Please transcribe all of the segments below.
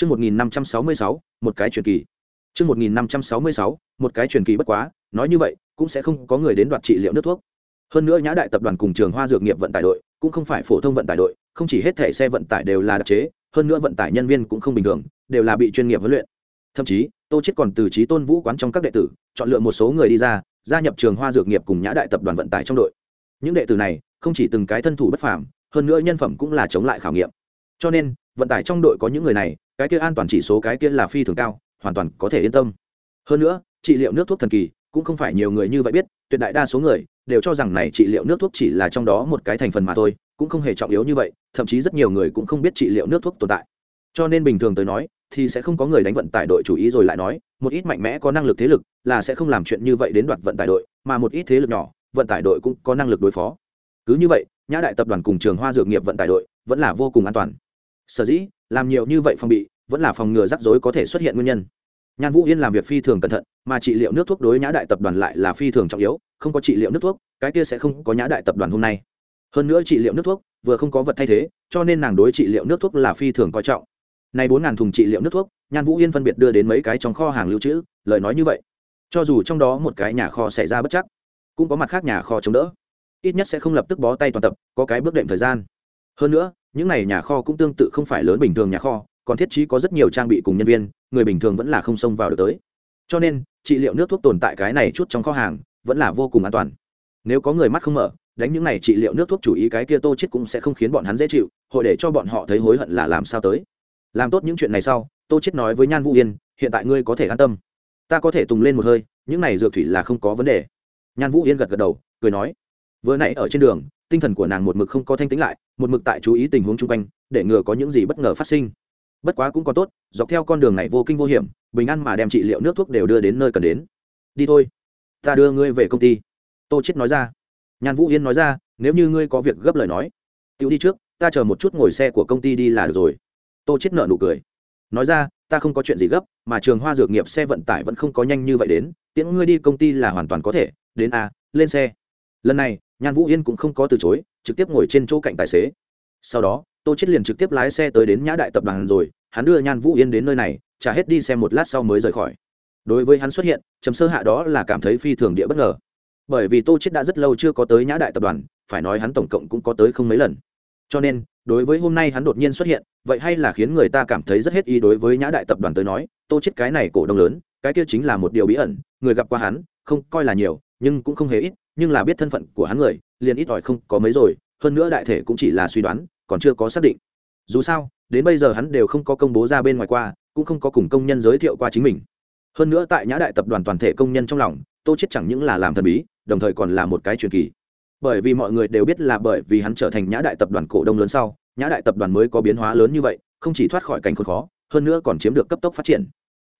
Chương 1566, một cái truyền kỳ. Chương 1566, một cái truyền kỳ bất quá, nói như vậy, cũng sẽ không có người đến đoạt trị liệu nước thuốc. Hơn nữa Nhã Đại tập đoàn cùng Trường Hoa Dược nghiệp vận tải đội, cũng không phải phổ thông vận tải đội, không chỉ hết thảy xe vận tải đều là đặc chế, hơn nữa vận tải nhân viên cũng không bình thường, đều là bị chuyên nghiệp huấn luyện. Thậm chí, Tô Chiết còn từ trí tôn vũ quán trong các đệ tử, chọn lựa một số người đi ra, gia nhập Trường Hoa Dược nghiệp cùng Nhã Đại tập đoàn vận tải trong đội. Những đệ tử này, không chỉ từng cái thân thủ bất phàm, hơn nữa nhân phẩm cũng là chống lại khảo nghiệm. Cho nên, vận tải trong đội có những người này, cái kia an toàn chỉ số cái kia là phi thường cao hoàn toàn có thể yên tâm. Hơn nữa trị liệu nước thuốc thần kỳ cũng không phải nhiều người như vậy biết tuyệt đại đa số người đều cho rằng này trị liệu nước thuốc chỉ là trong đó một cái thành phần mà thôi cũng không hề trọng yếu như vậy thậm chí rất nhiều người cũng không biết trị liệu nước thuốc tồn tại. Cho nên bình thường tới nói thì sẽ không có người đánh vận tải đội chủ ý rồi lại nói một ít mạnh mẽ có năng lực thế lực là sẽ không làm chuyện như vậy đến đoạt vận tải đội mà một ít thế lực nhỏ vận tải đội cũng có năng lực đối phó. Cứ như vậy nhã đại tập đoàn cùng trường hoa dược nghiệp vận tải đội vẫn là vô cùng an toàn sở dĩ, làm nhiều như vậy phòng bị, vẫn là phòng ngừa rắc rối có thể xuất hiện nguyên nhân. Nhan vũ yên làm việc phi thường cẩn thận, mà trị liệu nước thuốc đối nhã đại tập đoàn lại là phi thường trọng yếu, không có trị liệu nước thuốc, cái kia sẽ không có nhã đại tập đoàn hôm nay. Hơn nữa trị liệu nước thuốc, vừa không có vật thay thế, cho nên nàng đối trị liệu nước thuốc là phi thường coi trọng. Nay bốn ngàn thùng trị liệu nước thuốc, nhan vũ yên phân biệt đưa đến mấy cái trong kho hàng lưu trữ, lời nói như vậy. Cho dù trong đó một cái nhà kho xảy ra bất chắc, cũng có mặt khác nhà kho chống đỡ. Ít nhất sẽ không lập tức bó tay toàn tập, có cái bước đệm thời gian hơn nữa, những này nhà kho cũng tương tự không phải lớn bình thường nhà kho, còn thiết trí có rất nhiều trang bị cùng nhân viên, người bình thường vẫn là không xông vào được tới. Cho nên, trị liệu nước thuốc tồn tại cái này chút trong kho hàng vẫn là vô cùng an toàn. Nếu có người mắt không mở, đánh những này trị liệu nước thuốc chủ ý cái kia tô chết cũng sẽ không khiến bọn hắn dễ chịu, hội để cho bọn họ thấy hối hận là làm sao tới. Làm tốt những chuyện này sau, tô chết nói với nhan vũ yên, hiện tại ngươi có thể an tâm. Ta có thể tùng lên một hơi, những này dược thủy là không có vấn đề. Nhan vũ yên gật gật đầu, cười nói vừa nãy ở trên đường, tinh thần của nàng một mực không có thanh tĩnh lại, một mực tại chú ý tình huống chung quanh, để ngừa có những gì bất ngờ phát sinh. Bất quá cũng còn tốt, dọc theo con đường này vô kinh vô hiểm, bình an mà đem trị liệu nước thuốc đều đưa đến nơi cần đến. Đi thôi. Ta đưa ngươi về công ty. Tô chết nói ra. Nhàn vũ yên nói ra, nếu như ngươi có việc gấp lời nói, tiểu đi trước, ta chờ một chút ngồi xe của công ty đi là được rồi. Tô chết nợ nụ cười. Nói ra, ta không có chuyện gì gấp, mà trường hoa dược nghiệp xe vận tải vẫn không có nhanh như vậy đến, tiễn ngươi đi công ty là hoàn toàn có thể, đến a lên xe lần này, nhan vũ yên cũng không có từ chối, trực tiếp ngồi trên chỗ cạnh tài xế. Sau đó, tô chết liền trực tiếp lái xe tới đến nhã đại tập đoàn rồi, hắn đưa nhan vũ yên đến nơi này, trả hết đi xem một lát sau mới rời khỏi. Đối với hắn xuất hiện, trầm sơ hạ đó là cảm thấy phi thường địa bất ngờ. Bởi vì tô chết đã rất lâu chưa có tới nhã đại tập đoàn, phải nói hắn tổng cộng cũng có tới không mấy lần. Cho nên, đối với hôm nay hắn đột nhiên xuất hiện, vậy hay là khiến người ta cảm thấy rất hết ý đối với nhã đại tập đoàn tới nói, tô chết cái này cổ đông lớn, cái kia chính là một điều bí ẩn, người gặp qua hắn, không coi là nhiều, nhưng cũng không hề ít nhưng là biết thân phận của hắn người, liền ít ỏi không có mấy rồi, hơn nữa đại thể cũng chỉ là suy đoán, còn chưa có xác định. Dù sao, đến bây giờ hắn đều không có công bố ra bên ngoài qua, cũng không có cùng công nhân giới thiệu qua chính mình. Hơn nữa tại nhã đại tập đoàn toàn thể công nhân trong lòng, tô chết chẳng những là làm thần bí, đồng thời còn là một cái truyền kỳ. Bởi vì mọi người đều biết là bởi vì hắn trở thành nhã đại tập đoàn cổ đông lớn sau, nhã đại tập đoàn mới có biến hóa lớn như vậy, không chỉ thoát khỏi cảnh khốn khó, hơn nữa còn chiếm được cấp tốc phát triển.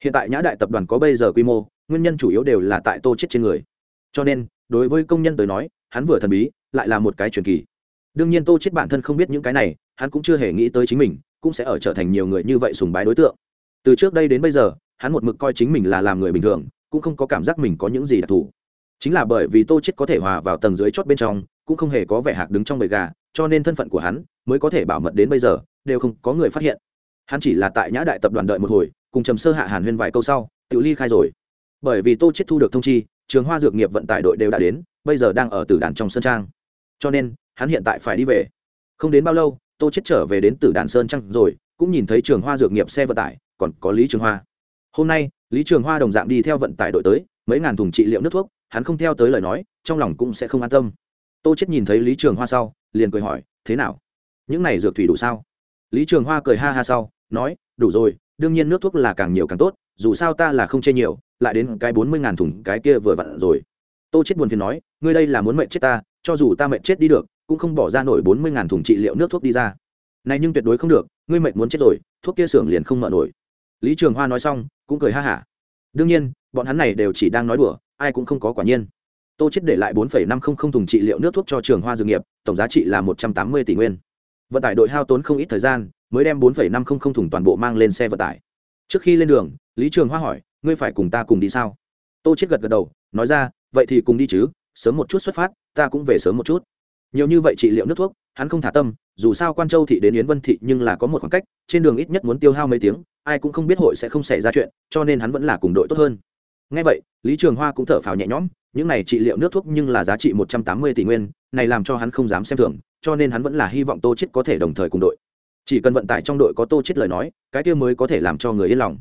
Hiện tại nhã đại tập đoàn có bây giờ quy mô, nguyên nhân chủ yếu đều là tại tô chết trên người. Cho nên đối với công nhân tới nói, hắn vừa thần bí, lại là một cái truyền kỳ. Đương nhiên tô chết bản thân không biết những cái này, hắn cũng chưa hề nghĩ tới chính mình, cũng sẽ ở trở thành nhiều người như vậy sùng bái đối tượng. Từ trước đây đến bây giờ, hắn một mực coi chính mình là làm người bình thường, cũng không có cảm giác mình có những gì đặc thù. Chính là bởi vì tô chết có thể hòa vào tầng dưới chót bên trong, cũng không hề có vẻ hạc đứng trong bầy gà, cho nên thân phận của hắn mới có thể bảo mật đến bây giờ, đều không có người phát hiện. Hắn chỉ là tại nhã đại tập đoàn đợi một hồi, cùng trầm sơ hạ hàn huyên vài câu sau tự ly khai rồi. Bởi vì tô chết thu được thông chi trường hoa dược nghiệp vận tải đội đều đã đến, bây giờ đang ở tử đàn trong Sơn trang. Cho nên, hắn hiện tại phải đi về. Không đến bao lâu, tô chết trở về đến tử đàn sơn Trang rồi, cũng nhìn thấy trường hoa dược nghiệp xe vận tải, còn có lý trường hoa. Hôm nay, lý trường hoa đồng dạng đi theo vận tải đội tới, mấy ngàn thùng trị liệu nước thuốc, hắn không theo tới lời nói, trong lòng cũng sẽ không an tâm. Tô chết nhìn thấy lý trường hoa sau, liền cười hỏi, thế nào? Những này dược thủy đủ sao? Lý trường hoa cười ha ha sau, nói, đủ rồi đương nhiên nước thuốc là càng nhiều càng tốt, dù sao ta là không chê nhiều, lại đến cái bốn mươi ngàn thùng cái kia vừa vặn rồi. Tô chết buồn phiền nói, ngươi đây là muốn mệnh chết ta, cho dù ta mệnh chết đi được, cũng không bỏ ra nổi bốn mươi ngàn thùng trị liệu nước thuốc đi ra. Này nhưng tuyệt đối không được, ngươi mệnh muốn chết rồi, thuốc kia xưởng liền không mở nổi. Lý trường hoa nói xong, cũng cười ha hả. Đương nhiên, bọn hắn này đều chỉ đang nói đùa, ai cũng không có quả nhiên. Tô chết để lại bốn năm không không thùng trị liệu nước thuốc cho trường hoa dược nghiệp, tổng giá trị là một trăm tám mươi tỷ nguyên vận tải đội hao tốn không ít thời gian, mới đem bốn năm không không thùng toàn bộ mang lên xe vận tải. Trước khi lên đường, lý trường hoa hỏi, ngươi phải cùng ta cùng đi sao? Tô chết gật gật đầu, nói ra, vậy thì cùng đi chứ, sớm một chút xuất phát, ta cũng về sớm một chút. Nhiều như vậy trị liệu nước thuốc, hắn không thả tâm, dù sao quan châu thị đến yến vân thị nhưng là có một khoảng cách, trên đường ít nhất muốn tiêu hao mấy tiếng, ai cũng không biết hội sẽ không xảy ra chuyện, cho nên hắn vẫn là cùng đội tốt hơn. Ngay vậy, lý trường hoa cũng thở phào nhẹ nhõm, những này trị liệu nước thuốc nhưng là giá trị một trăm tám mươi tỷ nguyên, này làm cho hắn không dám xem thường cho nên hắn vẫn là hy vọng tô chết có thể đồng thời cùng đội. Chỉ cần vận tải trong đội có tô chết lời nói, cái kia mới có thể làm cho người yên lòng.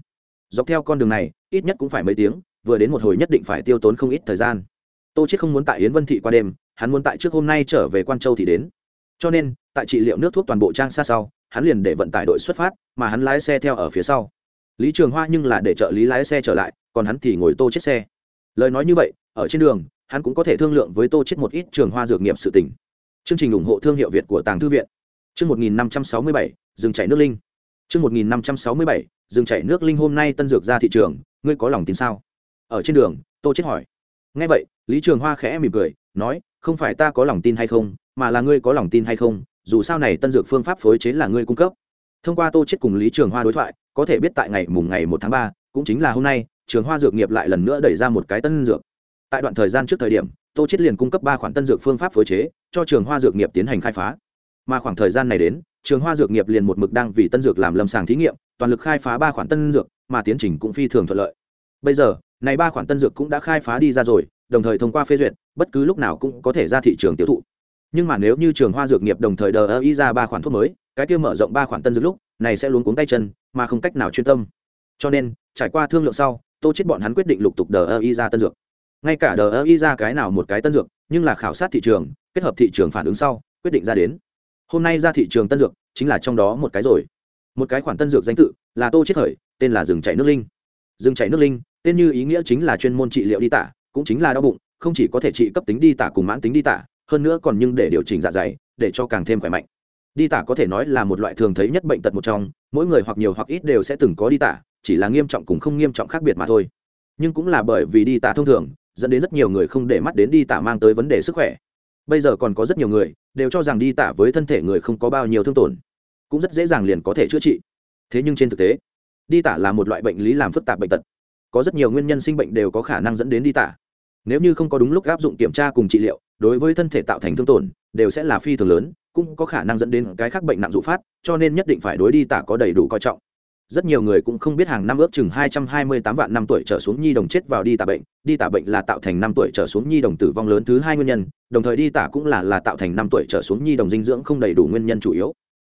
Dọc theo con đường này, ít nhất cũng phải mấy tiếng, vừa đến một hồi nhất định phải tiêu tốn không ít thời gian. Tô chết không muốn tại yến vân thị qua đêm, hắn muốn tại trước hôm nay trở về quan châu thì đến. Cho nên, tại trị liệu nước thuốc toàn bộ trang xa sau, hắn liền để vận tải đội xuất phát, mà hắn lái xe theo ở phía sau. Lý trường hoa nhưng là để trợ lý lái xe trở lại, còn hắn thì ngồi tô chết xe. Lời nói như vậy, ở trên đường, hắn cũng có thể thương lượng với tô chết một ít trường hoa dược nghiệp sự tình chương trình ủng hộ thương hiệu việt của tàng thư viện. Chương một nghìn năm trăm sáu mươi bảy, dừng chảy nước linh. Chương một nghìn năm trăm sáu mươi bảy, dừng chảy nước linh hôm nay tân dược ra thị trường, ngươi có lòng tin sao? Ở trên đường, tô chết hỏi. Ngay vậy, lý trường hoa khẽ mỉm cười, nói, không phải ta có lòng tin hay không, mà là ngươi có lòng tin hay không, dù sao này tân dược phương pháp phối chế là ngươi cung cấp. Thông qua tô chết cùng lý trường hoa đối thoại, có thể biết tại ngày mùng ngày một tháng ba, cũng chính là hôm nay, trường hoa dược nghiệp lại lần nữa đẩy ra một cái tân dược. Tại đoạn thời gian trước thời điểm tô chết liền cung cấp ba khoản tân dược phương pháp phối chế, cho trường hoa dược nghiệp tiến hành khai phá. Mà khoảng thời gian này đến, trường hoa dược nghiệp liền một mực đang vì tân dược làm lâm sàng thí nghiệm, toàn lực khai phá ba khoản tân dược, mà tiến trình cũng phi thường thuận lợi. Bây giờ, này ba khoản tân dược cũng đã khai phá đi ra rồi, đồng thời thông qua phê duyệt, bất cứ lúc nào cũng có thể ra thị trường tiêu thụ. Nhưng mà nếu như trường hoa dược nghiệp đồng thời đờ ơ y ra ba khoản thuốc mới, cái kia mở rộng ba khoản tân dược lúc, này sẽ luôn cuống tay chân, mà không cách nào chuyên tâm. Cho nên, trải qua thương lượng sau, tô chết bọn hắn quyết định lục tục đờ ơ y ra tân dược ngay cả đờ ơ y ra cái nào một cái tân dược, nhưng là khảo sát thị trường, kết hợp thị trường phản ứng sau, quyết định ra đến. Hôm nay ra thị trường tân dược, chính là trong đó một cái rồi. Một cái khoản tân dược danh tự là tô chết khởi, tên là rừng chảy nước linh. Rừng chảy nước linh, tên như ý nghĩa chính là chuyên môn trị liệu đi tả, cũng chính là đau bụng, không chỉ có thể trị cấp tính đi tả cùng mãn tính đi tả, hơn nữa còn nhưng để điều chỉnh dạ dày, để cho càng thêm khỏe mạnh. Đi tả có thể nói là một loại thường thấy nhất bệnh tật một trong, mỗi người hoặc nhiều hoặc ít đều sẽ từng có đi tả, chỉ là nghiêm trọng cùng không nghiêm trọng khác biệt mà thôi. Nhưng cũng là bởi vì đi tả thông thường dẫn đến rất nhiều người không để mắt đến đi tả mang tới vấn đề sức khỏe. Bây giờ còn có rất nhiều người đều cho rằng đi tả với thân thể người không có bao nhiêu thương tổn, cũng rất dễ dàng liền có thể chữa trị. Thế nhưng trên thực tế, đi tả là một loại bệnh lý làm phức tạp bệnh tật. Có rất nhiều nguyên nhân sinh bệnh đều có khả năng dẫn đến đi tả. Nếu như không có đúng lúc áp dụng kiểm tra cùng trị liệu, đối với thân thể tạo thành thương tổn, đều sẽ là phi thường lớn, cũng có khả năng dẫn đến cái khác bệnh nặng dụ phát, cho nên nhất định phải đối đi tả có đầy đủ coi trọng rất nhiều người cũng không biết hàng năm ước chừng hai trăm hai mươi tám vạn năm tuổi trở xuống nhi đồng chết vào đi tả bệnh. Đi tả bệnh là tạo thành năm tuổi trở xuống nhi đồng tử vong lớn thứ hai nguyên nhân, đồng thời đi tả cũng là là tạo thành năm tuổi trở xuống nhi đồng dinh dưỡng không đầy đủ nguyên nhân chủ yếu.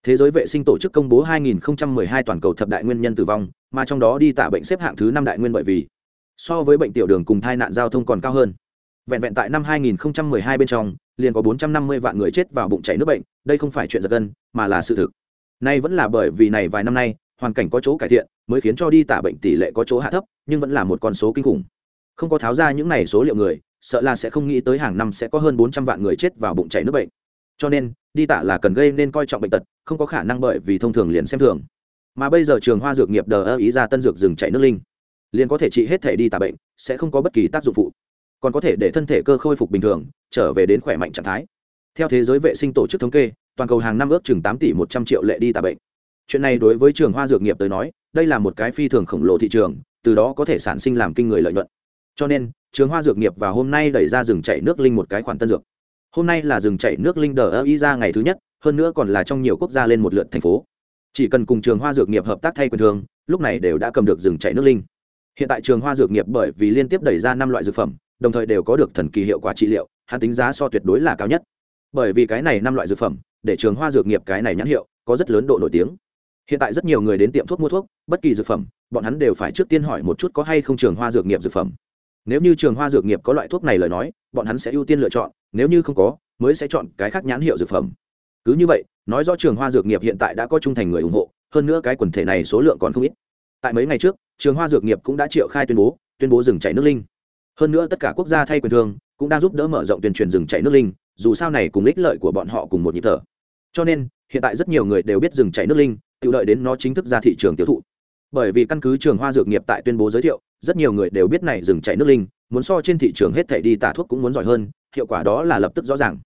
Thế giới vệ sinh tổ chức công bố 2012 toàn cầu thập đại nguyên nhân tử vong, mà trong đó đi tả bệnh xếp hạng thứ năm đại nguyên bởi vì so với bệnh tiểu đường cùng tai nạn giao thông còn cao hơn. Vẹn vẹn tại năm 2012 bên trong, liền có 450 vạn người chết vào bụng chảy nước bệnh, đây không phải chuyện giật gân, mà là sự thực. Nay vẫn là bởi vì này vài năm nay hoàn cảnh có chỗ cải thiện, mới khiến cho đi tả bệnh tỷ lệ có chỗ hạ thấp, nhưng vẫn là một con số kinh khủng. Không có tháo ra những này số liệu người, sợ là sẽ không nghĩ tới hàng năm sẽ có hơn 400 vạn người chết vào bụng chảy nước bệnh. Cho nên, đi tả là cần gây nên coi trọng bệnh tật, không có khả năng bởi vì thông thường liền xem thường. Mà bây giờ trường hoa dược nghiệp đờ ơ ý ra tân dược rừng chảy nước linh. Liền có thể trị hết thể đi tả bệnh, sẽ không có bất kỳ tác dụng phụ. Còn có thể để thân thể cơ khôi phục bình thường, trở về đến khỏe mạnh trạng thái. Theo thế giới vệ sinh tổ chức thống kê, toàn cầu hàng năm ước chừng tám tỷ một trăm triệu lệ đi tả bệnh chuyện này đối với trường hoa dược nghiệp tới nói, đây là một cái phi thường khổng lồ thị trường, từ đó có thể sản sinh làm kinh người lợi nhuận. Cho nên, trường hoa dược nghiệp và hôm nay đẩy ra rừng chạy nước linh một cái khoản tân dược. Hôm nay là rừng chạy nước linh đờ ơ y ra ngày thứ nhất, hơn nữa còn là trong nhiều quốc gia lên một lượt thành phố. Chỉ cần cùng trường hoa dược nghiệp hợp tác thay quyền thường, lúc này đều đã cầm được rừng chạy nước linh. Hiện tại trường hoa dược nghiệp bởi vì liên tiếp đẩy ra năm loại dược phẩm, đồng thời đều có được thần kỳ hiệu quả trị liệu, hắn tính giá so tuyệt đối là cao nhất. Bởi vì cái này năm loại dược phẩm, để trường hoa dược nghiệp cái này nhãn hiệu, có rất lớn độ nổi tiếng hiện tại rất nhiều người đến tiệm thuốc mua thuốc, bất kỳ dược phẩm, bọn hắn đều phải trước tiên hỏi một chút có hay không trường hoa dược nghiệp dược phẩm. Nếu như trường hoa dược nghiệp có loại thuốc này lời nói, bọn hắn sẽ ưu tiên lựa chọn, nếu như không có, mới sẽ chọn cái khác nhãn hiệu dược phẩm. Cứ như vậy, nói rõ trường hoa dược nghiệp hiện tại đã có trung thành người ủng hộ, hơn nữa cái quần thể này số lượng còn không ít. Tại mấy ngày trước, trường hoa dược nghiệp cũng đã triệu khai tuyên bố tuyên bố dừng chảy nước linh. Hơn nữa tất cả quốc gia thay quyền thương, cũng đang giúp đỡ mở rộng tuyên truyền dừng chảy nước linh, dù sao này cùng ích lợi của bọn họ cùng một nhịp thở. Cho nên, hiện tại rất nhiều người đều biết dừng chảy nước linh tự đợi đến nó chính thức ra thị trường tiêu thụ. Bởi vì căn cứ trường hoa dược nghiệp tại tuyên bố giới thiệu, rất nhiều người đều biết này dừng chạy nước linh, muốn so trên thị trường hết thảy đi tả thuốc cũng muốn giỏi hơn, hiệu quả đó là lập tức rõ ràng.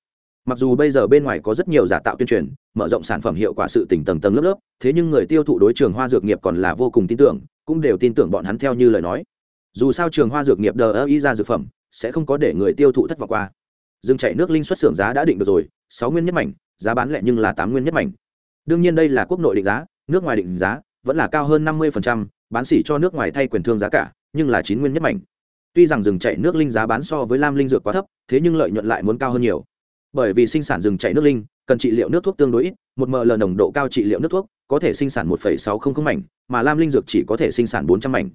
Mặc dù bây giờ bên ngoài có rất nhiều giả tạo tuyên truyền, mở rộng sản phẩm hiệu quả sự tỉnh tầng tầng lớp lớp, thế nhưng người tiêu thụ đối trường hoa dược nghiệp còn là vô cùng tin tưởng, cũng đều tin tưởng bọn hắn theo như lời nói. Dù sao trường hoa dược nghiệp đờ ơ ý ra dược phẩm, sẽ không có để người tiêu thụ thất vọng qua. Dừng chạy nước linh xuất xưởng giá đã định được rồi, sáu nguyên nhất mảnh, giá bán lẻ nhưng là tám nguyên nhất mảnh đương nhiên đây là quốc nội định giá, nước ngoài định giá, vẫn là cao hơn năm mươi bán xỉ cho nước ngoài thay quyền thương giá cả, nhưng là chín nguyên nhất mảnh. Tuy rằng rừng chạy nước linh giá bán so với lam linh dược quá thấp, thế nhưng lợi nhuận lại muốn cao hơn nhiều. Bởi vì sinh sản rừng chạy nước linh, cần trị liệu nước thuốc tương đối ít, một ml nồng độ cao trị liệu nước thuốc, có thể sinh sản một sáu trăm linh mảnh, mà lam linh dược chỉ có thể sinh sản bốn trăm mảnh.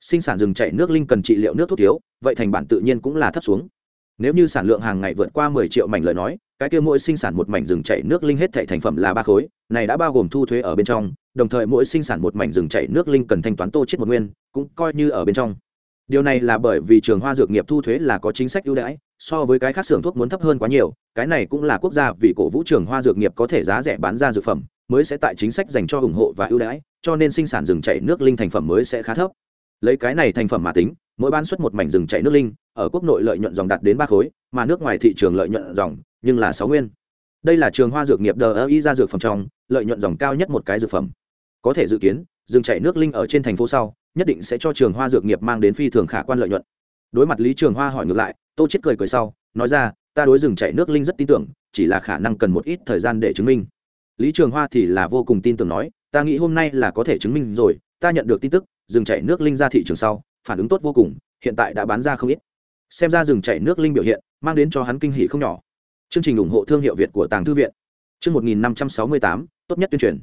Sinh sản rừng chạy nước linh cần trị liệu nước thuốc thiếu, vậy thành bản tự nhiên cũng là thấp xuống nếu như sản lượng hàng ngày vượt qua mười triệu mảnh lời nói, cái kia mỗi sinh sản một mảnh rừng chảy nước linh hết thảy thành phẩm là ba khối, này đã bao gồm thu thuế ở bên trong, đồng thời mỗi sinh sản một mảnh rừng chảy nước linh cần thanh toán tô chết một nguyên, cũng coi như ở bên trong. Điều này là bởi vì trường hoa dược nghiệp thu thuế là có chính sách ưu đãi, so với cái khác xưởng thuốc muốn thấp hơn quá nhiều, cái này cũng là quốc gia vì cổ vũ trường hoa dược nghiệp có thể giá rẻ bán ra dược phẩm, mới sẽ tại chính sách dành cho ủng hộ và ưu đãi, cho nên sinh sản rừng chảy nước linh thành phẩm mới sẽ khá thấp. Lấy cái này thành phẩm mà tính mỗi bán xuất một mảnh rừng chạy nước linh, ở quốc nội lợi nhuận dòng đạt đến ba khối, mà nước ngoài thị trường lợi nhuận dòng, nhưng là sáu nguyên. Đây là trường hoa dược nghiệp đờ y ra dược phẩm trong, lợi nhuận dòng cao nhất một cái dược phẩm. Có thể dự kiến, rừng chạy nước linh ở trên thành phố sau, nhất định sẽ cho trường hoa dược nghiệp mang đến phi thường khả quan lợi nhuận. Đối mặt lý trường hoa hỏi ngược lại, tô chết cười cười sau, nói ra, ta đối rừng chạy nước linh rất tin tưởng, chỉ là khả năng cần một ít thời gian để chứng minh. Lý trường hoa thì là vô cùng tin tưởng nói, ta nghĩ hôm nay là có thể chứng minh rồi, ta nhận được tin tức, rừng chạy nước linh ra thị trường sau phản ứng tốt vô cùng, hiện tại đã bán ra không ít. Xem ra rừng chảy nước linh biểu hiện, mang đến cho hắn kinh hỉ không nhỏ. Chương trình ủng hộ thương hiệu việt của tàng thư viện. Chương một nghìn năm trăm sáu mươi tám, tốt nhất tuyên truyền.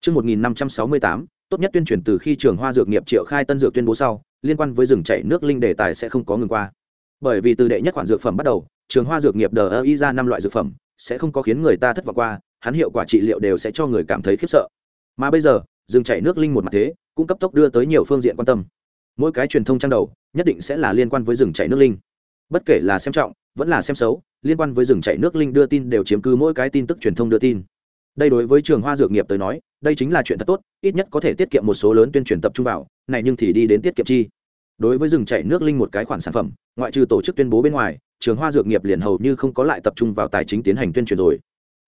Chương một nghìn năm trăm sáu mươi tám, tốt nhất tuyên truyền từ khi trường hoa dược nghiệp triệu khai tân dược tuyên bố sau, liên quan với rừng chảy nước linh đề tài sẽ không có ngừng qua. Bởi vì từ đệ nhất khoản dược phẩm bắt đầu, trường hoa dược nghiệp đờ ơ y ra năm loại dược phẩm, sẽ không có khiến người ta thất vọng qua, hắn hiệu quả trị liệu đều sẽ cho người cảm thấy khiếp sợ. Mà bây giờ, rừng chảy nước linh một mặt thế, cũng cấp tốc đưa tới nhiều phương diện quan tâm mỗi cái truyền thông trang đầu nhất định sẽ là liên quan với rừng chạy nước linh. Bất kể là xem trọng, vẫn là xem xấu, liên quan với rừng chạy nước linh đưa tin đều chiếm cứ mỗi cái tin tức truyền thông đưa tin. Đây đối với trường hoa dược nghiệp tới nói, đây chính là chuyện thật tốt, ít nhất có thể tiết kiệm một số lớn tuyên truyền tập trung vào, này nhưng thì đi đến tiết kiệm chi. Đối với rừng chạy nước linh một cái khoản sản phẩm, ngoại trừ tổ chức tuyên bố bên ngoài, trường hoa dược nghiệp liền hầu như không có lại tập trung vào tài chính tiến hành tuyên truyền rồi.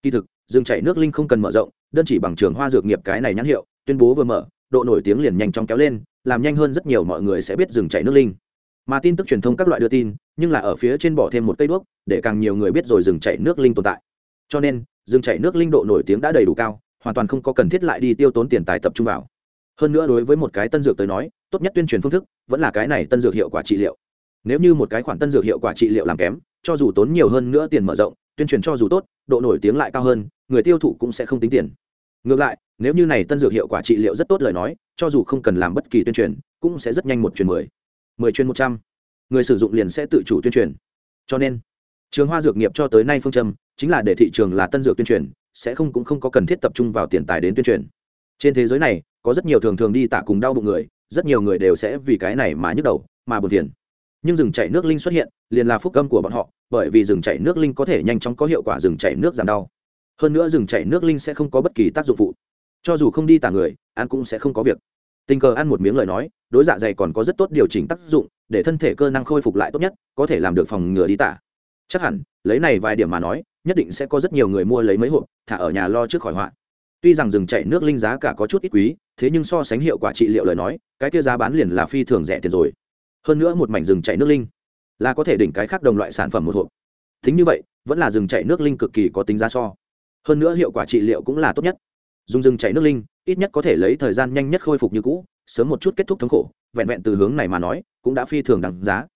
Kỳ thực, rừng chạy nước linh không cần mở rộng, đơn chỉ bằng trường hoa dược nghiệp cái này nhãn hiệu, tuyên bố vừa mở độ nổi tiếng liền nhanh chóng kéo lên, làm nhanh hơn rất nhiều mọi người sẽ biết rừng chạy nước linh. Mà tin tức truyền thông các loại đưa tin, nhưng là ở phía trên bỏ thêm một cây đuốc, để càng nhiều người biết rồi rừng chạy nước linh tồn tại. Cho nên, rừng chạy nước linh độ nổi tiếng đã đầy đủ cao, hoàn toàn không có cần thiết lại đi tiêu tốn tiền tài tập trung vào. Hơn nữa đối với một cái tân dược tới nói, tốt nhất tuyên truyền phương thức vẫn là cái này tân dược hiệu quả trị liệu. Nếu như một cái khoản tân dược hiệu quả trị liệu làm kém, cho dù tốn nhiều hơn nữa tiền mở rộng, tuyên truyền cho dù tốt, độ nổi tiếng lại cao hơn, người tiêu thụ cũng sẽ không tính tiền. Ngược lại nếu như này tân dược hiệu quả trị liệu rất tốt lời nói, cho dù không cần làm bất kỳ tuyên truyền, cũng sẽ rất nhanh một truyền mười. Mười truyền một trăm. Người sử dụng liền sẽ tự chủ tuyên truyền. Cho nên, trường hoa dược nghiệp cho tới nay phương châm chính là để thị trường là tân dược tuyên truyền, sẽ không cũng không có cần thiết tập trung vào tiền tài đến tuyên truyền. Trên thế giới này, có rất nhiều thường thường đi tạ cùng đau bụng người, rất nhiều người đều sẽ vì cái này mà nhức đầu, mà buồn phiền. Nhưng rừng chảy nước linh xuất hiện, liền là phúc âm của bọn họ, bởi vì rừng chảy nước linh có thể nhanh chóng có hiệu quả rừng chảy nước giảm đau. Hơn nữa rừng chảy nước linh sẽ không có bất kỳ tác dụng phụ cho dù không đi tả người, ăn cũng sẽ không có việc. Tình cờ ăn một miếng lời nói, đối dạ dày còn có rất tốt điều chỉnh tác dụng, để thân thể cơ năng khôi phục lại tốt nhất, có thể làm được phòng ngừa đi tả. Chắc hẳn, lấy này vài điểm mà nói, nhất định sẽ có rất nhiều người mua lấy mấy hộp, thả ở nhà lo trước khỏi họa. Tuy rằng rừng chạy nước linh giá cả có chút ít quý, thế nhưng so sánh hiệu quả trị liệu lời nói, cái kia giá bán liền là phi thường rẻ tiền rồi. Hơn nữa một mảnh rừng chạy nước linh, là có thể đỉnh cái khác đồng loại sản phẩm một hộp. Thính như vậy, vẫn là rừng chạy nước linh cực kỳ có tính giá so. Hơn nữa hiệu quả trị liệu cũng là tốt nhất dùng rừng chạy nước linh, ít nhất có thể lấy thời gian nhanh nhất khôi phục như cũ, sớm một chút kết thúc thống khổ, vẹn vẹn từ hướng này mà nói, cũng đã phi thường đằng giá.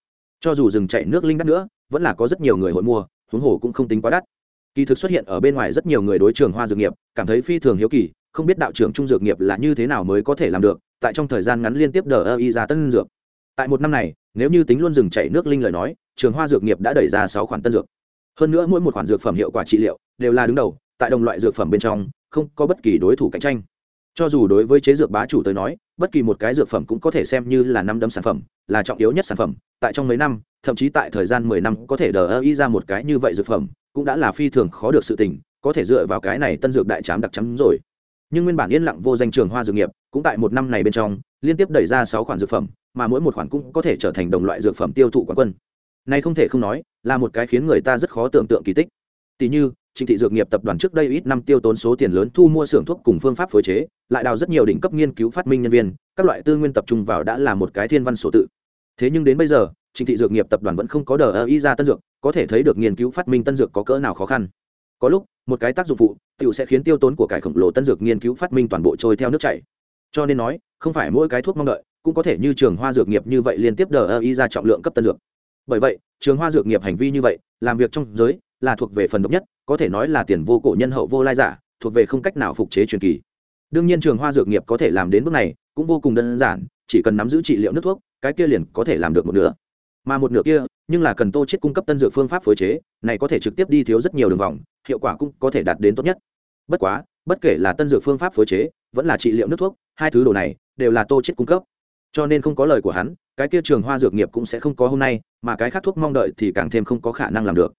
Cho dù rừng chạy nước linh đắt nữa, vẫn là có rất nhiều người hội mua, huống hồ cũng không tính quá đắt. Kỳ thực xuất hiện ở bên ngoài rất nhiều người đối trường hoa dược nghiệp, cảm thấy phi thường hiếu kỳ, không biết đạo trưởng trung dược nghiệp là như thế nào mới có thể làm được, tại trong thời gian ngắn liên tiếp đờ ơ y ra tân dược. Tại một năm này, nếu như tính luôn rừng chảy nước linh lời nói, trường hoa dược nghiệp đã đẩy ra sáu khoản tân dược. Hơn nữa mỗi một khoản dược phẩm hiệu quả trị liệu đều là đứng đầu, tại đồng loại dược phẩm bên trong không có bất kỳ đối thủ cạnh tranh. Cho dù đối với chế dược bá chủ tới nói, bất kỳ một cái dược phẩm cũng có thể xem như là năm đấm sản phẩm, là trọng yếu nhất sản phẩm. Tại trong mấy năm, thậm chí tại thời gian mười năm có thể đờ ơ y ra một cái như vậy dược phẩm, cũng đã là phi thường khó được sự tình, có thể dựa vào cái này tân dược đại trám đặc chấm rồi. Nhưng nguyên bản yên lặng vô danh trường hoa dược nghiệp, cũng tại một năm này bên trong, liên tiếp đẩy ra sáu khoản dược phẩm, mà mỗi một khoản cũng có thể trở thành đồng loại dược phẩm tiêu thụ quán quân. Này không thể không nói, là một cái khiến người ta rất khó tưởng tượng kỳ tích. Tỷ như Trịnh thị dược nghiệp tập đoàn trước đây ít năm tiêu tốn số tiền lớn thu mua xưởng thuốc cùng phương pháp phối chế, lại đào rất nhiều đỉnh cấp nghiên cứu phát minh nhân viên, các loại tư nguyên tập trung vào đã là một cái thiên văn sổ tự. Thế nhưng đến bây giờ, Trịnh thị dược nghiệp tập đoàn vẫn không có đờ ý ra tân dược, có thể thấy được nghiên cứu phát minh tân dược có cỡ nào khó khăn. Có lúc, một cái tác dụng phụ, tiểu sẽ khiến tiêu tốn của cải khổng lồ tân dược nghiên cứu phát minh toàn bộ trôi theo nước chảy. cho nên nói không phải mỗi cái thuốc mong đợi cũng có thể như trường hoa dược nghiệp như vậy liên tiếp đờ ý ra trọng lượng cấp tân dược bởi vậy, trường hoa dược nghiệp hành vi như vậy, làm việc trong giới là thuộc về phần độc nhất, có thể nói là tiền vô cổ nhân hậu vô lai giả, thuộc về không cách nào phục chế truyền kỳ. Đương nhiên trường hoa dược nghiệp có thể làm đến bước này cũng vô cùng đơn giản, chỉ cần nắm giữ trị liệu nước thuốc, cái kia liền có thể làm được một nửa. Mà một nửa kia, nhưng là cần tô chết cung cấp tân dược phương pháp phối chế, này có thể trực tiếp đi thiếu rất nhiều đường vòng, hiệu quả cũng có thể đạt đến tốt nhất. Bất quá, bất kể là tân dược phương pháp phối chế, vẫn là trị liệu nước thuốc, hai thứ đồ này đều là tô chết cung cấp cho nên không có lời của hắn, cái kia trường hoa dược nghiệp cũng sẽ không có hôm nay, mà cái khác thuốc mong đợi thì càng thêm không có khả năng làm được.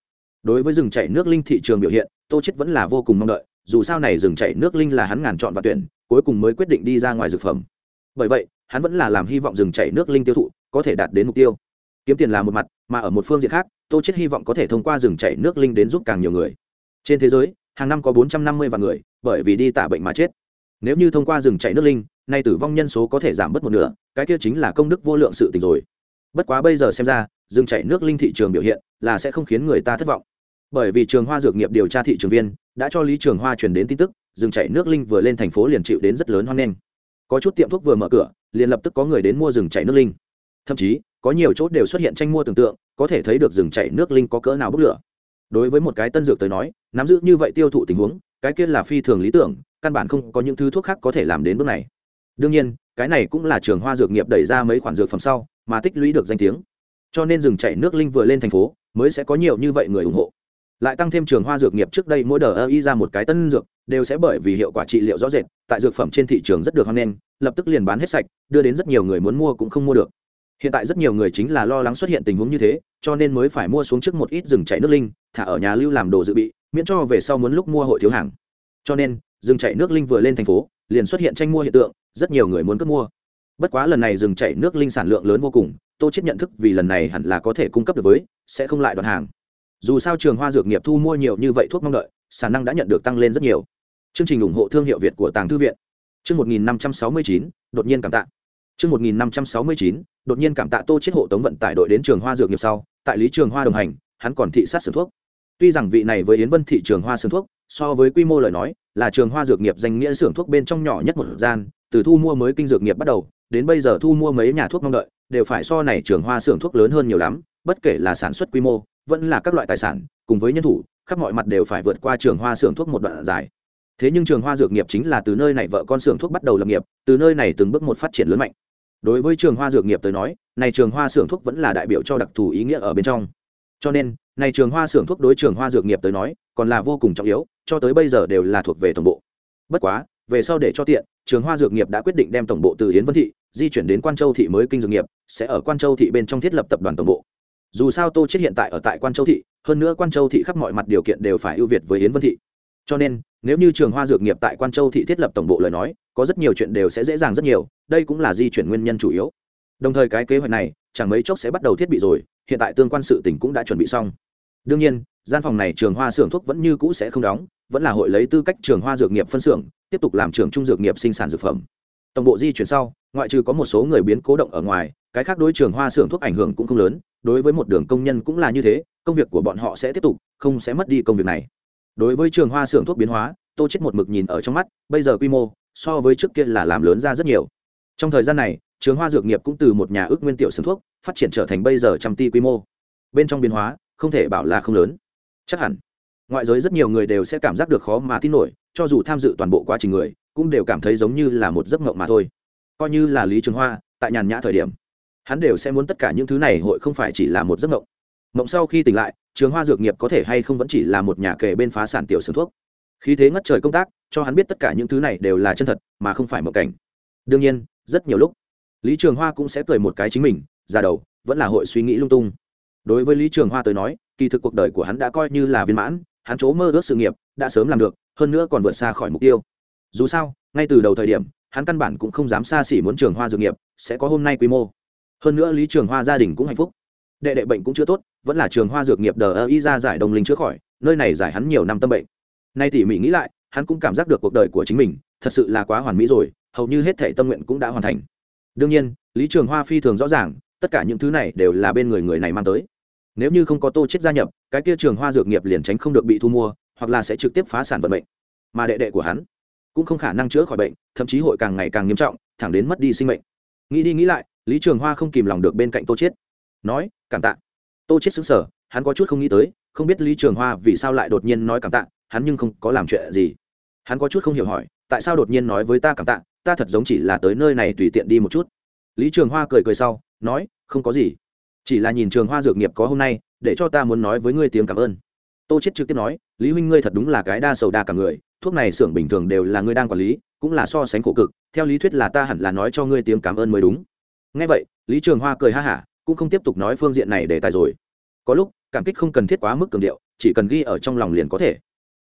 Đối với rừng chạy nước linh thị trường biểu hiện, tô chết vẫn là vô cùng mong đợi, dù sao này rừng chạy nước linh là hắn ngàn chọn và tuyển, cuối cùng mới quyết định đi ra ngoài dược phẩm. Bởi vậy, hắn vẫn là làm hy vọng rừng chạy nước linh tiêu thụ có thể đạt đến mục tiêu. Kiếm tiền là một mặt, mà ở một phương diện khác, tô chết hy vọng có thể thông qua rừng chạy nước linh đến giúp càng nhiều người. Trên thế giới, hàng năm có 450 vạn người, bởi vì đi tả bệnh mà chết nếu như thông qua rừng chạy nước linh, nay tử vong nhân số có thể giảm bớt một nửa, cái kia chính là công đức vô lượng sự tình rồi. Bất quá bây giờ xem ra, rừng chạy nước linh thị trường biểu hiện là sẽ không khiến người ta thất vọng. Bởi vì trường hoa dược nghiệp điều tra thị trường viên đã cho lý trường hoa truyền đến tin tức, rừng chạy nước linh vừa lên thành phố liền chịu đến rất lớn hoan nghênh. Có chút tiệm thuốc vừa mở cửa, liền lập tức có người đến mua rừng chạy nước linh. Thậm chí, có nhiều chốt đều xuất hiện tranh mua tưởng tượng, có thể thấy được rừng chạy nước linh có cỡ nào bốc lửa. Đối với một cái tân dược tới nói, nắm giữ như vậy tiêu thụ tình huống, cái kia là phi thường lý tưởng căn bản không có những thứ thuốc khác có thể làm đến bước này. Đương nhiên, cái này cũng là trường hoa dược nghiệp đẩy ra mấy khoản dược phẩm sau, mà tích lũy được danh tiếng. Cho nên rừng chạy nước linh vừa lên thành phố, mới sẽ có nhiều như vậy người ủng hộ. Lại tăng thêm trường hoa dược nghiệp trước đây mỗi đờ ơ y ra một cái tân dược, đều sẽ bởi vì hiệu quả trị liệu rõ rệt, tại dược phẩm trên thị trường rất được hoan nghênh, lập tức liền bán hết sạch, đưa đến rất nhiều người muốn mua cũng không mua được. Hiện tại rất nhiều người chính là lo lắng xuất hiện tình huống như thế, cho nên mới phải mua xuống trước một ít rừng chạy nước linh, thả ở nhà lưu làm đồ dự bị, miễn cho về sau muốn lúc mua hội thiếu hàng. Cho nên rừng chạy nước linh vừa lên thành phố liền xuất hiện tranh mua hiện tượng rất nhiều người muốn cướp mua. Bất quá lần này rừng chạy nước linh sản lượng lớn vô cùng tô chết nhận thức vì lần này hẳn là có thể cung cấp được với sẽ không lại đoạn hàng. Dù sao trường hoa dược nghiệp thu mua nhiều như vậy thuốc mong đợi sản năng đã nhận được tăng lên rất nhiều. Chương trình ủng hộ thương hiệu việt của tàng thư viện. Chương 1569, đột nhiên cảm tạ. Chương 1569, đột nhiên cảm tạ tô chết hộ tống vận tải đội đến trường hoa dược nghiệp sau tại lý trường hoa đồng hành hắn còn thị sát sưởng thuốc. Tuy rằng vị này với yến vân thị trường hoa sưởng thuốc so với quy mô lời nói, là trường hoa dược nghiệp danh nghĩa xưởng thuốc bên trong nhỏ nhất một gian, từ thu mua mới kinh dược nghiệp bắt đầu, đến bây giờ thu mua mấy nhà thuốc mong đợi, đều phải so này trường hoa xưởng thuốc lớn hơn nhiều lắm, bất kể là sản xuất quy mô, vẫn là các loại tài sản, cùng với nhân thủ, khắp mọi mặt đều phải vượt qua trường hoa xưởng thuốc một đoạn dài. Thế nhưng trường hoa dược nghiệp chính là từ nơi này vợ con xưởng thuốc bắt đầu lập nghiệp, từ nơi này từng bước một phát triển lớn mạnh. Đối với trường hoa dược nghiệp tới nói, này trường hoa xưởng thuốc vẫn là đại biểu cho đặc thù ý nghĩa ở bên trong. Cho nên, này trường hoa xưởng thuốc đối trường hoa dược nghiệp tới nói còn là vô cùng trọng yếu, cho tới bây giờ đều là thuộc về tổng bộ. Bất quá, về sau để cho tiện, trường hoa dược nghiệp đã quyết định đem tổng bộ từ yến vân thị di chuyển đến quan châu thị mới kinh dược nghiệp, sẽ ở quan châu thị bên trong thiết lập tập đoàn tổng bộ. Dù sao tô chết hiện tại ở tại quan châu thị, hơn nữa quan châu thị khắp mọi mặt điều kiện đều phải ưu việt với yến vân thị. Cho nên, nếu như trường hoa dược nghiệp tại quan châu thị thiết lập tổng bộ lời nói, có rất nhiều chuyện đều sẽ dễ dàng rất nhiều, đây cũng là di chuyển nguyên nhân chủ yếu. Đồng thời cái kế hoạch này, chẳng mấy chốc sẽ bắt đầu thiết bị rồi, hiện tại tương quan sự tình cũng đã chuẩn bị xong đương nhiên, gian phòng này trường hoa xưởng thuốc vẫn như cũ sẽ không đóng, vẫn là hội lấy tư cách trường hoa dược nghiệp phân xưởng, tiếp tục làm trường trung dược nghiệp sinh sản dược phẩm. Tổng bộ di chuyển sau, ngoại trừ có một số người biến cố động ở ngoài, cái khác đối trường hoa xưởng thuốc ảnh hưởng cũng không lớn, đối với một đường công nhân cũng là như thế, công việc của bọn họ sẽ tiếp tục, không sẽ mất đi công việc này. Đối với trường hoa xưởng thuốc biến hóa, tô chết một mực nhìn ở trong mắt, bây giờ quy mô, so với trước kia là làm lớn ra rất nhiều. Trong thời gian này, trường hoa dược nghiệp cũng từ một nhà ước nguyên tiểu xưởng thuốc, phát triển trở thành bây giờ trăm ti quy mô. Bên trong biến hóa không thể bảo là không lớn. Chắc hẳn, ngoại giới rất nhiều người đều sẽ cảm giác được khó mà tin nổi, cho dù tham dự toàn bộ quá trình người, cũng đều cảm thấy giống như là một giấc mộng mà thôi. Coi như là lý trường hoa, tại nhàn nhã thời điểm, hắn đều sẽ muốn tất cả những thứ này hội không phải chỉ là một giấc mộng. Mộng sau khi tỉnh lại, trường hoa dược nghiệp có thể hay không vẫn chỉ là một nhà kề bên phá sản tiểu xưởng thuốc. Khí thế ngất trời công tác, cho hắn biết tất cả những thứ này đều là chân thật, mà không phải mộng cảnh. Đương nhiên, rất nhiều lúc, lý trường hoa cũng sẽ cười một cái chính mình ra đầu, vẫn là hội suy nghĩ lung tung đối với lý trường hoa tới nói, kỳ thực cuộc đời của hắn đã coi như là viên mãn, hắn chỗ mơ ước sự nghiệp đã sớm làm được, hơn nữa còn vượt xa khỏi mục tiêu. Dù sao, ngay từ đầu thời điểm, hắn căn bản cũng không dám xa xỉ muốn trường hoa dược nghiệp, sẽ có hôm nay quy mô. Hơn nữa lý trường hoa gia đình cũng hạnh phúc. Đệ đệ bệnh cũng chưa tốt, vẫn là trường hoa dược nghiệp đờ ơ y ra giải đồng linh chữa khỏi, nơi này giải hắn nhiều năm tâm bệnh. Nay tỉ mỉ nghĩ lại, hắn cũng cảm giác được cuộc đời của chính mình thật sự là quá hoàn mỹ rồi, hầu như hết thể tâm nguyện cũng đã hoàn thành. Đương nhiên, lý trường hoa phi thường rõ ràng tất cả những thứ này đều là bên người người này mang tới. Nếu như không có tô chết gia nhập, cái kia trường hoa dược nghiệp liền tránh không được bị thu mua, hoặc là sẽ trực tiếp phá sản vận mệnh. Mà đệ đệ của hắn cũng không khả năng chữa khỏi bệnh, thậm chí hội càng ngày càng nghiêm trọng, thẳng đến mất đi sinh mệnh. Nghĩ đi nghĩ lại, lý trường hoa không kìm lòng được bên cạnh tô chiết nói, cảm tạ. Tô chiết xứng sở hắn có chút không nghĩ tới, không biết lý trường hoa vì sao lại đột nhiên nói cảm tạ, hắn nhưng không có làm chuyện gì. Hắn có chút không hiểu hỏi, tại sao đột nhiên nói với ta cảm tạ? Ta thật giống chỉ là tới nơi này tùy tiện đi một chút. Lý trường hoa cười cười sau nói, không có gì. Chỉ là nhìn trường hoa dược nghiệp có hôm nay, để cho ta muốn nói với ngươi tiếng cảm ơn. Tô chết trực tiếp nói, lý huynh ngươi thật đúng là cái đa sầu đa cả người, thuốc này xưởng bình thường đều là ngươi đang quản lý, cũng là so sánh khổ cực, theo lý thuyết là ta hẳn là nói cho ngươi tiếng cảm ơn mới đúng. Nghe vậy, lý trường hoa cười ha hả, cũng không tiếp tục nói phương diện này để tài rồi. Có lúc, cảm kích không cần thiết quá mức cường điệu, chỉ cần ghi ở trong lòng liền có thể.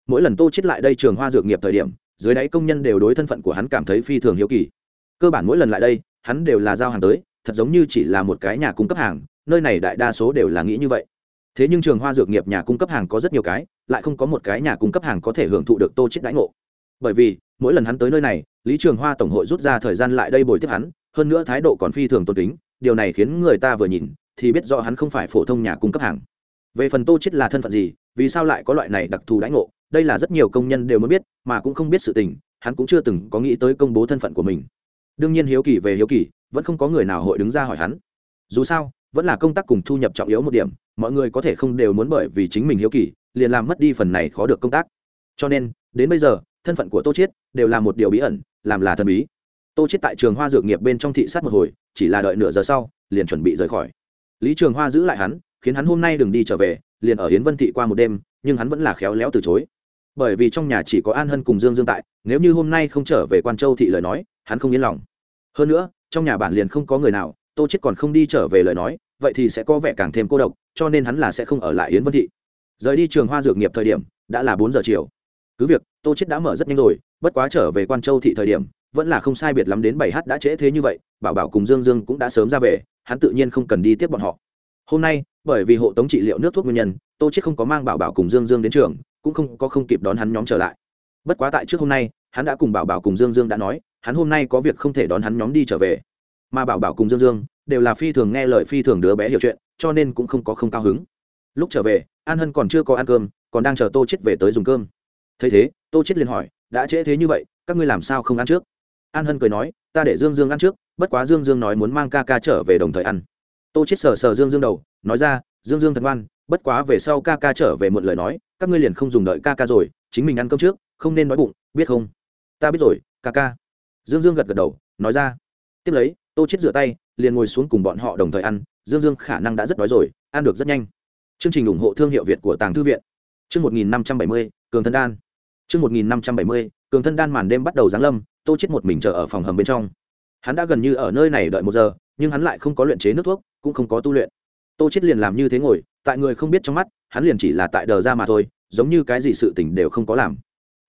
Mỗi lần tô chết lại đây trường hoa dược nghiệp thời điểm, dưới đáy công nhân đều đối thân phận của hắn cảm thấy phi thường hiếu kỳ. Cơ bản mỗi lần lại đây, hắn đều là giao hàng tới thật giống như chỉ là một cái nhà cung cấp hàng, nơi này đại đa số đều là nghĩ như vậy. Thế nhưng trường hoa dược nghiệp nhà cung cấp hàng có rất nhiều cái, lại không có một cái nhà cung cấp hàng có thể hưởng thụ được tô chết đãi ngộ. Bởi vì, mỗi lần hắn tới nơi này, lý trường hoa tổng hội rút ra thời gian lại đây bồi tiếp hắn, hơn nữa thái độ còn phi thường tôn kính, điều này khiến người ta vừa nhìn, thì biết rõ hắn không phải phổ thông nhà cung cấp hàng. Về phần tô chết là thân phận gì, vì sao lại có loại này đặc thù đãi ngộ, đây là rất nhiều công nhân đều muốn biết, mà cũng không biết sự tình, hắn cũng chưa từng có nghĩ tới công bố thân phận của mình. Đương nhiên hiếu kỳ về hiếu kỳ vẫn không có người nào hội đứng ra hỏi hắn. Dù sao, vẫn là công tác cùng thu nhập trọng yếu một điểm, mọi người có thể không đều muốn bởi vì chính mình hiếu kỳ, liền làm mất đi phần này khó được công tác. Cho nên, đến bây giờ, thân phận của tô chiết đều là một điều bí ẩn, làm là thần bí. Tô chiết tại trường hoa dược nghiệp bên trong thị sát một hồi, chỉ là đợi nửa giờ sau, liền chuẩn bị rời khỏi. Lý trường hoa giữ lại hắn, khiến hắn hôm nay đừng đi trở về, liền ở hiến vân thị qua một đêm, nhưng hắn vẫn là khéo léo từ chối. Bởi vì trong nhà chỉ có an hân cùng dương dương tại, nếu như hôm nay không trở về quan châu thị lời nói, hắn không yên lòng. Hơn nữa trong nhà bản liền không có người nào, tô chết còn không đi trở về lời nói, vậy thì sẽ có vẻ càng thêm cô độc, cho nên hắn là sẽ không ở lại yến vân thị. Rời đi trường hoa dược nghiệp thời điểm, đã là bốn giờ chiều. Cứ việc, tô chết đã mở rất nhanh rồi, bất quá trở về quan châu thị thời điểm, vẫn là không sai biệt lắm đến bảy h đã trễ thế như vậy, bảo bảo cùng dương dương cũng đã sớm ra về, hắn tự nhiên không cần đi tiếp bọn họ. Hôm nay, bởi vì hộ tống trị liệu nước thuốc nguyên nhân, tô chết không có mang bảo bảo cùng dương dương đến trường, cũng không có không kịp đón hắn nhóm trở lại. Bất quá tại trước hôm nay, hắn đã cùng bảo bảo cùng dương dương đã nói hắn hôm nay có việc không thể đón hắn nhóm đi trở về. Mà bảo bảo cùng dương dương đều là phi thường nghe lời phi thường đứa bé hiểu chuyện, cho nên cũng không có không cao hứng. Lúc trở về, an hân còn chưa có ăn cơm, còn đang chờ tô chết về tới dùng cơm. Thấy thế, tô chết liền hỏi, đã trễ thế như vậy, các ngươi làm sao không ăn trước? An hân cười nói, ta để dương dương ăn trước, bất quá dương dương nói muốn mang ca ca trở về đồng thời ăn. Tô chết sờ sờ dương dương đầu, nói ra, dương dương thật ngoan, bất quá về sau ca ca trở về muộn lời nói, các ngươi liền không dùng đợi ca ca rồi, chính mình ăn cơm trước, không nên nói bụng, biết không? Ta biết rồi, ca ca dương dương gật gật đầu, nói ra, tiếp lấy, tô chết rửa tay, liền ngồi xuống cùng bọn họ đồng thời ăn, dương dương khả năng đã rất đói rồi, ăn được rất nhanh. Chương trình ủng hộ thương hiệu việt của tàng thư viện. Chương một nghìn năm trăm bảy mươi, cường thân đan. Chương một nghìn năm trăm bảy mươi, cường thân đan màn đêm bắt đầu giáng lâm, tô chết một mình chờ ở phòng hầm bên trong. Hắn đã gần như ở nơi này đợi một giờ, nhưng hắn lại không có luyện chế nước thuốc, cũng không có tu luyện. Tô chết liền làm như thế ngồi, tại người không biết trong mắt, hắn liền chỉ là tại đờ ra mà thôi, giống như cái gì sự tình đều không có làm.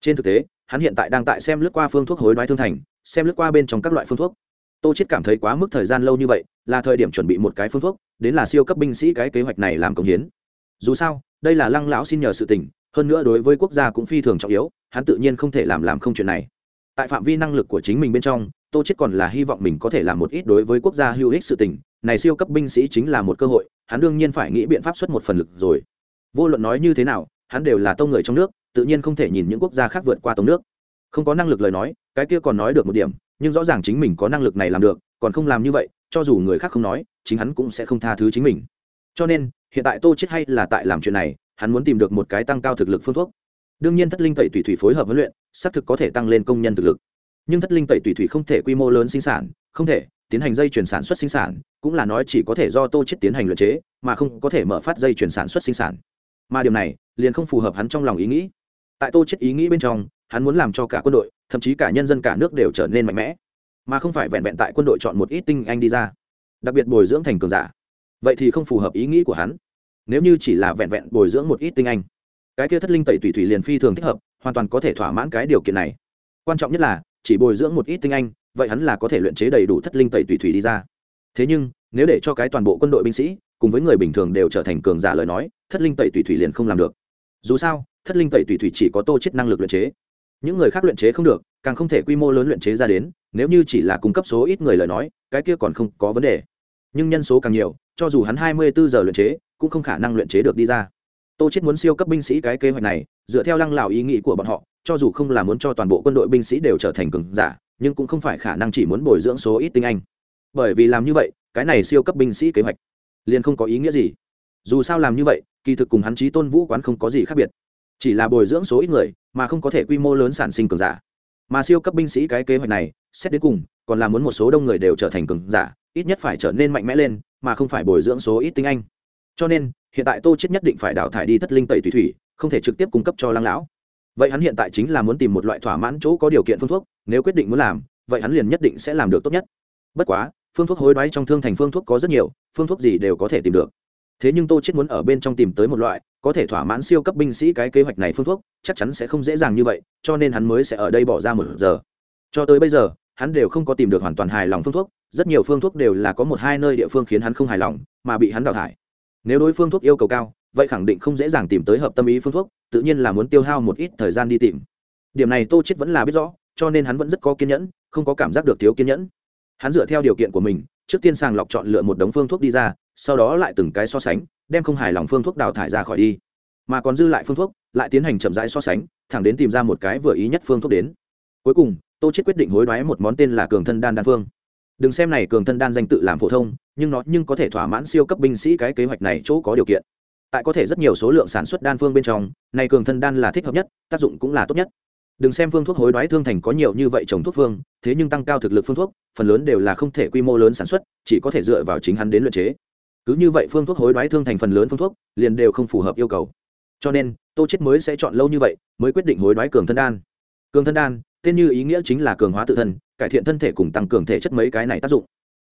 Trên thực tế, hắn hiện tại đang tại xem lướt qua phương thuốc hối đoái thương thành xem lướt qua bên trong các loại phương thuốc. Tô chết cảm thấy quá mức thời gian lâu như vậy, là thời điểm chuẩn bị một cái phương thuốc, đến là siêu cấp binh sĩ cái kế hoạch này làm công hiến. Dù sao, đây là lăng lão xin nhờ sự tình, hơn nữa đối với quốc gia cũng phi thường trọng yếu, hắn tự nhiên không thể làm làm không chuyện này. Tại phạm vi năng lực của chính mình bên trong, tô chết còn là hy vọng mình có thể làm một ít đối với quốc gia hữu ích sự tình, này siêu cấp binh sĩ chính là một cơ hội, hắn đương nhiên phải nghĩ biện pháp xuất một phần lực rồi. Vô luận nói như thế nào, hắn đều là tông người trong nước, tự nhiên không thể nhìn những quốc gia khác vượt qua tông nước. Không có năng lực lời nói cái kia còn nói được một điểm, nhưng rõ ràng chính mình có năng lực này làm được, còn không làm như vậy, cho dù người khác không nói, chính hắn cũng sẽ không tha thứ chính mình. Cho nên, hiện tại tô chết hay là tại làm chuyện này, hắn muốn tìm được một cái tăng cao thực lực phương thuốc. Đương nhiên thất linh tẩy tùy thủy phối hợp huấn luyện, xác thực có thể tăng lên công nhân thực lực. Nhưng thất linh tẩy tùy thủy không thể quy mô lớn sinh sản, không thể tiến hành dây chuyển sản xuất sinh sản, cũng là nói chỉ có thể do tô chết tiến hành luyện chế, mà không có thể mở phát dây chuyển sản xuất sinh sản. Mà điều này, liền không phù hợp hắn trong lòng ý nghĩ. Tại tô chết ý nghĩ bên trong hắn muốn làm cho cả quân đội, thậm chí cả nhân dân cả nước đều trở nên mạnh mẽ. Mà không phải vẹn vẹn tại quân đội chọn một ít tinh anh đi ra. Đặc biệt bồi dưỡng thành cường giả. Vậy thì không phù hợp ý nghĩ của hắn. Nếu như chỉ là vẹn vẹn bồi dưỡng một ít tinh anh, cái kia thất linh tẩy tùy thủy liền phi thường thích hợp, hoàn toàn có thể thỏa mãn cái điều kiện này. Quan trọng nhất là, chỉ bồi dưỡng một ít tinh anh, vậy hắn là có thể luyện chế đầy đủ thất linh tẩy tùy thủy đi ra. Thế nhưng, nếu để cho cái toàn bộ quân đội binh sĩ, cùng với người bình thường đều trở thành cường giả lời nói, thất linh tẩy tùy thủy liền không làm được. Dù sao, thất linh tẩy tùy thủy chỉ có tô chết năng lực luyện chế những người khác luyện chế không được, càng không thể quy mô lớn luyện chế ra đến, nếu như chỉ là cung cấp số ít người lời nói, cái kia còn không có vấn đề. Nhưng nhân số càng nhiều, cho dù hắn hai mươi bốn giờ luyện chế, cũng không khả năng luyện chế được đi ra. Tô chết muốn siêu cấp binh sĩ cái kế hoạch này, dựa theo lăng lào ý nghĩ của bọn họ, cho dù không là muốn cho toàn bộ quân đội binh sĩ đều trở thành cường giả, nhưng cũng không phải khả năng chỉ muốn bồi dưỡng số ít tinh anh. Bởi vì làm như vậy, cái này siêu cấp binh sĩ kế hoạch liền không có ý nghĩa gì. Dù sao làm như vậy, kỳ thực cùng hắn chí tôn vũ quán không có gì khác biệt chỉ là bồi dưỡng số ít người, mà không có thể quy mô lớn sản sinh cường giả. Mà siêu cấp binh sĩ cái kế hoạch này, xét đến cùng, còn là muốn một số đông người đều trở thành cường giả, ít nhất phải trở nên mạnh mẽ lên, mà không phải bồi dưỡng số ít tinh anh. Cho nên, hiện tại tô chết nhất định phải đào thải đi thất linh tẩy thủy thủy, không thể trực tiếp cung cấp cho lăng lão. Vậy hắn hiện tại chính là muốn tìm một loại thỏa mãn chỗ có điều kiện phương thuốc, nếu quyết định muốn làm, vậy hắn liền nhất định sẽ làm được tốt nhất. Bất quá, phương thuốc hối đoái trong thương thành phương thuốc có rất nhiều, phương thuốc gì đều có thể tìm được thế nhưng tô chết muốn ở bên trong tìm tới một loại, có thể thỏa mãn siêu cấp binh sĩ cái kế hoạch này phương thuốc, chắc chắn sẽ không dễ dàng như vậy, cho nên hắn mới sẽ ở đây bỏ ra một giờ. Cho tới bây giờ, hắn đều không có tìm được hoàn toàn hài lòng phương thuốc, rất nhiều phương thuốc đều là có một hai nơi địa phương khiến hắn không hài lòng, mà bị hắn đào thải. Nếu đối phương thuốc yêu cầu cao, vậy khẳng định không dễ dàng tìm tới hợp tâm ý phương thuốc, tự nhiên là muốn tiêu hao một ít thời gian đi tìm. Điểm này tô chết vẫn là biết rõ, cho nên hắn vẫn rất có kiên nhẫn, không có cảm giác được thiếu kiên nhẫn. Hắn dựa theo điều kiện của mình, trước tiên sàng lọc chọn lựa một đống phương thuốc đi ra sau đó lại từng cái so sánh, đem không hài lòng phương thuốc đào thải ra khỏi đi. Mà còn dư lại phương thuốc, lại tiến hành chậm rãi so sánh, thẳng đến tìm ra một cái vừa ý nhất phương thuốc đến. Cuối cùng, tô chết quyết định hối đoái một món tên là cường thân đan đan phương. Đừng xem này cường thân đan danh tự làm phổ thông, nhưng nó nhưng có thể thỏa mãn siêu cấp binh sĩ cái kế hoạch này chỗ có điều kiện. Tại có thể rất nhiều số lượng sản xuất đan phương bên trong, này cường thân đan là thích hợp nhất, tác dụng cũng là tốt nhất. Đừng xem phương thuốc hối đoái thương thành có nhiều như vậy trồng thuốc phương, thế nhưng tăng cao thực lực phương thuốc, phần lớn đều là không thể quy mô lớn sản xuất, chỉ có thể dựa vào chính hắn đến luyện chế cứ như vậy phương thuốc hối đoái thương thành phần lớn phương thuốc liền đều không phù hợp yêu cầu. Cho nên, tô chết mới sẽ chọn lâu như vậy, mới quyết định hối đoái cường thân đan. Cường thân đan, tên như ý nghĩa chính là cường hóa tự thân, cải thiện thân thể cùng tăng cường thể chất mấy cái này tác dụng.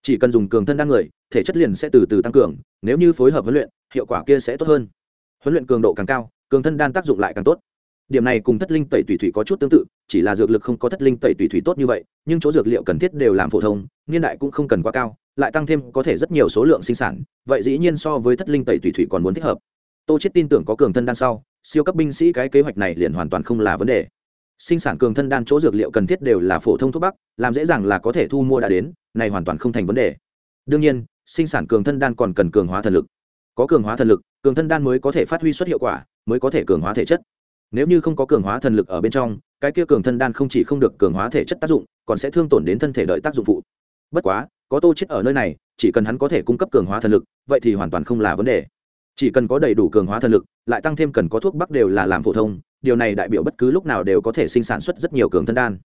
Chỉ cần dùng cường thân đan người, thể chất liền sẽ từ từ tăng cường, nếu như phối hợp huấn luyện, hiệu quả kia sẽ tốt hơn. Huấn luyện cường độ càng cao, cường thân đan tác dụng lại càng tốt. Điểm này cùng thất linh tẩy tùy thủy có chút tương tự, chỉ là dược lực không có thất linh tẩy tùy thủy tốt như vậy, nhưng chỗ dược liệu cần thiết đều làm phổ thông, niên đại cũng không cần quá cao lại tăng thêm có thể rất nhiều số lượng sinh sản, vậy dĩ nhiên so với thất linh tẩy thủy thủy còn muốn thích hợp. Tô chết tin tưởng có cường thân đan sau, siêu cấp binh sĩ cái kế hoạch này liền hoàn toàn không là vấn đề. Sinh sản cường thân đan chỗ dược liệu cần thiết đều là phổ thông thuốc bắc, làm dễ dàng là có thể thu mua đã đến, này hoàn toàn không thành vấn đề. Đương nhiên, sinh sản cường thân đan còn cần cường hóa thần lực. Có cường hóa thần lực, cường thân đan mới có thể phát huy xuất hiệu quả, mới có thể cường hóa thể chất. Nếu như không có cường hóa thần lực ở bên trong, cái kia cường thân đan không chỉ không được cường hóa thể chất tác dụng, còn sẽ thương tổn đến thân thể đợi tác dụng phụ. Bất quá có tô chết ở nơi này, chỉ cần hắn có thể cung cấp cường hóa thần lực, vậy thì hoàn toàn không là vấn đề. Chỉ cần có đầy đủ cường hóa thần lực, lại tăng thêm cần có thuốc bắc đều là làm phổ thông, điều này đại biểu bất cứ lúc nào đều có thể sinh sản xuất rất nhiều cường thân đan.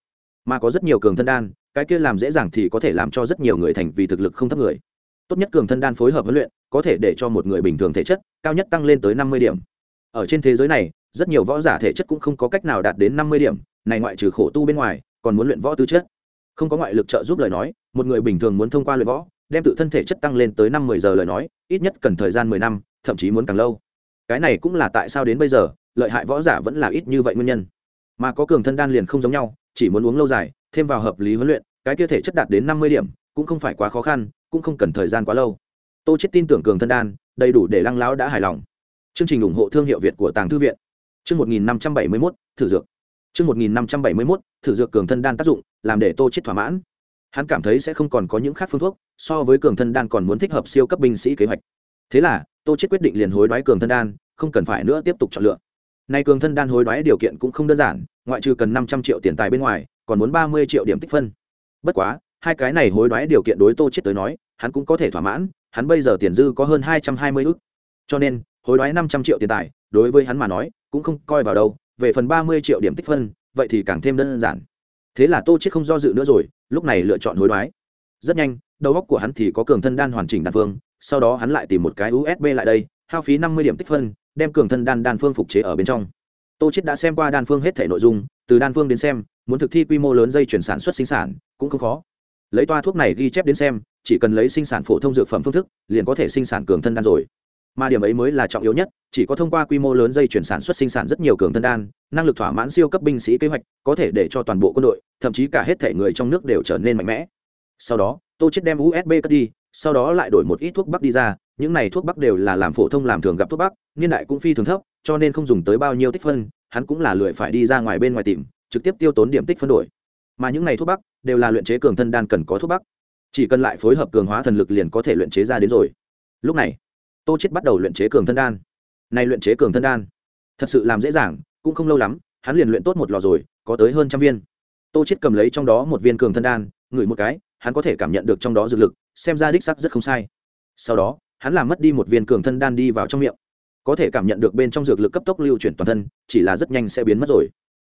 Mà có rất nhiều cường thân đan, cái kia làm dễ dàng thì có thể làm cho rất nhiều người thành vì thực lực không thấp người. Tốt nhất cường thân đan phối hợp huấn luyện, có thể để cho một người bình thường thể chất, cao nhất tăng lên tới năm mươi điểm. Ở trên thế giới này, rất nhiều võ giả thể chất cũng không có cách nào đạt đến năm mươi điểm, này ngoại trừ khổ tu bên ngoài, còn muốn luyện võ tư chất. Không có ngoại lực trợ giúp lời nói một người bình thường muốn thông qua luyện võ, đem tự thân thể chất tăng lên tới năm mười giờ lời nói, ít nhất cần thời gian mười năm, thậm chí muốn càng lâu. Cái này cũng là tại sao đến bây giờ, lợi hại võ giả vẫn là ít như vậy nguyên nhân. Mà có cường thân đan liền không giống nhau, chỉ muốn uống lâu dài, thêm vào hợp lý huấn luyện, cái kia thể chất đạt đến năm mươi điểm, cũng không phải quá khó khăn, cũng không cần thời gian quá lâu. Tô chết tin tưởng cường thân đan, đầy đủ để lăng lão đã hài lòng. Chương trình ủng hộ thương hiệu việt của tàng thư viện. Chương một nghìn năm trăm bảy mươi mốt, thử dược. Chương một nghìn năm trăm bảy mươi mốt, thử dược cường thân đan tác dụng, làm để tô chết thỏa mãn hắn cảm thấy sẽ không còn có những khác phương thuốc, so với cường thân đan còn muốn thích hợp siêu cấp binh sĩ kế hoạch. Thế là, tô chết quyết định liền hối đoái cường thân đan, không cần phải nữa tiếp tục chọn lựa. Nay cường thân đan hối đoái điều kiện cũng không đơn giản, ngoại trừ cần năm trăm triệu tiền tài bên ngoài, còn muốn ba mươi triệu điểm tích phân. Bất quá, hai cái này hối đoái điều kiện đối tô chết tới nói, hắn cũng có thể thỏa mãn, hắn bây giờ tiền dư có hơn hai trăm hai mươi ức. Cho nên, hối đoái năm trăm triệu tiền tài, đối với hắn mà nói, cũng không coi vào đâu, về phần ba mươi triệu điểm tích phân, vậy thì càng thêm đơn giản. Thế là tô chết không do dự nữa rồi lúc này lựa chọn hối đoái. Rất nhanh, đầu góc của hắn thì có cường thân đan hoàn chỉnh đan phương, sau đó hắn lại tìm một cái usb lại đây, hao phí năm mươi điểm tích phân, đem cường thân đan đan phương phục chế ở bên trong. Tô chết đã xem qua đan phương hết thể nội dung, từ đan phương đến xem, muốn thực thi quy mô lớn dây chuyển sản xuất sinh sản, cũng không khó. Lấy toa thuốc này ghi chép đến xem, chỉ cần lấy sinh sản phổ thông dược phẩm phương thức, liền có thể sinh sản cường thân đan rồi. Mà điểm ấy mới là trọng yếu nhất, chỉ có thông qua quy mô lớn dây chuyển sản xuất sinh sản rất nhiều cường thân đan, năng lực thỏa mãn siêu cấp binh sĩ kế hoạch, có thể để cho toàn bộ quân đội thậm chí cả hết thể người trong nước đều trở nên mạnh mẽ. Sau đó, tô chết đem usb cất đi, sau đó lại đổi một ít thuốc bắc đi ra, những này thuốc bắc đều là làm phổ thông làm thường gặp thuốc bắc, niên đại cũng phi thường thấp, cho nên không dùng tới bao nhiêu tích phân, hắn cũng là lười phải đi ra ngoài bên ngoài tìm, trực tiếp tiêu tốn điểm tích phân đổi. Mà những này thuốc bắc đều là luyện chế cường thân đan cần có thuốc bắc. Chỉ cần lại phối hợp cường hóa thần lực liền có thể luyện chế ra đến rồi. Lúc này, tô chết bắt đầu luyện chế cường thân đan. Này luyện chế cường thân đan, thật sự làm dễ dàng, cũng không lâu lắm, hắn liền luyện tốt một lò rồi, có tới hơn trăm viên tô chết cầm lấy trong đó một viên cường thân đan ngửi một cái hắn có thể cảm nhận được trong đó dược lực xem ra đích sắc rất không sai. Sau đó hắn làm mất đi một viên cường thân đan đi vào trong miệng. Có thể cảm nhận được bên trong dược lực cấp tốc lưu chuyển toàn thân chỉ là rất nhanh sẽ biến mất rồi.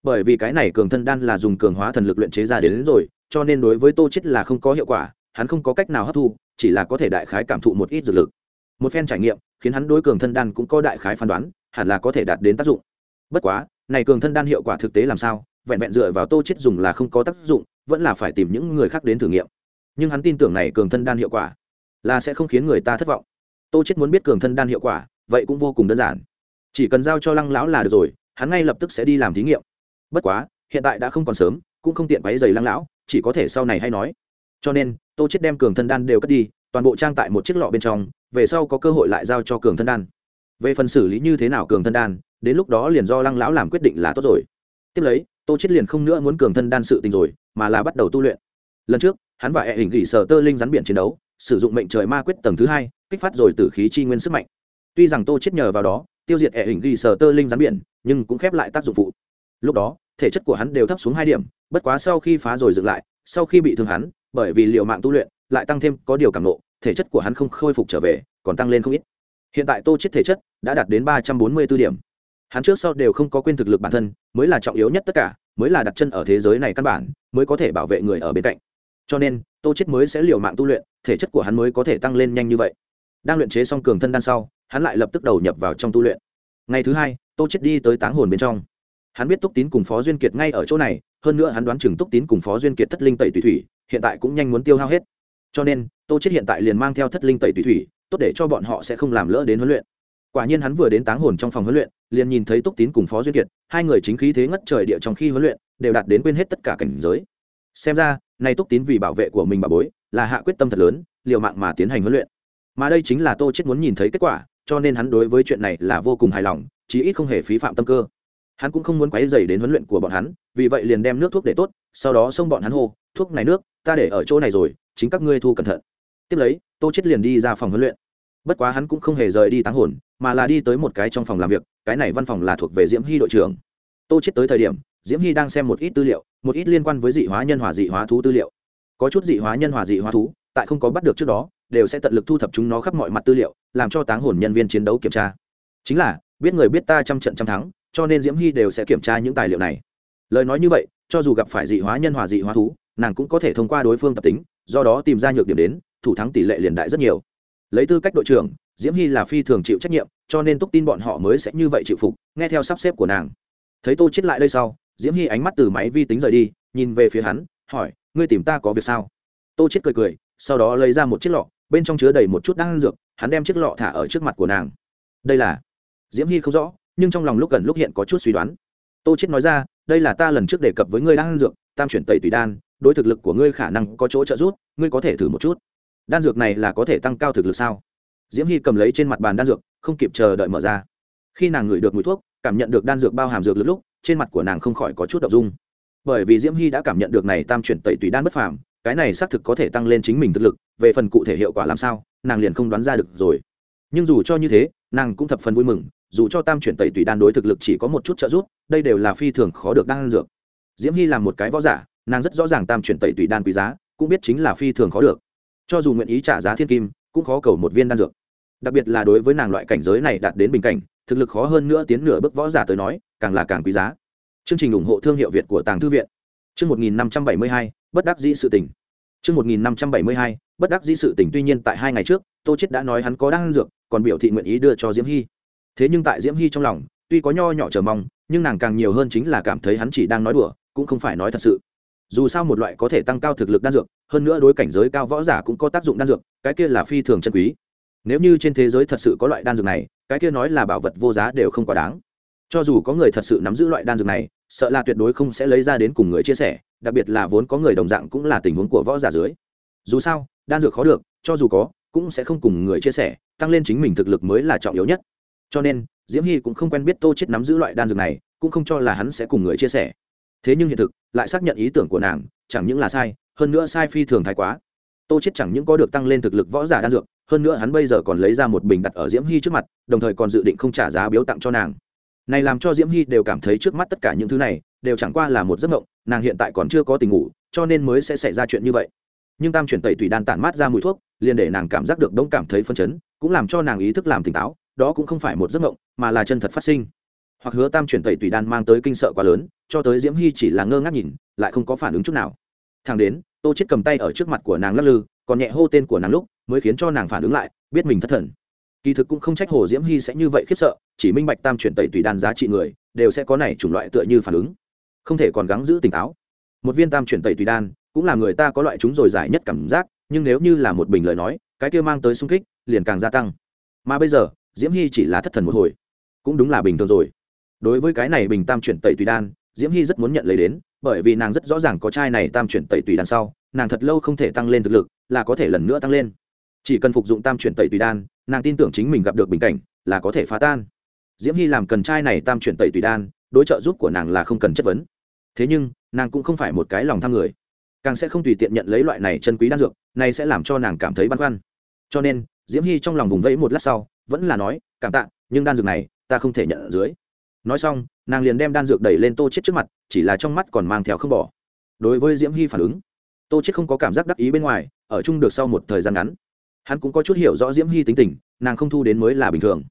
Bởi vì cái này cường thân đan là dùng cường hóa thần lực luyện chế ra đến, đến rồi cho nên đối với tô chết là không có hiệu quả hắn không có cách nào hấp thu chỉ là có thể đại khái cảm thụ một ít dược lực. Một phen trải nghiệm khiến hắn đối cường thân đan cũng có đại khái phán đoán hẳn là có thể đạt đến tác dụng. Bất quá này cường thân đan hiệu quả thực tế làm sao vẹn vẹn dựa vào tô chết dùng là không có tác dụng, vẫn là phải tìm những người khác đến thử nghiệm. Nhưng hắn tin tưởng này cường thân đan hiệu quả, là sẽ không khiến người ta thất vọng. Tô chết muốn biết cường thân đan hiệu quả, vậy cũng vô cùng đơn giản. Chỉ cần giao cho lăng lão là được rồi, hắn ngay lập tức sẽ đi làm thí nghiệm. Bất quá, hiện tại đã không còn sớm, cũng không tiện váy giày lăng lão, chỉ có thể sau này hay nói. Cho nên, tô chết đem cường thân đan đều cất đi, toàn bộ trang tại một chiếc lọ bên trong, về sau có cơ hội lại giao cho cường thân đan. Về phần xử lý như thế nào cường thân đan, đến lúc đó liền do lăng lão làm quyết định là tốt rồi. Tiếp lấy tô chết liền không nữa muốn cường thân đan sự tình rồi, mà là bắt đầu tu luyện. Lần trước, hắn và hệ hình gỉ sở tơ linh rắn biển chiến đấu, sử dụng mệnh trời ma quyết tầng thứ hai, kích phát rồi tử khí chi nguyên sức mạnh. Tuy rằng tô chết nhờ vào đó, tiêu diệt hệ hình gỉ sở tơ linh rắn biển, nhưng cũng khép lại tác dụng phụ. Lúc đó, thể chất của hắn đều thấp xuống hai điểm, bất quá sau khi phá rồi dựng lại, sau khi bị thương hắn, bởi vì liệu mạng tu luyện, lại tăng thêm có điều cảm nộ, thể chất của hắn không khôi phục trở về, còn tăng lên không ít. Hiện tại tô chết thể chất đã đạt đến ba trăm bốn mươi 344 điểm hắn trước sau đều không có quên thực lực bản thân, mới là trọng yếu nhất tất cả, mới là đặt chân ở thế giới này căn bản, mới có thể bảo vệ người ở bên cạnh. Cho nên, tô chết mới sẽ liều mạng tu luyện, thể chất của hắn mới có thể tăng lên nhanh như vậy. Đang luyện chế xong cường thân đan sau, hắn lại lập tức đầu nhập vào trong tu luyện. Ngày thứ hai, tô chết đi tới táng hồn bên trong. Hắn biết túc tín cùng phó duyên kiệt ngay ở chỗ này, hơn nữa hắn đoán chừng túc tín cùng phó duyên kiệt thất linh tẩy tùy thủy, hiện tại cũng nhanh muốn tiêu hao hết. Cho nên, tô chết hiện tại liền mang theo thất linh tẩy tùy thủy, tốt để cho bọn họ sẽ không làm lỡ đến huấn luyện quả nhiên hắn vừa đến táng hồn trong phòng huấn luyện, liền nhìn thấy túc tín cùng phó duyên kiệt, hai người chính khí thế ngất trời địa trong khi huấn luyện, đều đạt đến quên hết tất cả cảnh giới. Xem ra, nay túc tín vì bảo vệ của mình bà bối, là hạ quyết tâm thật lớn, liều mạng mà tiến hành huấn luyện. Mà đây chính là tô chết muốn nhìn thấy kết quả, cho nên hắn đối với chuyện này là vô cùng hài lòng, chí ít không hề phí phạm tâm cơ. Hắn cũng không muốn quấy dày đến huấn luyện của bọn hắn, vì vậy liền đem nước thuốc để tốt, sau đó xông bọn hắn hô, thuốc này nước, ta để ở chỗ này rồi, chính các ngươi thu cẩn thận. Tiếp lấy, tô chết liền đi ra phòng huấn luyện bất quá hắn cũng không hề rời đi táng hồn, mà là đi tới một cái trong phòng làm việc, cái này văn phòng là thuộc về diễm hy đội trưởng. Tô chết tới thời điểm, diễm hy đang xem một ít tư liệu, một ít liên quan với dị hóa nhân hòa dị hóa thú tư liệu. Có chút dị hóa nhân hòa dị hóa thú, tại không có bắt được trước đó, đều sẽ tận lực thu thập chúng nó khắp mọi mặt tư liệu, làm cho táng hồn nhân viên chiến đấu kiểm tra. Chính là, biết người biết ta trăm trận trăm thắng, cho nên diễm hy đều sẽ kiểm tra những tài liệu này. Lời nói như vậy, cho dù gặp phải dị hóa nhân hòa dị hóa thú, nàng cũng có thể thông qua đối phương tập tính, do đó tìm ra nhược điểm đến, thủ thắng tỷ lệ liền đại rất nhiều lấy tư cách đội trưởng, diễm hy là phi thường chịu trách nhiệm, cho nên túc tin bọn họ mới sẽ như vậy chịu phục, nghe theo sắp xếp của nàng. Thấy tô chết lại đây sau, diễm hy ánh mắt từ máy vi tính rời đi, nhìn về phía hắn, hỏi, ngươi tìm ta có việc sao? Tô chết cười cười, sau đó lấy ra một chiếc lọ, bên trong chứa đầy một chút đan dược, hắn đem chiếc lọ thả ở trước mặt của nàng. Đây là diễm hy không rõ, nhưng trong lòng lúc gần lúc hiện có chút suy đoán. Tô chết nói ra, đây là ta lần trước đề cập với ngươi đan dược, tam chuyển tẩy tùy đan, đối thực lực của ngươi khả năng có chỗ trợ giúp, ngươi có thể thử một chút đan dược này là có thể tăng cao thực lực sao? Diễm hy cầm lấy trên mặt bàn đan dược, không kịp chờ đợi mở ra. Khi nàng ngửi được mùi thuốc, cảm nhận được đan dược bao hàm dược lúc lúc, trên mặt của nàng không khỏi có chút đ ộ n g dung. Bởi vì diễm hy đã cảm nhận được này tam chuyển tẩy tùy đan bất phàm, cái này xác thực có thể tăng lên chính mình thực lực, về phần cụ thể hiệu quả làm sao, nàng liền không đoán ra được rồi. Nhưng dù cho như thế, nàng cũng thập phần vui mừng, dù cho tam chuyển tẩy tùy đan đối thực lực chỉ có một chút trợ giúp, đây đều là phi thường khó được đan dược. Diễm hy làm một cái võ giả, nàng rất rõ ràng tam chuyển tẩy tùy đan quý giá, cũng biết chính là phi thường khó được cho dù nguyện ý trả giá thiên kim, cũng khó cầu một viên đan dược. Đặc biệt là đối với nàng loại cảnh giới này đạt đến bình cảnh, thực lực khó hơn nữa tiến nửa bước võ giả tới nói, càng là càng quý giá. Chương trình ủng hộ thương hiệu việt của tàng thư viện. Chương một nghìn năm trăm bảy mươi hai, bất đắc dĩ sự tỉnh chương một nghìn năm trăm bảy mươi hai, bất đắc dĩ sự tỉnh tuy nhiên tại hai ngày trước, tô chết đã nói hắn có đan dược, còn biểu thị nguyện ý đưa cho diễm hy. Thế nhưng tại diễm hy trong lòng, tuy có nho nhỏ chờ mong, nhưng nàng càng nhiều hơn chính là cảm thấy hắn chỉ đang nói đùa, cũng không phải nói thật sự dù sao một loại có thể tăng cao thực lực đan dược, hơn nữa đối cảnh giới cao võ giả cũng có tác dụng đan dược, cái kia là phi thường chân quý. Nếu như trên thế giới thật sự có loại đan dược này, cái kia nói là bảo vật vô giá đều không quá đáng. Cho dù có người thật sự nắm giữ loại đan dược này, sợ là tuyệt đối không sẽ lấy ra đến cùng người chia sẻ, đặc biệt là vốn có người đồng dạng cũng là tình huống của võ giả dưới. Dù sao, đan dược khó được, cho dù có, cũng sẽ không cùng người chia sẻ, tăng lên chính mình thực lực mới là trọng yếu nhất. Cho nên, diễm hy cũng không quen biết tô chết nắm giữ loại đan dược này, cũng không cho là hắn sẽ cùng người chia sẻ thế nhưng hiện thực, lại xác nhận ý tưởng của nàng, chẳng những là sai, hơn nữa sai phi thường thái quá. Tô chết chẳng những có được tăng lên thực lực võ giả đan dược, hơn nữa hắn bây giờ còn lấy ra một bình đặt ở diễm hy trước mặt, đồng thời còn dự định không trả giá biếu tặng cho nàng. Này làm cho diễm hy đều cảm thấy trước mắt tất cả những thứ này, đều chẳng qua là một giấc mộng, nàng hiện tại còn chưa có tình ngủ, cho nên mới sẽ xảy ra chuyện như vậy. Nhưng tam chuyển tẩy tùy đan tản mát ra mùi thuốc, liền để nàng cảm giác được đông cảm thấy phân chấn, cũng làm cho nàng ý thức làm tỉnh táo, đó cũng không phải một giấc mộng, mà là chân thật phát sinh hoặc hứa tam chuyển tẩy tùy đan mang tới kinh sợ quá lớn, cho tới diễm hy chỉ là ngơ ngác nhìn, lại không có phản ứng chút nào. Thằng đến, tô chết cầm tay ở trước mặt của nàng lắc lư, còn nhẹ hô tên của nàng lúc, mới khiến cho nàng phản ứng lại, biết mình thất thần. Kỳ thực cũng không trách hồ diễm hy sẽ như vậy khiếp sợ, chỉ minh bạch tam chuyển tẩy tùy đan giá trị người, đều sẽ có này chủng loại tựa như phản ứng. Không thể còn gắng giữ tỉnh táo. Một viên tam chuyển tẩy tùy đan, cũng là người ta có loại chúng rồi giải nhất cảm giác, nhưng nếu như là một bình lời nói, cái kia mang tới sung kích, liền càng gia tăng. Mà bây giờ, diễm hy chỉ là thất thần một hồi. Cũng đúng là bình thường rồi đối với cái này bình tam chuyển tẩy tùy đan, diễm hy rất muốn nhận lấy đến, bởi vì nàng rất rõ ràng có chai này tam chuyển tẩy tùy đan sau, nàng thật lâu không thể tăng lên thực lực, là có thể lần nữa tăng lên. Chỉ cần phục dụng tam chuyển tẩy tùy đan, nàng tin tưởng chính mình gặp được bình cảnh, là có thể phá tan. Diễm hy làm cần chai này tam chuyển tẩy tùy đan, đối trợ giúp của nàng là không cần chất vấn. Thế nhưng, nàng cũng không phải một cái lòng tham người. Càng sẽ không tùy tiện nhận lấy loại này chân quý đan dược, này sẽ làm cho nàng cảm thấy băn khoăn. Cho nên, diễm hy trong lòng vùng vẫy một lát sau, vẫn là nói, cảm tạ, nhưng đan dược này, ta không thể nhận ở dưới nói xong, nàng liền đem đan dược đẩy lên tô chết trước mặt, chỉ là trong mắt còn mang theo không bỏ. Đối với diễm hy phản ứng, tô chết không có cảm giác đắc ý bên ngoài, ở chung được sau một thời gian ngắn. Hắn cũng có chút hiểu rõ diễm hy tính tình, nàng không thu đến mới là bình thường.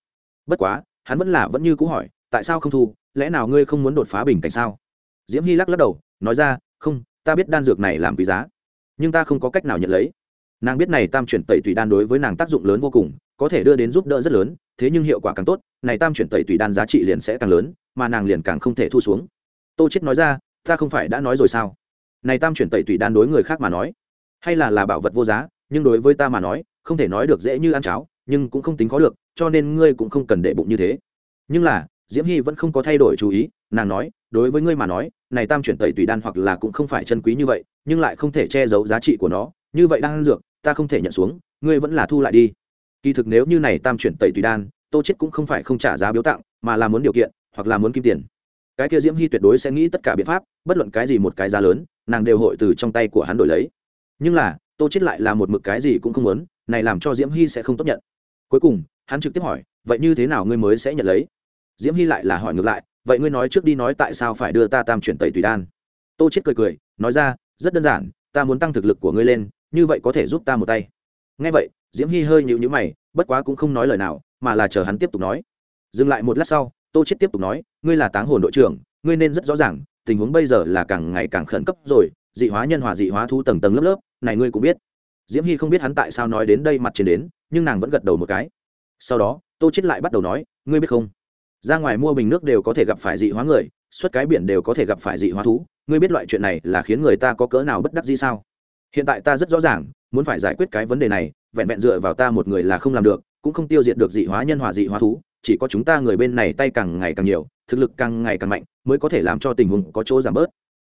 Bất quá, hắn vẫn là vẫn như cũ hỏi, tại sao không thu? Lẽ nào ngươi không muốn đột phá bình cảnh sao? Diễm hy lắc lắc đầu, nói ra, không, ta biết đan dược này làm quý giá, nhưng ta không có cách nào nhận lấy. Nàng biết này tam chuyển tẩy tùy đan đối với nàng tác dụng lớn vô cùng có thể đưa đến giúp đỡ rất lớn, thế nhưng hiệu quả càng tốt, này tam chuyển tẩy tùy đan giá trị liền sẽ càng lớn, mà nàng liền càng không thể thu xuống. Tô chết nói ra, ta không phải đã nói rồi sao? Này tam chuyển tẩy tùy đan đối người khác mà nói, hay là là bảo vật vô giá, nhưng đối với ta mà nói, không thể nói được dễ như ăn cháo, nhưng cũng không tính khó được, cho nên ngươi cũng không cần để bụng như thế. Nhưng là, diễm hy vẫn không có thay đổi chú ý, nàng nói, đối với ngươi mà nói, này tam chuyển tẩy tùy đan hoặc là cũng không phải chân quý như vậy, nhưng lại không thể che giấu giá trị của nó, như vậy đang dược, ta không thể nhận xuống, ngươi vẫn là thu lại đi kỳ thực nếu như này tam chuyển tẩy tùy đan, tô chết cũng không phải không trả giá biếu tặng, mà là muốn điều kiện, hoặc là muốn kim tiền. Cái kia diễm hy tuyệt đối sẽ nghĩ tất cả biện pháp, bất luận cái gì một cái giá lớn, nàng đều hội từ trong tay của hắn đổi lấy. Nhưng là, tô chết lại là một mực cái gì cũng không muốn, này làm cho diễm hy sẽ không tốt nhận. Cuối cùng, hắn trực tiếp hỏi, vậy như thế nào ngươi mới sẽ nhận lấy? Diễm hy lại là hỏi ngược lại, vậy ngươi nói trước đi nói tại sao phải đưa ta tam chuyển tẩy tùy đan? Tô chết cười cười, nói ra, rất đơn giản, ta muốn tăng thực lực của ngươi lên, như vậy có thể giúp ta một tay. Nghe vậy diễm hy hơi nhịu nhữ mày, bất quá cũng không nói lời nào, mà là chờ hắn tiếp tục nói. Dừng lại một lát sau, tô chết tiếp tục nói, ngươi là táng hồn đội trưởng, ngươi nên rất rõ ràng, tình huống bây giờ là càng ngày càng khẩn cấp rồi, dị hóa nhân hòa dị hóa thu tầng tầng lớp lớp, này ngươi cũng biết. Diễm hy không biết hắn tại sao nói đến đây mặt trên đến, nhưng nàng vẫn gật đầu một cái. Sau đó, tô chết lại bắt đầu nói, ngươi biết không? Ra ngoài mua bình nước đều có thể gặp phải dị hóa người, xuất cái biển đều có thể gặp phải dị hóa thú, ngươi biết loại chuyện này là khiến người ta có cỡ nào bất đắc dĩ sao? Hiện tại ta rất rõ ràng, muốn phải giải quyết cái vấn đề này, vẹn vẹn dựa vào ta một người là không làm được, cũng không tiêu diệt được dị hóa nhân hòa dị hóa thú, chỉ có chúng ta người bên này tay càng ngày càng nhiều, thực lực càng ngày càng mạnh, mới có thể làm cho tình huống có chỗ giảm bớt.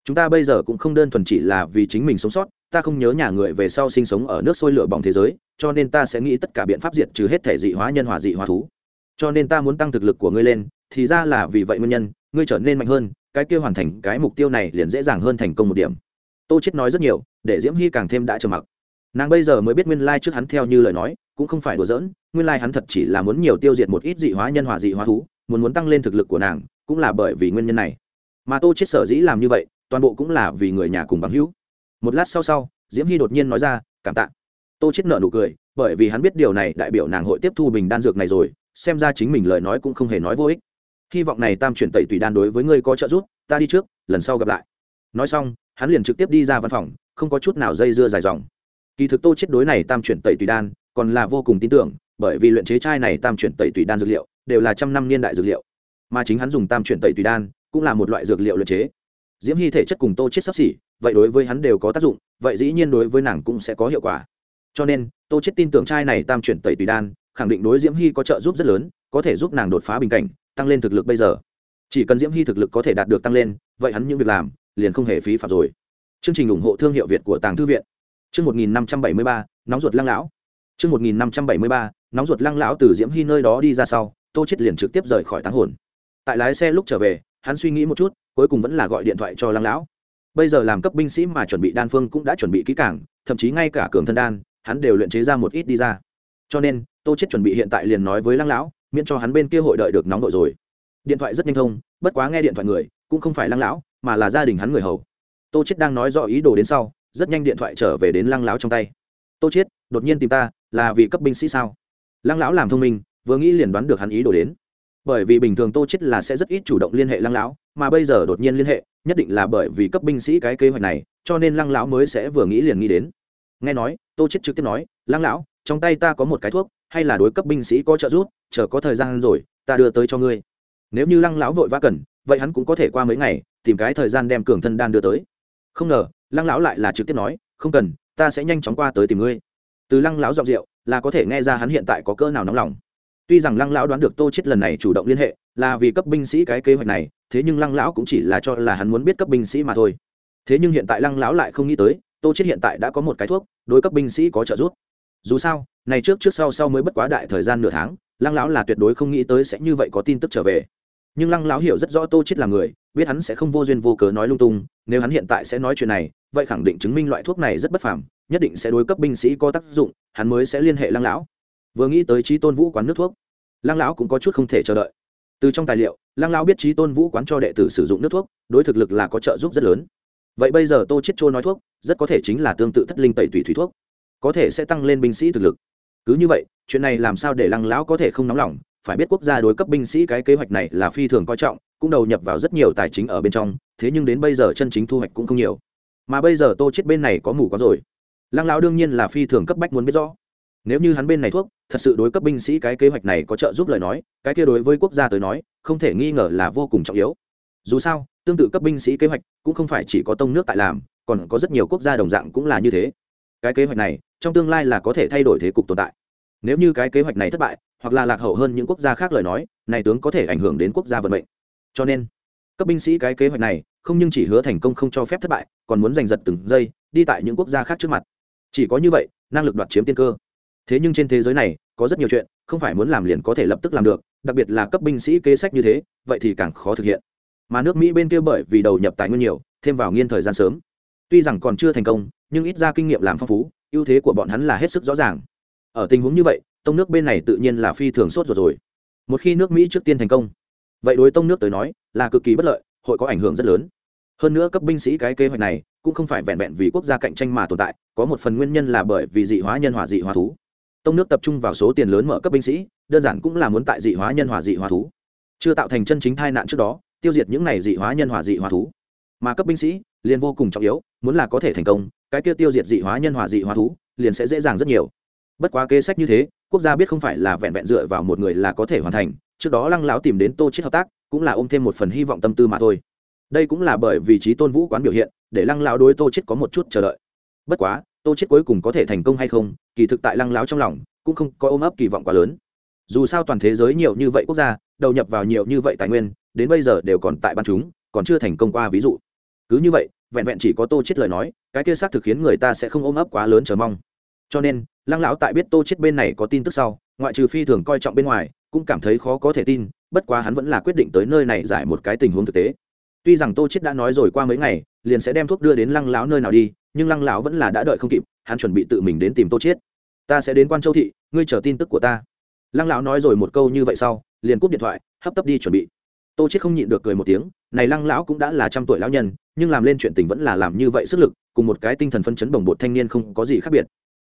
Chúng ta bây giờ cũng không đơn thuần chỉ là vì chính mình sống sót, ta không nhớ nhà người về sau sinh sống ở nước sôi lửa bỏng thế giới, cho nên ta sẽ nghĩ tất cả biện pháp diệt trừ hết thể dị hóa nhân hòa dị hóa thú. Cho nên ta muốn tăng thực lực của ngươi lên, thì ra là vì vậy nguyên nhân, ngươi trở nên mạnh hơn, cái kia hoàn thành cái mục tiêu này liền dễ dàng hơn thành công một điểm. Tô chết nói rất nhiều để diễm hy càng thêm đã trầm mặc nàng bây giờ mới biết nguyên lai trước hắn theo như lời nói cũng không phải đùa giỡn nguyên lai hắn thật chỉ là muốn nhiều tiêu diệt một ít dị hóa nhân hòa dị hóa thú muốn muốn tăng lên thực lực của nàng cũng là bởi vì nguyên nhân này mà tô chết sở dĩ làm như vậy toàn bộ cũng là vì người nhà cùng bằng hữu một lát sau sau diễm hy đột nhiên nói ra cảm tạ tô chết nợ nụ cười bởi vì hắn biết điều này đại biểu nàng hội tiếp thu bình đan dược này rồi xem ra chính mình lời nói cũng không hề nói vô ích hy vọng này tam chuyển tẩy tùy đan đối với ngươi có trợ giúp ta đi trước lần sau gặp lại nói xong hắn liền trực tiếp đi ra văn phòng không có chút nào dây dưa dài dòng. Kỳ thực tô chết đối này tam chuyển tẩy tùy đan còn là vô cùng tin tưởng, bởi vì luyện chế chai này tam chuyển tẩy tùy đan dược liệu đều là trăm năm niên đại dược liệu. Mà chính hắn dùng tam chuyển tẩy tùy đan cũng là một loại dược liệu luyện chế. Diễm hy thể chất cùng tô chết sắp xỉ, vậy đối với hắn đều có tác dụng, vậy dĩ nhiên đối với nàng cũng sẽ có hiệu quả. Cho nên, tô chết tin tưởng chai này tam chuyển tẩy tùy đan, khẳng định đối diễm hy có trợ giúp rất lớn, có thể giúp nàng đột phá bình cảnh, tăng lên thực lực bây giờ. Chỉ cần diễm hy thực lực có thể đạt được tăng lên, vậy hắn những việc làm liền không hề phí phạm rồi chương trình ủng hộ thương hiệu việt của tàng thư viện. Chương một nghìn năm trăm bảy mươi ba, nóng ruột lăng lão. Chương một nghìn năm trăm bảy mươi ba, nóng ruột lăng lão từ diễm hy nơi đó đi ra sau, tô chết liền trực tiếp rời khỏi táng hồn. Tại lái xe lúc trở về, hắn suy nghĩ một chút, cuối cùng vẫn là gọi điện thoại cho lăng lão. Bây giờ làm cấp binh sĩ mà chuẩn bị đan phương cũng đã chuẩn bị kỹ càng, thậm chí ngay cả cường thân đan, hắn đều luyện chế ra một ít đi ra. Cho nên, tô chết chuẩn bị hiện tại liền nói với lăng lão, miễn cho hắn bên kia hội đợi được nóng đội rồi. Điện thoại rất nhanh thông, bất quá nghe điện thoại người, cũng không phải lăng lão, mà là gia đình hắn người hầu tô chết đang nói rõ ý đồ đến sau, rất nhanh điện thoại trở về đến lăng lão trong tay. Tô chết đột nhiên tìm ta, là vì cấp binh sĩ sao? Lăng lão làm thông minh, vừa nghĩ liền đoán được hắn ý đồ đến. Bởi vì bình thường tô chết là sẽ rất ít chủ động liên hệ lăng lão, mà bây giờ đột nhiên liên hệ, nhất định là bởi vì cấp binh sĩ cái kế hoạch này, cho nên lăng lão mới sẽ vừa nghĩ liền nghĩ đến. Nghe nói, tô chết trực tiếp nói, lăng lão, trong tay ta có một cái thuốc, hay là đối cấp binh sĩ có trợ giúp, chờ có thời gian rồi, ta đưa tới cho ngươi. Nếu như lăng lão vội vã cần, vậy hắn cũng có thể qua mấy ngày, tìm cái thời gian đem cường thân đan đưa tới không ngờ, lăng lão lại là trực tiếp nói, không cần, ta sẽ nhanh chóng qua tới tìm ngươi. Từ lăng lão giọng rượu, là có thể nghe ra hắn hiện tại có cỡ nào nóng lòng. Tuy rằng lăng lão đoán được tô chết lần này chủ động liên hệ, là vì cấp binh sĩ cái kế hoạch này, thế nhưng lăng lão cũng chỉ là cho là hắn muốn biết cấp binh sĩ mà thôi. Thế nhưng hiện tại lăng lão lại không nghĩ tới, tô chết hiện tại đã có một cái thuốc, đối cấp binh sĩ có trợ giúp. Dù sao, này trước trước sau sau mới bất quá đại thời gian nửa tháng, lăng lão là tuyệt đối không nghĩ tới sẽ như vậy có tin tức trở về. Nhưng lăng lão hiểu rất rõ tô chết là người biết hắn sẽ không vô duyên vô cớ nói lung tung, nếu hắn hiện tại sẽ nói chuyện này, vậy khẳng định chứng minh loại thuốc này rất bất phàm, nhất định sẽ đối cấp binh sĩ có tác dụng, hắn mới sẽ liên hệ lăng lão. Vừa nghĩ tới trí tôn vũ quán nước thuốc, lăng lão cũng có chút không thể chờ đợi. Từ trong tài liệu, lăng lão biết trí tôn vũ quán cho đệ tử sử dụng nước thuốc, đối thực lực là có trợ giúp rất lớn. Vậy bây giờ tô chết trôi nói thuốc, rất có thể chính là tương tự thất linh tẩy tùy thủy thuốc, có thể sẽ tăng lên binh sĩ thực lực. Cứ như vậy, chuyện này làm sao để lăng lão có thể không nóng lòng, phải biết quốc gia đối cấp binh sĩ cái kế hoạch này là phi thường coi trọng cũng đầu nhập vào rất nhiều tài chính ở bên trong, thế nhưng đến bây giờ chân chính thu hoạch cũng không nhiều. Mà bây giờ tô chết bên này có mù có rồi. Lăng lão đương nhiên là phi thường cấp bách muốn biết rõ. Nếu như hắn bên này thuốc, thật sự đối cấp binh sĩ cái kế hoạch này có trợ giúp lời nói, cái kia đối với quốc gia tới nói, không thể nghi ngờ là vô cùng trọng yếu. Dù sao, tương tự cấp binh sĩ kế hoạch cũng không phải chỉ có tông nước tại làm, còn có rất nhiều quốc gia đồng dạng cũng là như thế. Cái kế hoạch này, trong tương lai là có thể thay đổi thế cục tồn tại. Nếu như cái kế hoạch này thất bại, hoặc là lạc hậu hơn những quốc gia khác lời nói, này tướng có thể ảnh hưởng đến quốc gia vận mệnh cho nên, cấp binh sĩ cái kế hoạch này không nhưng chỉ hứa thành công không cho phép thất bại, còn muốn giành giật từng giây, đi tại những quốc gia khác trước mặt. Chỉ có như vậy, năng lực đoạt chiếm tiên cơ. Thế nhưng trên thế giới này, có rất nhiều chuyện không phải muốn làm liền có thể lập tức làm được, đặc biệt là cấp binh sĩ kế sách như thế, vậy thì càng khó thực hiện. Mà nước mỹ bên kia bởi vì đầu nhập tài nguyên nhiều, thêm vào nghiên thời gian sớm. Tuy rằng còn chưa thành công, nhưng ít ra kinh nghiệm làm phong phú, ưu thế của bọn hắn là hết sức rõ ràng. Ở tình huống như vậy, tông nước bên này tự nhiên là phi thường sốt rồi rồi. Một khi nước mỹ trước tiên thành công vậy đối tông nước tới nói, là cực kỳ bất lợi, hội có ảnh hưởng rất lớn. Hơn nữa cấp binh sĩ cái kế hoạch này, cũng không phải vẹn vẹn vì quốc gia cạnh tranh mà tồn tại, có một phần nguyên nhân là bởi vì dị hóa nhân hòa dị hóa thú. Tông nước tập trung vào số tiền lớn mở cấp binh sĩ, đơn giản cũng là muốn tại dị hóa nhân hòa dị hóa thú. Chưa tạo thành chân chính tai nạn trước đó, tiêu diệt những này dị hóa nhân hòa dị hóa thú. Mà cấp binh sĩ, liền vô cùng trọng yếu, muốn là có thể thành công, cái kia tiêu diệt dị hóa nhân hòa dị hóa thú, liền sẽ dễ dàng rất nhiều. Bất quá kế sách như thế, quốc gia biết không phải là vẹn vẹn dựa vào một người là có thể hoàn thành trước đó lăng lão tìm đến tô chết hợp tác, cũng là ôm thêm một phần hy vọng tâm tư mà thôi. Đây cũng là bởi vì trí tôn vũ quán biểu hiện, để lăng lão đối tô chết có một chút chờ đợi. Bất quá, tô chết cuối cùng có thể thành công hay không, kỳ thực tại lăng lão trong lòng, cũng không có ôm ấp kỳ vọng quá lớn. Dù sao toàn thế giới nhiều như vậy quốc gia, đầu nhập vào nhiều như vậy tài nguyên, đến bây giờ đều còn tại ban chúng, còn chưa thành công qua ví dụ. Cứ như vậy, vẹn vẹn chỉ có tô chết lời nói, cái kia xác thực khiến người ta sẽ không ôm ấp quá lớn chờ mong. Cho nên, lăng lão tại biết tô chết bên này có tin tức sau, ngoại trừ phi thường coi trọng bên ngoài cũng cảm thấy khó có thể tin, bất quá hắn vẫn là quyết định tới nơi này giải một cái tình huống thực tế. Tuy rằng tô chết đã nói rồi qua mấy ngày, liền sẽ đem thuốc đưa đến lăng lão nơi nào đi, nhưng lăng lão vẫn là đã đợi không kịp, hắn chuẩn bị tự mình đến tìm tô chết. Ta sẽ đến quan châu thị, ngươi chờ tin tức của ta. Lăng lão nói rồi một câu như vậy sau, liền cúp điện thoại, hấp tấp đi chuẩn bị. Tô chết không nhịn được cười một tiếng, này lăng lão cũng đã là trăm tuổi lão nhân, nhưng làm lên chuyện tình vẫn là làm như vậy sức lực, cùng một cái tinh thần phân chấn bồng bột thanh niên không có gì khác biệt.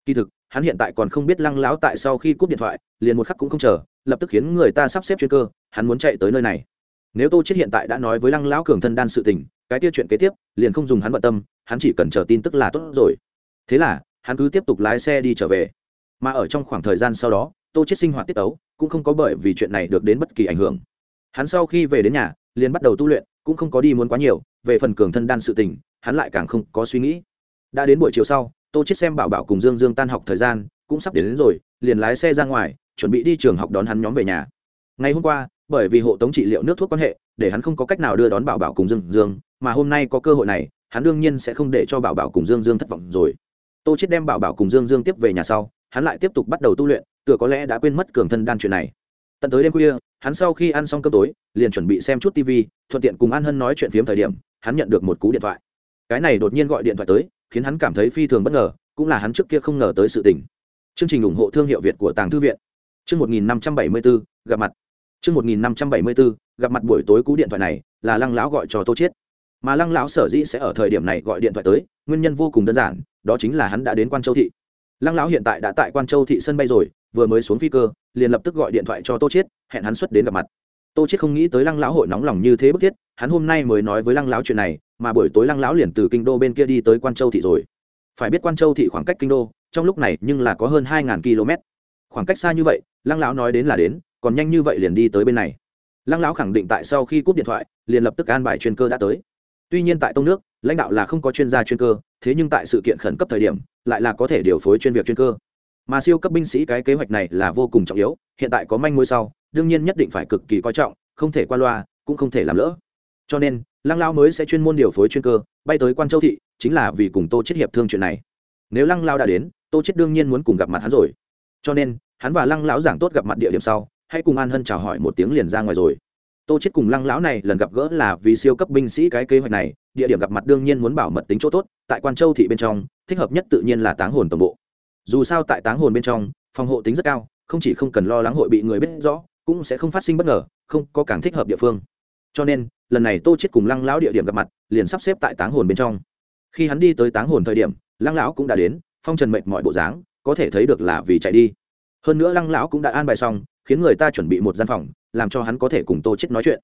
Kỳ thực hắn hiện tại còn không biết lăng lão tại sau khi cúp điện thoại, liền một khắc cũng không chờ, lập tức khiến người ta sắp xếp chuyên cơ, hắn muốn chạy tới nơi này. Nếu tô chết hiện tại đã nói với lăng lão cường thân đan sự tình, cái tiêu chuyện kế tiếp, liền không dùng hắn bận tâm, hắn chỉ cần chờ tin tức là tốt rồi. Thế là, hắn cứ tiếp tục lái xe đi trở về. Mà ở trong khoảng thời gian sau đó, tô chết sinh hoạt tiết ấu cũng không có bởi vì chuyện này được đến bất kỳ ảnh hưởng. Hắn sau khi về đến nhà, liền bắt đầu tu luyện, cũng không có đi muốn quá nhiều, về phần cường thân đan sự tình, hắn lại càng không có suy nghĩ. Đã đến buổi chiều sau tô chết xem bảo bảo cùng dương dương tan học thời gian cũng sắp đến, đến rồi liền lái xe ra ngoài chuẩn bị đi trường học đón hắn nhóm về nhà. Ngày hôm qua bởi vì hộ tống trị liệu nước thuốc quan hệ để hắn không có cách nào đưa đón bảo bảo cùng dương dương mà hôm nay có cơ hội này hắn đương nhiên sẽ không để cho bảo bảo cùng dương dương thất vọng rồi. Tô chết đem bảo bảo cùng dương dương tiếp về nhà sau hắn lại tiếp tục bắt đầu tu luyện tựa có lẽ đã quên mất cường thân đan chuyện này. Tận tới đêm khuya hắn sau khi ăn xong cơm tối liền chuẩn bị xem chút tv thuận tiện cùng an hân nói chuyện phiếm thời điểm hắn nhận được một cú điện thoại. Cái này đột nhiên gọi điện thoại tới khiến hắn cảm thấy phi thường bất ngờ, cũng là hắn trước kia không ngờ tới sự tình. Chương trình ủng hộ thương hiệu việt của tàng thư viện. Chương một nghìn năm trăm bảy mươi bốn gặp mặt. Chương một nghìn năm trăm bảy mươi bốn gặp mặt buổi tối cú điện thoại này, là lăng lão gọi cho tô chiết. Mà lăng lão sở dĩ sẽ ở thời điểm này gọi điện thoại tới, nguyên nhân vô cùng đơn giản, đó chính là hắn đã đến quan châu thị. Lăng lão hiện tại đã tại quan châu thị sân bay rồi, vừa mới xuống phi cơ, liền lập tức gọi điện thoại cho tô chiết, hẹn hắn xuất đến gặp mặt. Tô chiết không nghĩ tới lăng lão hội nóng lòng như thế bức thiết, hắn hôm nay mới nói với lăng lão chuyện này mà buổi tối lăng lão liền từ kinh đô bên kia đi tới quan châu thị rồi. Phải biết quan châu thị khoảng cách kinh đô, trong lúc này nhưng là có hơn hai km. Khoảng cách xa như vậy, lăng lão nói đến là đến, còn nhanh như vậy liền đi tới bên này. Lăng lão khẳng định tại sau khi cúp điện thoại, liền lập tức an bài chuyên cơ đã tới. Tuy nhiên tại tông nước, lãnh đạo là không có chuyên gia chuyên cơ, thế nhưng tại sự kiện khẩn cấp thời điểm, lại là có thể điều phối chuyên việc chuyên cơ. Mà siêu cấp binh sĩ cái kế hoạch này là vô cùng trọng yếu, hiện tại có manh mối sau, đương nhiên nhất định phải cực kỳ coi trọng, không thể qua loa, cũng không thể làm lỡ cho nên, lăng lao mới sẽ chuyên môn điều phối chuyên cơ, bay tới quan châu thị, chính là vì cùng tô chết hiệp thương chuyện này. Nếu lăng lao đã đến, tô chết đương nhiên muốn cùng gặp mặt hắn rồi. Cho nên, hắn và lăng lão giảng tốt gặp mặt địa điểm sau hãy cùng an hân chào hỏi một tiếng liền ra ngoài rồi. Tô chết cùng lăng lão này lần gặp gỡ là vì siêu cấp binh sĩ cái kế hoạch này, địa điểm gặp mặt đương nhiên muốn bảo mật tính chỗ tốt, tại quan châu thị bên trong, thích hợp nhất tự nhiên là táng hồn tổng bộ. Dù sao tại táng hồn bên trong, phòng hộ tính rất cao, không chỉ không cần lo lắng hội bị người biết rõ, cũng sẽ không phát sinh bất ngờ, không có càng thích hợp địa phương cho nên, lần này tô chết cùng lăng lão địa điểm gặp mặt, liền sắp xếp tại táng hồn bên trong. Khi hắn đi tới táng hồn thời điểm, lăng lão cũng đã đến, phong trần mệt mọi bộ dáng, có thể thấy được là vì chạy đi. Hơn nữa lăng lão cũng đã an bài xong, khiến người ta chuẩn bị một gian phòng, làm cho hắn có thể cùng tô chết nói chuyện.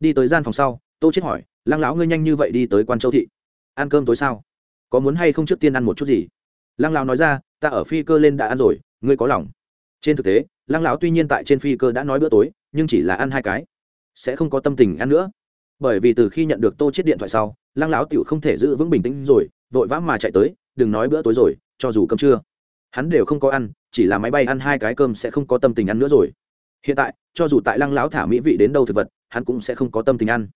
Đi tới gian phòng sau, tô chết hỏi, lăng lão ngươi nhanh như vậy đi tới quan châu thị? Ăn cơm tối sao? Có muốn hay không trước tiên ăn một chút gì? Lăng lão nói ra, ta ở phi cơ lên đã ăn rồi, ngươi có lòng. Trên thực tế, lăng lão tuy nhiên tại trên phi cơ đã nói bữa tối, nhưng chỉ là ăn hai cái sẽ không có tâm tình ăn nữa. Bởi vì từ khi nhận được tô chết điện thoại sau, lăng lão tiểu không thể giữ vững bình tĩnh rồi, vội vã mà chạy tới, đừng nói bữa tối rồi, cho dù cơm trưa. Hắn đều không có ăn, chỉ là máy bay ăn hai cái cơm sẽ không có tâm tình ăn nữa rồi. Hiện tại, cho dù tại lăng lão thả mỹ vị đến đâu thực vật, hắn cũng sẽ không có tâm tình ăn.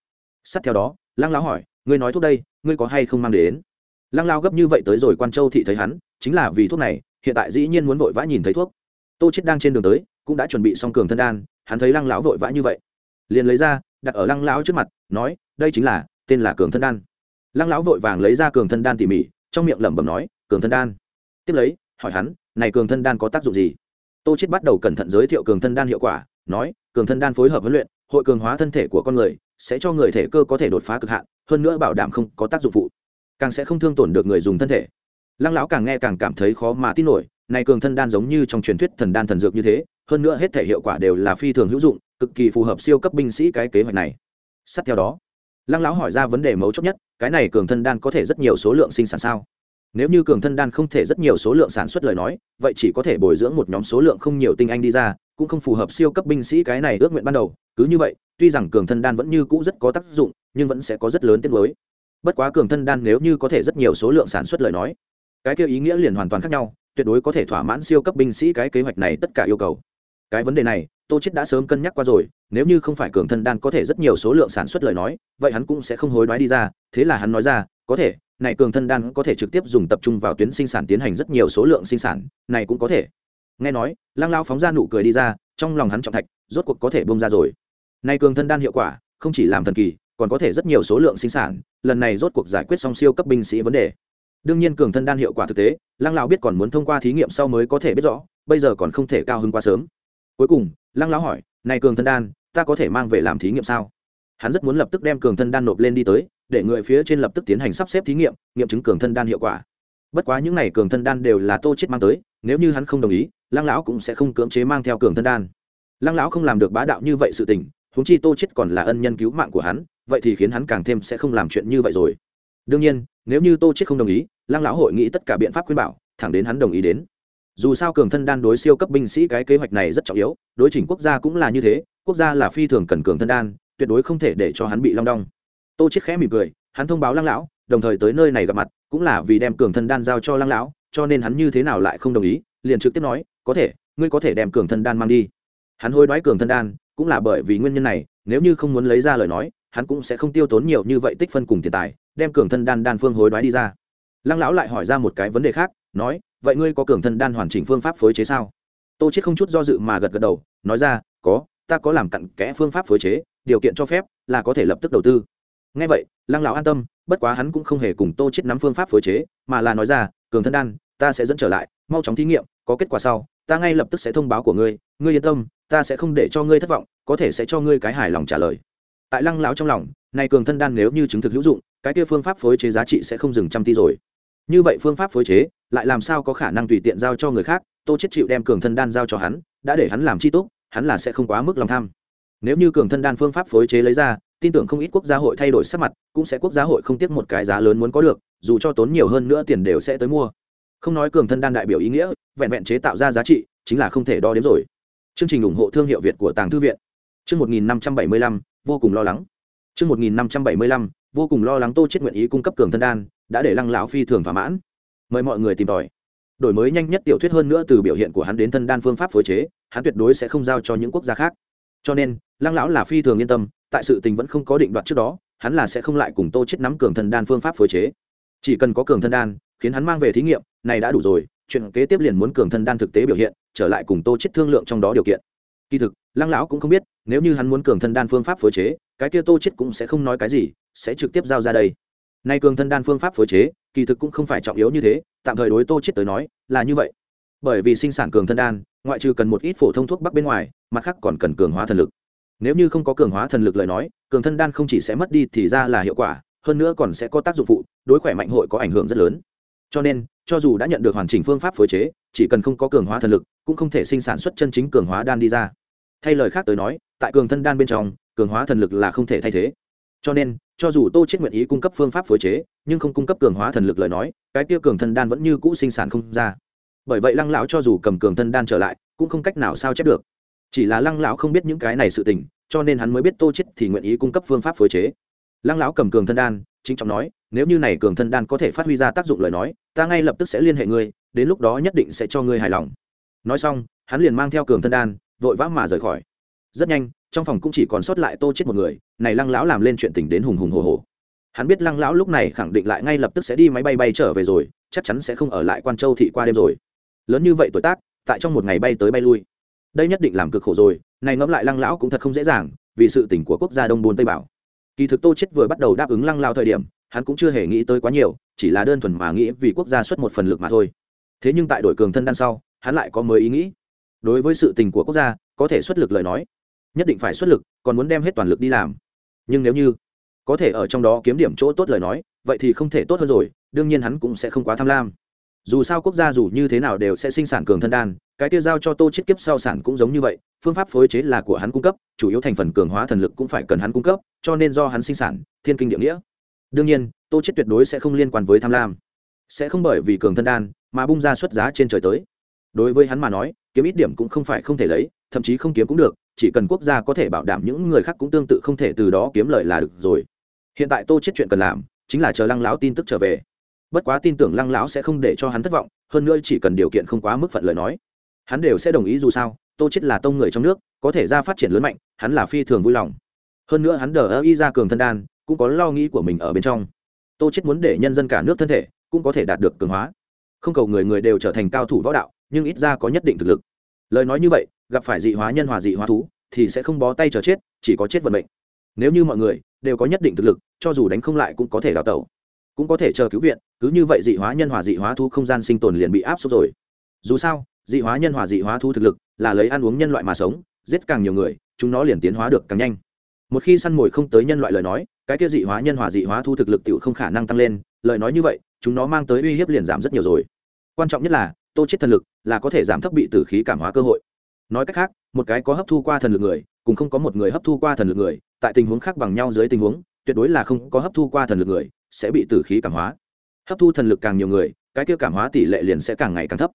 Sát theo đó, lăng lão hỏi, ngươi nói thuốc đây, ngươi có hay không mang đến? Lăng lão gấp như vậy tới rồi quan châu thị thấy hắn, chính là vì thuốc này, hiện tại dĩ nhiên muốn vội vã nhìn thấy thuốc. Tô chết đang trên đường tới, cũng đã chuẩn bị xong cường thân đan, hắn thấy lăng lão vội vã như vậy liền lấy ra, đặt ở lăng lão trước mặt, nói, đây chính là, tên là cường thân đan. Lăng lão vội vàng lấy ra cường thân đan tỉ mỉ, trong miệng lẩm bẩm nói, cường thân đan. Tiếp lấy, hỏi hắn, này cường thân đan có tác dụng gì? Tô chết bắt đầu cẩn thận giới thiệu cường thân đan hiệu quả, nói, cường thân đan phối hợp huấn luyện, hội cường hóa thân thể của con người, sẽ cho người thể cơ có thể đột phá cực hạn, hơn nữa bảo đảm không có tác dụng phụ, càng sẽ không thương tổn được người dùng thân thể. Lăng lão càng nghe càng cảm thấy khó mà tin nổi này cường thân đan giống như trong truyền thuyết thần đan thần dược như thế, hơn nữa hết thể hiệu quả đều là phi thường hữu dụng, cực kỳ phù hợp siêu cấp binh sĩ cái kế hoạch này. Sát theo đó, lăng lão hỏi ra vấn đề mấu chốt nhất, cái này cường thân đan có thể rất nhiều số lượng sinh sản sao? Nếu như cường thân đan không thể rất nhiều số lượng sản xuất lời nói, vậy chỉ có thể bồi dưỡng một nhóm số lượng không nhiều tinh anh đi ra, cũng không phù hợp siêu cấp binh sĩ cái này ước nguyện ban đầu. Cứ như vậy, tuy rằng cường thân đan vẫn như cũ rất có tác dụng, nhưng vẫn sẽ có rất lớn tiết mới bất quá cường thân đan nếu như có thể rất nhiều số lượng sản xuất lời nói, cái kia ý nghĩa liền hoàn toàn khác nhau tuyệt đối có thể thỏa mãn siêu cấp binh sĩ cái kế hoạch này tất cả yêu cầu. Cái vấn đề này, tô chết đã sớm cân nhắc qua rồi, nếu như không phải cường thân đan có thể rất nhiều số lượng sản xuất lời nói, vậy hắn cũng sẽ không hối đoái đi ra, thế là hắn nói ra, có thể, này cường thân đan có thể trực tiếp dùng tập trung vào tuyến sinh sản tiến hành rất nhiều số lượng sinh sản, này cũng có thể. Nghe nói, lăng lao phóng ra nụ cười đi ra, trong lòng hắn trọng thạch, rốt cuộc có thể bông ra rồi. Này cường thân đan hiệu quả, không chỉ làm thần kỳ, còn có thể rất nhiều số lượng sinh sản, lần này rốt cuộc giải quyết xong siêu cấp binh sĩ vấn đề đương nhiên cường thân đan hiệu quả thực tế, lăng lão biết còn muốn thông qua thí nghiệm sau mới có thể biết rõ, bây giờ còn không thể cao hơn quá sớm. Cuối cùng, lăng lão hỏi, này cường thân đan, ta có thể mang về làm thí nghiệm sao? Hắn rất muốn lập tức đem cường thân đan nộp lên đi tới, để người phía trên lập tức tiến hành sắp xếp thí nghiệm nghiệm chứng cường thân đan hiệu quả. Bất quá những n à y cường thân đan đều là tô chết mang tới, nếu như hắn không đồng ý, lăng lão cũng sẽ không cưỡng chế mang theo cường thân đan. Lăng lão không làm được bá đạo như vậy sự tình, huống chi tô chết còn là ân nhân cứu mạng của hắn, vậy thì khiến hắn càng thêm sẽ không làm chuyện như vậy rồi. Đương nhiên, nếu như tô chết không đồng ý lăng lão hội nghĩ tất cả biện pháp khuyên bảo, thẳng đến hắn đồng ý đến. Dù sao cường thân đan đối siêu cấp binh sĩ cái kế hoạch này rất trọng yếu, đối chỉnh quốc gia cũng là như thế, quốc gia là phi thường cần cường thân đan, tuyệt đối không thể để cho hắn bị long đong. Tô chết khẽ mỉm cười, hắn thông báo lăng lão, đồng thời tới nơi này gặp mặt, cũng là vì đem cường thân đan giao cho lăng lão, cho nên hắn như thế nào lại không đồng ý, liền trực tiếp nói, có thể, ngươi có thể đem cường thân đan mang đi. Hắn hối đoái cường thân đan, cũng là bởi vì nguyên nhân này, nếu như không muốn lấy ra lời nói, hắn cũng sẽ không tiêu tốn nhiều như vậy tích phân cùng tiền tài, đem cường thân đan đan phương hối đoái đi ra lăng lão lại hỏi ra một cái vấn đề khác, nói, vậy ngươi có cường thân đan hoàn chỉnh phương pháp phối chế sao? Tô chết không chút do dự mà gật gật đầu, nói ra, có, ta có làm cặn kẽ phương pháp phối chế, điều kiện cho phép là có thể lập tức đầu tư. Ngay vậy, lăng lão an tâm, bất quá hắn cũng không hề cùng tô chết nắm phương pháp phối chế, mà là nói ra, cường thân đan, ta sẽ dẫn trở lại, mau chóng thí nghiệm, có kết quả sau, ta ngay lập tức sẽ thông báo của ngươi ngươi yên tâm, ta sẽ không để cho ngươi thất vọng, có thể sẽ cho ngươi cái hài lòng trả lời. Tại lăng lão trong lòng, này cường thân đan nếu như chứng thực hữu dụng, cái kia phương pháp phối chế giá trị sẽ không dừng trăm tỷ rồi như vậy phương pháp phối chế, lại làm sao có khả năng tùy tiện giao cho người khác, tô chết chịu đem cường thân đan giao cho hắn, đã để hắn làm chi tốt hắn là sẽ không quá mức lòng tham. Nếu như cường thân đan phương pháp phối chế lấy ra, tin tưởng không ít quốc gia hội thay đổi sắc mặt, cũng sẽ quốc gia hội không tiếc một cái giá lớn muốn có được, dù cho tốn nhiều hơn nữa tiền đều sẽ tới mua. Không nói cường thân đan đại biểu ý nghĩa, vẹn vẹn chế tạo ra giá trị, chính là không thể đo đếm rồi. Chương trình ủng hộ thương hiệu việt của tàng thư viện. Chương một nghìn năm trăm bảy mươi lăm, vô cùng lo lắng. Chương một nghìn năm trăm bảy mươi lăm, vô cùng lo lắng tô chết nguyện ý cung cấp cường thân đan đã để lăng lão phi thường thỏa mãn. Mời mọi người tìm tòi. Đổi mới nhanh nhất tiểu thuyết hơn nữa từ biểu hiện của hắn đến thân đan phương pháp phối chế, hắn tuyệt đối sẽ không giao cho những quốc gia khác. Cho nên, lăng lão là phi thường yên tâm, tại sự tình vẫn không có định đoạt trước đó, hắn là sẽ không lại cùng tô chết nắm cường thân đan phương pháp phối chế. Chỉ cần có cường thân đan, khiến hắn mang về thí nghiệm, này đã đủ rồi, chuyện kế tiếp liền muốn cường thân đan thực tế biểu hiện, trở lại cùng tô chết thương lượng trong đó điều kiện. Kỳ thực, lăng lão cũng không biết, nếu như hắn muốn cường thân đan phương pháp phối chế, cái kia tô chết cũng sẽ không nói cái gì, sẽ trực tiếp giao ra đây nay cường thân đan phương pháp phối chế, kỳ thực cũng không phải trọng yếu như thế, tạm thời đối tô chết tới nói là như vậy. Bởi vì sinh sản cường thân đan, ngoại trừ cần một ít phổ thông thuốc bắc bên ngoài, mặt khác còn cần cường hóa thần lực. Nếu như không có cường hóa thần lực lời nói, cường thân đan không chỉ sẽ mất đi thì ra là hiệu quả, hơn nữa còn sẽ có tác dụng phụ, đối khỏe mạnh hội có ảnh hưởng rất lớn. Cho nên, cho dù đã nhận được hoàn chỉnh phương pháp phối chế, chỉ cần không có cường hóa thần lực, cũng không thể sinh sản xuất chân chính cường hóa đan đi ra. Thay lời khác tới nói, tại cường thân đan bên trong, cường hóa thần lực là không thể thay thế cho nên, cho dù tô chết nguyện ý cung cấp phương pháp phối chế, nhưng không cung cấp cường hóa thần lực lời nói, cái tiêu cường thân đan vẫn như cũ sinh sản không ra. Bởi vậy lăng lão cho dù cầm cường thân đan trở lại, cũng không cách nào sao chép được. Chỉ là lăng lão không biết những cái này sự tình, cho nên hắn mới biết tô chết thì nguyện ý cung cấp phương pháp phối chế. Lăng lão cầm cường thân đan, chính trọng nói, nếu như này cường thân đan có thể phát huy ra tác dụng lời nói, ta ngay lập tức sẽ liên hệ ngươi, đến lúc đó nhất định sẽ cho ngươi hài lòng. Nói xong, hắn liền mang theo cường thân đan, vội vã mà rời khỏi. Rất nhanh trong phòng cũng chỉ còn sót lại tô chết một người, này lăng lão làm lên chuyện tình đến hùng hùng hồ hồ. Hắn biết lăng lão lúc này khẳng định lại ngay lập tức sẽ đi máy bay bay trở về rồi, chắc chắn sẽ không ở lại quan châu thị qua đêm rồi. Lớn như vậy tuổi tác, tại trong một ngày bay tới bay lui. Đây nhất định làm cực khổ rồi, này ngẫm lại lăng lão cũng thật không dễ dàng, vì sự tình của quốc gia đông buôn tây bảo. Kỳ thực tô chết vừa bắt đầu đáp ứng lăng lao thời điểm, hắn cũng chưa hề nghĩ tới quá nhiều, chỉ là đơn thuần mà nghĩ vì quốc gia xuất một phần lực mà thôi. Thế nhưng tại đội cường thân đan sau, hắn lại có mới ý nghĩ. Đối với sự tình của quốc gia, có thể xuất lực lời nói nhất định phải xuất lực, còn muốn đem hết toàn lực đi làm. Nhưng nếu như có thể ở trong đó kiếm điểm chỗ tốt lời nói, vậy thì không thể tốt hơn rồi, đương nhiên hắn cũng sẽ không quá tham lam. Dù sao quốc gia dù như thế nào đều sẽ sinh sản cường thân đan, cái tiêu giao cho tô chết kiếp sau sản cũng giống như vậy, phương pháp phối chế là của hắn cung cấp, chủ yếu thành phần cường hóa thần lực cũng phải cần hắn cung cấp, cho nên do hắn sinh sản, thiên kinh địa nghĩa. Đương nhiên, tô chết tuyệt đối sẽ không liên quan với tham lam. Sẽ không bởi vì cường thân đan mà bung ra xuất giá trên trời tới. Đối với hắn mà nói, kiếm ít điểm cũng không phải không thể lấy, thậm chí không kiếm cũng được chỉ cần quốc gia có thể bảo đảm những người khác cũng tương tự không thể từ đó kiếm lời là được rồi. Hiện tại tô chết chuyện cần làm chính là chờ lăng lão tin tức trở về. Bất quá tin tưởng lăng lão sẽ không để cho hắn thất vọng, hơn nữa chỉ cần điều kiện không quá mức phận lời nói, hắn đều sẽ đồng ý dù sao, tô chết là tông người trong nước, có thể ra phát triển lớn mạnh, hắn là phi thường vui lòng. Hơn nữa hắn đờ ơ y ra cường thân đan, cũng có lo nghĩ của mình ở bên trong. Tô chết muốn để nhân dân cả nước thân thể cũng có thể đạt được cường hóa. Không cầu người người đều trở thành cao thủ võ đạo, nhưng ít ra có nhất định thực lực lời nói như vậy, gặp phải dị hóa nhân hòa dị hóa thú, thì sẽ không bó tay chờ chết, chỉ có chết vận mệnh. Nếu như mọi người đều có nhất định thực lực, cho dù đánh không lại cũng có thể đào tẩu, cũng có thể chờ cứu viện, cứ như vậy dị hóa nhân hòa dị hóa thú không gian sinh tồn liền bị áp suất rồi. Dù sao, dị hóa nhân hòa dị hóa thú thực lực là lấy ăn uống nhân loại mà sống, giết càng nhiều người, chúng nó liền tiến hóa được càng nhanh. Một khi săn mồi không tới nhân loại lời nói, cái kia dị hóa nhân hòa dị hóa thu thực lực tự không khả năng tăng lên, lời nói như vậy, chúng nó mang tới uy hiếp liền giảm rất nhiều rồi. Quan trọng nhất là tô chết thần lực là có thể giảm thấp bị tử khí cảm hóa cơ hội. Nói cách khác, một cái có hấp thu qua thần lực người, cùng không có một người hấp thu qua thần lực người, tại tình huống khác bằng nhau dưới tình huống, tuyệt đối là không có hấp thu qua thần lực người, sẽ bị tử khí cảm hóa. Hấp thu thần lực càng nhiều người, cái kia cảm hóa tỷ lệ liền sẽ càng ngày càng thấp.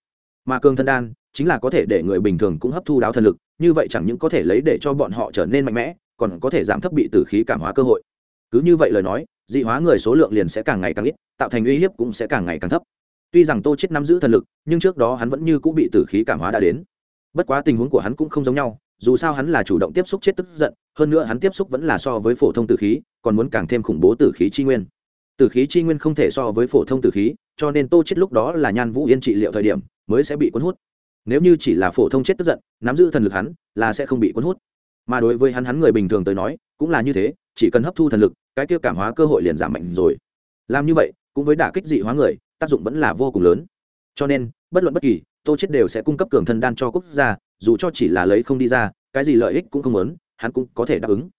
Mà cường thân đan, chính là có thể để người bình thường cũng hấp thu đáo thần lực, như vậy chẳng những có thể lấy để cho bọn họ trở nên mạnh mẽ, còn có thể giảm thấp bị tử khí cảm hóa cơ hội. Cứ như vậy lời nói, dị hóa người số lượng liền sẽ càng ngày càng ít, tạo thành uy hiếp cũng sẽ càng ngày càng thấp tuy rằng tô chết nắm giữ thần lực, nhưng trước đó hắn vẫn như cũng bị tử khí cảm hóa đã đến. Bất quá tình huống của hắn cũng không giống nhau, dù sao hắn là chủ động tiếp xúc chết tức giận, hơn nữa hắn tiếp xúc vẫn là so với phổ thông tử khí, còn muốn càng thêm khủng bố tử khí chi nguyên. Tử khí chi nguyên không thể so với phổ thông tử khí, cho nên tô chết lúc đó là nhan vũ yên trị liệu thời điểm mới sẽ bị cuốn hút. Nếu như chỉ là phổ thông chết tức giận, nắm giữ thần lực hắn là sẽ không bị cuốn hút. Mà đối với hắn hắn người bình thường tới nói, cũng là như thế, chỉ cần hấp thu thần lực, cái kia cảm hóa cơ hội liền giảm mạnh rồi. Làm như vậy, cũng với đả kích dị hóa người tác dụng vẫn là vô cùng lớn. Cho nên bất luận bất kỳ tô chết đều sẽ cung cấp cường thân đan cho quốc gia dù cho chỉ là lấy không đi ra cái gì lợi ích cũng không lớn, hắn cũng có thể đáp ứng.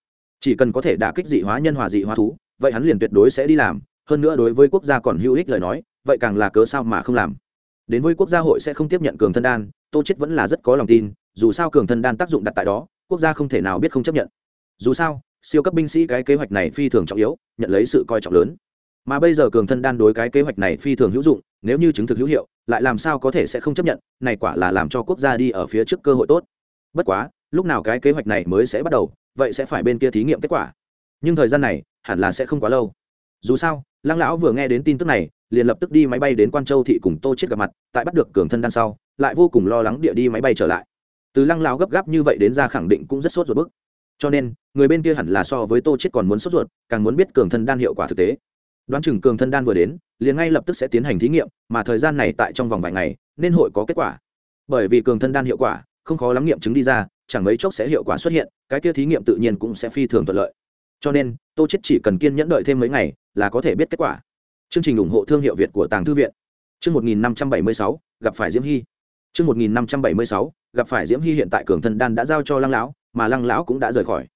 Chỉ cần có thể đả kích dị hóa nhân hòa dị hóa thú vậy hắn liền tuyệt đối sẽ đi làm hơn nữa đối với quốc gia còn hữu ích lời nói vậy càng là cớ sao mà không làm. Đến với quốc gia hội sẽ không tiếp nhận cường thân đan tô chết vẫn là rất có lòng tin dù sao cường thân đan tác dụng đặt tại đó quốc gia không thể nào biết không chấp nhận. Dù sao siêu cấp binh sĩ cái kế hoạch này phi thường trọng yếu nhận lấy sự coi trọng lớn mà bây giờ cường thân đan đối cái kế hoạch này phi thường hữu dụng, nếu như chứng thực hữu hiệu, lại làm sao có thể sẽ không chấp nhận, này quả là làm cho quốc gia đi ở phía trước cơ hội tốt. Bất quá, lúc nào cái kế hoạch này mới sẽ bắt đầu, vậy sẽ phải bên kia thí nghiệm kết quả. Nhưng thời gian này, hẳn là sẽ không quá lâu. Dù sao, lăng lão vừa nghe đến tin tức này, liền lập tức đi máy bay đến quan châu thị cùng tô chết gặp mặt, tại bắt được cường thân đan sau, lại vô cùng lo lắng địa đi máy bay trở lại. Từ lăng lão gấp gáp như vậy đến ra khẳng định cũng rất sốt ruột bức. Cho nên, người bên kia hẳn là so với tô chết còn muốn sốt ruột, càng muốn biết cường thân đan hiệu quả thực tế đoán chừng cường thân đan vừa đến liền ngay lập tức sẽ tiến hành thí nghiệm mà thời gian này tại trong vòng vài ngày nên hội có kết quả. Bởi vì cường thân đan hiệu quả không khó lắm nghiệm chứng đi ra chẳng mấy chốc sẽ hiệu quả xuất hiện cái kia thí nghiệm tự nhiên cũng sẽ phi thường thuận lợi. Cho nên tô chết chỉ cần kiên nhẫn đợi thêm mấy ngày là có thể biết kết quả. Chương trình ủng hộ thương hiệu việt của tàng thư viện. Chương 1576, gặp phải diễm hy. Chương 1576, gặp phải diễm hy hiện tại cường thân đan đã giao cho lăng lão mà lăng lão cũng đã rời khỏi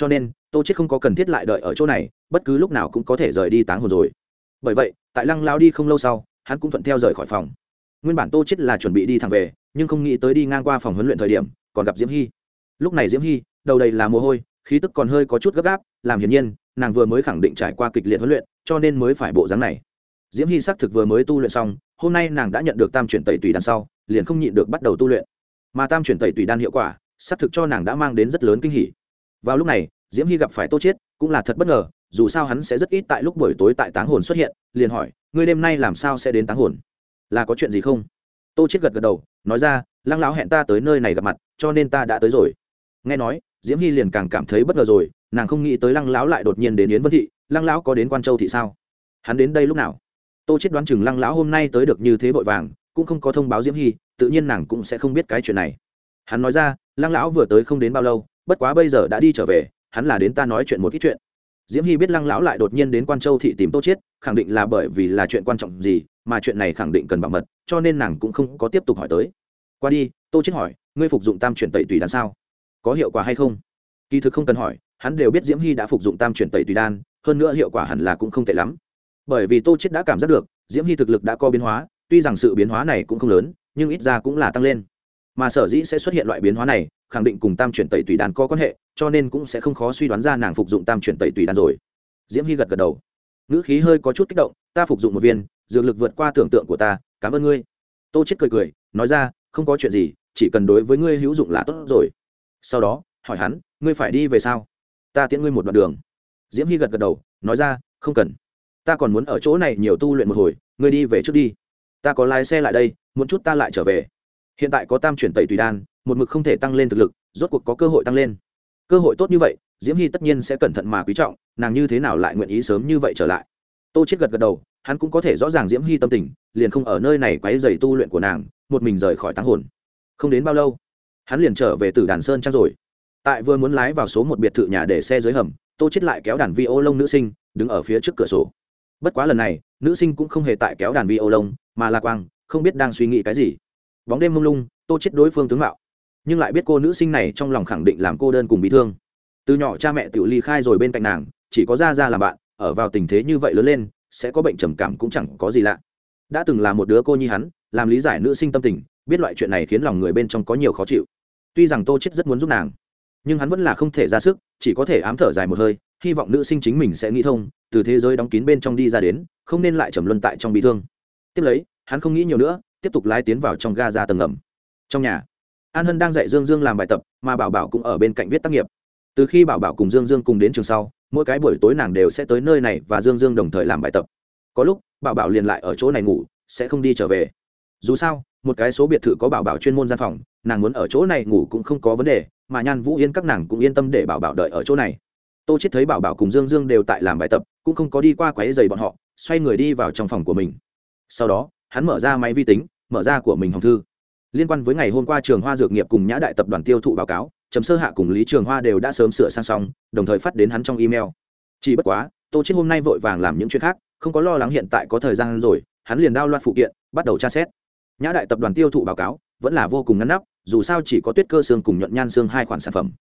cho nên, tô chết không có cần thiết lại đợi ở chỗ này, bất cứ lúc nào cũng có thể rời đi táng hồn rồi. Bởi vậy, tại lăng lao đi không lâu sau, hắn cũng thuận theo rời khỏi phòng. Nguyên bản tô chết là chuẩn bị đi thẳng về, nhưng không nghĩ tới đi ngang qua phòng huấn luyện thời điểm, còn gặp diễm hy lúc này diễm hy đầu đầy là mồ hôi, khí tức còn hơi có chút gấp gáp, làm hiển nhiên, nàng vừa mới khẳng định trải qua kịch liệt huấn luyện, cho nên mới phải bộ dáng này. Diễm hy xác thực vừa mới tu luyện xong, hôm nay nàng đã nhận được tam chuyển tẩy tùy đan sau, liền không nhịn được bắt đầu tu luyện. Mà tam chuyển tẩy tùy đan hiệu quả, xác thực cho nàng đã mang đến rất lớn kinh hỉ vào lúc này, diễm hy gặp phải tô chiết, cũng là thật bất ngờ, dù sao hắn sẽ rất ít tại lúc buổi tối tại táng hồn xuất hiện, liền hỏi, ngươi đêm nay làm sao sẽ đến táng hồn? Là có chuyện gì không? Tô chiết gật gật đầu, nói ra, lăng lão hẹn ta tới nơi này gặp mặt, cho nên ta đã tới rồi. Nghe nói, diễm hy liền càng cảm thấy bất ngờ rồi, nàng không nghĩ tới lăng lão lại đột nhiên đến yến vân thị, lăng lão có đến quan châu thị sao? Hắn đến đây lúc nào? Tô chết đoán chừng lăng lão hôm nay tới được như thế vội vàng, cũng không có thông báo diễm hy, tự nhiên nàng cũng sẽ không biết cái chuyện này. Hắn nói ra, lăng lão vừa tới không đến bao lâu bất quá bây giờ đã đi trở về, hắn là đến ta nói chuyện một ít chuyện. Diễm hy biết lăng lão lại đột nhiên đến quan châu thị tìm tô chiết, khẳng định là bởi vì là chuyện quan trọng gì, mà chuyện này khẳng định cần bảo mật, cho nên nàng cũng không có tiếp tục hỏi tới. Qua đi, tô chiết hỏi, ngươi phục dụng tam chuyển tẩy tùy đan sao? Có hiệu quả hay không? Kỳ thực không cần hỏi, hắn đều biết diễm hy đã phục dụng tam chuyển tẩy tùy đan, hơn nữa hiệu quả hẳn là cũng không tệ lắm. Bởi vì tô Chiết đã cảm giác được, diễm hy thực lực đã có biến hóa, tuy rằng sự biến hóa này cũng không lớn, nhưng ít ra cũng là tăng lên. Mà sở dĩ sẽ xuất hiện loại biến hóa này khẳng định cùng tam chuyển tẩy tùy đan có quan hệ, cho nên cũng sẽ không khó suy đoán ra nàng phục dụng tam chuyển tẩy tùy đan rồi. Diễm hy gật gật đầu. Ngữ khí hơi có chút kích động, ta phục dụng một viên, dược lực vượt qua tưởng tượng của ta, cảm ơn ngươi. Tô chết cười cười, nói ra, không có chuyện gì, chỉ cần đối với ngươi hữu dụng là tốt rồi. Sau đó, hỏi hắn, ngươi phải đi về sao? Ta tiễn ngươi một đoạn đường. Diễm hy gật gật đầu, nói ra, không cần. Ta còn muốn ở chỗ này nhiều tu luyện một hồi, ngươi đi về trước đi. Ta có lái xe lại đây, muốn chút ta lại trở về. Hiện tại có tam chuyển tẩy tùy đan một mực không thể tăng lên thực lực, rốt cuộc có cơ hội tăng lên. Cơ hội tốt như vậy, diễm hy tất nhiên sẽ cẩn thận mà quý trọng, nàng như thế nào lại nguyện ý sớm như vậy trở lại? Tô chết gật gật đầu, hắn cũng có thể rõ ràng diễm hy tâm tình, liền không ở nơi này quấy dày tu luyện của nàng, một mình rời khỏi táng hồn. Không đến bao lâu, hắn liền trở về từ đàn sơn trang rồi. Tại vừa muốn lái vào số một biệt thự nhà để xe dưới hầm, tô chết lại kéo đàn vi ô lông nữ sinh, đứng ở phía trước cửa sổ. Bất quá lần này, nữ sinh cũng không hề tại kéo đàn vi ô lông mà là quang, không biết đang suy nghĩ cái gì. Bóng đêm mông lung, tô chết đối phương tướng mạo nhưng lại biết cô nữ sinh này trong lòng khẳng định làm cô đơn cùng bị thương. Từ nhỏ cha mẹ tự ly khai rồi bên cạnh nàng, chỉ có ra ra làm bạn, ở vào tình thế như vậy lớn lên, sẽ có bệnh trầm cảm cũng chẳng có gì lạ. Đã từng là một đứa cô nhi hắn, làm lý giải nữ sinh tâm tình, biết loại chuyện này khiến lòng người bên trong có nhiều khó chịu. Tuy rằng tô chết rất muốn giúp nàng, nhưng hắn vẫn là không thể ra sức, chỉ có thể ám thở dài một hơi, hy vọng nữ sinh chính mình sẽ nghĩ thông, từ thế giới đóng kín bên trong đi ra đến, không nên lại trầm luân tại trong bị thương. Tiếp lấy, hắn không nghĩ nhiều nữa, tiếp tục lái tiến vào trong ga ra tầng ngầm. Trong nhà an hân đang dạy dương dương làm bài tập, mà bảo bảo cũng ở bên cạnh viết tác nghiệp. Từ khi bảo bảo cùng dương dương cùng đến trường sau, mỗi cái buổi tối nàng đều sẽ tới nơi này và dương dương đồng thời làm bài tập. Có lúc, bảo bảo liền lại ở chỗ này ngủ, sẽ không đi trở về. Dù sao, một cái số biệt thự có bảo bảo chuyên môn gian phòng, nàng muốn ở chỗ này ngủ cũng không có vấn đề, mà nhan vũ yên các nàng cũng yên tâm để bảo bảo đợi ở chỗ này. Tô chết thấy bảo bảo cùng dương dương đều tại làm bài tập, cũng không có đi qua quấy giày bọn họ, xoay người đi vào trong phòng của mình. Sau đó, hắn mở ra máy vi tính, mở ra của mình hồng thư liên quan với ngày hôm qua trường hoa dược nghiệp cùng nhã đại tập đoàn tiêu thụ báo cáo chấm sơ hạ cùng lý trường hoa đều đã sớm sửa sang xong, đồng thời phát đến hắn trong email. Chỉ bất quá, tô chết hôm nay vội vàng làm những chuyện khác, không có lo lắng hiện tại có thời gian rồi, hắn liền đao loạt phụ kiện, bắt đầu tra xét. Nhã đại tập đoàn tiêu thụ báo cáo, vẫn là vô cùng ngăn nắp, dù sao chỉ có tuyết cơ xương cùng nhuận nhan xương hai khoản sản phẩm.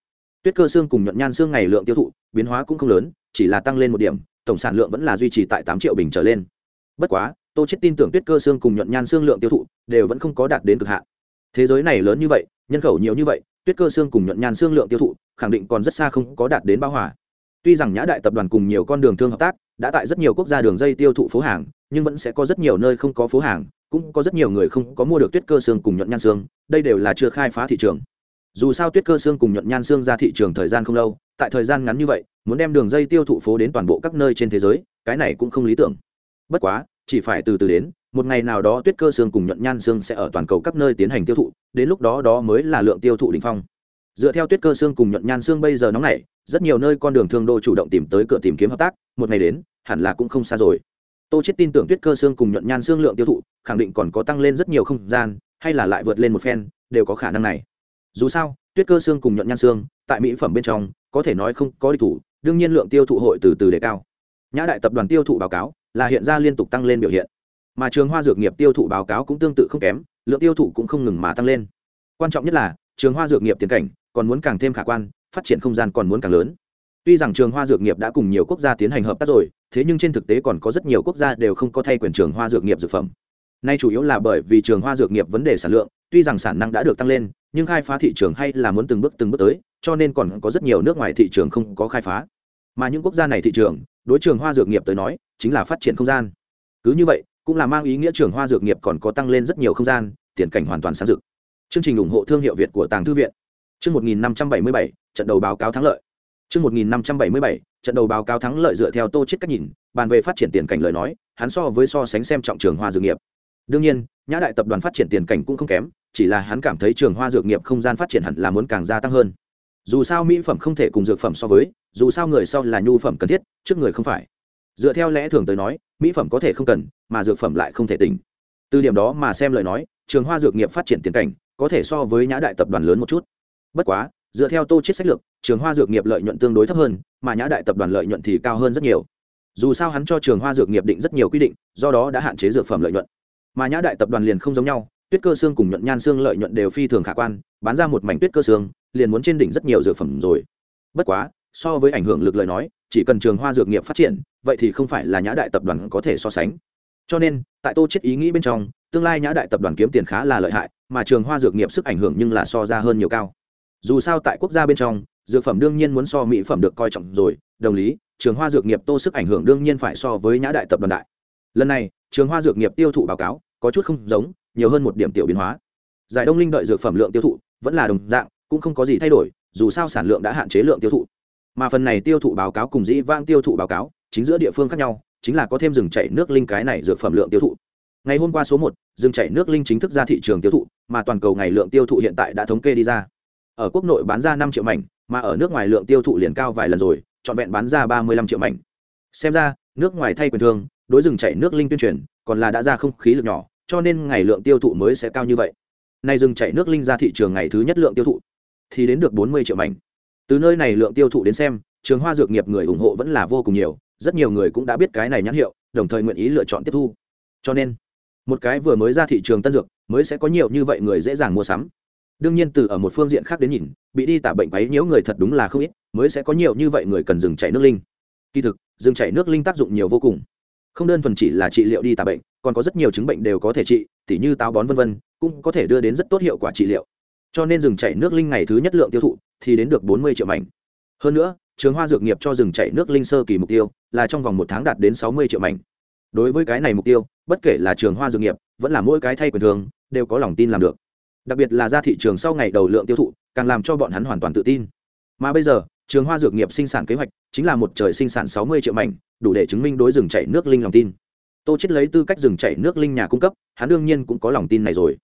Tuyết cơ xương cùng nhuận nhan xương ngày lượng tiêu thụ, biến hóa cũng không lớn, chỉ là tăng lên một điểm, tổng sản lượng vẫn là duy trì tại tám triệu bình trở lên. Bất quá, tô chết tin tưởng tuyết cơ xương cùng nhuận nhan xương lượng tiêu thụ, đều vẫn không có đạt đến cực hạn thế giới này lớn như vậy, nhân khẩu nhiều như vậy, tuyết cơ xương cùng nhuận nhàn xương lượng tiêu thụ, khẳng định còn rất xa không có đạt đến bao hòa. Tuy rằng nhã đại tập đoàn cùng nhiều con đường thương hợp tác, đã tại rất nhiều quốc gia đường dây tiêu thụ phố hàng, nhưng vẫn sẽ có rất nhiều nơi không có phố hàng, cũng có rất nhiều người không có mua được tuyết cơ xương cùng nhuận nhan xương, đây đều là chưa khai phá thị trường. Dù sao tuyết cơ xương cùng nhuận nhan xương ra thị trường thời gian không lâu, tại thời gian ngắn như vậy, muốn đem đường dây tiêu thụ phố đến toàn bộ các nơi trên thế giới, cái này cũng không lý tưởng. Bất quá, chỉ phải từ từ đến một ngày nào đó tuyết cơ xương cùng nhuận nhan xương sẽ ở toàn cầu các nơi tiến hành tiêu thụ đến lúc đó đó mới là lượng tiêu thụ đ ỉ n h phong. Dựa theo tuyết cơ xương cùng nhuận nhan xương bây giờ nóng nảy, rất nhiều nơi con đường thương đô chủ động tìm tới cửa tìm kiếm hợp tác một ngày đến hẳn là cũng không xa rồi. Tô chết tin tưởng tuyết cơ xương cùng nhuận nhan xương lượng tiêu thụ khẳng định còn có tăng lên rất nhiều không gian hay là lại vượt lên một phen đều có khả năng này. Dù sao tuyết cơ xương cùng nhuận nhan xương tại mỹ phẩm bên trong có thể nói không có địch thủ đương nhiên lượng tiêu thụ hội từ từ đề cao. Nhã đại tập đoàn tiêu thụ báo cáo là hiện ra liên tục tăng lên biểu hiện mà trường hoa dược nghiệp tiêu thụ báo cáo cũng tương tự không kém, lượng tiêu thụ cũng không ngừng mà tăng lên. Quan trọng nhất là, trường hoa dược nghiệp tiến cảnh còn muốn càng thêm khả quan, phát triển không gian còn muốn càng lớn. Tuy rằng trường hoa dược nghiệp đã cùng nhiều quốc gia tiến hành hợp tác rồi, thế nhưng trên thực tế còn có rất nhiều quốc gia đều không có thay quyền trường hoa dược nghiệp dược phẩm. Nay chủ yếu là bởi vì trường hoa dược nghiệp vấn đề sản lượng, tuy rằng sản năng đã được tăng lên, nhưng khai phá thị trường hay là muốn từng bước từng bước tới, cho nên còn có rất nhiều nước ngoài thị trường không có khai phá. Mà những quốc gia này thị trường, đối trường hoa dược nghiệp tới nói, chính là phát triển không gian. Cứ như vậy cũng là mang ý nghĩa trường hoa dược nghiệp còn có tăng lên rất nhiều không gian tiền cảnh hoàn toàn sáng dực chương trình ủng hộ thương hiệu việt của tàng thư viện. Chương 1577, trận đầu báo cáo thắng lợi. Chương 1577, trận đầu báo cáo thắng lợi dựa theo tô chết cách nhìn bàn về phát triển tiền cảnh lời nói hắn so với so sánh xem trọng trường hoa dược nghiệp. Đương nhiên nhã đại tập đoàn phát triển tiền cảnh cũng không kém chỉ là hắn cảm thấy trường hoa dược nghiệp không gian phát triển hẳn là muốn càng gia tăng hơn. Dù sao mỹ phẩm không thể cùng dược phẩm so với dù sao người sau là nhu phẩm cần thiết trước người không phải. Dựa theo lẽ thường tới nói mỹ phẩm có thể không cần mà dược phẩm lại không thể tỉnh. Từ điểm đó mà xem lời nói, trường hoa dược nghiệp phát triển tiền cảnh, có thể so với nhã đại tập đoàn lớn một chút. Bất quá, dựa theo tô chết sách lược, trường hoa dược nghiệp lợi nhuận tương đối thấp hơn, mà nhã đại tập đoàn lợi nhuận thì cao hơn rất nhiều. Dù sao hắn cho trường hoa dược nghiệp định rất nhiều quy định, do đó đã hạn chế dược phẩm lợi nhuận. Mà nhã đại tập đoàn liền không giống nhau, tuyết cơ xương cùng nhuận nhan xương lợi nhuận đều phi thường khả quan, bán ra một mảnh tuyết cơ xương liền muốn trên đỉnh rất nhiều dược phẩm rồi. Bất quá, so với ảnh hưởng lực lời nói, chỉ cần trường hoa dược nghiệp phát triển, vậy thì không phải là nhã đại tập đoàn có thể so sánh cho nên, tại tô chết ý nghĩ bên trong, tương lai nhã đại tập đoàn kiếm tiền khá là lợi hại, mà trường hoa dược nghiệp sức ảnh hưởng nhưng là so ra hơn nhiều cao. Dù sao tại quốc gia bên trong, dược phẩm đương nhiên muốn so mỹ phẩm được coi trọng rồi, đồng lý, trường hoa dược nghiệp tô sức ảnh hưởng đương nhiên phải so với nhã đại tập đoàn đại. Lần này, trường hoa dược nghiệp tiêu thụ báo cáo, có chút không giống, nhiều hơn một điểm tiểu biến hóa. Giải đông linh đợi dược phẩm lượng tiêu thụ, vẫn là đồng dạng, cũng không có gì thay đổi, dù sao sản lượng đã hạn chế lượng tiêu thụ. Mà phần này tiêu thụ báo cáo cùng dĩ vang tiêu thụ báo cáo, chính giữa địa phương khác nhau chính là có thêm rừng chảy nước linh cái này dược phẩm lượng tiêu thụ. Ngày hôm qua số một, rừng chảy nước linh chính thức ra thị trường tiêu thụ, mà toàn cầu ngày lượng tiêu thụ hiện tại đã thống kê đi ra. Ở quốc nội bán ra năm triệu mảnh, mà ở nước ngoài lượng tiêu thụ liền cao vài lần rồi, trọn vẹn bán ra ba mươi lăm triệu mảnh. Xem ra, nước ngoài thay quyền thương, đối rừng chảy nước linh tuyên truyền, còn là đã ra không khí lực nhỏ, cho nên ngày lượng tiêu thụ mới sẽ cao như vậy. Nay rừng chảy nước linh ra thị trường ngày thứ nhất lượng tiêu thụ, thì đến được bốn mươi triệu mảnh. Từ nơi này lượng tiêu thụ đến xem, trường hoa dược nghiệp người ủng hộ vẫn là vô cùng nhiều rất nhiều người cũng đã biết cái này nhãn hiệu, đồng thời nguyện ý lựa chọn tiếp thu. Cho nên, một cái vừa mới ra thị trường tân dược, mới sẽ có nhiều như vậy người dễ dàng mua sắm. Đương nhiên từ ở một phương diện khác đến nhìn, bị đi tả bệnh quấy nhiễu người thật đúng là không ít, mới sẽ có nhiều như vậy người cần dừng chảy nước linh. Kỳ thực, dừng chảy nước linh tác dụng nhiều vô cùng. Không đơn thuần chỉ là trị liệu đi tả bệnh, còn có rất nhiều chứng bệnh đều có thể trị, tỉ như táo bón vân vân, cũng có thể đưa đến rất tốt hiệu quả trị liệu. Cho nên dừng chảy nước linh ngày thứ nhất lượng tiêu thụ, thì đến được bốn mươi triệu mảnh. Hơn nữa trường hoa dược nghiệp cho rừng chảy nước linh sơ kỳ mục tiêu là trong vòng một tháng đạt đến sáu mươi triệu mảnh. Đối với cái này mục tiêu, bất kể là trường hoa dược nghiệp, vẫn là mỗi cái thay quyền thường, đều có lòng tin làm được. Đặc biệt là ra thị trường sau ngày đầu lượng tiêu thụ, càng làm cho bọn hắn hoàn toàn tự tin. Mà bây giờ, trường hoa dược nghiệp sinh sản kế hoạch chính là một trời sinh sản sáu mươi triệu mảnh, đủ để chứng minh đối rừng chảy nước linh lòng tin. Tô chết lấy tư cách rừng chảy nước linh nhà cung cấp, hắn đương nhiên cũng có lòng tin này rồi.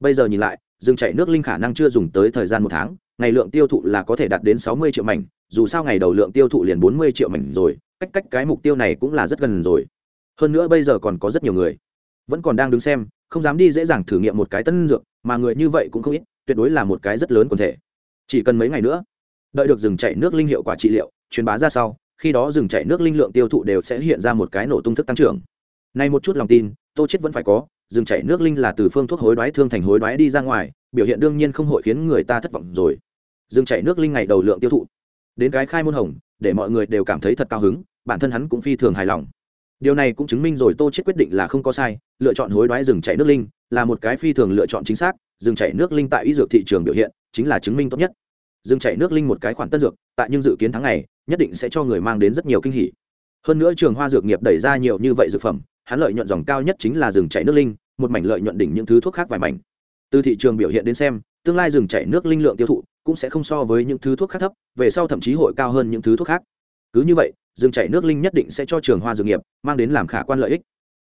Bây giờ nhìn lại, rừng chảy nước linh khả năng chưa dùng tới thời gian một tháng, ngày lượng tiêu thụ là có thể đạt đến sáu mươi triệu mảnh dù sao ngày đầu lượng tiêu thụ liền bốn mươi triệu mảnh rồi, cách cách cái mục tiêu này cũng là rất gần rồi. Hơn nữa bây giờ còn có rất nhiều người vẫn còn đang đứng xem, không dám đi dễ dàng thử nghiệm một cái tân dược, mà người như vậy cũng không ít, tuyệt đối là một cái rất lớn quần thể. Chỉ cần mấy ngày nữa, đợi được dừng chảy nước linh hiệu quả trị liệu, truyền bá ra sau, khi đó rừng chảy nước linh lượng tiêu thụ đều sẽ hiện ra một cái nổ tung thức tăng trưởng. Nay một chút lòng tin, tô chết vẫn phải có rừng chảy nước linh là từ phương thuốc hối đoái thương thành hối đoái đi ra ngoài, biểu hiện đương nhiên không hội khiến người ta thất vọng rồi. Rừng chảy nước linh ngày đầu lượng tiêu thụ đến cái khai môn hồng, để mọi người đều cảm thấy thật cao hứng, bản thân hắn cũng phi thường hài lòng. Điều này cũng chứng minh rồi tô chết quyết định là không có sai, lựa chọn hối đoái rừng chảy nước linh, là một cái phi thường lựa chọn chính xác, rừng chảy nước linh tại y dược thị trường biểu hiện, chính là chứng minh tốt nhất. Rừng chảy nước linh một cái khoản tân dược, tại nhưng dự kiến tháng này, nhất định sẽ cho người mang đến rất nhiều kinh hỉ. Hơn nữa trường hoa dược nghiệp đẩy ra nhiều như vậy dược phẩm, hắn lợi nhuận dòng cao nhất chính là rừng chảy nước linh, một mảnh lợi nhuận đỉnh những thứ thuốc khác vài mảnh. Từ thị trường biểu hiện đến xem tương lai rừng chảy nước linh lượng tiêu thụ cũng sẽ không so với những thứ thuốc khác thấp, về sau thậm chí hội cao hơn những thứ thuốc khác. Cứ như vậy, rừng chảy nước linh nhất định sẽ cho trường hoa dược nghiệp mang đến làm khả quan lợi ích.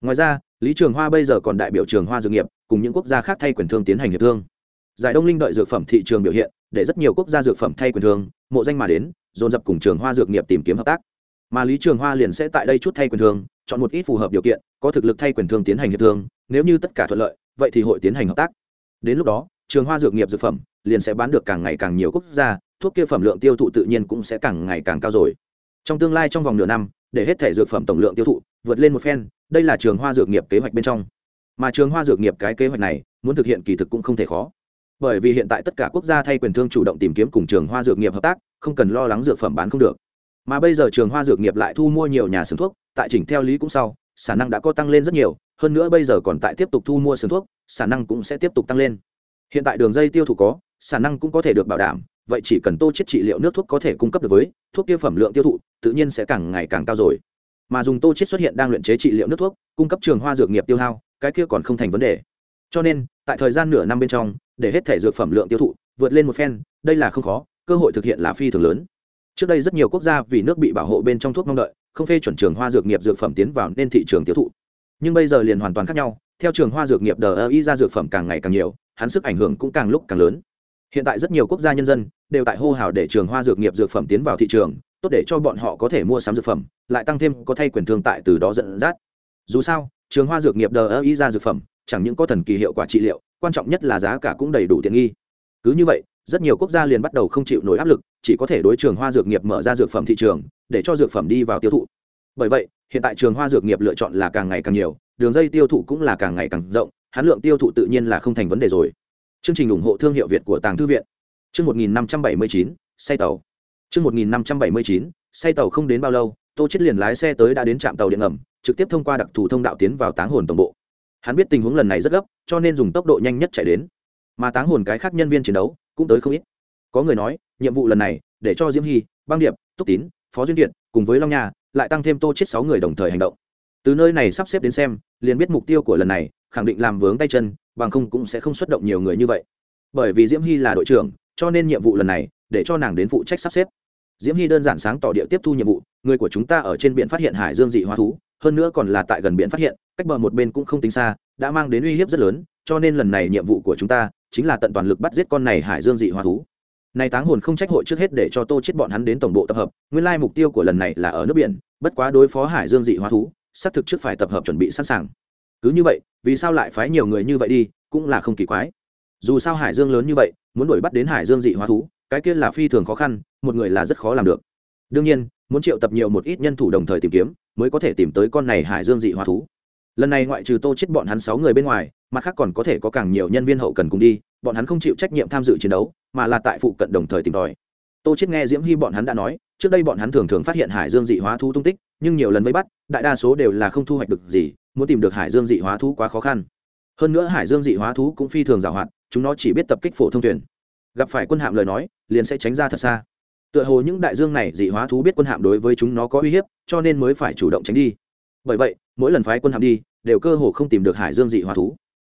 Ngoài ra, lý trường hoa bây giờ còn đại biểu trường hoa dược nghiệp cùng những quốc gia khác thay quyền thương tiến hành hiệp thương. Giải đông linh đợi dược phẩm thị trường biểu hiện, để rất nhiều quốc gia dược phẩm thay quyền thương, mộ danh mà đến, dồn dập cùng trường hoa dược nghiệp tìm kiếm hợp tác. Mà lý trường hoa liền sẽ tại đây chút thay quyền thương, chọn một ít phù hợp điều kiện, có thực lực thay quyền thương tiến hành hiệp thương, nếu như tất cả thuận lợi, vậy thì hội tiến hành hợp tác. Đến lúc đó trường hoa dược nghiệp dược phẩm liền sẽ bán được càng ngày càng nhiều quốc gia, thuốc kia phẩm lượng tiêu thụ tự nhiên cũng sẽ càng ngày càng cao rồi. Trong tương lai trong vòng nửa năm, để hết thể dược phẩm tổng lượng tiêu thụ vượt lên một phen, đây là trường hoa dược nghiệp kế hoạch bên trong. Mà trường hoa dược nghiệp cái kế hoạch này, muốn thực hiện kỳ thực cũng không thể khó. Bởi vì hiện tại tất cả quốc gia thay quyền thương chủ động tìm kiếm cùng trường hoa dược nghiệp hợp tác, không cần lo lắng dược phẩm bán không được. Mà bây giờ trường hoa dược nghiệp lại thu mua nhiều nhà xưởng thuốc, tại chỉnh theo lý cũng sau, sản năng đã có tăng lên rất nhiều, hơn nữa bây giờ còn tại tiếp tục thu mua xưởng thuốc, sản năng cũng sẽ tiếp tục tăng lên hiện tại đường dây tiêu thụ có sản năng cũng có thể được bảo đảm, vậy chỉ cần tô chết trị liệu nước thuốc có thể cung cấp được với, thuốc kia phẩm lượng tiêu thụ, tự nhiên sẽ càng ngày càng cao rồi. Mà dùng tô chết xuất hiện đang luyện chế trị liệu nước thuốc, cung cấp trường hoa dược nghiệp tiêu hao, cái kia còn không thành vấn đề. Cho nên, tại thời gian nửa năm bên trong, để hết thể dược phẩm lượng tiêu thụ, vượt lên một phen, đây là không khó, cơ hội thực hiện là phi thường lớn. Trước đây rất nhiều quốc gia vì nước bị bảo hộ bên trong thuốc mong đợi, không phê chuẩn trường hoa dược nghiệp dược phẩm tiến vào nên thị trường tiêu thụ. Nhưng bây giờ liền hoàn toàn khác nhau, theo trường hoa dược nghiệp đờ ơ y ra dược phẩm càng ngày càng nhiều hắn sức ảnh hưởng cũng càng lúc càng lớn. Hiện tại rất nhiều quốc gia nhân dân đều tại hô hào để trường hoa dược nghiệp dược phẩm tiến vào thị trường, tốt để cho bọn họ có thể mua sắm dược phẩm, lại tăng thêm có thay quyền thương tại từ đó dẫn dắt. Dù sao, trường hoa dược nghiệp đờ ơ ra dược phẩm, chẳng những có thần kỳ hiệu quả trị liệu, quan trọng nhất là giá cả cũng đầy đủ tiện nghi. Cứ như vậy, rất nhiều quốc gia liền bắt đầu không chịu nổi áp lực, chỉ có thể đối trường hoa dược nghiệp mở ra dược phẩm thị trường, để cho dược phẩm đi vào tiêu thụ. Bởi vậy, hiện tại trường hoa dược nghiệp lựa chọn là càng ngày càng nhiều, đường dây tiêu thụ cũng là càng ngày càng rộng hán lượng tiêu thụ tự nhiên là không thành vấn đề rồi. Chương trình ủng hộ thương hiệu việt của tàng thư viện. Chương một nghìn năm trăm bảy mươi chín, say tàu. Chương một nghìn năm trăm bảy mươi chín, say tàu không đến bao lâu, tô chết liền lái xe tới đã đến trạm tàu điện ngầm, trực tiếp thông qua đặc thù thông đạo tiến vào táng hồn tổng bộ. Hắn biết tình huống lần này rất gấp, cho nên dùng tốc độ nhanh nhất chạy đến. Mà táng hồn cái khác nhân viên chiến đấu cũng tới không ít. Có người nói, nhiệm vụ lần này, để cho diễm hy, băng điệp, túc tín, phó duyên điện cùng với long nha lại tăng thêm tô chết sáu người đồng thời hành động. Từ nơi này sắp xếp đến xem, liền biết mục tiêu của lần này khẳng định làm vướng tay chân, bằng không cũng sẽ không xuất động nhiều người như vậy. Bởi vì diễm hy là đội trưởng, cho nên nhiệm vụ lần này, để cho nàng đến phụ trách sắp xếp. Diễm hy đơn giản sáng tỏ địa tiếp thu nhiệm vụ, người của chúng ta ở trên biển phát hiện hải dương dị hóa thú, hơn nữa còn là tại gần biển phát hiện, cách bờ một bên cũng không tính xa, đã mang đến uy hiếp rất lớn, cho nên lần này nhiệm vụ của chúng ta chính là tận toàn lực bắt giết con này hải dương dị hóa thú. Này táng hồn không trách hội trước hết để cho tô chết bọn hắn đến tổng bộ tập hợp, nguyên lai mục tiêu của lần này là ở nước biển, bất quá đối phó hải dương dị hóa thú, xác thực trước phải tập hợp chuẩn bị sẵn sàng cứ như vậy, vì sao lại phái nhiều người như vậy đi, cũng là không kỳ quái. Dù sao hải dương lớn như vậy, muốn đuổi bắt đến hải dương dị hóa thú, cái kia là phi thường khó khăn, một người là rất khó làm được. Đương nhiên, muốn triệu tập nhiều một ít nhân thủ đồng thời tìm kiếm, mới có thể tìm tới con này hải dương dị hóa thú. Lần này ngoại trừ tô chết bọn hắn sáu người bên ngoài, mặt khác còn có thể có càng nhiều nhân viên hậu cần cùng đi, bọn hắn không chịu trách nhiệm tham dự chiến đấu, mà là tại phụ cận đồng thời tìm tòi. Tô chết nghe diễm hy bọn hắn đã nói, trước đây bọn hắn thường thường phát hiện hải dương dị hóa thú tung tích, nhưng nhiều lần vây bắt, đại đa số đều là không thu hoạch được gì muốn tìm được hải dương dị hóa thú quá khó khăn. Hơn nữa hải dương dị hóa thú cũng phi thường giảo hoạt chúng nó chỉ biết tập kích phổ thông thuyền. Gặp phải quân hạm lời nói, liền sẽ tránh ra thật xa. Tựa hồ những đại dương này dị hóa thú biết quân hạm đối với chúng nó có uy hiếp, cho nên mới phải chủ động tránh đi. Bởi vậy, mỗi lần phái quân hạm đi, đều cơ hồ không tìm được hải dương dị hóa thú.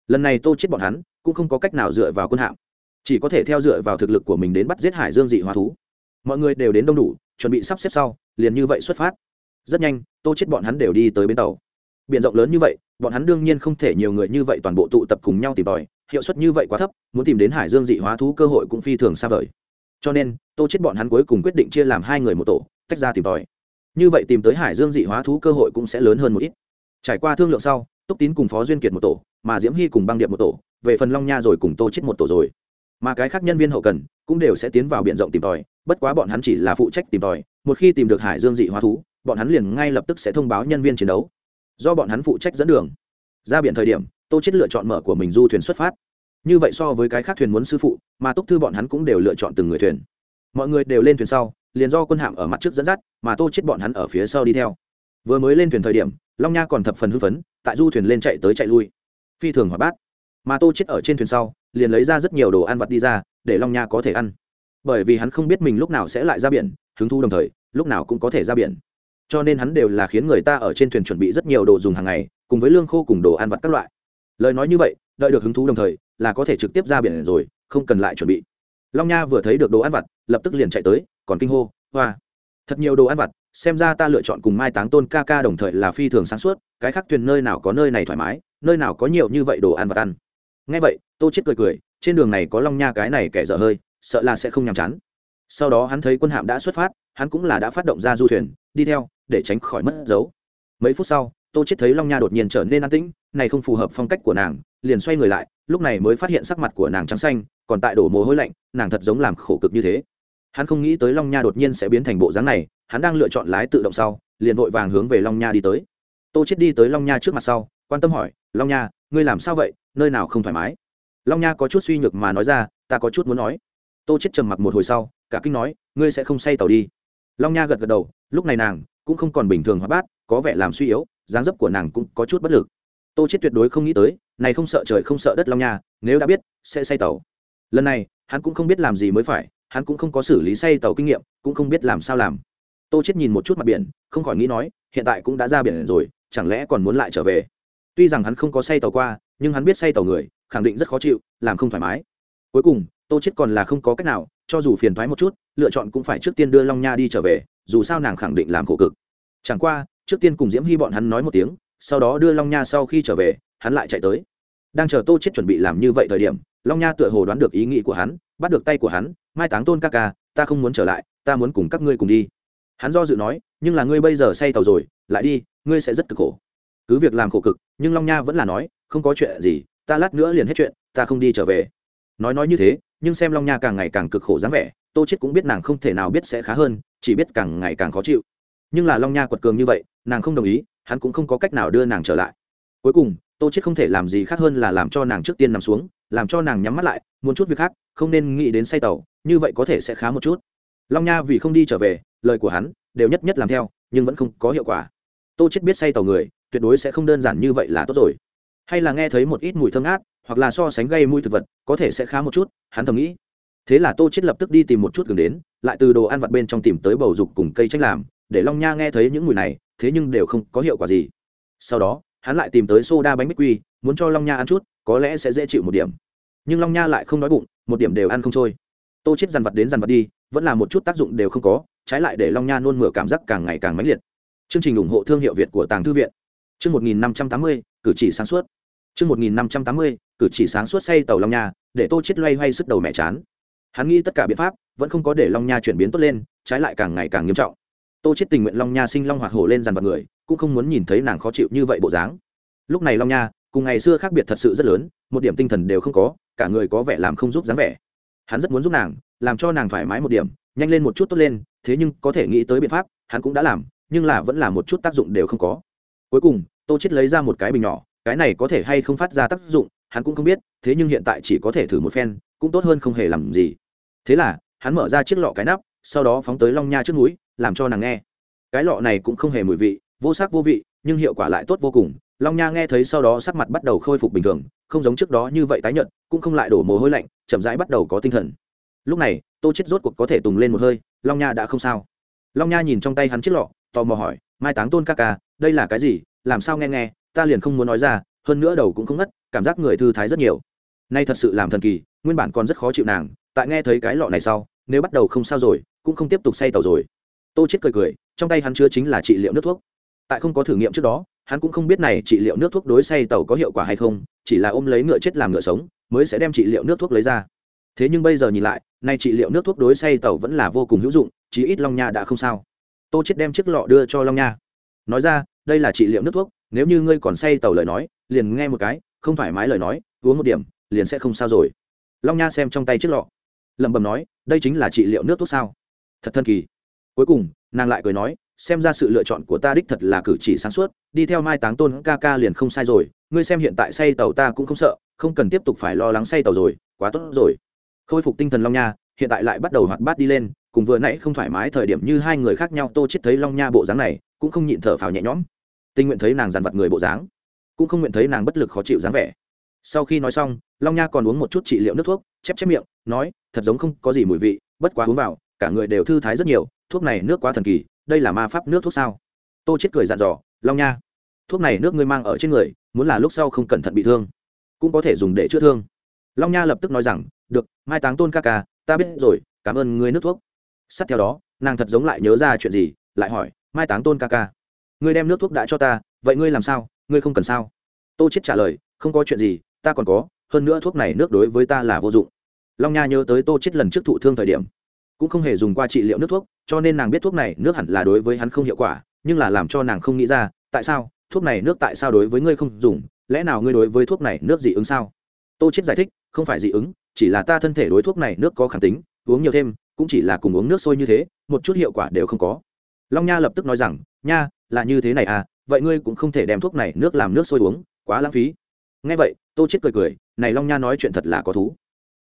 Lần này tô chết bọn hắn, cũng không có cách nào dựa vào quân hạm. Chỉ có thể theo dựa vào thực lực của mình đến bắt giết hải dương dị hóa thú. Mọi người đều đến đông đủ, chuẩn bị sắp xếp sau, liền như vậy xuất phát. Rất nhanh, tô chết bọn hắn đều đi tới bến tàu biển rộng lớn như vậy, bọn hắn đương nhiên không thể nhiều người như vậy toàn bộ tụ tập cùng nhau tìm tòi, hiệu suất như vậy quá thấp, muốn tìm đến hải dương dị hóa thú cơ hội cũng phi thường xa vời. Cho nên, tô chết bọn hắn cuối cùng quyết định chia làm hai người một tổ, tách ra tìm tòi. Như vậy tìm tới hải dương dị hóa thú cơ hội cũng sẽ lớn hơn một ít. Trải qua thương lượng sau, túc tín cùng phó duyên kiệt một tổ, mà diễm hy cùng băng điệp một tổ, về phần long nha rồi cùng tô chết một tổ rồi. Mà cái khác nhân viên hậu cần cũng đều sẽ tiến vào biển rộng tìm tòi, bất quá bọn hắn chỉ là phụ trách tìm tòi, một khi tìm được hải dương dị hóa thú, bọn hắn liền ngay lập tức sẽ thông báo nhân viên chiến đấu do bọn hắn phụ trách dẫn đường. Ra biển thời điểm, tô chết lựa chọn mở của mình du thuyền xuất phát. Như vậy so với cái khác thuyền muốn sư phụ, mà túc thư bọn hắn cũng đều lựa chọn từng người thuyền. Mọi người đều lên thuyền sau, liền do quân hạm ở mặt trước dẫn dắt, mà tô chết bọn hắn ở phía sau đi theo. Vừa mới lên thuyền thời điểm, long nha còn thập phần hưng phấn, tại du thuyền lên chạy tới chạy lui. Phi thường hoạt bát. Mà tô chết ở trên thuyền sau, liền lấy ra rất nhiều đồ ăn vặt đi ra, để long nha có thể ăn. Bởi vì hắn không biết mình lúc nào sẽ lại ra biển, hứng thu đồng thời, lúc nào cũng có thể ra biển cho nên hắn đều là khiến người ta ở trên thuyền chuẩn bị rất nhiều đồ dùng hàng ngày, cùng với lương khô cùng đồ ăn vặt các loại. Lời nói như vậy, đợi được hứng thú đồng thời, là có thể trực tiếp ra biển rồi, không cần lại chuẩn bị. Long nha vừa thấy được đồ ăn vặt, lập tức liền chạy tới, còn kinh hô, hoa! Thật nhiều đồ ăn vặt, xem ra ta lựa chọn cùng mai táng tôn ca ca đồng thời là phi thường sáng suốt, cái khác thuyền nơi nào có nơi này thoải mái, nơi nào có nhiều như vậy đồ ăn vặt ăn. Ngay vậy, tô chết cười cười, trên đường này có long nha cái này kẻ dở hơi, sợ là sẽ không nhàm chán. Sau đó hắn thấy quân hạm đã xuất phát hắn cũng là đã phát động ra du thuyền, đi theo, để tránh khỏi mất dấu. Mấy phút sau, tô chết thấy long nha đột nhiên trở nên an tĩnh, này không phù hợp phong cách của nàng, liền xoay người lại, lúc này mới phát hiện sắc mặt của nàng trắng xanh, còn tại đổ mồ hôi lạnh, nàng thật giống làm khổ cực như thế. Hắn không nghĩ tới long nha đột nhiên sẽ biến thành bộ dáng này, hắn đang lựa chọn lái tự động sau, liền vội vàng hướng về long nha đi tới. Tô chết đi tới long nha trước mặt sau, quan tâm hỏi, long nha, ngươi làm sao vậy? Nơi nào không thoải mái? Long nha có chút suy nhược mà nói ra, ta có chút muốn nói. Tô chết trầm mặc một hồi sau, cả kinh nói, ngươi sẽ không say tàu đi long nha gật gật đầu, lúc này nàng cũng không còn bình thường hóa bát, có vẻ làm suy yếu, dáng dấp của nàng cũng có chút bất lực. Tô chết tuyệt đối không nghĩ tới, này không sợ trời không sợ đất long nha, nếu đã biết, sẽ say tàu. Lần này, hắn cũng không biết làm gì mới phải, hắn cũng không có xử lý say tàu kinh nghiệm, cũng không biết làm sao làm. Tô chết nhìn một chút mặt biển, không khỏi nghĩ nói, hiện tại cũng đã ra biển rồi, chẳng lẽ còn muốn lại trở về? Tuy rằng hắn không có say tàu qua, nhưng hắn biết say tàu người, khẳng định rất khó chịu, làm không thoải mái. Cuối cùng tô chết còn là không có cách nào, cho dù phiền thoái một chút, lựa chọn cũng phải trước tiên đưa long nha đi trở về, dù sao nàng khẳng định làm khổ cực. Chẳng qua, trước tiên cùng diễm hy bọn hắn nói một tiếng, sau đó đưa long nha sau khi trở về, hắn lại chạy tới. Đang chờ tô chết chuẩn bị làm như vậy thời điểm, long nha tựa hồ đoán được ý nghĩ của hắn, bắt được tay của hắn, mai táng tôn ca ca, ta không muốn trở lại, ta muốn cùng các ngươi cùng đi. Hắn do dự nói, nhưng là ngươi bây giờ say tàu rồi, lại đi, ngươi sẽ rất cực khổ. Cứ việc làm khổ cực, nhưng long nha vẫn là nói, không có chuyện gì, ta lát nữa liền hết chuyện, ta không đi trở về. Nói nói như thế nhưng xem long nha càng ngày càng cực khổ dáng vẻ, tô chết cũng biết nàng không thể nào biết sẽ khá hơn, chỉ biết càng ngày càng khó chịu. Nhưng là long nha quật cường như vậy, nàng không đồng ý, hắn cũng không có cách nào đưa nàng trở lại. Cuối cùng, tô chết không thể làm gì khác hơn là làm cho nàng trước tiên nằm xuống, làm cho nàng nhắm mắt lại, muốn chút việc khác, không nên nghĩ đến say tàu, như vậy có thể sẽ khá một chút. Long nha vì không đi trở về, lời của hắn đều nhất nhất làm theo, nhưng vẫn không có hiệu quả. Tô chết biết say tàu người, tuyệt đối sẽ không đơn giản như vậy là tốt rồi. Hay là nghe thấy một ít mùi thơm ngát hoặc là so sánh gây mùi thực vật có thể sẽ khá một chút hắn thầm nghĩ. Thế là tô chết lập tức đi tìm một chút gừng đến lại từ đồ ăn vặt bên trong tìm tới bầu dục cùng cây tranh làm để long nha nghe thấy những mùi này thế nhưng đều không có hiệu quả gì. Sau đó hắn lại tìm tới soda bánh bích quy muốn cho long nha ăn chút có lẽ sẽ dễ chịu một điểm. Nhưng long nha lại không đói bụng một điểm đều ăn không trôi. Tô chết dằn vặt đến dằn vặt đi vẫn là một chút tác dụng đều không có trái lại để long nha nôn mửa cảm giác càng ngày càng mãnh liệt. Chương trình ủng hộ thương hiệu việt của tàng thư viện. Chương 1580, cử chỉ sáng suốt. Chương 1580, cử chỉ sáng suốt say tàu long nha, để tô chết loay hoay sức đầu mẹ chán. Hắn nghĩ tất cả biện pháp, vẫn không có để long nha chuyển biến tốt lên, trái lại càng ngày càng nghiêm trọng. Tô chết tình nguyện long nha sinh long hoạt hổ lên dàn vào người, cũng không muốn nhìn thấy nàng khó chịu như vậy bộ dáng. Lúc này long nha, cùng ngày xưa khác biệt thật sự rất lớn, một điểm tinh thần đều không có, cả người có vẻ làm không giúp dáng vẻ. Hắn rất muốn giúp nàng, làm cho nàng thoải mái một điểm, nhanh lên một chút tốt lên, thế nhưng có thể nghĩ tới biện pháp, hắn cũng đã làm, nhưng là vẫn là một chút tác dụng đều không có. Cuối cùng, tô chết lấy ra một cái bình nhỏ, cái này có thể hay không phát ra tác dụng hắn cũng không biết, thế nhưng hiện tại chỉ có thể thử một phen, cũng tốt hơn không hề làm gì. Thế là, hắn mở ra chiếc lọ cái nắp, sau đó phóng tới long nha trước núi, làm cho nàng nghe. Cái lọ này cũng không hề mùi vị, vô sắc vô vị, nhưng hiệu quả lại tốt vô cùng. Long nha nghe thấy sau đó sắc mặt bắt đầu khôi phục bình thường, không giống trước đó như vậy tái nhợt, cũng không lại đổ mồ hôi lạnh, chậm rãi bắt đầu có tinh thần. Lúc này, tô chết rốt cuộc có thể tùng lên một hơi, long nha đã không sao. Long nha nhìn trong tay hắn chiếc lọ, tò mò hỏi, mai táng tôn ca ca, đây là cái gì? Làm sao nghe nghe? Ta liền không muốn nói ra, hơn nữa đầu cũng không ngất cảm giác người thư thái rất nhiều. Nay thật sự làm thần kỳ, nguyên bản còn rất khó chịu nàng, tại nghe thấy cái lọ này sau, nếu bắt đầu không sao rồi, cũng không tiếp tục say tàu rồi. Tô chết cười cười, trong tay hắn chứa chính là trị liệu nước thuốc. Tại không có thử nghiệm trước đó, hắn cũng không biết này trị liệu nước thuốc đối say tàu có hiệu quả hay không, chỉ là ôm lấy ngựa chết làm ngựa sống, mới sẽ đem trị liệu nước thuốc lấy ra. Thế nhưng bây giờ nhìn lại, nay trị liệu nước thuốc đối say tàu vẫn là vô cùng hữu dụng, chí ít long nha đã không sao. Tô chết đem chiếc lọ đưa cho long nha. Nói ra, đây là trị liệu nước thuốc, nếu như ngươi còn say tàu lời nói, liền nghe một cái không thoải mái lời nói, uống một điểm, liền sẽ không sao rồi. Long nha xem trong tay chiếc lọ. Lẩm bẩm nói, đây chính là trị liệu nước thuốc sao? Thật thân kỳ. Cuối cùng, nàng lại cười nói, xem ra sự lựa chọn của ta đích thật là cử chỉ sáng suốt, đi theo mai táng tôn ca ca liền không sai rồi, ngươi xem hiện tại say tàu ta cũng không sợ, không cần tiếp tục phải lo lắng say tàu rồi, quá tốt rồi. Khôi phục tinh thần long nha, hiện tại lại bắt đầu hoạt bát đi lên, cùng vừa nãy không thoải mái thời điểm như hai người khác nhau tô chết thấy long nha bộ dáng này, cũng không nhịn thở phào nhẹ nhõm. Tinh nguyện thấy nàng dằn vặt người bộ dáng cũng không nguyện thấy nàng bất lực khó chịu dáng vẻ. Sau khi nói xong, long nha còn uống một chút trị liệu nước thuốc, chép chép miệng, nói, thật giống không có gì mùi vị, bất quá uống vào, cả người đều thư thái rất nhiều, thuốc này nước quá thần kỳ, đây là ma pháp nước thuốc sao? Tô chết cười dặn dò, long nha, thuốc này nước ngươi mang ở trên người, muốn là lúc sau không cẩn thận bị thương, cũng có thể dùng để chữa thương. Long nha lập tức nói rằng, được, mai táng tôn ca ca, ta biết rồi, cảm ơn ngươi nước thuốc. Sát theo đó, nàng thật giống lại nhớ ra chuyện gì, lại hỏi, mai táng tôn ca ca, ngươi đem nước thuốc đã cho ta, vậy ngươi làm sao? Ngươi không cần sao? Tô chết trả lời, không có chuyện gì, ta còn có, hơn nữa thuốc này nước đối với ta là vô dụng. Long nha nhớ tới tô chết lần trước thụ thương thời điểm, cũng không hề dùng qua trị liệu nước thuốc, cho nên nàng biết thuốc này nước hẳn là đối với hắn không hiệu quả, nhưng là làm cho nàng không nghĩ ra, tại sao, thuốc này nước tại sao đối với ngươi không dùng, lẽ nào ngươi đối với thuốc này nước dị ứng sao? Tô chết giải thích, không phải dị ứng, chỉ là ta thân thể đối thuốc này nước có kháng tính, uống nhiều thêm, cũng chỉ là cùng uống nước sôi như thế, một chút hiệu quả đều không có. Long nha lập tức nói rằng, nha, là như thế này à vậy ngươi cũng không thể đem thuốc này nước làm nước sôi uống, quá lãng phí. Ngay vậy, tô chết cười cười, này long nha nói chuyện thật là có thú.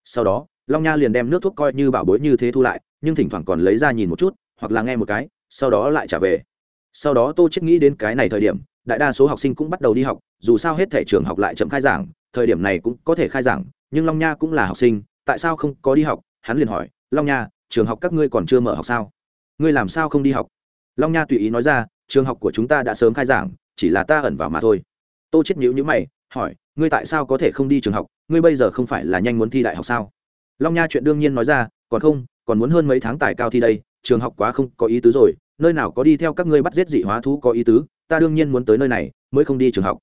Sau đó, long nha liền đem nước thuốc coi như bảo bối như thế thu lại, nhưng thỉnh thoảng còn lấy ra nhìn một chút, hoặc là nghe một cái, sau đó lại trả về. Sau đó tô chết nghĩ đến cái này thời điểm, đại đa số học sinh cũng bắt đầu đi học, dù sao hết thể trường học lại chậm khai giảng, thời điểm này cũng có thể khai giảng, nhưng long nha cũng là học sinh, tại sao không có đi học? Hắn liền hỏi, long nha, trường học các ngươi còn chưa mở học sao? Ngươi làm sao không đi học? Long nha tùy ý nói ra, trường học của chúng ta đã sớm khai giảng, chỉ là ta ẩn vào mà thôi. Tô chết nhíu nhíu mày, hỏi, ngươi tại sao có thể không đi trường học? Ngươi bây giờ không phải là nhanh muốn thi đại học sao? Long nha chuyện đương nhiên nói ra, còn không, còn muốn hơn mấy tháng tài cao thi đây, trường học quá không có ý tứ rồi, nơi nào có đi theo các ngươi bắt giết dị hóa thú có ý tứ, ta đương nhiên muốn tới nơi này, mới không đi trường học.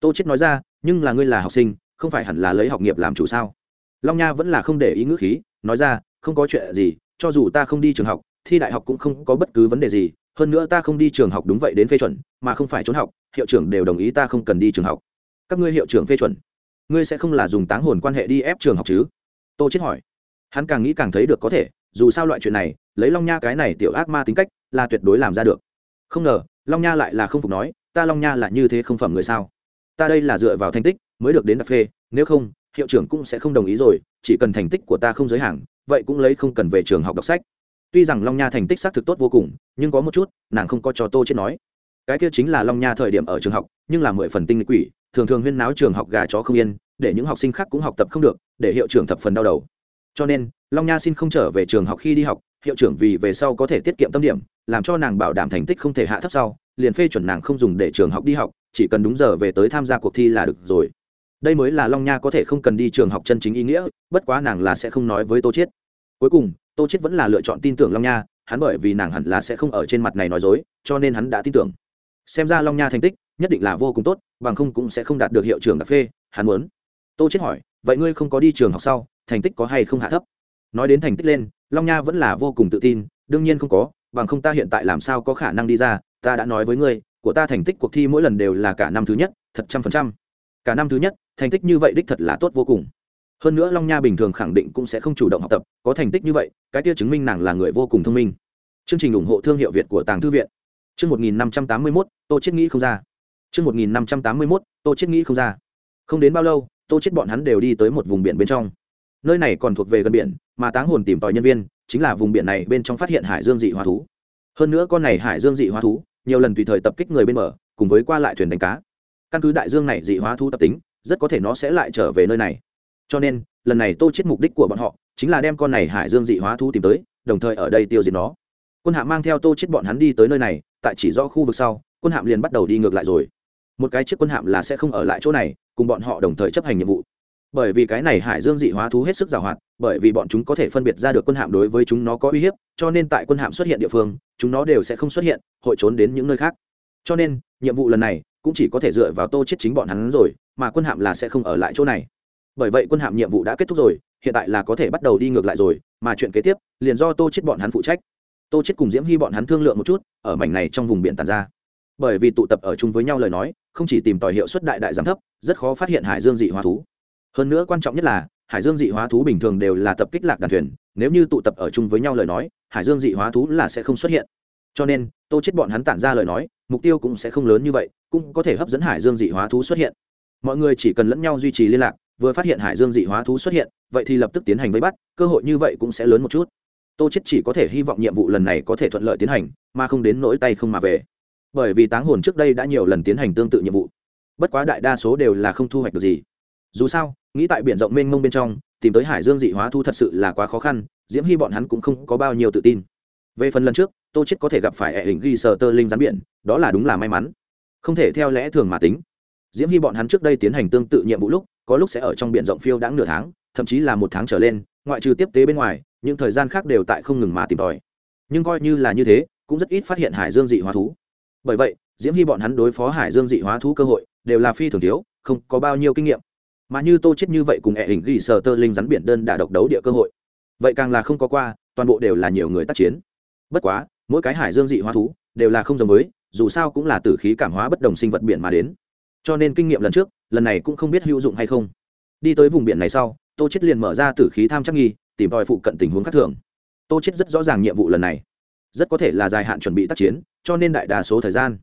Tô chết nói ra, nhưng là ngươi là học sinh, không phải hẳn là lấy học nghiệp làm chủ sao? Long nha vẫn là không để ý ngữ khí, nói ra, không có chuyện gì, cho dù ta không đi trường học, thi đại học cũng không có bất cứ vấn đề gì hơn nữa ta không đi trường học đúng vậy đến phê chuẩn, mà không phải trốn học, hiệu trưởng đều đồng ý ta không cần đi trường học. Các ngươi hiệu trưởng phê chuẩn, ngươi sẽ không là dùng táng hồn quan hệ đi ép trường học chứ? Tô chết hỏi. Hắn càng nghĩ càng thấy được có thể, dù sao loại chuyện này, lấy long nha cái này tiểu ác ma tính cách, là tuyệt đối làm ra được. Không ngờ, long nha lại là không phục nói, ta long nha là như thế không phẩm người sao? Ta đây là dựa vào thành tích mới được đến đặc phê, nếu không, hiệu trưởng cũng sẽ không đồng ý rồi, chỉ cần thành tích của ta không giới hạn, vậy cũng lấy không cần về trường học đọc sách tuy rằng long nha thành tích xác thực tốt vô cùng, nhưng có một chút, nàng không có cho tô chết nói. Cái kia chính là long nha thời điểm ở trường học, nhưng là mười phần tinh quỷ, thường thường huyên náo trường học gà chó không yên, để những học sinh khác cũng học tập không được, để hiệu trưởng thập phần đau đầu. Cho nên, long nha xin không trở về trường học khi đi học, hiệu trưởng vì về sau có thể tiết kiệm tâm điểm, làm cho nàng bảo đảm thành tích không thể hạ thấp sau, liền phê chuẩn nàng không dùng để trường học đi học, chỉ cần đúng giờ về tới tham gia cuộc thi là được rồi. Đây mới là long nha có thể không cần đi trường học chân chính ý nghĩa, bất quá nàng là sẽ không nói với tô chiết cuối cùng, tô chết vẫn là lựa chọn tin tưởng long nha, hắn bởi vì nàng hẳn là sẽ không ở trên mặt này nói dối, cho nên hắn đã tin tưởng. Xem ra long nha thành tích, nhất định là vô cùng tốt, bằng không cũng sẽ không đạt được hiệu trưởng đặc phê, hắn muốn. Tô chết hỏi, vậy ngươi không có đi trường học sau, thành tích có hay không hạ thấp? Nói đến thành tích lên, long nha vẫn là vô cùng tự tin, đương nhiên không có, bằng không ta hiện tại làm sao có khả năng đi ra, ta đã nói với ngươi, của ta thành tích cuộc thi mỗi lần đều là cả năm thứ nhất, thật trăm phần trăm. Cả năm thứ nhất, thành tích như vậy đích thật là tốt vô cùng hơn nữa long nha bình thường khẳng định cũng sẽ không chủ động học tập, có thành tích như vậy, cái kia chứng minh nàng là người vô cùng thông minh. Chương trình ủng hộ thương hiệu việt của tàng thư viện. Chương một nghìn năm trăm tám mươi mốt, tô chết nghĩ không ra. Chương một nghìn năm trăm tám mươi mốt, tô chết nghĩ không ra. Không đến bao lâu, tô chết bọn hắn đều đi tới một vùng biển bên trong. Nơi này còn thuộc về gần biển, mà táng hồn tìm tòi nhân viên, chính là vùng biển này bên trong phát hiện hải dương dị hóa thú. Hơn nữa con này hải dương dị hóa thú, nhiều lần tùy thời tập kích người bên bờ, cùng với qua lại thuyền đánh cá. Căn cứ đại dương này dị hóa thú tập tính, rất có thể nó sẽ lại trở về nơi này cho nên, lần này tô chết mục đích của bọn họ chính là đem con này hải dương dị hóa thú tìm tới, đồng thời ở đây tiêu diệt nó. Quân hạm mang theo tô chết bọn hắn đi tới nơi này, tại chỉ do khu vực sau, quân hạm liền bắt đầu đi ngược lại rồi. Một cái chiếc quân hạm là sẽ không ở lại chỗ này, cùng bọn họ đồng thời chấp hành nhiệm vụ. Bởi vì cái này hải dương dị hóa thú hết sức giàu hoạt, bởi vì bọn chúng có thể phân biệt ra được quân hạm đối với chúng nó có uy hiếp, cho nên tại quân hạm xuất hiện địa phương, chúng nó đều sẽ không xuất hiện, hội trốn đến những nơi khác. Cho nên, nhiệm vụ lần này cũng chỉ có thể dựa vào tô chết chính bọn hắn rồi, mà quân hạm là sẽ không ở lại chỗ này bởi vậy quân hạm nhiệm vụ đã kết thúc rồi, hiện tại là có thể bắt đầu đi ngược lại rồi, mà chuyện kế tiếp, liền do tô chết bọn hắn phụ trách. Tô chết cùng diễm hy bọn hắn thương lượng một chút, ở mảnh này trong vùng biển tàn ra. Bởi vì tụ tập ở chung với nhau lời nói, không chỉ tìm tòi hiệu suất đại đại giảm thấp, rất khó phát hiện hải dương dị hóa thú. Hơn nữa quan trọng nhất là, hải dương dị hóa thú bình thường đều là tập kích lạc đàn thuyền, nếu như tụ tập ở chung với nhau lời nói, hải dương dị hóa thú là sẽ không xuất hiện. Cho nên, tô chết bọn hắn tản ra lời nói, mục tiêu cũng sẽ không lớn như vậy, cũng có thể hấp dẫn hải dương dị hóa thú xuất hiện. Mọi người chỉ cần lẫn nhau duy trì liên lạc vừa phát hiện hải dương dị hóa thú xuất hiện, vậy thì lập tức tiến hành vây bắt, cơ hội như vậy cũng sẽ lớn một chút. Tô chết chỉ có thể hy vọng nhiệm vụ lần này có thể thuận lợi tiến hành, mà không đến nỗi tay không mà về. Bởi vì táng hồn trước đây đã nhiều lần tiến hành tương tự nhiệm vụ. Bất quá đại đa số đều là không thu hoạch được gì. Dù sao, nghĩ tại biển rộng mênh mông bên trong, tìm tới hải dương dị hóa thu thật sự là quá khó khăn, diễm hy bọn hắn cũng không có bao nhiêu tự tin. Về phần lần trước, tô chết có thể gặp phải hệ hình ghi sờ tơ linh rắn biển, đó là đúng là may mắn. Không thể theo lẽ thường mà tính. Diễm hy bọn hắn trước đây tiến hành tương tự nhiệm vụ lúc có lúc sẽ ở trong biển rộng phiêu đã nửa tháng, thậm chí là một tháng trở lên, ngoại trừ tiếp tế bên ngoài, những thời gian khác đều tại không ngừng mà tìm tòi. Nhưng coi như là như thế, cũng rất ít phát hiện hải dương dị hóa thú. Bởi vậy, diễm hy bọn hắn đối phó hải dương dị hóa thú cơ hội đều là phi thường thiếu, không có bao nhiêu kinh nghiệm. Mà như tô chết như vậy cùng hệ hình ghi sờ tơ linh rắn biển đơn đà độc đấu địa cơ hội. Vậy càng là không có qua, toàn bộ đều là nhiều người tác chiến. Bất quá, mỗi cái hải dương dị hóa thú đều là không giống với, dù sao cũng là tử khí cảm hóa bất đồng sinh vật biển mà đến cho nên kinh nghiệm lần trước, lần này cũng không biết hữu dụng hay không. Đi tới vùng biển này sau, tô chết liền mở ra tử khí tham chắc nghi, tìm tòi phụ cận tình huống khác thường. Tô chết rất rõ ràng nhiệm vụ lần này. Rất có thể là dài hạn chuẩn bị tác chiến, cho nên đại đa số thời gian,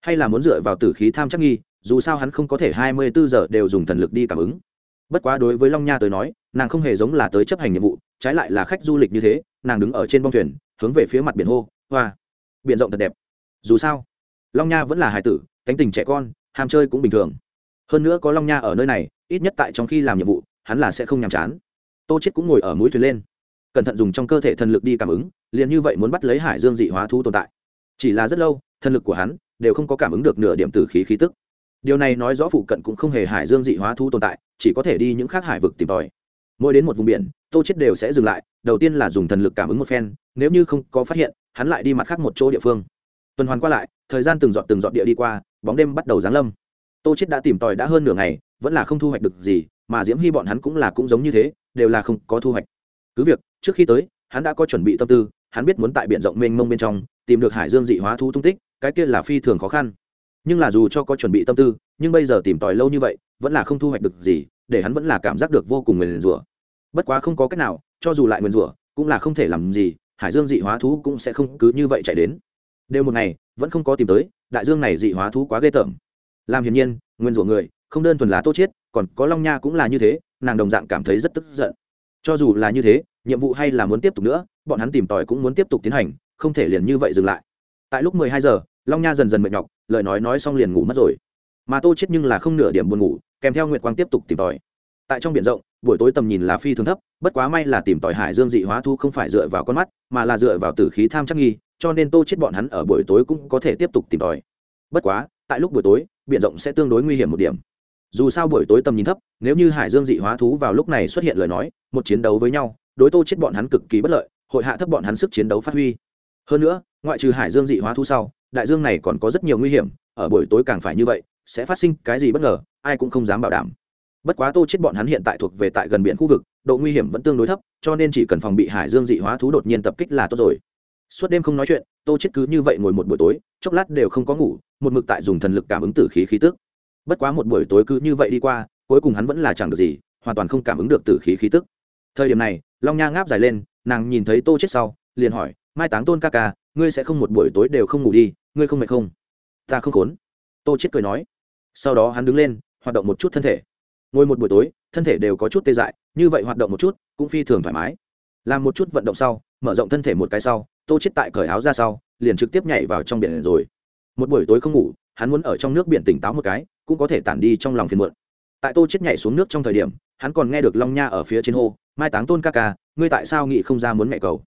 hay là muốn dựa vào tử khí tham chắc nghi, dù sao hắn không có thể hai mươi bốn giờ đều dùng thần lực đi cảm ứng. Bất quá đối với long nha tới nói, nàng không hề giống là tới chấp hành nhiệm vụ, trái lại là khách du lịch như thế, nàng đứng ở trên bông thuyền, hướng về phía mặt biển hô, hoa. Biển rộng thật đẹp. Dù sao, long nha vẫn là hài tử, cánh tình trẻ con ham chơi cũng bình thường. Hơn nữa có long nha ở nơi này, ít nhất tại trong khi làm nhiệm vụ, hắn là sẽ không nhàm chán. Tô chết cũng ngồi ở mũi thuyền lên. Cẩn thận dùng trong cơ thể thần lực đi cảm ứng, liền như vậy muốn bắt lấy hải dương dị hóa thú tồn tại. Chỉ là rất lâu, thần lực của hắn đều không có cảm ứng được nửa điểm tử khí khí tức. Điều này nói rõ phụ cận cũng không hề hải dương dị hóa thú tồn tại, chỉ có thể đi những khác hải vực tìm tòi. Mỗi đến một vùng biển, tô chết đều sẽ dừng lại, đầu tiên là dùng thần lực cảm ứng một phen, nếu như không có phát hiện, hắn lại đi mặt khác một chỗ địa phương tuần hoàn qua lại, thời gian từng dọn từng dọn địa đi qua, bóng đêm bắt đầu giáng lâm. Tô chết đã tìm tòi đã hơn nửa ngày, vẫn là không thu hoạch được gì, mà diễm hy bọn hắn cũng là cũng giống như thế, đều là không có thu hoạch. Cứ việc, trước khi tới, hắn đã có chuẩn bị tâm tư, hắn biết muốn tại biển rộng mênh mông bên trong, tìm được hải dương dị hóa thu tung tích, cái kia là phi thường khó khăn. Nhưng là dù cho có chuẩn bị tâm tư, nhưng bây giờ tìm tòi lâu như vậy, vẫn là không thu hoạch được gì, để hắn vẫn là cảm giác được vô cùng nguyền rủa. Bất quá không có cách nào, cho dù lại nguyền rủa, cũng là không thể làm gì, hải dương dị hóa thú cũng sẽ không cứ như vậy chạy đến đều một ngày, vẫn không có tìm tới, đại dương này dị hóa thú quá ghê tởm. Làm hiển nhiên, nguyên rủa người, không đơn thuần là tốt chết còn có long nha cũng là như thế, nàng đồng dạng cảm thấy rất tức giận. Cho dù là như thế, nhiệm vụ hay là muốn tiếp tục nữa, bọn hắn tìm tòi cũng muốn tiếp tục tiến hành, không thể liền như vậy dừng lại. Tại lúc mười hai giờ, long nha dần dần mệt nhọc, lời nói nói xong liền ngủ mất rồi. Mà tô chết nhưng là không nửa điểm buồn ngủ, kèm theo nguyệt quang tiếp tục tìm tòi. Tại trong biển rộng, buổi tối tầm nhìn là phi thường thấp, bất quá may là tìm tòi hải dương dị hóa thu không phải dựa vào con mắt, mà là dựa vào tử khí tham chắc nghi cho nên tô chết bọn hắn ở buổi tối cũng có thể tiếp tục tìm tòi. Bất quá, tại lúc buổi tối, biển rộng sẽ tương đối nguy hiểm một điểm. Dù sao buổi tối tầm nhìn thấp, nếu như hải dương dị hóa thú vào lúc này xuất hiện lời nói, một chiến đấu với nhau, đối tô chết bọn hắn cực kỳ bất lợi, hội hạ thấp bọn hắn sức chiến đấu phát huy. Hơn nữa, ngoại trừ hải dương dị hóa thú sau, đại dương này còn có rất nhiều nguy hiểm, ở buổi tối càng phải như vậy, sẽ phát sinh cái gì bất ngờ, ai cũng không dám bảo đảm. Bất quá tô chết bọn hắn hiện tại thuộc về tại gần biển khu vực, độ nguy hiểm vẫn tương đối thấp, cho nên chỉ cần phòng bị hải dương dị hóa thú đột nhiên tập kích là tốt rồi suốt đêm không nói chuyện, tô chết cứ như vậy ngồi một buổi tối, chốc lát đều không có ngủ, một mực tại dùng thần lực cảm ứng tử khí khí tức. Bất quá một buổi tối cứ như vậy đi qua, cuối cùng hắn vẫn là chẳng được gì, hoàn toàn không cảm ứng được tử khí khí tức. Thời điểm này, long nha ngáp dài lên, nàng nhìn thấy tô chết sau, liền hỏi, mai táng tôn ca ca, ngươi sẽ không một buổi tối đều không ngủ đi, ngươi không mệt không? Ta không khốn. Tô chết cười nói. Sau đó hắn đứng lên, hoạt động một chút thân thể. Ngồi một buổi tối, thân thể đều có chút tê dại, như vậy hoạt động một chút, cũng phi thường thoải mái. Làm một chút vận động sau, mở rộng thân thể một cái sau tô chết tại cởi áo ra sau, liền trực tiếp nhảy vào trong biển rồi. Một buổi tối không ngủ, hắn muốn ở trong nước biển tỉnh táo một cái, cũng có thể tản đi trong lòng phiền muộn. Tại tô chết nhảy xuống nước trong thời điểm, hắn còn nghe được long nha ở phía trên hồ mai táng tôn ca ca, ngươi tại sao nghị không ra muốn mẹ cầu?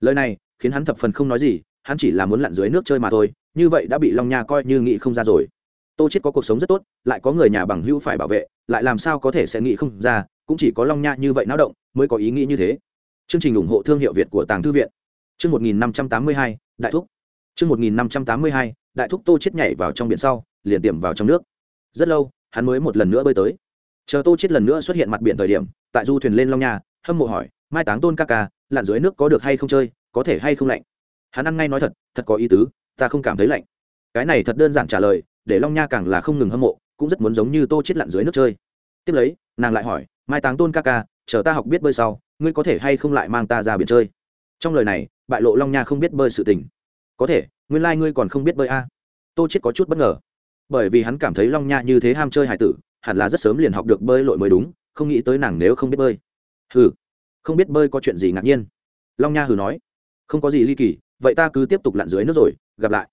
Lời này khiến hắn thập phần không nói gì, hắn chỉ là muốn lặn dưới nước chơi mà thôi, như vậy đã bị long nha coi như nghị không ra rồi. Tô chết có cuộc sống rất tốt, lại có người nhà bằng hữu phải bảo vệ, lại làm sao có thể sẽ nghị không ra, cũng chỉ có long nha như vậy náo động mới có ý nghĩ như thế. Chương trình ủng hộ thương hiệu việt của tàng thư viện chương một nghìn năm trăm tám mươi hai, đại thúc. Chương một nghìn năm trăm tám mươi hai, đại thúc tô chết nhảy vào trong biển sau, liền tiềm vào trong nước. Rất lâu, hắn mới một lần nữa bơi tới. Chờ tô chết lần nữa xuất hiện mặt biển thời điểm, tại du thuyền lên long nha, hâm mộ hỏi, mai táng tôn ca ca, lặn dưới nước có được hay không chơi, có thể hay không lạnh? Hắn ăn ngay nói thật thật có ý tứ, ta không cảm thấy lạnh. Cái này thật đơn giản trả lời, để long nha càng là không ngừng hâm mộ, cũng rất muốn giống như tô chết lặn dưới nước chơi. Tiếp lấy, nàng lại hỏi, mai táng tôn ca ca, chờ ta học biết bơi sau, ngươi có thể hay không lại mang ta ra biển chơi? Trong lời này bại lộ long nha không biết bơi sự tình. Có thể, nguyên lai、like、ngươi còn không biết bơi a. À? tô chết có chút bất ngờ. Bởi vì hắn cảm thấy long nha như thế ham chơi hải tử, hẳn là rất sớm liền học được bơi lội mới đúng, không nghĩ tới nàng nếu không biết bơi. Hừ. Không biết bơi có chuyện gì ngạc nhiên. Long nha hừ nói. Không có gì ly kỳ, vậy ta cứ tiếp tục lặn dưới nước rồi, gặp lại.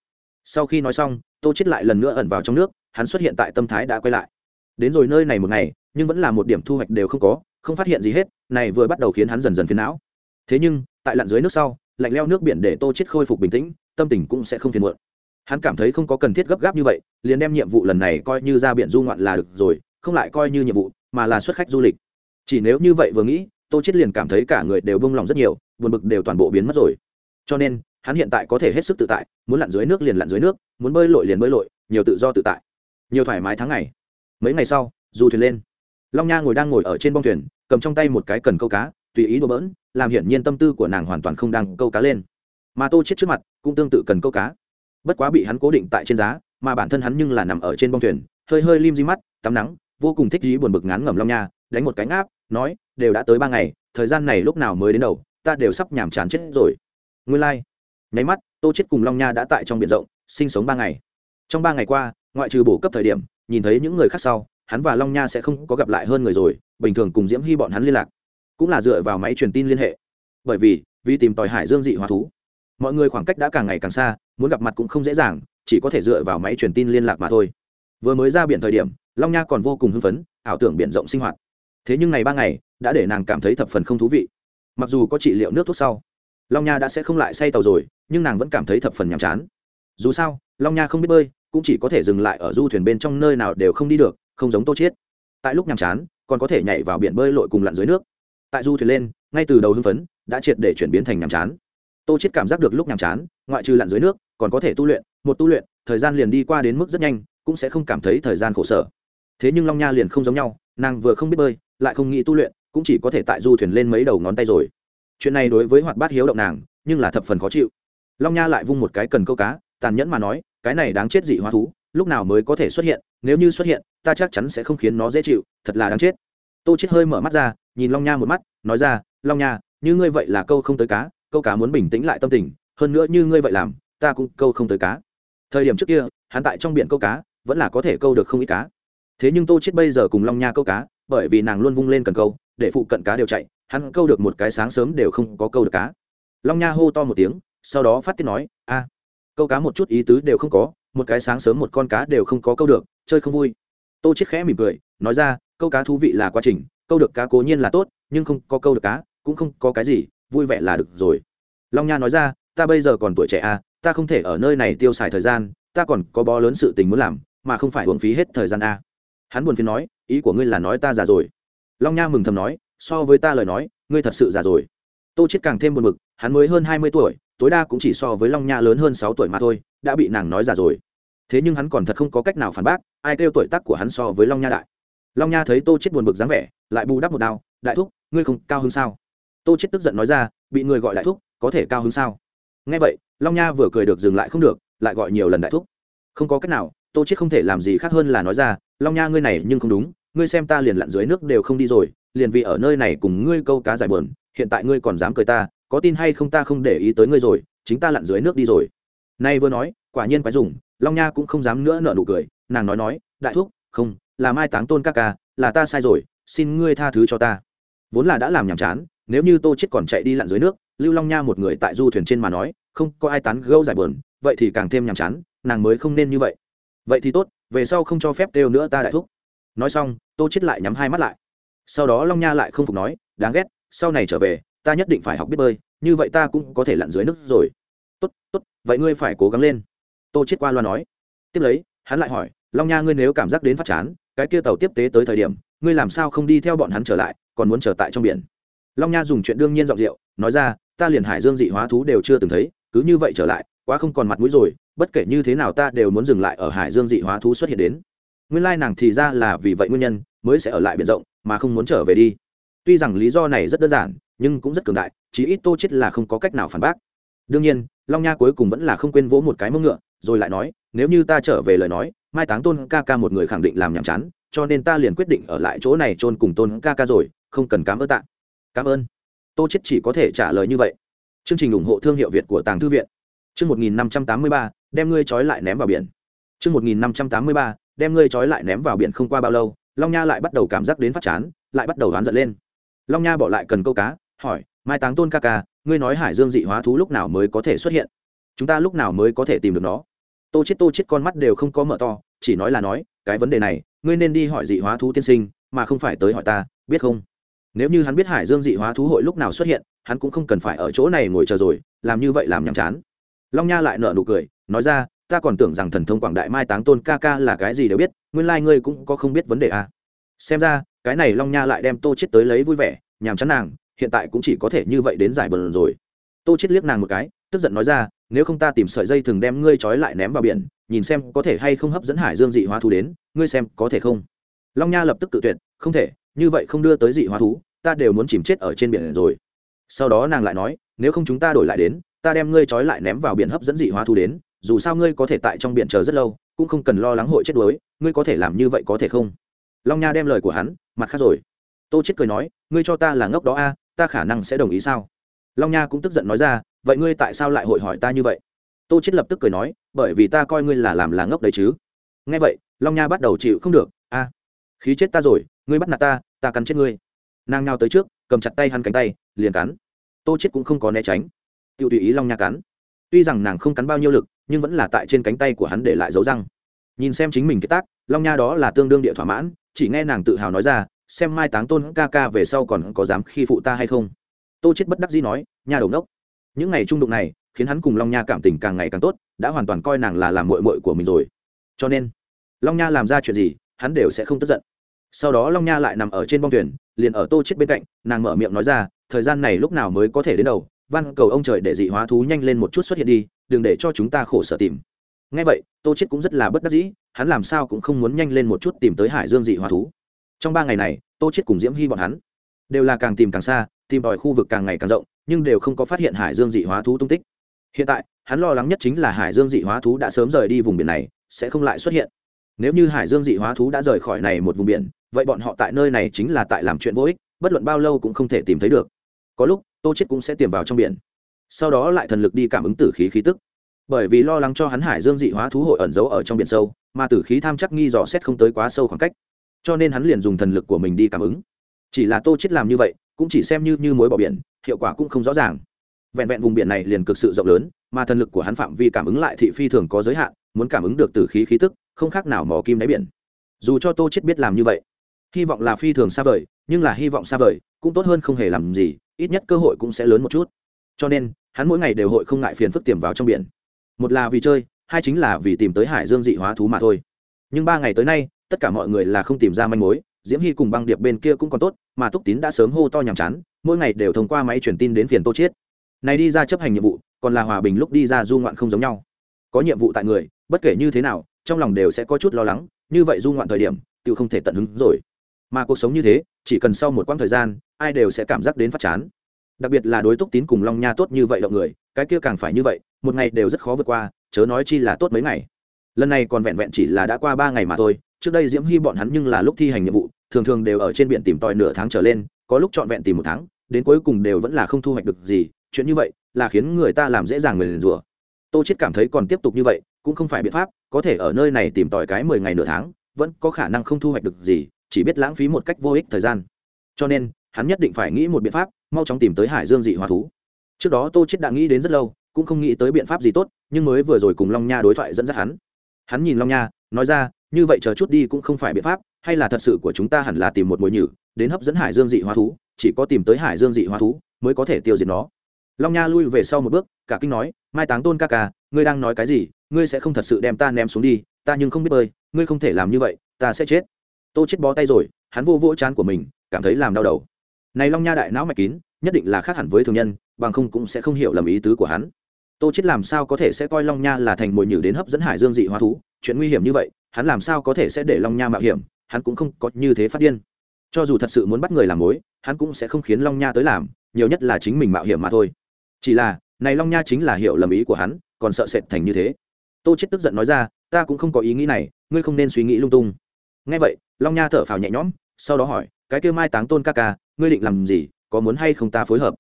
Sau khi nói xong, tô chết lại lần nữa ẩn vào trong nước, hắn xuất hiện tại tâm thái đã quay lại. Đến rồi nơi này một ngày, nhưng vẫn là một điểm thu hoạch đều không có, không phát hiện gì hết, này vừa bắt đầu khiến hắn dần dần phiền não. Thế nhưng, tại lặn dưới nước sau lạnh leo nước biển để tô chết khôi phục bình tĩnh, tâm tình cũng sẽ không phiền muộn. Hắn cảm thấy không có cần thiết gấp gáp như vậy, liền đem nhiệm vụ lần này coi như ra biển du ngoạn là được rồi, không lại coi như nhiệm vụ, mà là xuất khách du lịch. Chỉ nếu như vậy vừa nghĩ, tô chết liền cảm thấy cả người đều bông lòng rất nhiều, buồn bực đều toàn bộ biến mất rồi. Cho nên, hắn hiện tại có thể hết sức tự tại, muốn lặn dưới nước liền lặn dưới nước, muốn bơi lội liền bơi lội, nhiều tự do tự tại. Nhiều thoải mái tháng ngày. Mấy ngày sau, du thuyền lên. Long nha ngồi đang ngồi ở trên bông thuyền, cầm trong tay một cái cần câu cá tùy ý đùa bỡn, làm hiển nhiên tâm tư của nàng hoàn toàn không đang câu cá lên. Mà tô chết trước mặt cũng tương tự cần câu cá. Bất quá bị hắn cố định tại trên giá, mà bản thân hắn nhưng là nằm ở trên bông thuyền, hơi hơi lim di mắt, tắm nắng, vô cùng thích dí buồn bực ngán ngẩm long nha, đánh một cánh áp nói, đều đã tới ba ngày, thời gian này lúc nào mới đến đầu, ta đều sắp nhàm chán chết rồi. Nguyên lai、like. nháy mắt, tô chết cùng long nha đã tại trong biển rộng, sinh sống ba ngày. Trong ba ngày qua, ngoại trừ bổ cấp thời điểm, nhìn thấy những người khác sau, hắn và long nha sẽ không có gặp lại hơn người rồi, bình thường cùng diễm hy bọn hắn liên lạc cũng là dựa vào máy truyền tin liên hệ. Bởi vì vì tìm tòi hải dương dị hóa thú, mọi người khoảng cách đã càng ngày càng xa, muốn gặp mặt cũng không dễ dàng, chỉ có thể dựa vào máy truyền tin liên lạc mà thôi. Vừa mới ra biển thời điểm, long nha còn vô cùng hưng phấn, ảo tưởng biển rộng sinh hoạt. Thế nhưng ngày ba ngày, đã để nàng cảm thấy thập phần không thú vị. Mặc dù có trị liệu nước thuốc sau, long nha đã sẽ không lại say tàu rồi, nhưng nàng vẫn cảm thấy thập phần nhàm chán. Dù sao, long nha không biết bơi, cũng chỉ có thể dừng lại ở du thuyền bên trong nơi nào đều không đi được, không giống tô chiết. Tại lúc nhàm chán, còn có thể nhảy vào biển bơi lội cùng lặn dưới nước tại du thuyền lên, ngay từ đầu hưng phấn, đã triệt để chuyển biến thành nhàm chán. Tô chiết cảm giác được lúc nhàm chán, ngoại trừ lặn dưới nước, còn có thể tu luyện, một tu luyện, thời gian liền đi qua đến mức rất nhanh, cũng sẽ không cảm thấy thời gian khổ sở. Thế nhưng long nha liền không giống nhau, nàng vừa không biết bơi, lại không nghĩ tu luyện, cũng chỉ có thể tại du thuyền lên mấy đầu ngón tay rồi. Chuyện này đối với hoạt bát hiếu động nàng, nhưng là thập phần khó chịu. Long nha lại vung một cái cần câu cá, tàn nhẫn mà nói, cái này đáng chết dị hóa thú, lúc nào mới có thể xuất hiện? Nếu như xuất hiện, ta chắc chắn sẽ không khiến nó dễ chịu, thật là đáng chết. Tô chết hơi mở mắt ra nhìn long nha một mắt, nói ra, long nha, như ngươi vậy là câu không tới cá, câu cá muốn bình tĩnh lại tâm tình, hơn nữa như ngươi vậy làm, ta cũng câu không tới cá. Thời điểm trước kia, hắn tại trong biển câu cá, vẫn là có thể câu được không ít cá. Thế nhưng tô chết bây giờ cùng long nha câu cá, bởi vì nàng luôn vung lên cần câu, để phụ cận cá đều chạy, hắn câu được một cái sáng sớm đều không có câu được cá. Long nha hô to một tiếng, sau đó phát tiết nói, a, câu cá một chút ý tứ đều không có, một cái sáng sớm một con cá đều không có câu được, chơi không vui. Tô chết khẽ mỉm cười, nói ra, câu cá thú vị là quá trình câu được cá cố nhiên là tốt, nhưng không có câu được cá, cũng không có cái gì, vui vẻ là được rồi. Long nha nói ra, ta bây giờ còn tuổi trẻ à ta không thể ở nơi này tiêu xài thời gian, ta còn có bó lớn sự tình muốn làm, mà không phải uống phí hết thời gian à? hắn buồn phiền nói, ý của ngươi là nói ta già rồi. Long nha mừng thầm nói, so với ta lời nói, ngươi thật sự già rồi. Tô chết càng thêm buồn bực, hắn mới hơn hai mươi tuổi, tối đa cũng chỉ so với long nha lớn hơn sáu tuổi mà thôi, đã bị nàng nói già rồi. Thế nhưng hắn còn thật không có cách nào phản bác, ai kêu tuổi tác của hắn so với long nha đại. Long nha thấy tô chết buồn bực dáng vẻ lại bù đắp một đao, đại thúc, ngươi không cao hứng sao? Tô chết tức giận nói ra, bị người gọi đại thúc, có thể cao hứng sao? Nghe vậy, long nha vừa cười được dừng lại không được, lại gọi nhiều lần đại thúc. Không có cách nào, tô chết không thể làm gì khác hơn là nói ra, long nha, ngươi này nhưng không đúng, ngươi xem ta liền lặn dưới nước đều không đi rồi, liền vì ở nơi này cùng ngươi câu cá giải bờn hiện tại ngươi còn dám cười ta, có tin hay không ta không để ý tới ngươi rồi, chính ta lặn dưới nước đi rồi. Nay vừa nói, quả nhiên phải dùng long nha cũng không dám nữa nợ nụ cười, nàng nói nói, đại thúc, không, là mai táng tôn ca ca, là ta sai rồi xin ngươi tha thứ cho ta. Vốn là đã làm nhàm chán, nếu như tô chết còn chạy đi lặn dưới nước, lưu long nha một người tại du thuyền trên mà nói, không có ai tán gâu giải bờn vậy thì càng thêm nhàm chán, nàng mới không nên như vậy. Vậy thì tốt, về sau không cho phép đều nữa ta đại thúc. Nói xong, tô chết lại nhắm hai mắt lại. Sau đó long nha lại không phục nói, đáng ghét, sau này trở về, ta nhất định phải học biết bơi, như vậy ta cũng có thể lặn dưới nước rồi. Tốt tốt, vậy ngươi phải cố gắng lên. Tô chết qua loa nói. Tiếp lấy, hắn lại hỏi, long nha ngươi nếu cảm giác đến phát chán, cái kia tàu tiếp tế tới thời điểm ngươi làm sao không đi theo bọn hắn trở lại, còn muốn trở tại trong biển? Long nha dùng chuyện đương nhiên giọng rượu nói ra, ta liền hải dương dị hóa thú đều chưa từng thấy, cứ như vậy trở lại, quá không còn mặt mũi rồi, bất kể như thế nào ta đều muốn dừng lại ở hải dương dị hóa thú xuất hiện đến. Nguyên lai nàng thì ra là vì vậy nguyên nhân, mới sẽ ở lại biển rộng, mà không muốn trở về đi. Tuy rằng lý do này rất đơn giản, nhưng cũng rất cường đại, chí ít tô chết là không có cách nào phản bác. Đương nhiên, long nha cuối cùng vẫn là không quên vỗ một cái mông ngựa, rồi lại nói, nếu như ta trở về lời nói, mai táng tôn ca ca một người khẳng định làm nhảm chán cho nên ta liền quyết định ở lại chỗ này chôn cùng tôn ca ca rồi không cần cảm ơn tạ. Cảm ơn. Tô chết chỉ có thể trả lời như vậy. Chương trình ủng hộ thương hiệu việt của tàng thư viện. Chương 1583, đem ngươi trói lại ném vào biển. Chương 1583, đem ngươi trói lại ném vào biển không qua bao lâu long nha lại bắt đầu cảm giác đến phát chán lại bắt đầu đoán giận lên. Long nha bỏ lại cần câu cá hỏi mai táng tôn ca ca ngươi nói hải dương dị hóa thú lúc nào mới có thể xuất hiện? Chúng ta lúc nào mới có thể tìm được nó? Tô chết tô chết con mắt đều không có mở to chỉ nói là nói cái vấn đề này ngươi nên đi hỏi dị hóa thú tiên sinh, mà không phải tới hỏi ta, biết không? Nếu như hắn biết hải dương dị hóa thú hội lúc nào xuất hiện, hắn cũng không cần phải ở chỗ này ngồi chờ rồi, làm như vậy làm nhàm chán. Long nha lại nở nụ cười, nói ra, ta còn tưởng rằng thần thông quảng đại mai táng tôn ca ca là cái gì đều biết, nguyên lai、like、ngươi cũng có không biết vấn đề à. xem ra, cái này long nha lại đem tô chết tới lấy vui vẻ, nhàm chán nàng, hiện tại cũng chỉ có thể như vậy đến giải bờn rồi. Tô chết liếc nàng một cái, tức giận nói ra nếu không ta tìm sợi dây thường đem ngươi trói lại ném vào biển, nhìn xem có thể hay không hấp dẫn hải dương dị hóa thú đến, ngươi xem có thể không? Long nha lập tức tự tuyệt, không thể, như vậy không đưa tới dị hóa thú, ta đều muốn chìm chết ở trên biển rồi. Sau đó nàng lại nói, nếu không chúng ta đổi lại đến, ta đem ngươi trói lại ném vào biển hấp dẫn dị hóa thú đến, dù sao ngươi có thể tại trong biển chờ rất lâu, cũng không cần lo lắng hội chết đuối, ngươi có thể làm như vậy có thể không? Long nha đem lời của hắn, mặt khác rồi. Tô chết cười nói, ngươi cho ta là ngốc đó a, ta khả năng sẽ đồng ý sao? Long nha cũng tức giận nói ra, vậy ngươi tại sao lại hội hỏi ta như vậy? Tô chết lập tức cười nói, bởi vì ta coi ngươi là làm là ngốc đấy chứ. Nghe vậy, long nha bắt đầu chịu không được, a, khí chết ta rồi, ngươi bắt nạt ta ta cắn chết ngươi. Nàng nhào tới trước, cầm chặt tay hắn cánh tay, liền cắn. Tô chết cũng không có né tránh. Tự tùy ý long nha cắn. Tuy rằng nàng không cắn bao nhiêu lực, nhưng vẫn là tại trên cánh tay của hắn để lại dấu răng. Nhìn xem chính mình cái tác, long nha đó là tương đương địa thỏa mãn, chỉ nghe nàng tự hào nói ra, xem mai táng tôn ca ca về sau còn có dám khi phụ ta hay không? Tô chết bất đắc dĩ nói nhà đầu đốc những ngày trung đụng này, khiến hắn cùng long nha cảm tình càng ngày càng tốt, đã hoàn toàn coi nàng là làm muội muội của mình rồi. Cho nên, long nha làm ra chuyện gì, hắn đều sẽ không tức giận. Sau đó long nha lại nằm ở trên bong thuyền, liền ở tô chết bên cạnh, nàng mở miệng nói ra, thời gian này lúc nào mới có thể đến đầu? Văn cầu ông trời để dị hóa thú nhanh lên một chút xuất hiện đi, đừng để cho chúng ta khổ sở tìm. Ngay vậy, tô chết cũng rất là bất đắc dĩ, hắn làm sao cũng không muốn nhanh lên một chút tìm tới hải dương dị hóa thú. Trong ba ngày này, tô chết cùng diễm hy bọn hắn đều là càng tìm càng xa tìm tòi khu vực càng ngày càng rộng, nhưng đều không có phát hiện hải dương dị hóa thú tung tích. Hiện tại, hắn lo lắng nhất chính là hải dương dị hóa thú đã sớm rời đi vùng biển này, sẽ không lại xuất hiện. Nếu như hải dương dị hóa thú đã rời khỏi này một vùng biển, vậy bọn họ tại nơi này chính là tại làm chuyện vô ích, bất luận bao lâu cũng không thể tìm thấy được. Có lúc, tô chết cũng sẽ tiềm vào trong biển. Sau đó lại thần lực đi cảm ứng tử khí khí tức. Bởi vì lo lắng cho hắn hải dương dị hóa thú hội ẩn giấu ở trong biển sâu, mà tử khí tham chắc nghi dò xét không tới quá sâu khoảng cách. Cho nên hắn liền dùng thần lực của mình đi cảm ứng. Chỉ là tô chết làm như vậy cũng chỉ xem như như mối bỏ biển, hiệu quả cũng không rõ ràng. Vẹn vẹn vùng biển này liền cực sự rộng lớn, mà thần lực của hắn phạm vi cảm ứng lại thị phi thường có giới hạn, muốn cảm ứng được từ khí khí tức, không khác nào mò kim đáy biển. Dù cho tô chết biết làm như vậy, hy vọng là phi thường xa vời, nhưng là hy vọng xa vời, cũng tốt hơn không hề làm gì, ít nhất cơ hội cũng sẽ lớn một chút. Cho nên, hắn mỗi ngày đều hội không ngại phiền phức tiềm vào trong biển. Một là vì chơi, hai chính là vì tìm tới hải dương dị hóa thú mà thôi. Nhưng ba ngày tới nay, tất cả mọi người là không tìm ra manh mối, diễm hy cùng băng điệp bên kia cũng còn tốt mà túc tín đã sớm hô to nhàm chán, mỗi ngày đều thông qua máy truyền tin đến phiền tô chiết. Này đi ra chấp hành nhiệm vụ, còn là hòa bình lúc đi ra du ngoạn không giống nhau. Có nhiệm vụ tại người, bất kể như thế nào, trong lòng đều sẽ có chút lo lắng, như vậy du ngoạn thời điểm, tự không thể tận hứng rồi. Mà cuộc sống như thế, chỉ cần sau một quãng thời gian, ai đều sẽ cảm giác đến phát chán. Đặc biệt là đối túc tín cùng long nha tốt như vậy động người, cái kia càng phải như vậy, một ngày đều rất khó vượt qua, chớ nói chi là tốt mấy ngày. Lần này còn vẹn vẹn chỉ là đã qua ba ngày mà thôi, trước đây diễm hy bọn hắn nhưng là lúc thi hành nhiệm vụ thường thường đều ở trên biển tìm tòi nửa tháng trở lên, có lúc trọn vẹn tìm một tháng, đến cuối cùng đều vẫn là không thu hoạch được gì, chuyện như vậy là khiến người ta làm dễ dàng người liền rủa. Tô chết cảm thấy còn tiếp tục như vậy, cũng không phải biện pháp, có thể ở nơi này tìm tòi cái mười ngày nửa tháng, vẫn có khả năng không thu hoạch được gì, chỉ biết lãng phí một cách vô ích thời gian. Cho nên, hắn nhất định phải nghĩ một biện pháp, mau chóng tìm tới hải dương dị hóa thú. Trước đó tô chết đã nghĩ đến rất lâu, cũng không nghĩ tới biện pháp gì tốt, nhưng mới vừa rồi cùng long nha đối thoại dẫn dắt hắn. Hắn nhìn long nha, nói ra, như vậy chờ chút đi cũng không phải biện pháp hay là thật sự của chúng ta hẳn là tìm một mồi nhử, đến hấp dẫn hải dương dị hóa thú, chỉ có tìm tới hải dương dị hóa thú mới có thể tiêu diệt nó. Long nha lui về sau một bước, cả kinh nói, mai táng tôn ca ca, ngươi đang nói cái gì? Ngươi sẽ không thật sự đem ta ném xuống đi, ta nhưng không biết bơi, ngươi không thể làm như vậy, ta sẽ chết. Tô chết bó tay rồi, hắn vô vỗ chán của mình, cảm thấy làm đau đầu. Này long nha đại não mạch kín, nhất định là khác hẳn với thường nhân, bằng không cũng sẽ không hiểu lầm ý tứ của hắn. Tô chết làm sao có thể sẽ coi long nha là thành mồi nhử đến hấp dẫn hải dương dị hóa thú? Chuyện nguy hiểm như vậy, hắn làm sao có thể sẽ để long nha mạo hiểm? Hắn cũng không có như thế phát điên. Cho dù thật sự muốn bắt người làm mối, hắn cũng sẽ không khiến long nha tới làm, nhiều nhất là chính mình mạo hiểm mà thôi. Chỉ là, này long nha chính là hiểu lầm ý của hắn, còn sợ sệt thành như thế. Tô chết tức giận nói ra, ta cũng không có ý nghĩ này, ngươi không nên suy nghĩ lung tung. Nghe vậy, long nha thở phào nhẹ nhõm, sau đó hỏi, cái kêu mai táng tôn ca ca, ngươi định làm gì, có muốn hay không ta phối hợp?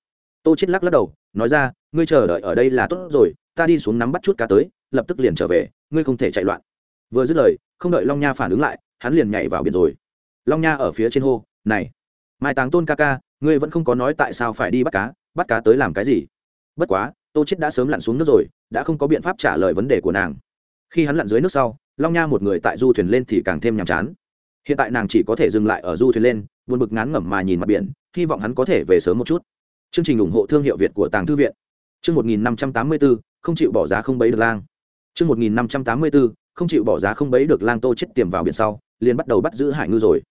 Tô chết lắc lắc đầu, nói ra, ngươi chờ đợi ở đây là tốt rồi, ta đi xuống nắm bắt chút cá tới, lập tức liền trở về, ngươi không thể chạy loạn. Vừa dứt lời, không đợi long nha phản ứng lại hắn liền nhảy vào biển rồi. Long nha ở phía trên hô, này, mai táng tôn ca ca, ngươi vẫn không có nói tại sao phải đi bắt cá bắt cá tới làm cái gì? Bất quá, tô chết đã sớm lặn xuống nước rồi, đã không có biện pháp trả lời vấn đề của nàng. Khi hắn lặn dưới nước sau, long nha một người tại du thuyền lên thì càng thêm nhàm chán. Hiện tại nàng chỉ có thể dừng lại ở du thuyền lên, buồn bực ngán ngẩm mà nhìn mặt biển, hy vọng hắn có thể về sớm một chút. Chương trình ủng hộ thương hiệu việt của tàng thư viện. Chương một nghìn năm trăm tám mươi bốn không chịu bỏ giá không bấy được lang. Chương một nghìn năm trăm tám mươi bốn không chịu bỏ giá không bấy được lang tô chết tiềm vào biển sau liền bắt đầu bắt giữ hải ngư rồi.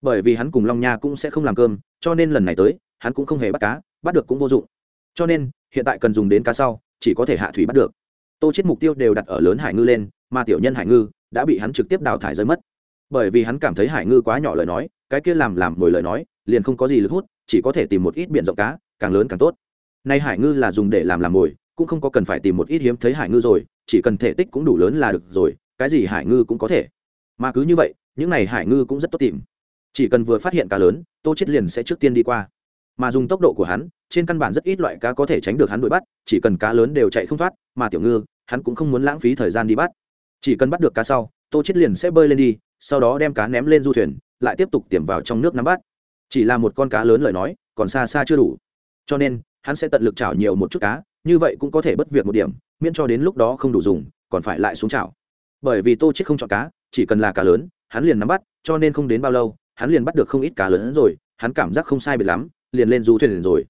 Bởi vì hắn cùng long nha cũng sẽ không làm cơm, cho nên lần này tới, hắn cũng không hề bắt cá, bắt được cũng vô dụng. Cho nên, hiện tại cần dùng đến cá sau, chỉ có thể hạ thủy bắt được. Tô chết mục tiêu đều đặt ở lớn hải ngư lên, mà tiểu nhân hải ngư đã bị hắn trực tiếp đào thải rơi mất. Bởi vì hắn cảm thấy hải ngư quá nhỏ lời nói, cái kia làm làm mồi lời nói, liền không có gì lực hút, chỉ có thể tìm một ít biển rộng cá, càng lớn càng tốt. Nay hải ngư là dùng để làm làm mồi, cũng không có cần phải tìm một ít hiếm thấy hải ngư rồi, chỉ cần thể tích cũng đủ lớn là được rồi, cái gì hải ngư cũng có thể. Mà cứ như vậy những này hải ngư cũng rất tốt tìm. Chỉ cần vừa phát hiện cá lớn, tô chết liền sẽ trước tiên đi qua. Mà dùng tốc độ của hắn, trên căn bản rất ít loại cá có thể tránh được hắn đuổi bắt, chỉ cần cá lớn đều chạy không thoát, mà tiểu ngư, hắn cũng không muốn lãng phí thời gian đi bắt. Chỉ cần bắt được cá sau, tô chết liền sẽ bơi lên đi, sau đó đem cá ném lên du thuyền, lại tiếp tục tiềm vào trong nước nắm bắt. Chỉ là một con cá lớn lời nói, còn xa xa chưa đủ. Cho nên, hắn sẽ tận lực chảo nhiều một chút cá, như vậy cũng có thể bất việc một điểm, miễn cho đến lúc đó không đủ dùng, còn phải lại xuống chảo. Bởi vì tô chết không chọn cá, chỉ cần là cá lớn hắn liền nắm bắt, cho nên không đến bao lâu, hắn liền bắt được không ít cá lớn rồi, hắn cảm giác không sai biệt lắm, liền lên du thuyền liền rồi.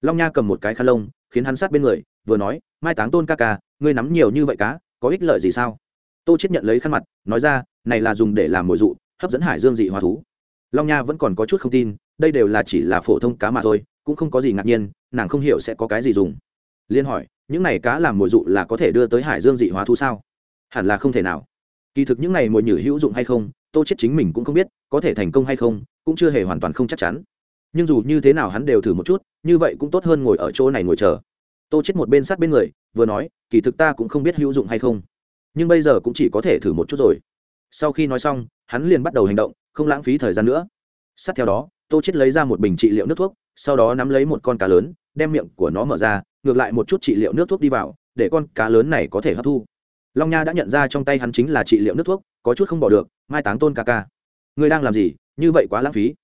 Long nha cầm một cái khăn lông, khiến hắn sát bên người, vừa nói, mai táng tôn ca ca, ngươi nắm nhiều như vậy cá, có ích lợi gì sao? Tô chết nhận lấy khăn mặt, nói ra, này là dùng để làm mồi dụ, hấp dẫn hải dương dị hóa thú. Long nha vẫn còn có chút không tin, đây đều là chỉ là phổ thông cá mà thôi, cũng không có gì ngạc nhiên, nàng không hiểu sẽ có cái gì dùng. Liên hỏi, những này cá làm mồi dụ là có thể đưa tới hải dương dị hóa thú sao? Hẳn là không thể nào. Kỳ thực những này mồi nhử hữu dụng hay không tô chết chính mình cũng không biết, có thể thành công hay không, cũng chưa hề hoàn toàn không chắc chắn. Nhưng dù như thế nào hắn đều thử một chút, như vậy cũng tốt hơn ngồi ở chỗ này ngồi chờ. Tô chết một bên sát bên người, vừa nói, kỳ thực ta cũng không biết hữu dụng hay không. Nhưng bây giờ cũng chỉ có thể thử một chút rồi. Sau khi nói xong, hắn liền bắt đầu hành động, không lãng phí thời gian nữa. Sát theo đó, tô chết lấy ra một bình trị liệu nước thuốc, sau đó nắm lấy một con cá lớn, đem miệng của nó mở ra, ngược lại một chút trị liệu nước thuốc đi vào, để con cá lớn này có thể hấp thu. Long nha đã nhận ra trong tay hắn chính là trị liệu nước thuốc có chút không bỏ được, mai táng tôn ca ca. Ngươi đang làm gì? Như vậy quá lãng phí.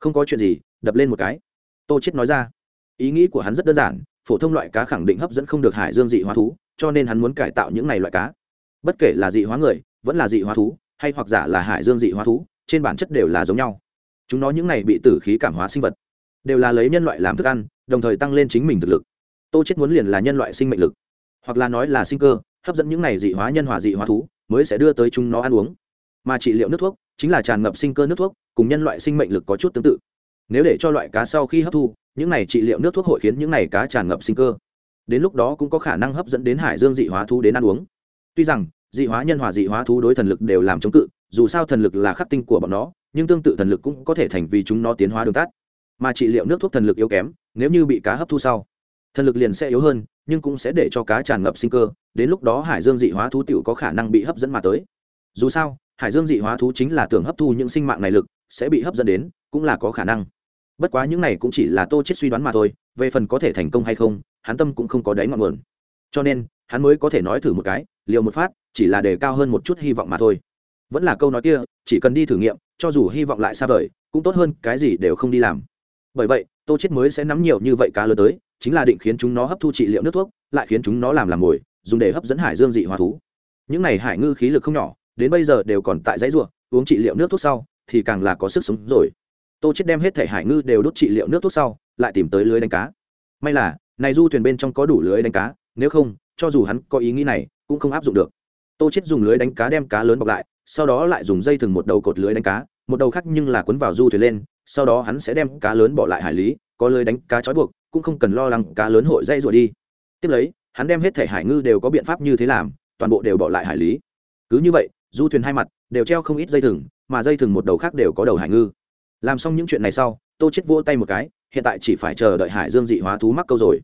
Không có chuyện gì, đập lên một cái. Tô chết nói ra. Ý nghĩ của hắn rất đơn giản, phổ thông loại cá khẳng định hấp dẫn không được hải dương dị hóa thú, cho nên hắn muốn cải tạo những này loại cá. Bất kể là dị hóa người, vẫn là dị hóa thú, hay hoặc giả là hải dương dị hóa thú, trên bản chất đều là giống nhau. Chúng nó những này bị tử khí cảm hóa sinh vật, đều là lấy nhân loại làm thức ăn, đồng thời tăng lên chính mình thực lực. Tô chết muốn liền là nhân loại sinh mệnh lực, hoặc là nói là sinh cơ, hấp dẫn những này dị hóa nhân hòa dị hóa thú mới sẽ đưa tới chúng nó ăn uống. Mà trị liệu nước thuốc chính là tràn ngập sinh cơ nước thuốc, cùng nhân loại sinh mệnh lực có chút tương tự. Nếu để cho loại cá sau khi hấp thu, những này trị liệu nước thuốc hội khiến những này cá tràn ngập sinh cơ. Đến lúc đó cũng có khả năng hấp dẫn đến hải dương dị hóa thú đến ăn uống. Tuy rằng, dị hóa nhân hòa dị hóa thú đối thần lực đều làm chống cự, dù sao thần lực là khắc tinh của bọn nó, nhưng tương tự thần lực cũng có thể thành vì chúng nó tiến hóa đường tắt. Mà trị liệu nước thuốc thần lực yếu kém, nếu như bị cá hấp thu sau, thần lực liền sẽ yếu hơn nhưng cũng sẽ để cho cá tràn ngập sinh cơ, đến lúc đó hải dương dị hóa thú t có khả năng bị hấp dẫn mà tới. Dù sao, hải dương dị hóa thú chính là tưởng hấp thu những sinh mạng này lực, sẽ bị hấp dẫn đến, cũng là có khả năng. Bất quá những này cũng chỉ là tô chết suy đoán mà thôi, về phần có thể thành công hay không, hắn tâm cũng không có đáy ngọn nguồn. Cho nên, hắn mới có thể nói thử một cái, liều một phát, chỉ là đề cao hơn một chút hy vọng mà thôi. Vẫn là câu nói kia, chỉ cần đi thử nghiệm, cho dù hy vọng lại xa vời, cũng tốt hơn cái gì đều không đi làm. Bởi vậy, tô chết mới sẽ nắm nhiều như vậy cá lớn tới chính là định khiến chúng nó hấp thu trị liệu nước thuốc, lại khiến chúng nó làm làm mồi, dùng để hấp dẫn hải dương dị hóa thú. Những này hải ngư khí lực không nhỏ, đến bây giờ đều còn tại dãy ruộng, uống trị liệu nước thuốc sau, thì càng là có sức sống rồi. Tô chết đem hết thể hải ngư đều đốt trị liệu nước thuốc sau, lại tìm tới lưới đánh cá. May là, này du thuyền bên trong có đủ lưới đánh cá, nếu không, cho dù hắn có ý nghĩ này, cũng không áp dụng được. Tô chết dùng lưới đánh cá đem cá lớn bọc lại, sau đó lại dùng dây thừng một đầu cột lưới đánh cá, một đầu khác nhưng là quấn vào du thuyền lên, sau đó hắn sẽ đem cá lớn bỏ lại hải lý, có lưới đánh cá trói buộc cũng không cần lo lắng cá lớn hội dây rồi đi. Tiếp lấy, hắn đem hết thể hải ngư đều có biện pháp như thế làm, toàn bộ đều bỏ lại hải lý. Cứ như vậy, du thuyền hai mặt đều treo không ít dây thừng, mà dây thừng một đầu khác đều có đầu hải ngư. Làm xong những chuyện này sau, tô chết vỗ tay một cái, hiện tại chỉ phải chờ đợi hải dương dị hóa thú mắc câu rồi.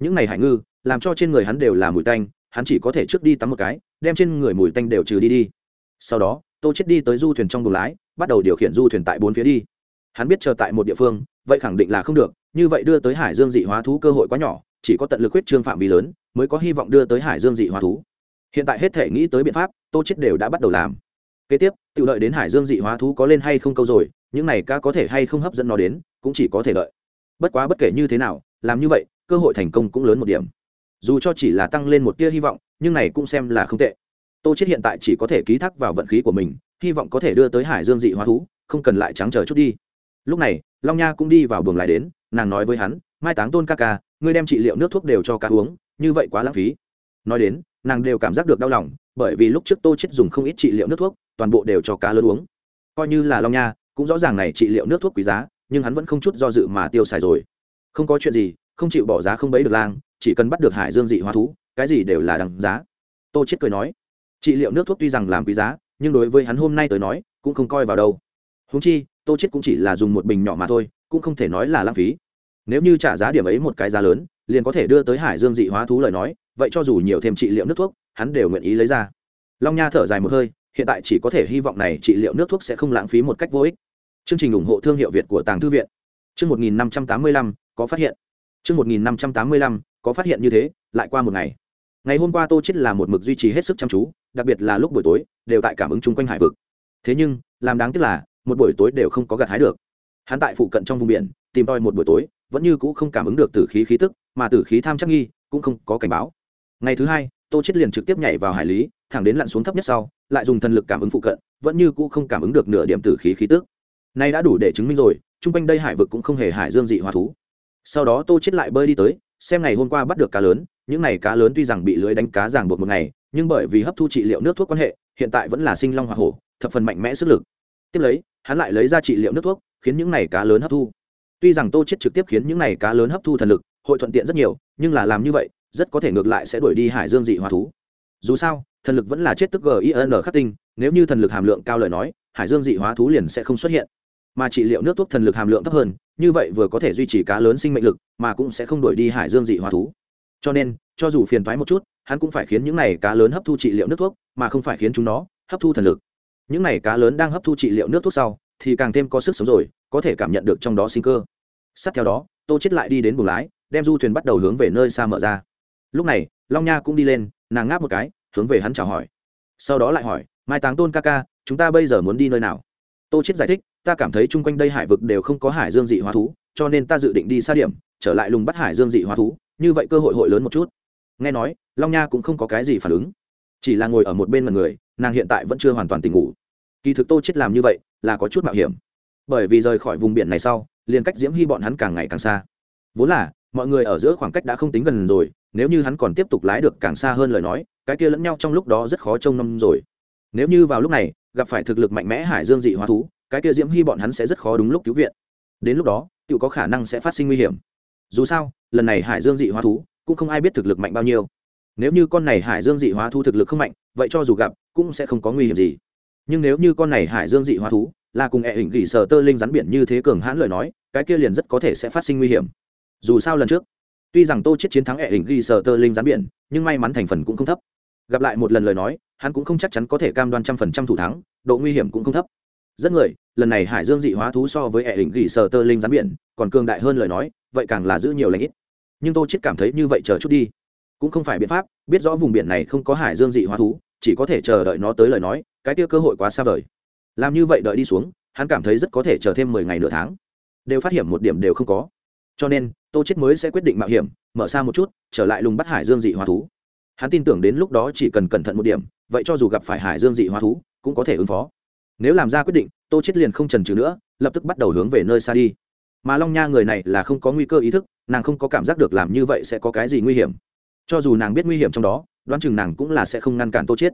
Những này hải ngư, làm cho trên người hắn đều là mùi tanh, hắn chỉ có thể trước đi tắm một cái, đem trên người mùi tanh đều trừ đi đi. Sau đó, tô chết đi tới du thuyền trong buồng lái, bắt đầu điều khiển du thuyền tại bốn phía đi. Hắn biết chờ tại một địa phương, vậy khẳng định là không được như vậy đưa tới hải dương dị hóa thú cơ hội quá nhỏ, chỉ có tận lực huyết trương phạm vi lớn mới có hy vọng đưa tới hải dương dị hóa thú. Hiện tại hết thể nghĩ tới biện pháp, tô chết đều đã bắt đầu làm. Kế tiếp, tự lợi đến hải dương dị hóa thú có lên hay không câu rồi, những này ca có thể hay không hấp dẫn nó đến, cũng chỉ có thể lợi. bất quá bất kể như thế nào, làm như vậy, cơ hội thành công cũng lớn một điểm. Dù cho chỉ là tăng lên một tia hy vọng, nhưng này cũng xem là không tệ. Tô chết hiện tại chỉ có thể ký thác vào vận khí của mình, hy vọng có thể đưa tới hải dương dị hóa thú, không cần lại trắng chờ chút đi. Lúc này long nha cũng đi vào buồng lại đến, nàng nói với hắn, mai táng tôn ca ca, ngươi đem trị liệu nước thuốc đều cho cá uống, như vậy quá lãng phí. Nói đến, nàng đều cảm giác được đau lòng, bởi vì lúc trước tô chết dùng không ít trị liệu nước thuốc, toàn bộ đều cho cá lớn uống. Coi như là long nha, cũng rõ ràng này trị liệu nước thuốc quý giá, nhưng hắn vẫn không chút do dự mà tiêu xài rồi. Không có chuyện gì, không chịu bỏ giá không bấy được lang, chỉ cần bắt được hải dương dị hóa thú, cái gì đều là đằng giá. Tô chết cười nói, trị liệu nước thuốc tuy rằng làm quý giá, nhưng đối với hắn hôm nay tới nói, cũng không coi vào đâu húng chi, tô chết cũng chỉ là dùng một bình nhỏ mà thôi, cũng không thể nói là lãng phí. Nếu như trả giá điểm ấy một cái giá lớn, liền có thể đưa tới hải dương dị hóa thú lời nói, vậy cho dù nhiều thêm trị liệu nước thuốc, hắn đều nguyện ý lấy ra. Long nha thở dài một hơi, hiện tại chỉ có thể hy vọng này trị liệu nước thuốc sẽ không lãng phí một cách vô ích. Chương trình ủng hộ thương hiệu việt của tàng thư viện. Chương một nghìn năm trăm tám mươi lăm, có phát hiện. Chương một nghìn năm trăm tám mươi lăm, có phát hiện như thế, lại qua một ngày. Ngày hôm qua tô chết là một mực duy trì hết sức chăm chú, đặc biệt là lúc buổi tối, đều tại cảm ứng chung quanh hải vực. Thế nhưng, làm đáng tiếc là một buổi tối đều không có gặt hái được. Hắn tại phụ cận trong vùng biển, tìm tòi một buổi tối, vẫn như cũ không cảm ứng được tử khí khí tức, mà tử khí tham chắc nghi, cũng không có cảnh báo. Ngày thứ hai, tô chết liền trực tiếp nhảy vào hải lý, thẳng đến lặn xuống thấp nhất sau, lại dùng thần lực cảm ứng phụ cận, vẫn như cũ không cảm ứng được nửa điểm tử khí khí tức. Nay đã đủ để chứng minh rồi, chung quanh đây hải vực cũng không hề hải dương dị hóa thú. Sau đó tô chết lại bơi đi tới, xem ngày hôm qua bắt được cá lớn, những này cá lớn tuy rằng bị lưới đánh cá giằng buộc một ngày, nhưng bởi vì hấp thu trị liệu nước thuốc quan hệ, hiện tại vẫn là sinh long hoa hổ, thập phần mạnh mẽ sức lực. Tiếp lấy hắn lại lấy ra trị liệu nước thuốc, khiến những này cá lớn hấp thu. Tuy rằng tô chết trực tiếp khiến những này cá lớn hấp thu thần lực, hội thuận tiện rất nhiều, nhưng là làm như vậy, rất có thể ngược lại sẽ đuổi đi hải dương dị hóa thú. Dù sao, thần lực vẫn là chết tức gin khắc tinh, nếu như thần lực hàm lượng cao lời nói, hải dương dị hóa thú liền sẽ không xuất hiện. Mà trị liệu nước thuốc thần lực hàm lượng thấp hơn, như vậy vừa có thể duy trì cá lớn sinh mệnh lực, mà cũng sẽ không đuổi đi hải dương dị hóa thú. Cho nên, cho dù phiền thoái một chút, hắn cũng phải khiến những này cá lớn hấp thu trị liệu nước thuốc, mà không phải khiến chúng nó hấp thu thần lực những này cá lớn đang hấp thu trị liệu nước thuốc sau, thì càng thêm có sức sống rồi, có thể cảm nhận được trong đó sinh cơ. Sát theo đó, tô chết lại đi đến buồng lái, đem du thuyền bắt đầu hướng về nơi xa mở ra. Lúc này, long nha cũng đi lên, nàng ngáp một cái, hướng về hắn chào hỏi. Sau đó lại hỏi, mai táng tôn ca ca, chúng ta bây giờ muốn đi nơi nào? Tô chết giải thích, ta cảm thấy chung quanh đây hải vực đều không có hải dương dị hóa thú, cho nên ta dự định đi xa điểm, trở lại lùng bắt hải dương dị hóa thú, như vậy cơ hội hội lớn một chút. Nghe nói, long nha cũng không có cái gì phản ứng, chỉ là ngồi ở một bên mặt người nàng hiện tại vẫn chưa hoàn toàn tỉnh ngủ. Kỳ thực tô chết làm như vậy là có chút mạo hiểm. Bởi vì rời khỏi vùng biển này sau, liền cách diễm hy bọn hắn càng ngày càng xa. Vốn là, mọi người ở giữa khoảng cách đã không tính gần rồi, nếu như hắn còn tiếp tục lái được càng xa hơn lời nói, cái kia lẫn nhau trong lúc đó rất khó trông nom rồi. Nếu như vào lúc này, gặp phải thực lực mạnh mẽ hải dương dị hóa thú, cái kia diễm hy bọn hắn sẽ rất khó đúng lúc cứu viện. Đến lúc đó tự có khả năng sẽ phát sinh nguy hiểm. Dù sao, lần này hải dương dị hóa thú, cũng không ai biết thực lực mạnh bao nhiêu nếu như con này hải dương dị hóa thú thực lực không mạnh, vậy cho dù gặp, cũng sẽ không có nguy hiểm gì. Nhưng nếu như con này hải dương dị hóa thú, là cùng hệ hình gỉ sờ tơ linh rắn biển như thế cường hãn lời nói, cái kia liền rất có thể sẽ phát sinh nguy hiểm. Dù sao lần trước, tuy rằng tô chết chiến thắng hệ hình gỉ sờ tơ linh rắn biển, nhưng may mắn thành phần cũng không thấp. Gặp lại một lần lời nói, hắn cũng không chắc chắn có thể cam đoan trăm phần trăm thủ thắng, độ nguy hiểm cũng không thấp. Rất người, lần này hải dương dị hóa thú so với hệ hình gỉ sờ tơ linh rắn biển còn cường đại hơn lời nói, vậy càng là giữ nhiều lãnh ít. Nhưng tô chết cảm thấy như vậy chờ chút đi cũng không phải biện pháp, biết rõ vùng biển này không có hải dương dị hóa thú, chỉ có thể chờ đợi nó tới lời nói, cái kia cơ hội quá xa vời. Làm như vậy đợi đi xuống, hắn cảm thấy rất có thể chờ thêm mười ngày nửa tháng. Đều phát hiện một điểm đều không có. Cho nên, tô chết mới sẽ quyết định mạo hiểm, mở xa một chút, trở lại lùng bắt hải dương dị hóa thú. Hắn tin tưởng đến lúc đó chỉ cần cẩn thận một điểm, vậy cho dù gặp phải hải dương dị hóa thú, cũng có thể ứng phó. Nếu làm ra quyết định, tô chết liền không trần trừ nữa, lập tức bắt đầu hướng về nơi xa đi. Mà long nha người này là không có nguy cơ ý thức, nàng không có cảm giác được làm như vậy sẽ có cái gì nguy hiểm cho dù nàng biết nguy hiểm trong đó, đoán chừng nàng cũng là sẽ không ngăn cản tô chết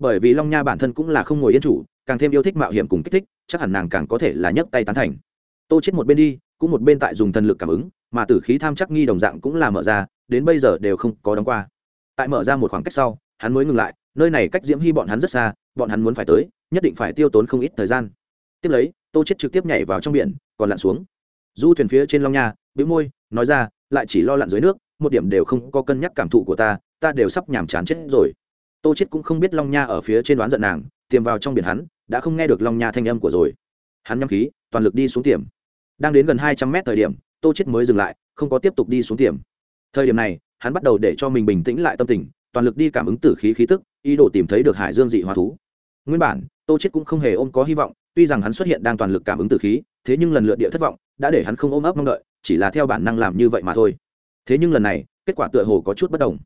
bởi vì long nha bản thân cũng là không ngồi yên chủ, càng thêm yêu thích mạo hiểm cùng kích thích, chắc hẳn nàng càng có thể là nhấc tay tán thành. Tô chết một bên đi, cũng một bên tại dùng thần lực cảm ứng, mà tử khí tham chắc nghi đồng dạng cũng là mở ra, đến bây giờ đều không có đóng qua. Tại mở ra một khoảng cách sau, hắn mới ngừng lại, nơi này cách diễm hy bọn hắn rất xa, bọn hắn muốn phải tới, nhất định phải tiêu tốn không ít thời gian. Tiếp lấy, tô chết trực tiếp nhảy vào trong biển, còn lặn xuống. Du thuyền phía trên long nha, bĩu môi, nói ra, lại chỉ lo lặn dưới nước một điểm đều không có cân nhắc cảm thụ của ta ta đều sắp nhàm chán chết rồi. Tô chết cũng không biết long nha ở phía trên đoán giận nàng, tiềm vào trong biển hắn, đã không nghe được long nha thanh âm của rồi. Hắn nhắm khí, toàn lực đi xuống tiềm đang đến gần hai trăm mét thời điểm, tô chết mới dừng lại, không có tiếp tục đi xuống tiềm thời điểm này, hắn bắt đầu để cho mình bình tĩnh lại tâm tình, toàn lực đi cảm ứng tử khí khí tức, ý đồ tìm thấy được hải dương dị hóa thú. Nguyên bản, tô chết cũng không hề ôm có hy vọng, tuy rằng hắn xuất hiện đang toàn lực cảm ứng tử khí, thế nhưng lần lượt địa thất vọng, đã để hắn không ôm ấp mong đợi, chỉ là theo bản năng làm như vậy mà thôi thế nhưng lần này, kết quả tựa hồ có chút bất đồng.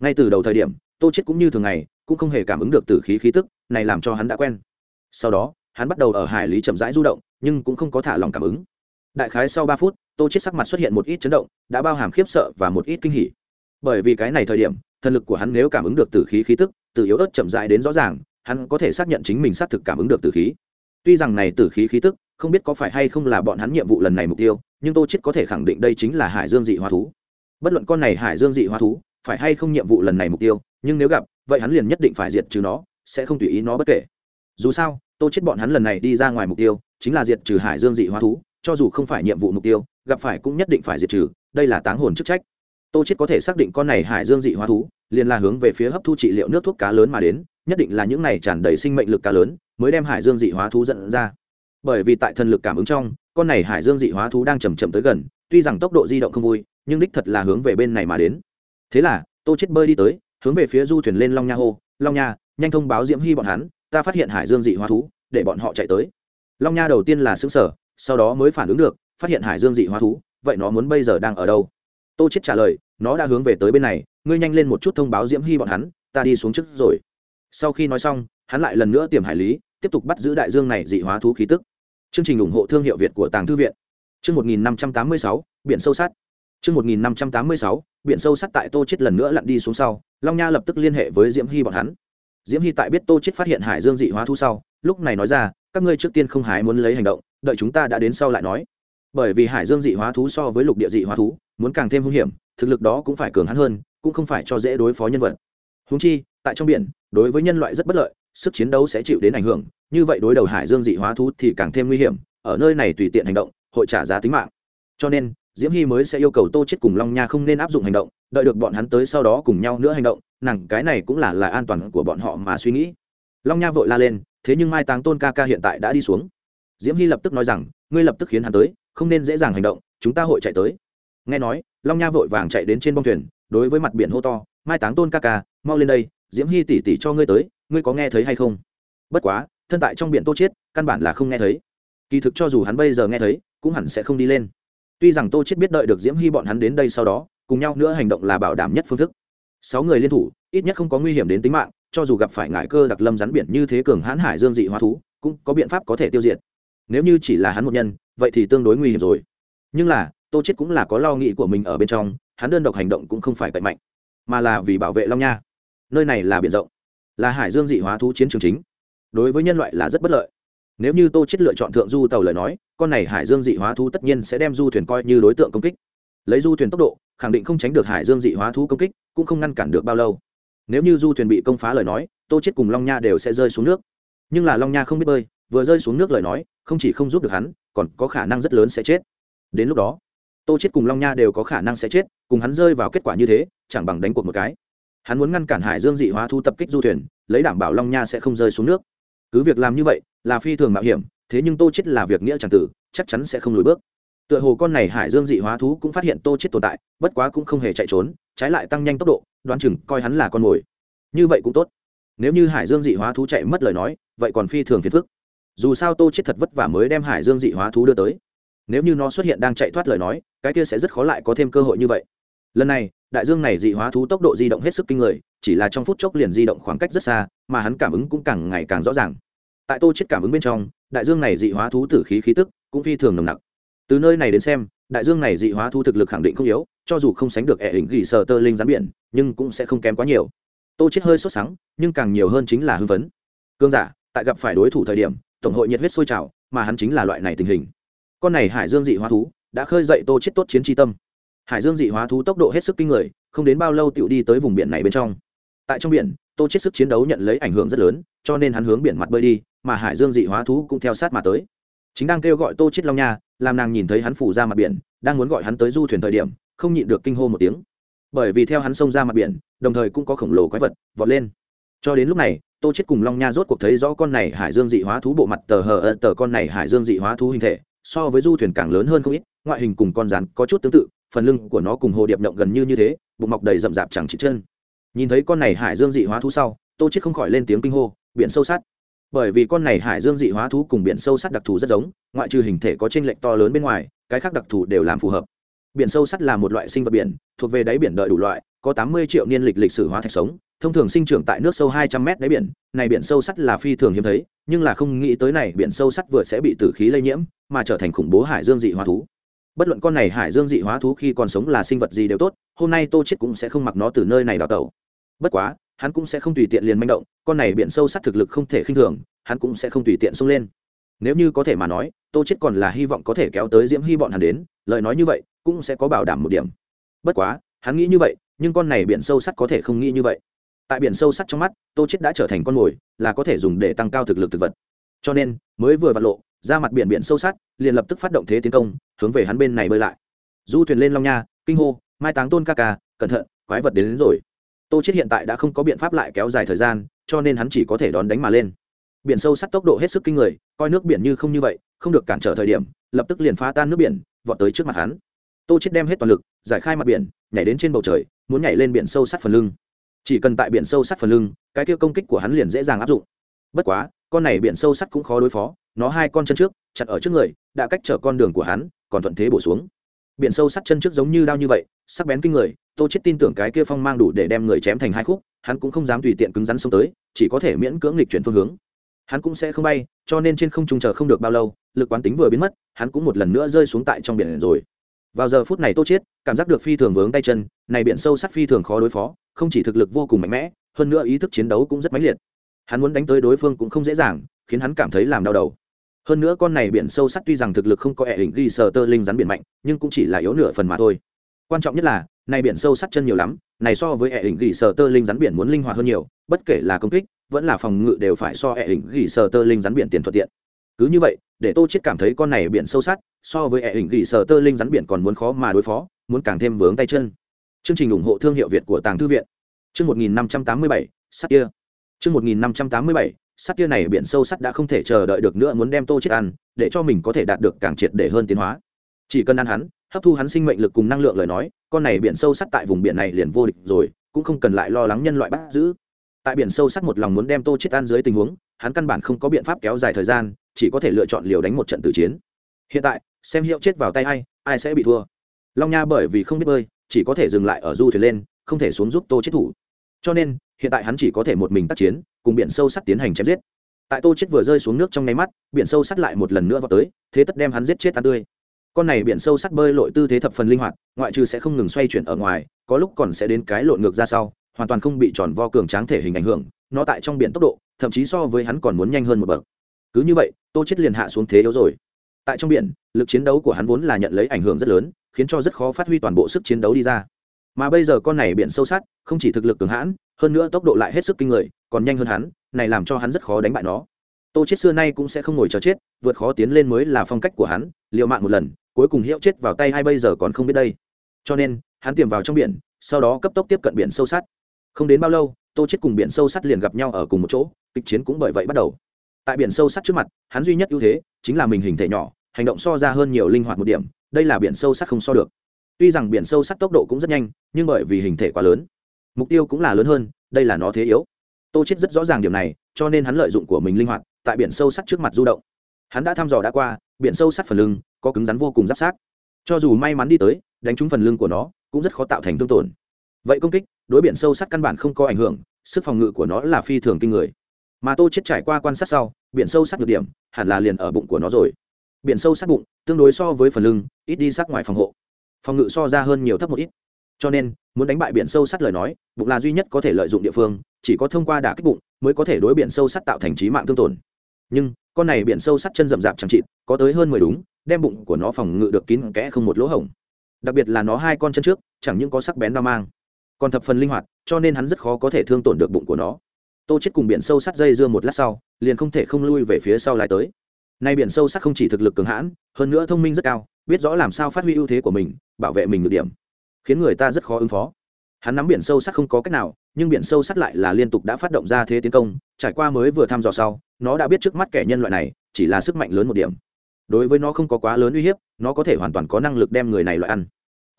Ngay từ đầu thời điểm, tô chết cũng như thường ngày, cũng không hề cảm ứng được tử khí khí tức này làm cho hắn đã quen. Sau đó, hắn bắt đầu ở hải lý chậm rãi du động, nhưng cũng không có thả lòng cảm ứng. Đại khái sau ba phút, tô chết sắc mặt xuất hiện một ít chấn động, đã bao hàm khiếp sợ và một ít kinh hỉ. Bởi vì cái này thời điểm, thần lực của hắn nếu cảm ứng được tử khí khí tức, từ yếu ớt chậm rãi đến rõ ràng, hắn có thể xác nhận chính mình xác thực cảm ứng được tử khí. Tuy rằng này tử khí khí tức, không biết có phải hay không là bọn hắn nhiệm vụ lần này mục tiêu, nhưng tô chết có thể khẳng định đây chính là hải dương dị hóa thú bất luận con này hải dương dị hóa thú, phải hay không nhiệm vụ lần này mục tiêu, nhưng nếu gặp, vậy hắn liền nhất định phải diệt trừ nó, sẽ không tùy ý nó bất kể. Dù sao, tô chết bọn hắn lần này đi ra ngoài mục tiêu, chính là diệt trừ hải dương dị hóa thú, cho dù không phải nhiệm vụ mục tiêu, gặp phải cũng nhất định phải diệt trừ, đây là táng hồn chức trách. Tô chết có thể xác định con này hải dương dị hóa thú, liền là hướng về phía hấp thu trị liệu nước thuốc cá lớn mà đến, nhất định là những này tràn đầy sinh mệnh lực cá lớn, mới đem hải dương dị hóa thú dẫn ra. Bởi vì tại thần lực cảm ứng trong, con này hải dương dị hóa thú đang chầm chậm tới gần, tuy rằng tốc độ di động không vui nhưng đích thật là hướng về bên này mà đến. Thế là tô chết bơi đi tới hướng về phía du thuyền lên long nha hô long nha nhanh thông báo diễm hy bọn hắn ta phát hiện hải dương dị hóa thú để bọn họ chạy tới. Long nha đầu tiên là xứng sở sau đó mới phản ứng được phát hiện hải dương dị hóa thú vậy nó muốn bây giờ đang ở đâu? Tô chết trả lời nó đã hướng về tới bên này ngươi nhanh lên một chút thông báo diễm hy bọn hắn ta đi xuống trước rồi. Sau khi nói xong hắn lại lần nữa tiềm hải lý tiếp tục bắt giữ đại dương này dị hóa thú khí tức. Chương trình ủng hộ thương hiệu việt của tàng thư viện. Chương 1586, biển sâu sát. Trước 1586, biển sâu sắt tại tô chết lần nữa lặn đi xuống sau long nha lập tức liên hệ với diễm hy bọn hắn. Diễm hy tại biết tô chết phát hiện hải dương dị hóa thú sau lúc này nói ra các ngươi trước tiên không hái muốn lấy hành động đợi chúng ta đã đến sau lại nói. Bởi vì hải dương dị hóa thú so với lục địa dị hóa thú muốn càng thêm hung hiểm thực lực đó cũng phải cường hắn hơn cũng không phải cho dễ đối phó nhân vật. Huống chi tại trong biển đối với nhân loại rất bất lợi sức chiến đấu sẽ chịu đến ảnh hưởng như vậy đối đầu hải dương dị hóa thú thì càng thêm nguy hiểm ở nơi này tùy tiện hành động hội trả giá tính mạng. Cho nên diễm hy mới sẽ yêu cầu tô chết cùng long nha không nên áp dụng hành động, đợi được bọn hắn tới sau đó cùng nhau nữa hành động, nàng cái này cũng là là an toàn của bọn họ mà suy nghĩ. Long nha vội la lên, thế nhưng mai táng tôn ca ca hiện tại đã đi xuống. Diễm hy lập tức nói rằng, ngươi lập tức khiến hắn tới, không nên dễ dàng hành động, chúng ta hội chạy tới. Nghe nói, long nha vội vàng chạy đến trên bông thuyền, đối với mặt biển hô to, mai táng tôn ca ca, mau lên đây, diễm hy tỉ tỉ cho ngươi tới, ngươi có nghe thấy hay không? Bất quá, thân tại trong biển tô chết căn bản là không nghe thấy. Kỳ thực cho dù hắn bây giờ nghe thấy, cũng hẳn sẽ không đi lên tuy rằng tô chết biết đợi được diễm hy bọn hắn đến đây sau đó, cùng nhau nữa hành động là bảo đảm nhất phương thức. Sáu người liên thủ, ít nhất không có nguy hiểm đến tính mạng, cho dù gặp phải ngải cơ đặc lâm rắn biển như thế cường hãn hải dương dị hóa thú, cũng có biện pháp có thể tiêu diệt. Nếu như chỉ là hắn một nhân, vậy thì tương đối nguy hiểm rồi. Nhưng là, tô chết cũng là có lo nghĩ của mình ở bên trong, hắn đơn độc hành động cũng không phải cậy mạnh, mà là vì bảo vệ long nha. Nơi này là biển rộng, là hải dương dị hóa thú chiến trường chính. Đối với nhân loại là rất bất lợi nếu như tô chết lựa chọn thượng du tàu lời nói, con này hải dương dị hóa thú tất nhiên sẽ đem du thuyền coi như đối tượng công kích. Lấy du thuyền tốc độ, khẳng định không tránh được hải dương dị hóa thú công kích, cũng không ngăn cản được bao lâu. Nếu như du thuyền bị công phá lời nói, tô chết cùng long nha đều sẽ rơi xuống nước. Nhưng là long nha không biết bơi, vừa rơi xuống nước lời nói, không chỉ không giúp được hắn, còn có khả năng rất lớn sẽ chết. Đến lúc đó, tô chết cùng long nha đều có khả năng sẽ chết, cùng hắn rơi vào kết quả như thế, chẳng bằng đánh cuộc một cái. Hắn muốn ngăn cản hải dương dị hóa thu tập kích du thuyền, lấy đảm bảo long nha sẽ không rơi xuống nước cứ việc làm như vậy là phi thường mạo hiểm, thế nhưng tô chết là việc nghĩa chẳng tử, chắc chắn sẽ không lùi bước. Tựa hồ con này hải dương dị hóa thú cũng phát hiện tô chết tồn tại, bất quá cũng không hề chạy trốn, trái lại tăng nhanh tốc độ, đoán chừng coi hắn là con mồi. Như vậy cũng tốt. Nếu như hải dương dị hóa thú chạy mất lời nói, vậy còn phi thường phiền phức. Dù sao tô chết thật vất vả mới đem hải dương dị hóa thú đưa tới. Nếu như nó xuất hiện đang chạy thoát lời nói, cái kia sẽ rất khó lại có thêm cơ hội như vậy lần này, đại dương này dị hóa thú tốc độ di động hết sức kinh người, chỉ là trong phút chốc liền di động khoảng cách rất xa, mà hắn cảm ứng cũng càng ngày càng rõ ràng. Tại tô chết cảm ứng bên trong, đại dương này dị hóa thú tử khí khí tức cũng phi thường nồng nặc. Từ nơi này đến xem, đại dương này dị hóa thú thực lực khẳng định không yếu, cho dù không sánh được ẻ hình gỉ sờ tơ linh rắn biển, nhưng cũng sẽ không kém quá nhiều. Tô chết hơi sốt sắng, nhưng càng nhiều hơn chính là hưng phấn. Cương giả, tại gặp phải đối thủ thời điểm, tổng hội nhiệt huyết sôi trào, mà hắn chính là loại này tình hình. Con này hải dương dị hóa thú, đã khơi dậy tô chết tốt chiến tri tâm hải dương dị hóa thú tốc độ hết sức kinh người, không đến bao lâu tựu đi tới vùng biển này bên trong. Tại trong biển, tô chết sức chiến đấu nhận lấy ảnh hưởng rất lớn, cho nên hắn hướng biển mặt bơi đi, mà hải dương dị hóa thú cũng theo sát mà tới. Chính đang kêu gọi tô chết long nha, làm nàng nhìn thấy hắn phủ ra mặt biển, đang muốn gọi hắn tới du thuyền thời điểm, không nhịn được kinh hô một tiếng. Bởi vì theo hắn xông ra mặt biển, đồng thời cũng có khổng lồ quái vật vọt lên. Cho đến lúc này, tô chết cùng long nha rốt cuộc thấy rõ con này hải dương dị hóa thú bộ mặt tờ hờ ờ, tờ con này hải dương dị hóa thú hình thể, so với du thuyền càng lớn hơn không ít, ngoại hình cùng con rắn có chút tương tự phần lưng của nó cùng hồ điệp động gần như như thế, bụng mọc đầy rậm rạp chẳng chịt chân. Nhìn thấy con này hải dương dị hóa thú sau, tô chết không khỏi lên tiếng kinh hô, biển sâu sát. bởi vì con này hải dương dị hóa thú cùng biển sâu sắt đặc thù rất giống, ngoại trừ hình thể có trên lệch to lớn bên ngoài, cái khác đặc thù đều làm phù hợp. Biển sâu sắt là một loại sinh vật biển, thuộc về đáy biển đợi đủ loại, có 80 triệu niên lịch lịch sử hóa thạch sống, thông thường sinh trưởng tại nước sâu 200 mét đáy biển. Này biển sâu sắt là phi thường hiếm thấy, nhưng là không nghĩ tới này biển sâu sắt vừa sẽ bị tử khí lây nhiễm, mà trở thành khủng bố hải dương dị hóa thú bất luận con này hải dương dị hóa thú khi còn sống là sinh vật gì đều tốt, hôm nay tô chết cũng sẽ không mặc nó từ nơi này đào tẩu. Bất quá, hắn cũng sẽ không tùy tiện liền manh động, con này biển sâu sắc thực lực không thể khinh thường, hắn cũng sẽ không tùy tiện xông lên. Nếu như có thể mà nói, tô chết còn là hy vọng có thể kéo tới diễm hy bọn hắn đến, lời nói như vậy cũng sẽ có bảo đảm một điểm. Bất quá, hắn nghĩ như vậy, nhưng con này biển sâu sắt có thể không nghĩ như vậy. Tại biển sâu sắt trong mắt, tô chết đã trở thành con mồi, là có thể dùng để tăng cao thực lực thực vật. Cho nên, mới vừa vặt lộ, ra mặt biển biển sâu sắt liền lập tức phát động thế tiến công hướng về hắn bên này bơi lại. Du thuyền lên long nha kinh hô mai táng tôn ca ca cẩn thận quái vật đến, đến rồi. Tô chết hiện tại đã không có biện pháp lại kéo dài thời gian cho nên hắn chỉ có thể đón đánh mà lên. Biển sâu sắt tốc độ hết sức kinh người coi nước biển như không như vậy không được cản trở thời điểm lập tức liền phá tan nước biển vọt tới trước mặt hắn. Tô chết đem hết toàn lực giải khai mặt biển nhảy đến trên bầu trời muốn nhảy lên biển sâu sắt phần lưng. Chỉ cần tại biển sâu sắt phần lưng cái kia công kích của hắn liền dễ dàng áp dụng. Bất quá con này biển sâu sắt cũng khó đối phó nó hai con chân trước chặt ở trước người đã cách trở con đường của hắn còn thuận thế bổ xuống. Biển sâu sắt chân trước giống như đao như vậy, sắc bén kinh người, tô chết tin tưởng cái kia phong mang đủ để đem người chém thành hai khúc, hắn cũng không dám tùy tiện cứng rắn xông tới, chỉ có thể miễn cưỡng lịch chuyển phương hướng. Hắn cũng sẽ không bay, cho nên trên không trung chờ không được bao lâu, lực quán tính vừa biến mất, hắn cũng một lần nữa rơi xuống tại trong biển rồi. Vào giờ phút này tô chết, cảm giác được phi thường vướng tay chân, này biển sâu sắt phi thường khó đối phó, không chỉ thực lực vô cùng mạnh mẽ, hơn nữa ý thức chiến đấu cũng rất mãnh liệt. Hắn muốn đánh tới đối phương cũng không dễ dàng, khiến hắn cảm thấy làm đau đầu hơn nữa con này biển sâu sắc tuy rằng thực lực không có hệ hình ghi sờ tơ linh rắn biển mạnh nhưng cũng chỉ là yếu nửa phần mà thôi. Quan trọng nhất là này biển sâu sắc chân nhiều lắm này so với hệ hình ghi sờ tơ linh rắn biển muốn linh hoạt hơn nhiều bất kể là công kích vẫn là phòng ngự đều phải so hệ hình ghi sờ tơ linh rắn biển tiền thuận tiện. Cứ như vậy để tô chết cảm thấy con này biển sâu sắc so với hệ hình ghi sờ tơ linh rắn biển còn muốn khó mà đối phó muốn càng thêm vướng tay chân. Chương trình ủng hộ thương hiệu việt của tàng thư viện. Chương 1587, sắt kia. Chương 1587, sắt tia này biển sâu sắt đã không thể chờ đợi được nữa muốn đem tô chết ăn, để cho mình có thể đạt được càng triệt để hơn tiến hóa. Chỉ cần ăn hắn, hấp thu hắn sinh mệnh lực cùng năng lượng lời nói, con này biển sâu sắt tại vùng biển này liền vô địch rồi, cũng không cần lại lo lắng nhân loại bắt giữ. Tại biển sâu sắt một lòng muốn đem tô chết ăn dưới tình huống, hắn căn bản không có biện pháp kéo dài thời gian, chỉ có thể lựa chọn liều đánh một trận tử chiến. Hiện tại, xem hiệu chết vào tay ai ai sẽ bị thua. Long nha bởi vì không biết bơi, chỉ có thể dừng lại ở du thuyền lên, không thể xuống giúp tô chết thủ. Cho nên hiện tại hắn chỉ có thể một mình tác chiến cùng biển sâu sắt tiến hành chém giết. Tại tô chết vừa rơi xuống nước trong nháy mắt biển sâu sắt lại một lần nữa vào tới thế tất đem hắn giết chết tan tươi. Con này biển sâu sắt bơi lội tư thế thập phần linh hoạt ngoại trừ sẽ không ngừng xoay chuyển ở ngoài có lúc còn sẽ đến cái lộn ngược ra sau hoàn toàn không bị tròn vo cường tráng thể hình ảnh hưởng nó tại trong biển tốc độ thậm chí so với hắn còn muốn nhanh hơn một bậc. Cứ như vậy tô chết liền hạ xuống thế yếu rồi. Tại trong biển lực chiến đấu của hắn vốn là nhận lấy ảnh hưởng rất lớn khiến cho rất khó phát huy toàn bộ sức chiến đấu đi ra. Mà bây giờ con này biển sâu sắt, không chỉ thực lực cường hãn hơn nữa tốc độ lại hết sức kinh người còn nhanh hơn hắn này làm cho hắn rất khó đánh bại nó. Tô chết xưa nay cũng sẽ không ngồi chờ chết vượt khó tiến lên mới là phong cách của hắn liệu mạng một lần cuối cùng hiệu chết vào tay hay bây giờ còn không biết đây. Cho nên hắn tiềm vào trong biển sau đó cấp tốc tiếp cận biển sâu sát, không đến bao lâu tô chết cùng biển sâu sắt liền gặp nhau ở cùng một chỗ kịch chiến cũng bởi vậy bắt đầu. Tại biển sâu sắt trước mặt hắn duy nhất ưu thế chính là mình hình thể nhỏ hành động so ra hơn nhiều linh hoạt một điểm đây là biển sâu sắt không so được. Tuy rằng biển sâu sắt tốc độ cũng rất nhanh nhưng bởi vì hình thể quá lớn mục tiêu cũng là lớn hơn, đây là nó thế yếu. Tô chết rất rõ ràng điểm này, cho nên hắn lợi dụng của mình linh hoạt, tại biển sâu sắt trước mặt du động. Hắn đã thăm dò đã qua, biển sâu sắt phần lưng, có cứng rắn vô cùng giáp sát. Cho dù may mắn đi tới, đánh trúng phần lưng của nó, cũng rất khó tạo thành thương tổn. Vậy công kích, đối biển sâu sắt căn bản không có ảnh hưởng, sức phòng ngự của nó là phi thường kinh người. Mà tô chết trải qua quan sát sau, biển sâu sắt được điểm, hẳn là liền ở bụng của nó rồi. Biển sâu sắt bụng, tương đối so với phần lưng, ít đi sắc ngoài phòng hộ. Phòng ngự so ra hơn nhiều thấp một ít cho nên, muốn đánh bại biển sâu sắt lời nói, bụng là duy nhất có thể lợi dụng địa phương, chỉ có thông qua đả kích bụng mới có thể đối biển sâu sắt tạo thành trí mạng thương tổn. Nhưng, con này biển sâu sắt chân rậm rạp chẳng chịt, có tới hơn mười đúng, đem bụng của nó phòng ngự được kín kẽ không một lỗ hổng. Đặc biệt là nó hai con chân trước, chẳng những có sắc bén đao mang, còn thập phần linh hoạt, cho nên hắn rất khó có thể thương tổn được bụng của nó. Tô chết cùng biển sâu sắt dây dưa một lát sau, liền không thể không lui về phía sau lái tới. Nay biển sâu sắt không chỉ thực lực cường hãn, hơn nữa thông minh rất cao, biết rõ làm sao phát huy ưu thế của mình, bảo vệ mình được điểm khiến người ta rất khó ứng phó. Hắn nắm biển sâu sắc không có cách nào, nhưng biển sâu sắc lại là liên tục đã phát động ra thế tiến công, trải qua mới vừa thăm dò sau, nó đã biết trước mắt kẻ nhân loại này chỉ là sức mạnh lớn một điểm. Đối với nó không có quá lớn uy hiếp, nó có thể hoàn toàn có năng lực đem người này loại ăn.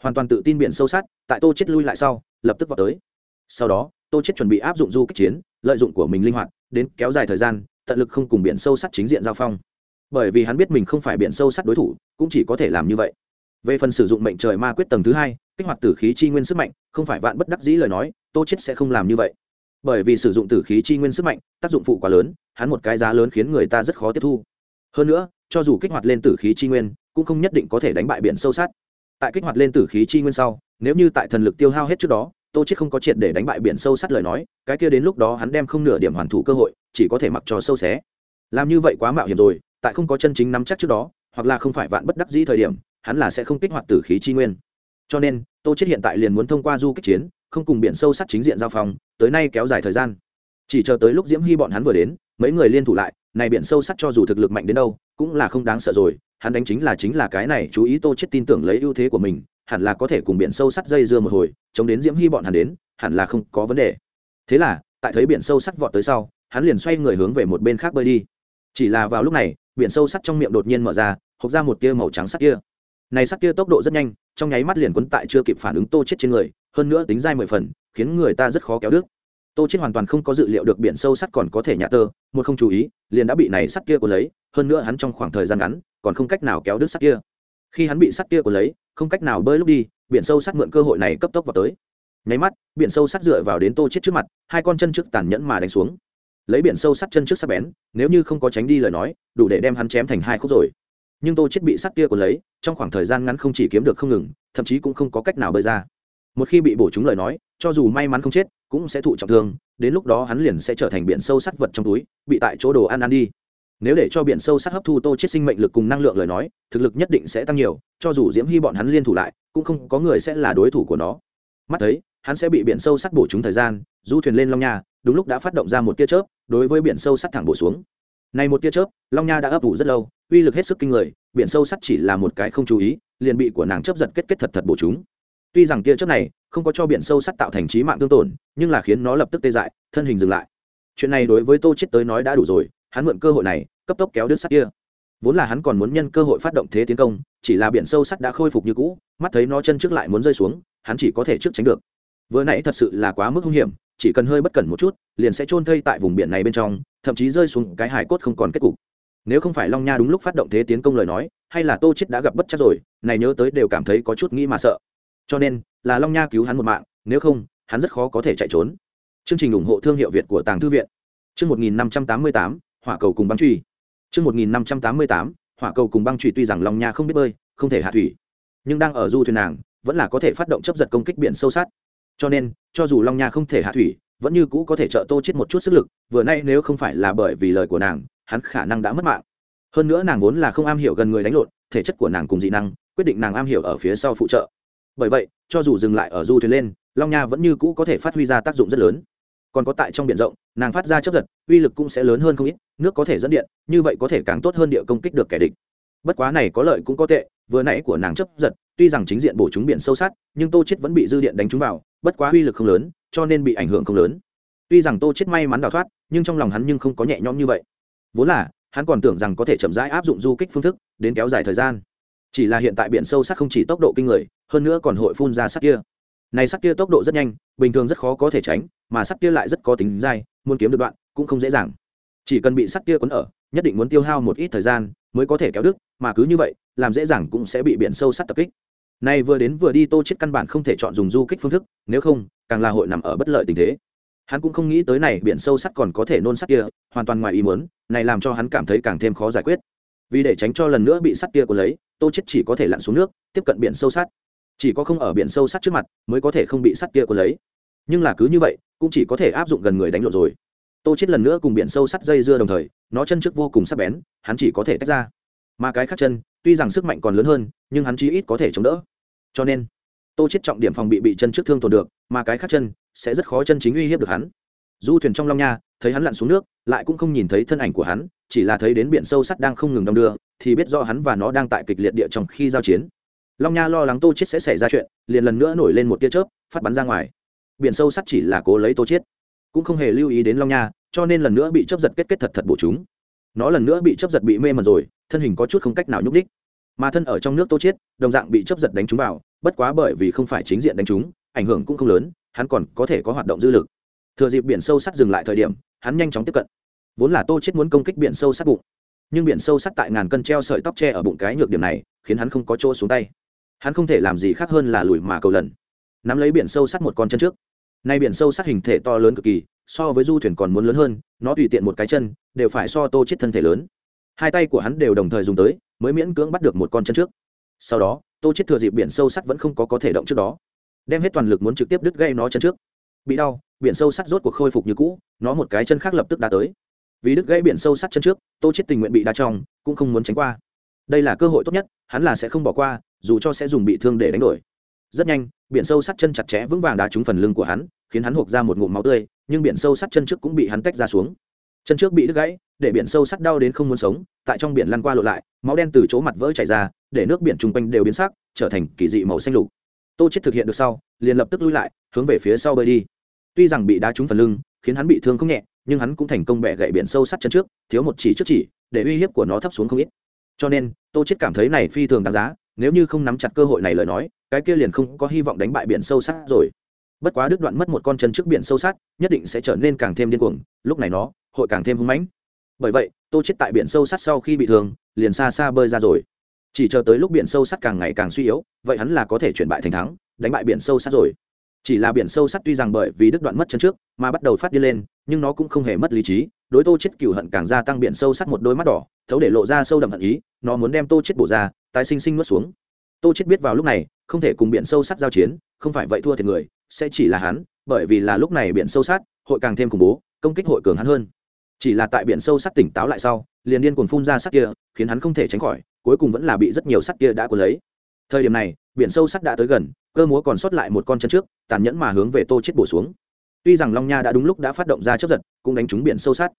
Hoàn toàn tự tin biển sâu sát tại tô chết lui lại sau, lập tức vào tới. Sau đó, tô chết chuẩn bị áp dụng du kích chiến, lợi dụng của mình linh hoạt, đến kéo dài thời gian, tận lực không cùng biển sâu sắt chính diện giao phong. Bởi vì hắn biết mình không phải biển sâu sắt đối thủ, cũng chỉ có thể làm như vậy về phần sử dụng mệnh trời ma quyết tầng thứ hai, kích hoạt tử khí chi nguyên sức mạnh, không phải vạn bất đắc dĩ lời nói, tô chết sẽ không làm như vậy. Bởi vì sử dụng tử khí chi nguyên sức mạnh, tác dụng phụ quá lớn, hắn một cái giá lớn khiến người ta rất khó tiếp thu. Hơn nữa, cho dù kích hoạt lên tử khí chi nguyên, cũng không nhất định có thể đánh bại biển sâu sát. Tại kích hoạt lên tử khí chi nguyên sau, nếu như tại thần lực tiêu hao hết trước đó, tô chết không có triệt để đánh bại biển sâu sát lời nói, cái kia đến lúc đó hắn đem không nửa điểm hoàn thủ cơ hội, chỉ có thể mặc trò sâu xé. Làm như vậy quá mạo hiểm rồi, tại không có chân chính nắm chắc trước đó, hoặc là không phải vạn bất đắc dĩ thời điểm hắn là sẽ không kích hoạt tử khí chi nguyên. Cho nên, tô chết hiện tại liền muốn thông qua du kích chiến, không cùng biển sâu sắt chính diện giao phòng tới nay kéo dài thời gian. Chỉ chờ tới lúc diễm hy bọn hắn vừa đến, mấy người liên thủ lại, này biển sâu sắt cho dù thực lực mạnh đến đâu, cũng là không đáng sợ rồi, hắn đánh chính là chính là cái này, chú ý tô chết tin tưởng lấy ưu thế của mình, hẳn là có thể cùng biển sâu sắt dây dưa một hồi, chống đến diễm hy bọn hắn đến, hẳn là không có vấn đề. Thế là, tại thấy biển sâu sắt vọt tới sau, hắn liền xoay người hướng về một bên khác bơi đi. Chỉ là vào lúc này, biển sâu sắt trong miệng đột nhiên mở ra, hộc ra một tia màu trắng sắt kia này sắt kia tốc độ rất nhanh, trong nháy mắt liền quấn tại chưa kịp phản ứng tô chết trên người, hơn nữa tính dai mười phần, khiến người ta rất khó kéo đứt. Tô chết hoàn toàn không có dự liệu được biển sâu sắt còn có thể nhả tơ, một không chú ý, liền đã bị này sắt kia của lấy, hơn nữa hắn trong khoảng thời gian ngắn, còn không cách nào kéo đứt sắt kia. Khi hắn bị sắt kia của lấy, không cách nào bơi lúc đi, biển sâu sắt mượn cơ hội này cấp tốc vào tới. Nháy mắt, biển sâu sắt dựa vào đến tô chết trước mặt, hai con chân trước tàn nhẫn mà đánh xuống. Lấy biển sâu sắt chân trước sắc bén, nếu như không có tránh đi lời nói, đủ để đem hắn chém thành hai khúc rồi nhưng tô chết bị sắt kia của lấy, trong khoảng thời gian ngắn không chỉ kiếm được không ngừng, thậm chí cũng không có cách nào bơi ra. Một khi bị bổ trúng lời nói, cho dù may mắn không chết, cũng sẽ thụ trọng thương, đến lúc đó hắn liền sẽ trở thành biển sâu sắt vật trong túi, bị tại chỗ đồ ăn ăn đi. Nếu để cho biển sâu sắt hấp thu tô chết sinh mệnh lực cùng năng lượng lời nói, thực lực nhất định sẽ tăng nhiều, cho dù diễm hy bọn hắn liên thủ lại, cũng không có người sẽ là đối thủ của nó. Mắt thấy, hắn sẽ bị biển sâu sắt bổ trúng thời gian, du thuyền lên long nha, đúng lúc đã phát động ra một tia chớp, đối với biển sâu sắt thẳng bổ xuống này một tia chớp, long nha đã ấp ủ rất lâu, uy lực hết sức kinh người, biển sâu sắt chỉ là một cái không chú ý, liền bị của nàng chớp giật kết kết thật thật bổ chúng. Tuy rằng tia chớp này không có cho biển sâu sắt tạo thành trí mạng tương tổn, nhưng là khiến nó lập tức tê dại, thân hình dừng lại. Chuyện này đối với tô chết tới nói đã đủ rồi, hắn mượn cơ hội này, cấp tốc kéo đứt sắt kia. Vốn là hắn còn muốn nhân cơ hội phát động thế tiến công, chỉ là biển sâu sắt đã khôi phục như cũ, mắt thấy nó chân trước lại muốn rơi xuống, hắn chỉ có thể trước tránh được. Vừa nãy thật sự là quá mức hung hiểm chỉ cần hơi bất cẩn một chút liền sẽ trôn thây tại vùng biển này bên trong thậm chí rơi xuống cái hải cốt không còn kết cục. Nếu không phải long nha đúng lúc phát động thế tiến công lời nói hay là tô chết đã gặp bất chắc rồi này nhớ tới đều cảm thấy có chút nghĩ mà sợ. Cho nên là long nha cứu hắn một mạng nếu không hắn rất khó có thể chạy trốn. Chương trình ủng hộ thương hiệu việt của tàng thư viện. Chương 1588, hỏa cầu cùng băng truy chương 1588, hỏa cầu cùng băng truy tuy rằng long nha không biết bơi không thể hạ thủy nhưng đang ở du thuyền nàng vẫn là có thể phát động chấp giật công kích biển sâu sát cho nên, cho dù long nha không thể hạ thủy, vẫn như cũ có thể trợ tô chết một chút sức lực, vừa nay nếu không phải là bởi vì lời của nàng, hắn khả năng đã mất mạng. Hơn nữa nàng vốn là không am hiểu gần người đánh lộn, thể chất của nàng cùng dị năng, quyết định nàng am hiểu ở phía sau phụ trợ. Bởi vậy, cho dù dừng lại ở du thuyền lên, long nha vẫn như cũ có thể phát huy ra tác dụng rất lớn. Còn có tại trong biển rộng, nàng phát ra chấp giật, uy lực cũng sẽ lớn hơn không ít, nước có thể dẫn điện, như vậy có thể càng tốt hơn địa công kích được kẻ địch. Bất quá này có lợi cũng có tệ vừa nãy của nàng chấp giật, tuy rằng chính diện bổ chúng biển sâu sát, nhưng tô chết vẫn bị dư điện đánh trúng vào, bất quá uy lực không lớn, cho nên bị ảnh hưởng không lớn. Tuy rằng tô chết may mắn đào thoát, nhưng trong lòng hắn nhưng không có nhẹ nhõm như vậy. Vốn là, hắn còn tưởng rằng có thể chậm rãi áp dụng du kích phương thức, đến kéo dài thời gian. Chỉ là hiện tại biển sâu sắc không chỉ tốc độ kinh người, hơn nữa còn hội phun ra sắc kia. Này sắc kia tốc độ rất nhanh, bình thường rất khó có thể tránh, mà sắc kia lại rất có tính dai, muốn kiếm được đoạn, cũng không dễ dàng. Chỉ cần bị sắc kia quấn ở, nhất định muốn tiêu hao một ít thời gian mới có thể kéo đức mà cứ như vậy, làm dễ dàng cũng sẽ bị biển sâu sắt tập kích. Nay vừa đến vừa đi tô chết căn bản không thể chọn dùng du kích phương thức, nếu không, càng là hội nằm ở bất lợi tình thế. Hắn cũng không nghĩ tới này biển sâu sắt còn có thể nôn sắt kia, hoàn toàn ngoài ý muốn, này làm cho hắn cảm thấy càng thêm khó giải quyết. Vì để tránh cho lần nữa bị sắt kia của lấy, tô chết chỉ có thể lặn xuống nước, tiếp cận biển sâu sắt. Chỉ có không ở biển sâu sắt trước mặt, mới có thể không bị sắt kia của lấy. Nhưng là cứ như vậy, cũng chỉ có thể áp dụng gần người đánh lộn rồi tô chết lần nữa cùng biển sâu sắt dây dưa đồng thời, nó chân trước vô cùng sắc bén, hắn chỉ có thể tách ra. Mà cái khác chân, tuy rằng sức mạnh còn lớn hơn, nhưng hắn chí ít có thể chống đỡ. Cho nên, tô chết trọng điểm phòng bị bị chân trước thương tổn được, mà cái khác chân sẽ rất khó chân chính uy hiếp được hắn. Du thuyền trong long nha, thấy hắn lặn xuống nước, lại cũng không nhìn thấy thân ảnh của hắn, chỉ là thấy đến biển sâu sắt đang không ngừng đong đưa, thì biết do hắn và nó đang tại kịch liệt địa trong khi giao chiến. Long nha lo lắng tô chết sẽ xảy ra chuyện, liền lần nữa nổi lên một tia chớp, phát bắn ra ngoài. Biển sâu sắt chỉ là cố lấy tô chết, cũng không hề lưu ý đến long nha cho nên lần nữa bị chớp giật kết kết thật thật bổ chúng. Nó lần nữa bị chấp giật bị mê mẩn rồi, thân hình có chút không cách nào nhúc đích mà thân ở trong nước tô chiết, đồng dạng bị chấp giật đánh trúng vào, bất quá bởi vì không phải chính diện đánh trúng, ảnh hưởng cũng không lớn, hắn còn có thể có hoạt động dư lực. Thừa dịp biển sâu sắt dừng lại thời điểm, hắn nhanh chóng tiếp cận. Vốn là tô chiết muốn công kích biển sâu sắt bụng, nhưng biển sâu sắt tại ngàn cân treo sợi tóc tre ở bụng cái nhược điểm này, khiến hắn không có chỗ xuống tay. Hắn không thể làm gì khác hơn là lùi mà cầu lần. Nắm lấy biển sâu sắt một con chân trước. Nay biển sâu sắt hình thể to lớn cực kỳ so với du thuyền còn muốn lớn hơn, nó tùy tiện một cái chân, đều phải so tô chết thân thể lớn. Hai tay của hắn đều đồng thời dùng tới, mới miễn cưỡng bắt được một con chân trước. Sau đó, tô chết thừa dịp biển sâu sắt vẫn không có có thể động trước đó, đem hết toàn lực muốn trực tiếp đứt gây nó chân trước. Bị đau, biển sâu sắt rốt cuộc khôi phục như cũ, nó một cái chân khác lập tức đã tới. Vì đứt gãy biển sâu sắt chân trước, tô chết tình nguyện bị đá trong, cũng không muốn tránh qua. Đây là cơ hội tốt nhất, hắn là sẽ không bỏ qua, dù cho sẽ dùng bị thương để đánh đổi. Rất nhanh, biển sâu sắt chân chặt chẽ vững vàng đá trúng phần lưng của hắn, khiến hắn hụt ra một ngụm máu tươi nhưng biển sâu sắt chân trước cũng bị hắn tách ra xuống. Chân trước bị đứt gãy, để biển sâu sắt đau đến không muốn sống, tại trong biển lăn qua lộ lại, máu đen từ chỗ mặt vỡ chảy ra, để nước biển chung quanh đều biến sắc, trở thành kỳ dị màu xanh lục. Tô chết thực hiện được sau, liền lập tức lui lại, hướng về phía sau bơi đi. Tuy rằng bị đá trúng phần lưng, khiến hắn bị thương không nhẹ, nhưng hắn cũng thành công bẻ gãy biển sâu sắt chân trước, thiếu một chỉ trước chỉ, để uy hiếp của nó thấp xuống không ít. Cho nên, tô chết cảm thấy này phi thường đáng giá, nếu như không nắm chặt cơ hội này lời nói, cái kia liền không có hy vọng đánh bại biển sâu sắt rồi bất quá đứt đoạn mất một con chân trước biển sâu sát, nhất định sẽ trở nên càng thêm điên cuồng, lúc này nó, hội càng thêm hưng mãnh. Bởi vậy, tô chết tại biển sâu sát sau khi bị thương, liền xa xa bơi ra rồi. Chỉ chờ tới lúc biển sâu sát càng ngày càng suy yếu, vậy hắn là có thể chuyển bại thành thắng, đánh bại biển sâu sát rồi. Chỉ là biển sâu sát tuy rằng bởi vì đứt đoạn mất chân trước, mà bắt đầu phát đi lên, nhưng nó cũng không hề mất lý trí. Đối tô chết cửu hận càng gia tăng biển sâu sát một đôi mắt đỏ, thấu để lộ ra sâu đậm hận ý, nó muốn đem tô chết bổ ra, tái sinh sinh nuốt xuống. Tô chết biết vào lúc này, không thể cùng biển sâu sát giao chiến, không phải vậy thua thiệt người sẽ chỉ là hắn, bởi vì là lúc này biển sâu sát, hội càng thêm khủng bố, công kích hội cường hắn hơn. Chỉ là tại biển sâu sát tỉnh táo lại sau, liền điên cuồng phun ra sắt kia, khiến hắn không thể tránh khỏi, cuối cùng vẫn là bị rất nhiều sắt kia đã cuốn lấy. Thời điểm này, biển sâu sắt đã tới gần, cơ múa còn sót lại một con chân trước, tàn nhẫn mà hướng về tô chết bổ xuống. Tuy rằng long nha đã đúng lúc đã phát động ra chớp giật, cũng đánh trúng biển sâu sắt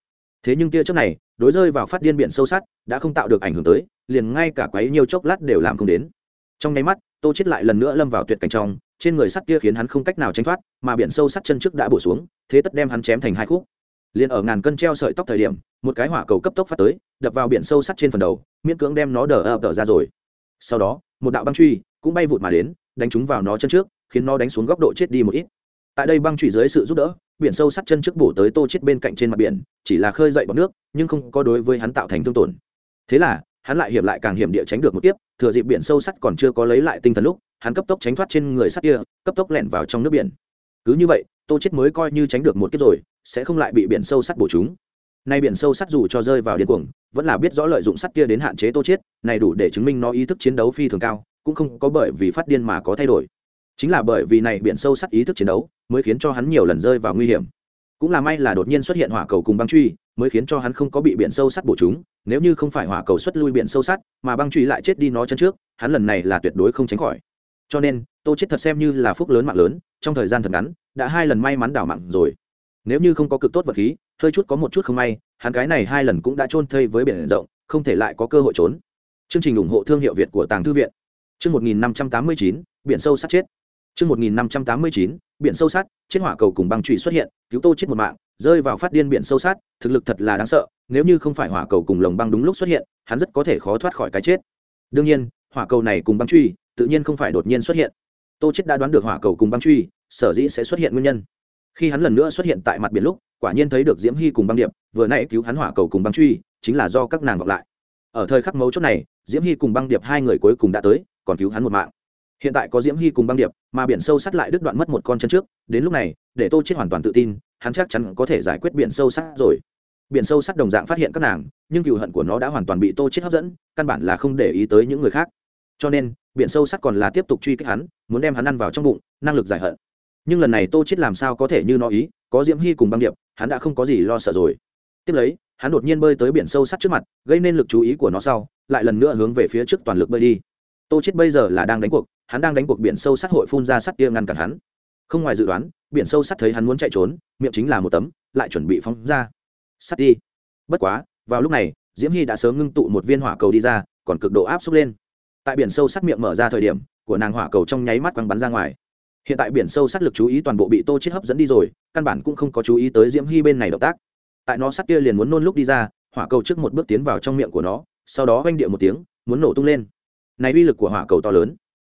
thế nhưng tia chớp này, đối rơi vào phát điên biển sâu sắt đã không tạo được ảnh hưởng tới, liền ngay cả quấy nhiều chốc lát đều làm không đến. Trong nháy mắt, tô chết lại lần nữa lâm vào tuyệt cảnh trong trên người sắt kia khiến hắn không cách nào tránh thoát, mà biển sâu sắt chân trước đã bổ xuống, thế tất đem hắn chém thành hai khúc. Liền ở ngàn cân treo sợi tóc thời điểm, một cái hỏa cầu cấp tốc phát tới, đập vào biển sâu sắt trên phần đầu, miễn cưỡng đem nó đờ ập đờ ra rồi. Sau đó, một đạo băng truy cũng bay vụt mà đến, đánh chúng vào nó chân trước, khiến nó đánh xuống góc độ chết đi một ít. Tại đây băng truy dưới sự giúp đỡ, biển sâu sắt chân trước bổ tới tô chết bên cạnh trên mặt biển, chỉ là khơi dậy bọt nước, nhưng không có đối với hắn tạo thành thương tổn. Thế là hắn lại hiểm lại càng hiểm địa tránh được một tiếp thừa dịp biển sâu sắt còn chưa có lấy lại tinh thần lúc, hắn cấp tốc tránh thoát trên người sắt kia, cấp tốc lẻn vào trong nước biển. Cứ như vậy, tô chết mới coi như tránh được một kiếp rồi, sẽ không lại bị biển sâu sắt bổ chúng. Nay biển sâu sắt dù cho rơi vào điên cuồng, vẫn là biết rõ lợi dụng sắt kia đến hạn chế tô chết, này đủ để chứng minh nó ý thức chiến đấu phi thường cao, cũng không có bởi vì phát điên mà có thay đổi. Chính là bởi vì này biển sâu sắt ý thức chiến đấu, mới khiến cho hắn nhiều lần rơi vào nguy hiểm cũng là may là đột nhiên xuất hiện hỏa cầu cùng băng truy, mới khiến cho hắn không có bị biển sâu sắt bổ chúng, nếu như không phải hỏa cầu xuất lui biển sâu sắt, mà băng truy lại chết đi nó chân trước, hắn lần này là tuyệt đối không tránh khỏi. Cho nên, tô chết thật xem như là phúc lớn mạng lớn, trong thời gian thật ngắn, đã hai lần may mắn đảo mạng rồi. Nếu như không có cực tốt vật khí, hơi chút có một chút không may, hắn cái này hai lần cũng đã trôn thây với biển rộng, không thể lại có cơ hội trốn. Chương trình ủng hộ thương hiệu việt của tàng thư viện. Chương một nghìn năm trăm tám mươi chín, biển sâu sắt chết. Chương một nghìn năm trăm tám mươi chín, biển sâu sắt, chết hỏa cầu cùng băng trụy xuất hiện cứu tô chết một mạng, rơi vào phát điên biển sâu sát, thực lực thật là đáng sợ, nếu như không phải hỏa cầu cùng lồng băng đúng lúc xuất hiện, hắn rất có thể khó thoát khỏi cái chết. Đương nhiên, hỏa cầu này cùng băng truy, tự nhiên không phải đột nhiên xuất hiện. Tô chết đã đoán được hỏa cầu cùng băng truy, sở dĩ sẽ xuất hiện nguyên nhân. Khi hắn lần nữa xuất hiện tại mặt biển lúc, quả nhiên thấy được diễm hy cùng băng điệp, vừa nãy cứu hắn hỏa cầu cùng băng truy, chính là do các nàng vọng lại. Ở thời khắc mấu chốt này, diễm hy cùng băng điệp hai người cuối cùng đã tới, còn cứu hắn một mạng hiện tại có diễm hy cùng băng điệp, mà biển sâu sắt lại đứt đoạn mất một con chân trước, đến lúc này, để tô chết hoàn toàn tự tin, hắn chắc chắn có thể giải quyết biển sâu sắt rồi. Biển sâu sắt đồng dạng phát hiện các nàng, nhưng cựu hận của nó đã hoàn toàn bị tô chết hấp dẫn, căn bản là không để ý tới những người khác. Cho nên, biển sâu sắt còn là tiếp tục truy kích hắn, muốn đem hắn ăn vào trong bụng, năng lực giải hận. Nhưng lần này tô chết làm sao có thể như nó ý, có diễm hy cùng băng điệp, hắn đã không có gì lo sợ rồi. Tiếp lấy, hắn đột nhiên bơi tới biển sâu sắt trước mặt, gây nên lực chú ý của nó sau, lại lần nữa hướng về phía trước toàn lực bơi đi. Tô chết bây giờ là đang đánh cuộc hắn đang đánh cuộc biển sâu sắt hội phun ra sắt tia ngăn cản hắn. Không ngoài dự đoán, biển sâu sắt thấy hắn muốn chạy trốn, miệng chính là một tấm, lại chuẩn bị phóng ra. Sắt đi. Bất quá, vào lúc này, diễm hy đã sớm ngưng tụ một viên hỏa cầu đi ra, còn cực độ áp xúc lên. Tại biển sâu sắt miệng mở ra thời điểm, của nàng hỏa cầu trong nháy mắt quăng bắn ra ngoài. Hiện tại biển sâu sắt lực chú ý toàn bộ bị tô chết hấp dẫn đi rồi, căn bản cũng không có chú ý tới diễm hy bên này động tác. Tại nó sắt kia liền muốn nôn lúc đi ra, hỏa cầu trước một bước tiến vào trong miệng của nó, sau đó oanh địa một tiếng, muốn nổ tung lên. Này uy lực của hỏa cầu to lớn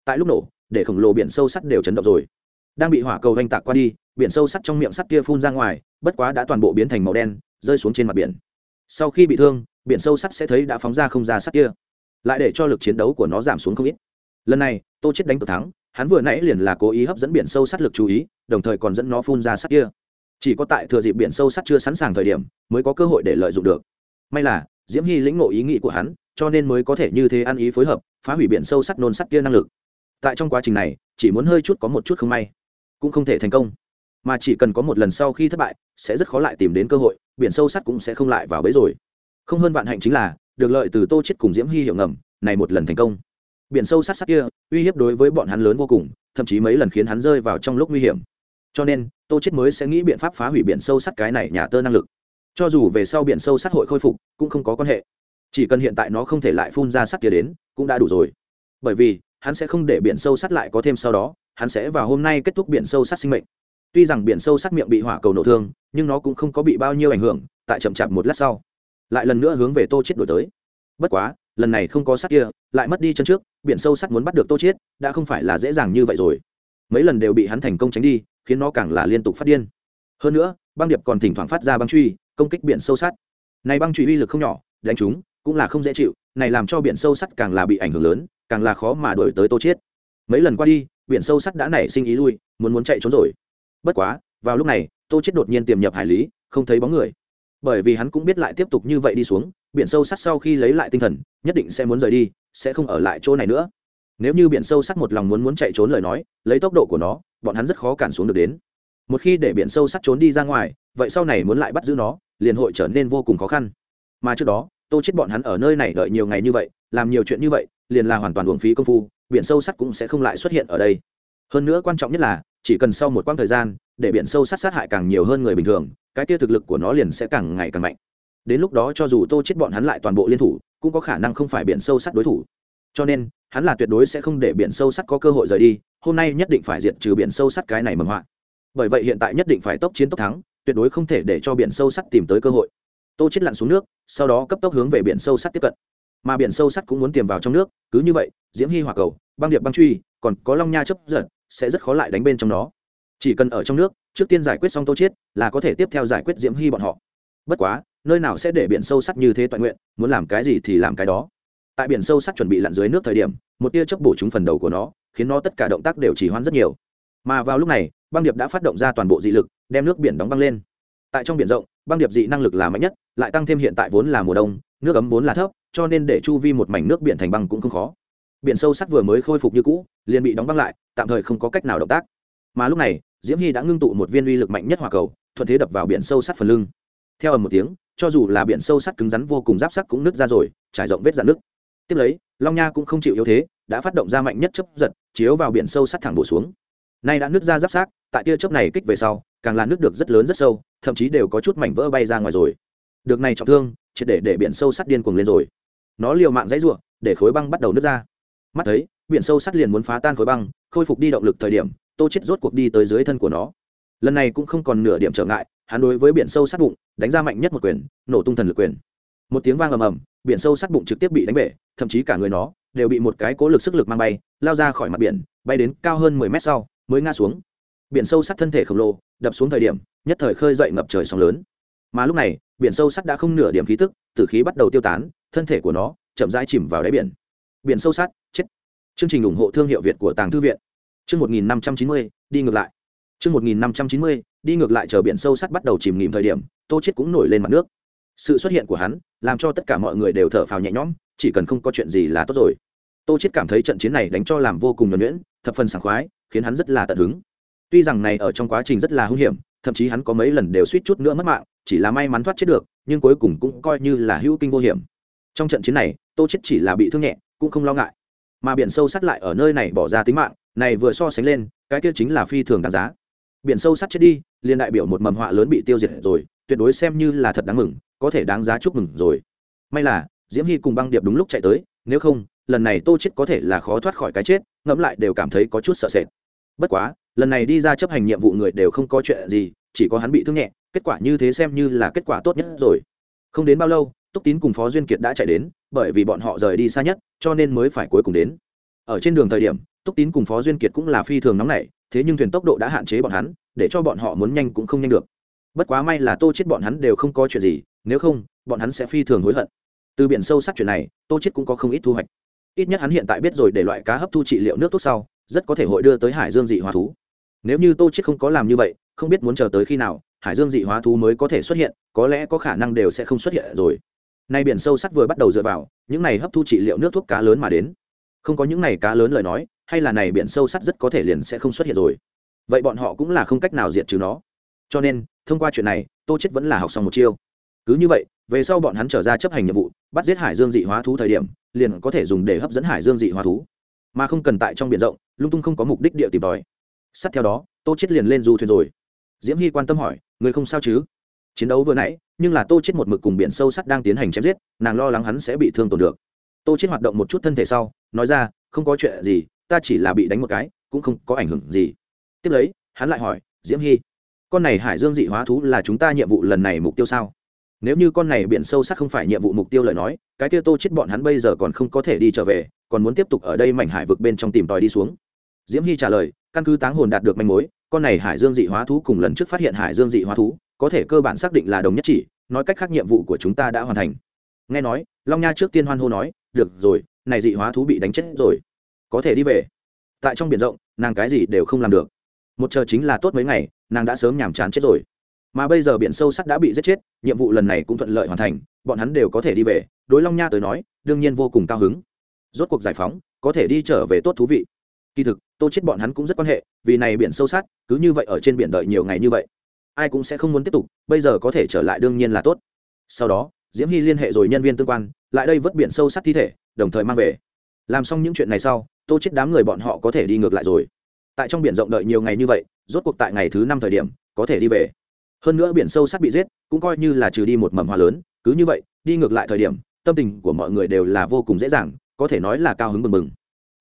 tại lúc nổ, để khổng lồ biển sâu sắt đều chấn động rồi. Đang bị hỏa cầu oanh tạc qua đi, biển sâu sắt trong miệng sắt kia phun ra ngoài, bất quá đã toàn bộ biến thành màu đen, rơi xuống trên mặt biển. Sau khi bị thương, biển sâu sắt sẽ thấy đã phóng ra không ra sắt kia. Lại để cho lực chiến đấu của nó giảm xuống không ít. Lần này, tô chết đánh cực thắng, hắn vừa nãy liền là cố ý hấp dẫn biển sâu sắt lực chú ý, đồng thời còn dẫn nó phun ra sắt kia. Chỉ có tại thừa dịp biển sâu sắt chưa sẵn sàng thời điểm, mới có cơ hội để lợi dụng được. May là, diễm hy lĩnh ngộ ý nghĩ của hắn, cho nên mới có thể như thế ăn ý phối hợp, phá hủy biển sâu sắt nôn sắt kia năng lực tại trong quá trình này, chỉ muốn hơi chút có một chút không may, cũng không thể thành công. Mà chỉ cần có một lần sau khi thất bại, sẽ rất khó lại tìm đến cơ hội, biển sâu sắt cũng sẽ không lại vào bẫy rồi. Không hơn vạn hạnh chính là, được lợi từ tô chết cùng diễm hy hiệu ngầm, này một lần thành công. Biển sâu sắt sắt kia, uy hiếp đối với bọn hắn lớn vô cùng, thậm chí mấy lần khiến hắn rơi vào trong lúc nguy hiểm. Cho nên, tô chết mới sẽ nghĩ biện pháp phá hủy biển sâu sắt cái này nhà tơ năng lực. Cho dù về sau biển sâu sắt hội khôi phục, cũng không có quan hệ. Chỉ cần hiện tại nó không thể lại phun ra sắt kia đến, cũng đã đủ rồi. Bởi vì hắn sẽ không để biển sâu sắt lại có thêm sau đó, hắn sẽ vào hôm nay kết thúc biển sâu sắt sinh mệnh. Tuy rằng biển sâu sắt miệng bị hỏa cầu nổ thương, nhưng nó cũng không có bị bao nhiêu ảnh hưởng, tại chậm chạp một lát sau, lại lần nữa hướng về tô chết đổi tới. Bất quá, lần này không có sắt kia, lại mất đi chân trước, biển sâu sắt muốn bắt được tô chết đã không phải là dễ dàng như vậy rồi. Mấy lần đều bị hắn thành công tránh đi, khiến nó càng là liên tục phát điên. Hơn nữa, băng điệp còn thỉnh thoảng phát ra băng truy, công kích biển sâu sắt. Này băng truy uy lực không nhỏ, đánh chúng cũng là không dễ chịu, này làm cho biển sâu sắt càng là bị ảnh hưởng lớn, càng là khó mà đuổi tới tô chiết. mấy lần qua đi, biển sâu sắt đã nảy sinh ý lui, muốn muốn chạy trốn rồi. Bất quá, vào lúc này, tô chiết đột nhiên tiềm nhập hải lý, không thấy bóng người. Bởi vì hắn cũng biết lại tiếp tục như vậy đi xuống, biển sâu sắt sau khi lấy lại tinh thần, nhất định sẽ muốn rời đi, sẽ không ở lại chỗ này nữa. Nếu như biển sâu sắt một lòng muốn muốn chạy trốn lời nói, lấy tốc độ của nó, bọn hắn rất khó cản xuống được đến. Một khi để biển sâu sắt trốn đi ra ngoài, vậy sau này muốn lại bắt giữ nó, liền hội trở nên vô cùng khó khăn. Mà trước đó tô chết bọn hắn ở nơi này đợi nhiều ngày như vậy, làm nhiều chuyện như vậy, liền là hoàn toàn uổng phí công phu, biển sâu sắt cũng sẽ không lại xuất hiện ở đây. Hơn nữa quan trọng nhất là, chỉ cần sau một quãng thời gian, để biển sâu sắt sát hại càng nhiều hơn người bình thường, cái kia thực lực của nó liền sẽ càng ngày càng mạnh. Đến lúc đó cho dù tô chết bọn hắn lại toàn bộ liên thủ, cũng có khả năng không phải biển sâu sắt đối thủ. Cho nên, hắn là tuyệt đối sẽ không để biển sâu sắt có cơ hội rời đi, hôm nay nhất định phải diệt trừ biển sâu sắt cái này mầm họa. Bởi vậy hiện tại nhất định phải tốc chiến tốc thắng, tuyệt đối không thể để cho biển sâu sắt tìm tới cơ hội tô chết lặn xuống nước, sau đó cấp tốc hướng về biển sâu sắt tiếp cận. Mà biển sâu sắt cũng muốn tiềm vào trong nước, cứ như vậy, diễm hy hỏa cầu, băng điệp băng truy, còn có long nha chấp giật, sẽ rất khó lại đánh bên trong nó. Chỉ cần ở trong nước, trước tiên giải quyết xong tô chết, là có thể tiếp theo giải quyết diễm hy bọn họ. Bất quá, nơi nào sẽ để biển sâu sắt như thế toàn nguyện, muốn làm cái gì thì làm cái đó. Tại biển sâu sắt chuẩn bị lặn dưới nước thời điểm, một tia chớp bổ trúng phần đầu của nó, khiến nó tất cả động tác đều chỉ hoãn rất nhiều. Mà vào lúc này, băng điệp đã phát động ra toàn bộ dị lực, đem nước biển đóng băng lên. Tại trong biển rộng băng điệp dị năng lực là mạnh nhất, lại tăng thêm hiện tại vốn là mùa đông, nước ấm vốn là thấp, cho nên để chu vi một mảnh nước biển thành băng cũng không khó. Biển sâu sắc vừa mới khôi phục như cũ, liền bị đóng băng lại, tạm thời không có cách nào động tác. Mà lúc này, diễm hy đã ngưng tụ một viên uy lực mạnh nhất hỏa cầu, thuận thế đập vào biển sâu sắt phần lưng. Theo ầm một tiếng, cho dù là biển sâu sắt cứng rắn vô cùng giáp sắc cũng nứt ra rồi, trải rộng vết dạn nước tiếp lấy, long nha cũng không chịu yếu thế, đã phát động ra mạnh nhất chấp giật, chiếu vào biển sâu sắt thẳng bổ xuống. Nay đã nứt ra giáp sát tại tia chớp này kích về sau, càng là nước được rất lớn rất sâu thậm chí đều có chút mảnh vỡ bay ra ngoài rồi. Được này trọng thương, triệt để để biển sâu sắt điên cuồng lên rồi. Nó liều mạng dãy ruộng để khối băng bắt đầu nứt ra. Mắt thấy, biển sâu sắt liền muốn phá tan khối băng, khôi phục đi động lực thời điểm, tô chết rốt cuộc đi tới dưới thân của nó. Lần này cũng không còn nửa điểm trở ngại, hắn đối với biển sâu sắt bụng, đánh ra mạnh nhất một quyền, nổ tung thần lực quyền. Một tiếng vang ầm ầm, biển sâu sắt bụng trực tiếp bị đánh bể, thậm chí cả người nó đều bị một cái cố lực sức lực mang bay, lao ra khỏi mặt biển, bay đến cao hơn mười mét sau, mới ngã xuống biển sâu sắt thân thể khổng lồ, đập xuống thời điểm, nhất thời khơi dậy ngập trời sóng lớn. Mà lúc này, biển sâu sắt đã không nửa điểm khí tức, tử khí bắt đầu tiêu tán, thân thể của nó chậm rãi chìm vào đáy biển. Biển sâu sắt chết. Chương trình ủng hộ thương hiệu việt của tàng thư viện. Chương một nghìn năm trăm chín mươi, đi ngược lại. Chương một nghìn năm trăm chín mươi, đi ngược lại chờ biển sâu sắt bắt đầu chìm nghỉm thời điểm, tô chết cũng nổi lên mặt nước. Sự xuất hiện của hắn làm cho tất cả mọi người đều thở phào nhẹ nhõm, chỉ cần không có chuyện gì là tốt rồi. Tô chết cảm thấy trận chiến này đánh cho làm vô cùng nhuẩn nhuyễn, thập phần sảng khoái, khiến hắn rất là tận hứng tuy rằng này ở trong quá trình rất là hung hiểm, thậm chí hắn có mấy lần đều suýt chút nữa mất mạng, chỉ là may mắn thoát chết được, nhưng cuối cùng cũng coi như là hữu kinh vô hiểm. Trong trận chiến này, tô chết chỉ là bị thương nhẹ, cũng không lo ngại. Mà biển sâu sắt lại ở nơi này bỏ ra tính mạng, này vừa so sánh lên, cái kia chính là phi thường đáng giá. Biển sâu sắt chết đi liên đại biểu một mầm họa lớn bị tiêu diệt rồi, tuyệt đối xem như là thật đáng mừng, có thể đáng giá chúc mừng rồi. May là, diễm hy cùng băng điệp đúng lúc chạy tới, nếu không, lần này tô chết có thể là khó thoát khỏi cái chết, ngẫm lại đều cảm thấy có chút sợ sệt. Bất quá lần này đi ra chấp hành nhiệm vụ người đều không có chuyện gì, chỉ có hắn bị thương nhẹ, kết quả như thế xem như là kết quả tốt nhất rồi. Không đến bao lâu, túc tín cùng phó duyên kiệt đã chạy đến, bởi vì bọn họ rời đi xa nhất, cho nên mới phải cuối cùng đến. Ở trên đường thời điểm, túc tín cùng phó duyên kiệt cũng là phi thường nóng nảy, thế nhưng thuyền tốc độ đã hạn chế bọn hắn, để cho bọn họ muốn nhanh cũng không nhanh được. Bất quá may là tô chết bọn hắn đều không có chuyện gì, nếu không, bọn hắn sẽ phi thường hối hận. Từ biển sâu sắc chuyện này, tô chết cũng có không ít thu hoạch. Ít nhất hắn hiện tại biết rồi để loại cá hấp thu trị liệu nước tốt sau, rất có thể hội đưa tới hải dương dị hóa thú nếu như tô chết không có làm như vậy, không biết muốn chờ tới khi nào, hải dương dị hóa thú mới có thể xuất hiện, có lẽ có khả năng đều sẽ không xuất hiện rồi. Nay biển sâu sắc vừa bắt đầu dựa vào, những này hấp thu trị liệu nước thuốc cá lớn mà đến. Không có những này cá lớn lời nói, hay là này biển sâu sắt rất có thể liền sẽ không xuất hiện rồi. Vậy bọn họ cũng là không cách nào diệt trừ nó. Cho nên, thông qua chuyện này, tô chết vẫn là học xong một chiêu. Cứ như vậy, về sau bọn hắn trở ra chấp hành nhiệm vụ, bắt giết hải dương dị hóa thú thời điểm, liền có thể dùng để hấp dẫn hải dương dị hóa thú. Mà không cần tại trong biển rộng, lung tung không có mục đích địa tìm tòi sát theo đó, tô chết liền lên du thuyền rồi. Diễm hy quan tâm hỏi, người không sao chứ? Chiến đấu vừa nãy, nhưng là tô chết một mực cùng biển sâu sắt đang tiến hành chém giết, nàng lo lắng hắn sẽ bị thương tổn được. Tô chết hoạt động một chút thân thể sau, nói ra, không có chuyện gì, ta chỉ là bị đánh một cái, cũng không có ảnh hưởng gì. Tiếp lấy, hắn lại hỏi, diễm hy, con này hải dương dị hóa thú là chúng ta nhiệm vụ lần này mục tiêu sao? Nếu như con này biển sâu sắc không phải nhiệm vụ mục tiêu lời nói, cái kia tô chết bọn hắn bây giờ còn không có thể đi trở về, còn muốn tiếp tục ở đây mảnh hải vực bên trong tìm tòi đi xuống. Diễm hy trả lời căn cứ táng hồn đạt được manh mối, con này hải dương dị hóa thú cùng lần trước phát hiện hải dương dị hóa thú, có thể cơ bản xác định là đồng nhất chỉ, nói cách khác nhiệm vụ của chúng ta đã hoàn thành. Nghe nói, long nha trước tiên hoan hô nói, được rồi, này dị hóa thú bị đánh chết rồi. Có thể đi về. Tại trong biển rộng, nàng cái gì đều không làm được. Một chờ chính là tốt mấy ngày, nàng đã sớm nhàm chán chết rồi. Mà bây giờ biển sâu sắc đã bị giết chết, nhiệm vụ lần này cũng thuận lợi hoàn thành, bọn hắn đều có thể đi về, đối long nha tới nói, đương nhiên vô cùng cao hứng. Rốt cuộc giải phóng, có thể đi trở về tốt thú vị. Kỳ thực tô chết bọn hắn cũng rất quan hệ vì này biển sâu sát, cứ như vậy ở trên biển đợi nhiều ngày như vậy ai cũng sẽ không muốn tiếp tục bây giờ có thể trở lại đương nhiên là tốt. Sau đó diễm hy liên hệ rồi nhân viên tương quan lại đây vớt biển sâu sát thi thể đồng thời mang về. Làm xong những chuyện này sau tô chết đám người bọn họ có thể đi ngược lại rồi. Tại trong biển rộng đợi nhiều ngày như vậy rốt cuộc tại ngày thứ năm thời điểm có thể đi về. Hơn nữa biển sâu sát bị giết cũng coi như là trừ đi một mầm hoa lớn cứ như vậy đi ngược lại thời điểm tâm tình của mọi người đều là vô cùng dễ dàng có thể nói là cao hứng mừng mừng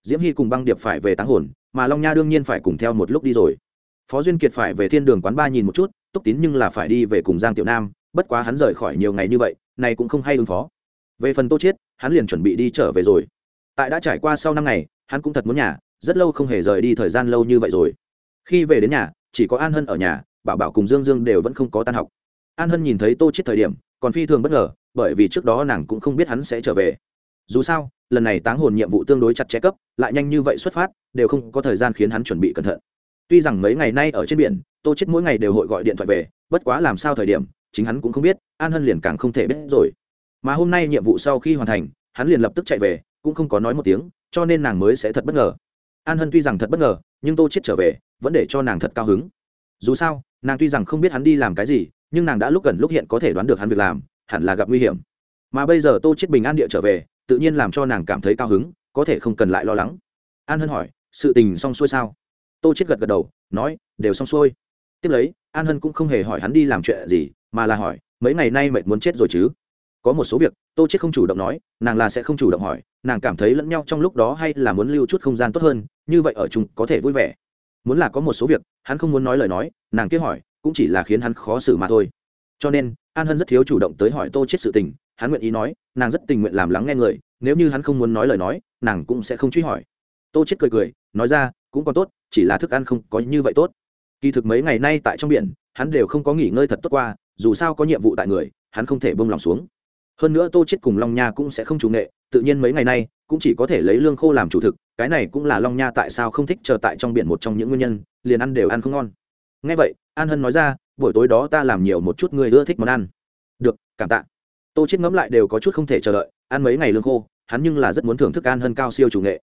diễm hy cùng băng điệp phải về táng hồn mà long nha đương nhiên phải cùng theo một lúc đi rồi. Phó duyên kiệt phải về thiên đường quán ba nhìn một chút, túc tín nhưng là phải đi về cùng giang tiểu nam, bất quá hắn rời khỏi nhiều ngày như vậy, này cũng không hay ứng phó. Về phần tô chiết, hắn liền chuẩn bị đi trở về rồi. Tại đã trải qua sau năm ngày, hắn cũng thật muốn nhà, rất lâu không hề rời đi thời gian lâu như vậy rồi. Khi về đến nhà, chỉ có an hân ở nhà, bảo bảo cùng dương dương đều vẫn không có tan học. An hân nhìn thấy tô Chiết thời điểm, còn phi thường bất ngờ, bởi vì trước đó nàng cũng không biết hắn sẽ trở về dù sao, lần này táng hồn nhiệm vụ tương đối chặt chẽ cấp, lại nhanh như vậy xuất phát, đều không có thời gian khiến hắn chuẩn bị cẩn thận. Tuy rằng mấy ngày nay ở trên biển, tô chết mỗi ngày đều hội gọi điện thoại về, bất quá làm sao thời điểm, chính hắn cũng không biết, an hân liền càng không thể biết rồi. Mà hôm nay nhiệm vụ sau khi hoàn thành, hắn liền lập tức chạy về, cũng không có nói một tiếng, cho nên nàng mới sẽ thật bất ngờ. An hân tuy rằng thật bất ngờ, nhưng tô chết trở về, vẫn để cho nàng thật cao hứng. Dù sao, nàng tuy rằng không biết hắn đi làm cái gì, nhưng nàng đã lúc gần lúc hiện có thể đoán được hắn việc làm, hẳn là gặp nguy hiểm. Mà bây giờ tô chết bình an địa trở về tự nhiên làm cho nàng cảm thấy cao hứng, có thể không cần lại lo lắng. An hân hỏi, sự tình xong xuôi sao? Tô chết gật gật đầu, nói, đều xong xuôi. Tiếp lấy, an hân cũng không hề hỏi hắn đi làm chuyện gì, mà là hỏi, mấy ngày nay mệt muốn chết rồi chứ? Có một số việc, tô chết không chủ động nói, nàng là sẽ không chủ động hỏi, nàng cảm thấy lẫn nhau trong lúc đó hay là muốn lưu chút không gian tốt hơn, như vậy ở chung có thể vui vẻ. Muốn là có một số việc, hắn không muốn nói lời nói, nàng kia hỏi, cũng chỉ là khiến hắn khó xử mà thôi. Cho nên, an hân rất thiếu chủ động tới hỏi tô chết sự tình hắn nguyện ý nói, nàng rất tình nguyện làm lắng nghe người, nếu như hắn không muốn nói lời nói, nàng cũng sẽ không truy hỏi. Tô chết cười cười, nói ra, cũng còn tốt, chỉ là thức ăn không có như vậy tốt. Kỳ thực mấy ngày nay tại trong biển, hắn đều không có nghỉ ngơi thật tốt qua, dù sao có nhiệm vụ tại người, hắn không thể bông lòng xuống. Hơn nữa tô chết cùng long nha cũng sẽ không chủ nghệ, tự nhiên mấy ngày nay, cũng chỉ có thể lấy lương khô làm chủ thực, cái này cũng là long nha tại sao không thích chờ tại trong biển một trong những nguyên nhân, liền ăn đều ăn không ngon. Ngay vậy, an hân nói ra, buổi tối đó ta làm nhiều một chút người ưa thích món ăn. Được, cảm tạ tô chết ngẫm lại đều có chút không thể chờ đợi, ăn mấy ngày lương khô, hắn nhưng là rất muốn thưởng thức an hân cao siêu chủ nghệ.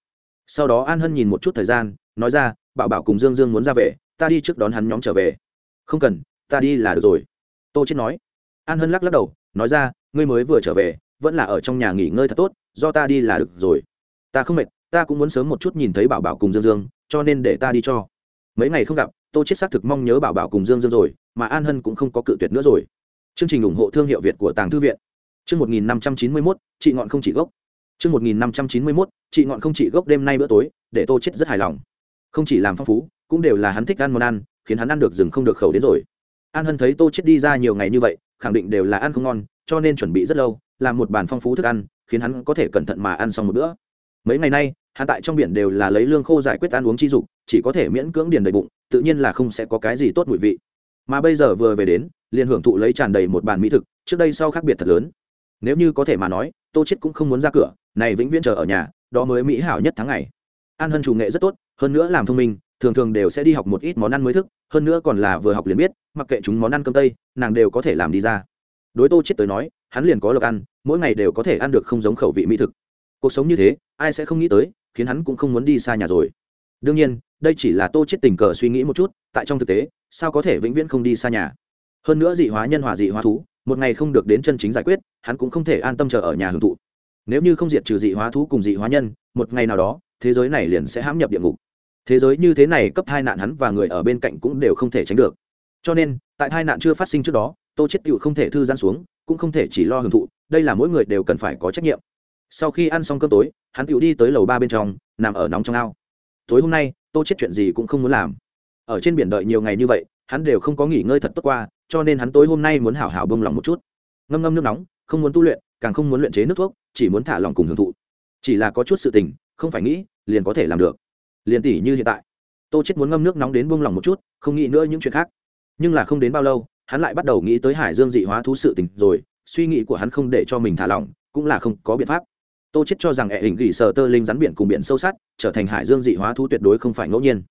Sau đó an hân nhìn một chút thời gian, nói ra, bảo bảo cùng dương dương muốn ra về, ta đi trước đón hắn nhóm trở về. Không cần, ta đi là được rồi. Tô chết nói. An hân lắc lắc đầu, nói ra, ngươi mới vừa trở về, vẫn là ở trong nhà nghỉ ngơi thật tốt, do ta đi là được rồi. Ta không mệt, ta cũng muốn sớm một chút nhìn thấy bảo bảo cùng dương dương, cho nên để ta đi cho. Mấy ngày không gặp, tô chết xác thực mong nhớ bảo bảo cùng dương dương rồi, mà an hân cũng không có cự tuyệt nữa rồi. Chương trình ủng hộ thương hiệu việt của tàng thư viện chương một nghìn năm trăm chín mươi mốt, chị ngọn không chỉ gốc. Chương một nghìn năm trăm chín mươi mốt, chị ngọn không chỉ gốc đêm nay bữa tối, để tô chết rất hài lòng. Không chỉ làm phong phú, cũng đều là hắn thích ăn món ăn, khiến hắn ăn được rừng không được khẩu đến rồi. An hân thấy tô chết đi ra nhiều ngày như vậy, khẳng định đều là ăn không ngon, cho nên chuẩn bị rất lâu, làm một bàn phong phú thức ăn, khiến hắn có thể cẩn thận mà ăn xong một bữa. Mấy ngày nay, hắn tại trong biển đều là lấy lương khô giải quyết ăn uống chi dục, chỉ có thể miễn cưỡng điền đầy bụng, tự nhiên là không sẽ có cái gì tốt mùi vị. Mà bây giờ vừa về đến, liền hưởng thụ lấy tràn đầy một bàn mỹ thực, trước đây sau khác biệt thật lớn nếu như có thể mà nói, tô chết cũng không muốn ra cửa, này vĩnh viễn chờ ở nhà, đó mới mỹ hảo nhất tháng ngày. An hân chủ nghệ rất tốt, hơn nữa làm thông minh, thường thường đều sẽ đi học một ít món ăn mới thức, hơn nữa còn là vừa học liền biết, mặc kệ chúng món ăn cơm tây, nàng đều có thể làm đi ra. Đối tô chết tới nói, hắn liền có lộc ăn, mỗi ngày đều có thể ăn được không giống khẩu vị mỹ thực. Cuộc sống như thế, ai sẽ không nghĩ tới, khiến hắn cũng không muốn đi xa nhà rồi. Đương nhiên, đây chỉ là tô chết tình cờ suy nghĩ một chút, tại trong thực tế, sao có thể vĩnh viễn không đi xa nhà? Hơn nữa dị hóa nhân hòa dị hóa thú một ngày không được đến chân chính giải quyết, hắn cũng không thể an tâm chờ ở nhà hưởng thụ. Nếu như không diệt trừ dị hóa thú cùng dị hóa nhân, một ngày nào đó, thế giới này liền sẽ hãm nhập địa ngục. Thế giới như thế này cấp hai nạn hắn và người ở bên cạnh cũng đều không thể tránh được. Cho nên, tại hai nạn chưa phát sinh trước đó, tô chết tựu không thể thư giãn xuống, cũng không thể chỉ lo hưởng thụ, đây là mỗi người đều cần phải có trách nhiệm. Sau khi ăn xong cơm tối, hắn tựu đi tới lầu ba bên trong, nằm ở nóng trong ao. Tối hôm nay, tô chết chuyện gì cũng không muốn làm. Ở trên biển đợi nhiều ngày như vậy hắn đều không có nghỉ ngơi thật tốt qua, cho nên hắn tối hôm nay muốn hảo hảo bông lòng một chút. Ngâm ngâm nước nóng, không muốn tu luyện, càng không muốn luyện chế nước thuốc, chỉ muốn thả lòng cùng hưởng thụ. Chỉ là có chút sự tình, không phải nghĩ, liền có thể làm được. Liền tỷ như hiện tại, tô chết muốn ngâm nước nóng đến buông lòng một chút, không nghĩ nữa những chuyện khác. Nhưng là không đến bao lâu, hắn lại bắt đầu nghĩ tới hải dương dị hóa thú sự tình rồi, suy nghĩ của hắn không để cho mình thả lỏng, cũng là không có biện pháp. Tô chết cho rằng ẻ hình gỉ sờ tơ linh rắn biển cùng biển sâu sát trở thành hải dương dị hóa thú tuyệt đối không phải ngẫu nhiên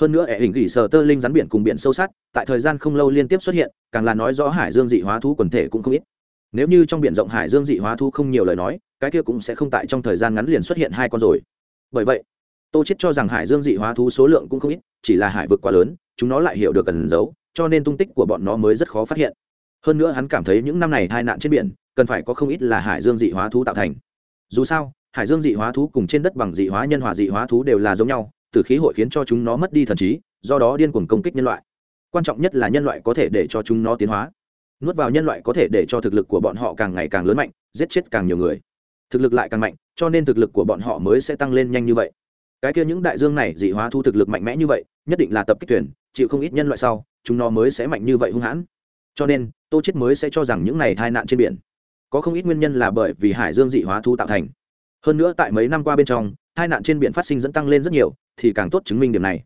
hơn nữa, ẻ hình gỉ sờ tơ linh rắn biển cùng biển sâu sát, tại thời gian không lâu liên tiếp xuất hiện, càng là nói rõ hải dương dị hóa thú quần thể cũng không ít. Nếu như trong biển rộng hải dương dị hóa thú không nhiều lời nói, cái kia cũng sẽ không tại trong thời gian ngắn liền xuất hiện hai con rồi. Bởi vậy, tô chết cho rằng hải dương dị hóa thú số lượng cũng không ít, chỉ là hải vực quá lớn, chúng nó lại hiểu được cần giấu, cho nên tung tích của bọn nó mới rất khó phát hiện. Hơn nữa hắn cảm thấy những năm này tai nạn trên biển, cần phải có không ít là hải dương dị hóa thú tạo thành. Dù sao, hải dương dị hóa thú cùng trên đất bằng dị hóa nhân hòa dị hóa thú đều là giống nhau Tử khí hội khiến cho chúng nó mất đi thần trí, do đó điên cuồng công kích nhân loại. Quan trọng nhất là nhân loại có thể để cho chúng nó tiến hóa. Nuốt vào nhân loại có thể để cho thực lực của bọn họ càng ngày càng lớn mạnh, giết chết càng nhiều người. Thực lực lại càng mạnh, cho nên thực lực của bọn họ mới sẽ tăng lên nhanh như vậy. Cái kia những đại dương này dị hóa thu thực lực mạnh mẽ như vậy, nhất định là tập kích thuyền, chịu không ít nhân loại sau, chúng nó mới sẽ mạnh như vậy hung hãn. Cho nên, tô chết mới sẽ cho rằng những này tai nạn trên biển. Có không ít nguyên nhân là bởi vì hải dương dị hóa thu tạo thành. Hơn nữa tại mấy năm qua bên trong, tai nạn trên biển phát sinh dẫn tăng lên rất nhiều thì càng tốt chứng minh điểm này.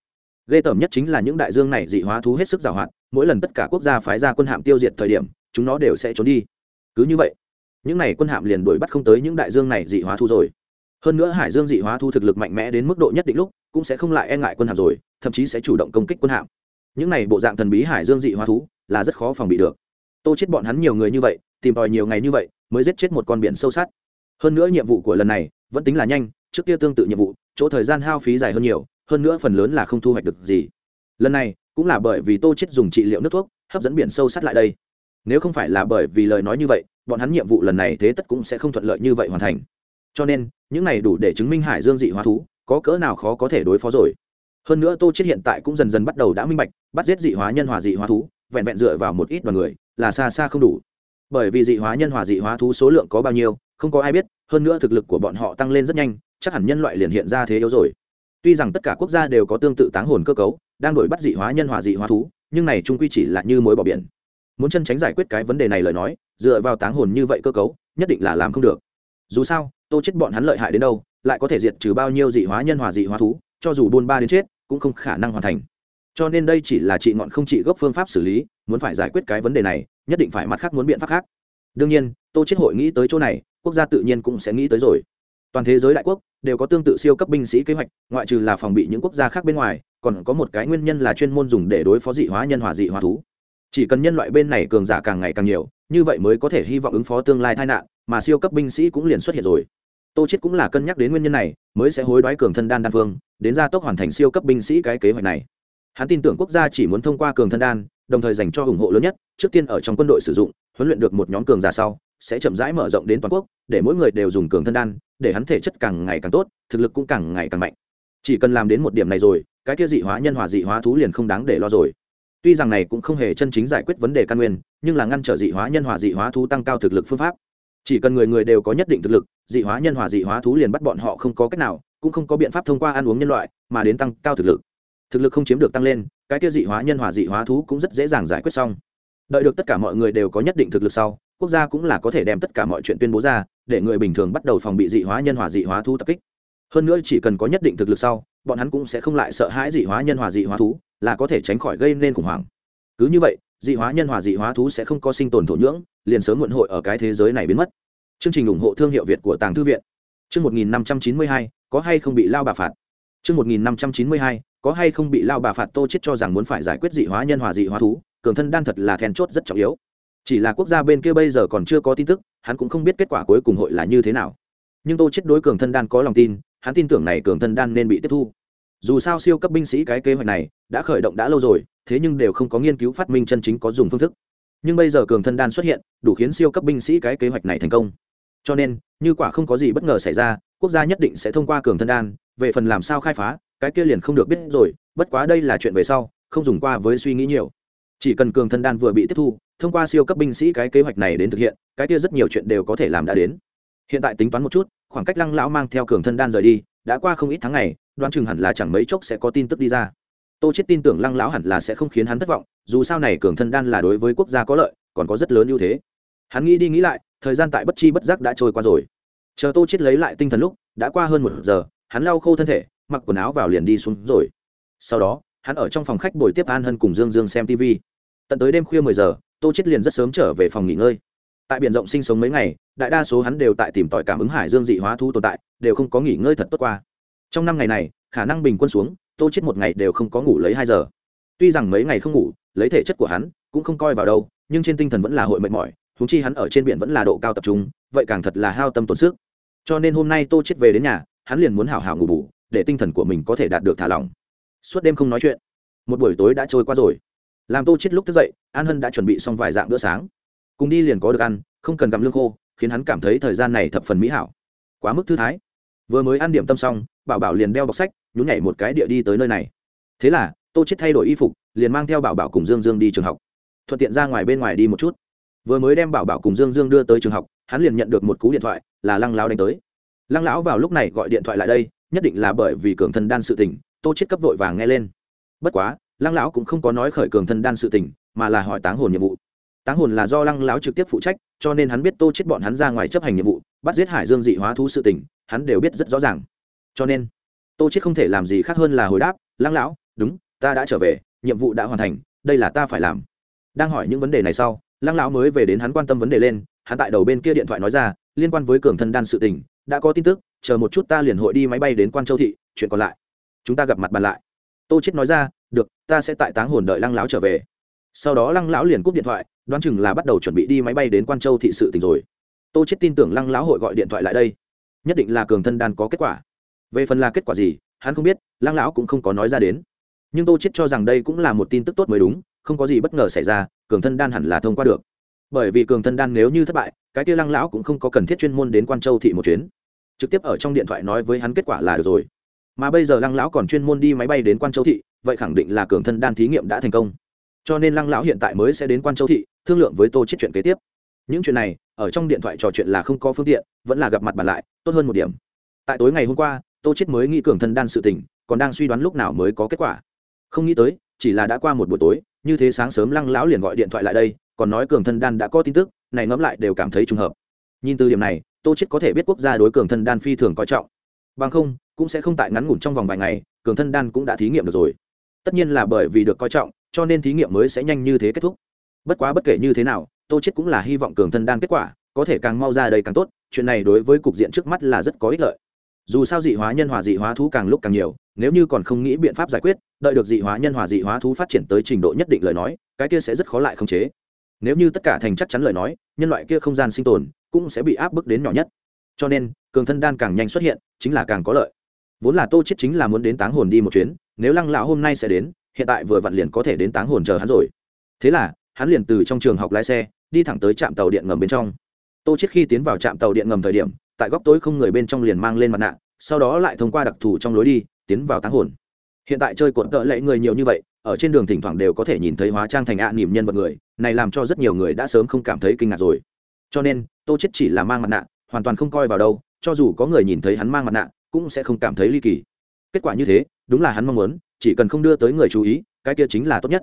Ghê tởm nhất chính là những đại dương này dị hóa thú hết sức giàu hạn, mỗi lần tất cả quốc gia phái ra quân hạm tiêu diệt thời điểm, chúng nó đều sẽ trốn đi. Cứ như vậy, những này quân hạm liền đuổi bắt không tới những đại dương này dị hóa thú rồi. Hơn nữa hải dương dị hóa thu thực lực mạnh mẽ đến mức độ nhất định lúc, cũng sẽ không lại e ngại quân hạm rồi, thậm chí sẽ chủ động công kích quân hạm. Những này bộ dạng thần bí hải dương dị hóa thú là rất khó phòng bị được. Tô chết bọn hắn nhiều người như vậy, tìm tòi nhiều ngày như vậy, mới giết chết một con biển sâu sát. Hơn nữa nhiệm vụ của lần này vẫn tính là nhanh, trước kia tương tự nhiệm vụ chỗ thời gian hao phí dài hơn nhiều, hơn nữa phần lớn là không thu hoạch được gì. Lần này, cũng là bởi vì tô chết dùng trị liệu nước thuốc, hấp dẫn biển sâu sát lại đây. Nếu không phải là bởi vì lời nói như vậy, bọn hắn nhiệm vụ lần này thế tất cũng sẽ không thuận lợi như vậy hoàn thành. Cho nên, những này đủ để chứng minh hải dương dị hóa thú, có cỡ nào khó có thể đối phó rồi. Hơn nữa tô chết hiện tại cũng dần dần bắt đầu đã minh bạch, bắt giết dị hóa nhân hòa dị hóa thú, vẹn vẹn dựa vào một ít đoàn người, là xa xa không đủ. Bởi vì dị hóa nhân hòa dị hóa thú số lượng có bao nhiêu, không có ai biết, hơn nữa thực lực của bọn họ tăng lên rất nhanh chắc hẳn nhân loại liền hiện ra thế yếu rồi. Tuy rằng tất cả quốc gia đều có tương tự táng hồn cơ cấu, đang đổi bắt dị hóa nhân hòa dị hóa thú, nhưng này trung quy chỉ là như mối bỏ biển. Muốn chân tránh giải quyết cái vấn đề này lời nói, dựa vào táng hồn như vậy cơ cấu, nhất định là làm không được. Dù sao, tô chết bọn hắn lợi hại đến đâu, lại có thể diệt trừ bao nhiêu dị hóa nhân hòa dị hóa thú, cho dù buôn ba đến chết, cũng không khả năng hoàn thành. Cho nên đây chỉ là trị ngọn không trị gốc phương pháp xử lý, muốn phải giải quyết cái vấn đề này, nhất định phải mặt khác muốn biện pháp khác. Đương nhiên, tô chết hội nghĩ tới chỗ này, quốc gia tự nhiên cũng sẽ nghĩ tới rồi. Toàn thế giới đại quốc đều có tương tự siêu cấp binh sĩ kế hoạch, ngoại trừ là phòng bị những quốc gia khác bên ngoài, còn có một cái nguyên nhân là chuyên môn dùng để đối phó dị hóa nhân hòa dị hóa thú. Chỉ cần nhân loại bên này cường giả càng ngày càng nhiều, như vậy mới có thể hy vọng ứng phó tương lai tai nạn, mà siêu cấp binh sĩ cũng liền xuất hiện rồi. Tô chết cũng là cân nhắc đến nguyên nhân này, mới sẽ hối đoái cường thân đan đan phương đến gia tốc hoàn thành siêu cấp binh sĩ cái kế hoạch này. Hắn tin tưởng quốc gia chỉ muốn thông qua cường thân đan, đồng thời dành cho ủng hộ lớn nhất, trước tiên ở trong quân đội sử dụng, huấn luyện được một nhóm cường giả sau, sẽ chậm rãi mở rộng đến toàn quốc, để mỗi người đều dùng cường thân đan để hắn thể chất càng ngày càng tốt, thực lực cũng càng ngày càng mạnh. Chỉ cần làm đến một điểm này rồi, cái kia dị hóa nhân hòa dị hóa thú liền không đáng để lo rồi. Tuy rằng này cũng không hề chân chính giải quyết vấn đề căn nguyên, nhưng là ngăn trở dị hóa nhân hòa dị hóa thú tăng cao thực lực phương pháp. Chỉ cần người người đều có nhất định thực lực, dị hóa nhân hòa dị hóa thú liền bắt bọn họ không có cách nào, cũng không có biện pháp thông qua ăn uống nhân loại mà đến tăng cao thực lực. Thực lực không chiếm được tăng lên, cái kia dị hóa nhân hòa dị hóa thú cũng rất dễ dàng giải quyết xong. Đợi được tất cả mọi người đều có nhất định thực lực sau, quốc gia cũng là có thể đem tất cả mọi chuyện tuyên bố ra để người bình thường bắt đầu phòng bị dị hóa nhân hòa dị hóa thú tập kích. Hơn nữa chỉ cần có nhất định thực lực sau, bọn hắn cũng sẽ không lại sợ hãi dị hóa nhân hòa dị hóa thú, là có thể tránh khỏi gây nên khủng hoảng. Cứ như vậy, dị hóa nhân hòa dị hóa thú sẽ không có sinh tồn thổ nhưỡng, liền sớm muộn hội ở cái thế giới này biến mất. Chương trình ủng hộ thương hiệu việt của tàng thư viện. Chương một nghìn năm trăm chín mươi hai, có hay không bị lao bà phạt? Chương một nghìn năm trăm chín mươi hai, có hay không bị lao bà phạt tô chết cho rằng muốn phải giải quyết dị hóa nhân hòa dị hóa thú, cường thân đan thật là then chốt rất trọng yếu chỉ là quốc gia bên kia bây giờ còn chưa có tin tức, hắn cũng không biết kết quả cuối cùng hội là như thế nào. Nhưng tô chết đối cường thân đan có lòng tin, hắn tin tưởng này cường thân đan nên bị tiếp thu. Dù sao siêu cấp binh sĩ cái kế hoạch này đã khởi động đã lâu rồi, thế nhưng đều không có nghiên cứu phát minh chân chính có dùng phương thức. Nhưng bây giờ cường thân đan xuất hiện, đủ khiến siêu cấp binh sĩ cái kế hoạch này thành công. Cho nên, như quả không có gì bất ngờ xảy ra, quốc gia nhất định sẽ thông qua cường thân đan, về phần làm sao khai phá, cái kia liền không được biết rồi, bất quá đây là chuyện về sau, không dùng qua với suy nghĩ nhiều. Chỉ cần cường thân đan vừa bị tiếp thu thông qua siêu cấp binh sĩ cái kế hoạch này đến thực hiện, cái kia rất nhiều chuyện đều có thể làm đã đến. Hiện tại tính toán một chút, khoảng cách lăng lão mang theo cường thân đan rời đi, đã qua không ít tháng ngày, đoán chừng hẳn là chẳng mấy chốc sẽ có tin tức đi ra. Tô chết tin tưởng lăng lão hẳn là sẽ không khiến hắn thất vọng, dù sao này cường thân đan là đối với quốc gia có lợi, còn có rất lớn ưu thế. Hắn nghĩ đi nghĩ lại, thời gian tại bất chi bất giác đã trôi qua rồi. Chờ tô chết lấy lại tinh thần lúc, đã qua hơn một giờ, hắn lau khô thân thể, mặc quần áo vào liền đi xuống rồi. Sau đó, hắn ở trong phòng khách bồi tiếp an hân cùng dương dương xem tv tận tới đêm khuya mười giờ tô chết liền rất sớm trở về phòng nghỉ ngơi. Tại biển rộng sinh sống mấy ngày, đại đa số hắn đều tại tìm tòi cảm ứng hải dương dị hóa thu tồn tại, đều không có nghỉ ngơi thật tốt qua. Trong năm ngày này, khả năng bình quân xuống, tô chết một ngày đều không có ngủ lấy hai giờ. Tuy rằng mấy ngày không ngủ, lấy thể chất của hắn cũng không coi vào đâu, nhưng trên tinh thần vẫn là hội mệt mỏi húng chi hắn ở trên biển vẫn là độ cao tập trung, vậy càng thật là hao tâm tổn sức. Cho nên hôm nay tô chết về đến nhà, hắn liền muốn hảo hảo ngủ bù, để tinh thần của mình có thể đạt được thả lỏng. Suốt đêm không nói chuyện. Một buổi tối đã trôi qua rồi làm tô chết lúc thức dậy, an hân đã chuẩn bị xong vài dạng bữa sáng. Cùng đi liền có được ăn, không cần gặm lương khô, khiến hắn cảm thấy thời gian này thập phần mỹ hảo. Quá mức thư thái. Vừa mới ăn điểm tâm xong, bảo bảo liền đeo bọc sách, nhún nhảy một cái địa đi tới nơi này. Thế là, tô chết thay đổi y phục, liền mang theo bảo bảo cùng dương dương đi trường học. Thuận tiện ra ngoài bên ngoài đi một chút. Vừa mới đem bảo bảo cùng dương dương đưa tới trường học, hắn liền nhận được một cú điện thoại, là lăng lão đánh tới. Lăng lão vào lúc này gọi điện thoại lại đây, nhất định là bởi vì cường thân đan sự tình, tô chết cấp vội vàng nghe lên. Bất quá lăng lão cũng không có nói khởi cường thân đan sự tình, mà là hỏi táng hồn nhiệm vụ. Táng hồn là do lăng lão trực tiếp phụ trách, cho nên hắn biết tô chết bọn hắn ra ngoài chấp hành nhiệm vụ, bắt giết hải dương dị hóa thú sự tình, hắn đều biết rất rõ ràng. Cho nên, tô chết không thể làm gì khác hơn là hồi đáp, lăng lão, đúng, ta đã trở về, nhiệm vụ đã hoàn thành, đây là ta phải làm. Đang hỏi những vấn đề này sau, lăng lão mới về đến hắn quan tâm vấn đề lên, hắn tại đầu bên kia điện thoại nói ra, liên quan với cường thân đan sự tình, đã có tin tức, chờ một chút ta liền hội đi máy bay đến quan châu thị, chuyện còn lại, chúng ta gặp mặt bàn lại. Tô chết nói ra được, ta sẽ tại táng hồn đợi lăng lão trở về. Sau đó lăng lão liền cúp điện thoại, đoán chừng là bắt đầu chuẩn bị đi máy bay đến quan châu thị sự tình rồi. Tô chết tin tưởng lăng lão hội gọi điện thoại lại đây. Nhất định là cường thân đan có kết quả. Về phần là kết quả gì, hắn không biết, lăng lão cũng không có nói ra đến. Nhưng tô chết cho rằng đây cũng là một tin tức tốt mới đúng, không có gì bất ngờ xảy ra, cường thân đan hẳn là thông qua được. Bởi vì cường thân đan nếu như thất bại, cái kia lăng lão cũng không có cần thiết chuyên môn đến quan châu thị một chuyến. Trực tiếp ở trong điện thoại nói với hắn kết quả là được rồi. Mà bây giờ lăng lão còn chuyên môn đi máy bay đến quan châu thị vậy khẳng định là cường thân đan thí nghiệm đã thành công. Cho nên lăng lão hiện tại mới sẽ đến quan châu thị, thương lượng với tô chết chuyện kế tiếp. Những chuyện này, ở trong điện thoại trò chuyện là không có phương tiện, vẫn là gặp mặt bàn lại, tốt hơn một điểm. Tại tối ngày hôm qua, tô chết mới nghĩ cường thân đan sự tình, còn đang suy đoán lúc nào mới có kết quả. Không nghĩ tới, chỉ là đã qua một buổi tối, như thế sáng sớm lăng lão liền gọi điện thoại lại đây, còn nói cường thân đan đã có tin tức, này ngẫm lại đều cảm thấy trùng hợp. Nhìn từ điểm này, tô chết có thể biết quốc gia đối cường thân đan phi thường coi trọng. Bằng không, cũng sẽ không tại ngắn ngủn trong vòng vài ngày, cường thân đan cũng đã thí nghiệm được rồi tất nhiên là bởi vì được coi trọng, cho nên thí nghiệm mới sẽ nhanh như thế kết thúc. Bất quá bất kể như thế nào, tô chết cũng là hy vọng cường thân đan kết quả, có thể càng mau ra đây càng tốt, chuyện này đối với cục diện trước mắt là rất có ích lợi. Dù sao dị hóa nhân hòa dị hóa thú càng lúc càng nhiều, nếu như còn không nghĩ biện pháp giải quyết, đợi được dị hóa nhân hòa dị hóa thú phát triển tới trình độ nhất định lời nói, cái kia sẽ rất khó lại khống chế. Nếu như tất cả thành chắc chắn lời nói, nhân loại kia không gian sinh tồn cũng sẽ bị áp bức đến nhỏ nhất. Cho nên, cường thân đan càng nhanh xuất hiện, chính là càng có lợi vốn là tô chết chính là muốn đến táng hồn đi một chuyến, nếu lăng lão hôm nay sẽ đến, hiện tại vừa vặn liền có thể đến táng hồn chờ hắn rồi. Thế là, hắn liền từ trong trường học lái xe, đi thẳng tới trạm tàu điện ngầm bên trong. Tô chết khi tiến vào trạm tàu điện ngầm thời điểm, tại góc tối không người bên trong liền mang lên mặt nạ, sau đó lại thông qua đặc thù trong lối đi, tiến vào táng hồn. Hiện tại chơi cuộn cỡ lệ người nhiều như vậy, ở trên đường thỉnh thoảng đều có thể nhìn thấy hóa trang thành ạ à nhân vật người, này làm cho rất nhiều người đã sớm không cảm thấy kinh ngạc rồi. Cho nên, tô chết chỉ là mang mặt nạ, hoàn toàn không coi vào đâu, cho dù có người nhìn thấy hắn mang mặt nạ cũng sẽ không cảm thấy ly kỳ. Kết quả như thế, đúng là hắn mong muốn, chỉ cần không đưa tới người chú ý, cái kia chính là tốt nhất.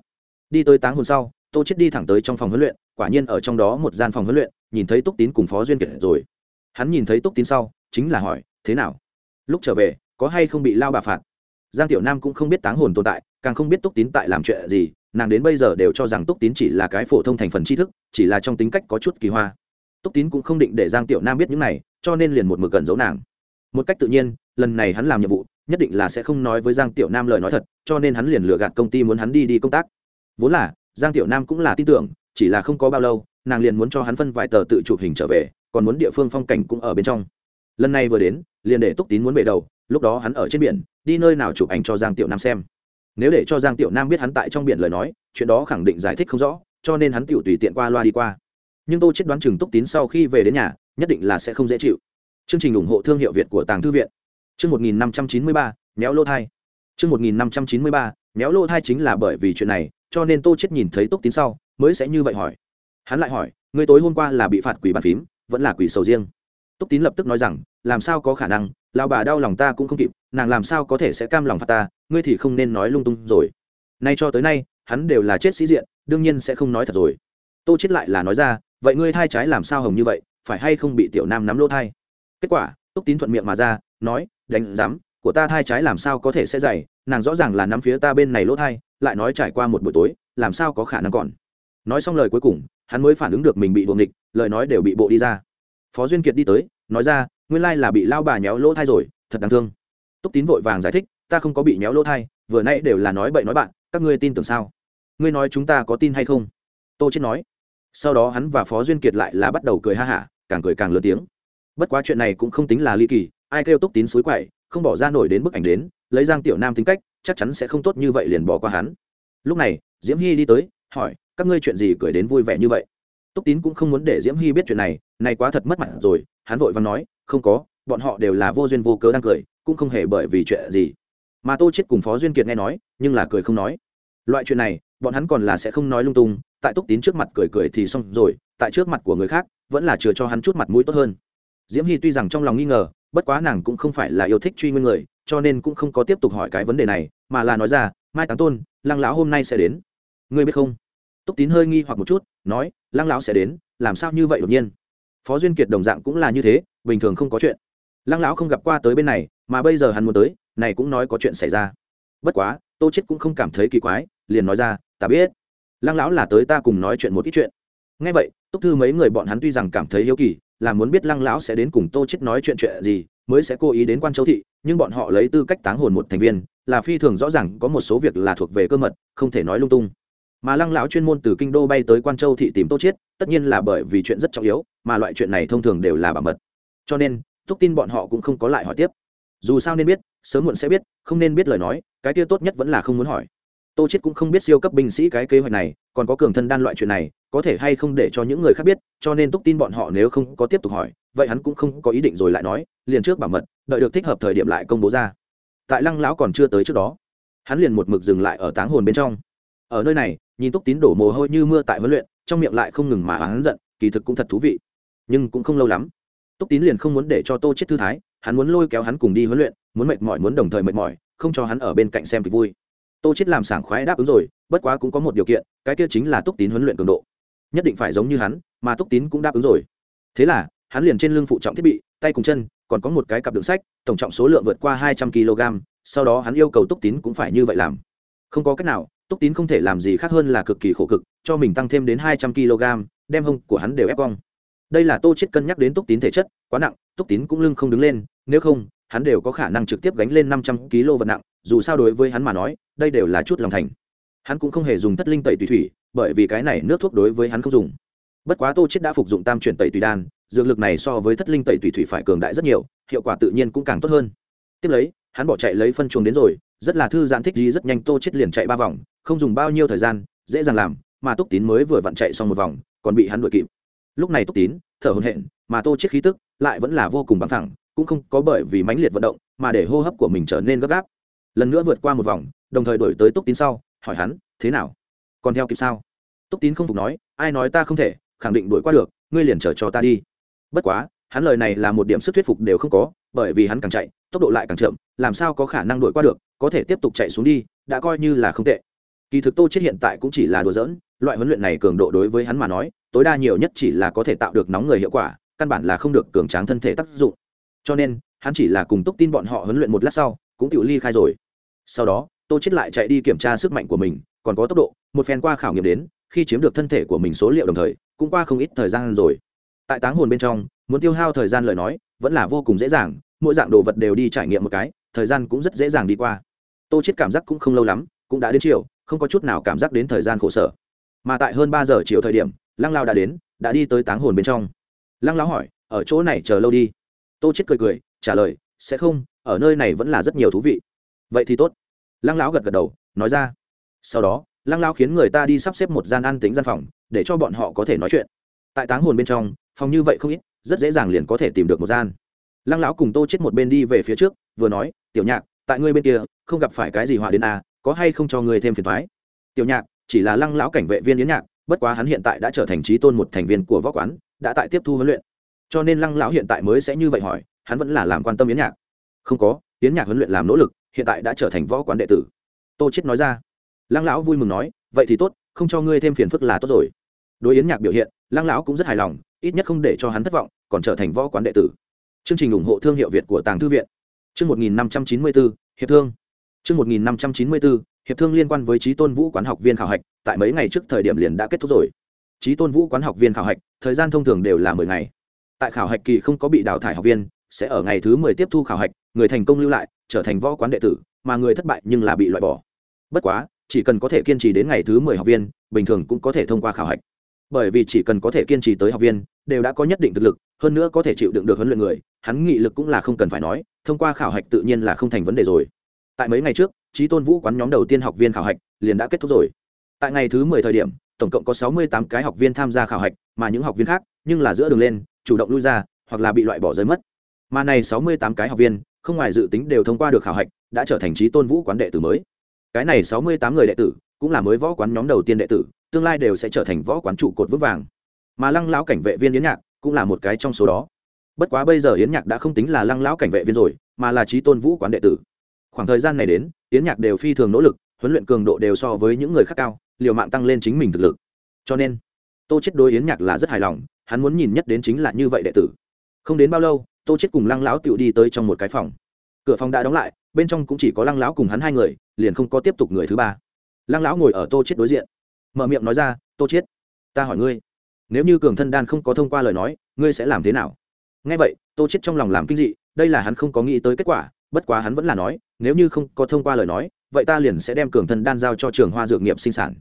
Đi tới táng hồn sau, tô chết đi thẳng tới trong phòng huấn luyện, quả nhiên ở trong đó một gian phòng huấn luyện, nhìn thấy túc tín cùng phó duyên kiệt rồi. Hắn nhìn thấy túc tín sau, chính là hỏi, thế nào? Lúc trở về, có hay không bị lao bà phạt? Giang tiểu nam cũng không biết táng hồn tồn tại, càng không biết túc tín tại làm chuyện gì, nàng đến bây giờ đều cho rằng túc tín chỉ là cái phổ thông thành phần tri thức, chỉ là trong tính cách có chút kỳ hoa. Túc tín cũng không định để giang tiểu nam biết những này, cho nên liền một mực cần giấu nàng một cách tự nhiên, lần này hắn làm nhiệm vụ, nhất định là sẽ không nói với giang tiểu nam lời nói thật, cho nên hắn liền lừa gạt công ty muốn hắn đi đi công tác. Vốn là, giang tiểu nam cũng là tin tưởng, chỉ là không có bao lâu, nàng liền muốn cho hắn phân vài tờ tự chụp hình trở về, còn muốn địa phương phong cảnh cũng ở bên trong. Lần này vừa đến, liền để túc tín muốn bể đầu, lúc đó hắn ở trên biển, đi nơi nào chụp ảnh cho giang tiểu nam xem. Nếu để cho giang tiểu nam biết hắn tại trong biển lời nói, chuyện đó khẳng định giải thích không rõ, cho nên hắn tiểu tùy tiện qua loa đi qua. Nhưng tôi chết đoán chừng túc tín sau khi về đến nhà, nhất định là sẽ không dễ chịu chương trình ủng hộ thương hiệu việt của tàng thư viện. Chương một nghìn năm trăm chín mươi ba, méo lô thai. Chương một nghìn năm trăm chín mươi ba, méo lô thai chính là bởi vì chuyện này, cho nên tô chết nhìn thấy túc tín sau, mới sẽ như vậy hỏi. Hắn lại hỏi người tối hôm qua là bị phạt quỷ bàn phím, vẫn là quỷ sầu riêng? Túc tín lập tức nói rằng, làm sao có khả năng lao bà đau lòng ta cũng không kịp, nàng làm sao có thể sẽ cam lòng phạt ta, ngươi thì không nên nói lung tung rồi. Nay cho tới nay, hắn đều là chết sĩ diện, đương nhiên sẽ không nói thật rồi. Tô chết lại là nói ra, vậy ngươi thai trái làm sao hồng như vậy, phải hay không bị tiểu nam nắm lỗ thai? Kết quả, túc tín thuận miệng mà ra, nói, đánh giám, của ta thai trái làm sao có thể sẽ dày, nàng rõ ràng là nắm phía ta bên này lỗ thai, lại nói trải qua một buổi tối, làm sao có khả năng còn. Nói xong lời cuối cùng, hắn mới phản ứng được mình bị đuồng địch lời nói đều bị bộ đi ra. Phó duyên kiệt đi tới, nói ra, nguyên lai là bị lao bà nhéo lỗ thai rồi, thật đáng thương. Túc tín vội vàng giải thích, ta không có bị nhéo lỗ thai, vừa nãy đều là nói bậy nói bạn, các ngươi tin tưởng sao? Ngươi nói chúng ta có tin hay không? Tô chết nói. Sau đó hắn và phó duyên kiệt lại là bắt đầu cười ha hả, càng cười càng lớn tiếng bất quá chuyện này cũng không tính là ly kỳ, ai kêu túc tín suối quậy, không bỏ ra nổi đến bức ảnh đến, lấy giang tiểu nam tính cách, chắc chắn sẽ không tốt như vậy liền bỏ qua hắn. Lúc này, diễm hy đi tới, hỏi, các ngươi chuyện gì cười đến vui vẻ như vậy? Túc tín cũng không muốn để diễm hy biết chuyện này này quá thật mất mặt rồi, hắn vội và nói, không có, bọn họ đều là vô duyên vô cớ đang cười, cũng không hề bởi vì chuyện gì. Mà tô chết cùng phó duyên kiệt nghe nói, nhưng là cười không nói. Loại chuyện này, bọn hắn còn là sẽ không nói lung tung, tại túc tín trước mặt cười cười thì xong rồi, tại trước mặt của người khác, vẫn là chừa cho hắn chút mặt mũi tốt hơn diễm hy tuy rằng trong lòng nghi ngờ, bất quá nàng cũng không phải là yêu thích truy nguyên người, cho nên cũng không có tiếp tục hỏi cái vấn đề này, mà là nói ra, mai táng tôn, lăng lão hôm nay sẽ đến. Ngươi biết không? Túc tín hơi nghi hoặc một chút, nói, lăng lão sẽ đến, làm sao như vậy đột nhiên? Phó duyên kiệt đồng dạng cũng là như thế, bình thường không có chuyện. Lăng lão không gặp qua tới bên này, mà bây giờ hắn muốn tới, này cũng nói có chuyện xảy ra. Bất quá, tô chết cũng không cảm thấy kỳ quái, liền nói ra, ta biết. Lăng lão là tới ta cùng nói chuyện một ít chuyện. Ngay vậy, túc thư mấy người bọn hắn tuy rằng cảm thấy hiếu kỳ là muốn biết lăng lão sẽ đến cùng tô chết nói chuyện chuyện gì, mới sẽ cố ý đến quan châu thị, nhưng bọn họ lấy tư cách táng hồn một thành viên, là phi thường rõ ràng có một số việc là thuộc về cơ mật, không thể nói lung tung. Mà lăng lão chuyên môn từ kinh đô bay tới quan châu thị tìm tô chiết tất nhiên là bởi vì chuyện rất trọng yếu, mà loại chuyện này thông thường đều là bảo mật. Cho nên túc tin bọn họ cũng không có lại hỏi tiếp. Dù sao nên biết, sớm muộn sẽ biết, không nên biết lời nói, cái kia tốt nhất vẫn là không muốn hỏi. Tô chiết cũng không biết siêu cấp binh sĩ cái kế hoạch này, còn có cường thân đan loại chuyện này có thể hay không để cho những người khác biết, cho nên túc tin bọn họ nếu không có tiếp tục hỏi, vậy hắn cũng không có ý định rồi lại nói, liền trước bảo mật, đợi được thích hợp thời điểm lại công bố ra. Tại lăng lão còn chưa tới trước đó, hắn liền một mực dừng lại ở táng hồn bên trong. Ở nơi này, nhìn túc tín đổ mồ hôi như mưa tại huấn luyện, trong miệng lại không ngừng mà hắn giận, kỳ thực cũng thật thú vị, nhưng cũng không lâu lắm, túc tín liền không muốn để cho tô chết thư thái, hắn muốn lôi kéo hắn cùng đi huấn luyện, muốn mệt mỏi muốn đồng thời mệt mỏi, không cho hắn ở bên cạnh xem kịch vui. Tô chết làm sảng khoái đáp ứng rồi, bất quá cũng có một điều kiện, cái kia chính là túc tín huấn luyện cường độ nhất định phải giống như hắn, mà túc tín cũng đáp ứng rồi. Thế là, hắn liền trên lưng phụ trọng thiết bị, tay cùng chân, còn có một cái cặp đựng sách, tổng trọng số lượng vượt qua hai trăm kg, sau đó hắn yêu cầu túc tín cũng phải như vậy làm. Không có cách nào, túc tín không thể làm gì khác hơn là cực kỳ khổ cực, cho mình tăng thêm đến hai trăm kg, đem hông của hắn đều ép cong. Đây là tô chết cân nhắc đến túc tín thể chất, quá nặng, túc tín cũng lưng không đứng lên, nếu không, hắn đều có khả năng trực tiếp gánh lên năm trăm kg vật nặng, dù sao đối với hắn mà nói, đây đều là chút lòng thành hắn cũng không hề dùng thất linh tẩy tùy thủy, bởi vì cái này nước thuốc đối với hắn không dùng. Bất quá tô chết đã phục dụng tam chuyển tẩy tùy đan, dược lực này so với thất linh tẩy tùy thủy phải cường đại rất nhiều, hiệu quả tự nhiên cũng càng tốt hơn. Tiếp lấy, hắn bỏ chạy lấy phân chuồng đến rồi, rất là thư giãn thích gì rất nhanh tô chết liền chạy ba vòng, không dùng bao nhiêu thời gian, dễ dàng làm, mà túc tín mới vừa vặn chạy xong một vòng, còn bị hắn đuổi kịp. Lúc này túc tín, thở hổn hển, mà tô chết khí tức lại vẫn là vô cùng bằng thẳng cũng không có bởi vì mãnh liệt vận động, mà để hô hấp của mình trở nên gấp gáp. Lần nữa vượt qua một vòng, đồng thời đuổi tới túc tín sau hỏi hắn, thế nào? Còn theo kịp sao? Túc tín không phục nói, ai nói ta không thể, khẳng định đuổi qua được, ngươi liền chờ cho ta đi. Bất quá, hắn lời này là một điểm sức thuyết phục đều không có, bởi vì hắn càng chạy, tốc độ lại càng chậm, làm sao có khả năng đuổi qua được, có thể tiếp tục chạy xuống đi, đã coi như là không tệ. Kỳ thực tô chết hiện tại cũng chỉ là đùa giỡn, loại huấn luyện này cường độ đối với hắn mà nói, tối đa nhiều nhất chỉ là có thể tạo được nóng người hiệu quả, căn bản là không được cường tráng thân thể tác dụng. Cho nên, hắn chỉ là cùng túc tin bọn họ huấn luyện một lát sau, cũng tự ly khai rồi. Sau đó tô chết lại chạy đi kiểm tra sức mạnh của mình, còn có tốc độ, một phen qua khảo nghiệm đến, khi chiếm được thân thể của mình số liệu đồng thời, cũng qua không ít thời gian rồi. Tại táng hồn bên trong, muốn tiêu hao thời gian lời nói, vẫn là vô cùng dễ dàng, mỗi dạng đồ vật đều đi trải nghiệm một cái, thời gian cũng rất dễ dàng đi qua. Tô chết cảm giác cũng không lâu lắm, cũng đã đến chiều, không có chút nào cảm giác đến thời gian khổ sở. Mà tại hơn ba giờ chiều thời điểm, lăng lao đã đến, đã đi tới táng hồn bên trong. Lăng lao hỏi, ở chỗ này chờ lâu đi? Tô chết cười cười, trả lời, sẽ không, ở nơi này vẫn là rất nhiều thú vị. Vậy thì tốt lăng lão gật gật đầu, nói ra. Sau đó, lăng lão khiến người ta đi sắp xếp một gian ăn tính gian phòng, để cho bọn họ có thể nói chuyện. Tại táng hồn bên trong, phòng như vậy không ít, rất dễ dàng liền có thể tìm được một gian. Lăng lão cùng tô chết một bên đi về phía trước, vừa nói, tiểu nhạc, tại ngươi bên kia, không gặp phải cái gì họa đến à có hay không cho ngươi thêm phiền thoái tiểu nhạc, chỉ là lăng lão cảnh vệ viên yến nhạc, bất quá hắn hiện tại đã trở thành trí tôn một thành viên của võ quán, đã tại tiếp thu huấn luyện. Cho nên lăng lão hiện tại mới sẽ như vậy hỏi, hắn vẫn là làm quan tâm yến nhạc. Không có, yến nhạc huấn luyện làm nỗ lực hiện tại đã trở thành võ quán đệ tử. Tô chết nói ra. Lăng lão vui mừng nói, vậy thì tốt, không cho ngươi thêm phiền phức là tốt rồi. Đối yến nhạc biểu hiện, lăng lão cũng rất hài lòng, ít nhất không để cho hắn thất vọng, còn trở thành võ quán đệ tử. Chương trình ủng hộ thương hiệu việt của tàng thư viện. Chương một nghìn năm trăm chín mươi bốn hiệp thương. Chương một nghìn năm trăm chín mươi bốn hiệp thương liên quan với trí tôn vũ quán học viên khảo hạch, tại mấy ngày trước thời điểm liền đã kết thúc rồi. Trí tôn vũ quán học viên khảo hạch, thời gian thông thường đều là mười ngày. Tại khảo hạch kỳ không có bị đào thải học viên sẽ ở ngày thứ mười tiếp thu khảo hạch, người thành công lưu lại, trở thành võ quán đệ tử, mà người thất bại nhưng là bị loại bỏ. Bất quá, chỉ cần có thể kiên trì đến ngày thứ mười học viên, bình thường cũng có thể thông qua khảo hạch. Bởi vì chỉ cần có thể kiên trì tới học viên, đều đã có nhất định thực lực, hơn nữa có thể chịu đựng được huấn luyện người, hắn nghị lực cũng là không cần phải nói, thông qua khảo hạch tự nhiên là không thành vấn đề rồi. Tại mấy ngày trước trí tôn vũ quán nhóm đầu tiên học viên khảo hạch liền đã kết thúc rồi. Tại ngày thứ mười thời điểm, tổng cộng có sáu mươi tám cái học viên tham gia khảo hạch, mà những học viên khác nhưng là giữa đường lên, chủ động lui ra, hoặc là bị loại bỏ rơi mất mà này sáu mươi tám cái học viên, không ngoài dự tính đều thông qua được khảo hạch, đã trở thành trí tôn vũ quán đệ tử mới. Cái này sáu mươi tám người đệ tử, cũng là mới võ quán nhóm đầu tiên đệ tử, tương lai đều sẽ trở thành võ quán trụ cột vững vàng. Mà lăng lão cảnh vệ viên yến nhạc cũng là một cái trong số đó. Bất quá bây giờ yến nhạc đã không tính là lăng lão cảnh vệ viên rồi, mà là trí tôn vũ quán đệ tử. Khoảng thời gian này đến, yến nhạc đều phi thường nỗ lực, huấn luyện cường độ đều so với những người khác cao, liều mạng tăng lên chính mình thực lực. Cho nên, tô chết đối yến nhạc là rất hài lòng, hắn muốn nhìn nhất đến chính là như vậy đệ tử. Không đến bao lâu tô chết cùng lăng lão tựu đi tới trong một cái phòng. Cửa phòng đã đóng lại, bên trong cũng chỉ có lăng lão cùng hắn hai người, liền không có tiếp tục người thứ ba. Lăng lão ngồi ở tô chết đối diện. Mở miệng nói ra, tô chết, ta hỏi ngươi, nếu như cường thân đan không có thông qua lời nói, ngươi sẽ làm thế nào? Nghe vậy, tô chết trong lòng làm kinh dị, đây là hắn không có nghĩ tới kết quả, bất quá hắn vẫn là nói, nếu như không có thông qua lời nói, vậy ta liền sẽ đem cường thân đan giao cho trường hoa dược nghiệp sinh sản.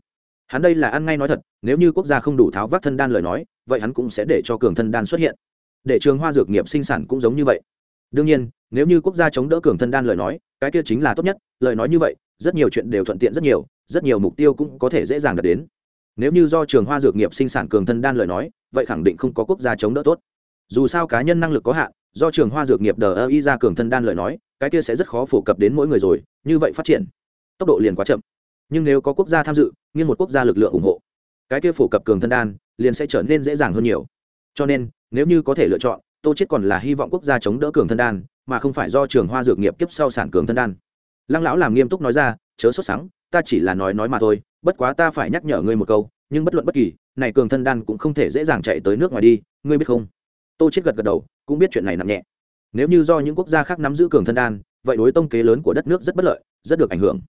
Hắn đây là ăn ngay nói thật, nếu như quốc gia không đủ tháo vác thân đan lời nói, vậy hắn cũng sẽ để cho cường thân đan xuất hiện để trường hoa dược nghiệp sinh sản cũng giống như vậy. Đương nhiên, nếu như quốc gia chống đỡ cường thân đan lời nói, cái kia chính là tốt nhất, lời nói như vậy, rất nhiều chuyện đều thuận tiện rất nhiều rất nhiều mục tiêu cũng có thể dễ dàng đạt đến. Nếu như do trường hoa dược nghiệp sinh sản cường thân đan lời nói, vậy khẳng định không có quốc gia chống đỡ tốt. Dù sao cá nhân năng lực có hạn, do trường hoa dược nghiệp đờ ơ y ra cường thân đan lời nói, cái kia sẽ rất khó phổ cập đến mỗi người rồi, như vậy phát triển, tốc độ liền quá chậm. Nhưng nếu có quốc gia tham dự, nghiêng một quốc gia lực lượng ủng hộ, cái kia phổ cập cường thân đan liền sẽ trở nên dễ dàng hơn nhiều. Cho nên nếu như có thể lựa chọn, tô chết còn là hy vọng quốc gia chống đỡ cường thân đan, mà không phải do trường hoa dược nghiệp kiếp sau sản cường thân đan. Lăng lão làm nghiêm túc nói ra, chớ sốt sắng, ta chỉ là nói nói mà thôi, bất quá ta phải nhắc nhở ngươi một câu, nhưng bất luận bất kỳ, này cường thân đan cũng không thể dễ dàng chạy tới nước ngoài đi, ngươi biết không? Tô chết gật gật đầu, cũng biết chuyện này nặng nhẹ. Nếu như do những quốc gia khác nắm giữ cường thân đan, vậy đối tông kế lớn của đất nước rất bất lợi, rất được ảnh hưởng.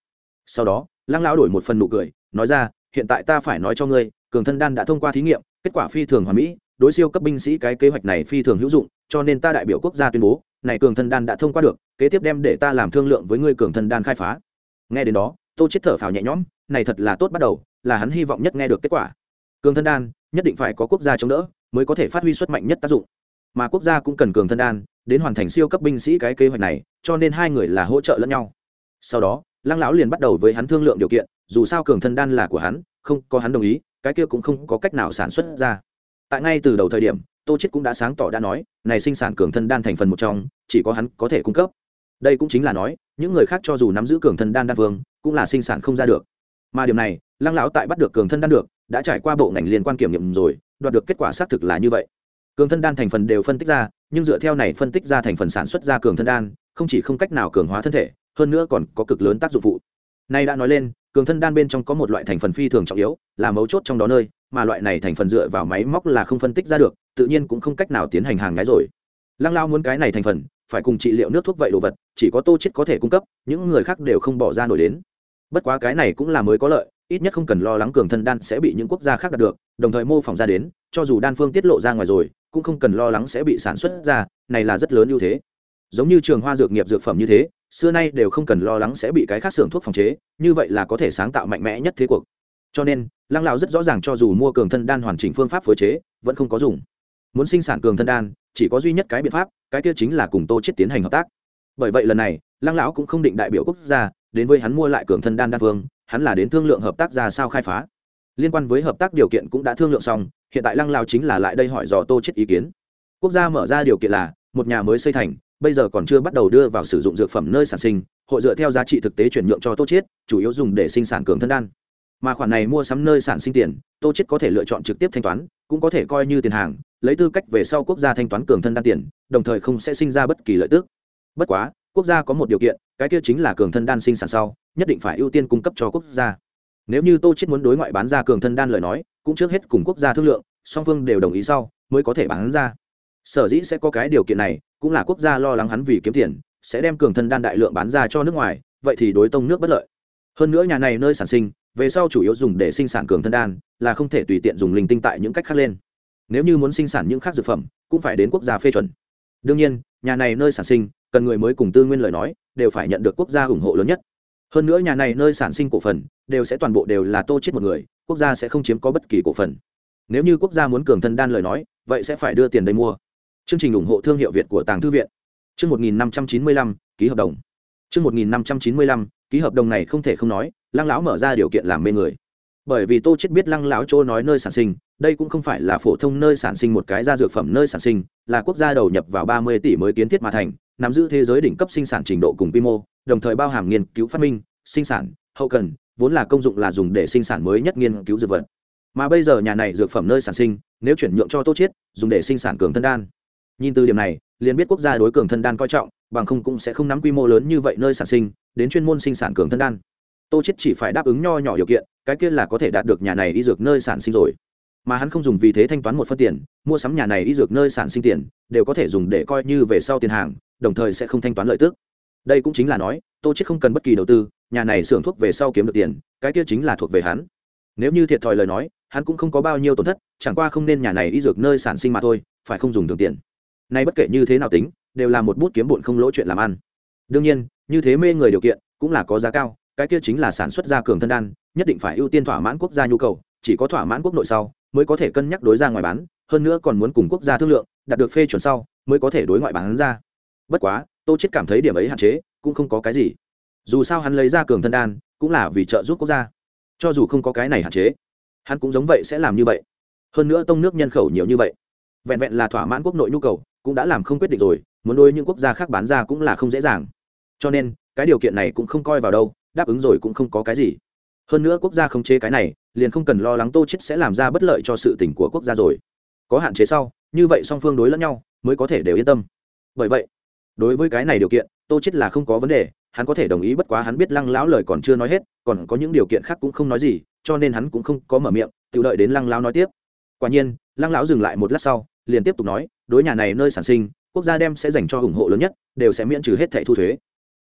Sau đó, lăng lão đổi một phần nụ cười, nói ra, hiện tại ta phải nói cho ngươi, cường thân đan đã thông qua thí nghiệm, kết quả phi thường hoàn mỹ đối siêu cấp binh sĩ cái kế hoạch này phi thường hữu dụng, cho nên ta đại biểu quốc gia tuyên bố, này cường thân đan đã thông qua được, kế tiếp đem để ta làm thương lượng với ngươi cường thân đan khai phá. Nghe đến đó, tô chết thở phào nhẹ nhõm, này thật là tốt bắt đầu, là hắn hy vọng nhất nghe được kết quả. Cường thân đan, nhất định phải có quốc gia chống đỡ, mới có thể phát huy xuất mạnh nhất tác dụng. Mà quốc gia cũng cần cường thân đan, đến hoàn thành siêu cấp binh sĩ cái kế hoạch này, cho nên hai người là hỗ trợ lẫn nhau. Sau đó, lăng lão liền bắt đầu với hắn thương lượng điều kiện, dù sao cường thân đan là của hắn, không có hắn đồng ý, cái kia cũng không có cách nào sản xuất ra tại ngay từ đầu thời điểm, tô chết cũng đã sáng tỏ đã nói, này sinh sản cường thân đan thành phần một trong, chỉ có hắn có thể cung cấp. Đây cũng chính là nói, những người khác cho dù nắm giữ cường thân đan đan vương, cũng là sinh sản không ra được. Mà điều này, lăng lão tại bắt được cường thân đan được, đã trải qua bộ ngành liên quan kiểm nghiệm rồi, đoạt được kết quả xác thực là như vậy. Cường thân đan thành phần đều phân tích ra, nhưng dựa theo này phân tích ra thành phần sản xuất ra cường thân đan, không chỉ không cách nào cường hóa thân thể, hơn nữa còn có cực lớn tác dụng phụ. Nay đã nói lên, cường thân đan bên trong có một loại thành phần phi thường trọng yếu, là mấu chốt trong đó nơi mà loại này thành phần dựa vào máy móc là không phân tích ra được, tự nhiên cũng không cách nào tiến hành hàng nhái rồi. Lăng lao muốn cái này thành phần, phải cùng trị liệu nước thuốc vậy đồ vật, chỉ có tô chết có thể cung cấp, những người khác đều không bỏ ra nổi đến. Bất quá cái này cũng là mới có lợi, ít nhất không cần lo lắng cường thân đan sẽ bị những quốc gia khác đạt được, đồng thời mô phỏng ra đến, cho dù đan phương tiết lộ ra ngoài rồi, cũng không cần lo lắng sẽ bị sản xuất ra, này là rất lớn ưu thế. Giống như trường hoa dược nghiệp dược phẩm như thế, xưa nay đều không cần lo lắng sẽ bị cái khác xưởng thuốc phòng chế, như vậy là có thể sáng tạo mạnh mẽ nhất thế cuộc cho nên, lăng lão rất rõ ràng cho dù mua cường thân đan hoàn chỉnh phương pháp phối chế, vẫn không có dùng. Muốn sinh sản cường thân đan, chỉ có duy nhất cái biện pháp, cái kia chính là cùng tô chết tiến hành hợp tác. Bởi vậy lần này, lăng lão cũng không định đại biểu quốc gia, đến với hắn mua lại cường thân đan đan phương hắn là đến thương lượng hợp tác ra sao khai phá. Liên quan với hợp tác điều kiện cũng đã thương lượng xong, hiện tại lăng lão chính là lại đây hỏi dò tô chết ý kiến. Quốc gia mở ra điều kiện là, một nhà mới xây thành, bây giờ còn chưa bắt đầu đưa vào sử dụng dược phẩm nơi sản sinh, hội dựa theo giá trị thực tế chuyển nhượng cho tô chết chủ yếu dùng để sinh sản cường thân đan mà khoản này mua sắm nơi sản sinh tiền, tô chết có thể lựa chọn trực tiếp thanh toán, cũng có thể coi như tiền hàng, lấy tư cách về sau quốc gia thanh toán cường thân đan tiền, đồng thời không sẽ sinh ra bất kỳ lợi tức. Bất quá, quốc gia có một điều kiện, cái kia chính là cường thân đan sinh sản sau, nhất định phải ưu tiên cung cấp cho quốc gia. Nếu như tô chết muốn đối ngoại bán ra cường thân đan lời nói, cũng trước hết cùng quốc gia thương lượng, song phương đều đồng ý sau, mới có thể bán ra. Sở dĩ sẽ có cái điều kiện này, cũng là quốc gia lo lắng hắn vì kiếm tiền, sẽ đem cường thân đan đại lượng bán ra cho nước ngoài, vậy thì đối tông nước bất lợi. Hơn nữa nhà này nơi sản sinh về sau chủ yếu dùng để sinh sản cường thân đan là không thể tùy tiện dùng linh tinh tại những cách khác lên. Nếu như muốn sinh sản những khác dược phẩm cũng phải đến quốc gia phê chuẩn. Đương nhiên nhà này nơi sản sinh cần người mới cùng tư nguyên lời nói đều phải nhận được quốc gia ủng hộ lớn nhất. Hơn nữa nhà này nơi sản sinh cổ phần đều sẽ toàn bộ đều là tô chết một người quốc gia sẽ không chiếm có bất kỳ cổ phần. Nếu như quốc gia muốn cường thân đan lời nói vậy sẽ phải đưa tiền đây mua. Chương trình ủng hộ thương hiệu việt của tàng thư viện. Chương 1595, ký hợp đồng. Chương 1595, ký hợp đồng này không thể không nói, lăng lão mở ra điều kiện làm mê người. Bởi vì tô chết biết lăng lão chỗ nói nơi sản sinh, đây cũng không phải là phổ thông nơi sản sinh một cái gia dược phẩm nơi sản sinh, là quốc gia đầu nhập vào 30 tỷ mới kiến thiết mà thành, nắm giữ thế giới đỉnh cấp sinh sản trình độ cùng quy mô, đồng thời bao hàm nghiên cứu phát minh, sinh sản, hậu cần, vốn là công dụng là dùng để sinh sản mới nhất nghiên cứu dược vật. Mà bây giờ nhà này dược phẩm nơi sản sinh, nếu chuyển nhượng cho tô chết dùng để sinh sản cường thân đan. Nhìn từ điểm này, liền biết quốc gia đối cường thân đan coi trọng, bằng không cũng sẽ không nắm quy mô lớn như vậy nơi sản sinh đến chuyên môn sinh sản cường thân đan. Tô chết chỉ phải đáp ứng nho nhỏ điều kiện, cái kia là có thể đạt được nhà này y dược nơi sản sinh rồi. Mà hắn không dùng vì thế thanh toán một phân tiền, mua sắm nhà này y dược nơi sản sinh tiền, đều có thể dùng để coi như về sau tiền hàng, đồng thời sẽ không thanh toán lợi tức. Đây cũng chính là nói, tô chết không cần bất kỳ đầu tư, nhà này xưởng thuốc về sau kiếm được tiền, cái kia chính là thuộc về hắn. Nếu như thiệt thòi lời nói, hắn cũng không có bao nhiêu tổn thất, chẳng qua không nên nhà này y dược nơi sản sinh mà thôi, phải không dùng thường tiền. Nay bất kể như thế nào tính, đều là một bút kiếm bụn không lỗ chuyện làm ăn đương nhiên, như thế mê người điều kiện, cũng là có giá cao, cái kia chính là sản xuất ra cường thân đan, nhất định phải ưu tiên thỏa mãn quốc gia nhu cầu, chỉ có thỏa mãn quốc nội sau, mới có thể cân nhắc đối ra ngoài bán, hơn nữa còn muốn cùng quốc gia thương lượng, đạt được phê chuẩn sau, mới có thể đối ngoại bán ra. Bất quá, tô chết cảm thấy điểm ấy hạn chế, cũng không có cái gì. Dù sao hắn lấy ra cường thân đan, cũng là vì trợ giúp quốc gia. Cho dù không có cái này hạn chế, hắn cũng giống vậy sẽ làm như vậy. Hơn nữa tông nước nhân khẩu nhiều như vậy, vẹn vẹn là thỏa mãn quốc nội nhu cầu, cũng đã làm không quyết định rồi, muốn đối những quốc gia khác bán ra cũng là không dễ dàng cho nên, cái điều kiện này cũng không coi vào đâu, đáp ứng rồi cũng không có cái gì. Hơn nữa quốc gia không chế cái này, liền không cần lo lắng tô chết sẽ làm ra bất lợi cho sự tình của quốc gia rồi. Có hạn chế sau, như vậy song phương đối lẫn nhau, mới có thể đều yên tâm. Bởi vậy, đối với cái này điều kiện, tô chết là không có vấn đề, hắn có thể đồng ý bất quá hắn biết lăng lão lời còn chưa nói hết, còn có những điều kiện khác cũng không nói gì, cho nên hắn cũng không có mở miệng, tự đợi đến lăng lão nói tiếp. Quả nhiên, lăng lão dừng lại một lát sau, liền tiếp tục nói, đối nhà này nơi sản sinh, quốc gia đem sẽ dành cho ủng hộ lớn nhất, đều sẽ miễn trừ hết thẻ thu thuế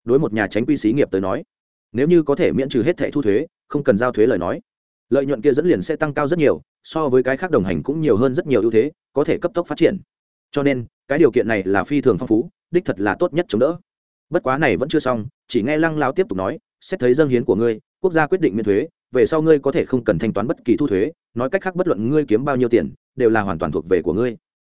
đối một nhà tránh quy xí nghiệp tới nói. Nếu như có thể miễn trừ hết thẻ thu thuế, không cần giao thuế lời nói, lợi nhuận kia dẫn liền sẽ tăng cao rất nhiều, so với cái khác đồng hành cũng nhiều hơn rất nhiều ưu thế, có thể cấp tốc phát triển. Cho nên, cái điều kiện này là phi thường phong phú, đích thật là tốt nhất chống đỡ. Bất quá này vẫn chưa xong, chỉ nghe lăng lao tiếp tục nói, xét thấy dân hiến của ngươi, quốc gia quyết định miễn thuế, về sau ngươi có thể không cần thanh toán bất kỳ thu thuế, nói cách khác bất luận ngươi kiếm bao nhiêu tiền, đều là hoàn toàn thuộc về của ngươi.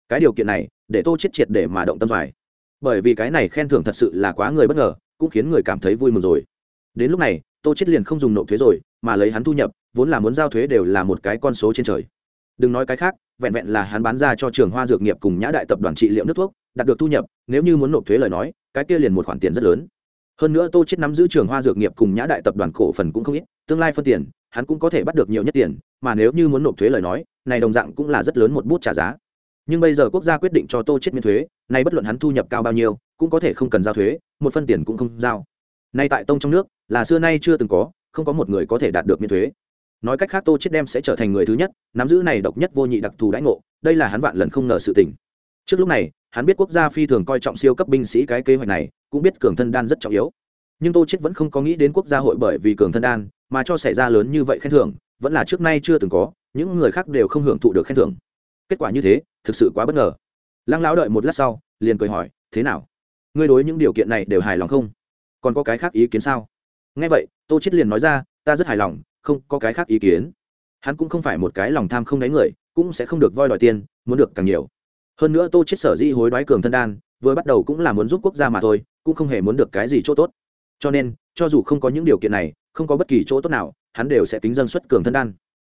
Cái điều kiện này, để tô chết triệt để mà động tâm dài bởi vì cái này khen thưởng thật sự là quá người bất ngờ cũng khiến người cảm thấy vui mừng rồi. Đến lúc này, tô chết liền không dùng nộp thuế rồi, mà lấy hắn thu nhập, vốn là muốn giao thuế đều là một cái con số trên trời. Đừng nói cái khác, vẹn vẹn là hắn bán ra cho trường hoa dược nghiệp cùng nhã đại tập đoàn trị liệu nước thuốc, đạt được thu nhập, nếu như muốn nộp thuế lời nói, cái kia liền một khoản tiền rất lớn. Hơn nữa tô chết nắm giữ trường hoa dược nghiệp cùng nhã đại tập đoàn cổ phần cũng không ít, tương lai phân tiền, hắn cũng có thể bắt được nhiều nhất tiền, mà nếu như muốn nộp thuế lời nói, này đồng dạng cũng là rất lớn một bút trả giá nhưng bây giờ quốc gia quyết định cho tô chết miễn thuế, nay bất luận hắn thu nhập cao bao nhiêu, cũng có thể không cần giao thuế, một phân tiền cũng không giao. Nay tại tông trong nước, là xưa nay chưa từng có, không có một người có thể đạt được miễn thuế. Nói cách khác tô chết đem sẽ trở thành người thứ nhất, nắm giữ này độc nhất vô nhị đặc thù đãi ngộ, đây là hắn vạn lần không ngờ sự tình. Trước lúc này, hắn biết quốc gia phi thường coi trọng siêu cấp binh sĩ cái kế hoạch này, cũng biết cường thân đan rất trọng yếu. Nhưng tô chết vẫn không có nghĩ đến quốc gia hội bởi vì cường thân đan mà cho xảy ra lớn như vậy khen thưởng, vẫn là trước nay chưa từng có, những người khác đều không hưởng thụ được khen thưởng kết quả như thế, thực sự quá bất ngờ. Lăng lão đợi một lát sau, liền cười hỏi, thế nào? Ngươi đối những điều kiện này đều hài lòng không? Còn có cái khác ý kiến sao? Nghe vậy, tô chết liền nói ra, ta rất hài lòng, không có cái khác ý kiến. Hắn cũng không phải một cái lòng tham không đáy người, cũng sẽ không được voi đòi tiền, muốn được càng nhiều. Hơn nữa tô chết sở dĩ hối đoái cường thân đan, vừa bắt đầu cũng là muốn giúp quốc gia mà thôi, cũng không hề muốn được cái gì chỗ tốt. Cho nên, cho dù không có những điều kiện này, không có bất kỳ chỗ tốt nào, hắn đều sẽ tính dân xuất cường thân đan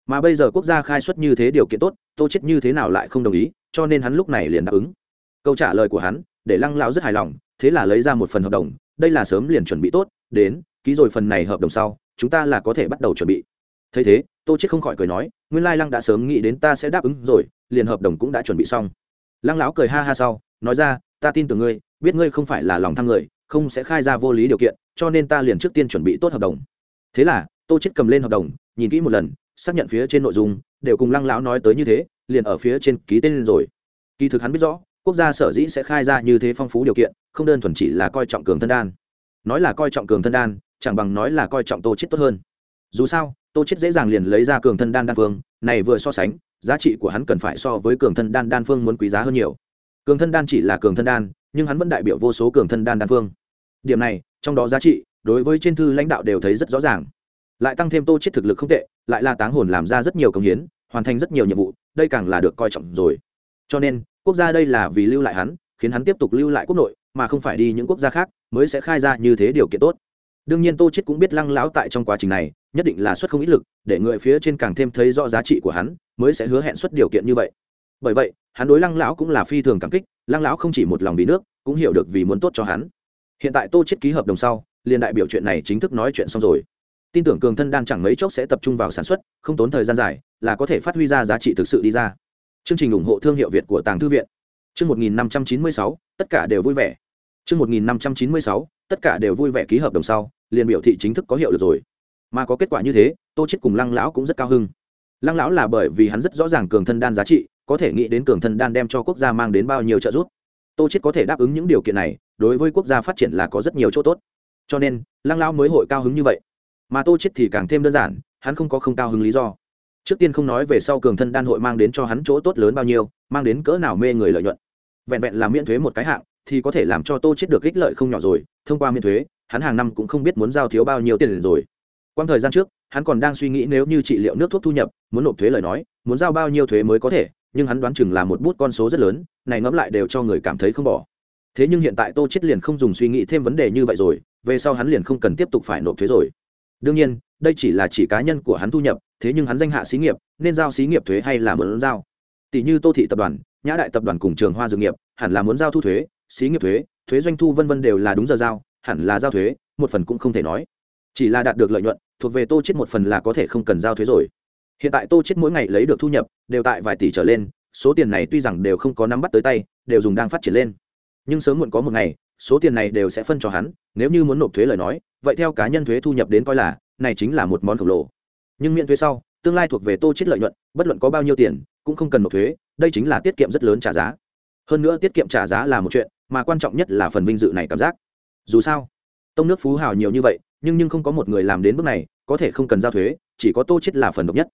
mà bây giờ quốc gia khai xuất như thế điều kiện tốt, tô chết như thế nào lại không đồng ý, cho nên hắn lúc này liền đáp ứng. Câu trả lời của hắn, để lăng lão rất hài lòng, thế là lấy ra một phần hợp đồng, đây là sớm liền chuẩn bị tốt, đến, ký rồi phần này hợp đồng sau, chúng ta là có thể bắt đầu chuẩn bị. Thấy thế, tô chết không khỏi cười nói, nguyên lai lăng đã sớm nghĩ đến ta sẽ đáp ứng rồi, liền hợp đồng cũng đã chuẩn bị xong. Lăng lão cười ha ha sau, nói ra, ta tin tưởng ngươi, biết ngươi không phải là lòng tham người, không sẽ khai ra vô lý điều kiện, cho nên ta liền trước tiên chuẩn bị tốt hợp đồng. Thế là, tô chết cầm lên hợp đồng, nhìn kỹ một lần xác nhận phía trên nội dung, đều cùng lăng lão nói tới như thế, liền ở phía trên ký tên lên rồi. Kỳ thực hắn biết rõ, quốc gia sở dĩ sẽ khai ra như thế phong phú điều kiện, không đơn thuần chỉ là coi trọng cường thân đan. Nói là coi trọng cường thân đan, chẳng bằng nói là coi trọng tô chết tốt hơn. Dù sao, tô chết dễ dàng liền lấy ra cường thân đan đan phương, này vừa so sánh, giá trị của hắn cần phải so với cường thân đan đan phương muốn quý giá hơn nhiều. Cường thân đan chỉ là cường thân đan, nhưng hắn vẫn đại biểu vô số cường thân đan đan phương. Điểm này, trong đó giá trị, đối với trên thư lãnh đạo đều thấy rất rõ ràng lại tăng thêm tô chết thực lực không tệ, lại là táng hồn làm ra rất nhiều công hiến, hoàn thành rất nhiều nhiệm vụ, đây càng là được coi trọng rồi. Cho nên, quốc gia đây là vì lưu lại hắn, khiến hắn tiếp tục lưu lại quốc nội, mà không phải đi những quốc gia khác, mới sẽ khai ra như thế điều kiện tốt. Đương nhiên tô chết cũng biết lăng lão tại trong quá trình này, nhất định là xuất không ít lực, để người phía trên càng thêm thấy rõ giá trị của hắn, mới sẽ hứa hẹn xuất điều kiện như vậy. Bởi vậy, hắn đối lăng lão cũng là phi thường cảm kích, lăng lão không chỉ một lòng vì nước, cũng hiểu được vì muốn tốt cho hắn. Hiện tại tô chết ký hợp đồng sau, liền đại biểu chuyện này chính thức nói chuyện xong rồi tin tưởng cường thân đan chẳng mấy chốc sẽ tập trung vào sản xuất không tốn thời gian dài là có thể phát huy ra giá trị thực sự đi ra. Chương trình ủng hộ thương hiệu việt của tàng thư viện. Chương 1596, tất cả đều vui vẻ. Chương 1596, tất cả đều vui vẻ ký hợp đồng sau liền biểu thị chính thức có hiệu lực rồi. Mà có kết quả như thế tô chết cùng lăng lão cũng rất cao hưng. Lăng lão là bởi vì hắn rất rõ ràng cường thân đan giá trị có thể nghĩ đến cường thân đan đem cho quốc gia mang đến bao nhiêu trợ giúp. Tô chết có thể đáp ứng những điều kiện này đối với quốc gia phát triển là có rất nhiều chỗ tốt. Cho nên lăng lão mới hội cao hứng như vậy mà tô chết thì càng thêm đơn giản, hắn không có không cao hứng lý do. Trước tiên không nói về sau cường thân đan hội mang đến cho hắn chỗ tốt lớn bao nhiêu, mang đến cỡ nào mê người lợi nhuận. Vẹn vẹn là miễn thuế một cái hạng, thì có thể làm cho tô chết được ích lợi không nhỏ rồi. Thông qua miễn thuế, hắn hàng năm cũng không biết muốn giao thiếu bao nhiêu tiền rồi. Quang thời gian trước, hắn còn đang suy nghĩ nếu như trị liệu nước thuốc thu nhập, muốn nộp thuế lời nói, muốn giao bao nhiêu thuế mới có thể, nhưng hắn đoán chừng là một bút con số rất lớn, này ngẫm lại đều cho người cảm thấy không bỏ. Thế nhưng hiện tại tô chết liền không dùng suy nghĩ thêm vấn đề như vậy rồi, về sau hắn liền không cần tiếp tục phải nộp thuế rồi đương nhiên, đây chỉ là chỉ cá nhân của hắn thu nhập, thế nhưng hắn danh hạ xí nghiệp, nên giao xí nghiệp thuế hay là muốn giao? Tỷ như tô thị tập đoàn, nhã đại tập đoàn cùng trường hoa dược nghiệp, hẳn là muốn giao thu thuế, xí nghiệp thuế thuế doanh thu vân vân đều là đúng giờ giao, hẳn là giao thuế, một phần cũng không thể nói. Chỉ là đạt được lợi nhuận, thuộc về tô chết một phần là có thể không cần giao thuế rồi. Hiện tại tô chết mỗi ngày lấy được thu nhập, đều tại vài tỷ trở lên, số tiền này tuy rằng đều không có nắm bắt tới tay, đều dùng đang phát triển lên. Nhưng sớm muộn có một ngày số tiền này đều sẽ phân cho hắn, nếu như muốn nộp thuế lời nói, vậy theo cá nhân thuế thu nhập đến coi là, này chính là một món khổng lồ. Nhưng miễn thuế sau, tương lai thuộc về tô chết lợi nhuận, bất luận có bao nhiêu tiền, cũng không cần nộp thuế, đây chính là tiết kiệm rất lớn trả giá. Hơn nữa tiết kiệm trả giá là một chuyện, mà quan trọng nhất là phần vinh dự này cảm giác. Dù sao, tông nước phú hào nhiều như vậy, nhưng nhưng không có một người làm đến bước này, có thể không cần giao thuế, chỉ có tô chết là phần độc nhất.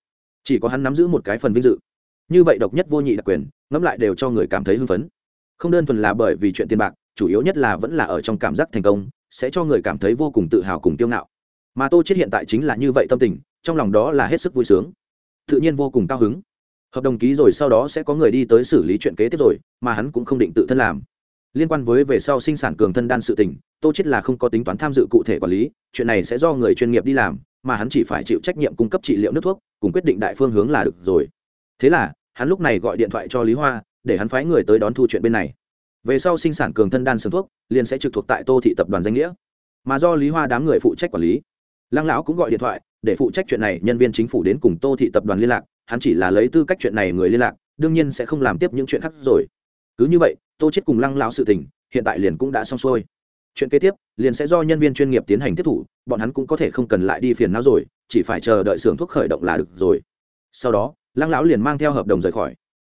Chỉ có hắn nắm giữ một cái phần vinh dự. Như vậy độc nhất vô nhị đặc quyền, ngẫm lại đều cho người cảm thấy hưng phấn. Không đơn thuần là bởi vì chuyện tiền bạc chủ yếu nhất là vẫn là ở trong cảm giác thành công, sẽ cho người cảm thấy vô cùng tự hào cùng kiêu ngạo. Mà tô chết hiện tại chính là như vậy tâm tình, trong lòng đó là hết sức vui sướng, tự nhiên vô cùng cao hứng. Hợp đồng ký rồi sau đó sẽ có người đi tới xử lý chuyện kế tiếp rồi, mà hắn cũng không định tự thân làm. Liên quan với về sau sinh sản cường thân đan sự tình, tô chết là không có tính toán tham dự cụ thể quản lý, chuyện này sẽ do người chuyên nghiệp đi làm, mà hắn chỉ phải chịu trách nhiệm cung cấp trị liệu nước thuốc, cùng quyết định đại phương hướng là được rồi. Thế là, hắn lúc này gọi điện thoại cho lý hoa, để hắn phái người tới đón thu chuyện bên này về sau sinh sản cường thân đan sương thuốc, liền sẽ trực thuộc tại tô thị tập đoàn danh nghĩa. Mà do lý hoa đám người phụ trách quản lý, lăng lão cũng gọi điện thoại để phụ trách chuyện này, nhân viên chính phủ đến cùng tô thị tập đoàn liên lạc, hắn chỉ là lấy tư cách chuyện này người liên lạc, đương nhiên sẽ không làm tiếp những chuyện khác rồi. Cứ như vậy, tô chết cùng lăng lão sự tình, hiện tại liền cũng đã xong xuôi. Chuyện kế tiếp, liền sẽ do nhân viên chuyên nghiệp tiến hành tiếp thủ, bọn hắn cũng có thể không cần lại đi phiền não rồi, chỉ phải chờ đợi xưởng thuốc khởi động là được rồi. Sau đó, lăng lão liền mang theo hợp đồng rời khỏi.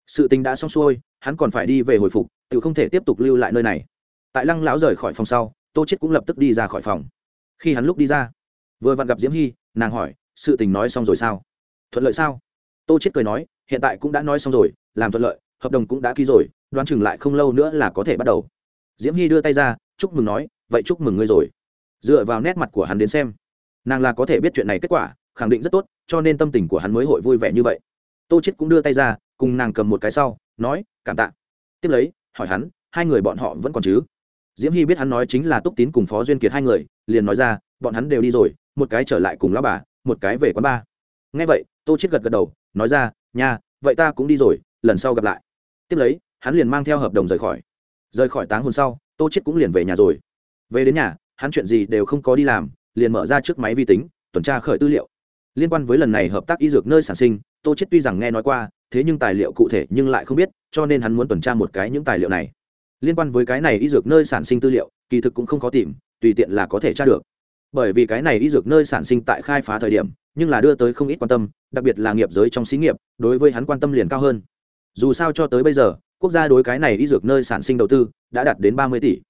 Sự tình đã xong xuôi, hắn còn phải đi về hồi phục tự không thể tiếp tục lưu lại nơi này. Tại lăng lão rời khỏi phòng sau, tô chết cũng lập tức đi ra khỏi phòng. Khi hắn lúc đi ra, vừa vặn gặp diễm hy nàng hỏi, sự tình nói xong rồi sao? Thuận lợi sao? Tô chết cười nói, hiện tại cũng đã nói xong rồi, làm thuận lợi, hợp đồng cũng đã ký rồi, đoán chừng lại không lâu nữa là có thể bắt đầu. Diễm hy đưa tay ra, chúc mừng nói, vậy chúc mừng ngươi rồi. Dựa vào nét mặt của hắn đến xem, nàng là có thể biết chuyện này kết quả, khẳng định rất tốt, cho nên tâm tình của hắn mới hội vui vẻ như vậy. Tô chết cũng đưa tay ra, cùng nàng cầm một cái sau, nói, cảm tạ. Tiếp lấy hỏi hắn hai người bọn họ vẫn còn chứ? Diễm hy biết hắn nói chính là túc tín cùng phó duyên kiệt hai người liền nói ra bọn hắn đều đi rồi một cái trở lại cùng lão bà một cái về quán ba. Ngay vậy tô chết gật gật đầu nói ra nhà, vậy ta cũng đi rồi lần sau gặp lại. Tiếp lấy hắn liền mang theo hợp đồng rời khỏi. Rời khỏi táng hồn sau tô chết cũng liền về nhà rồi. Về đến nhà hắn chuyện gì đều không có đi làm liền mở ra trước máy vi tính tuần tra khởi tư liệu liên quan với lần này hợp tác y dược nơi sản sinh, tô chết tuy rằng nghe nói qua, thế nhưng tài liệu cụ thể nhưng lại không biết, cho nên hắn muốn tuần tra một cái những tài liệu này. Liên quan với cái này y dược nơi sản sinh tư liệu, kỳ thực cũng không khó tìm, tùy tiện là có thể tra được. Bởi vì cái này y dược nơi sản sinh tại khai phá thời điểm, nhưng là đưa tới không ít quan tâm, đặc biệt là nghiệp giới trong xí nghiệp, đối với hắn quan tâm liền cao hơn. Dù sao cho tới bây giờ, quốc gia đối cái này y dược nơi sản sinh đầu tư, đã đạt đến ba mươi tỷ.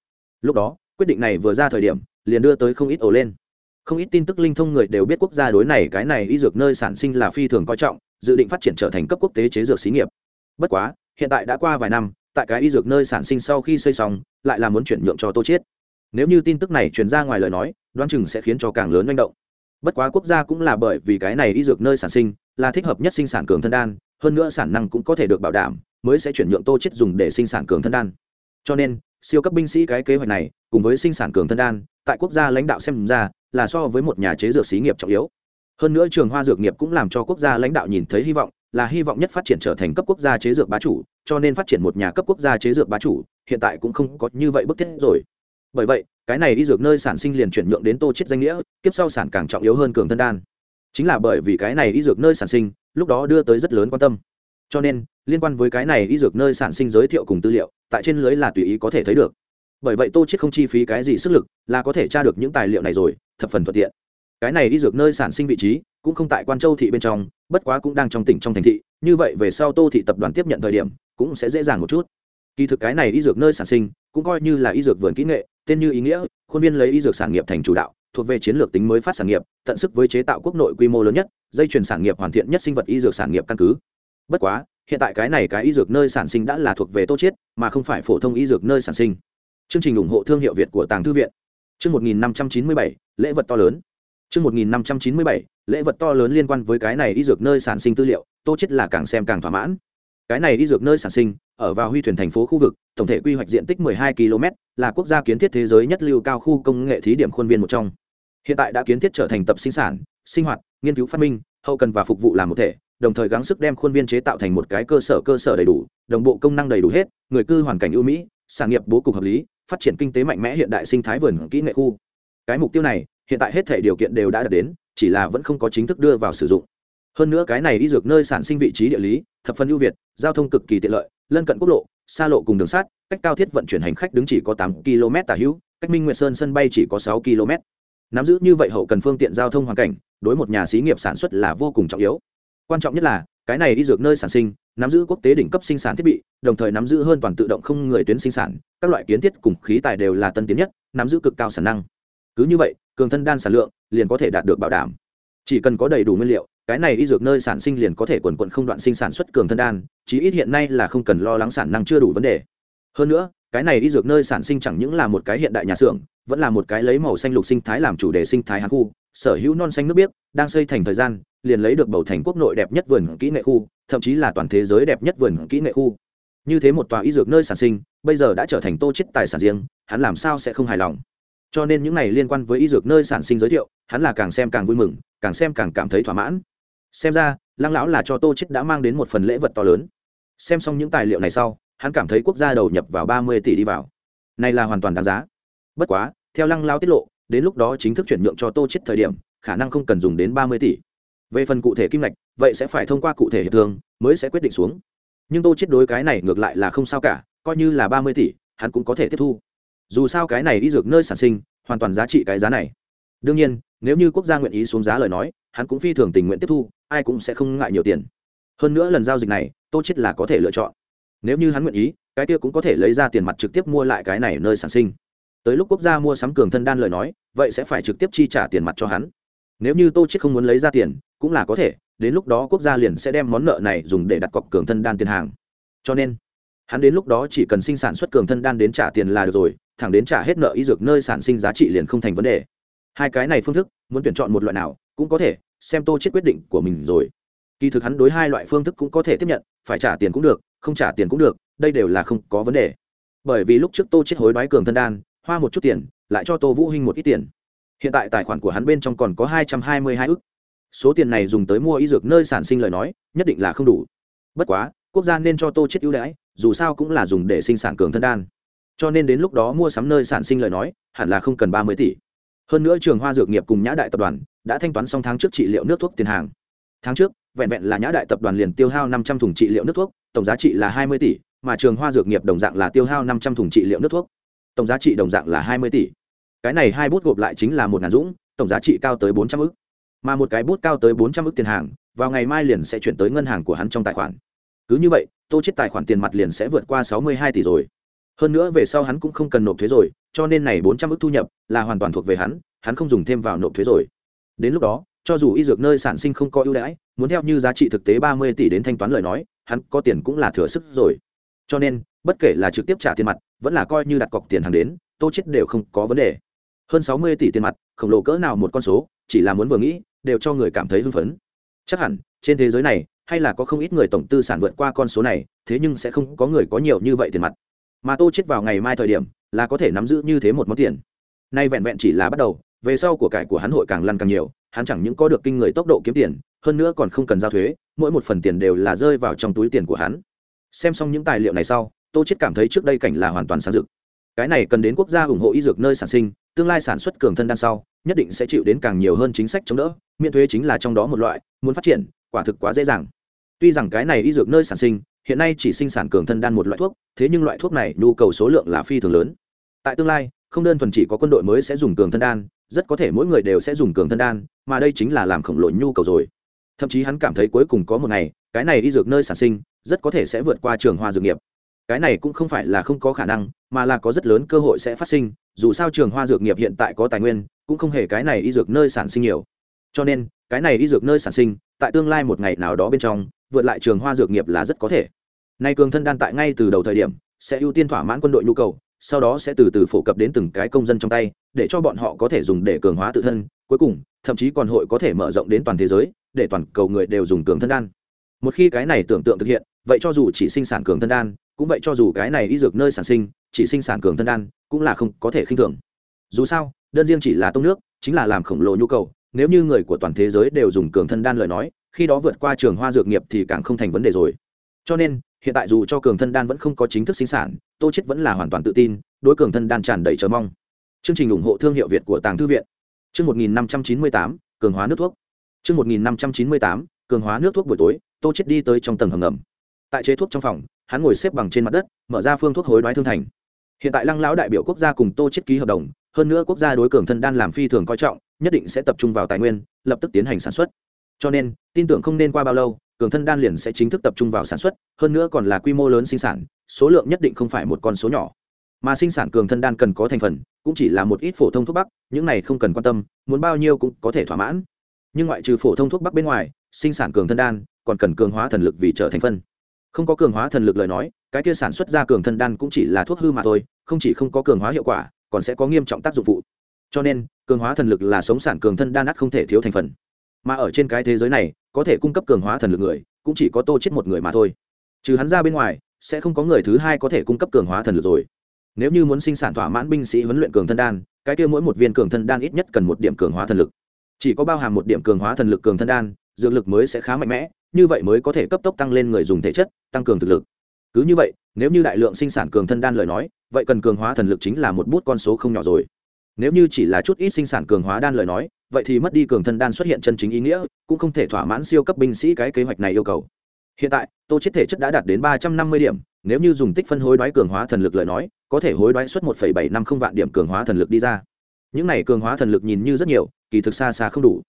Lúc đó, quyết định này vừa ra thời điểm, liền đưa tới không ít ổ lên không ít tin tức linh thông người đều biết quốc gia đối này cái này y dược nơi sản sinh là phi thường coi trọng, dự định phát triển trở thành cấp quốc tế chế dược xí nghiệp. Bất quá, hiện tại đã qua vài năm, tại cái y dược nơi sản sinh sau khi xây xong, lại là muốn chuyển nhượng cho tô chiết. Nếu như tin tức này truyền ra ngoài lời nói, đoán chừng sẽ khiến cho càng lớn manh động. Bất quá quốc gia cũng là bởi vì cái này y dược nơi sản sinh, là thích hợp nhất sinh sản cường thân đan, hơn nữa sản năng cũng có thể được bảo đảm, mới sẽ chuyển nhượng tô chiết dùng để sinh sản cường thân đan. Cho nên siêu cấp binh sĩ cái kế hoạch này, cùng với sinh sản cường thân đan, tại quốc gia lãnh đạo xem ra là so với một nhà chế dược xí nghiệp trọng yếu. Hơn nữa trường hoa dược nghiệp cũng làm cho quốc gia lãnh đạo nhìn thấy hy vọng, là hy vọng nhất phát triển trở thành cấp quốc gia chế dược bá chủ, cho nên phát triển một nhà cấp quốc gia chế dược bá chủ, hiện tại cũng không có như vậy bức thiết rồi. Bởi vậy, cái này đi dược nơi sản sinh liền chuyển nhượng đến tô chết danh nghĩa, kiếp sau sản càng trọng yếu hơn cường thân đan. Chính là bởi vì cái này y dược nơi sản sinh, lúc đó đưa tới rất lớn quan tâm cho nên, liên quan với cái này y dược nơi sản sinh giới thiệu cùng tư liệu, tại trên lưới là tùy ý có thể thấy được. Bởi vậy tô chết không chi phí cái gì sức lực là có thể tra được những tài liệu này rồi, thập phần thuận tiện. Cái này y dược nơi sản sinh vị trí cũng không tại quan châu thị bên trong, bất quá cũng đang trong tỉnh trong thành thị, như vậy về sau tô thị tập đoàn tiếp nhận thời điểm cũng sẽ dễ dàng một chút. Kỳ thực cái này y dược nơi sản sinh cũng coi như là y dược vườn kỹ nghệ, tên như ý nghĩa, khuôn viên lấy y dược sản nghiệp thành chủ đạo, thuộc về chiến lược tính mới phát sản nghiệp, tận sức với chế tạo quốc nội quy mô lớn nhất, dây chuyển sản nghiệp hoàn thiện nhất sinh vật y dược sản nghiệp căn cứ bất quá hiện tại cái này cái y dược nơi sản sinh đã là thuộc về tô chiết mà không phải phổ thông y dược nơi sản sinh. Chương trình ủng hộ thương hiệu việt của tàng thư viện. Chương 1597, lễ vật to lớn. Chương 1597, lễ vật to lớn liên quan với cái này y dược nơi sản sinh tư liệu tô chiết là càng xem càng thỏa mãn. Cái này y dược nơi sản sinh ở vào huy thuyền thành phố khu vực tổng thể quy hoạch diện tích 12 km là quốc gia kiến thiết thế giới nhất lưu cao khu công nghệ thí điểm khuôn viên một trong. Hiện tại đã kiến thiết trở thành tập sinh sản sinh hoạt nghiên cứu phát minh hậu cần và phục vụ làm một thể đồng thời gắng sức đem khuôn viên chế tạo thành một cái cơ sở cơ sở đầy đủ, đồng bộ công năng đầy đủ hết, người cư hoàn cảnh ưu mỹ, sản nghiệp bố cục hợp lý, phát triển kinh tế mạnh mẽ hiện đại sinh thái vườn kỹ nghệ khu. Cái mục tiêu này, hiện tại hết thể điều kiện đều đã đạt đến, chỉ là vẫn không có chính thức đưa vào sử dụng. Hơn nữa cái này đi dược nơi sản sinh vị trí địa lý, thập phần ưu việt, giao thông cực kỳ tiện lợi, lân cận quốc lộ, xa lộ cùng đường sát cách cao thiết vận chuyển hành khách đứng chỉ có tám km tả hữu, cách minh nguyệt sơn sân bay chỉ có sáu km. Nắm giữ như vậy hậu cần phương tiện giao thông hoàn cảnh, đối một nhà xí nghiệp sản xuất là vô cùng trọng yếu quan trọng nhất là, cái này đi dược nơi sản sinh, nắm giữ quốc tế đỉnh cấp sinh sản thiết bị, đồng thời nắm giữ hơn toàn tự động không người tuyến sinh sản, các loại kiến thiết cùng khí tài đều là tân tiến nhất, nắm giữ cực cao sản năng. Cứ như vậy, cường thân đan sản lượng liền có thể đạt được bảo đảm. Chỉ cần có đầy đủ nguyên liệu, cái này y dược nơi sản sinh liền có thể quần quận không đoạn sinh sản xuất cường thân đan, chí ít hiện nay là không cần lo lắng sản năng chưa đủ vấn đề. Hơn nữa, cái này y dược nơi sản sinh chẳng những là một cái hiện đại nhà xưởng, vẫn là một cái lấy màu xanh lục sinh thái làm chủ đề sinh thái hàng khu, sở hữu non xanh nước biếc đang xây thành thời gian liền lấy được bầu thành quốc nội đẹp nhất vườn kỹ nghệ khu, thậm chí là toàn thế giới đẹp nhất vườn kỹ nghệ khu. Như thế một tòa y dược nơi sản sinh, bây giờ đã trở thành tô chết tài sản riêng, hắn làm sao sẽ không hài lòng? Cho nên những này liên quan với y dược nơi sản sinh giới thiệu, hắn là càng xem càng vui mừng, càng xem càng cảm thấy thỏa mãn. Xem ra, lăng lão là cho tô chết đã mang đến một phần lễ vật to lớn. Xem xong những tài liệu này sau, hắn cảm thấy quốc gia đầu nhập vào ba mươi tỷ đi vào. Này là hoàn toàn đáng giá. Bất quá, theo lăng lão tiết lộ, đến lúc đó chính thức chuyển nhượng cho tô chết thời điểm, khả năng không cần dùng đến ba mươi tỷ về phần cụ thể kim ngạch, vậy sẽ phải thông qua cụ thể hiệp thương mới sẽ quyết định xuống. Nhưng tô chết đối cái này ngược lại là không sao cả, coi như là ba mươi tỷ, hắn cũng có thể tiếp thu. Dù sao cái này đi dược nơi sản sinh, hoàn toàn giá trị cái giá này. Đương nhiên, nếu như quốc gia nguyện ý xuống giá lời nói, hắn cũng phi thường tình nguyện tiếp thu, ai cũng sẽ không ngại nhiều tiền. Hơn nữa lần giao dịch này, tô chết là có thể lựa chọn. Nếu như hắn nguyện ý, cái kia cũng có thể lấy ra tiền mặt trực tiếp mua lại cái này nơi sản sinh. Tới lúc quốc gia mua sắm cường thân đan lời nói, vậy sẽ phải trực tiếp chi trả tiền mặt cho hắn. Nếu như tô chết không muốn lấy ra tiền cũng là có thể, đến lúc đó quốc gia liền sẽ đem món nợ này dùng để đặt cọc cường thân đan tiền hàng. Cho nên, hắn đến lúc đó chỉ cần sinh sản xuất cường thân đan đến trả tiền là được rồi, thẳng đến trả hết nợ y dược nơi sản sinh giá trị liền không thành vấn đề. Hai cái này phương thức, muốn tuyển chọn một loại nào, cũng có thể, xem tô chết quyết định của mình rồi. Kỳ thực hắn đối hai loại phương thức cũng có thể tiếp nhận, phải trả tiền cũng được, không trả tiền cũng được, đây đều là không có vấn đề. Bởi vì lúc trước tô chết hối đoái cường thân đan, hoa một chút tiền, lại cho tô vũ hinh một ít tiền. Hiện tại tài khoản của hắn bên trong còn có hai trăm hai mươi hai ức số tiền này dùng tới mua y dược nơi sản sinh lời nói, nhất định là không đủ. Bất quá, quốc gia nên cho tô chết ưu đãi, dù sao cũng là dùng để sinh sản cường thân đan. Cho nên đến lúc đó mua sắm nơi sản sinh lời nói, hẳn là không cần ba mươi tỷ. Hơn nữa trường hoa dược nghiệp cùng nhã đại tập đoàn đã thanh toán xong tháng trước trị liệu nước thuốc tiền hàng. Tháng trước, vẹn vẹn là nhã đại tập đoàn liền tiêu hao năm trăm thùng trị liệu nước thuốc, tổng giá trị là hai mươi tỷ, mà trường hoa dược nghiệp đồng dạng là tiêu hao năm trăm thùng trị liệu nước thuốc. Tổng giá trị đồng dạng là hai mươi tỷ. Cái này hai bút gộp lại chính là một ngàn dũng, tổng giá trị cao tới bốn trăm ư mà một cái bút cao tới bốn trăm ư tiền hàng, vào ngày mai liền sẽ chuyển tới ngân hàng của hắn trong tài khoản. Cứ như vậy, tô chết tài khoản tiền mặt liền sẽ vượt qua sáu mươi hai tỷ rồi. Hơn nữa về sau hắn cũng không cần nộp thuế rồi, cho nên này bốn trăm ức thu nhập là hoàn toàn thuộc về hắn hắn không dùng thêm vào nộp thuế rồi. Đến lúc đó, cho dù y dược nơi sản sinh không có ưu đãi, muốn theo như giá trị thực tế ba mươi tỷ đến thanh toán lời nói, hắn có tiền cũng là thừa sức rồi. Cho nên, bất kể là trực tiếp trả tiền mặt, vẫn là coi như đặt cọc tiền hàng đến, tô chết đều không có vấn đề. Hơn sáu mươi tỷ tiền mặt, khổng lồ cỡ nào một con số, chỉ là muốn vừa nghĩ đều cho người cảm thấy hưng phấn. Chắc hẳn, trên thế giới này, hay là có không ít người tổng tư sản vượt qua con số này, thế nhưng sẽ không có người có nhiều như vậy tiền mặt. Mà tô chết vào ngày mai thời điểm, là có thể nắm giữ như thế một món tiền. Nay vẹn vẹn chỉ là bắt đầu, về sau của cải của hắn hội càng lăn càng nhiều, hắn chẳng những có được kinh người tốc độ kiếm tiền, hơn nữa còn không cần giao thuế, mỗi một phần tiền đều là rơi vào trong túi tiền của hắn. Xem xong những tài liệu này sau, tô chết cảm thấy trước đây cảnh là hoàn toàn sáng dực cái này cần đến quốc gia ủng hộ y dược nơi sản sinh, tương lai sản xuất cường thân đan sau, nhất định sẽ chịu đến càng nhiều hơn chính sách chống đỡ miễn thuế chính là trong đó một loại, muốn phát triển, quả thực quá dễ dàng. Tuy rằng cái này y dược nơi sản sinh, hiện nay chỉ sinh sản cường thân đan một loại thuốc, thế nhưng loại thuốc này nhu cầu số lượng là phi thường lớn. Tại tương lai, không đơn thuần chỉ có quân đội mới sẽ dùng cường thân đan, rất có thể mỗi người đều sẽ dùng cường thân đan, mà đây chính là làm khổng lồ nhu cầu rồi. Thậm chí hắn cảm thấy cuối cùng có một ngày, cái này y dược nơi sản sinh, rất có thể sẽ vượt qua trường hoa dược nghiệp. Cái này cũng không phải là không có khả năng, mà là có rất lớn cơ hội sẽ phát sinh, dù sao trường hoa dược nghiệp hiện tại có tài nguyên, cũng không hề cái này y dược nơi sản sinh nhiều cho nên, cái này y dược nơi sản sinh, tại tương lai một ngày nào đó bên trong, vượt lại trường hoa dược nghiệp là rất có thể. Nay cường thân đan tại ngay từ đầu thời điểm, sẽ ưu tiên thỏa mãn quân đội nhu cầu, sau đó sẽ từ từ phổ cập đến từng cái công dân trong tay, để cho bọn họ có thể dùng để cường hóa tự thân, cuối cùng, thậm chí còn hội có thể mở rộng đến toàn thế giới, để toàn cầu người đều dùng cường thân đan. Một khi cái này tưởng tượng thực hiện, vậy cho dù chỉ sinh sản cường thân đan, cũng vậy cho dù cái này y dược nơi sản sinh, chỉ sinh sản cường thân đan, cũng là không có thể khinh thường. Dù sao, đơn riêng chỉ là tông nước, chính là làm khổng lồ nhu cầu nếu như người của toàn thế giới đều dùng cường thân đan lời nói khi đó vượt qua trường hoa dược nghiệp thì càng không thành vấn đề rồi. Cho nên hiện tại dù cho cường thân đan vẫn không có chính thức sinh sản tô chết vẫn là hoàn toàn tự tin đối cường thân đan tràn đầy chờ mong. Chương trình ủng hộ thương hiệu việt của tàng thư viện. Chương 1598, cường hóa nước thuốc. Chương 1598, cường hóa nước thuốc buổi tối tô chết đi tới trong tầng hầm ngầm. Tại chế thuốc trong phòng hắn ngồi xếp bằng trên mặt đất mở ra phương thuốc hối đoái thương thành. Hiện tại lăng lão đại biểu quốc gia cùng tô chết ký hợp đồng hơn nữa quốc gia đối cường thân đan làm phi thường coi trọng nhất định sẽ tập trung vào tài nguyên, lập tức tiến hành sản xuất. Cho nên, tin tưởng không nên qua bao lâu, cường thân đan liền sẽ chính thức tập trung vào sản xuất, hơn nữa còn là quy mô lớn sinh sản, số lượng nhất định không phải một con số nhỏ. Mà sinh sản cường thân đan cần có thành phần, cũng chỉ là một ít phổ thông thuốc bắc, những này không cần quan tâm, muốn bao nhiêu cũng có thể thỏa mãn. Nhưng ngoại trừ phổ thông thuốc bắc bên ngoài, sinh sản cường thân đan còn cần cường hóa thần lực vì trở thành phân. Không có cường hóa thần lực lời nói, cái kia sản xuất ra cường thân đan cũng chỉ là thuốc hư mà thôi, không chỉ không có cường hóa hiệu quả, còn sẽ có nghiêm trọng tác dụng phụ cho nên, cường hóa thần lực là sống sản cường thân đan nát không thể thiếu thành phần. Mà ở trên cái thế giới này, có thể cung cấp cường hóa thần lực người, cũng chỉ có tô chết một người mà thôi. Trừ hắn ra bên ngoài, sẽ không có người thứ hai có thể cung cấp cường hóa thần lực rồi. Nếu như muốn sinh sản thỏa mãn binh sĩ huấn luyện cường thân đan, cái kia mỗi một viên cường thân đan ít nhất cần một điểm cường hóa thần lực. Chỉ có bao hàm một điểm cường hóa thần lực cường thân đan, dược lực mới sẽ khá mạnh mẽ, như vậy mới có thể cấp tốc tăng lên người dùng thể chất, tăng cường thực lực. Cứ như vậy, nếu như đại lượng sinh sản cường thân đan lời nói, vậy cần cường hóa thần lực chính là một bút con số không nhỏ rồi nếu như chỉ là chút ít sinh sản cường hóa đan lời nói, vậy thì mất đi cường thân đan xuất hiện chân chính ý nghĩa, cũng không thể thỏa mãn siêu cấp binh sĩ cái kế hoạch này yêu cầu. Hiện tại, tô chết thể chất đã đạt đến ba trăm năm mươi điểm, nếu như dùng tích phân hối đoái cường hóa thần lực lời nói, có thể hối đoái xuất một bảy năm không vạn điểm cường hóa thần lực đi ra. Những này cường hóa thần lực nhìn như rất nhiều, kỳ thực xa xa không đủ.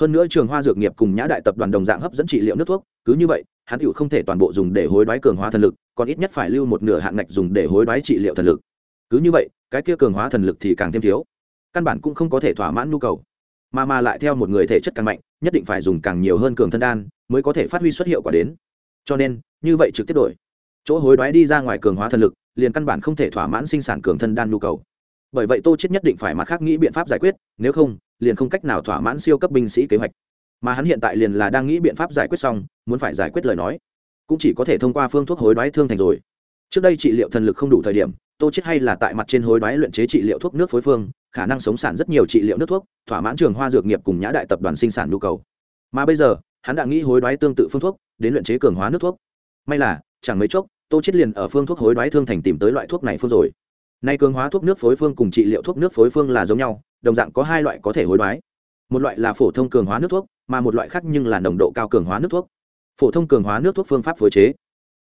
Hơn nữa trường hoa dược nghiệp cùng nhã đại tập đoàn đồng dạng hấp dẫn trị liệu nước thuốc, cứ như vậy, hắn tựu không thể toàn bộ dùng để hối đoái cường hóa thần lực, còn ít nhất phải lưu một nửa hạn ngạch dùng để hối đoái trị liệu thần lực cứ như vậy, cái kia cường hóa thần lực thì càng thêm thiếu. Căn bản cũng không có thể thỏa mãn nhu cầu. Mà mà lại theo một người thể chất càng mạnh, nhất định phải dùng càng nhiều hơn cường thân đan mới có thể phát huy xuất hiệu quả đến. Cho nên, như vậy trực tiếp đổi. Chỗ hối đoái đi ra ngoài cường hóa thần lực, liền căn bản không thể thỏa mãn sinh sản cường thân đan nhu cầu. Bởi vậy tô chết nhất định phải mặt khác nghĩ biện pháp giải quyết, nếu không, liền không cách nào thỏa mãn siêu cấp binh sĩ kế hoạch. Mà hắn hiện tại liền là đang nghĩ biện pháp giải quyết xong, muốn phải giải quyết lời nói. Cũng chỉ có thể thông qua phương thuốc hối đoái thương thành rồi trước đây trị liệu thần lực không đủ thời điểm, tô chết hay là tại mặt trên hối đoái luyện chế trị liệu thuốc nước phối phương, khả năng sống sản rất nhiều trị liệu nước thuốc, thỏa mãn trường hoa dược nghiệp cùng nhã đại tập đoàn sinh sản nhu cầu. Mà bây giờ, hắn đã nghĩ hối đoái tương tự phương thuốc, đến luyện chế cường hóa nước thuốc. May là, chẳng mấy chốc, tô chết liền ở phương thuốc hối đoái thương thành tìm tới loại thuốc này phương rồi. Nay cường hóa thuốc nước phối phương cùng trị liệu thuốc nước phối phương là giống nhau, đồng dạng có hai loại có thể hối đoái. Một loại là phổ thông cường hóa nước thuốc, mà một loại khác nhưng là nồng độ cao cường hóa nước thuốc. Phổ thông cường hóa nước thuốc phương pháp phối chế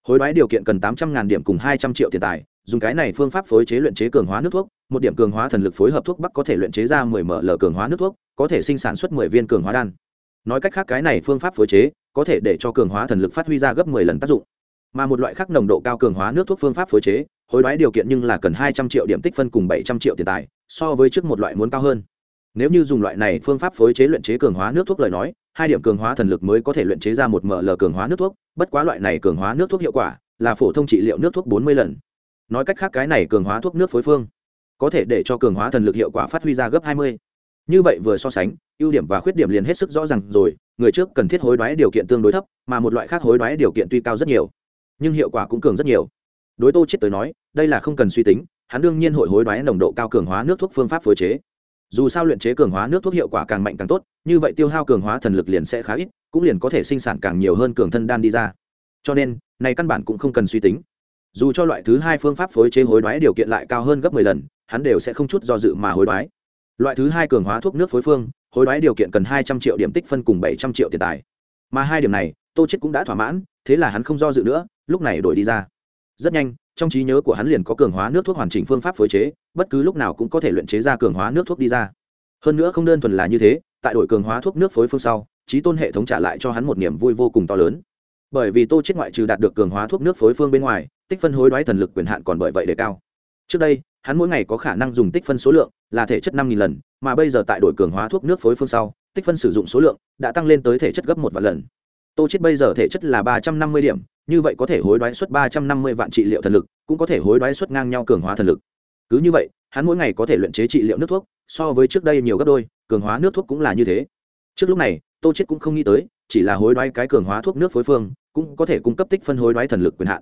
hối đoái điều kiện cần tám trăm ngàn điểm cùng hai trăm triệu tiền tài, dùng cái này phương pháp phối chế luyện chế cường hóa nước thuốc, một điểm cường hóa thần lực phối hợp thuốc bắc có thể luyện chế ra mười ml cường hóa nước thuốc, có thể sinh sản xuất mười viên cường hóa đan. Nói cách khác cái này phương pháp phối chế, có thể để cho cường hóa thần lực phát huy ra gấp mười lần tác dụng. Mà một loại khác nồng độ cao cường hóa nước thuốc phương pháp phối chế, hối đoái điều kiện nhưng là cần hai trăm triệu điểm tích phân cùng bảy trăm triệu tiền tài, so với trước một loại muốn cao hơn. Nếu như dùng loại này phương pháp phối chế luyện chế cường hóa nước thuốc lời nói hai điểm cường hóa thần lực mới có thể luyện chế ra một ml cường hóa nước thuốc, bất quá loại này cường hóa nước thuốc hiệu quả là phổ thông trị liệu nước thuốc bốn mươi lần. Nói cách khác cái này cường hóa thuốc nước phối phương có thể để cho cường hóa thần lực hiệu quả phát huy ra gấp hai mươi. Như vậy vừa so sánh, ưu điểm và khuyết điểm liền hết sức rõ ràng rồi, người trước cần thiết hối đoái điều kiện tương đối thấp, mà một loại khác hối đoái điều kiện tuy cao rất nhiều, nhưng hiệu quả cũng cường rất nhiều. Đối tô chết tới nói, đây là không cần suy tính, hắn đương nhiên hội hối đoái nồng độ cao cường hóa nước thuốc phương pháp phối chế dù sao luyện chế cường hóa nước thuốc hiệu quả càng mạnh càng tốt, như vậy tiêu hao cường hóa thần lực liền sẽ khá ít, cũng liền có thể sinh sản càng nhiều hơn cường thân đan đi ra. Cho nên, này căn bản cũng không cần suy tính. Dù cho loại thứ hai phương pháp phối chế hối đoái điều kiện lại cao hơn gấp mười lần, hắn đều sẽ không chút do dự mà hối đoái. Loại thứ hai cường hóa thuốc nước phối phương, hối đoái điều kiện cần hai trăm triệu điểm tích phân cùng bảy trăm triệu tiền tài. Mà hai điểm này, tô chết cũng đã thỏa mãn, thế là hắn không do dự nữa, lúc này đổi đi ra rất nhanh, trong trí nhớ của hắn liền có cường hóa nước thuốc hoàn chỉnh phương pháp phối chế, bất cứ lúc nào cũng có thể luyện chế ra cường hóa nước thuốc đi ra. Hơn nữa không đơn thuần là như thế, tại đổi cường hóa thuốc nước phối phương sau, trí tôn hệ thống trả lại cho hắn một niềm vui vô cùng to lớn. Bởi vì tô chết ngoại trừ đạt được cường hóa thuốc nước phối phương bên ngoài, tích phân hối đoái thần lực quyền hạn còn bởi vậy đề cao. Trước đây, hắn mỗi ngày có khả năng dùng tích phân số lượng là thể chất năm lần, mà bây giờ tại đổi cường hóa thuốc nước phối phương sau, tích phân sử dụng số lượng đã tăng lên tới thể chất gấp một vạn lần tô chết bây giờ thể chất là ba trăm năm mươi điểm, như vậy có thể hối đoái suất ba trăm năm mươi vạn trị liệu thần lực, cũng có thể hối đoái suất ngang nhau cường hóa thần lực. Cứ như vậy, hắn mỗi ngày có thể luyện chế trị liệu nước thuốc, so với trước đây nhiều gấp đôi, cường hóa nước thuốc cũng là như thế. Trước lúc này, tô chết cũng không nghĩ tới, chỉ là hối đoái cái cường hóa thuốc nước phối phương, cũng có thể cung cấp tích phân hối đoái thần lực quyền hạn.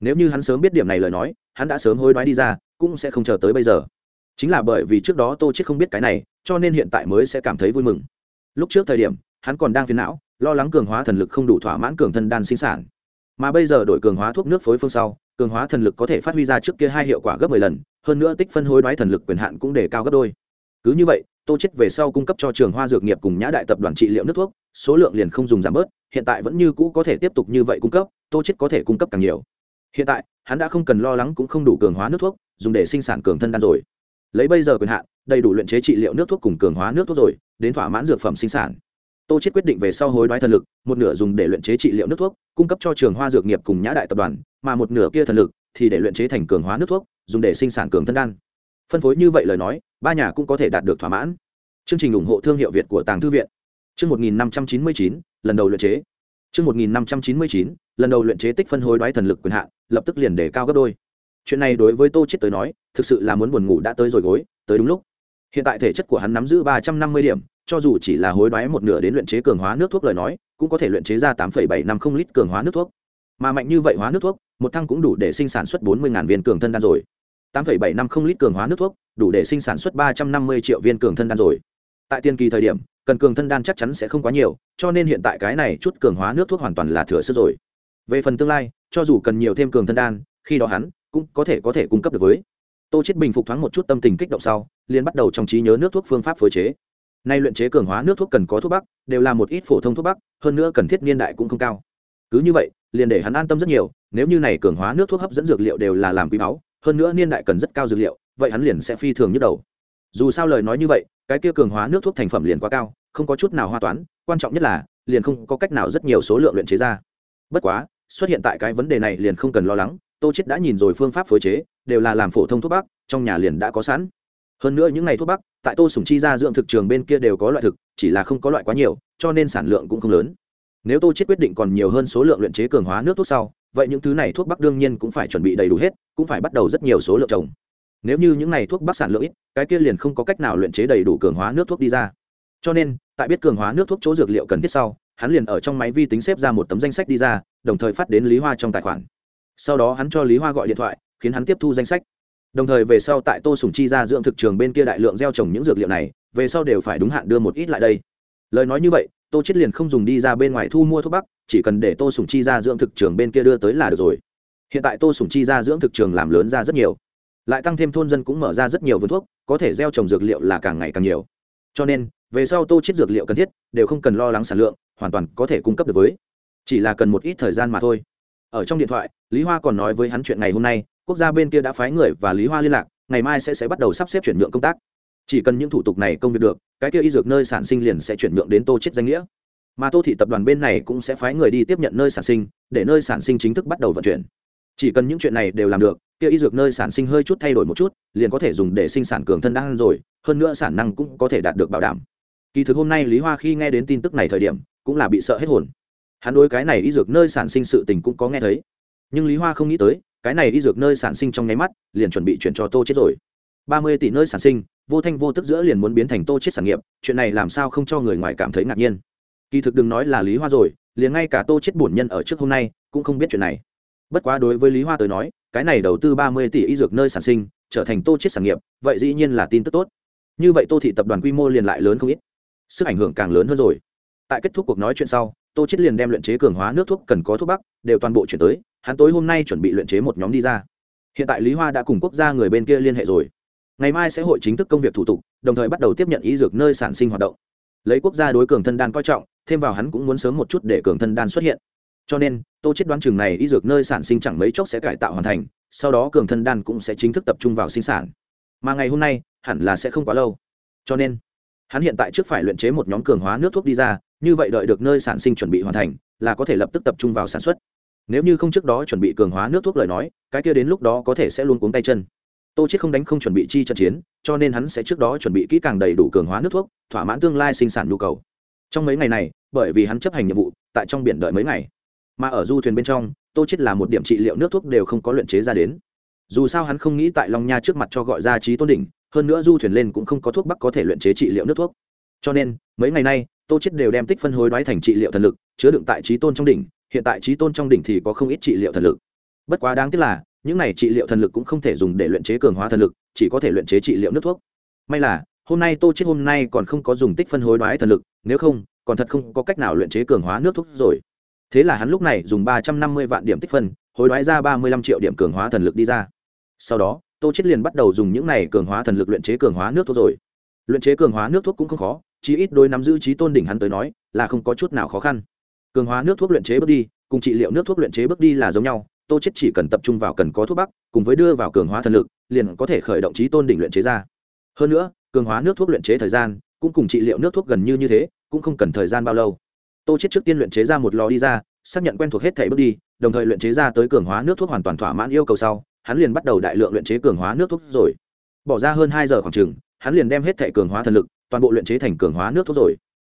Nếu như hắn sớm biết điểm này lời nói, hắn đã sớm hối đoái đi ra, cũng sẽ không chờ tới bây giờ. Chính là bởi vì trước đó tô chết không biết cái này, cho nên hiện tại mới sẽ cảm thấy vui mừng. Lúc trước thời điểm, hắn còn đang phiền não lo lắng cường hóa thần lực không đủ thỏa mãn cường thân đan sinh sản. Mà bây giờ đổi cường hóa thuốc nước phối phương sau, cường hóa thần lực có thể phát huy ra trước kia hai hiệu quả gấp mười lần, hơn nữa tích phân hối đoái thần lực quyền hạn cũng để cao gấp đôi. Cứ như vậy, tô chết về sau cung cấp cho trường hoa dược nghiệp cùng nhã đại tập đoàn trị liệu nước thuốc, số lượng liền không dùng giảm bớt, hiện tại vẫn như cũ có thể tiếp tục như vậy cung cấp, tô chết có thể cung cấp càng nhiều. Hiện tại, hắn đã không cần lo lắng cũng không đủ cường hóa nước thuốc, dùng để sinh sản cường thân đan rồi. Lấy bây giờ quyền hạn, đầy đủ luyện chế trị liệu nước thuốc cùng cường hóa nước thuốc rồi, đến thỏa mãn dược phẩm sinh sản tô chết quyết định về sau hối đoái thần lực một nửa dùng để luyện chế trị liệu nước thuốc cung cấp cho trường hoa dược nghiệp cùng nhã đại tập đoàn mà một nửa kia thần lực thì để luyện chế thành cường hóa nước thuốc dùng để sinh sản cường thân đan. Phân phối như vậy lời nói ba nhà cũng có thể đạt được thỏa mãn. Chương trình ủng hộ thương hiệu việt của tàng thư viện. Chương 1599, lần đầu luyện chế. Chương 1599, lần đầu luyện chế tích phân hối đoái thần lực quyền hạn lập tức liền để cao gấp đôi. Chuyện này đối với tô chết tới nói thực sự là muốn buồn ngủ đã tới rồi gối tới đúng lúc. Hiện tại thể chất của hắn nắm giữ ba trăm năm mươi điểm cho dù chỉ là hối đoái một nửa đến luyện chế cường hóa nước thuốc lời nói, cũng có thể luyện chế ra tám bảy năm không lít cường hóa nước thuốc. Mà mạnh như vậy hóa nước thuốc, một thăng cũng đủ để sinh sản xuất bốn mươi viên cường thân đan rồi. tám bảy năm không lít cường hóa nước thuốc, đủ để sinh sản xuất ba trăm năm mươi triệu viên cường thân đan rồi. Tại tiên kỳ thời điểm, cần cường thân đan chắc chắn sẽ không quá nhiều, cho nên hiện tại cái này chút cường hóa nước thuốc hoàn toàn là thừa sức rồi. Về phần tương lai, cho dù cần nhiều thêm cường thân đan, khi đó hắn cũng có thể có thể cung cấp được với. Tô chết bình phục thoáng một chút tâm tình kích động sau, liền bắt đầu trong trí nhớ nước thuốc phương pháp phối chế nay luyện chế cường hóa nước thuốc cần có thuốc bắc, đều là một ít phổ thông thuốc bắc, hơn nữa cần thiết niên đại cũng không cao. Cứ như vậy, liền để hắn an tâm rất nhiều, nếu như này cường hóa nước thuốc hấp dẫn dược liệu đều là làm quý báu, hơn nữa niên đại cần rất cao dược liệu, vậy hắn liền sẽ phi thường nhức đầu. Dù sao lời nói như vậy, cái kia cường hóa nước thuốc thành phẩm liền quá cao, không có chút nào hoa toán, quan trọng nhất là, liền không có cách nào rất nhiều số lượng luyện chế ra. Bất quá, xuất hiện tại cái vấn đề này liền không cần lo lắng, tô chết đã nhìn rồi phương pháp phối chế, đều là làm phổ thông thuốc bắc, trong nhà liền đã có sẵn hơn nữa những ngày thuốc bắc, tại tô sùng chi ra dưỡng thực trường bên kia đều có loại thực, chỉ là không có loại quá nhiều, cho nên sản lượng cũng không lớn. Nếu tô chết quyết định còn nhiều hơn số lượng luyện chế cường hóa nước thuốc sau, vậy những thứ này thuốc bắc đương nhiên cũng phải chuẩn bị đầy đủ hết, cũng phải bắt đầu rất nhiều số lượng trồng. Nếu như những này thuốc bắc sản lượng ít, cái kia liền không có cách nào luyện chế đầy đủ cường hóa nước thuốc đi ra. Cho nên, tại biết cường hóa nước thuốc chỗ dược liệu cần thiết sau, hắn liền ở trong máy vi tính xếp ra một tấm danh sách đi ra, đồng thời phát đến lý hoa trong tài khoản. Sau đó hắn cho lý hoa gọi điện thoại, khiến hắn tiếp thu danh sách đồng thời về sau tại tô sùng chi ra dưỡng thực trường bên kia đại lượng gieo trồng những dược liệu này, về sau đều phải đúng hạn đưa một ít lại đây. Lời nói như vậy, tô chết liền không dùng đi ra bên ngoài thu mua thuốc bắc, chỉ cần để tô sùng chi ra dưỡng thực trường bên kia đưa tới là được rồi. Hiện tại tô sùng chi ra dưỡng thực trường làm lớn ra rất nhiều. Lại tăng thêm thôn dân cũng mở ra rất nhiều vườn thuốc, có thể gieo trồng dược liệu là càng ngày càng nhiều. Cho nên, về sau tô chết dược liệu cần thiết, đều không cần lo lắng sản lượng, hoàn toàn có thể cung cấp được với. Chỉ là cần một ít thời gian mà thôi. Ở trong điện thoại, lý hoa còn nói với hắn chuyện ngày hôm nay quốc gia bên kia đã phái người và lý hoa liên lạc, ngày mai sẽ sẽ bắt đầu sắp xếp chuyển nhượng công tác. Chỉ cần những thủ tục này công việc được, cái kia y dược nơi sản sinh liền sẽ chuyển nhượng đến tô chết danh nghĩa. Mà tô thị tập đoàn bên này cũng sẽ phái người đi tiếp nhận nơi sản sinh, để nơi sản sinh chính thức bắt đầu vận chuyển. Chỉ cần những chuyện này đều làm được, kia y dược nơi sản sinh hơi chút thay đổi một chút, liền có thể dùng để sinh sản cường thân đang rồi, hơn nữa sản năng cũng có thể đạt được bảo đảm. Kỳ thực hôm nay lý hoa khi nghe đến tin tức này thời điểm, cũng là bị sợ hết hồn. Hắn đối cái này y dược nơi sản sinh sự tình cũng có nghe thấy. Nhưng lý hoa không nghĩ tới cái này y dược nơi sản sinh trong nháy mắt, liền chuẩn bị chuyển cho tô chết rồi. Ba mươi tỷ nơi sản sinh, vô thanh vô tức giữa liền muốn biến thành tô chết sản nghiệp, chuyện này làm sao không cho người ngoài cảm thấy ngạc nhiên. Kỳ thực đừng nói là lý hoa rồi, liền ngay cả tô chết bổn nhân ở trước hôm nay cũng không biết chuyện này. Bất quá đối với lý hoa tới nói, cái này đầu tư ba mươi tỷ y dược nơi sản sinh, trở thành tô chết sản nghiệp, vậy dĩ nhiên là tin tức tốt. Như vậy tô thị tập đoàn quy mô liền lại lớn không ít. Sức ảnh hưởng càng lớn hơn rồi. Tại kết thúc cuộc nói chuyện sau, tô chết liền đem luyện chế cường hóa nước thuốc cần có thuốc bắc, đều toàn bộ chuyển tới hắn tối hôm nay chuẩn bị luyện chế một nhóm đi ra. Hiện tại lý hoa đã cùng quốc gia người bên kia liên hệ rồi. Ngày mai sẽ hội chính thức công việc thủ tục, đồng thời bắt đầu tiếp nhận ý dược nơi sản sinh hoạt động. Lấy quốc gia đối cường thân đan coi trọng, thêm vào hắn cũng muốn sớm một chút để cường thân đan xuất hiện. Cho nên, tô chết đoán chừng này y dược nơi sản sinh chẳng mấy chốc sẽ cải tạo hoàn thành, sau đó cường thân đan cũng sẽ chính thức tập trung vào sinh sản. Mà ngày hôm nay, hẳn là sẽ không quá lâu. Cho nên, hắn hiện tại trước phải luyện chế một nhóm cường hóa nước thuốc đi ra, như vậy đợi được nơi sản sinh chuẩn bị hoàn thành, là có thể lập tức tập trung vào sản xuất nếu như không trước đó chuẩn bị cường hóa nước thuốc lời nói, cái kia đến lúc đó có thể sẽ luôn cuống tay chân. Tô chết không đánh không chuẩn bị chi trận chiến, cho nên hắn sẽ trước đó chuẩn bị kỹ càng đầy đủ cường hóa nước thuốc, thỏa mãn tương lai sinh sản nhu cầu. Trong mấy ngày này, bởi vì hắn chấp hành nhiệm vụ, tại trong biển đợi mấy ngày. Mà ở du thuyền bên trong, tô chết là một điểm trị liệu nước thuốc đều không có luyện chế ra đến. Dù sao hắn không nghĩ tại long nha trước mặt cho gọi ra trí tôn đỉnh, hơn nữa du thuyền lên cũng không có thuốc bắc có thể luyện chế trị liệu nước thuốc. Cho nên, mấy ngày nay, tô chết đều đem tích phân hối đoái thành trị liệu thần lực, chứa đựng tại trí tôn trong đỉnh hiện tại trí tôn trong đỉnh thì có không ít trị liệu thần lực. Bất quá đáng tiếc là, những này trị liệu thần lực cũng không thể dùng để luyện chế cường hóa thần lực, chỉ có thể luyện chế trị liệu nước thuốc. May là, hôm nay tô chết hôm nay còn không có dùng tích phân hối đoái thần lực, nếu không, còn thật không có cách nào luyện chế cường hóa nước thuốc rồi. Thế là hắn lúc này dùng ba trăm năm mươi vạn điểm tích phân, hối đoái ra ba mươi lăm triệu điểm cường hóa thần lực đi ra. Sau đó, tô chết liền bắt đầu dùng những này cường hóa thần lực luyện chế cường hóa nước thuốc rồi. Luyện chế cường hóa nước thuốc cũng không khó chỉ ít đôi nắm giữ trí tôn đỉnh hắn tới nói, là không có chút nào khó khăn cường hóa nước thuốc luyện chế bước đi, cùng trị liệu nước thuốc luyện chế bước đi là giống nhau, tô chết chỉ cần tập trung vào cần có thuốc bắc, cùng với đưa vào cường hóa thần lực, liền có thể khởi động trí tôn đỉnh luyện chế ra. Hơn nữa, cường hóa nước thuốc luyện chế thời gian, cũng cùng trị liệu nước thuốc gần như như thế, cũng không cần thời gian bao lâu. Tô chết trước tiên luyện chế ra một lò đi ra, xác nhận quen thuộc hết thể bước đi, đồng thời luyện chế ra tới cường hóa nước thuốc hoàn toàn thỏa mãn yêu cầu sau, hắn liền bắt đầu đại lượng luyện chế cường hóa nước thuốc rồi. Bỏ ra hơn hai giờ khoảng chừng, hắn liền đem hết thể cường hóa thần lực, toàn bộ luyện chế thành cường hóa nước thuốc rồi.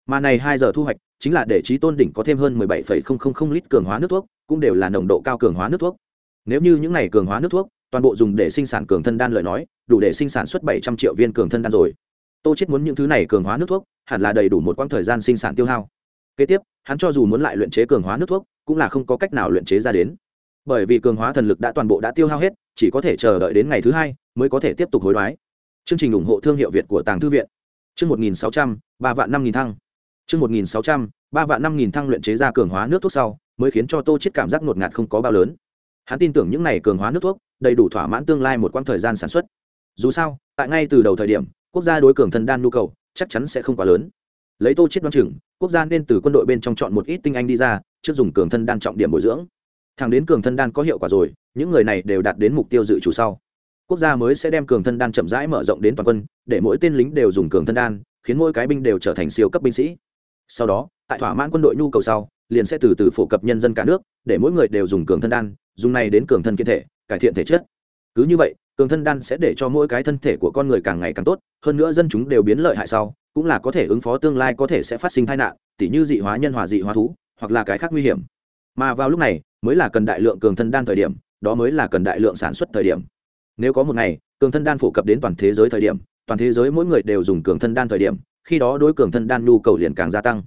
Mà này hai giờ thu hoạch chính là để trí tôn đỉnh có thêm hơn 17,000 lít cường hóa nước thuốc cũng đều là nồng độ cao cường hóa nước thuốc. Nếu như những này cường hóa nước thuốc toàn bộ dùng để sinh sản cường thân đan lợi nói đủ để sinh sản xuất 700 triệu viên cường thân đan rồi. Tô chết muốn những thứ này cường hóa nước thuốc hẳn là đầy đủ một quãng thời gian sinh sản tiêu hao. Kế tiếp hắn cho dù muốn lại luyện chế cường hóa nước thuốc cũng là không có cách nào luyện chế ra đến. Bởi vì cường hóa thần lực đã toàn bộ đã tiêu hao hết chỉ có thể chờ đợi đến ngày thứ hai mới có thể tiếp tục hối đoái. Chương trình ủng hộ thương hiệu việt của tàng thư viện. Chương một nghìn sáu trăm ba vạn năm nghìn thăng. Trước một nghìn sáu trăm, ba vạn năm nghìn thăng luyện chế ra cường hóa nước thuốc sau, mới khiến cho tô chiết cảm giác ngột ngạt không có bao lớn. Hắn tin tưởng những này cường hóa nước thuốc, đầy đủ thỏa mãn tương lai một quãng thời gian sản xuất. Dù sao, tại ngay từ đầu thời điểm, quốc gia đối cường thần đan nhu cầu chắc chắn sẽ không quá lớn. Lấy tô chiết đoán chừng, quốc gia nên từ quân đội bên trong chọn một ít tinh anh đi ra, trước dùng cường thân đan trọng điểm bồi dưỡng. Thẳng đến cường thân đan có hiệu quả rồi, những người này đều đạt đến mục tiêu dự chủ sau. Quốc gia mới sẽ đem cường thân đan chậm rãi mở rộng đến toàn quân, để mỗi tên lính đều dùng cường thân đan, khiến mỗi cái binh đều trở thành siêu cấp binh sĩ sau đó, tại thỏa mãn quân đội nhu cầu sau, liền sẽ từ từ phổ cập nhân dân cả nước, để mỗi người đều dùng cường thân đan, dùng này đến cường thân kiên thể, cải thiện thể chất. Cứ như vậy, cường thân đan sẽ để cho mỗi cái thân thể của con người càng ngày càng tốt, hơn nữa dân chúng đều biến lợi hại sau, cũng là có thể ứng phó tương lai có thể sẽ phát sinh tai nạn, tỉ như dị hóa nhân hòa dị hóa thú, hoặc là cái khác nguy hiểm. Mà vào lúc này, mới là cần đại lượng cường thân đan thời điểm, đó mới là cần đại lượng sản xuất thời điểm. Nếu có một ngày, cường thân đan phổ cập đến toàn thế giới thời điểm, toàn thế giới mỗi người đều dùng cường thân đan thời điểm khi đó đối cường thân đan nhu cầu liền càng gia tăng.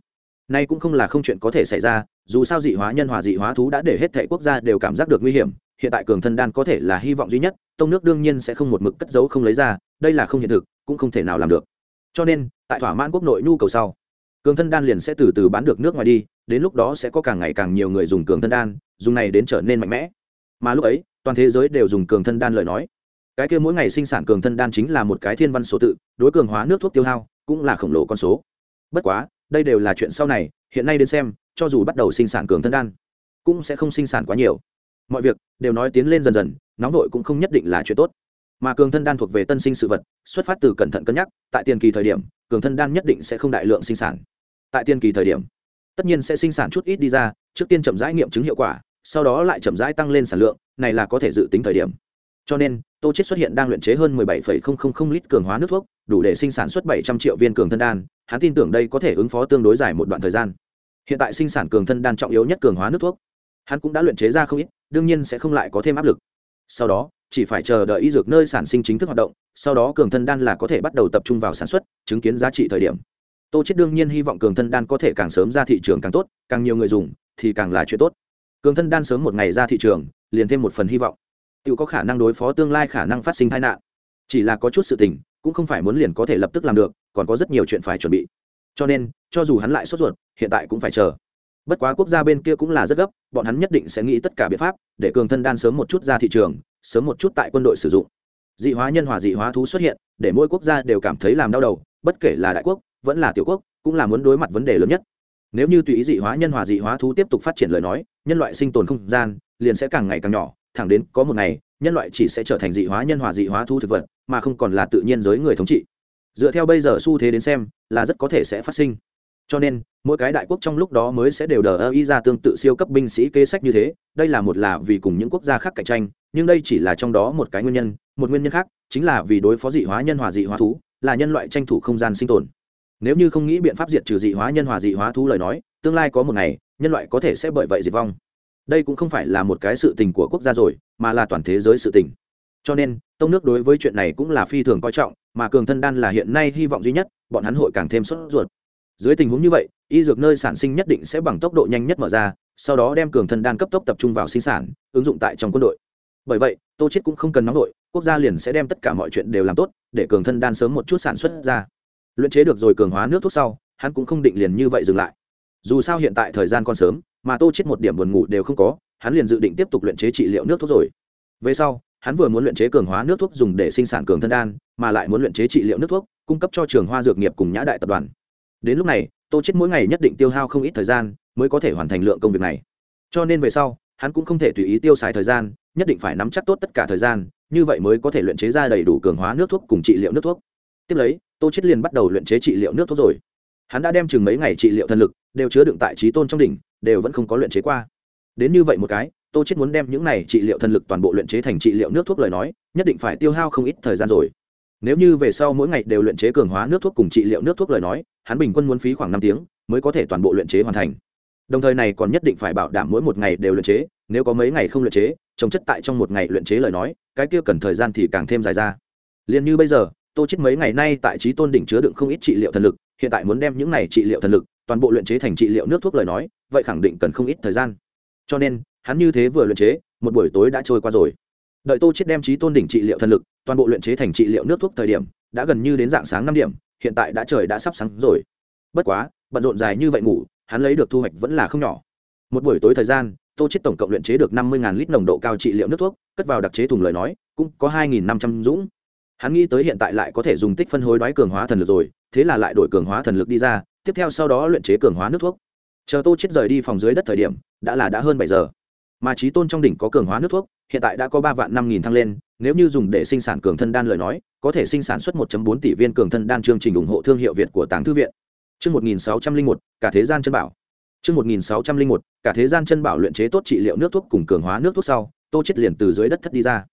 Nay cũng không là không chuyện có thể xảy ra, dù sao dị hóa nhân hòa dị hóa thú đã để hết thệ quốc gia đều cảm giác được nguy hiểm, hiện tại cường thân đan có thể là hy vọng duy nhất, tông nước đương nhiên sẽ không một mực cất giấu không lấy ra, đây là không hiện thực, cũng không thể nào làm được. Cho nên, tại thỏa mãn quốc nội nhu cầu sau, cường thân đan liền sẽ từ từ bán được nước ngoài đi, đến lúc đó sẽ có càng ngày càng nhiều người dùng cường thân đan, dùng này đến trở nên mạnh mẽ. Mà lúc ấy, toàn thế giới đều dùng cường thân đan lời nói. Cái kia mỗi ngày sinh sản cường thân đan chính là một cái thiên văn số tự, đối cường hóa nước thuốc tiêu hao cũng là khổng lồ con số. Bất quá đây đều là chuyện sau này hiện nay đến xem cho dù bắt đầu sinh sản cường thân đan cũng sẽ không sinh sản quá nhiều. Mọi việc đều nói tiến lên dần dần nóng vội cũng không nhất định là chuyện tốt. Mà cường thân đan thuộc về tân sinh sự vật xuất phát từ cẩn thận cân nhắc tại tiền kỳ thời điểm cường thân đan nhất định sẽ không đại lượng sinh sản. Tại tiền kỳ thời điểm tất nhiên sẽ sinh sản chút ít đi ra trước tiên chậm rãi nghiệm chứng hiệu quả sau đó lại chậm rãi tăng lên sản lượng này là có thể dự tính thời điểm. Cho nên tô chết xuất hiện đang luyện chế hơn 17,000 lít cường hóa nước thuốc đủ để sinh sản xuất 700 triệu viên cường thân đan, hắn tin tưởng đây có thể ứng phó tương đối dài một đoạn thời gian. Hiện tại sinh sản cường thân đan trọng yếu nhất cường hóa nước thuốc. Hắn cũng đã luyện chế ra không ít, đương nhiên sẽ không lại có thêm áp lực. Sau đó, chỉ phải chờ đợi y dược nơi sản sinh chính thức hoạt động, sau đó cường thân đan là có thể bắt đầu tập trung vào sản xuất, chứng kiến giá trị thời điểm. Tô chết đương nhiên hy vọng cường thân đan có thể càng sớm ra thị trường càng tốt, càng nhiều người dùng thì càng là chuyện tốt. Cường thân đan sớm một ngày ra thị trường, liền thêm một phần hy vọng. Tự có khả năng đối phó tương lai khả năng phát sinh tai nạn. Chỉ là có chút sự tình cũng không phải muốn liền có thể lập tức làm được, còn có rất nhiều chuyện phải chuẩn bị. Cho nên, cho dù hắn lại sốt ruột, hiện tại cũng phải chờ. Bất quá quốc gia bên kia cũng là rất gấp, bọn hắn nhất định sẽ nghĩ tất cả biện pháp để cường thân đan sớm một chút ra thị trường, sớm một chút tại quân đội sử dụng. Dị hóa nhân hòa dị hóa thú xuất hiện, để mỗi quốc gia đều cảm thấy làm đau đầu, bất kể là đại quốc, vẫn là tiểu quốc, cũng là muốn đối mặt vấn đề lớn nhất. Nếu như tùy ý dị hóa nhân hòa dị hóa thú tiếp tục phát triển lời nói, nhân loại sinh tồn không gian liền sẽ càng ngày càng nhỏ, thẳng đến có một ngày nhân loại chỉ sẽ trở thành dị hóa nhân hòa dị hóa thú thực vật, mà không còn là tự nhiên giới người thống trị. Dựa theo bây giờ xu thế đến xem, là rất có thể sẽ phát sinh. Cho nên, mỗi cái đại quốc trong lúc đó mới sẽ đều đờ ơ y ra tương tự siêu cấp binh sĩ kế sách như thế, đây là một là vì cùng những quốc gia khác cạnh tranh, nhưng đây chỉ là trong đó một cái nguyên nhân, một nguyên nhân khác, chính là vì đối phó dị hóa nhân hòa dị hóa thú, là nhân loại tranh thủ không gian sinh tồn. Nếu như không nghĩ biện pháp diệt trừ dị hóa nhân hòa dị hóa thú lời nói, tương lai có một ngày, nhân loại có thể sẽ bởi vậy diệt vong đây cũng không phải là một cái sự tình của quốc gia rồi, mà là toàn thế giới sự tình. Cho nên, tông nước đối với chuyện này cũng là phi thường coi trọng, mà cường thân đan là hiện nay hy vọng duy nhất, bọn hắn hội càng thêm sốt ruột. Dưới tình huống như vậy, y dược nơi sản sinh nhất định sẽ bằng tốc độ nhanh nhất mở ra, sau đó đem cường thân đan cấp tốc tập trung vào sinh sản, ứng dụng tại trong quân đội. Bởi vậy, tô chết cũng không cần nóng đội quốc gia liền sẽ đem tất cả mọi chuyện đều làm tốt, để cường thân đan sớm một chút sản xuất ra. Luyện chế được rồi cường hóa nước thuốc sau, hắn cũng không định liền như vậy dừng lại. Dù sao hiện tại thời gian còn sớm mà tô chết một điểm buồn ngủ đều không có, hắn liền dự định tiếp tục luyện chế trị liệu nước thuốc rồi. Về sau, hắn vừa muốn luyện chế cường hóa nước thuốc dùng để sinh sản cường thân đan, mà lại muốn luyện chế trị liệu nước thuốc, cung cấp cho trường hoa dược nghiệp cùng nhã đại tập đoàn. Đến lúc này, tô chết mỗi ngày nhất định tiêu hao không ít thời gian mới có thể hoàn thành lượng công việc này. Cho nên về sau, hắn cũng không thể tùy ý tiêu xài thời gian, nhất định phải nắm chắc tốt tất cả thời gian, như vậy mới có thể luyện chế ra đầy đủ cường hóa nước thuốc cùng trị liệu nước thuốc. Tiếp lấy, tô chết liền bắt đầu luyện chế trị liệu nước thuốc rồi. Hắn đã đem chừng mấy ngày trị liệu thần lực đều chứa đựng tại trí tôn trong đỉnh đều vẫn không có luyện chế qua. Đến như vậy một cái, tô chết muốn đem những này trị liệu thần lực toàn bộ luyện chế thành trị liệu nước thuốc lời nói, nhất định phải tiêu hao không ít thời gian rồi. Nếu như về sau mỗi ngày đều luyện chế cường hóa nước thuốc cùng trị liệu nước thuốc lời nói, hắn bình quân muốn phí khoảng năm tiếng mới có thể toàn bộ luyện chế hoàn thành. Đồng thời này còn nhất định phải bảo đảm mỗi một ngày đều luyện chế, nếu có mấy ngày không luyện chế, trồng chất tại trong một ngày luyện chế lời nói, cái kia cần thời gian thì càng thêm dài ra. Liền như bây giờ, tô chết mấy ngày nay tại trí tôn đỉnh chứa đựng không ít trị liệu thần lực, hiện tại muốn đem những này trị liệu thần lực toàn bộ luyện chế thành trị liệu nước thuốc lời nói vậy khẳng định cần không ít thời gian. Cho nên, hắn như thế vừa luyện chế, một buổi tối đã trôi qua rồi. Đợi tô chết đem trí tôn đỉnh trị liệu thần lực, toàn bộ luyện chế thành trị liệu nước thuốc thời điểm, đã gần như đến dạng sáng năm điểm, hiện tại đã trời đã sắp sáng rồi. Bất quá, bận rộn dài như vậy ngủ, hắn lấy được thu hoạch vẫn là không nhỏ. Một buổi tối thời gian, tô chết tổng cộng luyện chế được năm mươi lít nồng độ cao trị liệu nước thuốc, cất vào đặc chế thùng lời nói, cũng có hai năm trăm dũng. Hắn nghĩ tới hiện tại lại có thể dùng tích phân hối đoái cường hóa thần lực rồi, thế là lại đổi cường hóa thần lực đi ra, tiếp theo sau đó luyện chế cường hóa nước thuốc chờ tô chết rời đi phòng dưới đất thời điểm đã là đã hơn bảy giờ mà trí tôn trong đỉnh có cường hóa nước thuốc hiện tại đã có ba vạn năm nghìn thăng lên nếu như dùng để sinh sản cường thân đan lời nói có thể sinh sản xuất 1.4 tỷ viên cường thân đan chương trình ủng hộ thương hiệu việt của tàng thư viện Chương 1601, cả thế gian chân bảo. Chương 1601, cả thế gian chân bảo luyện chế tốt trị liệu nước thuốc cùng cường hóa nước thuốc sau, Tô chết liền từ dưới đất thất đi ra.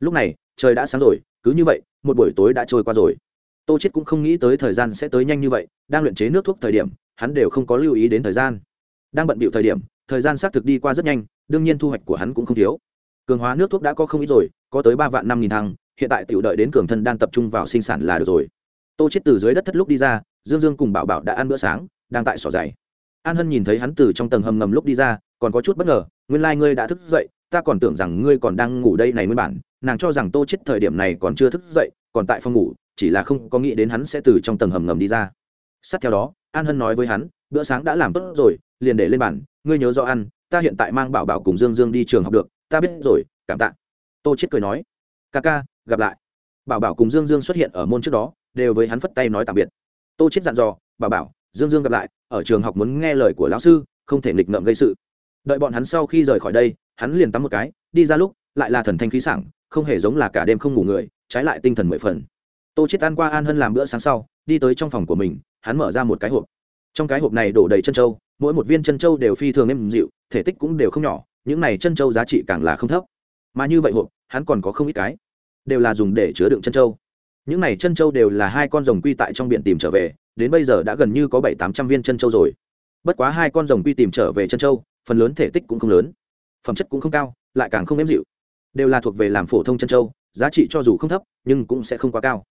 Lúc này, trời đã sáng rồi, cứ như vậy, một buổi tối đã trôi qua rồi. Tô chết cũng không nghĩ tới thời gian sẽ tới nhanh như vậy, đang luyện chế nước thuốc thời điểm, hắn đều không có lưu ý đến thời gian. Đang bận bịu thời điểm, thời gian xác thực đi qua rất nhanh, đương nhiên thu hoạch của hắn cũng không thiếu. Cường hóa nước thuốc đã có không ít rồi, có tới ba vạn năm nghìn thăng, hiện tại tiểu đợi đến cường thân đang tập trung vào sinh sản là được rồi. Tô chết từ dưới đất thất lúc đi ra, dương dương cùng bảo bảo đã ăn bữa sáng đang tại sỏ dày an hân nhìn thấy hắn từ trong tầng hầm ngầm lúc đi ra còn có chút bất ngờ nguyên lai、like、ngươi đã thức dậy ta còn tưởng rằng ngươi còn đang ngủ đây này nguyên bản nàng cho rằng tô chết thời điểm này còn chưa thức dậy còn tại phòng ngủ chỉ là không có nghĩ đến hắn sẽ từ trong tầng hầm ngầm đi ra. Sát theo đó, an hân nói với hắn, bữa sáng đã làm tốt rồi, liền để lên bàn, ngươi nhớ rõ ăn, ta hiện tại mang bảo bảo cùng dương dương đi trường học được, ta biết rồi, cảm tạ. Tô chết cười nói, ca ca, gặp lại. Bảo bảo cùng dương dương xuất hiện ở môn trước đó, đều với hắn phất tay nói tạm biệt. Tô chết dặn dò, bảo bảo, dương dương gặp lại, ở trường học muốn nghe lời của lão sư, không thể nghịch ngợm gây sự. Đợi bọn hắn sau khi rời khỏi đây, hắn liền tắm một cái, đi ra lúc, lại là thần thanh khí sảng, không hề giống là cả đêm không ngủ người, trái lại tinh thần mười phần tô chết ăn qua an hân làm bữa sáng sau, đi tới trong phòng của mình, hắn mở ra một cái hộp. Trong cái hộp này đổ đầy chân trâu, mỗi một viên chân trâu đều phi thường êm dịu, thể tích cũng đều không nhỏ, những này chân trâu giá trị càng là không thấp. Mà như vậy hộp, hắn còn có không ít cái, đều là dùng để chứa đựng chân trâu. Những này chân châu đều là hai con rồng quy tại trong biển tìm trở về, đến bây giờ đã gần như có bảy tám trăm viên chân châu rồi. Bất quá hai con rồng quy tìm trở về chân châu phần lớn thể tích cũng không lớn, phẩm chất cũng không cao, lại càng không êm dịu. Đều là thuộc về làm phổ thông chân châu giá trị cho dù không thấp, nhưng cũng sẽ không quá cao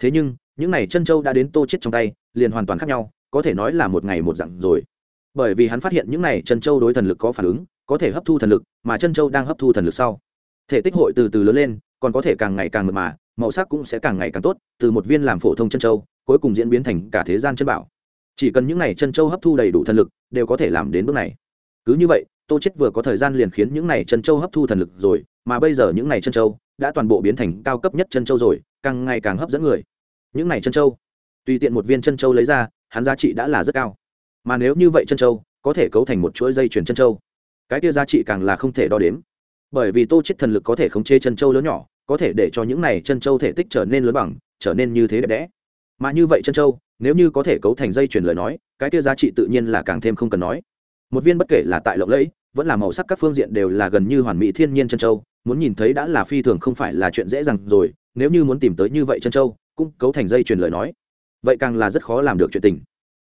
thế nhưng, những này chân châu đã đến tô chết trong tay, liền hoàn toàn khác nhau, có thể nói là một ngày một dặn rồi. Bởi vì hắn phát hiện những này chân châu đối thần lực có phản ứng, có thể hấp thu thần lực, mà chân châu đang hấp thu thần lực sau. Thể tích hội từ từ lớn lên, còn có thể càng ngày càng mượt mà, màu sắc cũng sẽ càng ngày càng tốt, từ một viên làm phổ thông chân châu, cuối cùng diễn biến thành cả thế gian chân bảo. Chỉ cần những n à y chân châu hấp thu đầy đủ thần lực, đều có thể làm đến bước này. Cứ như vậy, tô chết vừa có thời gian liền khiến những n à y chân châu hấp thu thần lực rồi, mà bây giờ những n à y chân châu đã toàn bộ biến thành cao cấp nhất chân châu rồi, càng ngày càng hấp dẫn người. Những này chân châu, tùy tiện một viên chân châu lấy ra, hắn giá trị đã là rất cao. Mà nếu như vậy chân châu, có thể cấu thành một chuỗi dây chuyển chân châu. Cái kia giá trị càng là không thể đo đếm. Bởi vì tô chết thần lực có thể khống chế chân châu lớn nhỏ, có thể để cho những này chân châu thể tích trở nên lớn bằng, trở nên như thế đẹp đẽ. Mà như vậy chân châu, nếu như có thể cấu thành dây chuyển lời nói, cái kia giá trị tự nhiên là càng thêm không cần nói. Một viên bất kể là tại lộng lẫy vẫn là màu sắc các phương diện đều là gần như hoàn mỹ thiên nhiên chân châu, muốn nhìn thấy đã là phi thường không phải là chuyện dễ dàng rồi, nếu như muốn tìm tới như vậy chân châu, cũng cấu thành dây truyền lời nói, vậy càng là rất khó làm được chuyện tình.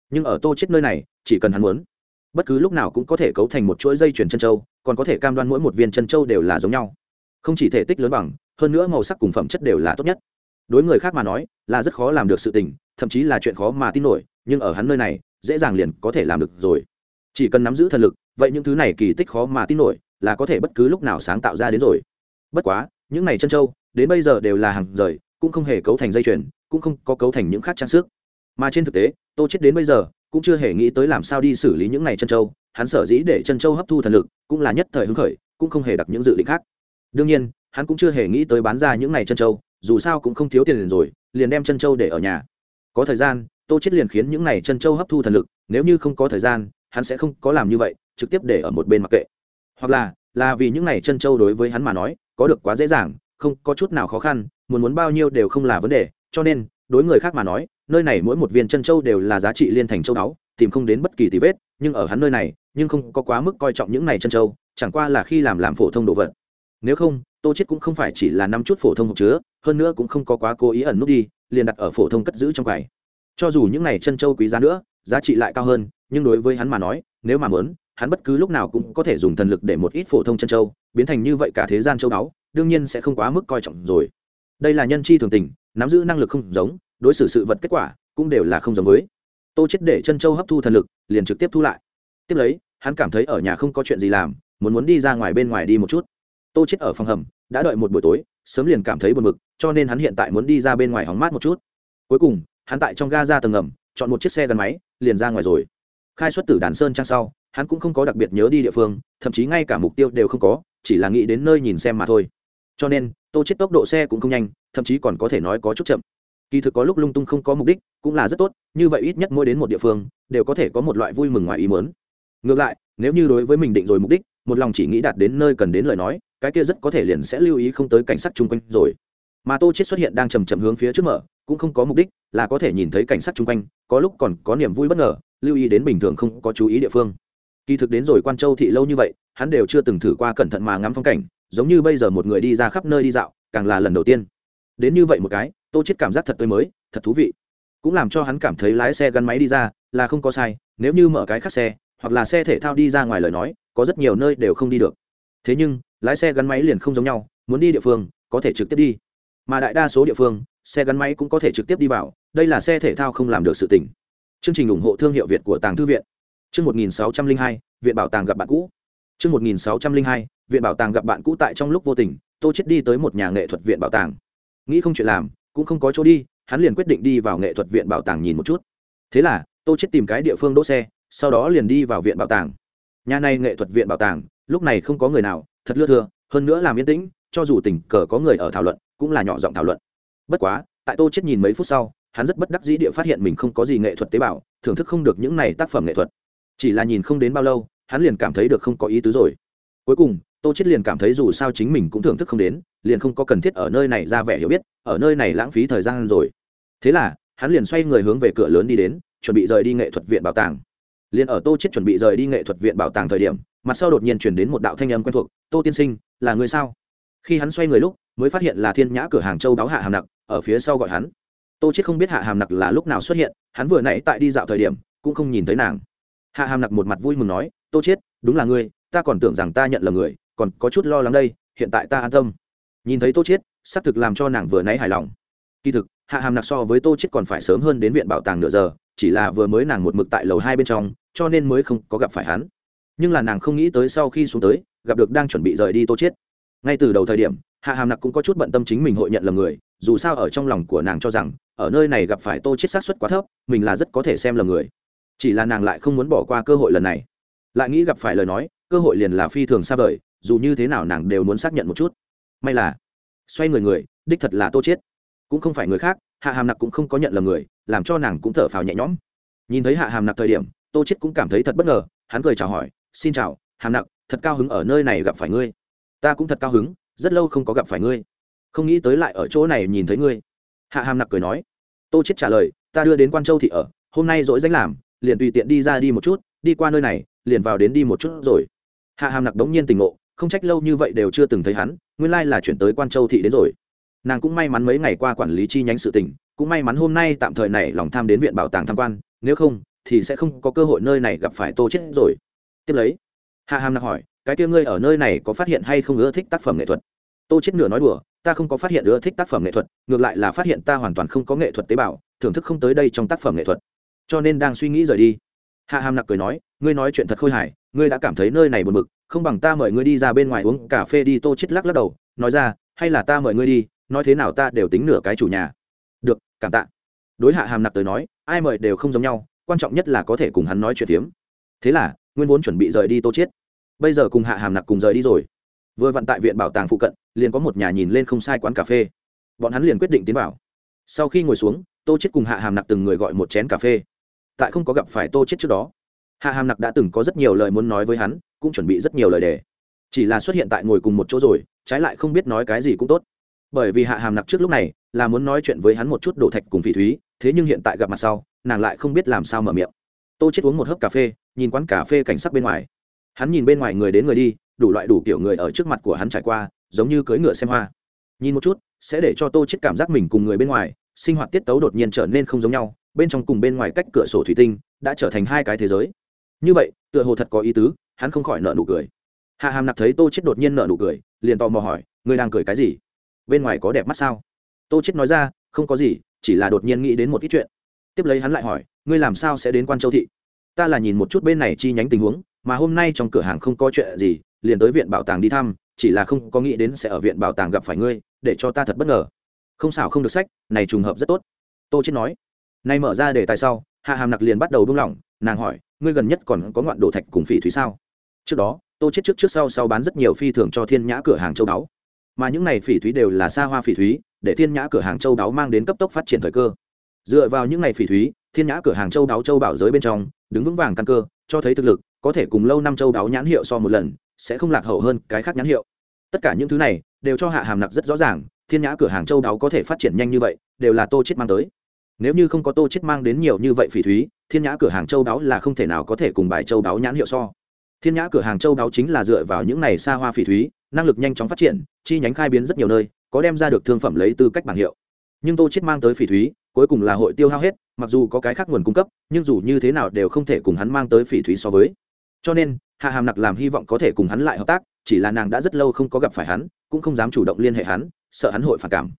Nhưng ở tô chết nơi này, chỉ cần hắn muốn, bất cứ lúc nào cũng có thể cấu thành một chuỗi dây truyền chân châu, còn có thể cam đoan mỗi một viên chân châu đều là giống nhau. Không chỉ thể tích lớn bằng, hơn nữa màu sắc cùng phẩm chất đều là tốt nhất. Đối người khác mà nói, là rất khó làm được sự tình, thậm chí là chuyện khó mà tin nổi, nhưng ở hắn nơi này, dễ dàng liền có thể làm được rồi chỉ cần nắm giữ thần lực, vậy những thứ này kỳ tích khó mà tin nổi, là có thể bất cứ lúc nào sáng tạo ra đến rồi. Bất quá, những này chân châu, đến bây giờ đều là hàng rời, cũng không hề cấu thành dây chuyền, cũng không có cấu thành những khác trang sức. Mà trên thực tế, tô chết đến bây giờ, cũng chưa hề nghĩ tới làm sao đi xử lý những này chân châu, hắn sở dĩ để chân châu hấp thu thần lực, cũng là nhất thời hứng khởi, cũng không hề đặt những dự định khác. Đương nhiên, hắn cũng chưa hề nghĩ tới bán ra những n à y chân trâu dù sao cũng không thiếu tiền liền rồi, liền đem chân trâu để ở nhà. Có thời gian, tô chết liền khiến những n à y chân trâu hấp thu thần lực, nếu như không có thời gian hắn sẽ không có làm như vậy trực tiếp để ở một bên mặc kệ. Hoặc là là vì những này chân châu đối với hắn mà nói có được quá dễ dàng không có chút nào khó khăn muốn muốn bao nhiêu đều không là vấn đề cho nên đối người khác mà nói nơi này mỗi một viên chân châu đều là giá trị liên thành châu đáo tìm không đến bất kỳ tí vết nhưng ở hắn nơi này nhưng không có quá mức coi trọng những này chân châu, chẳng qua là khi làm làm phổ thông đồ vật. Nếu không tô chết cũng không phải chỉ là năm chút phổ thông hộp chứa hơn nữa cũng không có quá cố ý ẩn nút đi liền đặt ở phổ thông cất giữ trong quầy. Cho dù những này chân châu quý giá nữa giá trị lại cao hơn nhưng đối với hắn mà nói, nếu mà muốn, hắn bất cứ lúc nào cũng có thể dùng thần lực để một ít phổ thông chân châu, biến thành như vậy cả thế gian châu đáo đương nhiên sẽ không quá mức coi trọng rồi. Đây là nhân chi thường tình, nắm giữ năng lực không giống, đối xử sự vật kết quả cũng đều là không giống với. Tô chết để chân châu hấp thu thần lực, liền trực tiếp thu lại. Tiếp lấy, hắn cảm thấy ở nhà không có chuyện gì làm, muốn muốn đi ra ngoài bên ngoài đi một chút. Tô chết ở phòng hầm, đã đợi một buổi tối, sớm liền cảm thấy buồn bực, cho nên hắn hiện tại muốn đi ra bên ngoài hóng mát một chút. Cuối cùng, hắn tại trong ga ra tầng ngầm, chọn một chiếc xe gắn máy, liền ra ngoài rồi khai xuất từ đàn sơn trang sau, hắn cũng không có đặc biệt nhớ đi địa phương, thậm chí ngay cả mục tiêu đều không có, chỉ là nghĩ đến nơi nhìn xem mà thôi. Cho nên, tô chết tốc độ xe cũng không nhanh, thậm chí còn có thể nói có chút chậm. Kỳ thực có lúc lung tung không có mục đích cũng là rất tốt, như vậy ít nhất mỗi đến một địa phương, đều có thể có một loại vui mừng ngoài ý muốn. Ngược lại, nếu như đối với mình định rồi mục đích, một lòng chỉ nghĩ đạt đến nơi cần đến lời nói, cái kia rất có thể liền sẽ lưu ý không tới cảnh sát chung quanh rồi. Mà tô chết xuất hiện đang chầm chậm hướng phía trước mở, cũng không có mục đích là có thể nhìn thấy cảnh sát chung quanh, có lúc còn có niềm vui bất ngờ lưu ý đến bình thường không có chú ý địa phương. Kỳ thực đến rồi quan châu thị lâu như vậy, hắn đều chưa từng thử qua cẩn thận mà ngắm phong cảnh, giống như bây giờ một người đi ra khắp nơi đi dạo, càng là lần đầu tiên. Đến như vậy một cái, tô chết cảm giác thật tươi mới, thật thú vị. Cũng làm cho hắn cảm thấy lái xe gắn máy đi ra là không có sai, nếu như mở cái khác xe, hoặc là xe thể thao đi ra ngoài lời nói, có rất nhiều nơi đều không đi được. Thế nhưng, lái xe gắn máy liền không giống nhau, muốn đi địa phương, có thể trực tiếp đi. Mà đại đa số địa phương, xe gắn máy cũng có thể trực tiếp đi vào, đây là xe thể thao không làm được sự tỉnh chương trình ủng hộ thương hiệu việt của tàng thư viện. Chương 1602, viện bảo tàng gặp bạn cũ. Chương 1602, viện bảo tàng gặp bạn cũ tại trong lúc vô tình tô chết đi tới một nhà nghệ thuật viện bảo tàng. Nghĩ không chuyện làm cũng không có chỗ đi hắn liền quyết định đi vào nghệ thuật viện bảo tàng nhìn một chút. Thế là tô chết tìm cái địa phương đỗ xe sau đó liền đi vào viện bảo tàng. Nhà này nghệ thuật viện bảo tàng lúc này không có người nào thật lưa thưa hơn nữa làm yên tĩnh cho dù tình cờ có người ở thảo luận cũng là nhỏ giọng thảo luận. Bất quá tại tô chết nhìn mấy phút sau hắn rất bất đắc dĩ địa phát hiện mình không có gì nghệ thuật tế bào, thưởng thức không được những này tác phẩm nghệ thuật. Chỉ là nhìn không đến bao lâu, hắn liền cảm thấy được không có ý tứ rồi. Cuối cùng, tô chết liền cảm thấy dù sao chính mình cũng thưởng thức không đến, liền không có cần thiết ở nơi này ra vẻ hiểu biết, ở nơi này lãng phí thời gian rồi. Thế là, hắn liền xoay người hướng về cửa lớn đi đến, chuẩn bị rời đi nghệ thuật viện bảo tàng. Liền ở tô chết chuẩn bị rời đi nghệ thuật viện bảo tàng thời điểm, mặt sau đột nhiên chuyển đến một đạo thanh âm quen thuộc, tô tiên sinh, là người sao? Khi hắn xoay người lúc, mới phát hiện là thiên nhã cửa hàng châu đáo hạ hàm nặc, ở phía sau gọi hắn tô chết không biết hạ hàm nặc là lúc nào xuất hiện, hắn vừa nãy tại đi dạo thời điểm, cũng không nhìn thấy nàng. Hạ hàm nặc một mặt vui mừng nói, tô chết đúng là ngươi, ta còn tưởng rằng ta nhận là người, còn có chút lo lắng đây, hiện tại ta an tâm. Nhìn thấy tô chết xác thực làm cho nàng vừa nãy hài lòng. Kỳ thực, hạ hàm nặc so với tô chết còn phải sớm hơn đến viện bảo tàng nửa giờ, chỉ là vừa mới nàng một mực tại lầu hai bên trong, cho nên mới không có gặp phải hắn. Nhưng là nàng không nghĩ tới sau khi xuống tới, gặp được đang chuẩn bị rời đi tô chết ngay từ đầu thời điểm, hạ hàm nặc cũng có chút bận tâm chính mình hội nhận lầm người dù sao ở trong lòng của nàng cho rằng, ở nơi này gặp phải tô chết sát xuất quá thấp, mình là rất có thể xem lầm người. Chỉ là nàng lại không muốn bỏ qua cơ hội lần này. Lại nghĩ gặp phải lời nói, cơ hội liền là phi thường xa vời, dù như thế nào nàng đều muốn xác nhận một chút. May là, xoay người người, đích thật là tô chết. Cũng không phải người khác, hạ hàm nặc cũng không có nhận lầm người, làm cho nàng cũng thở phào nhẹ nhõm. Nhìn thấy hạ hàm nặc thời điểm, tô chết cũng cảm thấy thật bất ngờ, hắn cười chào hỏi, xin chào, hàm nặc, thật cao hứng ở nơi này gặp phải ngươi. Ta cũng thật cao hứng, rất lâu không có gặp phải ngươi không nghĩ tới lại ở chỗ này nhìn thấy ngươi. Hạ hàm nặc cười nói, tô chết trả lời, ta đưa đến quan châu thị ở, hôm nay dỗi danh làm, liền tùy tiện đi ra đi một chút, đi qua nơi này, liền vào đến đi một chút rồi. Hạ hàm nặc đống nhiên tình ngộ, không trách lâu như vậy đều chưa từng thấy hắn, nguyên lai là chuyển tới quan châu thị đến rồi. Nàng cũng may mắn mấy ngày qua quản lý chi nhánh sự tình, cũng may mắn hôm nay tạm thời này lòng tham đến viện bảo tàng tham quan, nếu không, thì sẽ không có cơ hội nơi này gặp phải tô chết rồi. Tiếp lấy, hạ hàm nặc hỏi, cái kia ngươi ở nơi này có phát hiện hay không ưa thích tác phẩm nghệ thuật? Tô chết nửa nói đùa ta không có phát hiện ưa thích tác phẩm nghệ thuật, ngược lại là phát hiện ta hoàn toàn không có nghệ thuật tế bào, thưởng thức không tới đây trong tác phẩm nghệ thuật. Cho nên đang suy nghĩ rời đi. Hạ hàm nặc cười nói, ngươi nói chuyện thật khôi hài, ngươi đã cảm thấy nơi này buồn bực, không bằng ta mời ngươi đi ra bên ngoài uống cà phê đi tô chết lắc lắc đầu, nói ra, hay là ta mời ngươi đi, nói thế nào ta đều tính nửa cái chủ nhà. Được, cảm tạ. Đối hạ hàm nặc tới nói, ai mời đều không giống nhau, quan trọng nhất là có thể cùng hắn nói chuyện phiếm. Thế là, nguyên vốn chuẩn bị rời đi tô chết. Bây giờ cùng hạ hàm nặc cùng rời đi rồi vừa vặn tại viện bảo tàng phụ cận, liền có một nhà nhìn lên không sai quán cà phê. Bọn hắn liền quyết định tiến vào. Sau khi ngồi xuống, tô chết cùng hạ hàm nặc từng người gọi một chén cà phê. Tại không có gặp phải tô chết trước đó, hạ hàm nặc đã từng có rất nhiều lời muốn nói với hắn, cũng chuẩn bị rất nhiều lời đề chỉ là xuất hiện tại ngồi cùng một chỗ rồi, trái lại không biết nói cái gì cũng tốt. Bởi vì hạ hàm nặc trước lúc này là muốn nói chuyện với hắn một chút đổ thạch cùng phỉ thúy, thế nhưng hiện tại gặp mặt sau, nàng lại không biết làm sao mở miệng. Tô chết uống một hớp cà phê, nhìn quán cà phê cảnh sắc bên ngoài. Hắn nhìn bên ngoài người đến người đi đủ loại đủ kiểu người ở trước mặt của hắn trải qua, giống như cưỡi ngựa xem hoa. Nhìn một chút, sẽ để cho tô chết cảm giác mình cùng người bên ngoài, sinh hoạt tiết tấu đột nhiên trở nên không giống nhau, bên trong cùng bên ngoài cách cửa sổ thủy tinh đã trở thành hai cái thế giới. Như vậy, tựa hồ thật có ý tứ, hắn không khỏi nợ nụ cười. Hạ hàm nặc thấy tô chết đột nhiên nợ nụ cười, liền tò mò hỏi, ngươi đang cười cái gì? Bên ngoài có đẹp mắt sao? Tô chết nói ra, không có gì, chỉ là đột nhiên nghĩ đến một ít chuyện. Tiếp lấy hắn lại hỏi, ngươi làm sao sẽ đến quan châu thị? Ta là nhìn một chút bên này chi nhánh tình huống, mà hôm nay trong cửa hàng không có chuyện gì liền tới viện bảo tàng đi thăm, chỉ là không có nghĩ đến sẽ ở viện bảo tàng gặp phải ngươi, để cho ta thật bất ngờ. Không xảo không được sách, này trùng hợp rất tốt. Tô chết nói. Nay mở ra để tại sau, hạ hàm nặc liền bắt đầu buông lỏng, nàng hỏi, ngươi gần nhất còn có ngoạn đồ thạch cùng phỉ thúy sao? Trước đó, tô chết trước trước sau sau bán rất nhiều phi thường cho thiên nhã cửa hàng châu đáo mà những này phỉ thúy đều là xa hoa phỉ thúy để thiên nhã cửa hàng châu đáo mang đến cấp tốc phát triển thời cơ. Dựa vào những này phỉ thúy thiên nhã cửa hàng châu đáo châu bảo giới bên trong, đứng vững vàng căn cơ, cho thấy thực lực, có thể cùng lâu năm châu đáo nhãn hiệu so một lần sẽ không lạc hậu hơn cái khác nhãn hiệu. Tất cả những thứ này đều cho hạ hàm nặc rất rõ ràng, thiên nhã cửa hàng châu đáo có thể phát triển nhanh như vậy, đều là tô chết mang tới. Nếu như không có tô chết mang đến nhiều như vậy phỉ thúy, thiên nhã cửa hàng châu đáo là không thể nào có thể cùng bài châu đáo nhãn hiệu so. Thiên nhã cửa hàng châu đáo chính là dựa vào những này xa hoa phỉ thúy, năng lực nhanh chóng phát triển, chi nhánh khai biến rất nhiều nơi, có đem ra được thương phẩm lấy tư cách bảng hiệu. Nhưng tô chết mang tới phỉ thúy, cuối cùng là hội tiêu hao hết, mặc dù có cái khác nguồn cung cấp, nhưng dù như thế nào đều không thể cùng hắn mang tới phỉ thúy so với. Cho nên hạ hàm nặc làm hy vọng có thể cùng hắn lại hợp tác, chỉ là nàng đã rất lâu không có gặp phải hắn, cũng không dám chủ động liên hệ hắn, sợ hắn hội phản cảm.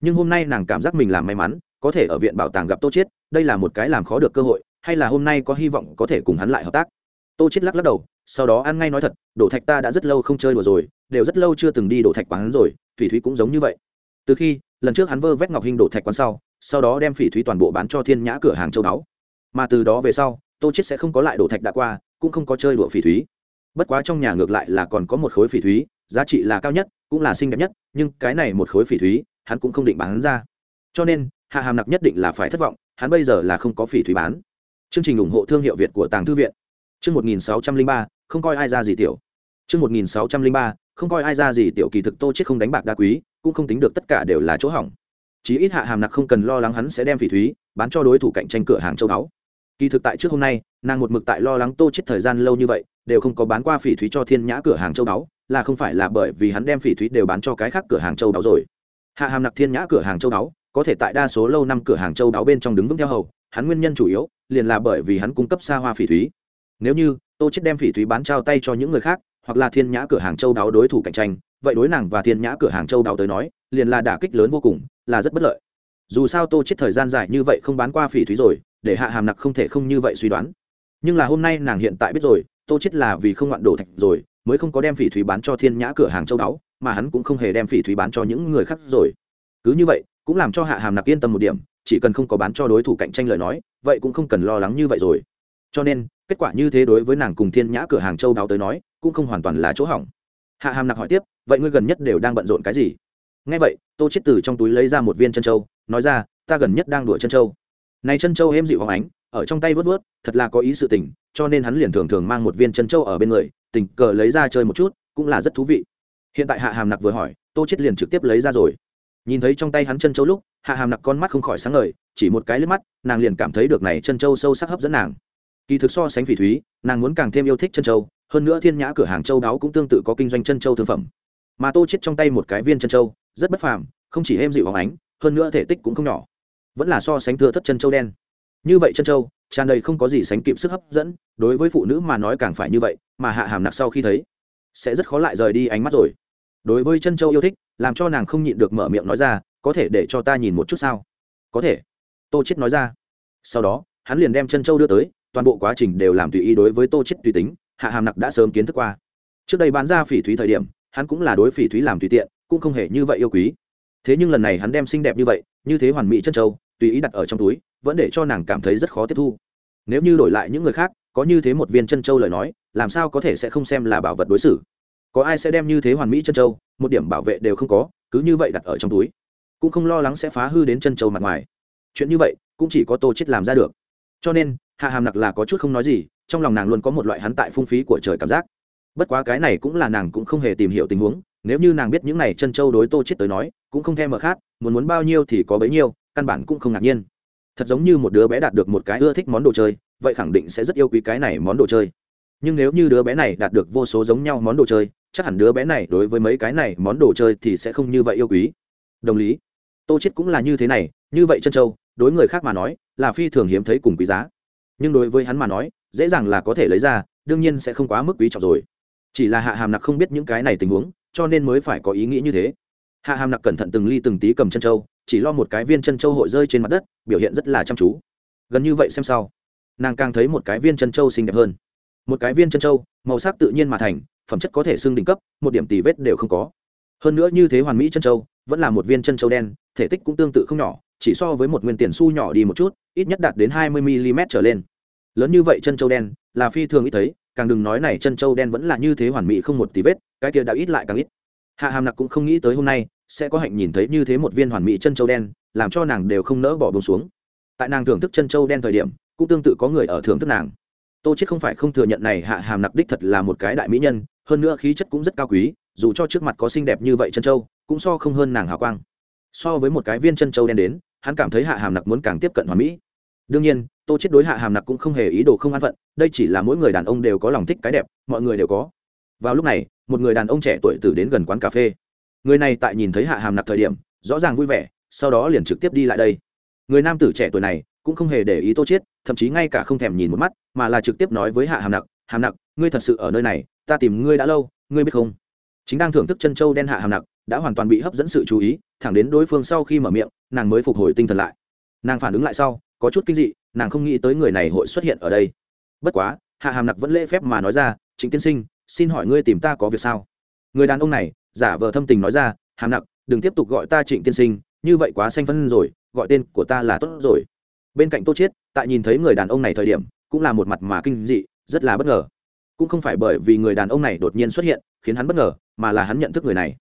Nhưng hôm nay nàng cảm giác mình làm may mắn, có thể ở viện bảo tàng gặp tô chiết, đây là một cái làm khó được cơ hội, hay là hôm nay có hy vọng có thể cùng hắn lại hợp tác? Tô chiết lắc lắc đầu, sau đó ăn ngay nói thật đổ thạch ta đã rất lâu không chơi đùa rồi, đều rất lâu chưa từng đi đổ thạch quán rồi, phỉ thúy cũng giống như vậy. Từ khi, lần trước hắn vơ vét ngọc hình đổ thạch quán sau sau đó đem phỉ thúy toàn bộ bán cho thiên nhã cửa hàng châu đáo mà từ đó về sau, tô chiết sẽ không có lại đổ thạch đã qua cũng không có chơi đùa phỉ thúy. Bất quá trong nhà ngược lại là còn có một khối phỉ thúy, giá trị là cao nhất, cũng là xinh đẹp nhất, nhưng cái này một khối phỉ thúy, hắn cũng không định bán ra. Cho nên, hạ hàm nặc nhất định là phải thất vọng, hắn bây giờ là không có phỉ thúy bán. Chương trình ủng hộ thương hiệu việt của tàng thư viện. Chương một nghìn sáu trăm linh ba, không coi ai ra gì tiểu. Chương một nghìn sáu trăm linh ba, không coi ai ra gì tiểu kỳ thực tô chết không đánh bạc đa quý, cũng không tính được tất cả đều là chỗ hỏng. Chí ít hạ hàm nặc không cần lo lắng hắn sẽ đem phỉ thúy bán cho đối thủ cạnh tranh cửa hàng châu báu kỳ thực tại trước hôm nay nàng một mực tại lo lắng tô chết thời gian lâu như vậy đều không có bán qua phỉ thúy cho thiên nhã cửa hàng châu đáo, là không phải là bởi vì hắn đem phỉ thúy đều bán cho cái khác cửa hàng châu đáo rồi. Hạ hàm nặc thiên nhã cửa hàng châu đáo có thể tại đa số lâu năm cửa hàng châu đáo bên trong đứng vững theo hầu hắn nguyên nhân chủ yếu liền là bởi vì hắn cung cấp xa hoa phỉ thúy. Nếu như tô chết đem phỉ thúy bán trao tay cho những người khác hoặc là thiên nhã cửa hàng châu đáo đối thủ cạnh tranh vậy đối nàng và thiên nhã cửa hàng châu đáo tới nói liền là đả kích lớn vô cùng là rất bất lợi. Dù sao tô chết thời gian dài như vậy không bán qua phỉ thúy rồi để hạ hàm nặc không thể không như vậy suy đoán. Nhưng là hôm nay nàng hiện tại biết rồi, tô chết là vì không ngoạn đổ thạch rồi, mới không có đem phỉ thúy bán cho thiên nhã cửa hàng châu đáo, mà hắn cũng không hề đem phỉ thúy bán cho những người khác rồi. Cứ như vậy, cũng làm cho hạ hàm nặc yên tâm một điểm, chỉ cần không có bán cho đối thủ cạnh tranh lời nói, vậy cũng không cần lo lắng như vậy rồi. Cho nên, kết quả như thế đối với nàng cùng thiên nhã cửa hàng châu đáo tới nói, cũng không hoàn toàn là chỗ hỏng. Hạ hàm nặc hỏi tiếp, vậy ngươi gần nhất đều đang bận rộn cái gì? Nghe vậy, tô chết từ trong túi lấy ra một viên chân châu, nói ra, ta gần nhất đang đuổi chân châu này chân châu êm dịu hóng ánh, ở trong tay vớt vớt, thật là có ý sự tình, cho nên hắn liền thường thường mang một viên chân châu ở bên người, tình cờ lấy ra chơi một chút, cũng là rất thú vị. Hiện tại hạ hàm nặc vừa hỏi, tô chết liền trực tiếp lấy ra rồi. Nhìn thấy trong tay hắn chân châu lúc, hạ hàm nặc con mắt không khỏi sáng ngời, chỉ một cái lướt mắt, nàng liền cảm thấy được này chân châu sâu sắc hấp dẫn nàng. Kỳ thực so sánh phỉ thúy, nàng muốn càng thêm yêu thích chân châu, hơn nữa thiên nhã cửa hàng châu đáo cũng tương tự có kinh doanh chân châu thương phẩm. Mà tô chết trong tay một cái viên chân châu, rất bất phàm, không chỉ êm dịu hóng ánh, hơn nữa thể tích cũng không nhỏ vẫn là so sánh thừa thất chân châu đen. Như vậy chân châu, tràn đầy không có gì sánh kịp sức hấp dẫn, đối với phụ nữ mà nói càng phải như vậy, mà hạ hàm nặc sau khi thấy, sẽ rất khó lại rời đi ánh mắt rồi. Đối với chân châu yêu thích, làm cho nàng không nhịn được mở miệng nói ra, có thể để cho ta nhìn một chút sao? Có thể. Tô chết nói ra. Sau đó, hắn liền đem chân châu đưa tới, toàn bộ quá trình đều làm tùy ý đối với tô chết tùy tính, hạ hàm nặc đã sớm kiến thức qua. Trước đây bán ra phỉ thúy thời điểm, hắn cũng là đối phỉ thúy làm tùy tiện, cũng không hề như vậy yêu quý. Thế nhưng lần này hắn đem xinh đẹp như vậy, như thế hoàn mỹ chân châu tùy ý đặt ở trong túi, vẫn để cho nàng cảm thấy rất khó tiếp thu. Nếu như đổi lại những người khác, có như thế một viên chân châu lời nói, làm sao có thể sẽ không xem là bảo vật đối xử? Có ai sẽ đem như thế hoàn mỹ chân châu, một điểm bảo vệ đều không có, cứ như vậy đặt ở trong túi. Cũng không lo lắng sẽ phá hư đến chân châu mặt ngoài. Chuyện như vậy, cũng chỉ có tô chết làm ra được. Cho nên, hạ hàm nặc là có chút không nói gì, trong lòng nàng luôn có một loại hắn tại phung phí của trời cảm giác. Bất quá cái này cũng là nàng cũng không hề tìm hiểu tình huống, nếu như nàng biết những này chân châu đối tô chết tới nói, cũng không thèm mở khát, muốn muốn bao nhiêu thì có bấy nhiêu căn bản cũng không ngạc nhiên. Thật giống như một đứa bé đạt được một cái ưa thích món đồ chơi, vậy khẳng định sẽ rất yêu quý cái này món đồ chơi. Nhưng nếu như đứa bé này đạt được vô số giống nhau món đồ chơi, chắc hẳn đứa bé này đối với mấy cái này món đồ chơi thì sẽ không như vậy yêu quý. Đồng lý, tô chết cũng là như thế này, như vậy chân châu, đối người khác mà nói, là phi thường hiếm thấy cùng quý giá. Nhưng đối với hắn mà nói, dễ dàng là có thể lấy ra, đương nhiên sẽ không quá mức quý trọng rồi. Chỉ là hạ hàm nặc không biết những cái này tình huống, cho nên mới phải có ý nghĩ như thế. Hạ hàm nặc cẩn thận từng ly từng tí cầm chân châu chỉ lo một cái viên chân châu hội rơi trên mặt đất, biểu hiện rất là chăm chú. Gần như vậy xem sau nàng càng thấy một cái viên chân châu xinh đẹp hơn. Một cái viên chân châu, màu sắc tự nhiên mà thành, phẩm chất có thể xưng đỉnh cấp, một điểm tì vết đều không có. Hơn nữa như thế hoàn mỹ chân châu, vẫn là một viên chân châu đen, thể tích cũng tương tự không nhỏ, chỉ so với một nguyên tiền su nhỏ đi một chút, ít nhất đạt đến hai mươi mm trở lên. Lớn như vậy chân châu đen, là phi thường ít thấy, càng đừng nói này chân châu đen vẫn là như thế hoàn mỹ không một tí vết, cái kia đã ít lại càng ít. Hạ hàm nặc cũng không nghĩ tới hôm nay sẽ có hạnh nhìn thấy như thế một viên hoàn mỹ chân châu đen, làm cho nàng đều không nỡ bỏ bông xuống. Tại nàng thưởng thức chân châu đen thời điểm, cũng tương tự có người ở thưởng thức nàng. Tô chết không phải không thừa nhận này hạ hàm nặc đích thật là một cái đại mỹ nhân, hơn nữa khí chất cũng rất cao quý, dù cho trước mặt có xinh đẹp như vậy chân châu, cũng so không hơn nàng hào quang. So với một cái viên chân châu đen đến, hắn cảm thấy hạ hàm nặc muốn càng tiếp cận hoàn mỹ. Đương nhiên, tô chết đối hạ hàm nặc cũng không hề ý đồ không an phận, đây chỉ là mỗi người đàn ông đều có lòng thích cái đẹp, mọi người đều có. Vào lúc này, một người đàn ông trẻ tuổi từ đến gần quán cà phê người này tại nhìn thấy hạ hàm nặc thời điểm, rõ ràng vui vẻ, sau đó liền trực tiếp đi lại đây. Người nam tử trẻ tuổi này cũng không hề để ý tô chiết, thậm chí ngay cả không thèm nhìn một mắt, mà là trực tiếp nói với hạ hàm nặc hàm nặc, ngươi thật sự ở nơi này, ta tìm ngươi đã lâu, ngươi biết không? Chính đang thưởng thức chân châu đen hạ hàm nặc đã hoàn toàn bị hấp dẫn sự chú ý, thẳng đến đối phương sau khi mở miệng, nàng mới phục hồi tinh thần lại. Nàng phản ứng lại sau, có chút kinh dị, nàng không nghĩ tới người này hội xuất hiện ở đây. Bất quá, hạ hàm nặc vẫn lễ phép mà nói ra chính tiên sinh, xin hỏi ngươi tìm ta có việc sao? Người đàn ông này giả vờ thâm tình nói ra, hàm nặc, đừng tiếp tục gọi ta trịnh tiên sinh, như vậy quá xanh phân rồi, gọi tên của ta là tốt rồi. Bên cạnh tô chiết, tại nhìn thấy người đàn ông này thời điểm, cũng là một mặt mà kinh dị, rất là bất ngờ. Cũng không phải bởi vì người đàn ông này đột nhiên xuất hiện, khiến hắn bất ngờ, mà là hắn nhận thức người này.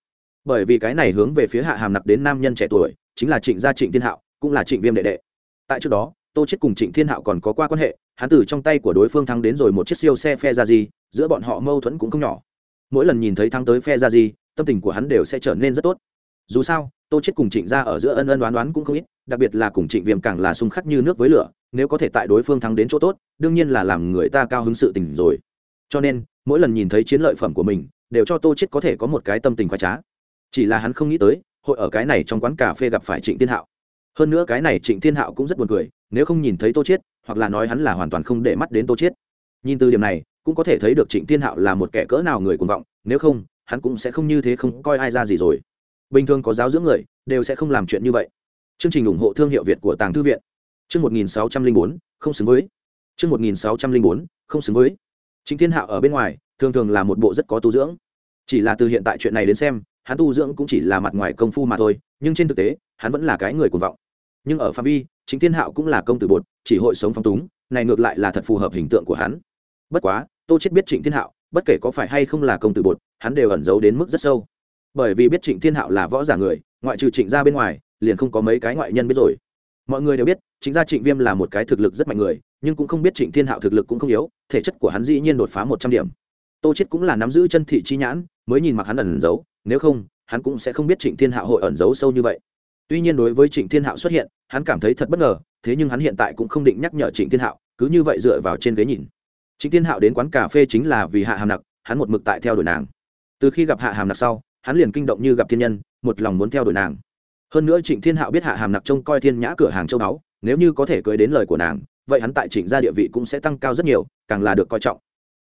Bởi vì cái này hướng về phía hạ hàm nặc đến nam nhân trẻ tuổi, chính là trịnh gia trịnh thiên hạo, cũng là trịnh viêm đệ đệ. Tại trước đó, tô chết cùng trịnh thiên hạo còn có qua quan hệ, hắn từ trong tay của đối phương thắng đến rồi một chiếc siêu xe phe ra gì giữa bọn họ mâu thuẫn cũng không nhỏ. Mỗi lần nhìn thấy thắng tới phe ra gì tâm tình của hắn đều sẽ trở nên rất tốt. Dù sao, tô chết cùng trịnh gia ở giữa ân ân đoán đoán cũng không ít, đặc biệt là cùng trịnh viêm càng là xung khắc như nước với lửa, nếu có thể tại đối phương thắng đến chỗ tốt, đương nhiên là làm người ta cao hứng sự tình rồi. Cho nên, mỗi lần nhìn thấy chiến lợi phẩm của mình, đều cho tô chết có thể có một cái tâm tình khoái trá. Chỉ là hắn không nghĩ tới, hội ở cái này trong quán cà phê gặp phải trịnh thiên hạo. Hơn nữa cái này trịnh thiên hạo cũng rất buồn cười, nếu không nhìn thấy tô chết hoặc là nói hắn là hoàn toàn không để mắt đến tô chết nhìn từ điểm này, cũng có thể thấy được trịnh thiên hạo là một kẻ cỡ nào người cuồng vọng, nếu không hắn cũng sẽ không như thế không coi ai ra gì rồi. Bình thường có giáo dưỡng người, đều sẽ không làm chuyện như vậy. Chương trình ủng hộ thương hiệu việt của tàng thư viện. Chương một nghìn sáu trăm linh bốn, không xứng với. Chương một nghìn sáu trăm linh bốn, không xứng với. Chính thiên hạo ở bên ngoài, thường thường là một bộ rất có tu dưỡng. Chỉ là từ hiện tại chuyện này đến xem, hắn tu dưỡng cũng chỉ là mặt ngoài công phu mà thôi, nhưng trên thực tế, hắn vẫn là cái người cuồng vọng. Nhưng ở phạm vi chính thiên hạo cũng là công tử bột, chỉ hội sống phong túng, này ngược lại là thật phù hợp hình tượng của hắn. Bất quá, tô chết biết trịnh thiên hạo bất kể có phải hay không là công tử bột, hắn đều ẩn giấu đến mức rất sâu. Bởi vì biết trịnh thiên hạo là võ giả người, ngoại trừ trịnh gia bên ngoài, liền không có mấy cái ngoại nhân biết rồi. Mọi người đều biết chính gia trịnh viêm là một cái thực lực rất mạnh người, nhưng cũng không biết trịnh thiên hạo thực lực cũng không yếu, thể chất của hắn dĩ nhiên đột phá một trăm điểm. Tô chết cũng là nắm giữ chân thị chi nhãn, mới nhìn mặc hắn ẩn giấu, nếu không, hắn cũng sẽ không biết trịnh thiên hạo hội ẩn giấu sâu như vậy. Tuy nhiên đối với trịnh thiên hạo xuất hiện, hắn cảm thấy thật bất ngờ, thế nhưng hắn hiện tại cũng không định nhắc nhở trịnh thiên hạo, cứ như vậy dựa vào trên ghế nhìn trịnh thiên hạo đến quán cà phê chính là vì hạ hàm nặc, hắn một mực tại theo đuổi nàng. Từ khi gặp hạ hàm nặc sau, hắn liền kinh động như gặp thiên nhân, một lòng muốn theo đuổi nàng. Hơn nữa trịnh thiên hạo biết hạ hàm nặc trông coi thiên nhã cửa hàng châu báu, nếu như có thể cưới đến lời của nàng, vậy hắn tại trịnh gia địa vị cũng sẽ tăng cao rất nhiều, càng là được coi trọng.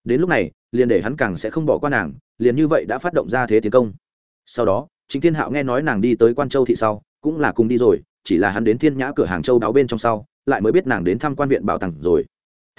Đến lúc này, liền để hắn càng sẽ không bỏ qua nàng, liền như vậy đã phát động ra thế tiến công. Sau đó, trịnh thiên hạo nghe nói nàng đi tới quan châu thị sau, cũng là cùng đi rồi, chỉ là hắn đến thiên nhã cửa hàng châu đáo bên trong sau, lại mới biết nàng đến thăm quan viện bảo tàng rồi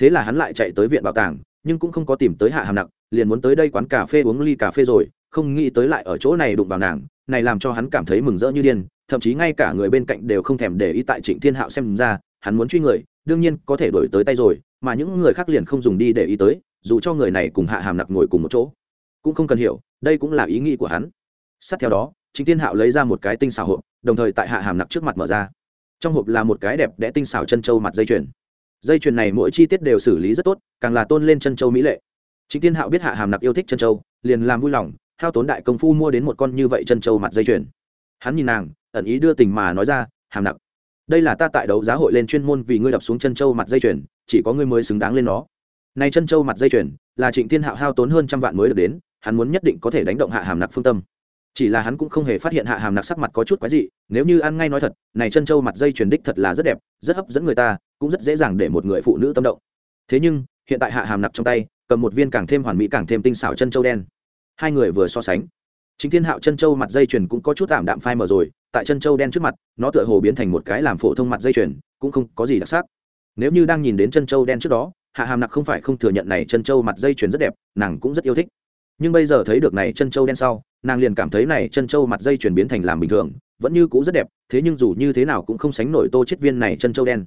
thế là hắn lại chạy tới viện bảo tàng, nhưng cũng không có tìm tới hạ hàm nặc, liền muốn tới đây quán cà phê uống ly cà phê rồi, không nghĩ tới lại ở chỗ này đụng vào nàng, này làm cho hắn cảm thấy mừng rỡ như điên, thậm chí ngay cả người bên cạnh đều không thèm để ý tại trịnh thiên hạo xem ra, hắn muốn truy người, đương nhiên có thể đổi tới tay rồi, mà những người khác liền không dùng đi để ý tới, dù cho người này cùng hạ hàm nặc ngồi cùng một chỗ, cũng không cần hiểu, đây cũng là ý nghĩ của hắn. Sát theo đó, trịnh thiên hạo lấy ra một cái tinh xào hộp, đồng thời tại hạ hàm nặc trước mặt mở ra. Trong hộp là một cái đẹp đẽ tinh xào chân châu mặt dây chuyền dây chuyền này mỗi chi tiết đều xử lý rất tốt, càng là tôn lên chân châu mỹ lệ. Trịnh thiên hạo biết hạ hàm nặc yêu thích chân châu, liền làm vui lòng, hao tốn đại công phu mua đến một con như vậy chân châu mặt dây chuyền. Hắn nhìn nàng, ẩn ý đưa tình mà nói ra, hàm nặc, đây là ta tại đấu giá hội lên chuyên môn vì ngươi đập xuống chân châu mặt dây chuyền, chỉ có ngươi mới xứng đáng lên nó. Này chân châu mặt dây chuyền, là trịnh thiên hạo hao tốn hơn trăm vạn mới được đến, hắn muốn nhất định có thể đánh động hạ hàm nặc phương tâm. Chỉ là hắn cũng không hề phát hiện hạ hàm nặc sắc mặt có chút quái dị, nếu như ăn ngay nói thật, này chân châu mặt dây chuyền đích thật là rất đẹp, rất hấp dẫn người ta cũng rất dễ dàng để một người phụ nữ tâm động. Thế nhưng, hiện tại hạ hàm nặc trong tay, cầm một viên càng thêm hoàn mỹ càng thêm tinh xảo chân châu đen. Hai người vừa so sánh, chính thiên hạo chân châu mặt dây chuyền cũng có chút tạm đạm phai mờ rồi, tại chân châu đen trước mặt, nó tựa hồ biến thành một cái làm phổ thông mặt dây chuyền, cũng không có gì đặc sắc. Nếu như đang nhìn đến chân châu đen trước đó, hạ hàm nặc không phải không thừa nhận này chân châu mặt dây chuyền rất đẹp, nàng cũng rất yêu thích. Nhưng bây giờ thấy được này chân châu đen sau, nàng liền cảm thấy này chân châu mặt dây chuyền biến thành làm bình thường, vẫn như cũ rất đẹp, thế nhưng dù như thế nào cũng không sánh nổi tô chết viên này chân châu đen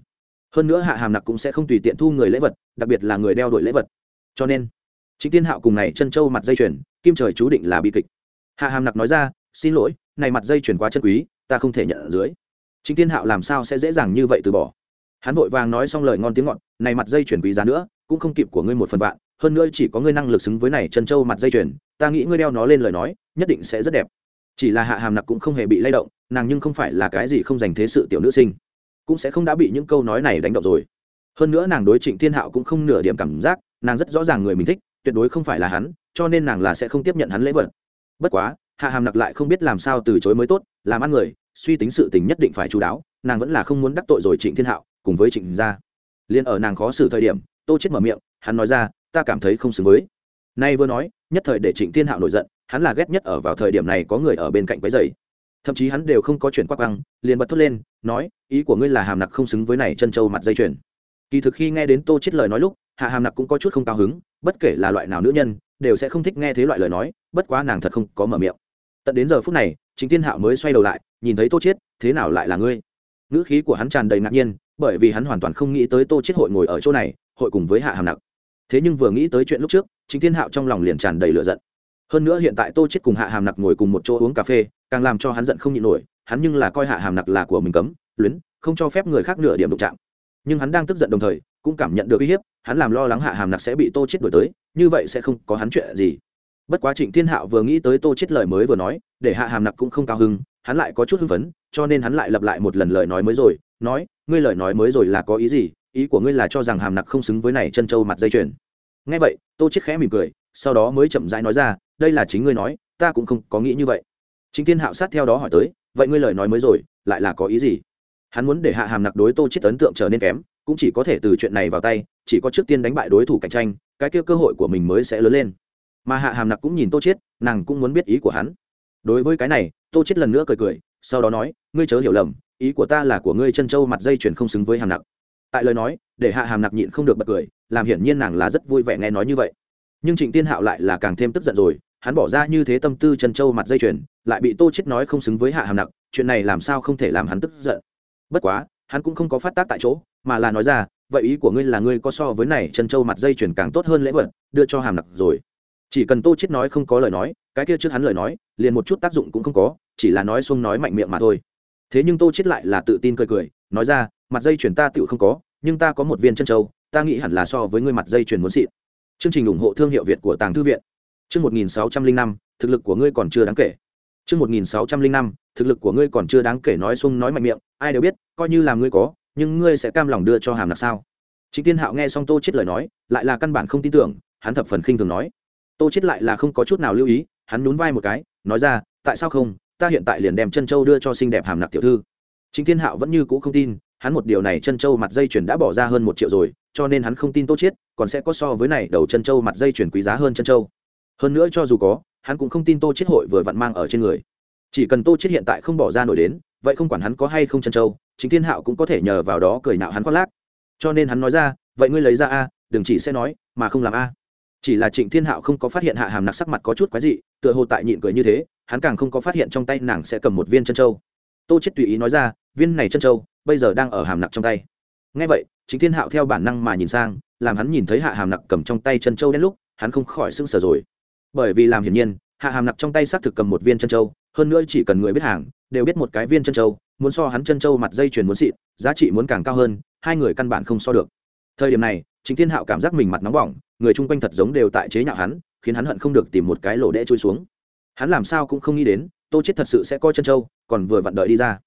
hơn nữa hạ hàm nặc cũng sẽ không tùy tiện thu người lễ vật, đặc biệt là người đeo đội lễ vật. Cho nên chính tiên hạo cùng này chân châu mặt dây chuyền, kim trời chú định là bi kịch. Hạ hàm nặc nói ra, xin lỗi, này mặt dây chuyền quá chân quý, ta không thể nhận ở dưới. Chính tiên hạo làm sao sẽ dễ dàng như vậy từ bỏ? Hắn vội vàng nói xong lời ngon tiếng ngọt, này mặt dây chuyền quý giá nữa, cũng không kịp của ngươi một phần vạn, hơn nữa chỉ có ngươi năng lực xứng với này chân châu mặt dây chuyền, ta nghĩ ngươi đeo nó lên lời nói, nhất định sẽ rất đẹp. Chỉ là hạ hàm nặc cũng không hề bị lay động, nàng nhưng không phải là cái gì không dành thế sự tiểu nữ sinh cũng sẽ không đã bị những câu nói này đánh động rồi. Hơn nữa nàng đối trịnh thiên hạo cũng không nửa điểm cảm giác, nàng rất rõ ràng người mình thích, tuyệt đối không phải là hắn, cho nên nàng là sẽ không tiếp nhận hắn lễ vật. Bất quá, hạ hàm nặc lại không biết làm sao từ chối mới tốt, làm ăn người, suy tính sự tình nhất định phải chú đáo, nàng vẫn là không muốn đắc tội rồi trịnh thiên hạo, cùng với trịnh gia. Liên ở nàng khó xử thời điểm, tô chết mở miệng, hắn nói ra, ta cảm thấy không xứng với. Nay vừa nói, nhất thời để trịnh thiên hạo nổi giận, hắn là ghét nhất ở vào thời điểm này có người ở bên cạnh quấy rầy thậm chí hắn đều không có chuyển quắc băng liền bật thốt lên, nói, ý của ngươi là hàm nặc không xứng với này chân châu mặt dây chuyền. Kỳ thực khi nghe đến tô chết lời nói lúc, hạ hàm nặc cũng có chút không cao hứng, bất kể là loại nào nữ nhân, đều sẽ không thích nghe thế loại lời nói, bất quá nàng thật không có mở miệng. Tận đến giờ phút này chính thiên hạo mới xoay đầu lại, nhìn thấy tô chết thế nào lại là ngươi? Ngữ khí của hắn tràn đầy ngạc nhiên, bởi vì hắn hoàn toàn không nghĩ tới tô chết hội ngồi ở chỗ này, hội cùng với hạ hàm nặc. Thế nhưng vừa nghĩ tới chuyện lúc trước chính thiên hạo trong lòng liền tràn đầy lửa giận. Hơn nữa hiện tại tô chết cùng hạ hàm nặc ngồi cùng một chỗ uống cà phê càng làm cho hắn giận không nhịn nổi, hắn nhưng là coi hạ hàm nặc là của mình cấm, luyến, không cho phép người khác nửa điểm đụng chạm. Nhưng hắn đang tức giận đồng thời, cũng cảm nhận được uy hiếp, hắn làm lo lắng hạ hàm nặc sẽ bị tô chết đuổi tới, như vậy sẽ không có hắn chuyện gì. Bất quá trịnh thiên hạo vừa nghĩ tới tô chết lời mới vừa nói, để hạ hàm nặc cũng không cao hứng, hắn lại có chút hưng phấn, cho nên hắn lại lặp lại một lần lời nói mới rồi, nói, ngươi lời nói mới rồi là có ý gì? Ý của ngươi là cho rằng hàm nặc không xứng với này chân châu mặt dây chuyền. Nghe vậy, tô chết khẽ mỉm cười, sau đó mới chậm rãi nói ra, đây là chính ngươi nói, ta cũng không có nghĩ như vậy chính thiên hạo sát theo đó hỏi tới, vậy ngươi lời nói mới rồi, lại là có ý gì? Hắn muốn để hạ hàm nặc đối tô chết ấn tượng trở nên kém, cũng chỉ có thể từ chuyện này vào tay, chỉ có trước tiên đánh bại đối thủ cạnh tranh, cái kia cơ hội của mình mới sẽ lớn lên. Mà hạ hàm nặc cũng nhìn tô chết nàng cũng muốn biết ý của hắn. Đối với cái này, tô chết lần nữa cười cười, sau đó nói, ngươi chớ hiểu lầm, ý của ta là của ngươi chân châu mặt dây chuyển không xứng với hàm nặc. Tại lời nói, để hạ hàm nặc nhịn không được bật cười, làm hiển nhiên nàng là rất vui vẻ nghe nói như vậy. Nhưng trịnh tiên hạo lại là càng thêm tức giận rồi, hắn bỏ ra như thế tâm tư chân châu mặt dây chuyền lại bị tô chết nói không xứng với hạ hàm nặc, chuyện này làm sao không thể làm hắn tức giận. Bất quá, hắn cũng không có phát tác tại chỗ, mà là nói ra, vậy ý của ngươi là ngươi có so với này chân châu mặt dây chuyển càng tốt hơn lễ vật, đưa cho hàm nặc rồi. Chỉ cần tô chết nói không có lời nói, cái kia trước hắn lời nói, liền một chút tác dụng cũng không có, chỉ là nói xuông nói mạnh miệng mà thôi. Thế nhưng tô chết lại là tự tin cười cười, nói ra, mặt dây chuyển ta tựu không có, nhưng ta có một viên chân châu, ta nghĩ hẳn là so với ngươi mặt dây chuyển muốn xịn. Chương trình ủng hộ thương hiệu việt của tàng thư viện. Chương một nghìn sáu trăm linh năm, thực lực của ngươi còn chưa đáng kể. Trước 1605, thực lực của ngươi còn chưa đáng kể nói xung nói mạnh miệng ai đều biết coi như làm ngươi có nhưng ngươi sẽ cam lòng đưa cho hàm nặc sao? Trịnh Thiên hạo nghe xong tô chết lời nói lại là căn bản không tin tưởng hắn thập phần khinh thường nói. Tô chết lại là không có chút nào lưu ý hắn nhún vai một cái nói ra tại sao không? Ta hiện tại liền đem chân châu đưa cho xinh đẹp hàm nặc tiểu thư. Trịnh thiên hạo vẫn như cũ không tin hắn một điều này chân châu mặt dây chuyền đã bỏ ra hơn một triệu rồi cho nên hắn không tin tô chết còn sẽ có so với này đầu chân châu mặt dây chuyền quý giá hơn chân châu. Hơn nữa cho dù có hắn cũng không tin tô chết hội vừa vặn mang ở trên người. Chỉ cần tô chết hiện tại không bỏ ra nổi đến, vậy không quản hắn có hay không chân châu, chính thiên hạo cũng có thể nhờ vào đó cười nạo hắn khoác lác. Cho nên hắn nói ra, vậy ngươi lấy ra a, đừng chỉ sẽ nói, mà không làm a. Chỉ là trịnh thiên hạo không có phát hiện hạ hàm nặc sắc mặt có chút quái dị, tựa hồ tại nhịn cười như thế, hắn càng không có phát hiện trong tay nàng sẽ cầm một viên chân châu. Tô chết tùy ý nói ra, viên này chân châu, bây giờ đang ở hàm nặc trong tay. Ngay vậy chính thiên hạo theo bản năng mà nhìn sang, làm hắn nhìn thấy hạ hàm nặc cầm trong tay chân châu đến lúc, hắn không khỏi sưng sờ rồi bởi vì làm hiển nhiên, hạ hàm nặc trong tay xác thực cầm một viên chân châu, hơn nữa chỉ cần người biết hàng, đều biết một cái viên chân châu, muốn so hắn chân châu mặt dây chuyền muốn xịn, giá trị muốn càng cao hơn, hai người căn bản không so được. Thời điểm này chính thiên hạo cảm giác mình mặt nóng bỏng, người chung quanh thật giống đều tại chế nhạo hắn, khiến hắn hận không được tìm một cái lỗ đẽ trôi xuống. Hắn làm sao cũng không nghĩ đến, tô chết thật sự sẽ coi chân châu, còn vừa vặn đợi đi ra.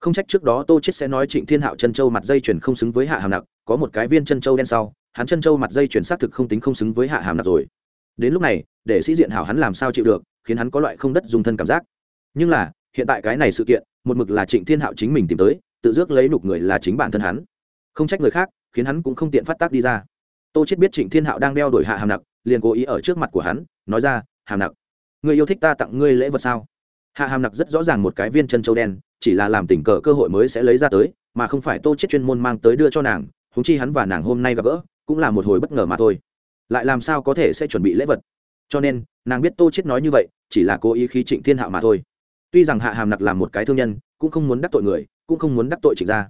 Không trách trước đó tô chết sẽ nói trịnh thiên hạo chân châu mặt dây chuyền không xứng với hạ hàm nặc, có một cái viên chân châu đen sau, hắn chân châu mặt dây chuyền xác thực không tính không xứng với hạ hàm nặc rồi đến lúc này, để sĩ diện hảo hắn làm sao chịu được, khiến hắn có loại không đất dùng thân cảm giác. Nhưng là, hiện tại cái này sự kiện, một mực là trịnh thiên hạo chính mình tìm tới, tự dước lấy nục người là chính bản thân hắn. Không trách người khác, khiến hắn cũng không tiện phát tác đi ra. Tô chết biết trịnh thiên hạo đang đeo đổi hạ hàm nặc, liền cố ý ở trước mặt của hắn, nói ra, hàm nặc, người yêu thích ta tặng ngươi lễ vật sao? Hạ hàm nặc rất rõ ràng một cái viên chân châu đen, chỉ là làm tình cờ cơ hội mới sẽ lấy ra tới, mà không phải tô chết chuyên môn mang tới đưa cho nàng húng chi hắn và nàng hôm nay gặp gỡ, cũng là một hồi bất ngờ mà thôi lại làm sao có thể sẽ chuẩn bị lễ vật? Cho nên, nàng biết tô chết nói như vậy, chỉ là cố ý khí trịnh thiên hạo mà thôi. Tuy rằng hạ hàm nặc làm một cái thương nhân, cũng không muốn đắc tội người, cũng không muốn đắc tội trịnh gia.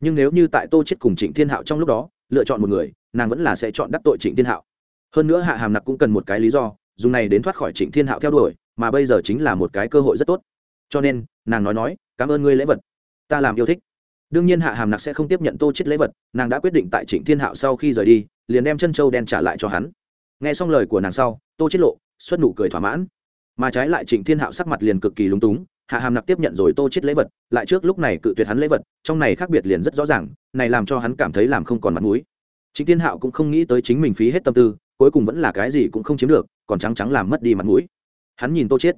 Nhưng nếu như tại tô chết cùng trịnh thiên hạo trong lúc đó, lựa chọn một người, nàng vẫn là sẽ chọn đắc tội trịnh thiên hạo. Hơn nữa hạ hàm nặc cũng cần một cái lý do, dùng này đến thoát khỏi trịnh thiên hạo theo đuổi, mà bây giờ chính là một cái cơ hội rất tốt. Cho nên, nàng nói nói, cảm ơn ngươi lễ vật. Ta làm yêu thích. Đương nhiên hạ hàm nặc sẽ không tiếp nhận tô chết lễ vật, nàng đã quyết định tại trịnh thiên hạo sau khi rời đi liền đem chân châu đen trả lại cho hắn. Nghe xong lời của nàng sau, tô chết lộ xuất nụ cười thỏa mãn. Mà trái lại trịnh thiên hạo sắc mặt liền cực kỳ lúng túng, hạ hàm nặc tiếp nhận rồi tô chết lễ vật, lại trước lúc này cự tuyệt hắn lễ vật, trong này khác biệt liền rất rõ ràng, này làm cho hắn cảm thấy làm không còn mặt mũi. Trịnh thiên hạo cũng không nghĩ tới chính mình phí hết tâm tư, cuối cùng vẫn là cái gì cũng không chiếm được, còn trắng trắng làm mất đi mặt mũi. Hắn nhìn tô chết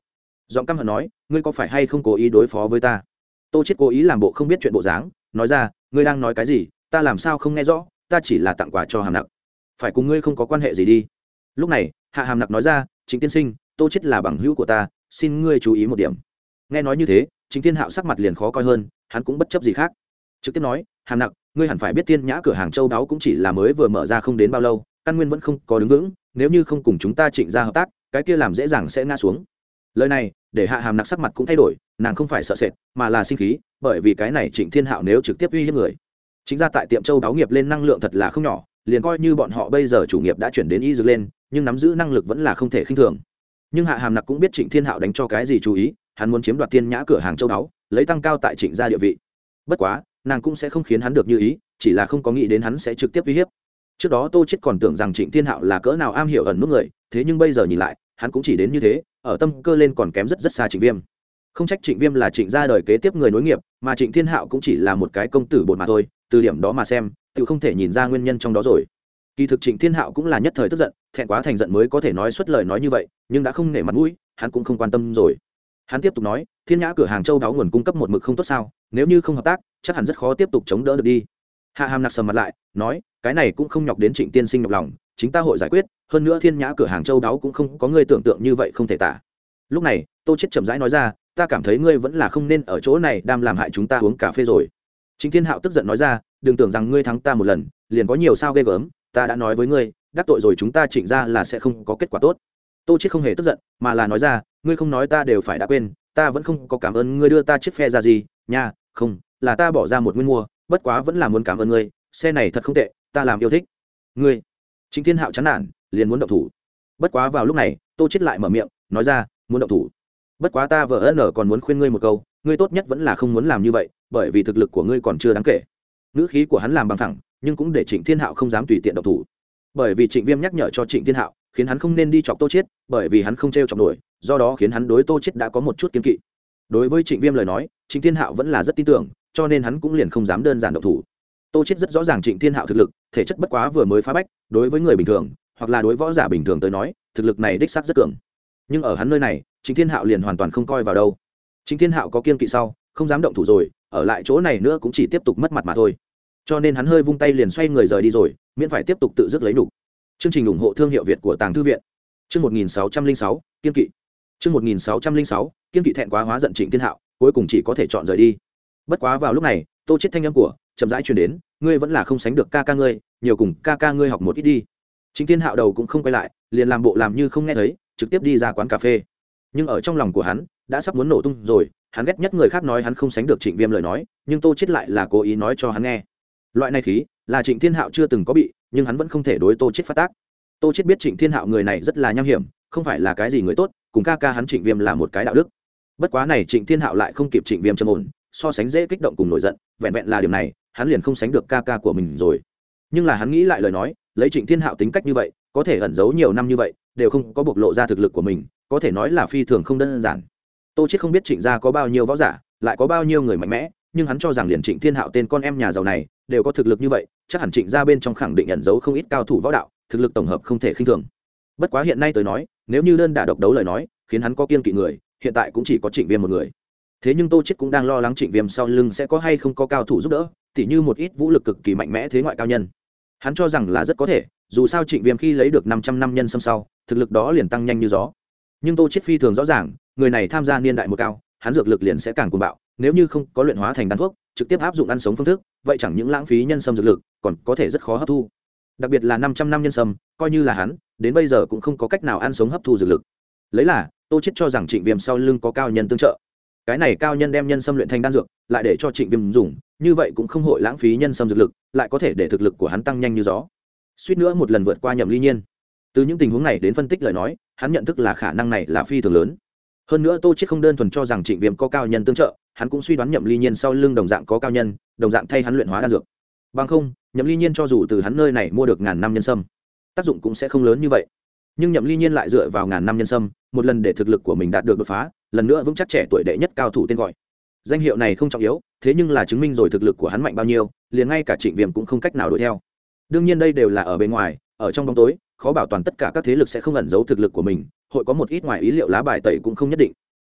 giọng căm hận nói, ngươi có phải hay không cố ý đối phó với ta? Tô chết cố ý làm bộ không biết chuyện bộ dáng, nói ra, ngươi đang nói cái gì? Ta làm sao không nghe rõ? Ta chỉ là tặng quà cho hàm nặc phải cùng ngươi không có quan hệ gì đi. Lúc này, hạ hàm nặc nói ra, chính tiên sinh, tô chết là bằng hữu của ta, xin ngươi chú ý một điểm. Nghe nói như thế, chính thiên hạo sắc mặt liền khó coi hơn, hắn cũng bất chấp gì khác. Trực tiếp nói, hàm nặc, ngươi hẳn phải biết tiên nhã cửa hàng châu đáo cũng chỉ là mới vừa mở ra không đến bao lâu, căn nguyên vẫn không có đứng vững, nếu như không cùng chúng ta trịnh ra hợp tác, cái kia làm dễ dàng sẽ ngã xuống. Lời này, để hạ hàm nặc sắc mặt cũng thay đổi, nàng không phải sợ sệt, mà là sinh khí, bởi vì cái này trịnh thiên hạo nếu trực tiếp uy hiếp người, chính ra tại tiệm châu đáo nghiệp lên năng lượng thật là không nhỏ liền coi như bọn họ bây giờ chủ nghiệp đã chuyển đến y dược lên, nhưng nắm giữ năng lực vẫn là không thể khinh thường. Nhưng hạ hàm nặc cũng biết trịnh thiên hạo đánh cho cái gì chú ý, hắn muốn chiếm đoạt thiên nhã cửa hàng châu đáo lấy tăng cao tại trịnh gia địa vị. Bất quá, nàng cũng sẽ không khiến hắn được như ý, chỉ là không có nghĩ đến hắn sẽ trực tiếp uy hiếp. Trước đó tô chết còn tưởng rằng trịnh thiên hạo là cỡ nào am hiểu ẩn nút người, thế nhưng bây giờ nhìn lại, hắn cũng chỉ đến như thế, ở tâm cơ lên còn kém rất rất xa trịnh viêm. Không trách trịnh viêm là trịnh gia đời kế tiếp người nối nghiệp, mà trịnh thiên hạo cũng chỉ là một cái công tử bột mà thôi, từ điểm đó mà xem tự không thể nhìn ra nguyên nhân trong đó rồi. Kỳ thực trịnh thiên hạo cũng là nhất thời tức giận, thẹn quá thành giận mới có thể nói suất lời nói như vậy, nhưng đã không nể mặt mũi, hắn cũng không quan tâm rồi. Hắn tiếp tục nói, thiên nhã cửa hàng châu đáo nguồn cung cấp một mực không tốt sao, nếu như không hợp tác, chắc hẳn rất khó tiếp tục chống đỡ được đi. Hạ hàm nặc sầm mặt lại, nói, cái này cũng không nhọc đến trịnh tiên sinh nhọc lòng, chính ta hội giải quyết, hơn nữa thiên nhã cửa hàng châu đáo cũng không có người tưởng tượng như vậy không thể tả. Lúc này, tô chết chậm rãi nói ra, ta cảm thấy ngươi vẫn là không nên ở chỗ này đam làm hại chúng ta uống cà phê rồi. Chính thiên hạo tức giận nói ra đừng tưởng rằng ngươi thắng ta một lần, liền có nhiều sao ghê gớm, ta đã nói với ngươi, đắc tội rồi chúng ta chỉnh ra là sẽ không có kết quả tốt. Tô chết không hề tức giận, mà là nói ra, ngươi không nói ta đều phải đã quên, ta vẫn không có cảm ơn ngươi đưa ta chiếc phe ra gì, nha, không, là ta bỏ ra một nguyên mua, bất quá vẫn là muốn cảm ơn ngươi, xe này thật không tệ, ta làm yêu thích. Ngươi chính thiên hạo chán nản, liền muốn động thủ. Bất quá vào lúc này, tô chết lại mở miệng, nói ra, muốn động thủ. Bất quá ta vợ ân còn muốn khuyên ngươi một câu, ngươi tốt nhất vẫn là không muốn làm như vậy, bởi vì thực lực của ngươi còn chưa đáng kể ngữ khí của hắn làm bằng thẳng, nhưng cũng để trịnh thiên hạo không dám tùy tiện động thủ. Bởi vì trịnh viêm nhắc nhở cho trịnh thiên hạo, khiến hắn không nên đi chọc tô chết bởi vì hắn không t r e o chọc nổi, do đó khiến hắn đối tô chết đã có một chút kiên kỵ. Đối với trịnh viêm lời nói, trịnh thiên hạo vẫn là rất tin tưởng, cho nên hắn cũng liền không dám đơn giản động thủ. Tô chết rất rõ ràng trịnh thiên hạo thực lực, thể chất bất quá vừa mới phá bách, đối với người bình thường, hoặc là đối võ giả bình thường tới nói, thực lực này đích xác rất cường. Nhưng ở hắn nơi này, trịnh thiên hạo liền hoàn toàn không coi vào đâu. Trịnh thiên hạo có kiên kỵ sau, không dám động thủ rồi ở lại chỗ này nữa cũng chỉ tiếp tục mất mặt mà thôi. Cho nên hắn hơi vung tay liền xoay người rời đi rồi miễn phải tiếp tục tự dứt lấy đủ. chương trình ủng hộ thương hiệu việt của tàng thư viện. Chương một nghìn sáu trăm linh sáu kiên kỵ. Chương một nghìn sáu trăm linh sáu kiên kỵ thẹn quá hóa giận trịnh thiên hạo cuối cùng chỉ có thể chọn rời đi. Bất quá vào lúc này tô chết thanh âm của chậm rãi truyền đến ngươi vẫn là không sánh được ca ca ngươi nhiều cùng ca ca ngươi học một ít đi. Trịnh Thiên Hạo đầu cũng không quay lại, liền làm bộ làm như không nghe thấy, trực tiếp đi ra quán cà phê. Nhưng ở trong lòng của hắn, đã sắp muốn nổ tung rồi, hắn ghét nhất người khác nói hắn không sánh được Trịnh Viêm lời nói, nhưng Tô chết lại là cố ý nói cho hắn nghe. Loại này khí, là Trịnh Thiên Hạo chưa từng có bị, nhưng hắn vẫn không thể đối Tô chết phát tác. Tô chết biết Trịnh Thiên Hạo người này rất là nham hiểm, không phải là cái gì người tốt, cùng ca ca hắn Trịnh Viêm là một cái đạo đức. Bất quá này Trịnh Thiên Hạo lại không kịp Trịnh Viêm trầm ổn, so sánh dễ kích động cùng nổi giận, vẹn vẹn là điểm này, hắn liền không sánh được ca ca của mình rồi. Nhưng là hắn nghĩ lại lời nói, lấy Trịnh Thiên Hạo tính cách như vậy, có thể ẩn giấu nhiều năm như vậy đều không có bộc lộ ra thực lực của mình có thể nói là phi thường không đơn giản tô chết không biết trịnh gia có bao nhiêu võ giả, lại có bao nhiêu người mạnh mẽ, nhưng hắn cho rằng liền trịnh thiên hạo tên con em nhà giàu này, đều có thực lực như vậy, chắc hẳn trịnh gia bên trong khẳng định ẩn giấu không ít cao thủ võ đạo, thực lực tổng hợp không thể khinh thường. Bất quá hiện nay tới nói, nếu như đơn đả độc đấu lời nói, khiến hắn có kiên kỵ người, hiện tại cũng chỉ có trịnh viêm một người. Thế nhưng tô chết cũng đang lo lắng trịnh viêm sau lưng sẽ có hay không có cao thủ giúp đỡ, tỉ như một ít vũ lực cực kỳ mạnh mẽ thế ngoại cao nhân. Hắn cho rằng là rất có thể, dù sao trịnh viêm khi lấy được năm trăm năm nhân xâm sau, thực lực đó liền tăng nhanh như gió nhưng tô chết phi thường rõ ràng, người này tham gia niên đại một cao, hắn dược lực liền sẽ càng cuồng bạo, nếu như không có luyện hóa thành đan thuốc, trực tiếp áp dụng ăn sống phương thức, vậy chẳng những lãng phí nhân sâm dược lực, còn có thể rất khó hấp thu. Đặc biệt là năm trăm năm nhân sâm, coi như là hắn, đến bây giờ cũng không có cách nào ăn sống hấp thu dược lực. Lấy là, tô chết cho rằng trịnh viêm sau lưng có cao nhân tương trợ. Cái này cao nhân đem nhân sâm luyện thành đan dược, lại để cho trịnh viêm dùng, như vậy cũng không hội lãng phí nhân sâm dược lực, lại có thể để thực lực của hắn tăng nhanh như gió. Suýt nữa một lần vượt qua nhậm ly nhiên từ những tình huống này đến phân tích lời nói, hắn nhận thức là khả năng này là phi thường lớn. Hơn nữa tô chết không đơn thuần cho rằng trịnh viêm có cao nhân tương trợ, hắn cũng suy đoán nhậm ly nhiên sau lưng đồng dạng có cao nhân, đồng dạng thay hắn luyện hóa đan dược. Bằng không, nhậm ly nhiên cho dù từ hắn nơi này mua được ngàn năm nhân sâm, tác dụng cũng sẽ không lớn như vậy. Nhưng nhậm ly nhiên lại dựa vào ngàn năm nhân sâm, một lần để thực lực của mình đạt được đột phá, lần nữa vững chắc trẻ tuổi đệ nhất cao thủ tên gọi. Danh hiệu này không trọng yếu, thế nhưng là chứng minh rồi thực lực của hắn mạnh bao nhiêu, liền ngay cả trịnh viêm cũng không cách nào đuổi theo. Đương nhiên đây đều là ở bên ngoài, ở trong bóng tối khó bảo toàn tất cả các thế lực sẽ không ẩn giấu thực lực của mình, hội có một ít ngoài ý liệu lá bài tẩy cũng không nhất định.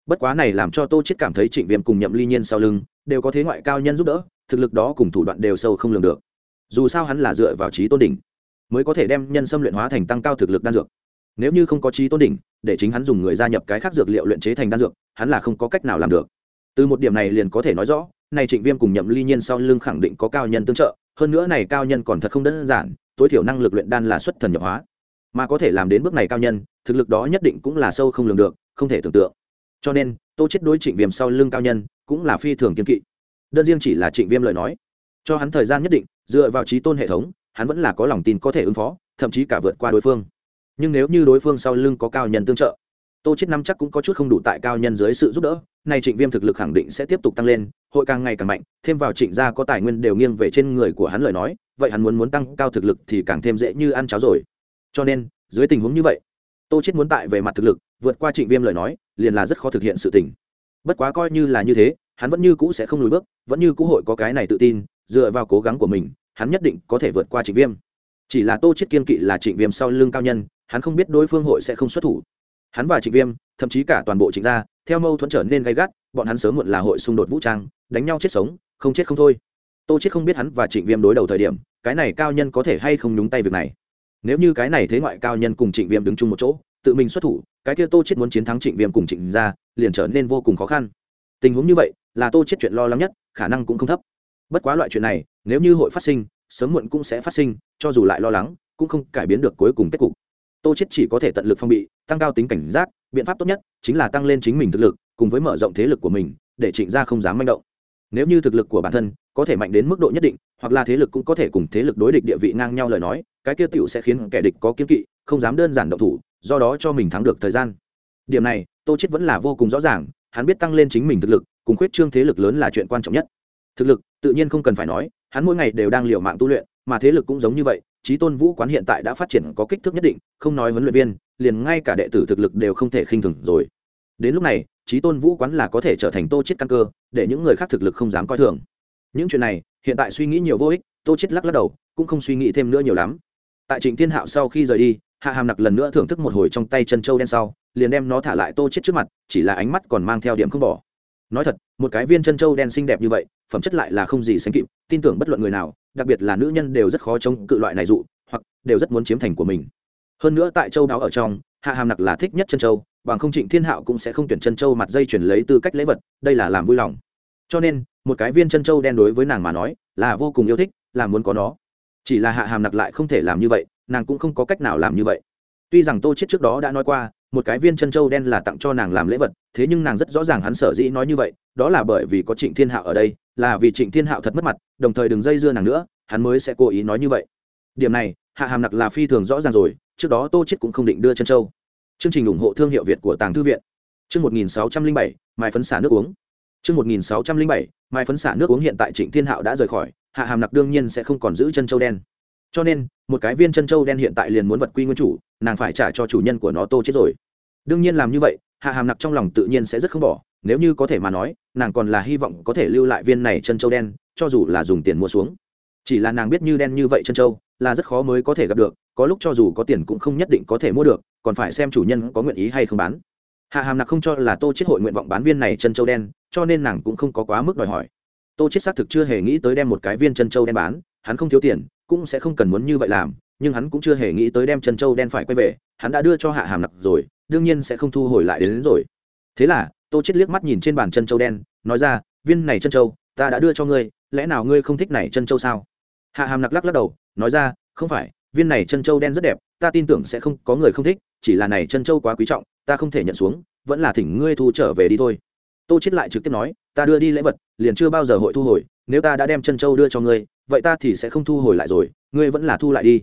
Bất quá này làm cho tô chết cảm thấy trịnh viêm cùng nhậm ly nhiên sau lưng đều có thế ngoại cao nhân giúp đỡ, thực lực đó cùng thủ đoạn đều sâu không lường được. Dù sao hắn là dựa vào trí tôn đỉnh mới có thể đem nhân xâm luyện hóa thành tăng cao thực lực đan dược. Nếu như không có trí tôn đỉnh, để chính hắn dùng người gia nhập cái khác dược liệu luyện chế thành đan dược, hắn là không có cách nào làm được. Từ một điểm này liền có thể nói rõ, này trịnh viêm cùng nhậm ly nhiên sau lưng khẳng định có cao nhân tương trợ, hơn nữa này cao nhân còn thật không đơn giản, tối thiểu năng lực luyện đan là xuất thần nhập hóa mà có thể làm đến bước này cao nhân, thực lực đó nhất định cũng là sâu không lường được, không thể tưởng tượng. Cho nên, tô chết đối trịnh viêm sau lưng cao nhân cũng là phi thường kiên kỵ. Đơn riêng chỉ là trịnh viêm lời nói, cho hắn thời gian nhất định, dựa vào trí tôn hệ thống, hắn vẫn là có lòng tin có thể ứng phó, thậm chí cả vượt qua đối phương. Nhưng nếu như đối phương sau lưng có cao nhân tương trợ, tô chết năm chắc cũng có chút không đủ tại cao nhân dưới sự giúp đỡ, nay trịnh viêm thực lực khẳng định sẽ tiếp tục tăng lên, hội càng ngày càng mạnh, thêm vào trịnh gia có tài nguyên đều nghiêng về trên người của hắn lời nói, vậy hắn muốn muốn tăng cao thực lực thì càng thêm dễ như ăn cháo rồi cho nên, dưới tình huống như vậy, tô chết muốn tại về mặt thực lực, vượt qua trịnh viêm lời nói, liền là rất khó thực hiện sự tình. Bất quá coi như là như thế, hắn vẫn như cũ sẽ không lùi bước, vẫn như cũ hội có cái này tự tin, dựa vào cố gắng của mình, hắn nhất định có thể vượt qua trịnh viêm. Chỉ là tô chết kiên kỵ là trịnh viêm sau lưng cao nhân, hắn không biết đối phương hội sẽ không xuất thủ. Hắn và trịnh viêm, thậm chí cả toàn bộ trịnh gia, theo mâu thuẫn trở nên gay gắt, bọn hắn sớm muộn là hội xung đột vũ trang, đánh nhau chết sống, không chết không thôi. Tô chết không biết hắn và trịnh viêm đối đầu thời điểm, cái này cao nhân có thể hay không nhúng tay việc này nếu như cái này thế ngoại cao nhân cùng trịnh viêm đứng chung một chỗ, tự mình xuất thủ, cái kia tô chết muốn chiến thắng trịnh viêm cùng trịnh gia liền trở nên vô cùng khó khăn. Tình huống như vậy, là tô chết chuyện lo lắng nhất, khả năng cũng không thấp. Bất quá loại chuyện này, nếu như hội phát sinh, sớm muộn cũng sẽ phát sinh, cho dù lại lo lắng, cũng không cải biến được cuối cùng kết cục. Tô chết chỉ có thể tận lực phong bị, tăng cao tính cảnh giác, biện pháp tốt nhất chính là tăng lên chính mình thực lực, cùng với mở rộng thế lực của mình, để trịnh gia không dám manh động nếu như thực lực của bản thân có thể mạnh đến mức độ nhất định, hoặc là thế lực cũng có thể cùng thế lực đối địch địa vị ngang nhau lời nói, cái kia tiểu sẽ khiến kẻ địch có kiên kỵ, không dám đơn giản động thủ, do đó cho mình thắng được thời gian. Điểm này, tô chết vẫn là vô cùng rõ ràng, hắn biết tăng lên chính mình thực lực, cùng khuyết trương thế lực lớn là chuyện quan trọng nhất. Thực lực, tự nhiên không cần phải nói, hắn mỗi ngày đều đang liều mạng tu luyện, mà thế lực cũng giống như vậy trí tôn vũ quán hiện tại đã phát triển có kích thước nhất định, không nói huấn luyện viên, liền ngay cả đệ tử thực lực đều không thể khinh thường rồi đến lúc này trí tôn vũ quán là có thể trở thành tô chết căn cơ, để những người khác thực lực không dám coi thường. Những chuyện này, hiện tại suy nghĩ nhiều vô ích, tô chết lắc lắc đầu, cũng không suy nghĩ thêm nữa nhiều lắm. Tại trịnh thiên hạo sau khi rời đi, hạ hàm nặc lần nữa thưởng thức một hồi trong tay chân châu đen sau, liền đem nó thả lại tô chết trước mặt, chỉ là ánh mắt còn mang theo điểm không bỏ. Nói thật, một cái viên chân châu đen xinh đẹp như vậy, phẩm chất lại là không gì sánh kịp, tin tưởng bất luận người nào, đặc biệt là nữ nhân đều rất khó chống cự loại này dụ, hoặc đều rất muốn chiếm thành của mình. Hơn nữa tại châu đáo ở trong, hạ hàm nặc là thích nhất chân châu bằng không trịnh thiên hạo cũng sẽ không tuyển chân châu mặt dây chuyển lấy tư cách lễ vật, đây là làm vui lòng. Cho nên, một cái viên chân châu đen đối với nàng mà nói, là vô cùng yêu thích, là muốn có nó. Chỉ là hạ hàm nặc lại không thể làm như vậy, nàng cũng không có cách nào làm như vậy. Tuy rằng tô chết trước đó đã nói qua, một cái viên chân châu đen là tặng cho nàng làm lễ vật, thế nhưng nàng rất rõ ràng hắn sở dĩ nói như vậy, đó là bởi vì có trịnh thiên hạo ở đây, là vì trịnh thiên hạo thật mất mặt, đồng thời đừng dây dưa nàng nữa, hắn mới sẽ cố ý nói như vậy. Điểm này, hạ hàm nặc là phi thường rõ ràng rồi, trước đó tô chết cũng không định đưa chân châu chương trình ủng hộ thương hiệu việt của tàng thư viện. Chương một nghìn sáu trăm linh bảy, mai phấn xả nước uống. Chương một nghìn sáu trăm linh bảy, mai phấn xả nước uống hiện tại trịnh thiên hạo đã rời khỏi, hạ hàm nặc đương nhiên sẽ không còn giữ chân châu đen. Cho nên, một cái viên chân châu đen hiện tại liền muốn vật quy nguyên chủ, nàng phải trả cho chủ nhân của nó tô chết rồi. Đương nhiên làm như vậy, hạ hàm nặc trong lòng tự nhiên sẽ rất không bỏ, nếu như có thể mà nói, nàng còn là hy vọng có thể lưu lại viên này chân châu đen, cho dù là dùng tiền mua xuống. Chỉ là nàng biết như đen như vậy chân châu là rất khó mới có thể gặp được có lúc cho dù có tiền cũng không nhất định có thể mua được còn phải xem chủ nhân có nguyện ý hay không bán. Hạ hàm nặc không cho là tô chết hội nguyện vọng bán viên này chân châu đen cho nên nàng cũng không có quá mức đòi hỏi. Tô chết xác thực chưa hề nghĩ tới đem một cái viên chân châu đen bán hắn không thiếu tiền cũng sẽ không cần muốn như vậy làm nhưng hắn cũng chưa hề nghĩ tới đem chân châu đen phải quay về hắn đã đưa cho hạ hàm nặc rồi đương nhiên sẽ không thu hồi lại đến, đến rồi. Thế là tô chết liếc mắt nhìn trên bàn chân châu đen nói ra viên này chân châu ta đã đưa cho ngươi lẽ nào ngươi không thích này chân châu sao? Hạ hàm nặc lắc lắc đầu, nói ra, không phải, viên này chân châu đen rất đẹp, ta tin tưởng sẽ không có người không thích, chỉ là này chân châu quá quý trọng, ta không thể nhận xuống, vẫn là thỉnh ngươi thu trở về đi thôi. Tô chết lại trực tiếp nói, ta đưa đi lễ vật, liền chưa bao giờ hội thu hồi, nếu ta đã đem chân châu đưa cho ngươi, vậy ta thì sẽ không thu hồi lại rồi, ngươi vẫn là thu lại đi.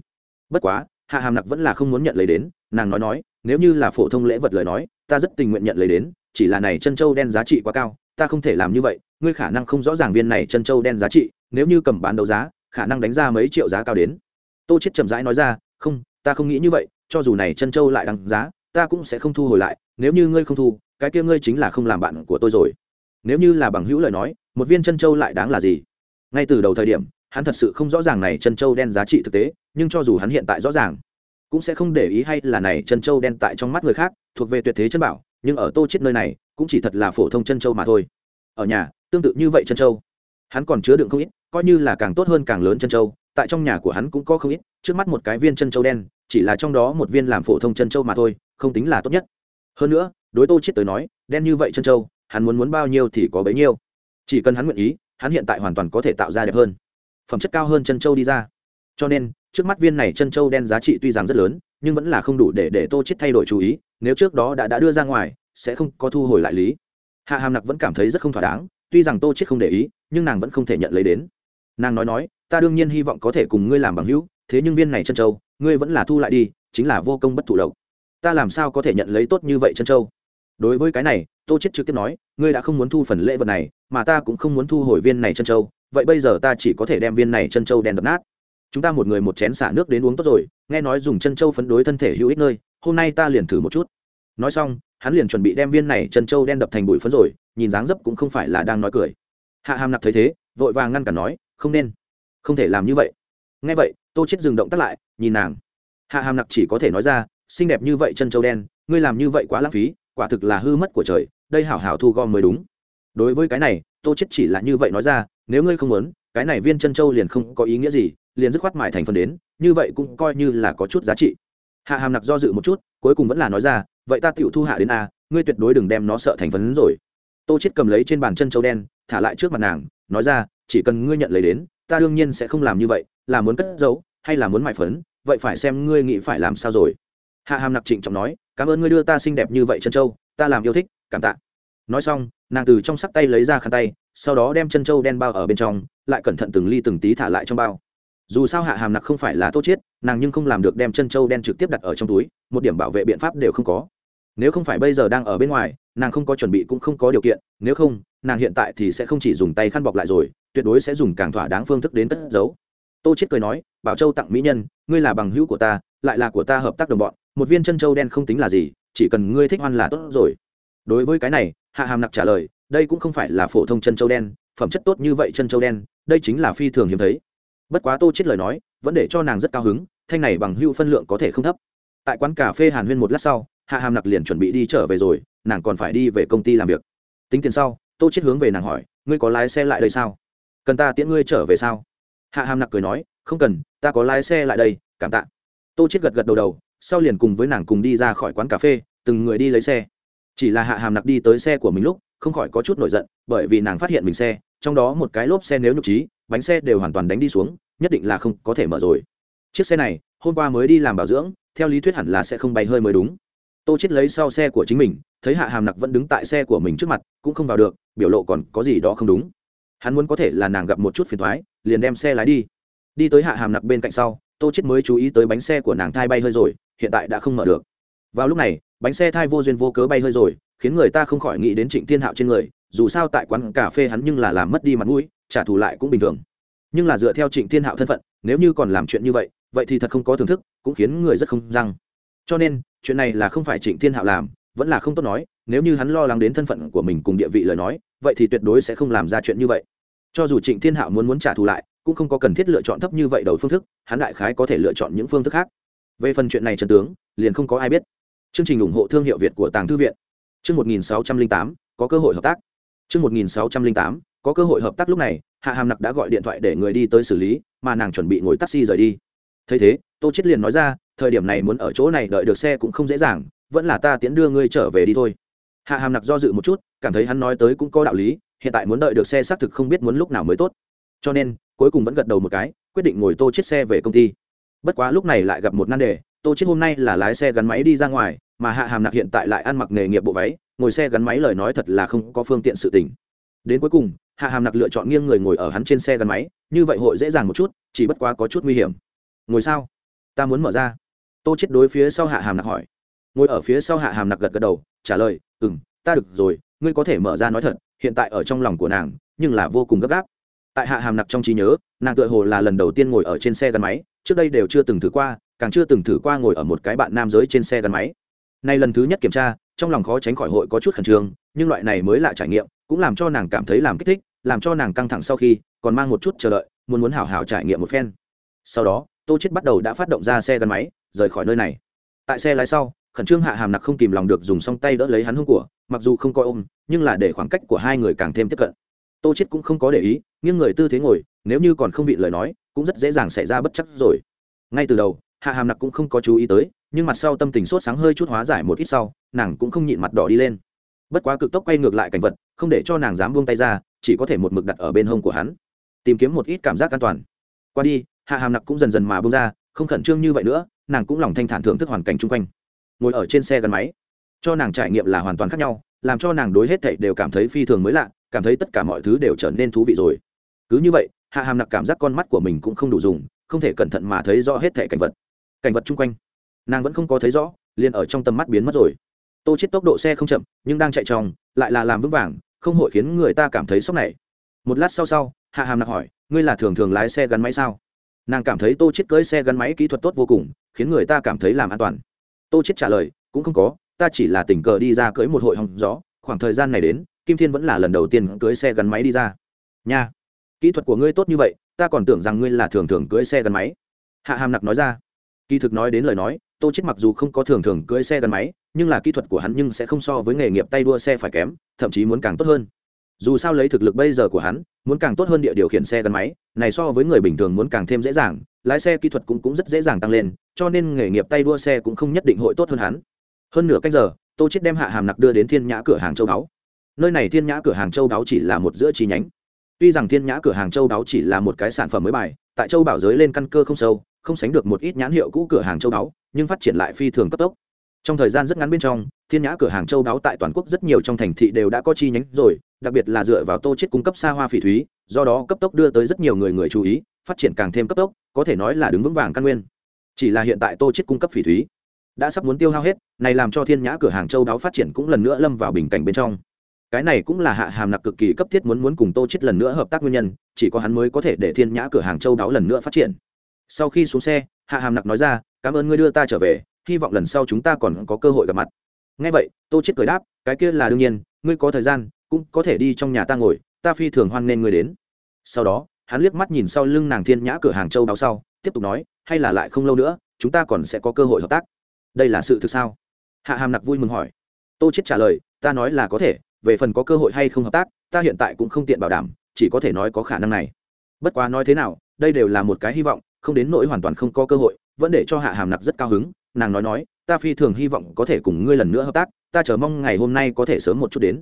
Bất quá, hạ hàm nặc vẫn là không muốn nhận lấy đến, nàng nói nói, nếu như là phổ thông lễ vật lời nói, ta rất tình nguyện nhận lấy đến, chỉ là này chân châu đen giá trị quá cao, ta không thể làm như vậy, ngươi khả năng không rõ ràng viên này chân châu đen giá trị, nếu như cầm bán đấu giá khả năng đánh ra mấy triệu giá cao đến. Tô chết chậm rãi nói ra, không, ta không nghĩ như vậy, cho dù này chân châu lại đăng giá, ta cũng sẽ không thu hồi lại, nếu như ngươi không thu, cái kia ngươi chính là không làm bạn của tôi rồi. Nếu như là bằng hữu lời nói, một viên chân châu lại đáng là gì? Ngay từ đầu thời điểm, hắn thật sự không rõ ràng này chân châu đen giá trị thực tế, nhưng cho dù hắn hiện tại rõ ràng, cũng sẽ không để ý hay là này chân châu đen tại trong mắt người khác, thuộc về tuyệt thế chân bảo, nhưng ở tô chết nơi này, cũng chỉ thật là phổ thông chân châu mà thôi. Ở nhà, tương tự như vậy chân châu. Hắn còn chứa đựng không ít coi như là càng tốt hơn càng lớn chân châu, tại trong nhà của hắn cũng có không ít, trước mắt một cái viên chân châu đen, chỉ là trong đó một viên làm phổ thông chân châu mà thôi, không tính là tốt nhất. Hơn nữa, đối tô chết tới nói, đen như vậy chân châu, hắn muốn muốn bao nhiêu thì có bấy nhiêu. Chỉ cần hắn nguyện ý, hắn hiện tại hoàn toàn có thể tạo ra đẹp hơn. Phẩm chất cao hơn chân châu đi ra. Cho nên, trước mắt viên này chân châu đen giá trị tuy rằng rất lớn, nhưng vẫn là không đủ để để tô chết thay đổi chú ý, nếu trước đó đã đã đưa ra ngoài, sẽ không có thu hồi lại lý. Hạ hàm nặc vẫn cảm thấy rất không thỏa đáng, tuy rằng tô chết không để ý, nhưng nàng vẫn không thể nhận lấy đến nàng nói nói, ta đương nhiên hy vọng có thể cùng ngươi làm bằng hữu, thế nhưng viên này chân châu, ngươi vẫn là thu lại đi, chính là vô công bất thụ độc ta làm sao có thể nhận lấy tốt như vậy chân châu? Đối với cái này, tô chết trực tiếp nói, ngươi đã không muốn thu phần lễ vật này, mà ta cũng không muốn thu hồi viên này chân châu, vậy bây giờ ta chỉ có thể đem viên này chân châu đèn đập nát. Chúng ta một người một chén xả nước đến uống tốt rồi, nghe nói dùng chân châu phấn đối thân thể hữu ích nơi, hôm nay ta liền thử một chút. Nói xong, hắn liền chuẩn bị đem viên này chân châu đen đập thành bụi phấn rồi, nhìn dáng dấp cũng không phải là đang nói cười. Hạ hàm nặc thấy thế, vội vàng ngăn cản nói không nên. Không thể làm như vậy. Nghe vậy, tô chết dừng động tác lại, nhìn nàng. Hạ hàm nặc chỉ có thể nói ra, xinh đẹp như vậy chân châu đen, ngươi làm như vậy quá lãng phí, quả thực là hư mất của trời, đây hảo hảo thu gom mới đúng. Đối với cái này, tô chết chỉ là như vậy nói ra, nếu ngươi không muốn, cái này viên chân châu liền không có ý nghĩa gì, liền dứt khoát mại thành phần đến, như vậy cũng coi như là có chút giá trị. Hạ hàm nặc do dự một chút, cuối cùng vẫn là nói ra, vậy ta tựu thu hạ đến a, ngươi tuyệt đối đừng đem nó sợ thành phấn rồi. Tô chết cầm lấy trên bàn chân châu đen, thả lại trước mặt nàng nói ra, chỉ cần ngươi nhận lấy đến, ta đương nhiên sẽ không làm như vậy, là muốn cất giấu, hay là muốn mại phấn, vậy phải xem ngươi nghĩ phải làm sao rồi. Hạ hàm nặc trịnh trọng nói, cảm ơn ngươi đưa ta xinh đẹp như vậy chân châu, ta làm yêu thích, cảm tạ. Nói xong, nàng từ trong sắc tay lấy ra khăn tay, sau đó đem chân châu đen bao ở bên trong, lại cẩn thận từng ly từng tí thả lại trong bao. Dù sao hạ hàm nặc không phải là tốt chiết nàng nhưng không làm được đem chân châu đen trực tiếp đặt ở trong túi, một điểm bảo vệ biện pháp đều không có nếu không phải bây giờ đang ở bên ngoài, nàng không có chuẩn bị cũng không có điều kiện, nếu không, nàng hiện tại thì sẽ không chỉ dùng tay khăn bọc lại rồi, tuyệt đối sẽ dùng càng thỏa đáng phương thức đến cất giấu. Tô chết cười nói, bảo châu tặng mỹ nhân, ngươi là bằng hữu của ta, lại là của ta hợp tác đồng bọn, một viên chân châu đen không tính là gì, chỉ cần ngươi thích hoan là tốt rồi. Đối với cái này, hạ hàm nặc trả lời, đây cũng không phải là phổ thông chân châu đen, phẩm chất tốt như vậy chân châu đen, đây chính là phi thường hiếm thấy. Bất quá tô chết lời nói, vẫn để cho nàng rất cao hứng, thanh này bằng hữu phân lượng có thể không thấp. Tại quán cà phê hàn huyên một lát sau hạ hàm nặc liền chuẩn bị đi trở về rồi, nàng còn phải đi về công ty làm việc. Tính tiền sau, tô chết hướng về nàng hỏi, ngươi có lái xe lại đây sao? Cần ta tiễn ngươi trở về sao? Hạ hàm nặc cười nói, không cần, ta có lái xe lại đây, cảm tạ. Tô chết gật gật đầu đầu, sau liền cùng với nàng cùng đi ra khỏi quán cà phê, từng người đi lấy xe. Chỉ là hạ hàm nặc đi tới xe của mình lúc, không khỏi có chút nổi giận, bởi vì nàng phát hiện mình xe, trong đó một cái lốp xe nếu nhục trí, bánh xe đều hoàn toàn đánh đi xuống, nhất định là không có thể mở rồi. Chiếc xe này, hôm qua mới đi làm bảo dưỡng, theo lý thuyết hẳn là sẽ không bay hơi mới đúng tô chết lấy sau xe của chính mình, thấy hạ hàm nặc vẫn đứng tại xe của mình trước mặt, cũng không vào được, biểu lộ còn có gì đó không đúng. Hắn muốn có thể là nàng gặp một chút phiền thoái, liền đem xe lái đi. Đi tới hạ hàm nặc bên cạnh sau, tô chết mới chú ý tới bánh xe của nàng thai bay hơi rồi, hiện tại đã không mở được. Vào lúc này, bánh xe thai vô duyên vô cớ bay hơi rồi, khiến người ta không khỏi nghĩ đến trịnh thiên hạo trên người, dù sao tại quán cà phê hắn nhưng là làm mất đi mặt mũi, trả thù lại cũng bình thường. Nhưng là dựa theo trịnh thiên hạo thân phận, nếu như còn làm chuyện như vậy vậy thì thật không có thưởng thức, cũng khiến người rất không răng. Cho nên chuyện này là không phải trịnh thiên hạo làm, vẫn là không tốt nói, nếu như hắn lo lắng đến thân phận của mình cùng địa vị lời nói, vậy thì tuyệt đối sẽ không làm ra chuyện như vậy. Cho dù trịnh thiên hạo muốn muốn trả thù lại, cũng không có cần thiết lựa chọn thấp như vậy đầu phương thức, hắn đại khái có thể lựa chọn những phương thức khác. Về phần chuyện này trần tướng, liền không có ai biết. Chương trình ủng hộ thương hiệu việt của tàng thư viện. Chương một nghìn sáu trăm linh tám, có cơ hội hợp tác. Chương một nghìn sáu trăm linh tám, có cơ hội hợp tác lúc này, hạ hàm nặc đã gọi điện thoại để người đi tới xử lý, mà nàng chuẩn bị ngồi taxi rời đi thấy thế, tô chết liền nói ra, thời điểm này muốn ở chỗ này đợi được xe cũng không dễ dàng, vẫn là ta tiễn đưa ngươi trở về đi thôi. Hạ hàm nặc do dự một chút, cảm thấy hắn nói tới cũng có đạo lý, hiện tại muốn đợi được xe xác thực không biết muốn lúc nào mới tốt. Cho nên, cuối cùng vẫn gật đầu một cái, quyết định ngồi tô chết xe về công ty. Bất quá lúc này lại gặp một nan đề, tô chết hôm nay là lái xe gắn máy đi ra ngoài, mà hạ hàm nặc hiện tại lại ăn mặc nghề nghiệp bộ váy, ngồi xe gắn máy lời nói thật là không có phương tiện sự tình. Đến cuối cùng, hạ hàm nặc lựa chọn nghiêng người ngồi ở hắn trên xe gắn máy, như vậy hội dễ dàng một chút, chỉ bất quá có chút nguy hiểm ngồi sao? Ta muốn mở ra. Tô chết đối phía sau hạ hàm nặc hỏi. Ngồi ở phía sau hạ hàm nặc gật gật đầu, trả lời ừ m ta được rồi, ngươi có thể mở ra nói thật, hiện tại ở trong lòng của nàng, nhưng là vô cùng gấp gáp. Tại hạ hàm nặc trong trí nhớ, nàng tựa hồ là lần đầu tiên ngồi ở trên xe gắn máy, trước đây đều chưa từng thử qua, càng chưa từng thử qua ngồi ở một cái bạn nam giới trên xe gắn máy. Nay lần thứ nhất kiểm tra, trong lòng khó tránh khỏi hội có chút khẩn trương, nhưng loại này mới là trải nghiệm cũng làm cho nàng cảm thấy làm kích thích, làm cho nàng căng thẳng sau khi còn mang một chút chờ đợi, muốn muốn hảo hảo trải nghiệm một phen. Sau đó tô chết bắt đầu đã phát động ra xe gắn máy, rời khỏi nơi này. Tại xe lái sau, khẩn trương hạ hàm nặc không kìm lòng được dùng song tay đỡ lấy hắn hông của, mặc dù không coi ôm, nhưng là để khoảng cách của hai người càng thêm tiếp cận. Tô chết cũng không có để ý nhưng người tư thế ngồi, nếu như còn không bị lời nói, cũng rất dễ dàng xảy ra bất chấp rồi. Ngay từ đầu, hạ hàm nặc cũng không có chú ý tới, nhưng mặt sau tâm tình sốt sáng hơi chút hóa giải một ít sau, nàng cũng không nhịn mặt đỏ đi lên. Bất quá cực tốc quay ngược lại cảnh vật, không để cho nàng dám buông tay ra, chỉ có thể một mực đặt ở bên hông của hắn, tìm kiếm một ít cảm giác an toàn. Qua đi hạ hàm nặc cũng dần dần mà buông ra, không khẩn trương như vậy nữa, nàng cũng lòng thanh thản thưởng thức hoàn cảnh chung quanh. Ngồi ở trên xe gắn máy, cho nàng trải nghiệm là hoàn toàn khác nhau, làm cho nàng đối hết thảy đều cảm thấy phi thường mới lạ, cảm thấy tất cả mọi thứ đều trở nên thú vị rồi. Cứ như vậy, hạ hàm nặc cảm giác con mắt của mình cũng không đủ dùng, không thể cẩn thận mà thấy rõ hết thảy cảnh vật. Cảnh vật chung quanh, nàng vẫn không có thấy rõ, liền ở trong tầm mắt biến mất rồi. Tô chết tốc độ xe không chậm, nhưng đang chạy tròng, lại là làm vững vàng, không hội khiến người ta cảm thấy sốc này. Một lát sau sau, hạ hàm nặc hỏi, ngươi là thường thường lái xe gắn máy sao? Nàng cảm thấy tô chết cưỡi xe gắn máy kỹ thuật tốt vô cùng, khiến người ta cảm thấy làm an toàn. Tô chết trả lời, cũng không có, ta chỉ là tình cờ đi ra cưỡi một hội hòng gió, khoảng thời gian này đến, kim thiên vẫn là lần đầu tiên cưỡi xe gắn máy đi ra. Nha, kỹ thuật của ngươi tốt như vậy, ta còn tưởng rằng ngươi là thường thường cưỡi xe gắn máy. Hạ hàm nặc nói ra. Kỳ thực nói đến lời nói, tô chết mặc dù không có thường thường cưỡi xe gắn máy, nhưng là kỹ thuật của hắn nhưng sẽ không so với nghề nghiệp tay đua xe phải kém, thậm chí muốn càng tốt hơn dù sao lấy thực lực bây giờ của hắn, muốn càng tốt hơn địa điều khiển xe gắn máy, này so với người bình thường muốn càng thêm dễ dàng, lái xe kỹ thuật cũng cũng rất dễ dàng tăng lên, cho nên nghề nghiệp tay đua xe cũng không nhất định hội tốt hơn hắn. Hơn nửa cách giờ, tô chết đem hạ hàm nặc đưa đến thiên nhã cửa hàng châu đáo. Nơi này thiên nhã cửa hàng châu đáo chỉ là một giữa chi nhánh. Tuy rằng thiên nhã cửa hàng châu đáo chỉ là một cái sản phẩm mới bài, tại châu bảo giới lên căn cơ không sâu, không sánh được một ít nhãn hiệu cũ cửa hàng châu đáo, nhưng phát triển lại phi thường cấp tốc. Trong thời gian rất ngắn bên trong, thiên nhã cửa hàng châu đáo tại toàn quốc rất nhiều trong thành thị đều đã có chi nhánh rồi đặc biệt là dựa vào tô chết cung cấp xa hoa phỉ thúy, do đó cấp tốc đưa tới rất nhiều người người chú ý, phát triển càng thêm cấp tốc, có thể nói là đứng vững vàng căn nguyên. Chỉ là hiện tại tô chết cung cấp phỉ thúy đã sắp muốn tiêu hao hết, này làm cho thiên nhã cửa hàng châu đáo phát triển cũng lần nữa lâm vào bình cảnh bên trong. Cái này cũng là hạ hàm nặc cực kỳ cấp thiết muốn muốn cùng tô chết lần nữa hợp tác nguyên nhân, chỉ có hắn mới có thể để thiên nhã cửa hàng châu đáo lần nữa phát triển. Sau khi xuống xe, hạ hàm nặc nói ra, cảm ơn ngươi đưa ta trở về, hy vọng lần sau chúng ta còn có cơ hội gặp mặt. Ngay vậy, tô chết cười đáp, cái kia là đương nhiên, ngươi có thời gian cũng có thể đi trong nhà ta ngồi, ta phi thường hoan nghênh ngươi đến. Sau đó, hắn liếc mắt nhìn sau lưng nàng thiên nhã cửa hàng châu đáo sau, tiếp tục nói, hay là lại không lâu nữa, chúng ta còn sẽ có cơ hội hợp tác. Đây là sự thực sao? Hạ hàm nặc vui mừng hỏi. Tô chết trả lời, ta nói là có thể, về phần có cơ hội hay không hợp tác, ta hiện tại cũng không tiện bảo đảm, chỉ có thể nói có khả năng này. Bất quá nói thế nào, đây đều là một cái hy vọng, không đến nỗi hoàn toàn không có cơ hội, vẫn để cho hạ hàm nặc rất cao hứng, nàng nói nói, ta phi thường hy vọng có thể cùng ngươi lần nữa hợp tác, ta chờ mong ngày hôm nay có thể sớm một chút đến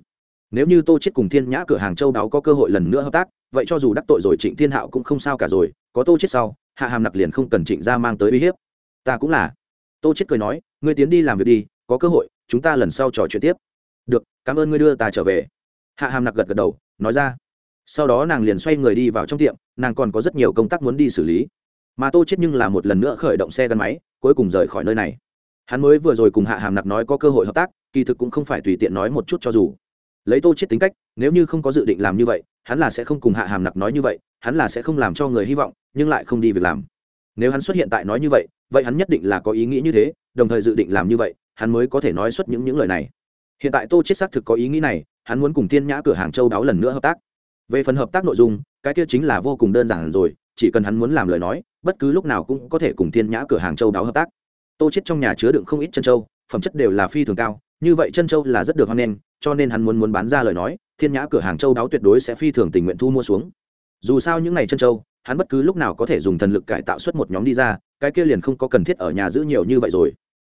nếu như tô chết cùng thiên nhã cửa hàng châu đáo có cơ hội lần nữa hợp tác, vậy cho dù đắc tội rồi trịnh thiên hạo cũng không sao cả rồi, có tô chết sau, hạ hàm nặc liền không cần trịnh gia mang tới uy hiếp. Ta cũng là. Tô chết cười nói, ngươi tiến đi làm việc đi, có cơ hội, chúng ta lần sau trò chuyện tiếp. Được, cảm ơn ngươi đưa ta trở về. Hạ hàm nặc gật gật đầu, nói ra. Sau đó nàng liền xoay người đi vào trong tiệm, nàng còn có rất nhiều công tác muốn đi xử lý. Mà tô chết nhưng là một lần nữa khởi động xe gắn máy, cuối cùng rời khỏi nơi này. Hắn mới vừa rồi cùng hạ hàm nặc nói có cơ hội hợp tác, kỳ thực cũng không phải tùy tiện nói một chút cho dù lấy tô chết tính cách, nếu như không có dự định làm như vậy, hắn là sẽ không cùng hạ hàm nặc nói như vậy, hắn là sẽ không làm cho người hy vọng, nhưng lại không đi việc làm. Nếu hắn xuất hiện tại nói như vậy vậy hắn nhất định là có ý nghĩ như thế, đồng thời dự định làm như vậy, hắn mới có thể nói xuất những những lời này. Hiện tại tô chết xác thực có ý nghĩ này, hắn muốn cùng tiên nhã cửa hàng châu đáo lần nữa hợp tác. Về phần hợp tác nội dung, cái kia chính là vô cùng đơn giản rồi, chỉ cần hắn muốn làm lời nói, bất cứ lúc nào cũng có thể cùng tiên nhã cửa hàng châu đáo hợp tác. Tô chết trong nhà chứa đựng không ít chân châu, phẩm chất đều là phi thường cao, như vậy chân châu là rất được hoan nghênh cho nên hắn muốn muốn bán ra lời nói, thiên nhã cửa hàng châu đáo tuyệt đối sẽ phi thường tình nguyện thu mua xuống. Dù sao những ngày chân châu, hắn bất cứ lúc nào có thể dùng thần lực cải tạo xuất một nhóm đi ra, cái kia liền không có cần thiết ở nhà giữ nhiều như vậy rồi.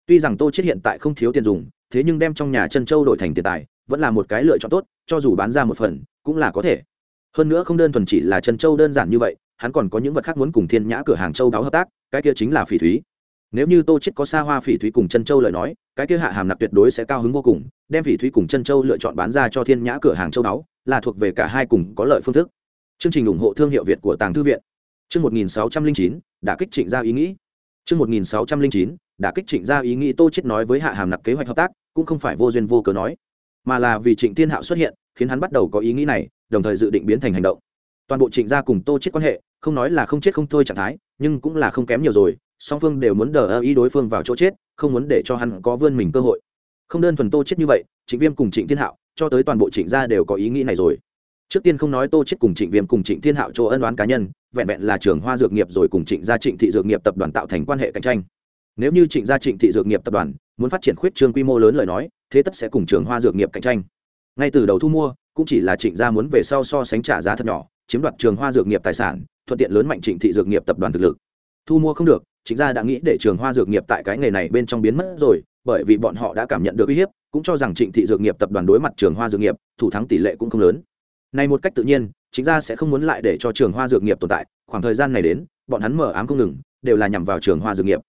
Tuy rằng tô chết hiện tại không thiếu tiền dùng, thế nhưng đem trong nhà chân châu đổi thành tiền tài, vẫn là một cái lựa chọn tốt, cho dù bán ra một phần, cũng là có thể. Hơn nữa không đơn thuần chỉ là chân châu đơn giản như vậy, hắn còn có những vật khác muốn cùng thiên nhã cửa hàng châu đáo hợp tác, cái kia chính là phỉ thúy nếu như tô chết có xa hoa phỉ thúy cùng chân châu lời nói, cái kia hạ hàm nặc tuyệt đối sẽ cao hứng vô cùng, đem phỉ thúy cùng chân châu lựa chọn bán ra cho thiên nhã cửa hàng châu đáo, là thuộc về cả hai cùng có lợi phương thức. Chương trình ủng hộ thương hiệu việt của tàng thư viện. Chương 1609 đã kích trịnh ra ý nghĩ. Chương 1609 đã kích trịnh ra ý nghĩ tô chết nói với hạ hàm nặc kế hoạch hợp tác, cũng không phải vô duyên vô cớ nói, mà là vì trịnh thiên hạo xuất hiện, khiến hắn bắt đầu có ý nghĩ này, đồng thời dự định biến thành hành động. Toàn bộ trịnh gia cùng tô chết quan hệ, không nói là không chết không thôi trạng thái, nhưng cũng là không kém nhiều rồi song phương đều muốn đờ ơ ý đối phương vào chỗ chết, không muốn để cho hắn có vươn mình cơ hội. Không đơn thuần tô chết như vậy, trịnh viêm cùng trịnh thiên hạo, cho tới toàn bộ trịnh gia đều có ý nghĩ này rồi. Trước tiên không nói tô chết cùng trịnh viêm cùng trịnh thiên hạo chỗ ân oán cá nhân, vẹn vẹn là trường hoa dược nghiệp rồi cùng trịnh gia trịnh thị dược nghiệp tập đoàn tạo thành quan hệ cạnh tranh. Nếu như trịnh gia trịnh thị dược nghiệp tập đoàn muốn phát triển khuyết trương quy mô lớn lời nói, thế tất sẽ cùng trường hoa dược nghiệp cạnh tranh. Ngay từ đầu thu mua, cũng chỉ là trịnh gia muốn về sau so sánh trả giá thật nhỏ, chiếm đoạt trường hoa dược nghiệp tài sản, thuận tiện lớn mạnh trịnh thị dược nghiệp tập đoàn thực lực. Thu mua không được Chính gia đã nghĩ để trường hoa dược nghiệp tại cái nghề này bên trong biến mất rồi, bởi vì bọn họ đã cảm nhận được uy hiếp, cũng cho rằng trịnh thị dược nghiệp tập đoàn đối mặt trường hoa dược nghiệp, thủ thắng tỷ lệ cũng không lớn. Này một cách tự nhiên, chính gia sẽ không muốn lại để cho trường hoa dược nghiệp tồn tại, khoảng thời gian này đến, bọn hắn mở ám không ngừng, đều là nhằm vào trường hoa dược nghiệp.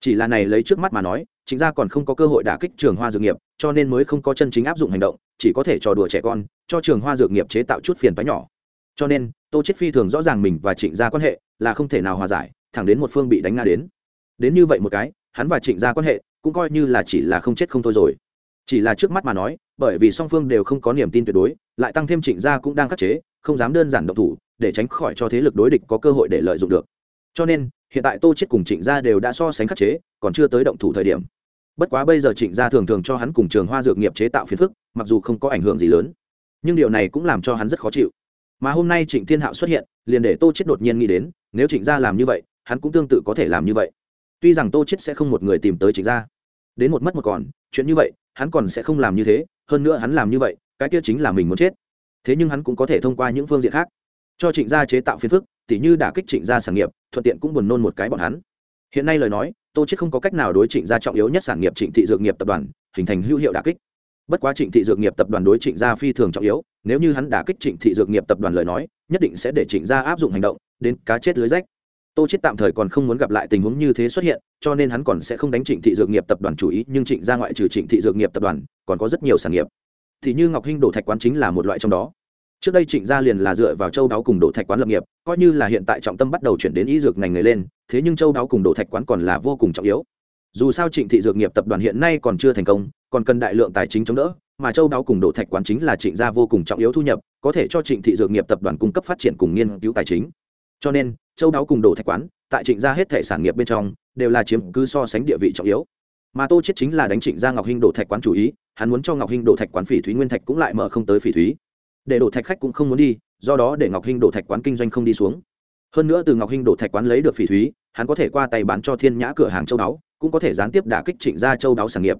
Chỉ là này lấy trước mắt mà nói, chính gia còn không có cơ hội đả kích trường hoa dược nghiệp, cho nên mới không có chân chính áp dụng hành động, chỉ có thể trò đùa trẻ con, cho trường hoa dược nghiệp chế tạo chút phiền toái nhỏ. Cho nên, tô chết phi thường rõ ràng mình và trịnh gia quan hệ, là không thể nào hòa giải thẳng đến một phương bị đánh nga đến. Đến như vậy một cái, hắn và trịnh gia quan hệ cũng coi như là chỉ là không chết không thôi rồi. Chỉ là trước mắt mà nói, bởi vì song phương đều không có niềm tin tuyệt đối, lại tăng thêm trịnh gia cũng đang khắc chế, không dám đơn giản động thủ, để tránh khỏi cho thế lực đối địch có cơ hội để lợi dụng được. Cho nên, hiện tại tô chết cùng trịnh gia đều đã so sánh khắc chế, còn chưa tới động thủ thời điểm. Bất quá bây giờ trịnh gia thường thường cho hắn cùng trường hoa dược nghiệp chế tạo phiền phức, mặc dù không có ảnh hưởng gì lớn, nhưng điều này cũng làm cho hắn rất khó chịu. Mà hôm nay trịnh thiên hạo xuất hiện, liền để tô chết đột nhiên nghĩ đến, nếu trịnh gia làm như vậy hắn cũng tương tự có thể làm như vậy. Tuy rằng tô chết sẽ không một người tìm tới trịnh gia. Đến một mất một còn, chuyện như vậy, hắn còn sẽ không làm như thế, hơn nữa hắn làm như vậy, cái kia chính là mình muốn chết. Thế nhưng hắn cũng có thể thông qua những phương diện khác. Cho trịnh gia chế tạo phiền phức, tỉ như đả kích trịnh gia sản nghiệp, thuận tiện cũng buồn nôn một cái bọn hắn. Hiện nay lời nói, tô chết không có cách nào đối trịnh gia trọng yếu nhất sản nghiệp trịnh thị dược nghiệp tập đoàn, hình thành hữu hiệu đả kích. Bất quá trịnh thị dược nghiệp tập đoàn đối trịnh gia phi thường trọng yếu, nếu như hắn đả kích trịnh thị dược nghiệp tập đoàn lời nói, nhất định sẽ để trịnh gia áp dụng hành động, đến cá chết lưới rách tô chết tạm thời còn không muốn gặp lại tình huống như thế xuất hiện, cho nên hắn còn sẽ không đánh trịnh thị dược nghiệp tập đoàn chủ ý, nhưng trịnh gia ngoại trừ trịnh thị dược nghiệp tập đoàn, còn có rất nhiều sản nghiệp. Thì như ngọc hinh đổ thạch quán chính là một loại trong đó. Trước đây trịnh gia liền là dựa vào châu đáo cùng đổ thạch quán lập nghiệp, coi như là hiện tại trọng tâm bắt đầu chuyển đến y dược ngành nghề lên, thế nhưng châu đáo cùng đổ thạch quán còn là vô cùng trọng yếu. Dù sao trịnh thị dược nghiệp tập đoàn hiện nay còn chưa thành công, còn cần đại lượng tài chính chống đỡ, mà châu đáo cùng đổ thạch quán chính là trịnh gia vô cùng trọng yếu thu nhập, có thể cho trịnh thị dược nghiệp tập đoàn cung cấp phát triển cùng nghiên cứu tài chính cho nên, châu đáo cùng đổ thạch quán, tại trịnh gia hết thể sản nghiệp bên trong, đều là chiếm cứ so sánh địa vị trọng yếu. Mà tô chết chính là đánh trịnh gia ngọc hinh đổ thạch quán chủ ý, hắn muốn cho ngọc hinh đổ thạch quán phỉ thúy nguyên thạch cũng lại mở không tới phỉ thúy. Để đổ thạch khách cũng không muốn đi, do đó để ngọc hinh đổ thạch quán kinh doanh không đi xuống. Hơn nữa từ ngọc hinh đổ thạch quán lấy được phỉ thúy, hắn có thể qua tay bán cho thiên nhã cửa hàng châu đáo, cũng có thể gián tiếp đả kích trịnh gia châu đáo sản nghiệp.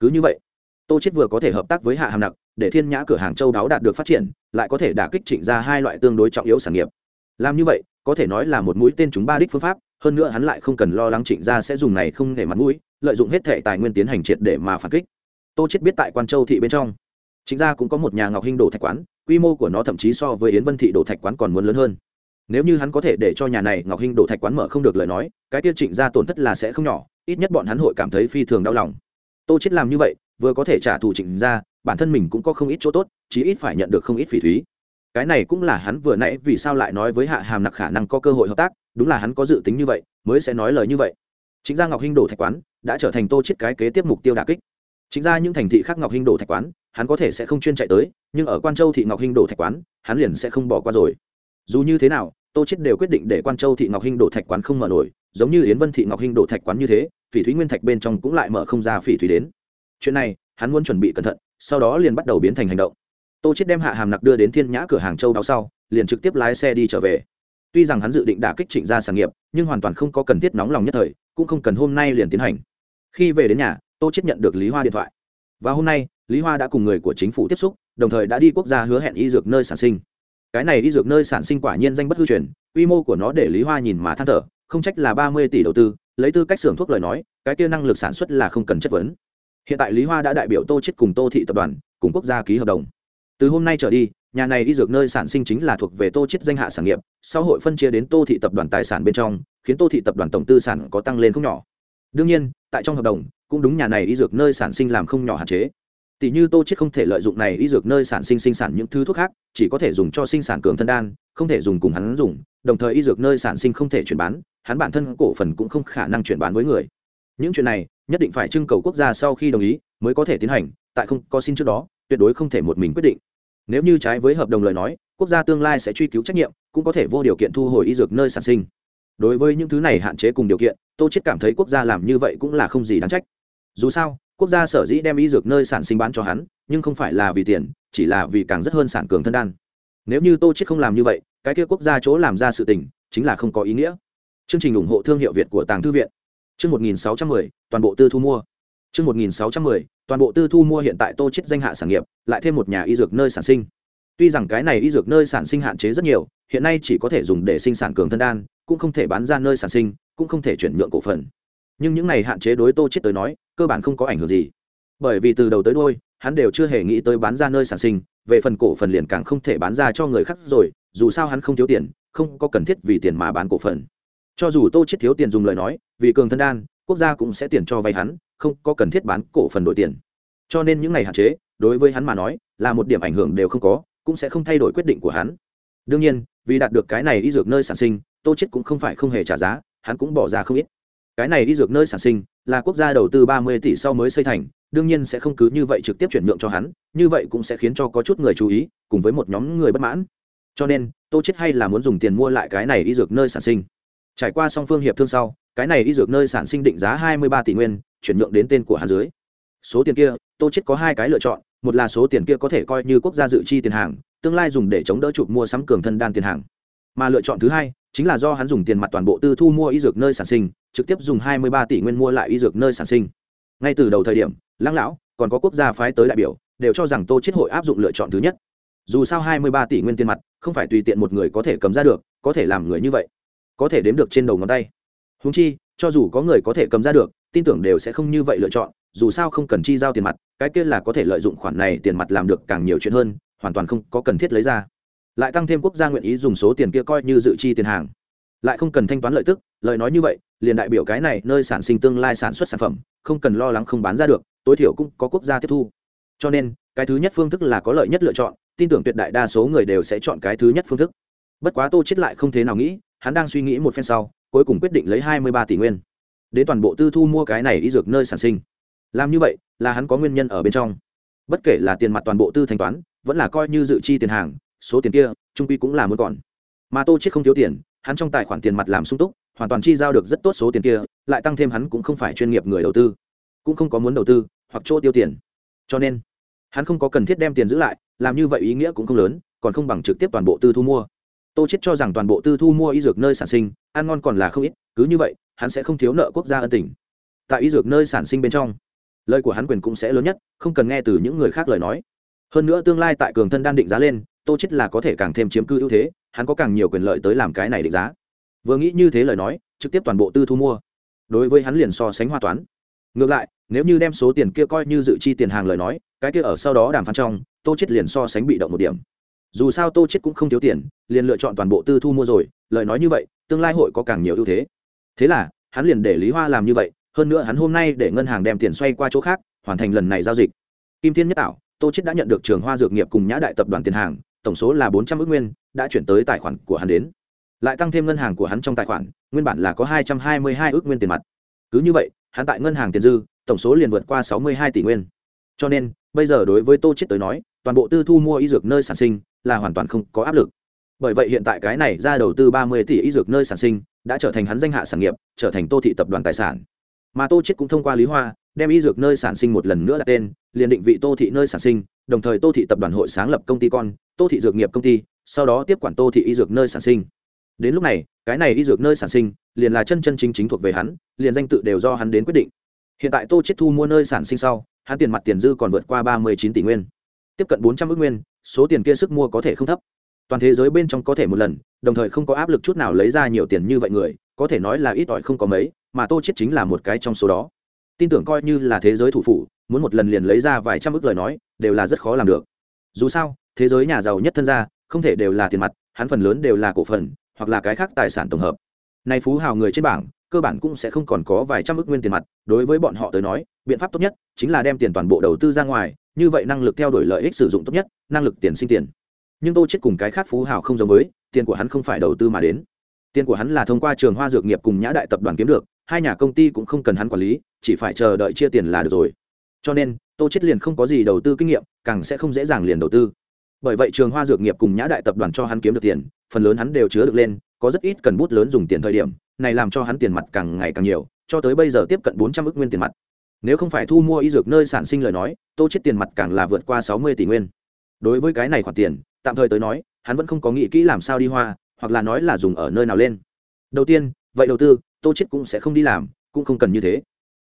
Cứ như vậy, tô chết vừa có thể hợp tác với hạ hàm nặc, để thiên nhã cửa hàng châu đáo đạt được phát triển, lại có thể đả kích trịnh gia hai loại tương đối trọng yếu sản nghiệp. Làm như vậy có thể nói là một mũi tên chúng ba đích phương pháp, hơn nữa hắn lại không cần lo lắng trịnh gia sẽ dùng này không để mặt mũi, lợi dụng hết thệ tài nguyên tiến hành triệt để mà phản kích. Tô chết biết tại quan châu thị bên trong, trịnh gia cũng có một nhà ngọc hinh đồ thạch quán, quy mô của nó thậm chí so với yến vân thị đồ thạch quán còn muốn lớn hơn. Nếu như hắn có thể để cho nhà này ngọc hinh đồ thạch quán mở không được lời nói, cái tiêu trịnh gia tổn thất là sẽ không nhỏ, ít nhất bọn hắn hội cảm thấy phi thường đau lòng. Tô chết làm như vậy, vừa có thể trả thù trịnh gia, bản thân mình cũng có không ít chỗ tốt, chí ít phải nhận được không ít phỉ thúy cái này cũng là hắn vừa nãy vì sao lại nói với hạ hàm nặc khả năng có cơ hội hợp tác, đúng là hắn có dự tính như vậy, mới sẽ nói lời như vậy. Chính ra ngọc hinh đổ thạch quán, đã trở thành tô chết cái kế tiếp mục tiêu đà kích. Chính ra những thành thị khác ngọc hinh đổ thạch quán, hắn có thể sẽ không chuyên chạy tới, nhưng ở quan châu thị ngọc hinh đổ thạch quán, hắn liền sẽ không bỏ qua rồi. Dù như thế nào, tô chết đều quyết định để quan châu thị ngọc hinh đổ thạch quán không mở nổi, giống như yến vân thị ngọc hinh đổ thạch quán như thế, phỉ thúy nguyên thạch bên trong cũng lại mở không ra phỉ thúy đến. Chuyện này, hắn muốn chuẩn bị cẩn thận, sau đó liền bắt đầu biến thành hành động tô chết đem hạ hàm nặc đưa đến thiên nhã cửa hàng châu đáo sau, liền trực tiếp lái xe đi trở về. Tuy rằng hắn dự định đả kích trịnh gia sản nghiệp, nhưng hoàn toàn không có cần thiết nóng lòng nhất thời, cũng không cần hôm nay liền tiến hành. Khi về đến nhà, tô chết nhận được lý hoa điện thoại. Và hôm nay, lý hoa đã cùng người của chính phủ tiếp xúc, đồng thời đã đi quốc gia hứa hẹn y dược nơi sản sinh. Cái này y dược nơi sản sinh quả nhiên danh bất hư truyền, quy mô của nó để lý hoa nhìn mà than thở, không trách là ba mươi tỷ đầu tư, lấy tư cách xưởng thuốc lời nói, cái kia năng lực sản xuất là không cần chất vấn. Hiện tại lý hoa đã đại biểu tô chết cùng tô thị tập đoàn, cùng quốc gia ký hợp đồng từ hôm nay trở đi, nhà này đi dược nơi sản sinh chính là thuộc về tô chết danh hạ sản nghiệp xã hội phân chia đến tô thị tập đoàn tài sản bên trong, khiến tô thị tập đoàn tổng tư sản có tăng lên không nhỏ. Đương nhiên, tại trong hợp đồng, cũng đúng nhà này đi dược nơi sản sinh làm không nhỏ hạn chế. Tỷ như tô chết không thể lợi dụng này y dược nơi sản sinh sinh sản những thứ thuốc khác, chỉ có thể dùng cho sinh sản cường thân đan, không thể dùng cùng hắn dùng, đồng thời y dược nơi sản sinh không thể chuyển bán, hắn bản thân cổ phần cũng không khả năng chuyển bán với người. Những chuyện này, nhất định phải trưng cầu quốc gia sau khi đồng ý mới có thể tiến hành, tại không có xin trước đó, tuyệt đối không thể một mình quyết định nếu như trái với hợp đồng lời nói quốc gia tương lai sẽ truy cứu trách nhiệm cũng có thể vô điều kiện thu hồi y dược nơi sản sinh. Đối với những thứ này hạn chế cùng điều kiện tô chết cảm thấy quốc gia làm như vậy cũng là không gì đáng trách. Dù sao quốc gia sở dĩ đem y dược nơi sản sinh bán cho hắn nhưng không phải là vì tiền chỉ là vì càng rất hơn sản cường thân đan. Nếu như tô chết không làm như vậy cái kia quốc gia chỗ làm ra sự tình chính là không có ý nghĩa. Chương trình ủng hộ thương hiệu việt của tàng thư viện. Chương 1610, toàn bộ tư thu mua chương 1610, toàn bộ tư thu mua hiện tại tô chết danh hạ sản nghiệp lại thêm một nhà y dược nơi sản sinh. Tuy rằng cái này y dược nơi sản sinh hạn chế rất nhiều hiện nay chỉ có thể dùng để sinh sản cường thân đan cũng không thể bán ra nơi sản sinh cũng không thể chuyển nhượng cổ phần. Nhưng những này hạn chế đối tô chết tới nói cơ bản không có ảnh hưởng gì. Bởi vì từ đầu tới đuôi hắn đều chưa hề nghĩ tới bán ra nơi sản sinh về phần cổ phần liền càng không thể bán ra cho người khác rồi dù sao hắn không thiếu tiền không có cần thiết vì tiền mà bán cổ phần. Cho dù tô chết thiếu tiền dùng lời nói vì cường thân đan quốc gia cũng sẽ tiền cho vay hắn không có cần thiết bán cổ phần đổi tiền. Cho nên những ngày hạn chế, đối với hắn mà nói, là một điểm ảnh hưởng đều không có, cũng sẽ không thay đổi quyết định của hắn. Đương nhiên, vì đạt được cái này y dược nơi sản sinh, tô chết cũng không phải không hề trả giá, hắn cũng bỏ ra không ít. Cái này y dược nơi sản sinh, là quốc gia đầu tư ba mươi tỷ sau mới xây thành, đương nhiên sẽ không cứ như vậy trực tiếp chuyển nhượng cho hắn, như vậy cũng sẽ khiến cho có chút người chú ý, cùng với một nhóm người bất mãn. Cho nên, tô chết hay là muốn dùng tiền mua lại cái này y dược nơi sản sinh. Trải qua song phương hiệp thương sau, cái này y dược nơi sản sinh định giá hai mươi ba tỷ nguyên chuyển nhượng đến tên của hắn dưới. Số tiền kia, tô chết có hai cái lựa chọn, một là số tiền kia có thể coi như quốc gia dự chi tiền hàng, tương lai dùng để chống đỡ chụp mua sắm cường thân đan tiền hàng. Mà lựa chọn thứ hai, chính là do hắn dùng tiền mặt toàn bộ tư thu mua y dược nơi sản sinh, trực tiếp dùng hai mươi ba tỷ nguyên mua lại y dược nơi sản sinh. Ngay từ đầu thời điểm, lăng lão, còn có quốc gia phái tới đại biểu, đều cho rằng tô chết hội áp dụng lựa chọn thứ nhất. Dù sao hai mươi ba tỷ nguyên tiền mặt, không phải tùy tiện một người có thể cầm ra được, có thể làm người như vậy, có thể đếm được trên đầu ngón tay. Húng chi, cho dù có người có thể cầm ra được tin tưởng đều sẽ không như vậy lựa chọn, dù sao không cần chi giao tiền mặt, cái kia là có thể lợi dụng khoản này tiền mặt làm được càng nhiều chuyện hơn, hoàn toàn không có cần thiết lấy ra. Lại tăng thêm quốc gia nguyện ý dùng số tiền kia coi như dự chi tiền hàng. Lại không cần thanh toán lợi tức, lời nói như vậy, liền đại biểu cái này nơi sản sinh tương lai sản xuất sản phẩm, không cần lo lắng không bán ra được, tối thiểu cũng có quốc gia tiếp thu. Cho nên, cái thứ nhất phương thức là có lợi nhất lựa chọn, tin tưởng tuyệt đại đa số người đều sẽ chọn cái thứ nhất phương thức. Bất quá tô chết lại không thế nào nghĩ, hắn đang suy nghĩ một phen sau, cuối cùng quyết định lấy hai mươi ba tỷ nguyên đến toàn bộ tư thu mua cái này y dược nơi sản sinh. Làm như vậy, là hắn có nguyên nhân ở bên trong. Bất kể là tiền mặt toàn bộ tư thanh toán, vẫn là coi như dự chi tiền hàng, số tiền kia, trung quy cũng là muốn còn. Mà tô chết không thiếu tiền, hắn trong tài khoản tiền mặt làm sung túc, hoàn toàn chi giao được rất tốt số tiền kia, lại tăng thêm hắn cũng không phải chuyên nghiệp người đầu tư, cũng không có muốn đầu tư, hoặc chỗ tiêu tiền. Cho nên, hắn không có cần thiết đem tiền giữ lại, làm như vậy ý nghĩa cũng không lớn, còn không bằng trực tiếp toàn bộ tư thu mua. Tô chết cho rằng toàn bộ tư thu mua y dược nơi sản sinh, ăn ngon còn là không ít, cứ như vậy hắn sẽ không thiếu nợ quốc gia ân tình. Tại y dược nơi sản sinh bên trong, lời của hắn quyền cũng sẽ lớn nhất, không cần nghe từ những người khác lời nói. Hơn nữa tương lai tại cường thân đan định giá lên, tô chết là có thể càng thêm chiếm cư ưu thế, hắn có càng nhiều quyền lợi tới làm cái này định giá. Vừa nghĩ như thế lời nói, trực tiếp toàn bộ tư thu mua. Đối với hắn liền so sánh hoa toán. Ngược lại, nếu như đem số tiền kia coi như dự chi tiền hàng lời nói, cái kia ở sau đó đàm phán trong, tô chết liền so sánh bị động một điểm. Dù sao tô chết cũng không thiếu tiền, liền lựa chọn toàn bộ tư thu mua rồi, lời nói như vậy, tương lai hội có càng nhiều ưu thế thế là, hắn liền để lý hoa làm như vậy, hơn nữa hắn hôm nay để ngân hàng đem tiền xoay qua chỗ khác, hoàn thành lần này giao dịch. Kim thiên nhất tạo, tô chết đã nhận được trường hoa dược nghiệp cùng nhã đại tập đoàn tiền hàng, tổng số là bốn trăm ước nguyên, đã chuyển tới tài khoản của hắn đến. Lại tăng thêm ngân hàng của hắn trong tài khoản, nguyên bản là có hai trăm hai mươi hai ước nguyên tiền mặt. Cứ như vậy, hắn tại ngân hàng tiền dư, tổng số liền vượt qua sáu mươi hai tỷ nguyên. Cho nên, bây giờ đối với tô chết tới nói, toàn bộ tư thu mua y dược nơi sản sinh là hoàn toàn không có áp lực. Bởi vậy hiện tại cái này ra đầu tư ba mươi tỷ y dược nơi sản sinh đã trở thành hắn danh hạ sản nghiệp, trở thành tô thị tập đoàn tài sản. Mà tô chết cũng thông qua lý hoa, đem y dược nơi sản sinh một lần nữa đặt tên, liền định vị tô thị nơi sản sinh, đồng thời tô thị tập đoàn hội sáng lập công ty con, tô thị dược nghiệp công ty, sau đó tiếp quản tô thị y dược nơi sản sinh. Đến lúc này, cái này y dược nơi sản sinh, liền là chân chân chính chính thuộc về hắn, liền danh tự đều do hắn đến quyết định. Hiện tại tô chết thu mua nơi sản sinh sau, hắn tiền mặt tiền dư còn vượt qua ba mươi chín tỷ nguyên. Tiếp cận bốn trăm ước nguyên, số tiền kia sức mua có thể không thấp toàn thế giới bên trong có thể một lần, đồng thời không có áp lực chút nào lấy ra nhiều tiền như vậy người, có thể nói là ít ỏi không có mấy, mà tô chết chính là một cái trong số đó. Tin tưởng coi như là thế giới thủ phủ, muốn một lần liền lấy ra vài trăm ước lời nói, đều là rất khó làm được. Dù sao, thế giới nhà giàu nhất thân gia, không thể đều là tiền mặt, hắn phần lớn đều là cổ phần, hoặc là cái khác tài sản tổng hợp. Nay phú hào người trên bảng, cơ bản cũng sẽ không còn có vài trăm ước nguyên tiền mặt, đối với bọn họ tới nói, biện pháp tốt nhất chính là đem tiền toàn bộ đầu tư ra ngoài, như vậy năng lực theo đuổi lợi ích sử dụng tốt nhất, năng lực tiền sinh tiền nhưng tô chết cùng cái khác phú hào không giống với, tiền của hắn không phải đầu tư mà đến. Tiền của hắn là thông qua trường hoa dược nghiệp cùng nhã đại tập đoàn kiếm được, hai nhà công ty cũng không cần hắn quản lý, chỉ phải chờ đợi chia tiền là được rồi. Cho nên, tô chết liền không có gì đầu tư kinh nghiệm, càng sẽ không dễ dàng liền đầu tư. Bởi vậy trường hoa dược nghiệp cùng nhã đại tập đoàn cho hắn kiếm được tiền, phần lớn hắn đều chứa được lên, có rất ít cần bút lớn dùng tiền thời điểm, này làm cho hắn tiền mặt càng ngày càng nhiều, cho tới bây giờ tiếp cận bốn trăm ước nguyên tiền mặt. Nếu không phải thu mua y dược nơi sản sinh lời nói, tô chết tiền mặt càng là vượt qua sáu mươi tỷ nguyên. Đối với cái này khoản tiền tạm thời tới nói, hắn vẫn không có nghĩ kỹ làm sao đi hoa, hoặc là nói là dùng ở nơi nào lên. Đầu tiên, vậy đầu tư, tô chết cũng sẽ không đi làm, cũng không cần như thế.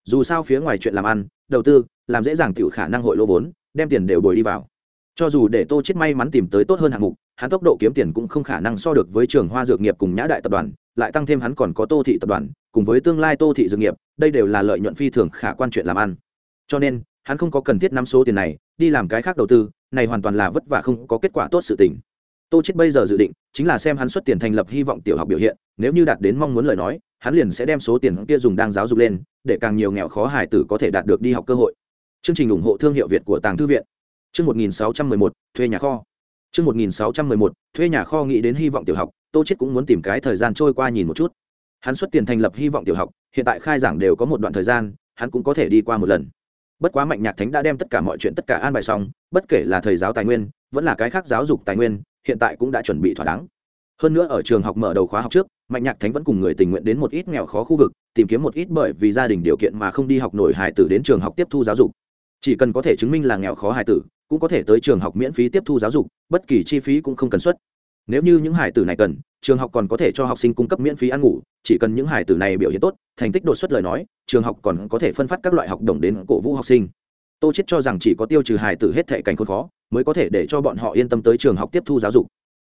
Dù sao phía ngoài chuyện làm ăn, đầu tư, làm dễ dàng tiểu khả năng hội lỗ vốn, đem tiền đều bồi đi vào. Cho dù để tô chết may mắn tìm tới tốt hơn hạng mục, hắn tốc độ kiếm tiền cũng không khả năng so được với trường hoa dược nghiệp cùng nhã đại tập đoàn, lại tăng thêm hắn còn có tô thị tập đoàn, cùng với tương lai tô thị dược nghiệp, đây đều là lợi nhuận phi thường khả quan chuyện làm ăn. Cho nên, hắn không có cần thiết nắm số tiền này, đi làm cái khác đầu tư này hoàn toàn là vất vả không có kết quả tốt sự tình. Tô chết bây giờ dự định chính là xem hắn xuất tiền thành lập hy vọng tiểu học biểu hiện nếu như đạt đến mong muốn lời nói hắn liền sẽ đem số tiền kia dùng đang giáo dục lên để càng nhiều nghèo khó hải tử có thể đạt được đi học cơ hội. Chương trình ủng hộ thương hiệu việt của tàng thư viện. Chương 1611, thuê nhà kho. Chương 1611, thuê nhà kho nghĩ đến hy vọng tiểu học tô chết cũng muốn tìm cái thời gian trôi qua nhìn một chút. Hắn xuất tiền thành lập hy vọng tiểu học hiện tại khai giảng đều có một đoạn thời gian hắn cũng có thể đi qua một lần bất quá mạnh nhạc thánh đã đem tất cả mọi chuyện tất cả an bài xong, bất kể là thầy giáo tài nguyên, vẫn là cái khác giáo dục tài nguyên, hiện tại cũng đã chuẩn bị thỏa đáng. Hơn nữa ở trường học mở đầu khóa học trước, mạnh nhạc thánh vẫn cùng người tình nguyện đến một ít nghèo khó khu vực, tìm kiếm một ít bởi vì gia đình điều kiện mà không đi học nổi hải tử đến trường học tiếp thu giáo dục. Chỉ cần có thể chứng minh là nghèo khó hải tử, cũng có thể tới trường học miễn phí tiếp thu giáo dục, bất kỳ chi phí cũng không cần xuất nếu như những hải tử này cần, trường học còn có thể cho học sinh cung cấp miễn phí ăn ngủ, chỉ cần những hải tử này biểu hiện tốt, thành tích đột xuất lời nói, trường học còn có thể phân phát các loại học đồng đến cổ vũ học sinh. Tô chết cho rằng chỉ có tiêu trừ hải tử hết thệ cảnh khốn khó, mới có thể để cho bọn họ yên tâm tới trường học tiếp thu giáo dục.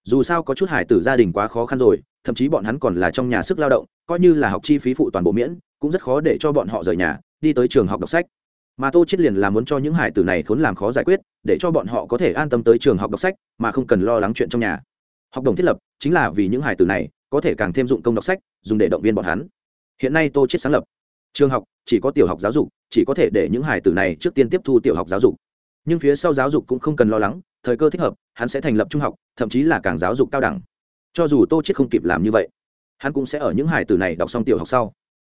Dù sao có chút hải tử gia đình quá khó khăn rồi, thậm chí bọn hắn còn là trong nhà sức lao động, coi như là học chi phí phụ toàn bộ miễn, cũng rất khó để cho bọn họ rời nhà, đi tới trường học đọc sách. Mà tô chết liền là muốn cho những hải tử này khốn làm khó giải quyết, để cho bọn họ có thể an tâm tới trường học đọc sách, mà không cần lo lắng chuyện trong nhà học đồng thiết lập chính là vì những hải tử này có thể càng thêm dụng công đọc sách, dùng để động viên bọn hắn. Hiện nay tô chết sáng lập trường học, chỉ có tiểu học giáo dục, chỉ có thể để những hải tử này trước tiên tiếp thu tiểu học giáo dục. Nhưng phía sau giáo dục cũng không cần lo lắng, thời cơ thích hợp, hắn sẽ thành lập trung học, thậm chí là càng giáo dục cao đẳng. Cho dù tô chết không kịp làm như vậy, hắn cũng sẽ ở những hải tử này đọc xong tiểu học sau.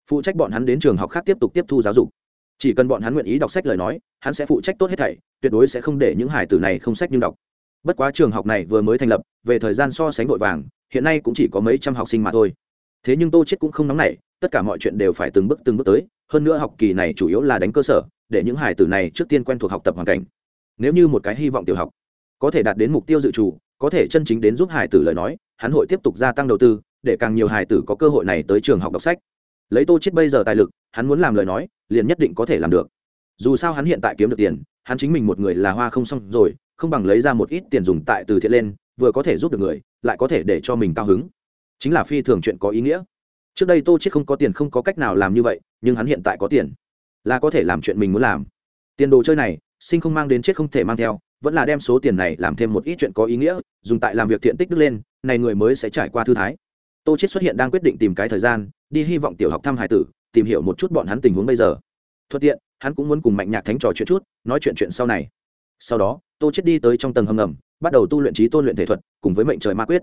Phụ trách bọn hắn đến trường học khác tiếp tục tiếp thu giáo dục. Chỉ cần bọn hắn nguyện ý đọc sách lời nói, hắn sẽ phụ trách tốt hết thảy, tuyệt đối sẽ không để những hải tử này không sách nhưng đọc bất quá trường học này vừa mới thành lập, về thời gian so sánh vội vàng, hiện nay cũng chỉ có mấy trăm học sinh mà thôi. Thế nhưng tô chết cũng không nóng nảy, tất cả mọi chuyện đều phải từng bước từng bước tới, hơn nữa học kỳ này chủ yếu là đánh cơ sở, để những hải tử này trước tiên quen thuộc học tập hoàn cảnh. Nếu như một cái hy vọng tiểu học có thể đạt đến mục tiêu dự trù, có thể chân chính đến giúp hải tử lời nói, hắn hội tiếp tục gia tăng đầu tư, để càng nhiều hải tử có cơ hội này tới trường học đọc sách. Lấy tô chết bây giờ tài lực, hắn muốn làm lời nói, liền nhất định có thể làm được. Dù sao hắn hiện tại kiếm được tiền, hắn chính mình một người là hoa không xong rồi không bằng lấy ra một ít tiền dùng tại từ thiện lên, vừa có thể giúp được người, lại có thể để cho mình cao hứng. Chính là phi thường chuyện có ý nghĩa. Trước đây tô chết không có tiền, không có cách nào làm như vậy, nhưng hắn hiện tại có tiền. Là có thể làm chuyện mình muốn làm. Tiền đồ chơi này, sinh không mang đến chết không thể mang theo, vẫn là đem số tiền này làm thêm một ít chuyện có ý nghĩa, dùng tại làm việc thiện tích đức lên, này người mới sẽ trải qua thư thái. Tô chết xuất hiện đang quyết định tìm cái thời gian, đi hy vọng tiểu học thăm hải tử, tìm hiểu một chút bọn hắn tình huống bây giờ. Thuận tiện, hắn cũng muốn cùng mạnh nhạc thánh trò chuyện chút, nói chuyện chuyện sau này sau đó, tô chết đi tới trong tầng hầm ngầm, bắt đầu tu luyện trí tôn luyện thể thuật, cùng với mệnh trời ma quyết.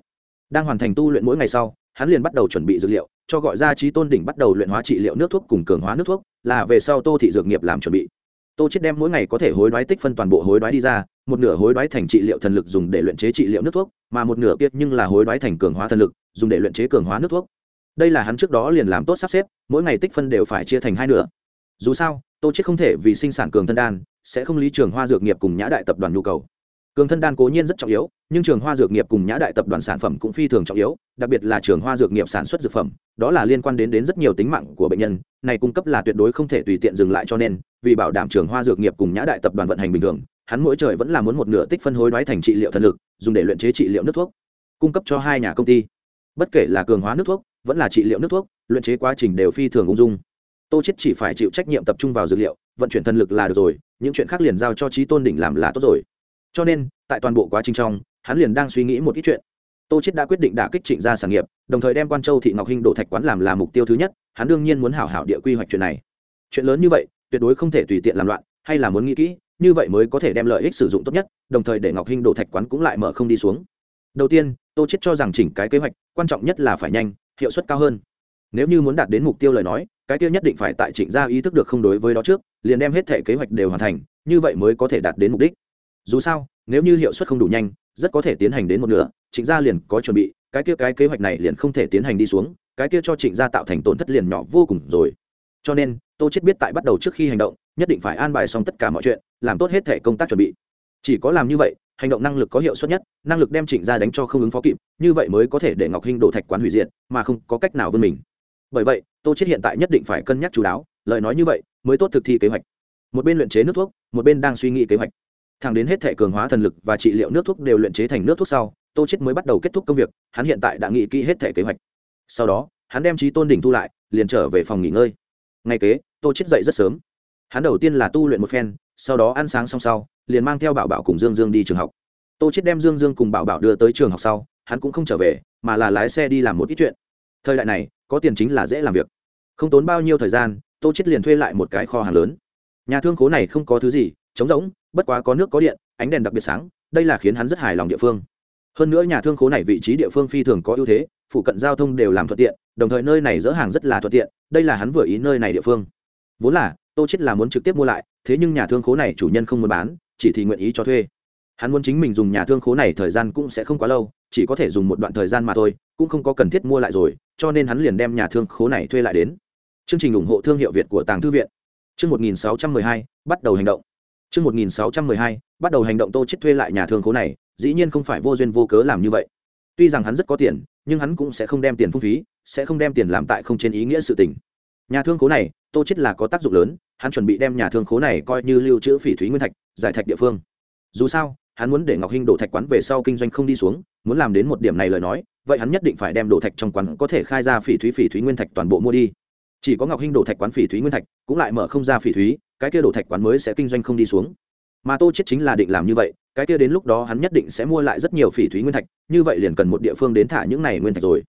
Đang hoàn thành tu luyện mỗi ngày sau, hắn liền bắt đầu chuẩn bị dược liệu, cho gọi ra trí tôn đỉnh bắt đầu luyện hóa trị liệu nước thuốc cùng cường hóa nước thuốc, là về sau tô thị dược nghiệp làm chuẩn bị. Tô chết đem mỗi ngày có thể hối đoái tích phân toàn bộ hối đoái đi ra, một nửa hối đoái thành trị liệu thần lực dùng để luyện chế trị liệu nước thuốc, mà một nửa kia nhưng là hối đoái thành cường hóa thần lực, dùng để luyện chế cường hóa nước thuốc. Đây là hắn trước đó liền làm tốt sắp xếp, mỗi ngày tích phân đều phải chia thành hai nửa. Dù sao, tô chết không thể vì sinh sản cường thân đan sẽ không lý trường hoa dược nghiệp cùng nhã đại tập đoàn nhu cầu. Cường thân đan cố nhiên rất trọng yếu, nhưng trường hoa dược nghiệp cùng nhã đại tập đoàn sản phẩm cũng phi thường trọng yếu, đặc biệt là trường hoa dược nghiệp sản xuất dược phẩm, đó là liên quan đến đến rất nhiều tính mạng của bệnh nhân, này cung cấp là tuyệt đối không thể tùy tiện dừng lại cho nên, vì bảo đảm trường hoa dược nghiệp cùng nhã đại tập đoàn vận hành bình thường, hắn mỗi trời vẫn là muốn một nửa tích phân hối đoái thành trị liệu thần lực, dùng để luyện chế trị liệu nước thuốc, cung cấp cho hai nhà công ty. Bất kể là cường hóa nước thuốc, vẫn là trị liệu nước thuốc, luyện chế quá trình đều phi thường ung dung. Tô chết chỉ phải chịu trách nhiệm tập trung vào dược liệu, vận chuyển thần lực là được rồi những chuyện khác liền giao cho trí tôn đỉnh làm là tốt rồi. Cho nên, tại toàn bộ quá trình trong, hắn liền đang suy nghĩ một ít chuyện. Tô chết đã quyết định đả kích trịnh gia sản nghiệp, đồng thời đem quan châu thị ngọc hinh đổ thạch quán làm là mục tiêu thứ nhất, hắn đương nhiên muốn hảo hảo địa quy hoạch chuyện này. Chuyện lớn như vậy, tuyệt đối không thể tùy tiện làm loạn, hay là muốn nghĩ kỹ, như vậy mới có thể đem lợi ích sử dụng tốt nhất, đồng thời để ngọc hinh đổ thạch quán cũng lại mở không đi xuống. Đầu tiên, tô chết cho rằng chỉnh cái kế hoạch, quan trọng nhất là phải nhanh, hiệu suất cao hơn. Nếu như muốn đạt đến mục tiêu lời nói cái kia nhất định phải tại trịnh gia ý thức được không đối với đó trước, liền đem hết thể kế hoạch đều hoàn thành, như vậy mới có thể đạt đến mục đích. Dù sao, nếu như hiệu suất không đủ nhanh, rất có thể tiến hành đến một nửa, trịnh gia liền có chuẩn bị, cái kia cái kế hoạch này liền không thể tiến hành đi xuống, cái kia cho trịnh gia tạo thành tổn thất liền nhỏ vô cùng rồi. Cho nên, tô chết biết tại bắt đầu trước khi hành động, nhất định phải an bài xong tất cả mọi chuyện, làm tốt hết thể công tác chuẩn bị. Chỉ có làm như vậy, hành động năng lực có hiệu suất nhất, năng lực đem trịnh gia đánh cho không ứng phó kịp, như vậy mới có thể để ngọc hinh đổ thạch quán hủy diệt, mà không có cách nào vươn mình bởi vậy, tô chết hiện tại nhất định phải cân nhắc chú đáo, lời nói như vậy mới tốt thực thi kế hoạch. Một bên luyện chế nước thuốc, một bên đang suy nghĩ kế hoạch. Thẳng đến hết thể cường hóa thần lực và trị liệu nước thuốc đều luyện chế thành nước thuốc sau, tô chết mới bắt đầu kết thúc công việc, hắn hiện tại đã nghĩ kỹ hết thể kế hoạch. Sau đó, hắn đem trí tôn đỉnh thu lại, liền trở về phòng nghỉ ngơi. Ngay kế, tô chết dậy rất sớm. Hắn đầu tiên là tu luyện một phen, sau đó ăn sáng xong sau, liền mang theo bảo bảo cùng dương dương đi trường học. Tô chết đem dương dương cùng bảo bảo đưa tới trường học sau, hắn cũng không trở về, mà là lái xe đi làm một ít chuyện. Thời đại này có tiền chính là dễ làm việc. Không tốn bao nhiêu thời gian, tô chết liền thuê lại một cái kho hàng lớn. Nhà thương khố này không có thứ gì, trống rỗng, bất quá có nước có điện, ánh đèn đặc biệt sáng, đây là khiến hắn rất hài lòng địa phương. Hơn nữa nhà thương khố này vị trí địa phương phi thường có ưu thế, phụ cận giao thông đều làm thuận tiện, đồng thời nơi này dỡ hàng rất là thuận tiện, đây là hắn vừa ý nơi này địa phương. Vốn là, tô chết là muốn trực tiếp mua lại, thế nhưng nhà thương khố này chủ nhân không muốn bán, chỉ thì nguyện ý cho thuê hắn muốn chính mình dùng nhà thương khố này thời gian cũng sẽ không quá lâu chỉ có thể dùng một đoạn thời gian mà thôi cũng không có cần thiết mua lại rồi cho nên hắn liền đem nhà thương khố này thuê lại đến. Chương trình ủng hộ thương hiệu việt của tàng thư viện. Chương 1612, bắt đầu hành động. Chương 1612, bắt đầu hành động tô chết thuê lại nhà thương khố này dĩ nhiên không phải vô duyên vô cớ làm như vậy. Tuy rằng hắn rất có tiền nhưng hắn cũng sẽ không đem tiền phung phí sẽ không đem tiền làm tại không trên ý nghĩa sự tình. Nhà thương khố này tô chết là có tác dụng lớn hắn chuẩn bị đem nhà thương khố này coi như lưu trữ phỉ thúy nguyên thạch giải thạch địa phương. Dù sao hắn muốn để ngọc hinh đổ thạch quán về sau kinh doanh không đi xuống, muốn làm đến một điểm này lời nói, vậy hắn nhất định phải đem đổ thạch trong quán có thể khai ra phỉ thúy phỉ thúy nguyên thạch toàn bộ mua đi. Chỉ có ngọc hinh đổ thạch quán phỉ thúy nguyên thạch, cũng lại mở không ra phỉ thúy, cái kia đổ thạch quán mới sẽ kinh doanh không đi xuống. Mà tô chết chính là định làm như vậy, cái kia đến lúc đó hắn nhất định sẽ mua lại rất nhiều phỉ thúy nguyên thạch, như vậy liền cần một địa phương đến thả những này nguyên thạch rồi.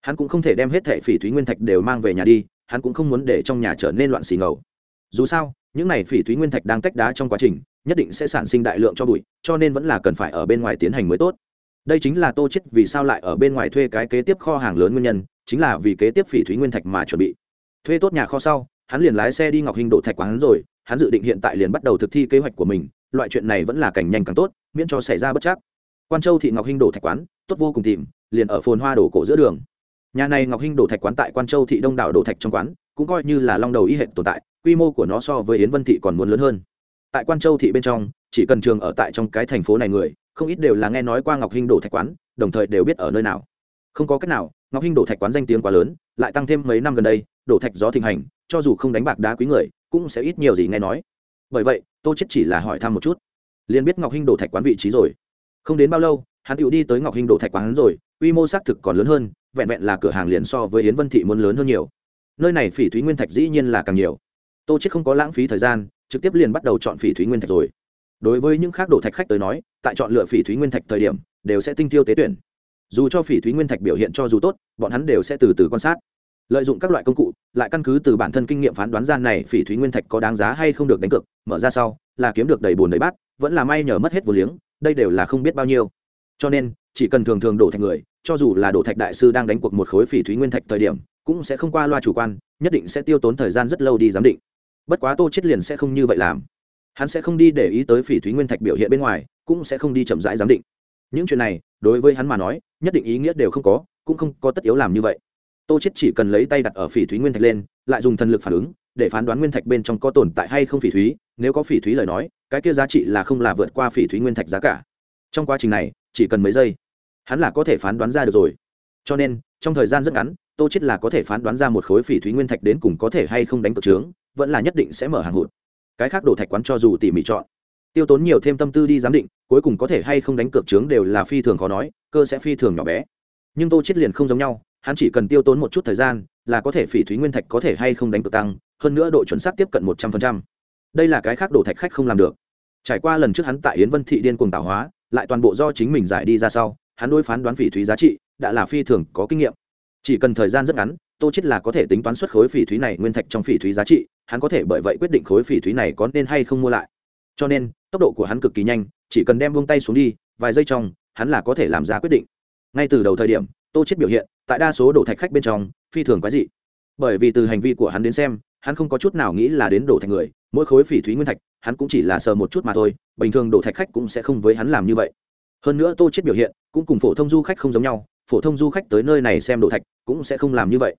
Hắn cũng không thể đem hết thẻ phỉ thúy nguyên thạch đều mang về nhà đi, hắn cũng không muốn để trong nhà trở nên loạn xì ngầu. Dù sao, những này phỉ thúy nguyên thạch đang tách đá trong quá trình nhất định sẽ sản sinh đại lượng cho bụi, cho nên vẫn là cần phải ở bên ngoài tiến hành mới tốt. Đây chính là tô chết vì sao lại ở bên ngoài thuê cái kế tiếp kho hàng lớn nguyên nhân, chính là vì kế tiếp phỉ thúy nguyên thạch mà chuẩn bị. Thuê tốt nhà kho sau, hắn liền lái xe đi ngọc hình độ thạch quán rồi, hắn dự định hiện tại liền bắt đầu thực thi kế hoạch của mình, loại chuyện này vẫn là cảnh nhanh càng tốt, miễn cho xảy ra bất chắc. Quan châu thị ngọc hinh đổ thạch quán, tốt vô cùng tìm, liền ở phồn hoa đổ cổ giữa đường. Nhà này ngọc hinh đổ thạch quán tại quan châu thị đông đảo đổ thạch trong quán, cũng coi như là long đầu y hệ tồn tại, quy mô của nó so với yến vân thị còn muốn lớn hơn tại quan châu thị bên trong, chỉ cần trường ở tại trong cái thành phố này người, không ít đều là nghe nói qua ngọc hinh đổ thạch quán, đồng thời đều biết ở nơi nào. Không có cách nào, ngọc hinh đổ thạch quán danh tiếng quá lớn, lại tăng thêm mấy năm gần đây, đổ thạch gió thịnh hành, cho dù không đánh bạc đá quý người, cũng sẽ ít nhiều gì nghe nói. Bởi vậy, tô chết chỉ là hỏi thăm một chút. Liền biết ngọc hinh đổ thạch quán vị trí rồi. Không đến bao lâu, hắn tựu đi tới ngọc hinh đổ thạch quán rồi, quy mô xác thực còn lớn hơn, vẹn vẹn là cửa hàng liền so với yến vân thị muốn lớn hơn nhiều. Nơi này phỉ thúy nguyên thạch dĩ nhiên là càng nhiều. Tô chết không có lãng phí thời gian trực tiếp liền bắt đầu chọn phỉ thúy nguyên thạch rồi. Đối với những khác đổ thạch khách tới nói, tại chọn lựa phỉ thúy nguyên thạch thời điểm, đều sẽ tinh tiêu tế tuyển. Dù cho phỉ thúy nguyên thạch biểu hiện cho dù tốt, bọn hắn đều sẽ từ từ quan sát. Lợi dụng các loại công cụ, lại căn cứ từ bản thân kinh nghiệm phán đoán gian này phỉ thúy nguyên thạch có đáng giá hay không được đánh cược, mở ra sau, là kiếm được đầy bùn đầy bát, vẫn là may nhờ mất hết vô liếng, đây đều là không biết bao nhiêu. Cho nên, chỉ cần thường thường đổ thạch người, cho dù là đổ thạch đại sư đang đánh cuộc một khối phỉ thúy nguyên thạch thời điểm, cũng sẽ không qua loa chủ quan, nhất định sẽ tiêu tốn thời gian rất lâu đi giám định bất quá tô chết liền sẽ không như vậy làm. Hắn sẽ không đi để ý tới phỉ thúy nguyên thạch biểu hiện bên ngoài, cũng sẽ không đi chậm rãi giám định. Những chuyện này, đối với hắn mà nói, nhất định ý nghĩa đều không có, cũng không có tất yếu làm như vậy. Tô chết chỉ cần lấy tay đặt ở phỉ thúy nguyên thạch lên, lại dùng thần lực phản ứng, để phán đoán nguyên thạch bên trong có tồn tại hay không phỉ thúy, nếu có phỉ thúy lời nói, cái kia giá trị là không là vượt qua phỉ thúy nguyên thạch giá cả. Trong quá trình này, chỉ cần mấy giây, hắn là có thể phán đoán ra được rồi. Cho nên, trong thời gian rất ngắn, tô chết là có thể phán đoán ra một khối phỉ thúy nguyên thạch đến cùng có thể hay không đánh cược trướng vẫn là nhất định sẽ mở hàng hụt. Cái khác đổ thạch quán cho dù tỉ mỉ chọn, tiêu tốn nhiều thêm tâm tư đi giám định, cuối cùng có thể hay không đánh cược trướng đều là phi thường khó nói, cơ sẽ phi thường nhỏ bé. Nhưng tô chết liền không giống nhau, hắn chỉ cần tiêu tốn một chút thời gian là có thể phỉ thúy nguyên thạch có thể hay không đánh cược tăng, hơn nữa độ chuẩn xác tiếp cận một trăm phần trăm. Đây là cái khác đổ thạch khách không làm được. Trải qua lần trước hắn tại yến vân thị điên cuồng tạo hóa, lại toàn bộ do chính mình giải đi ra sau, hắn đối phán đoán phỉ thúy giá trị đã là phi thường có kinh nghiệm. Chỉ cần thời gian rất ngắn, tô chết là có thể tính toán xuất khối phỉ thúy này nguyên thạch trong phỉ thúy giá trị hắn có thể bởi vậy quyết định khối phỉ thúy này có nên hay không mua lại. Cho nên, tốc độ của hắn cực kỳ nhanh, chỉ cần đem buông tay xuống đi, vài giây trong, hắn là có thể làm ra quyết định. Ngay từ đầu thời điểm, tô chết biểu hiện, tại đa số đổ thạch khách bên trong, phi thường quái dị. Bởi vì từ hành vi của hắn đến xem, hắn không có chút nào nghĩ là đến đổ thạch người, mỗi khối phỉ thúy nguyên thạch, hắn cũng chỉ là sờ một chút mà thôi, bình thường đổ thạch khách cũng sẽ không với hắn làm như vậy. Hơn nữa tô chết biểu hiện, cũng cùng phổ thông du khách không giống nhau, phổ thông du khách tới nơi này xem đổ thạch cũng sẽ không làm như vậy.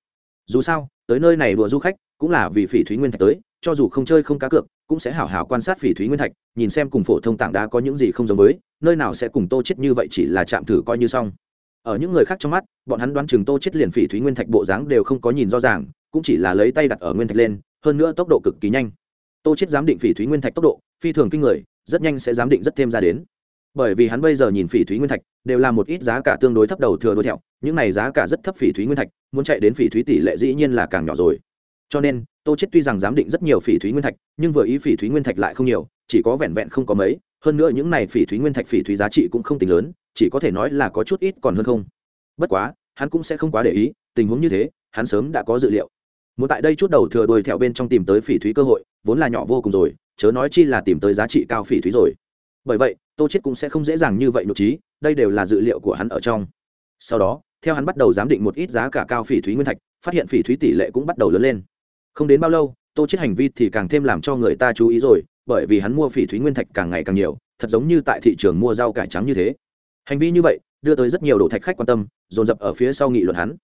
Dù sao, tới nơi này đùa du khách cũng là vì phỉ thúy nguyên thạch tới, cho dù không chơi không cá cược, cũng sẽ hảo hảo quan sát phỉ thúy nguyên thạch, nhìn xem cùng phổ thông tảng đá có những gì không giống với, nơi nào sẽ cùng tô chết như vậy chỉ là chạm thử coi như xong. Ở những người khác trong mắt, bọn hắn đoán chừng tô chết liền phỉ thúy nguyên thạch bộ dáng đều không có nhìn rõ ràng, cũng chỉ là lấy tay đặt ở nguyên thạch lên, hơn nữa tốc độ cực kỳ nhanh. Tô chết giám định phỉ thúy nguyên thạch tốc độ, phi thường kinh người, rất nhanh sẽ giám định rất thêm ra đến. Bởi vì hắn bây giờ nhìn phỉ thúy nguyên thạch, đều là một ít giá cả tương đối thấp đầu thừa đuôi thẹo, những này giá cả rất thấp phỉ thúy nguyên thạch, muốn chạy đến phỉ thúy tỷ lệ dĩ nhiên là càng nhỏ rồi cho nên, tô chết tuy rằng giám định rất nhiều phỉ thúy nguyên thạch, nhưng vừa ý phỉ thúy nguyên thạch lại không nhiều, chỉ có vẹn vẹn không có mấy, hơn nữa những này phỉ thúy nguyên thạch phỉ thúy giá trị cũng không tính lớn, chỉ có thể nói là có chút ít còn hơn không. Bất quá, hắn cũng sẽ không quá để ý, tình huống như thế, hắn sớm đã có dự liệu. Muốn tại đây chút đầu thừa đuôi theo bên trong tìm tới phỉ thúy cơ hội, vốn là nhỏ vô cùng rồi, chớ nói chi là tìm tới giá trị cao phỉ thúy rồi. Bởi vậy, tô chết cũng sẽ không dễ dàng như vậy nội trí, đây đều là dự liệu của hắn ở trong. Sau đó, theo hắn bắt đầu giám định một ít giá cả cao phỉ thúy nguyên thạch, phát hiện phỉ thúy tỷ lệ cũng bắt đầu lớn lên không đến bao lâu, tô chết hành vi thì càng thêm làm cho người ta chú ý rồi, bởi vì hắn mua phỉ thúy nguyên thạch càng ngày càng nhiều, thật giống như tại thị trường mua rau cải trắng như thế. Hành vi như vậy, đưa tới rất nhiều đồ thạch khách quan tâm, dồn dập ở phía sau nghị luận hắn.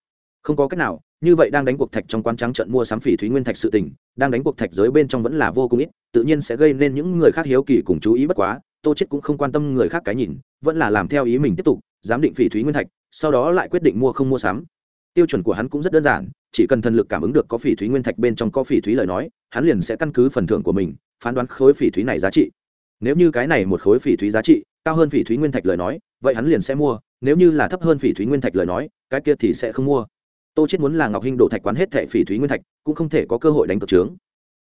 Không có cách nào, như vậy đang đánh cuộc thạch trong quán trắng trận mua sắm phỉ thúy nguyên thạch sự tình, đang đánh cuộc thạch giới bên trong vẫn là vô cùng ít, tự nhiên sẽ gây nên những người khác hiếu kỳ cùng chú ý bất quá, tô chết cũng không quan tâm người khác cái nhìn, vẫn là làm theo ý mình tiếp tục, giám định phỉ thúy nguyên thạch, sau đó lại quyết định mua không mua sắm. Tiêu chuẩn của hắn cũng rất đơn giản chỉ cần thần lực cảm ứng được có phỉ thúy nguyên thạch bên trong có phỉ thúy lời nói hắn liền sẽ căn cứ phần thưởng của mình phán đoán khối phỉ thúy này giá trị. Nếu như cái này một khối phỉ thúy giá trị cao hơn phỉ thúy nguyên thạch lời nói vậy hắn liền sẽ mua. Nếu như là thấp hơn phỉ thúy nguyên thạch lời nói cái kia thì sẽ không mua. Tô chết muốn là ngọc hinh đổ thạch quán hết thẻ phỉ thúy nguyên thạch cũng không thể có cơ hội đánh cược trướng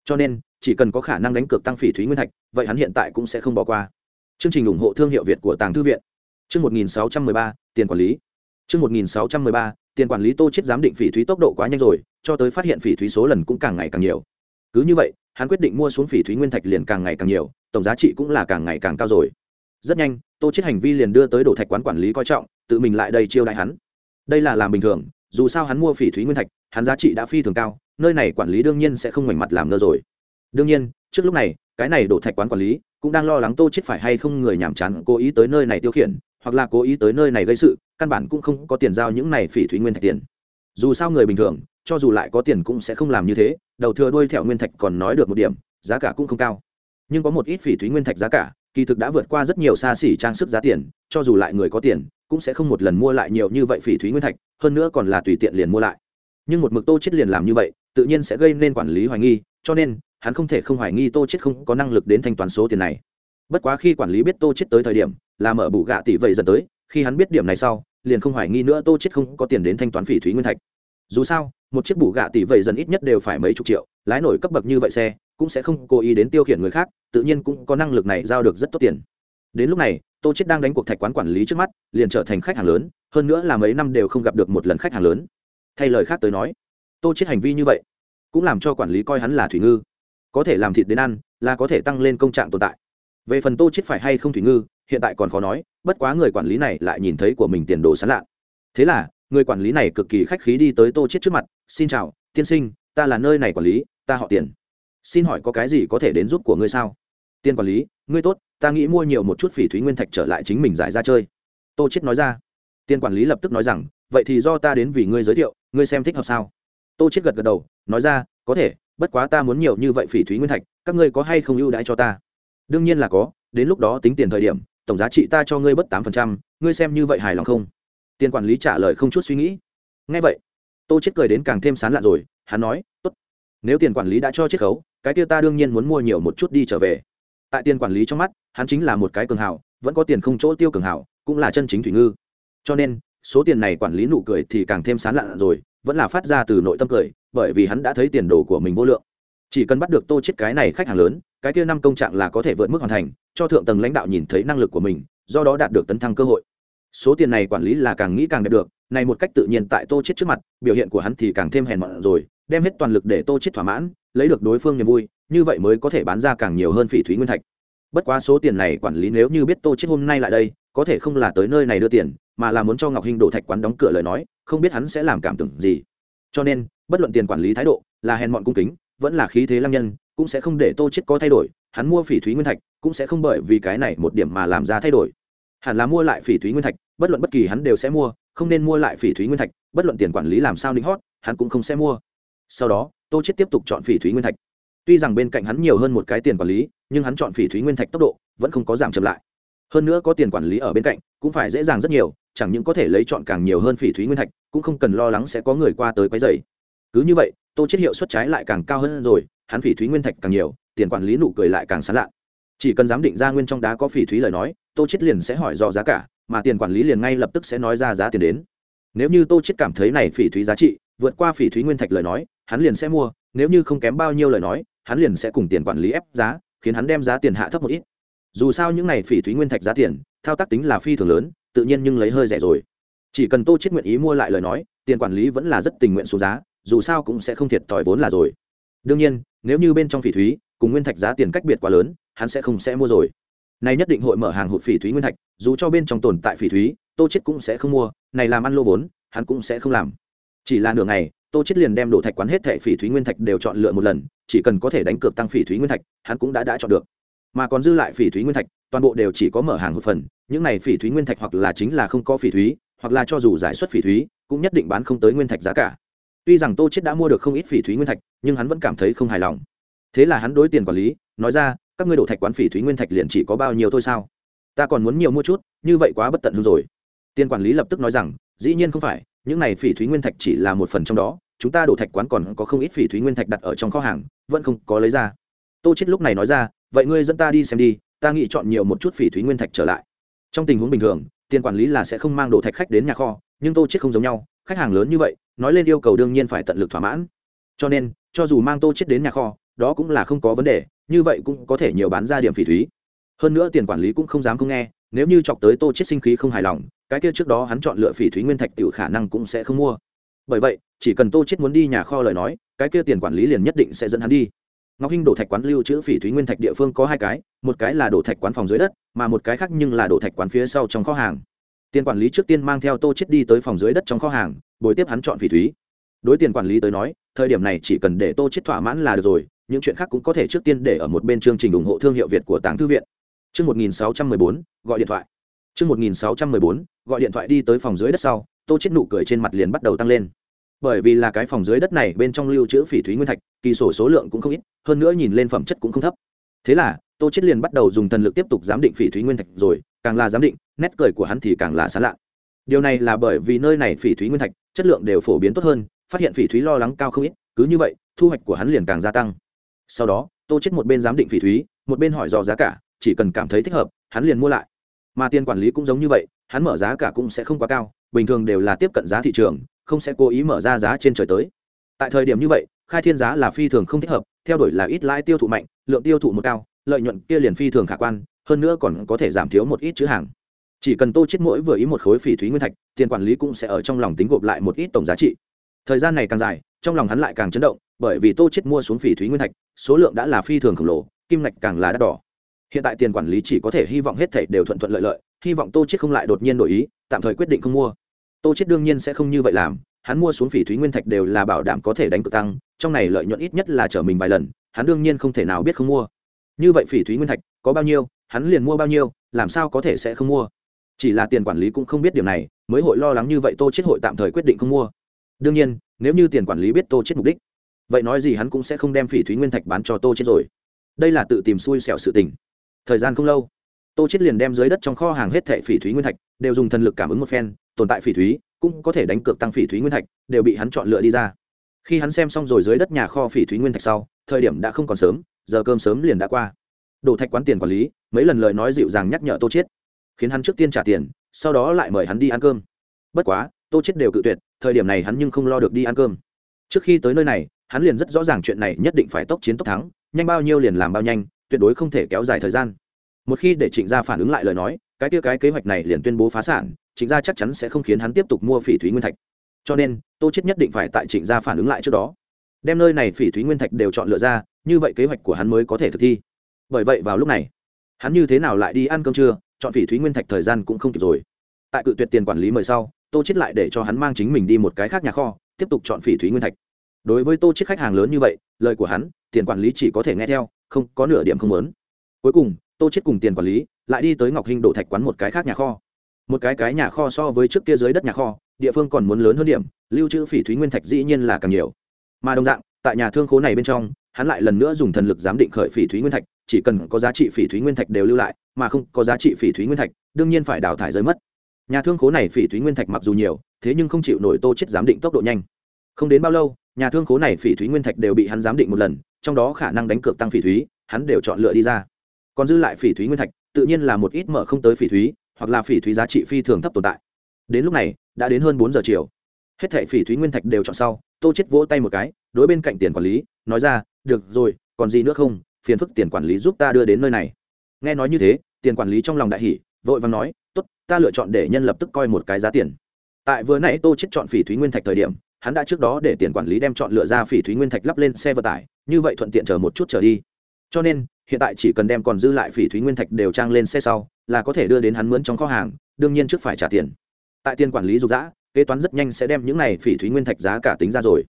cho nên chỉ cần có khả năng đánh cược tăng phỉ thúy nguyên thạch vậy hắn hiện tại cũng sẽ không bỏ qua. Chương trình ủng hộ thương hiệu việt của tàng thư viện. Chương 1613, tiền quản lý. Chương 1613, tiền quản lý tô chết giám định phỉ thúy tốc độ quá nhanh rồi, cho tới phát hiện phỉ thúy số lần cũng càng ngày càng nhiều. Cứ như vậy, hắn quyết định mua xuống phỉ thúy nguyên thạch liền càng ngày càng nhiều, tổng giá trị cũng là càng ngày càng cao rồi. Rất nhanh, tô chết hành vi liền đưa tới đổ thạch quán quản lý coi trọng, tự mình lại đây chiêu đại hắn. Đây là làm bình thường, dù sao hắn mua phỉ thúy nguyên thạch, hắn giá trị đã phi thường cao, nơi này quản lý đương nhiên sẽ không ngoảnh mặt làm ngơ rồi. Đương nhiên, trước lúc này, cái này đổ thạch quán quản lý cũng đang lo lắng tô chết phải hay không người nhảm chán cố ý tới nơi này tiêu khiển, hoặc là cố ý tới nơi này gây sự căn bản cũng không có tiền giao những này phỉ thúy nguyên thạch tiền. Dù sao người bình thường, cho dù lại có tiền cũng sẽ không làm như thế, đầu thừa đuôi thẹo nguyên thạch còn nói được một điểm, giá cả cũng không cao. Nhưng có một ít phỉ thúy nguyên thạch giá cả, kỳ thực đã vượt qua rất nhiều xa xỉ trang sức giá tiền, cho dù lại người có tiền, cũng sẽ không một lần mua lại nhiều như vậy phỉ thúy nguyên thạch, hơn nữa còn là tùy tiện liền mua lại. Nhưng một mực tô chết liền làm như vậy, tự nhiên sẽ gây nên quản lý hoài nghi, cho nên, hắn không thể không hoài nghi tô chết không có năng lực đến thanh toán số tiền này. Bất quá khi quản lý biết tô chết tới thời điểm, là mở bù gạ tỷ vậy dần tới khi hắn biết điểm này sau, liền không hoài nghi nữa tô chết không có tiền đến thanh toán phỉ thúy nguyên thạch. Dù sao, một chiếc bù gạ tỷ vậy dần ít nhất đều phải mấy chục triệu, lái nổi cấp bậc như vậy xe, cũng sẽ không cố ý đến tiêu khiển người khác, tự nhiên cũng có năng lực này giao được rất tốt tiền. Đến lúc này, tô chết đang đánh cuộc thạch quán quản lý trước mắt, liền trở thành khách hàng lớn, hơn nữa là mấy năm đều không gặp được một lần khách hàng lớn. Thay lời khác tới nói, tô chết hành vi như vậy, cũng làm cho quản lý coi hắn là thủy ngư. Có thể làm thịt đến ăn, là có thể tăng lên công trạng tồn tại về phần tô chết phải hay không thủy ngư, hiện tại còn khó nói, bất quá người quản lý này lại nhìn thấy của mình tiền đồ sán lạ. Thế là, người quản lý này cực kỳ khách khí đi tới tô chết trước mặt, xin chào, tiên sinh, ta là nơi này quản lý, ta họ tiền. Xin hỏi có cái gì có thể đến giúp của ngươi sao? Tiên quản lý, ngươi tốt, ta nghĩ mua nhiều một chút phỉ thúy nguyên thạch trở lại chính mình giải ra chơi. Tô chết nói ra. Tiên quản lý lập tức nói rằng, vậy thì do ta đến vì ngươi giới thiệu, ngươi xem thích hợp sao? Tô chết gật gật đầu, nói ra, có thể, bất quá ta muốn nhiều như vậy phỉ thúy nguyên thạch, các ngươi có hay không ưu đãi cho ta? Đương nhiên là có, đến lúc đó tính tiền thời điểm, tổng giá trị ta cho ngươi bất tám phần trăm, ngươi xem như vậy hài lòng không? Tiền quản lý trả lời không chút suy nghĩ. Ngay vậy, tô chết cười đến càng thêm sán lạ rồi, hắn nói, tốt, nếu tiền quản lý đã cho chiết khấu, cái kia ta đương nhiên muốn mua nhiều một chút đi trở về. Tại tiền quản lý trong mắt, hắn chính là một cái cường hào, vẫn có tiền không chỗ tiêu cường hào, cũng là chân chính thủy ngư. Cho nên, số tiền này quản lý nụ cười thì càng thêm sán lạ rồi, vẫn là phát ra từ nội tâm cười, bởi vì hắn đã thấy tiền đồ của mình vô lượng chỉ cần bắt được tô chết cái này khách hàng lớn, cái kia năm công trạng là có thể vượt mức hoàn thành, cho thượng tầng lãnh đạo nhìn thấy năng lực của mình, do đó đạt được tấn thăng cơ hội. Số tiền này quản lý là càng nghĩ càng đẹp được, này một cách tự nhiên tại tô chết trước mặt, biểu hiện của hắn thì càng thêm hèn mọn rồi, đem hết toàn lực để tô chết thỏa mãn, lấy được đối phương niềm vui, như vậy mới có thể bán ra càng nhiều hơn phỉ thúy nguyên thạch. Bất quá số tiền này quản lý nếu như biết tô chết hôm nay lại đây, có thể không là tới nơi này đưa tiền, mà là muốn cho ngọc hinh đổ thạch quán đóng cửa lời nói, không biết hắn sẽ làm cảm tưởng gì. Cho nên, bất luận tiền quản lý thái độ là hèn mọn cung kính vẫn là khí thế lăng nhân, cũng sẽ không để tô chết có thay đổi, hắn mua phỉ thúy nguyên thạch cũng sẽ không bởi vì cái này một điểm mà làm ra thay đổi. Hẳn là mua lại phỉ thúy nguyên thạch, bất luận bất kỳ hắn đều sẽ mua, không nên mua lại phỉ thúy nguyên thạch, bất luận tiền quản lý làm sao lính hót, hắn cũng không sẽ mua. Sau đó, tô chết tiếp tục chọn phỉ thúy nguyên thạch. Tuy rằng bên cạnh hắn nhiều hơn một cái tiền quản lý, nhưng hắn chọn phỉ thúy nguyên thạch tốc độ vẫn không có giảm chậm lại. Hơn nữa có tiền quản lý ở bên cạnh, cũng phải dễ dàng rất nhiều, chẳng những có thể lấy chọn càng nhiều hơn phỉ thúy nguyên thạch, cũng không cần lo lắng sẽ có người qua tới quấy rầy. Cứ như vậy tô chết hiệu suất trái lại càng cao hơn rồi, hắn phỉ thúy nguyên thạch càng nhiều, tiền quản lý nụ cười lại càng sán lạ chỉ cần giám định ra nguyên trong đá có phỉ thúy lời nói, tô chết liền sẽ hỏi do giá cả, mà tiền quản lý liền ngay lập tức sẽ nói ra giá tiền đến. Nếu như tô chết cảm thấy này phỉ thúy giá trị, vượt qua phỉ thúy nguyên thạch lời nói, hắn liền sẽ mua, nếu như không kém bao nhiêu lời nói, hắn liền sẽ cùng tiền quản lý ép giá, khiến hắn đem giá tiền hạ thấp một ít. Dù sao những này phỉ thúy nguyên thạch giá tiền, thao tác tính là phi thường lớn, tự nhiên nhưng lấy hơi rẻ rồi. Chỉ cần tô chết nguyện ý mua lại lời nói, tiền quản lý vẫn là rất tình nguyện xuống giá dù sao cũng sẽ không thiệt thòi vốn là rồi. Đương nhiên, nếu như bên trong phỉ thúy, cùng nguyên thạch giá tiền cách biệt quá lớn, hắn sẽ không sẽ mua rồi. Này nhất định hội mở hàng hụt phỉ thúy nguyên thạch, dù cho bên trong tồn tại phỉ thúy, tô chết cũng sẽ không mua, này làm ăn lô vốn, hắn cũng sẽ không làm. Chỉ là nửa ngày, tô chết liền đem đổ thạch quán hết thẻ phỉ thúy nguyên thạch đều chọn lựa một lần, chỉ cần có thể đánh cược tăng phỉ thúy nguyên thạch, hắn cũng đã đã chọn được. Mà còn dư lại phỉ thúy nguyên thạch, toàn bộ đều chỉ có mở hàng hụt phần, những này phỉ thúy nguyên thạch hoặc là chính là không có phỉ thúy, hoặc là cho dù giải xuất phỉ thúy, cũng nhất định bán không tới nguyên thạch giá cả tuy rằng tô chết đã mua được không ít phỉ thúy nguyên thạch, nhưng hắn vẫn cảm thấy không hài lòng. Thế là hắn đối tiền quản lý, nói ra, các ngươi đổ thạch quán phỉ thúy nguyên thạch liền chỉ có bao nhiêu thôi sao? Ta còn muốn nhiều mua chút, như vậy quá bất tận hương rồi. Tiền quản lý lập tức nói rằng, dĩ nhiên không phải, những này phỉ thúy nguyên thạch chỉ là một phần trong đó, chúng ta đổ thạch quán còn có không ít phỉ thúy nguyên thạch đặt ở trong kho hàng, vẫn không có lấy ra. Tô chết lúc này nói ra, vậy ngươi dẫn ta đi xem đi, ta nghĩ chọn nhiều một chút phỉ thúy nguyên thạch trở lại. Trong tình huống bình thường, tiền quản lý là sẽ không mang đồ thạch khách đến nhà kho, nhưng tô chết không giống nhau, khách hàng lớn như vậy nói lên yêu cầu đương nhiên phải tận lực thỏa mãn. Cho nên, cho dù mang tô chết đến nhà kho, đó cũng là không có vấn đề, như vậy cũng có thể nhiều bán ra điểm phỉ thúy. Hơn nữa tiền quản lý cũng không dám không nghe, nếu như chọc tới tô chết sinh khí không hài lòng, cái kia trước đó hắn chọn lựa phỉ thúy nguyên thạch tiểu khả năng cũng sẽ không mua. Bởi vậy, chỉ cần tô chết muốn đi nhà kho lời nói, cái kia tiền quản lý liền nhất định sẽ dẫn hắn đi. Ngọc hinh đổ thạch quán lưu trữ phỉ thúy nguyên thạch địa phương có hai cái, một cái là đổ thạch quán phòng dưới đất, mà một cái khác nhưng là đổ thạch quán phía sau trong kho hàng tiền quản lý trước tiên mang theo tô chết đi tới phòng dưới đất trong kho hàng bồi tiếp hắn chọn phỉ thúy. Đối tiền quản lý tới nói thời điểm này chỉ cần để tô chết thỏa mãn là được rồi những chuyện khác cũng có thể trước tiên để ở một bên chương trình ủng hộ thương hiệu việt của tàng thư viện. Chương 1614, gọi điện thoại. Chương 1614, gọi điện thoại đi tới phòng dưới đất sau tô chết nụ cười trên mặt liền bắt đầu tăng lên. Bởi vì là cái phòng dưới đất này bên trong lưu trữ phỉ thúy nguyên thạch kỳ sổ số lượng cũng không ít hơn nữa nhìn lên phẩm chất cũng không thấp. Thế là tô chết liền bắt đầu dùng thần lực tiếp tục giám định phỉ thúy nguyên thạch rồi càng là giám định, nét cười của hắn thì càng là xa lạ. Điều này là bởi vì nơi này phỉ thúy nguyên thạch, chất lượng đều phổ biến tốt hơn, phát hiện phỉ thúy lo lắng cao không ít, cứ như vậy, thu hoạch của hắn liền càng gia tăng. Sau đó, tô chết một bên giám định phỉ thúy, một bên hỏi dò giá cả, chỉ cần cảm thấy thích hợp, hắn liền mua lại. Mà tiền quản lý cũng giống như vậy, hắn mở giá cả cũng sẽ không quá cao, bình thường đều là tiếp cận giá thị trường, không sẽ cố ý mở ra giá trên trời tới. Tại thời điểm như vậy, khai thiên giá là phi thường không thích hợp, theo đuổi là ít lãi tiêu thụ mạnh, lượng tiêu thụ một cao, lợi nhuận kia liền phi thường khả quan hơn nữa còn có thể giảm thiếu một ít chữ hàng. Chỉ cần tô chết mỗi vừa ý một khối phỉ thúy nguyên thạch, tiền quản lý cũng sẽ ở trong lòng tính gộp lại một ít tổng giá trị. Thời gian này càng dài, trong lòng hắn lại càng chấn động, bởi vì tô chết mua xuống phỉ thúy nguyên thạch, số lượng đã là phi thường khổng lồ, kim ngạch càng là đắt đỏ. Hiện tại tiền quản lý chỉ có thể hy vọng hết thảy đều thuận thuận lợi lợi, hy vọng tô chết không lại đột nhiên đổi ý, tạm thời quyết định không mua. Tô chết đương nhiên sẽ không như vậy làm, hắn mua xuống phỉ thúy nguyên thạch đều là bảo đảm có thể đánh cược tăng, trong này lợi nhuận ít nhất là trở mình vài lần, hắn đương nhiên không thể nào biết không mua. Như vậy phỉ thúy nguyên thạch có bao nhiêu hắn liền mua bao nhiêu, làm sao có thể sẽ không mua? Chỉ là tiền quản lý cũng không biết điểm này, mới hội lo lắng như vậy tô chết hội tạm thời quyết định không mua. Đương nhiên, nếu như tiền quản lý biết tô chết mục đích, vậy nói gì hắn cũng sẽ không đem phỉ thúy nguyên thạch bán cho tô chết rồi. Đây là tự tìm xui xẻo sự tình. Thời gian không lâu, tô chết liền đem dưới đất trong kho hàng hết thệ phỉ thúy nguyên thạch đều dùng thần lực cảm ứng một phen, tồn tại phỉ thúy cũng có thể đánh cược tăng phỉ thúy nguyên thạch, đều bị hắn chọn lựa đi ra. Khi hắn xem xong rồi dưới đất nhà kho phỉ thúy nguyên thạch sau, thời điểm đã không còn sớm, giờ cơm sớm liền đã qua đổ thạch quán tiền quản lý, mấy lần lời nói dịu dàng nhắc nhở tô chết khiến hắn trước tiên trả tiền, sau đó lại mời hắn đi ăn cơm. Bất quá, tô chết đều cự tuyệt, thời điểm này hắn nhưng không lo được đi ăn cơm. Trước khi tới nơi này, hắn liền rất rõ ràng chuyện này nhất định phải tốc chiến tốc thắng, nhanh bao nhiêu liền làm bao nhanh, tuyệt đối không thể kéo dài thời gian. Một khi để trịnh gia phản ứng lại lời nói, cái kia cái kế hoạch này liền tuyên bố phá sản, trịnh gia chắc chắn sẽ không khiến hắn tiếp tục mua phỉ thúy nguyên thạch. Cho nên, tô chết nhất định phải tại trịnh gia phản ứng lại trước đó, đem nơi này phỉ thúy nguyên thạch đều chọn lựa ra, như vậy kế hoạch của hắn mới có thể thực thi bởi vậy vào lúc này, hắn như thế nào lại đi ăn cơm trưa, chọn phỉ thúy nguyên thạch thời gian cũng không kịp rồi. Tại cự tuyệt tiền quản lý mời sau, tô chết lại để cho hắn mang chính mình đi một cái khác nhà kho, tiếp tục chọn phỉ thúy nguyên thạch. Đối với tô chết khách hàng lớn như vậy, lời của hắn, tiền quản lý chỉ có thể nghe theo, không có nửa điểm không muốn. Cuối cùng, tô chết cùng tiền quản lý lại đi tới ngọc hinh đổ thạch quán một cái khác nhà kho. Một cái cái nhà kho so với trước kia dưới đất nhà kho, địa phương còn muốn lớn hơn điểm, lưu trữ phỉ thúy nguyên thạch dĩ nhiên là càng nhiều. Mà đồng dạng, tại nhà thương khố này bên trong hắn lại lần nữa dùng thần lực giám định khởi phỉ thúy nguyên thạch, chỉ cần có giá trị phỉ thúy nguyên thạch đều lưu lại, mà không có giá trị phỉ thúy nguyên thạch, đương nhiên phải đào thải rơi mất. Nhà thương khố này phỉ thúy nguyên thạch mặc dù nhiều, thế nhưng không chịu nổi tô chết giám định tốc độ nhanh. Không đến bao lâu, nhà thương khố này phỉ thúy nguyên thạch đều bị hắn giám định một lần, trong đó khả năng đánh cược tăng phỉ thúy, hắn đều chọn lựa đi ra. Còn dư lại phỉ thúy nguyên thạch, tự nhiên là một ít mở không tới phỉ thúy, hoặc là phỉ thúy giá trị phi thường thấp tồn tại. Đến lúc này, đã đến hơn bốn giờ chiều. Hết thảy phỉ thúy nguyên thạch đều chọn sau, tô chết vỗ tay một cái, đối bên cạnh tiền quản lý, nói ra được rồi, còn gì nữa không? Phiền phức tiền quản lý giúp ta đưa đến nơi này. Nghe nói như thế, tiền quản lý trong lòng đại hỷ vội vàng nói, tốt, ta lựa chọn để nhân lập tức coi một cái giá tiền. Tại vừa nãy tô chết chọn phỉ thúy nguyên thạch thời điểm, hắn đã trước đó để tiền quản lý đem chọn lựa ra phỉ thúy nguyên thạch lắp lên xe vận tải, như vậy thuận tiện chờ một chút trở đi. Cho nên, hiện tại chỉ cần đem còn dư lại phỉ thúy nguyên thạch đều trang lên xe sau, là có thể đưa đến hắn mướn trong kho hàng, đương nhiên trước phải trả tiền. Tại tiền quản lý dục dã, kế toán rất nhanh sẽ đem những này phỉ thúy nguyên thạch giá cả tính ra rồi.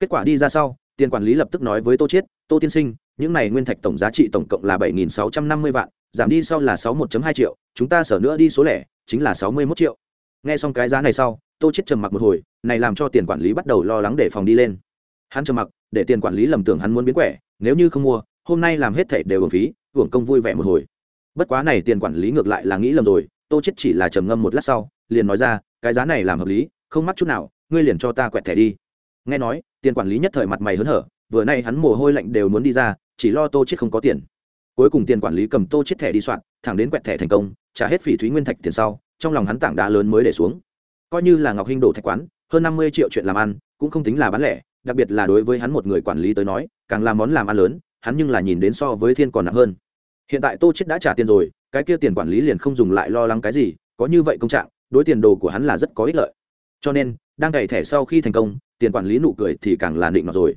Kết quả đi ra sau tiền quản lý lập tức nói với tô chiết, tô tiên sinh, những này nguyên thạch tổng giá trị tổng cộng là bảy nghìn sáu trăm năm mươi vạn, giảm đi sau là sáu một hai triệu, chúng ta sở nữa đi số lẻ, chính là sáu mươi một triệu. Nghe xong cái giá này sau, tô chiết trầm mặc một hồi, này làm cho tiền quản lý bắt đầu lo lắng để phòng đi lên. Hắn trầm mặc, để tiền quản lý lầm tưởng hắn muốn biến quẻ, nếu như không mua, hôm nay làm hết thảy đều uổng phí, uổng công vui vẻ một hồi. Bất quá này tiền quản lý ngược lại là nghĩ lầm rồi, tô chết chỉ là trầm ngâm một lát sau, liền nói ra, cái giá này làm hợp lý, không mắc chút nào, ngươi liền cho ta quẹt thẻ đi. Nghe nói tiền quản lý nhất thời mặt mày hớn hở, vừa nay hắn mồ hôi lạnh đều muốn đi ra, chỉ lo tô chết không có tiền. Cuối cùng tiền quản lý cầm tô chết thẻ đi soạn, thẳng đến quẹt thẻ thành công, trả hết phỉ thúy nguyên thạch tiền sau, trong lòng hắn tảng đá lớn mới để xuống. Coi như là ngọc hinh đổ thạch quán, hơn năm mươi triệu chuyện làm ăn, cũng không tính là bán lẻ, đặc biệt là đối với hắn một người quản lý tới nói, càng làm món làm ăn lớn, hắn nhưng là nhìn đến so với thiên còn nặng hơn. Hiện tại tô chết đã trả tiền rồi, cái kia tiền quản lý liền không dùng lại lo lắng cái gì, có như vậy công trạng, đối tiền đồ của hắn là rất có ích lợi. Cho nên đang cày thẻ sau khi thành công, tiền quản lý nụ cười thì càng là định nọ rồi.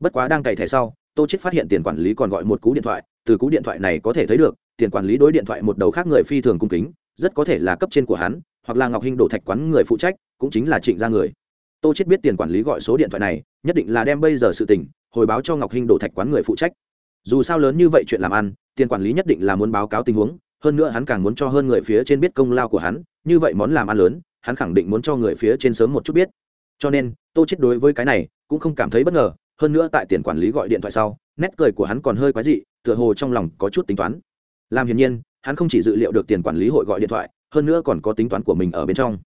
Bất quá đang cày thẻ sau, tô chết phát hiện tiền quản lý còn gọi một cú điện thoại, từ cú điện thoại này có thể thấy được, tiền quản lý đối điện thoại một đầu khác người phi thường cung kính, rất có thể là cấp trên của hắn, hoặc là ngọc hinh đổ thạch quán người phụ trách, cũng chính là trịnh gia người. Tô chết biết tiền quản lý gọi số điện thoại này, nhất định là đem bây giờ sự tình, hồi báo cho ngọc hinh đổ thạch quán người phụ trách. Dù sao lớn như vậy chuyện làm ăn, tiền quản lý nhất định là muốn báo cáo tình huống hơn nữa hắn càng muốn cho hơn người phía trên biết công lao của hắn, như vậy món làm ăn lớn, hắn khẳng định muốn cho người phía trên sớm một chút biết. Cho nên, tô chết đối với cái này cũng không cảm thấy bất ngờ, hơn nữa tại tiền quản lý gọi điện thoại sau, nét cười của hắn còn hơi quái dị, tựa hồ trong lòng có chút tính toán. Làm hiển nhiên, hắn không chỉ dự liệu được tiền quản lý hội gọi điện thoại, hơn nữa còn có tính toán của mình ở bên trong.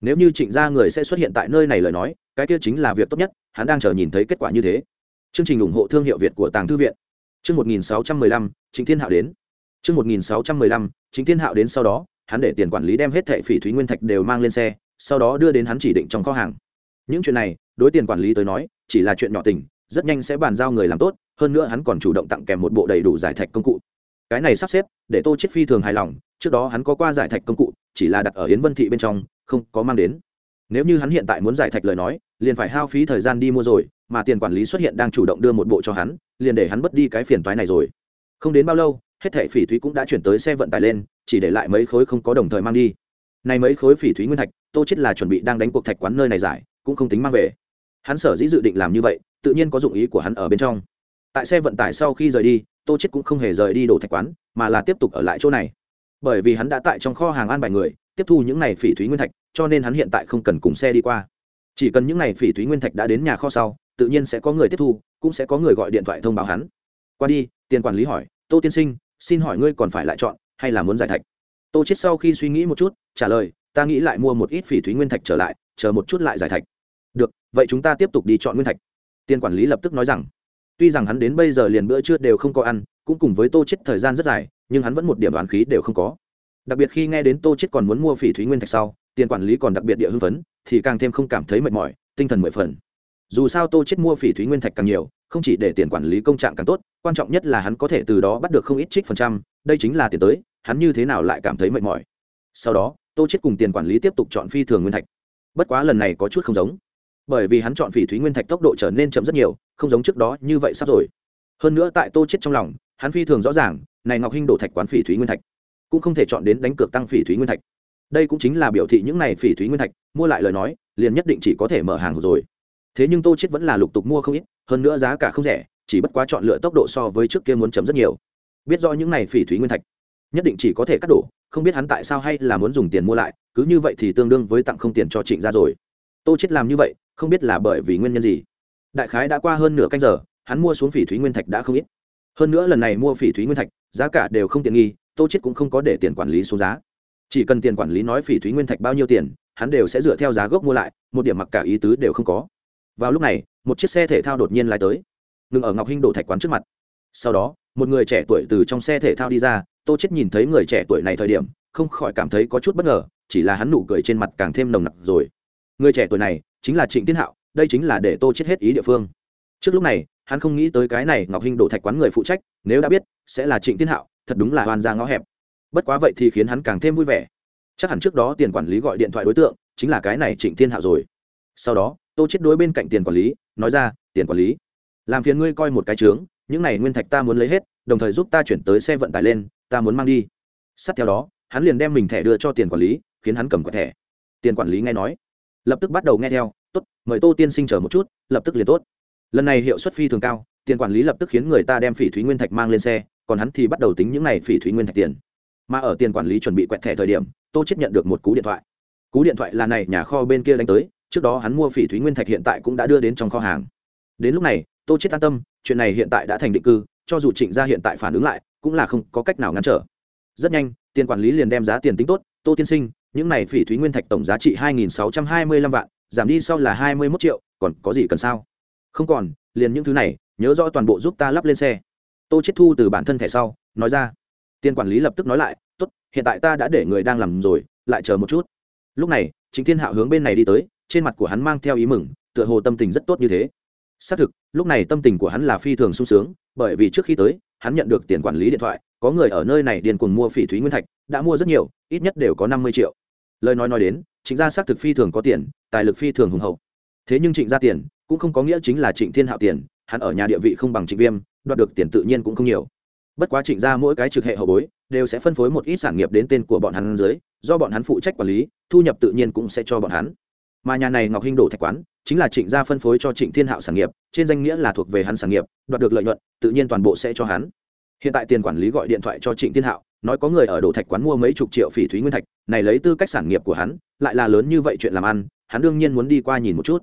Nếu như trịnh gia người sẽ xuất hiện tại nơi này lời nói, cái kia chính là việc tốt nhất, hắn đang chờ nhìn thấy kết quả như thế. Chương trình ủng hộ thương hiệu việt của tàng thư viện. Chương một nghìn sáu trăm mười lăm, trịnh thiên hạo đến. Trước 1615, chính thiên hạo đến sau đó hắn để tiền quản lý đem hết thệ phỉ thúy nguyên thạch đều mang lên xe sau đó đưa đến hắn chỉ định trong kho hàng. Những chuyện này đối tiền quản lý tới nói chỉ là chuyện nhỏ tình rất nhanh sẽ bàn giao người làm tốt hơn nữa hắn còn chủ động tặng kèm một bộ đầy đủ giải thạch công cụ. Cái này sắp xếp để tô Chiết phi thường hài lòng trước đó hắn có qua giải thạch công cụ chỉ là đặt ở yến vân thị bên trong không có mang đến. Nếu như hắn hiện tại muốn giải thạch lời nói liền phải hao phí thời gian đi mua rồi mà tiền quản lý xuất hiện đang chủ động đưa một bộ cho hắn liền để hắn bất đi cái phiền toái này rồi. Không đến bao lâu hết thảy phỉ thúy cũng đã chuyển tới xe vận tải lên, chỉ để lại mấy khối không có đồng thời mang đi. Này mấy khối phỉ thúy nguyên thạch, tô chết là chuẩn bị đang đánh cuộc thạch quán nơi này giải, cũng không tính mang về. Hắn sở dĩ dự định làm như vậy, tự nhiên có dụng ý của hắn ở bên trong. Tại xe vận tải sau khi rời đi, tô chết cũng không hề rời đi đổ thạch quán, mà là tiếp tục ở lại chỗ này. Bởi vì hắn đã tại trong kho hàng an bài người, tiếp thu những này phỉ thúy nguyên thạch, cho nên hắn hiện tại không cần cùng xe đi qua. Chỉ cần những này phỉ thúy nguyên thạch đã đến nhà kho sau, tự nhiên sẽ có người tiếp thu, cũng sẽ có người gọi điện thoại thông báo hắn. Qua đi, tiền quản lý hỏi, tô tiên sinh xin hỏi ngươi còn phải lại chọn, hay là muốn giải thạch? Tô chết sau khi suy nghĩ một chút, trả lời, ta nghĩ lại mua một ít phỉ thúy nguyên thạch trở lại, chờ một chút lại giải thạch. Được, vậy chúng ta tiếp tục đi chọn nguyên thạch. Tiền quản lý lập tức nói rằng, tuy rằng hắn đến bây giờ liền bữa trưa đều không có ăn, cũng cùng với tô chết thời gian rất dài, nhưng hắn vẫn một điểm đoán khí đều không có. Đặc biệt khi nghe đến tô chết còn muốn mua phỉ thúy nguyên thạch sau tiền quản lý còn đặc biệt địa hưng phấn, thì càng thêm không cảm thấy mệt mỏi, tinh thần mười phần. Dù sao tô chết mua phỉ thúy nguyên thạch càng nhiều, không chỉ để tiền quản lý công trạng càng tốt quan trọng nhất là hắn có thể từ đó bắt được không ít trích phần trăm, đây chính là tiền tới, hắn như thế nào lại cảm thấy mệt mỏi. Sau đó, tô chết cùng tiền quản lý tiếp tục chọn phi thường nguyên thạch. Bất quá lần này có chút không giống. Bởi vì hắn chọn phỉ thúy nguyên thạch tốc độ trở nên chậm rất nhiều, không giống trước đó như vậy sắp rồi. Hơn nữa tại tô chết trong lòng, hắn phi thường rõ ràng, này ngọc hinh đổ thạch quán phỉ thúy nguyên thạch, cũng không thể chọn đến đánh cược tăng phỉ thúy nguyên thạch. Đây cũng chính là biểu thị những này phỉ thúy nguyên thạch, mua lại lời nói, liền nhất định chỉ có thể mở hàng rồi. Thế nhưng tô chết vẫn là lục tục mua không ít, hơn nữa giá cả không rẻ chỉ bất quá chọn lựa tốc độ so với trước kia muốn chấm rất nhiều. Biết do những này phỉ thúy nguyên thạch, nhất định chỉ có thể cắt đổ, không biết hắn tại sao hay là muốn dùng tiền mua lại, cứ như vậy thì tương đương với tặng không tiền cho trịnh ra rồi. Tô chết làm như vậy, không biết là bởi vì nguyên nhân gì. Đại khái đã qua hơn nửa canh giờ, hắn mua xuống phỉ thúy nguyên thạch đã không ít. Hơn nữa lần này mua phỉ thúy nguyên thạch, giá cả đều không tiện nghi, tô chết cũng không có để tiền quản lý xuống giá. Chỉ cần tiền quản lý nói phỉ thúy nguyên thạch bao nhiêu tiền, hắn đều sẽ dựa theo giá gốc mua lại, một điểm mặc cả ý tứ đều không có. Vào lúc này, một chiếc xe thể thao đột nhiên lái tới ngừng ở ngọc hinh đổ thạch quán trước mặt. Sau đó, một người trẻ tuổi từ trong xe thể thao đi ra, tô chết nhìn thấy người trẻ tuổi này thời điểm, không khỏi cảm thấy có chút bất ngờ, chỉ là hắn nụ cười trên mặt càng thêm nồng nặc rồi. Người trẻ tuổi này chính là trịnh thiên hạo, đây chính là để tô chết hết ý địa phương. Trước lúc này, hắn không nghĩ tới cái này ngọc hinh đổ thạch quán người phụ trách, nếu đã biết, sẽ là trịnh thiên hạo, thật đúng là hoàn ra ngõ hẹp. Bất quá vậy thì khiến hắn càng thêm vui vẻ. Chắc hẳn trước đó tiền quản lý gọi điện thoại đối tượng, chính là cái này trịnh thiên hạo rồi. Sau đó, tô chết đối bên cạnh tiền quản lý, nói ra, tiền quản lý làm phiền ngươi coi một cái trướng những này nguyên thạch ta muốn lấy hết, đồng thời giúp ta chuyển tới xe vận tải lên, ta muốn mang đi. Sát theo đó, hắn liền đem mình thẻ đưa cho tiền quản lý, khiến hắn cầm quả thẻ. Tiền quản lý nghe nói, lập tức bắt đầu nghe theo, tốt, mời tô tiên sinh chờ một chút, lập tức liền tốt. Lần này hiệu suất phi thường cao, tiền quản lý lập tức khiến người ta đem phỉ thúy nguyên thạch mang lên xe, còn hắn thì bắt đầu tính những này phỉ thúy nguyên thạch tiền. Mà ở tiền quản lý chuẩn bị quẹt thẻ thời điểm, tô chết nhận được một cú điện thoại. Cú điện thoại là này nhà kho bên kia đánh tới, trước đó hắn mua phỉ thúy nguyên thạch hiện tại cũng đã đưa đến trong kho hàng. Đến lúc này tô chết an tâm, chuyện này hiện tại đã thành định cư, cho dù trịnh gia hiện tại phản ứng lại, cũng là không có cách nào ngăn trở. Rất nhanh, tiền quản lý liền đem giá tiền tính tốt, tô tiên sinh, những này phỉ thúy nguyên thạch tổng giá trị hai nghìn sáu trăm hai mươi lăm vạn, giảm đi sau là hai mươi mốt triệu, còn có gì cần sao? Không còn, liền những thứ này, nhớ rõ toàn bộ giúp ta lắp lên xe. Tô chết thu từ bản thân thẻ sau, nói ra. Tiền quản lý lập tức nói lại, tốt, hiện tại ta đã để người đang làm rồi, lại chờ một chút. Lúc này chính thiên hạo hướng bên này đi tới, trên mặt của hắn mang theo ý mừng, tựa hồ tâm tình rất tốt như thế xác thực, lúc này tâm tình của hắn là phi thường sung sướng, bởi vì trước khi tới, hắn nhận được tiền quản lý điện thoại, có người ở nơi này điền cuồng mua phỉ thúy nguyên thạch, đã mua rất nhiều, ít nhất đều có năm mươi triệu. Lời nói nói đến, trịnh gia xác thực phi thường có tiền, tài lực phi thường hùng hậu. Thế nhưng trịnh gia tiền, cũng không có nghĩa chính là trịnh thiên hạo tiền, hắn ở nhà địa vị không bằng trịnh viêm, đoạt được tiền tự nhiên cũng không nhiều. Bất quá trịnh gia mỗi cái trực hệ hậu bối, đều sẽ phân phối một ít sản nghiệp đến tên của bọn hắn dưới, do bọn hắn phụ trách quản lý, thu nhập tự nhiên cũng sẽ cho bọn hắn mà nhà này ngọc hinh đổ thạch quán chính là trịnh gia phân phối cho trịnh thiên hạo sản nghiệp trên danh nghĩa là thuộc về hắn sản nghiệp đoạt được lợi nhuận tự nhiên toàn bộ sẽ cho hắn hiện tại tiền quản lý gọi điện thoại cho trịnh thiên hạo nói có người ở đổ thạch quán mua mấy chục triệu phỉ thúy nguyên thạch này lấy tư cách sản nghiệp của hắn lại là lớn như vậy chuyện làm ăn hắn đương nhiên muốn đi qua nhìn một chút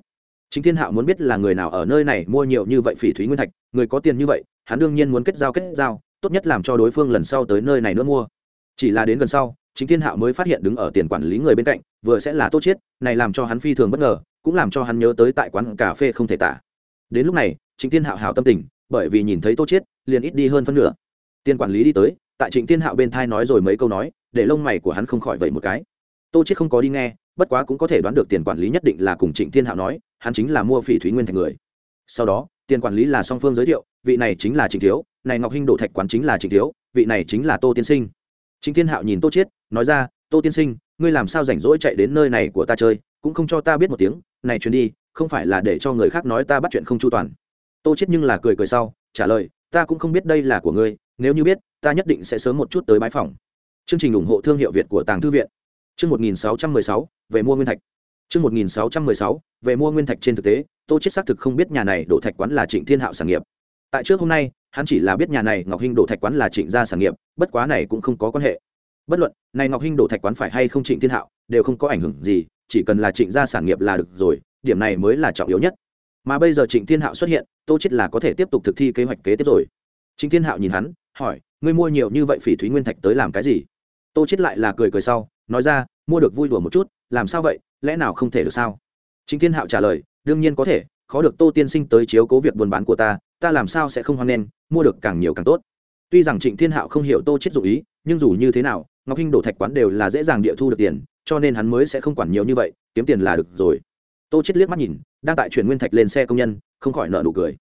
Trịnh Thiên Hạo muốn biết là người nào ở nơi này mua nhiều như vậy phỉ thúy nguyên thạch, người có tiền như vậy, hắn đương nhiên muốn kết giao kết giao, tốt nhất làm cho đối phương lần sau tới nơi này nữa mua. Chỉ là đến gần sau, chính Thiên Hạo mới phát hiện đứng ở tiền quản lý người bên cạnh, vừa sẽ là Tô Chiết, này làm cho hắn phi thường bất ngờ, cũng làm cho hắn nhớ tới tại quán cà phê không thể tả. Đến lúc này, chính Thiên Hạo hảo tâm tình, bởi vì nhìn thấy Tô Chiết, liền ít đi hơn phân nửa. Tiền quản lý đi tới, tại Trịnh Thiên Hạo bên thai nói rồi mấy câu nói, để lông mày của hắn không khỏi vậy một cái. Tô Chiết không có đi nghe, bất quá cũng có thể đoán được tiền quản lý nhất định là cùng Trịnh Thiên Hạo nói, hắn chính là mua phỉ thúy nguyên thành người sau đó tiền quản lý là song phương giới thiệu vị này chính là trịnh thiếu này ngọc hinh đổ thạch quán chính là trịnh thiếu vị này chính là tô tiên sinh trịnh thiên hạo nhìn tô chiết nói ra tô tiên sinh ngươi làm sao rảnh rỗi chạy đến nơi này của ta chơi cũng không cho ta biết một tiếng này chuyến đi không phải là để cho người khác nói ta bắt chuyện không chu toàn. Tô chiết nhưng là cười cười sau trả lời ta cũng không biết đây là của ngươi nếu như biết ta nhất định sẽ sớm một chút tới bãi phòng. Chương trình ủng hộ thương hiệu việt của tàng thư viện. Chương 1616, về mua nguyên thạch. Chương 1616, về mua nguyên thạch trên thực tế tô chết xác thực không biết nhà này đổ thạch quán là trịnh thiên hạo sản nghiệp tại trước hôm nay hắn chỉ là biết nhà này ngọc hinh đổ thạch quán là trịnh gia sản nghiệp bất quá này cũng không có quan hệ. Bất luận này ngọc hinh đổ thạch quán phải hay không trịnh thiên hạo đều không có ảnh hưởng gì chỉ cần là trịnh gia sản nghiệp là được rồi điểm này mới là trọng yếu nhất. Mà bây giờ trịnh thiên hạo xuất hiện tô chết là có thể tiếp tục thực thi kế hoạch kế tiếp rồi. Trịnh thiên hạo nhìn hắn hỏi ngươi mua nhiều như vậy phỉ thúy nguyên thạch tới làm cái gì? Tô chết lại là cười cười sau nói ra mua được vui đùa một chút làm sao vậy lẽ nào không thể được sao? Trịnh Thiên Hạo trả lời, đương nhiên có thể, khó được Tô tiên sinh tới chiếu cố việc buôn bán của ta, ta làm sao sẽ không hoan nghênh, mua được càng nhiều càng tốt. Tuy rằng Trịnh Thiên Hạo không hiểu Tô chết dụng ý, nhưng dù như thế nào, Ngọc Hinh đổ thạch quán đều là dễ dàng địa thu được tiền, cho nên hắn mới sẽ không quản nhiều như vậy, kiếm tiền là được rồi. Tô chết liếc mắt nhìn, đang tại chuyển nguyên thạch lên xe công nhân, không khỏi nở nụ cười.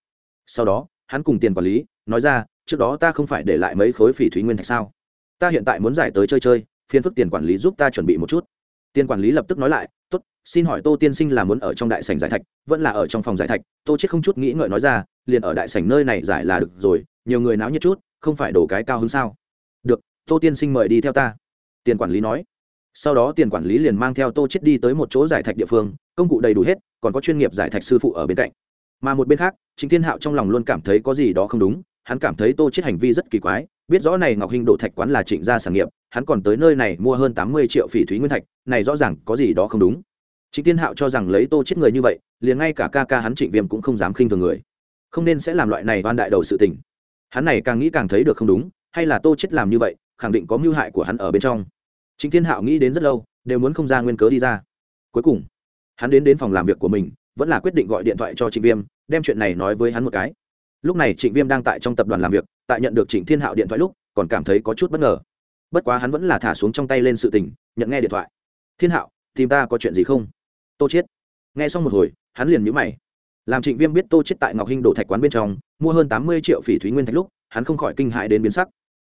Sau đó, hắn cùng tiền quản lý, nói ra, trước đó ta không phải để lại mấy khối phỉ thúy nguyên thạch sao? Ta hiện tại muốn giải tới chơi chơi, phiên phức tiền quản lý giúp ta chuẩn bị một chút. Tiền quản lý lập tức nói lại, tốt xin hỏi tô tiên sinh là muốn ở trong đại sảnh giải thạch, vẫn là ở trong phòng giải thạch? Tô chết không chút nghĩ ngợi nói ra, liền ở đại sảnh nơi này giải là được rồi, nhiều người náo nhiệt chút, không phải đổ cái cao hơn sao? Được, tô tiên sinh mời đi theo ta. Tiền quản lý nói. Sau đó tiền quản lý liền mang theo tô chết đi tới một chỗ giải thạch địa phương, công cụ đầy đủ hết, còn có chuyên nghiệp giải thạch sư phụ ở bên cạnh. Mà một bên khác chính thiên hạo trong lòng luôn cảm thấy có gì đó không đúng, hắn cảm thấy tô chết hành vi rất kỳ quái, biết rõ này ngọc hình đổ thạch quán là trịnh gia sản nghiệp, hắn còn tới nơi này mua hơn tám mươi triệu phỉ thúy nguyên thạch, này rõ ràng có gì đó không đúng trịnh thiên hạo cho rằng lấy tô chết người như vậy, liền ngay cả ca ca hắn trịnh viêm cũng không dám khinh thường người. Không nên sẽ làm loại này oan đại đầu sự tình. Hắn này càng nghĩ càng thấy được không đúng, hay là tô chết làm như vậy, khẳng định có mưu hại của hắn ở bên trong. Trịnh thiên hạo nghĩ đến rất lâu, đều muốn không ra nguyên cớ đi ra. Cuối cùng, hắn đến đến phòng làm việc của mình, vẫn là quyết định gọi điện thoại cho trịnh viêm, đem chuyện này nói với hắn một cái. Lúc này trịnh viêm đang tại trong tập đoàn làm việc, tại nhận được trịnh thiên hạo điện thoại lúc, còn cảm thấy có chút bất ngờ. Bất quá hắn vẫn là thả xuống trong tay lên sự tình, nhận nghe điện thoại. Thiên hạo, tìm ta có chuyện gì không? Tô chiết. Nghe xong một hồi, hắn liền nhíu mày. Làm trịnh viêm biết tô chết tại ngọc hinh đổ thạch quán bên trong, mua hơn tám mươi triệu phỉ thúy nguyên thạch lúc, hắn không khỏi kinh hãi đến biến sắc.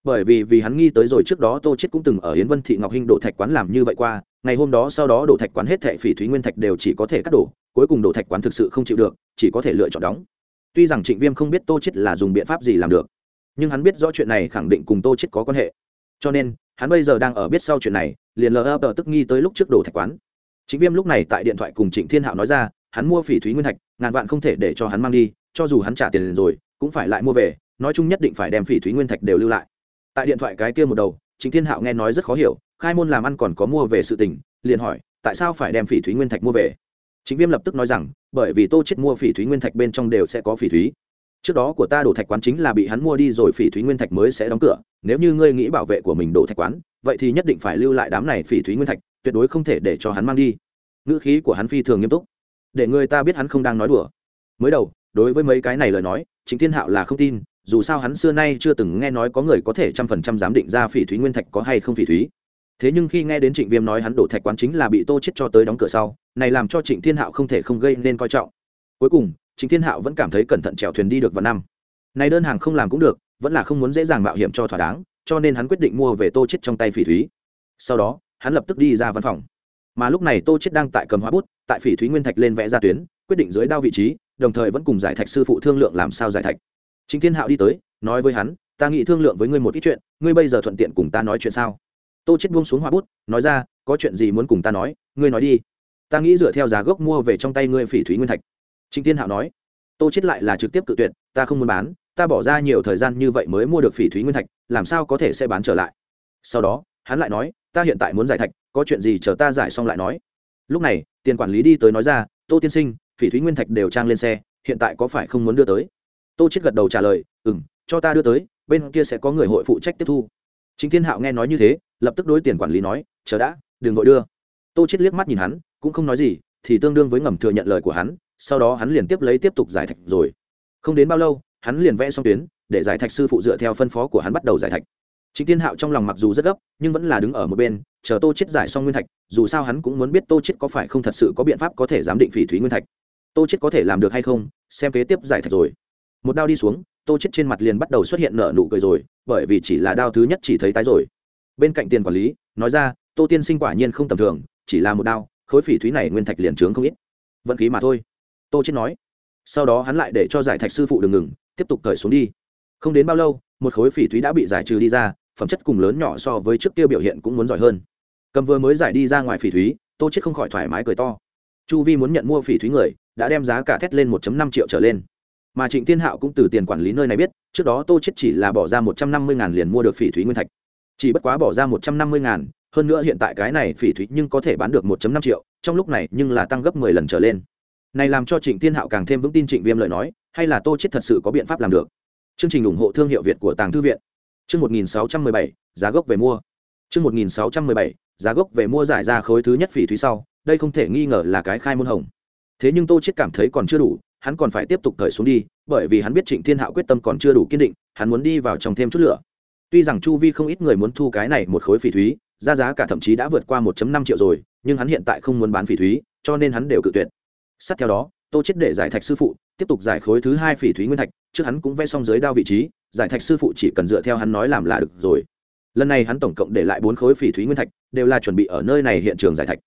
Bởi vì vì hắn nghi tới rồi trước đó tô chết cũng từng ở yến vân thị ngọc hinh đổ thạch quán làm như vậy qua, ngày hôm đó sau đó đổ thạch quán hết thệ phỉ thúy nguyên thạch đều chỉ có thể cắt đổ, cuối cùng đổ thạch quán thực sự không chịu được, chỉ có thể lựa chọn đóng. Tuy rằng trịnh viêm không biết tô chết là dùng biện pháp gì làm được, nhưng hắn biết rõ chuyện này khẳng định cùng tô chết có quan hệ. Cho nên, hắn bây giờ đang ở biết sau chuyện này, liền lờ ập tức nghi tới lúc trước đổ thạch quán. Trịnh Viêm lúc này tại điện thoại cùng Trịnh Thiên Hạo nói ra, hắn mua phỉ thúy nguyên thạch, ngàn vạn không thể để cho hắn mang đi, cho dù hắn trả tiền rồi, cũng phải lại mua về, nói chung nhất định phải đem phỉ thúy nguyên thạch đều lưu lại. Tại điện thoại cái kia một đầu, Trịnh Thiên Hạo nghe nói rất khó hiểu, khai môn làm ăn còn có mua về sự tình, liền hỏi, tại sao phải đem phỉ thúy nguyên thạch mua về? Trịnh Viêm lập tức nói rằng, bởi vì Tô chết mua phỉ thúy nguyên thạch bên trong đều sẽ có phỉ thúy. Trước đó của ta đổ thạch quán chính là bị hắn mua đi rồi phỉ thúy nguyên thạch mới sẽ đóng cửa, nếu như ngươi nghĩ bảo vệ của mình đổ thạch quán, vậy thì nhất định phải lưu lại đám này phỉ thúy nguyên thạch, tuyệt đối không thể để cho hắn mang đi. Ngữ khí của hắn phi thường nghiêm túc. Để người ta biết hắn không đang nói đùa. Mới đầu, đối với mấy cái này lời nói chính thiên hạo là không tin, dù sao hắn xưa nay chưa từng nghe nói có người có thể trăm phần trăm giám định ra phỉ thúy nguyên thạch có hay không phỉ thúy. Thế nhưng khi nghe đến trịnh viêm nói hắn đổ thạch quán chính là bị tô chết cho tới đóng cửa sau, này làm cho trịnh thiên hạo không thể không gây nên coi trọng. Cuối cùng, trịnh thiên hạo vẫn cảm thấy cẩn thận chèo thuyền đi được vào năm. Này đơn hàng không làm cũng được, vẫn là không muốn dễ dàng mạo hiểm cho thỏa đáng, cho nên hắn quyết định mua về tô chết trong tay phỉ thúy. Sau đó hắn lập tức đi ra văn phòng. Mà lúc này tô chết đang tại cầm hóa bút, tại phỉ thúy nguyên thạch lên vẽ ra tuyến, quyết định dưới đao vị trí, đồng thời vẫn cùng giải thạch sư phụ thương lượng làm sao giải thạch. Chính thiên hạo đi tới, nói với hắn, ta nghĩ thương lượng với ngươi một ít chuyện, ngươi bây giờ thuận tiện cùng ta nói chuyện sao? Tô chết buông xuống hóa bút, nói ra, có chuyện gì muốn cùng ta nói, ngươi nói đi. Ta nghĩ dựa theo giá gốc mua về trong tay ngươi phỉ thúy nguyên thạch. Chính thiên hạo nói. Tô chết lại là trực tiếp cự tuyệt, ta không muốn bán, ta bỏ ra nhiều thời gian như vậy mới mua được phỉ thúy nguyên thạch, làm sao có thể sẽ bán trở lại? Sau đó, hắn lại nói ta hiện tại muốn giải thạch, có chuyện gì chờ ta giải xong lại nói. Lúc này, tiền quản lý đi tới nói ra, tô tiên sinh, phỉ thúy nguyên thạch đều trang lên xe, hiện tại có phải không muốn đưa tới? Tô chết gật đầu trả lời ừ m cho ta đưa tới, bên kia sẽ có người hội phụ trách tiếp thu. Chính thiên hạo nghe nói như thế, lập tức đối tiền quản lý nói, chờ đã, đừng vội đưa. Tô chết liếc mắt nhìn hắn, cũng không nói gì, thì tương đương với ngầm thừa nhận lời của hắn, sau đó hắn liền tiếp lấy tiếp tục giải thạch rồi. Không đến bao lâu, hắn liền vẽ xong tuyến, để giải thạch sư phụ dựa theo phân phó của hắn bắt đầu giải thạch. Trịnh Thiên Hạo trong lòng mặc dù rất gấp, nhưng vẫn là đứng ở một bên, chờ Tô Chiết giải xong nguyên thạch, dù sao hắn cũng muốn biết Tô Chiết có phải không thật sự có biện pháp có thể giám định phỉ thúy nguyên thạch. Tô Chiết có thể làm được hay không, xem kế tiếp giải thạch rồi. Một đao đi xuống, Tô Chiết trên mặt liền bắt đầu xuất hiện nở nụ cười rồi, bởi vì chỉ là đao thứ nhất chỉ thấy tái rồi. Bên cạnh tiền quản lý, nói ra, Tô tiên sinh quả nhiên không tầm thường, chỉ là một đao, khối phỉ thúy này nguyên thạch liền trướng không ít. Vận khí mà thôi. Tô Chiết nói. Sau đó hắn lại để cho giải thạch sư phụ đừng ngừng, tiếp tục cởi xuống đi. Không đến bao lâu, một khối phỉ thúy đã bị giải trừ đi ra, phẩm chất cùng lớn nhỏ so với trước kia biểu hiện cũng muốn giỏi hơn. Cầm vừa mới giải đi ra ngoài phỉ thúy, tô chết không khỏi thoải mái cười to. Chu vi muốn nhận mua phỉ thúy người, đã đem giá cả thét lên 1.5 triệu trở lên. Mà trịnh thiên hạo cũng từ tiền quản lý nơi này biết, trước đó tô chết chỉ là bỏ ra 150 ngàn liền mua được phỉ thúy nguyên thạch. Chỉ bất quá bỏ ra 150 ngàn, hơn nữa hiện tại cái này phỉ thúy nhưng có thể bán được 1.5 triệu, trong lúc này nhưng là tăng gấp 10 lần trở lên. Này làm cho trịnh thiên hạo càng thêm vững tin trịnh viêm lời nói, hay là tô chết thật sự có biện pháp làm được? Chương trình ủng hộ thương hiệu việt của tàng thư viện. Chương 1617, giá gốc về mua. Chương 1617, giá gốc về mua giải ra khối thứ nhất phỉ thúy sau, đây không thể nghi ngờ là cái khai môn hồng. Thế nhưng Tô Chiết cảm thấy còn chưa đủ, hắn còn phải tiếp tục cởi xuống đi, bởi vì hắn biết Trịnh Thiên Hạo quyết tâm còn chưa đủ kiên định, hắn muốn đi vào trong thêm chút lửa. Tuy rằng chu vi không ít người muốn thu cái này một khối phỉ thúy, giá giá cả thậm chí đã vượt qua 1.5 triệu rồi, nhưng hắn hiện tại không muốn bán phỉ thúy, cho nên hắn đều cự tuyệt. Sát theo đó, Tô Chiết để giải thạch sư phụ, tiếp tục giải khối thứ hai phỉ thúy nguyên thạch, trước hắn cũng vẽ xong dưới đao vị trí, giải thạch sư phụ chỉ cần dựa theo hắn nói làm là được rồi. Lần này hắn tổng cộng để lại bốn khối phỉ thúy nguyên thạch, đều là chuẩn bị ở nơi này hiện trường giải thạch.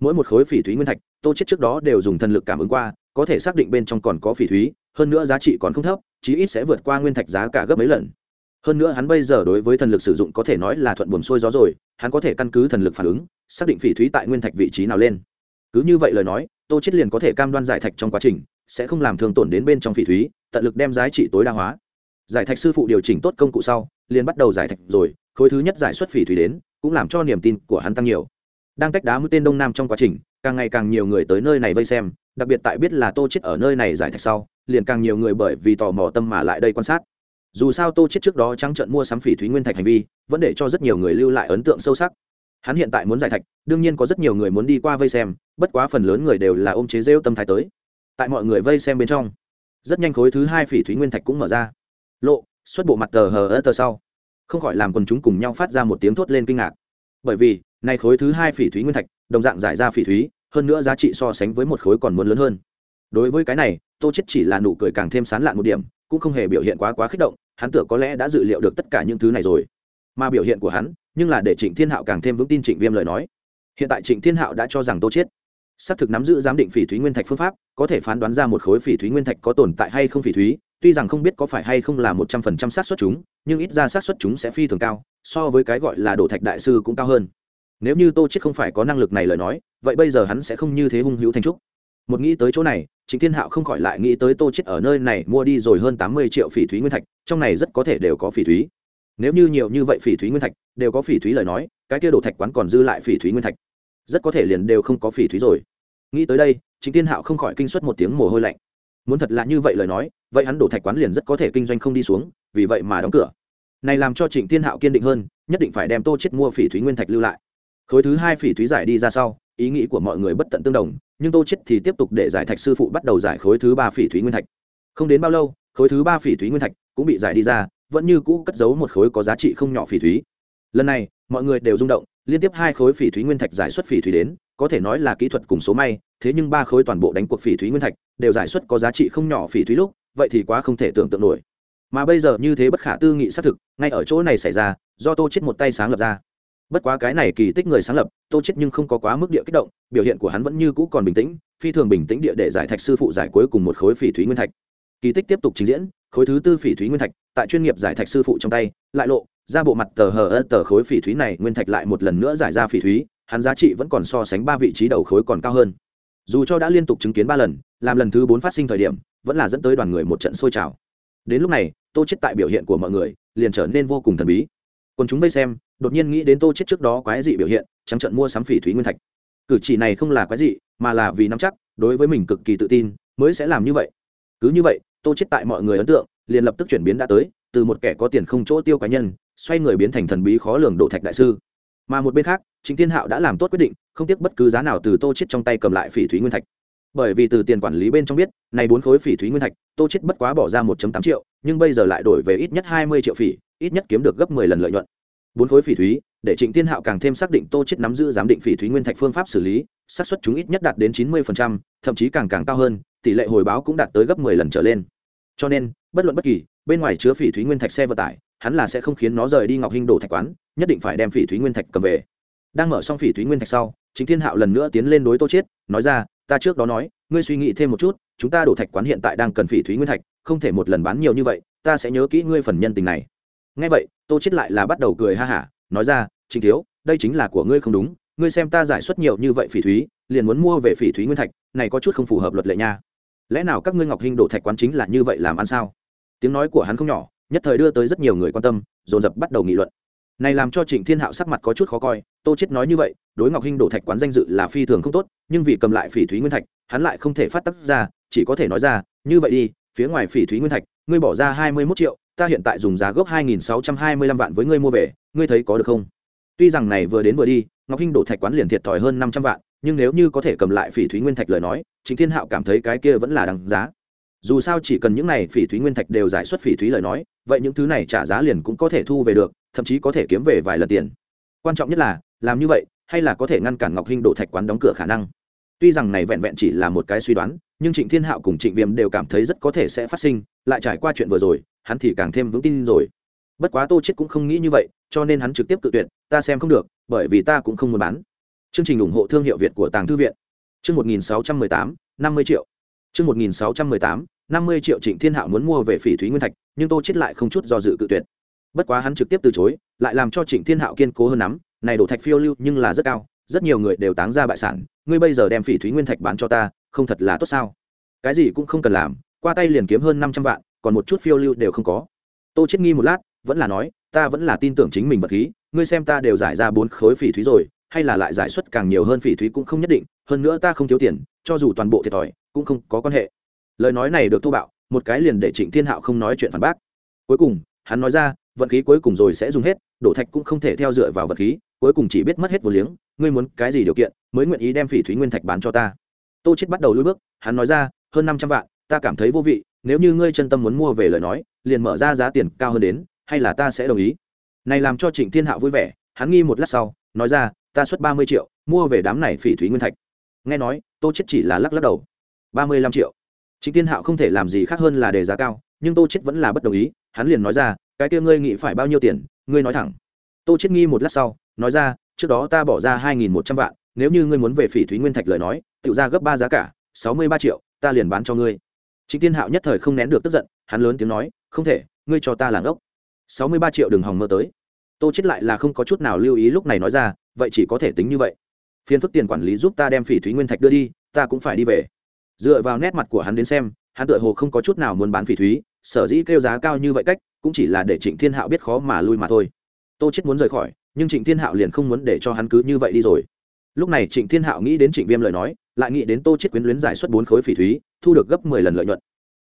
Mỗi một khối phỉ thúy nguyên thạch, tô chết trước đó đều dùng thần lực cảm ứng qua, có thể xác định bên trong còn có phỉ thúy, hơn nữa giá trị còn không thấp, chí ít sẽ vượt qua nguyên thạch giá cả gấp mấy lần. Hơn nữa hắn bây giờ đối với thần lực sử dụng có thể nói là thuận buồm xuôi gió rồi, hắn có thể căn cứ thần lực phản ứng, xác định phỉ thúy tại nguyên thạch vị trí nào lên. Cứ như vậy lời nói, tô chết liền có thể cam đoan giải thạch trong quá trình sẽ không làm thương tổn đến bên trong phỉ thúy, tận lực đem giá trị tối đa hóa giải thạch sư phụ điều chỉnh tốt công cụ sau, liền bắt đầu giải thạch rồi, khối thứ nhất giải xuất phỉ thủy đến, cũng làm cho niềm tin của hắn tăng nhiều. Đang tách đá mũi tên đông nam trong quá trình, càng ngày càng nhiều người tới nơi này vây xem, đặc biệt tại biết là tô chết ở nơi này giải thạch sau, liền càng nhiều người bởi vì tò mò tâm mà lại đây quan sát. Dù sao tô chết trước đó trắng trận mua sắm phỉ thúy nguyên thạch hành vi, vẫn để cho rất nhiều người lưu lại ấn tượng sâu sắc. Hắn hiện tại muốn giải thạch, đương nhiên có rất nhiều người muốn đi qua vây xem, bất quá phần lớn người đều là ôm chế rêu tâm thái tới. Tại mọi người vây xem bên trong, rất nhanh khối thứ hai phỉ thúy nguyên thạch cũng mở ra lộ, xuất bộ mặt tờ hờ ớt tờ sau. Không khỏi làm quần chúng cùng nhau phát ra một tiếng thốt lên kinh ngạc. Bởi vì, nay khối thứ hai phỉ thúy nguyên thạch, đồng dạng giải ra phỉ thúy, hơn nữa giá trị so sánh với một khối còn muốn lớn hơn. Đối với cái này, tô chết chỉ là nụ cười càng thêm sán lạn một điểm, cũng không hề biểu hiện quá quá kích động, hắn tưởng có lẽ đã dự liệu được tất cả những thứ này rồi. Mà biểu hiện của hắn, nhưng là để trịnh thiên hạo càng thêm vững tin trịnh viêm lời nói. Hiện tại trịnh thiên hạo đã cho rằng tô chết xác thực nắm giữ giám định phỉ thúy nguyên thạch phương pháp, có thể phán đoán ra một khối phỉ thúy nguyên thạch có tồn tại hay không phỉ thúy tuy rằng không biết có phải hay không là một trăm phần trăm xác suất chúng, nhưng ít ra xác suất chúng sẽ phi thường cao, so với cái gọi là đổ thạch đại sư cũng cao hơn. Nếu như tô chết không phải có năng lực này lời nói, vậy bây giờ hắn sẽ không như thế hung hữu thành trúc. Một nghĩ tới chỗ này chính thiên hạo không khỏi lại nghĩ tới tô chết ở nơi này mua đi rồi hơn tám mươi triệu phỉ thúy nguyên thạch, trong này rất có thể đều có phỉ thúy. Nếu như nhiều như vậy phỉ thúy nguyên thạch, đều có phỉ thúy lời nói, cái kia đổ thạch quán còn dư lại phỉ thúy nguyên thạch. Rất có thể liền đều không có phỉ thúy rồi. Nghĩ tới đây chính thiên hạo không khỏi kinh suất một tiếng mồ hôi lạnh muốn thật là như vậy lời nói, vậy hắn đổ thạch quán liền rất có thể kinh doanh không đi xuống, vì vậy mà đóng cửa. Này làm cho trịnh thiên hạo kiên định hơn, nhất định phải đem tô chết mua phỉ thúy nguyên thạch lưu lại. Khối thứ hai phỉ thúy giải đi ra sau, ý nghĩ của mọi người bất tận tương đồng, nhưng tô chết thì tiếp tục để giải thạch sư phụ bắt đầu giải khối thứ ba phỉ thúy nguyên thạch. Không đến bao lâu, khối thứ ba phỉ thúy nguyên thạch cũng bị giải đi ra, vẫn như cũ cất giấu một khối có giá trị không nhỏ phỉ thúy. Lần này, mọi người đều rung động, liên tiếp hai khối phỉ thúy nguyên thạch giải xuất phỉ thúy đến, có thể nói là kỹ thuật cùng số may, thế nhưng ba khối toàn bộ đánh cuộc phỉ thúy nguyên thạch đều giải xuất có giá trị không nhỏ phỉ thúy lúc, vậy thì quá không thể tưởng tượng nổi. Mà bây giờ như thế bất khả tư nghị xác thực, ngay ở chỗ này xảy ra, do tô chết một tay sáng lập ra. Bất quá cái này kỳ tích người sáng lập, tô chết nhưng không có quá mức địa kích động, biểu hiện của hắn vẫn như cũ còn bình tĩnh, phi thường bình tĩnh địa để giải thạch sư phụ giải cuối cùng một khối phỉ thúy nguyên thạch. Kỳ tích tiếp tục trình diễn, khối thứ tư phỉ thúy nguyên thạch, tại chuyên nghiệp giải thạch sư phụ trong tay, lại lộ ra bộ mặt tờ hờ ơ tờ khối phỉ thúy này, nguyên thạch lại một lần nữa giải ra phỉ thúy, hắn giá trị vẫn còn so sánh ba vị trí đầu khối còn cao hơn dù cho đã liên tục chứng kiến ba lần, làm lần thứ bốn phát sinh thời điểm, vẫn là dẫn tới đoàn người một trận sôi trào. Đến lúc này, tô chết tại biểu hiện của mọi người, liền trở nên vô cùng thần bí. Còn chúng vây xem, đột nhiên nghĩ đến tô chết trước đó quái dị biểu hiện, trắng trận mua sắm phỉ thúy nguyên thạch. Cử chỉ này không là quái dị, mà là vì nắm chắc, đối với mình cực kỳ tự tin, mới sẽ làm như vậy. Cứ như vậy, tô chết tại mọi người ấn tượng, liền lập tức chuyển biến đã tới, từ một kẻ có tiền không chỗ tiêu cá nhân, xoay người biến thành thần bí khó lường độ thạch đại sư mà một bên khác chính thiên hạo đã làm tốt quyết định không tiếc bất cứ giá nào từ tô chết trong tay cầm lại phỉ thúy nguyên thạch. Bởi vì từ tiền quản lý bên trong biết này bốn khối phỉ thúy nguyên thạch tô chết bất quá bỏ ra 1.8 triệu nhưng bây giờ lại đổi về ít nhất 20 triệu phỉ ít nhất kiếm được gấp 10 lần lợi nhuận. Bốn khối phỉ thúy để trịnh thiên hạo càng thêm xác định tô chết nắm giữ giám định phỉ thúy nguyên thạch phương pháp xử lý xác suất chúng ít nhất đạt đến 90%, thậm chí càng càng cao hơn tỷ lệ hồi báo cũng đạt tới gấp 10 lần trở lên. Cho nên bất luận bất kỳ bên ngoài chứa phỉ thúy nguyên thạch xe vận tải hắn là sẽ không khiến nó rời đi ngọc hinh đổ thạch quán, nhất định phải đem phỉ thúy nguyên thạch cầm về. Đang mở xong phỉ thúy nguyên thạch sau, chính thiên hạo lần nữa tiến lên đối tô chiết, nói ra, ta trước đó nói, ngươi suy nghĩ thêm một chút, chúng ta đổ thạch quán hiện tại đang cần phỉ thúy nguyên thạch, không thể một lần bán nhiều như vậy, ta sẽ nhớ kỹ ngươi phần nhân tình này. Nghe vậy, tô chết lại là bắt đầu cười ha hả, nói ra, chính thiếu, đây chính là của ngươi không đúng, ngươi xem ta giải xuất nhiều như vậy phỉ thúy, liền muốn mua về phỉ thúy nguyên thạch, này có chút không phù hợp luật lệ nha. Lẽ nào các ngươi ngọc hinh đổ thạch quán chính là như vậy làm ăn sao? Tiếng nói của hắn không nhỏ nhất thời đưa tới rất nhiều người quan tâm, dồn dập bắt đầu nghị luận. Này làm cho trịnh thiên hạo sắc mặt có chút khó coi, tô chết nói như vậy, đối ngọc hinh đổ thạch quán danh dự là phi thường không tốt, nhưng vì cầm lại phỉ thúy nguyên thạch, hắn lại không thể phát tác ra, chỉ có thể nói ra, như vậy đi, phía ngoài phỉ thúy nguyên thạch, ngươi bỏ ra hai mươi 21 triệu, ta hiện tại dùng giá gốc hai nghìn sáu trăm hai mươi lăm vạn với ngươi mua về, ngươi thấy có được không? Tuy rằng này vừa đến vừa đi, ngọc hinh đổ thạch quán liền thiệt thòi hơn năm trăm vạn, nhưng nếu như có thể cầm lại phỉ thúy nguyên thạch lời nói, Trịnh thiên hạo cảm thấy cái kia vẫn là đằng giá. Dù sao chỉ cần những này phỉ thúy nguyên thạch đều giải xuất phỉ thúy lời nói vậy những thứ này trả giá liền cũng có thể thu về được thậm chí có thể kiếm về vài lần tiền. Quan trọng nhất là làm như vậy hay là có thể ngăn cản ngọc hinh đổ thạch quán đóng cửa khả năng. Tuy rằng này vẹn vẹn chỉ là một cái suy đoán nhưng trịnh thiên hạo cùng trịnh viêm đều cảm thấy rất có thể sẽ phát sinh lại trải qua chuyện vừa rồi hắn thì càng thêm vững tin rồi. Bất quá tô chết cũng không nghĩ như vậy cho nên hắn trực tiếp tự tuyệt ta xem không được bởi vì ta cũng không muốn bán. Chương trình ủng hộ thương hiệu việt của tàng thư viện. Chương 1618, 50 triệu. Chương 1618, 50 triệu trịnh thiên hạo muốn mua về phỉ thúy nguyên thạch, nhưng tô chết lại không chút do dự cự tuyệt. Bất quá hắn trực tiếp từ chối, lại làm cho trịnh thiên hạo kiên cố hơn lắm, này đổ thạch phiêu lưu nhưng là rất cao, rất nhiều người đều táng ra bại sản, ngươi bây giờ đem phỉ thúy nguyên thạch bán cho ta, không thật là tốt sao? Cái gì cũng không cần làm, qua tay liền kiếm hơn năm trăm vạn, còn một chút phiêu lưu đều không có. Tô chết nghi một lát, vẫn là nói, ta vẫn là tin tưởng chính mình vật khí, ngươi xem ta đều giải ra bốn khối phỉ thúy rồi, hay là lại giải suất càng nhiều hơn phỉ thúy cũng không nhất định, hơn nữa ta không thiếu tiền, cho dù toàn bộ thiệt thòi, cũng không có quan hệ lời nói này được thô bạo, một cái liền để trịnh thiên hạo không nói chuyện phản bác. Cuối cùng, hắn nói ra, vận khí cuối cùng rồi sẽ dùng hết, đổ thạch cũng không thể theo dựa vào vật khí, cuối cùng chỉ biết mất hết vô liếng, ngươi muốn cái gì điều kiện, mới nguyện ý đem phỉ thúy nguyên thạch bán cho ta. Tô chết bắt đầu lui bước, hắn nói ra, hơn năm trăm vạn, ta cảm thấy vô vị, nếu như ngươi chân tâm muốn mua về lời nói, liền mở ra giá tiền cao hơn đến, hay là ta sẽ đồng ý? Này làm cho trịnh thiên hạo vui vẻ, hắn nghi một lát sau, nói ra, ta xuất ba mươi triệu, mua về đám này phỉ thúy nguyên thạch. Nghe nói, tô chết chỉ là lắc lắc đầu. Ba mươi lăm triệu trịnh thiên hạo không thể làm gì khác hơn là đề giá cao nhưng tô chết vẫn là bất đồng ý hắn liền nói ra cái kia ngươi nghĩ phải bao nhiêu tiền ngươi nói thẳng tô chết nghi một lát sau nói ra trước đó ta bỏ ra hai nghìn một trăm vạn nếu như ngươi muốn về phỉ thúy nguyên thạch lời nói tự ra gấp ba giá cả sáu mươi ba triệu ta liền bán cho ngươi Trịnh Tiên Hạo nhất thời không nén được tức giận, hắn lớn tiếng nói, "Không thể, ngươi cho ta làng ốc." sáu mươi ba triệu đừng hòng mơ tới. Tô chết lại là không có chút nào lưu ý lúc này nói ra, vậy chỉ có thể tính như vậy. Phiên phức tiền quản lý giúp ta đem Phỉ Thúy Nguyên Thạch đưa đi, ta cũng phải đi về. Dựa vào nét mặt của hắn đến xem, hắn tựa hồ không có chút nào muốn bán Phỉ Thúy, sở dĩ kêu giá cao như vậy cách, cũng chỉ là để Trịnh Thiên Hạo biết khó mà lui mà thôi. Tô chết muốn rời khỏi, nhưng Trịnh Thiên Hạo liền không muốn để cho hắn cứ như vậy đi rồi. Lúc này Trịnh Thiên Hạo nghĩ đến Trịnh Viêm lời nói, lại nghĩ đến Tô chết quyến luyến giải suất bốn khối phỉ thúy, thu được gấp mười lần lợi nhuận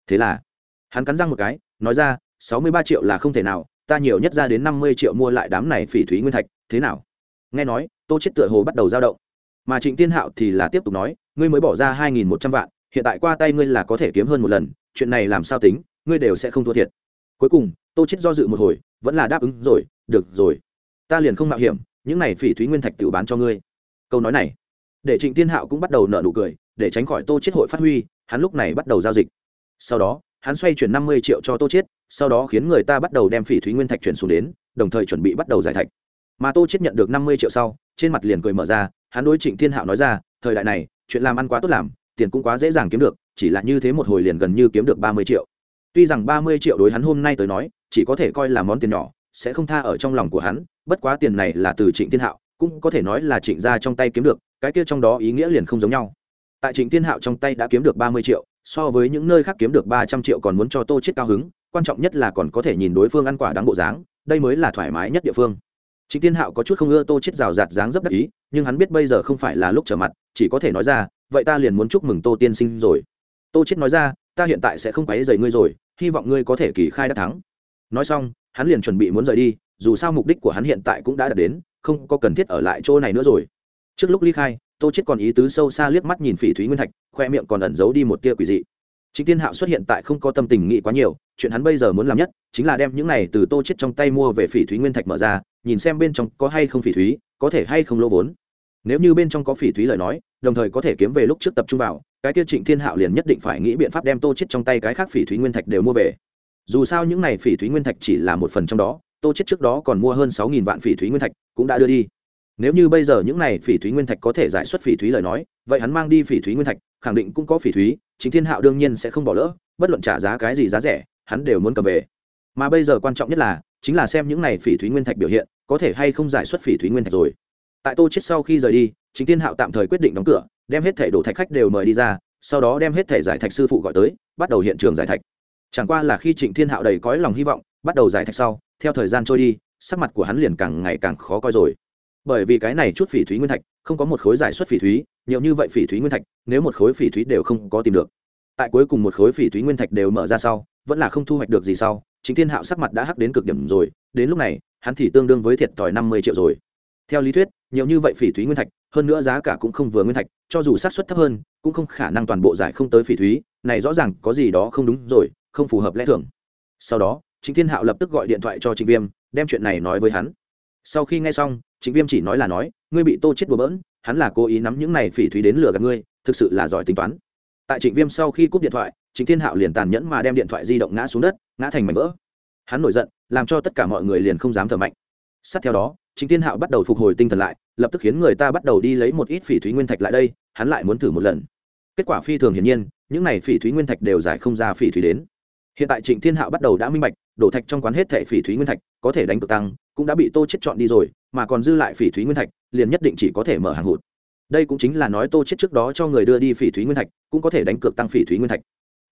thế là hắn cắn răng một cái nói ra sáu mươi ba triệu là không thể nào ta nhiều nhất ra đến năm mươi triệu mua lại đám này phỉ thúy nguyên thạch thế nào nghe nói tô chết tựa hồ bắt đầu dao động mà trịnh Thiên hạo thì là tiếp tục nói ngươi mới bỏ ra hai nghìn một trăm vạn hiện tại qua tay ngươi là có thể kiếm hơn một lần chuyện này làm sao tính ngươi đều sẽ không thua thiệt. Cuối cùng tô chết do dự một hồi vẫn là đáp ứng rồi được rồi ta liền không mạo hiểm những này phỉ thúy nguyên thạch tự bán cho ngươi. Câu nói này để trịnh tiên hạo cũng bắt đầu nở nụ cười để tránh khỏi tô chết hội phát huy hắn lúc này bắt đầu giao dịch. Sau đó hắn xoay chuyển năm mươi triệu cho tô chết, sau đó khiến người ta bắt đầu đem phỉ thúy nguyên thạch chuyển xuống đến đồng thời chuẩn bị bắt đầu giải thạch. Mà tô chết nhận được năm mươi triệu sau trên mặt liền cười mở ra hắn đối trịnh thiên hạo nói ra thời đại này chuyện làm ăn quá tốt làm tiền cũng quá dễ dàng kiếm được chỉ là như thế một hồi liền gần như kiếm được ba mươi triệu. Tuy rằng ba mươi triệu đối hắn hôm nay tới nói chỉ có thể coi là món tiền nhỏ sẽ không tha ở trong lòng của hắn bất quá tiền này là từ trịnh thiên hạo cũng có thể nói là trịnh gia trong tay kiếm được cái kia trong đó ý nghĩa liền không giống nhau. Tại trịnh thiên hạo trong tay đã kiếm được ba mươi triệu so với những nơi khác kiếm được ba trăm triệu còn muốn cho tô chết cao hứng quan trọng nhất là còn có thể nhìn đối phương ăn quả đáng bộ dáng đây mới là thoải mái nhất địa phương. Trịnh Thiên Hạo có chút không ưa Tô Chết rào rạt dáng dấp đắc ý, nhưng hắn biết bây giờ không phải là lúc trở mặt, chỉ có thể nói ra, vậy ta liền muốn chúc mừng Tô tiên sinh rồi. Tô Chết nói ra, ta hiện tại sẽ không quấy dày ngươi rồi, hy vọng ngươi có thể kỳ khai đã thắng. Nói xong, hắn liền chuẩn bị muốn rời đi, dù sao mục đích của hắn hiện tại cũng đã đạt đến, không có cần thiết ở lại chỗ này nữa rồi. Trước lúc ly khai, Tô Chết còn ý tứ sâu xa liếc mắt nhìn Phỉ Thúy Nguyên Thạch, khoe miệng còn ẩn giấu đi một tia quỷ dị. chính Tiên Hạo xuất hiện tại không có tâm tình nghĩ quá nhiều, chuyện hắn bây giờ muốn làm nhất chính là đem những này từ Tô chết trong tay mua về phỉ thúy nguyên thạch mở ra, nhìn xem bên trong có hay không phỉ thúy, có thể hay không lỗ vốn. Nếu như bên trong có phỉ thúy lời nói, đồng thời có thể kiếm về lúc trước tập trung vào, cái kia Trịnh Thiên Hạo liền nhất định phải nghĩ biện pháp đem Tô chết trong tay cái khác phỉ thúy nguyên thạch đều mua về. Dù sao những này phỉ thúy nguyên thạch chỉ là một phần trong đó, Tô chết trước đó còn mua hơn sáu nghìn vạn phỉ thúy nguyên thạch, cũng đã đưa đi. Nếu như bây giờ những này phỉ thúy nguyên thạch có thể giải xuất phỉ thúy lời nói, vậy hắn mang đi phỉ thúy nguyên thạch, khẳng định cũng có phỉ thúy, Trịnh Thiên Hạo đương nhiên sẽ không bỏ lỡ, bất luận trả giá cái gì giá rẻ hắn đều muốn cầm về mà bây giờ quan trọng nhất là chính là xem những này phỉ thúy nguyên thạch biểu hiện có thể hay không giải xuất phỉ thúy nguyên thạch rồi tại tô chết sau khi rời đi, chính Thiên hạo tạm thời quyết định đóng cửa, đem hết thể đổ thạch khách đều mời đi ra, sau đó đem hết thể giải thạch sư phụ gọi tới, bắt đầu hiện trường giải thạch. Chẳng qua là khi trịnh thiên hạo đầy cõi lòng hy vọng, bắt đầu giải thạch sau, theo thời gian trôi đi, sắc mặt của hắn liền càng ngày càng khó coi rồi. Bởi vì cái này chút phỉ thúy nguyên thạch, không có một khối giải xuất phỉ thúy, nhiều như vậy phỉ thúy nguyên thạch, nếu một khối phỉ thúy đều không có tìm được. Tại cuối cùng một khối phỉ thúy nguyên thạch đều mở ra sau, vẫn là không thu hoạch được gì sau chính thiên hạo sắc mặt đã hắc đến cực điểm rồi, đến lúc này, hắn thì tương đương với thiệt thòi năm mươi triệu rồi theo lý thuyết, nhiều như vậy phỉ thúy nguyên thạch, hơn nữa giá cả cũng không vừa nguyên thạch, cho dù xác suất thấp hơn, cũng không khả năng toàn bộ giải không tới phỉ thúy, này rõ ràng có gì đó không đúng rồi, không phù hợp lẽ thường. Sau đó chính thiên hạo lập tức gọi điện thoại cho trịnh viêm, đem chuyện này nói với hắn. Sau khi nghe xong, trịnh viêm chỉ nói là nói, ngươi bị tô chết bừa bỡn, hắn là cố ý nắm những này phỉ thúy đến lừa gạt ngươi, thực sự là giỏi tính toán. Tại trịnh viêm sau khi cúp điện thoại, trịnh thiên hạo liền tàn nhẫn mà đem điện thoại di động ngã xuống đất, ngã thành mảnh vỡ. Hắn nổi giận, làm cho tất cả mọi người liền không dám thở mạnh. Sát theo đó trịnh thiên hạo bắt đầu phục hồi tinh thần lại, lập tức khiến người ta bắt đầu đi lấy một ít phỉ thúy nguyên thạch lại đây, hắn lại muốn thử một lần. Kết quả phi thường hiển nhiên, những này phỉ thúy nguyên thạch đều giải không ra phỉ thúy đến. Hiện tại trịnh thiên hạo bắt đầu đã minh bạch, đổ thạch trong quán hết thảy phỉ thúy nguyên thạch, có thể đánh cực tăng, cũng đã bị tô chết chọn đi rồi, mà còn dư lại phỉ thúy nguyên thạch, liền nhất định chỉ có thể mở hàng hụt. Đây cũng chính là nói tô chết trước đó cho người đưa đi phỉ thúy nguyên thạch, cũng có thể đánh cược tăng phỉ thúy nguyên thạch.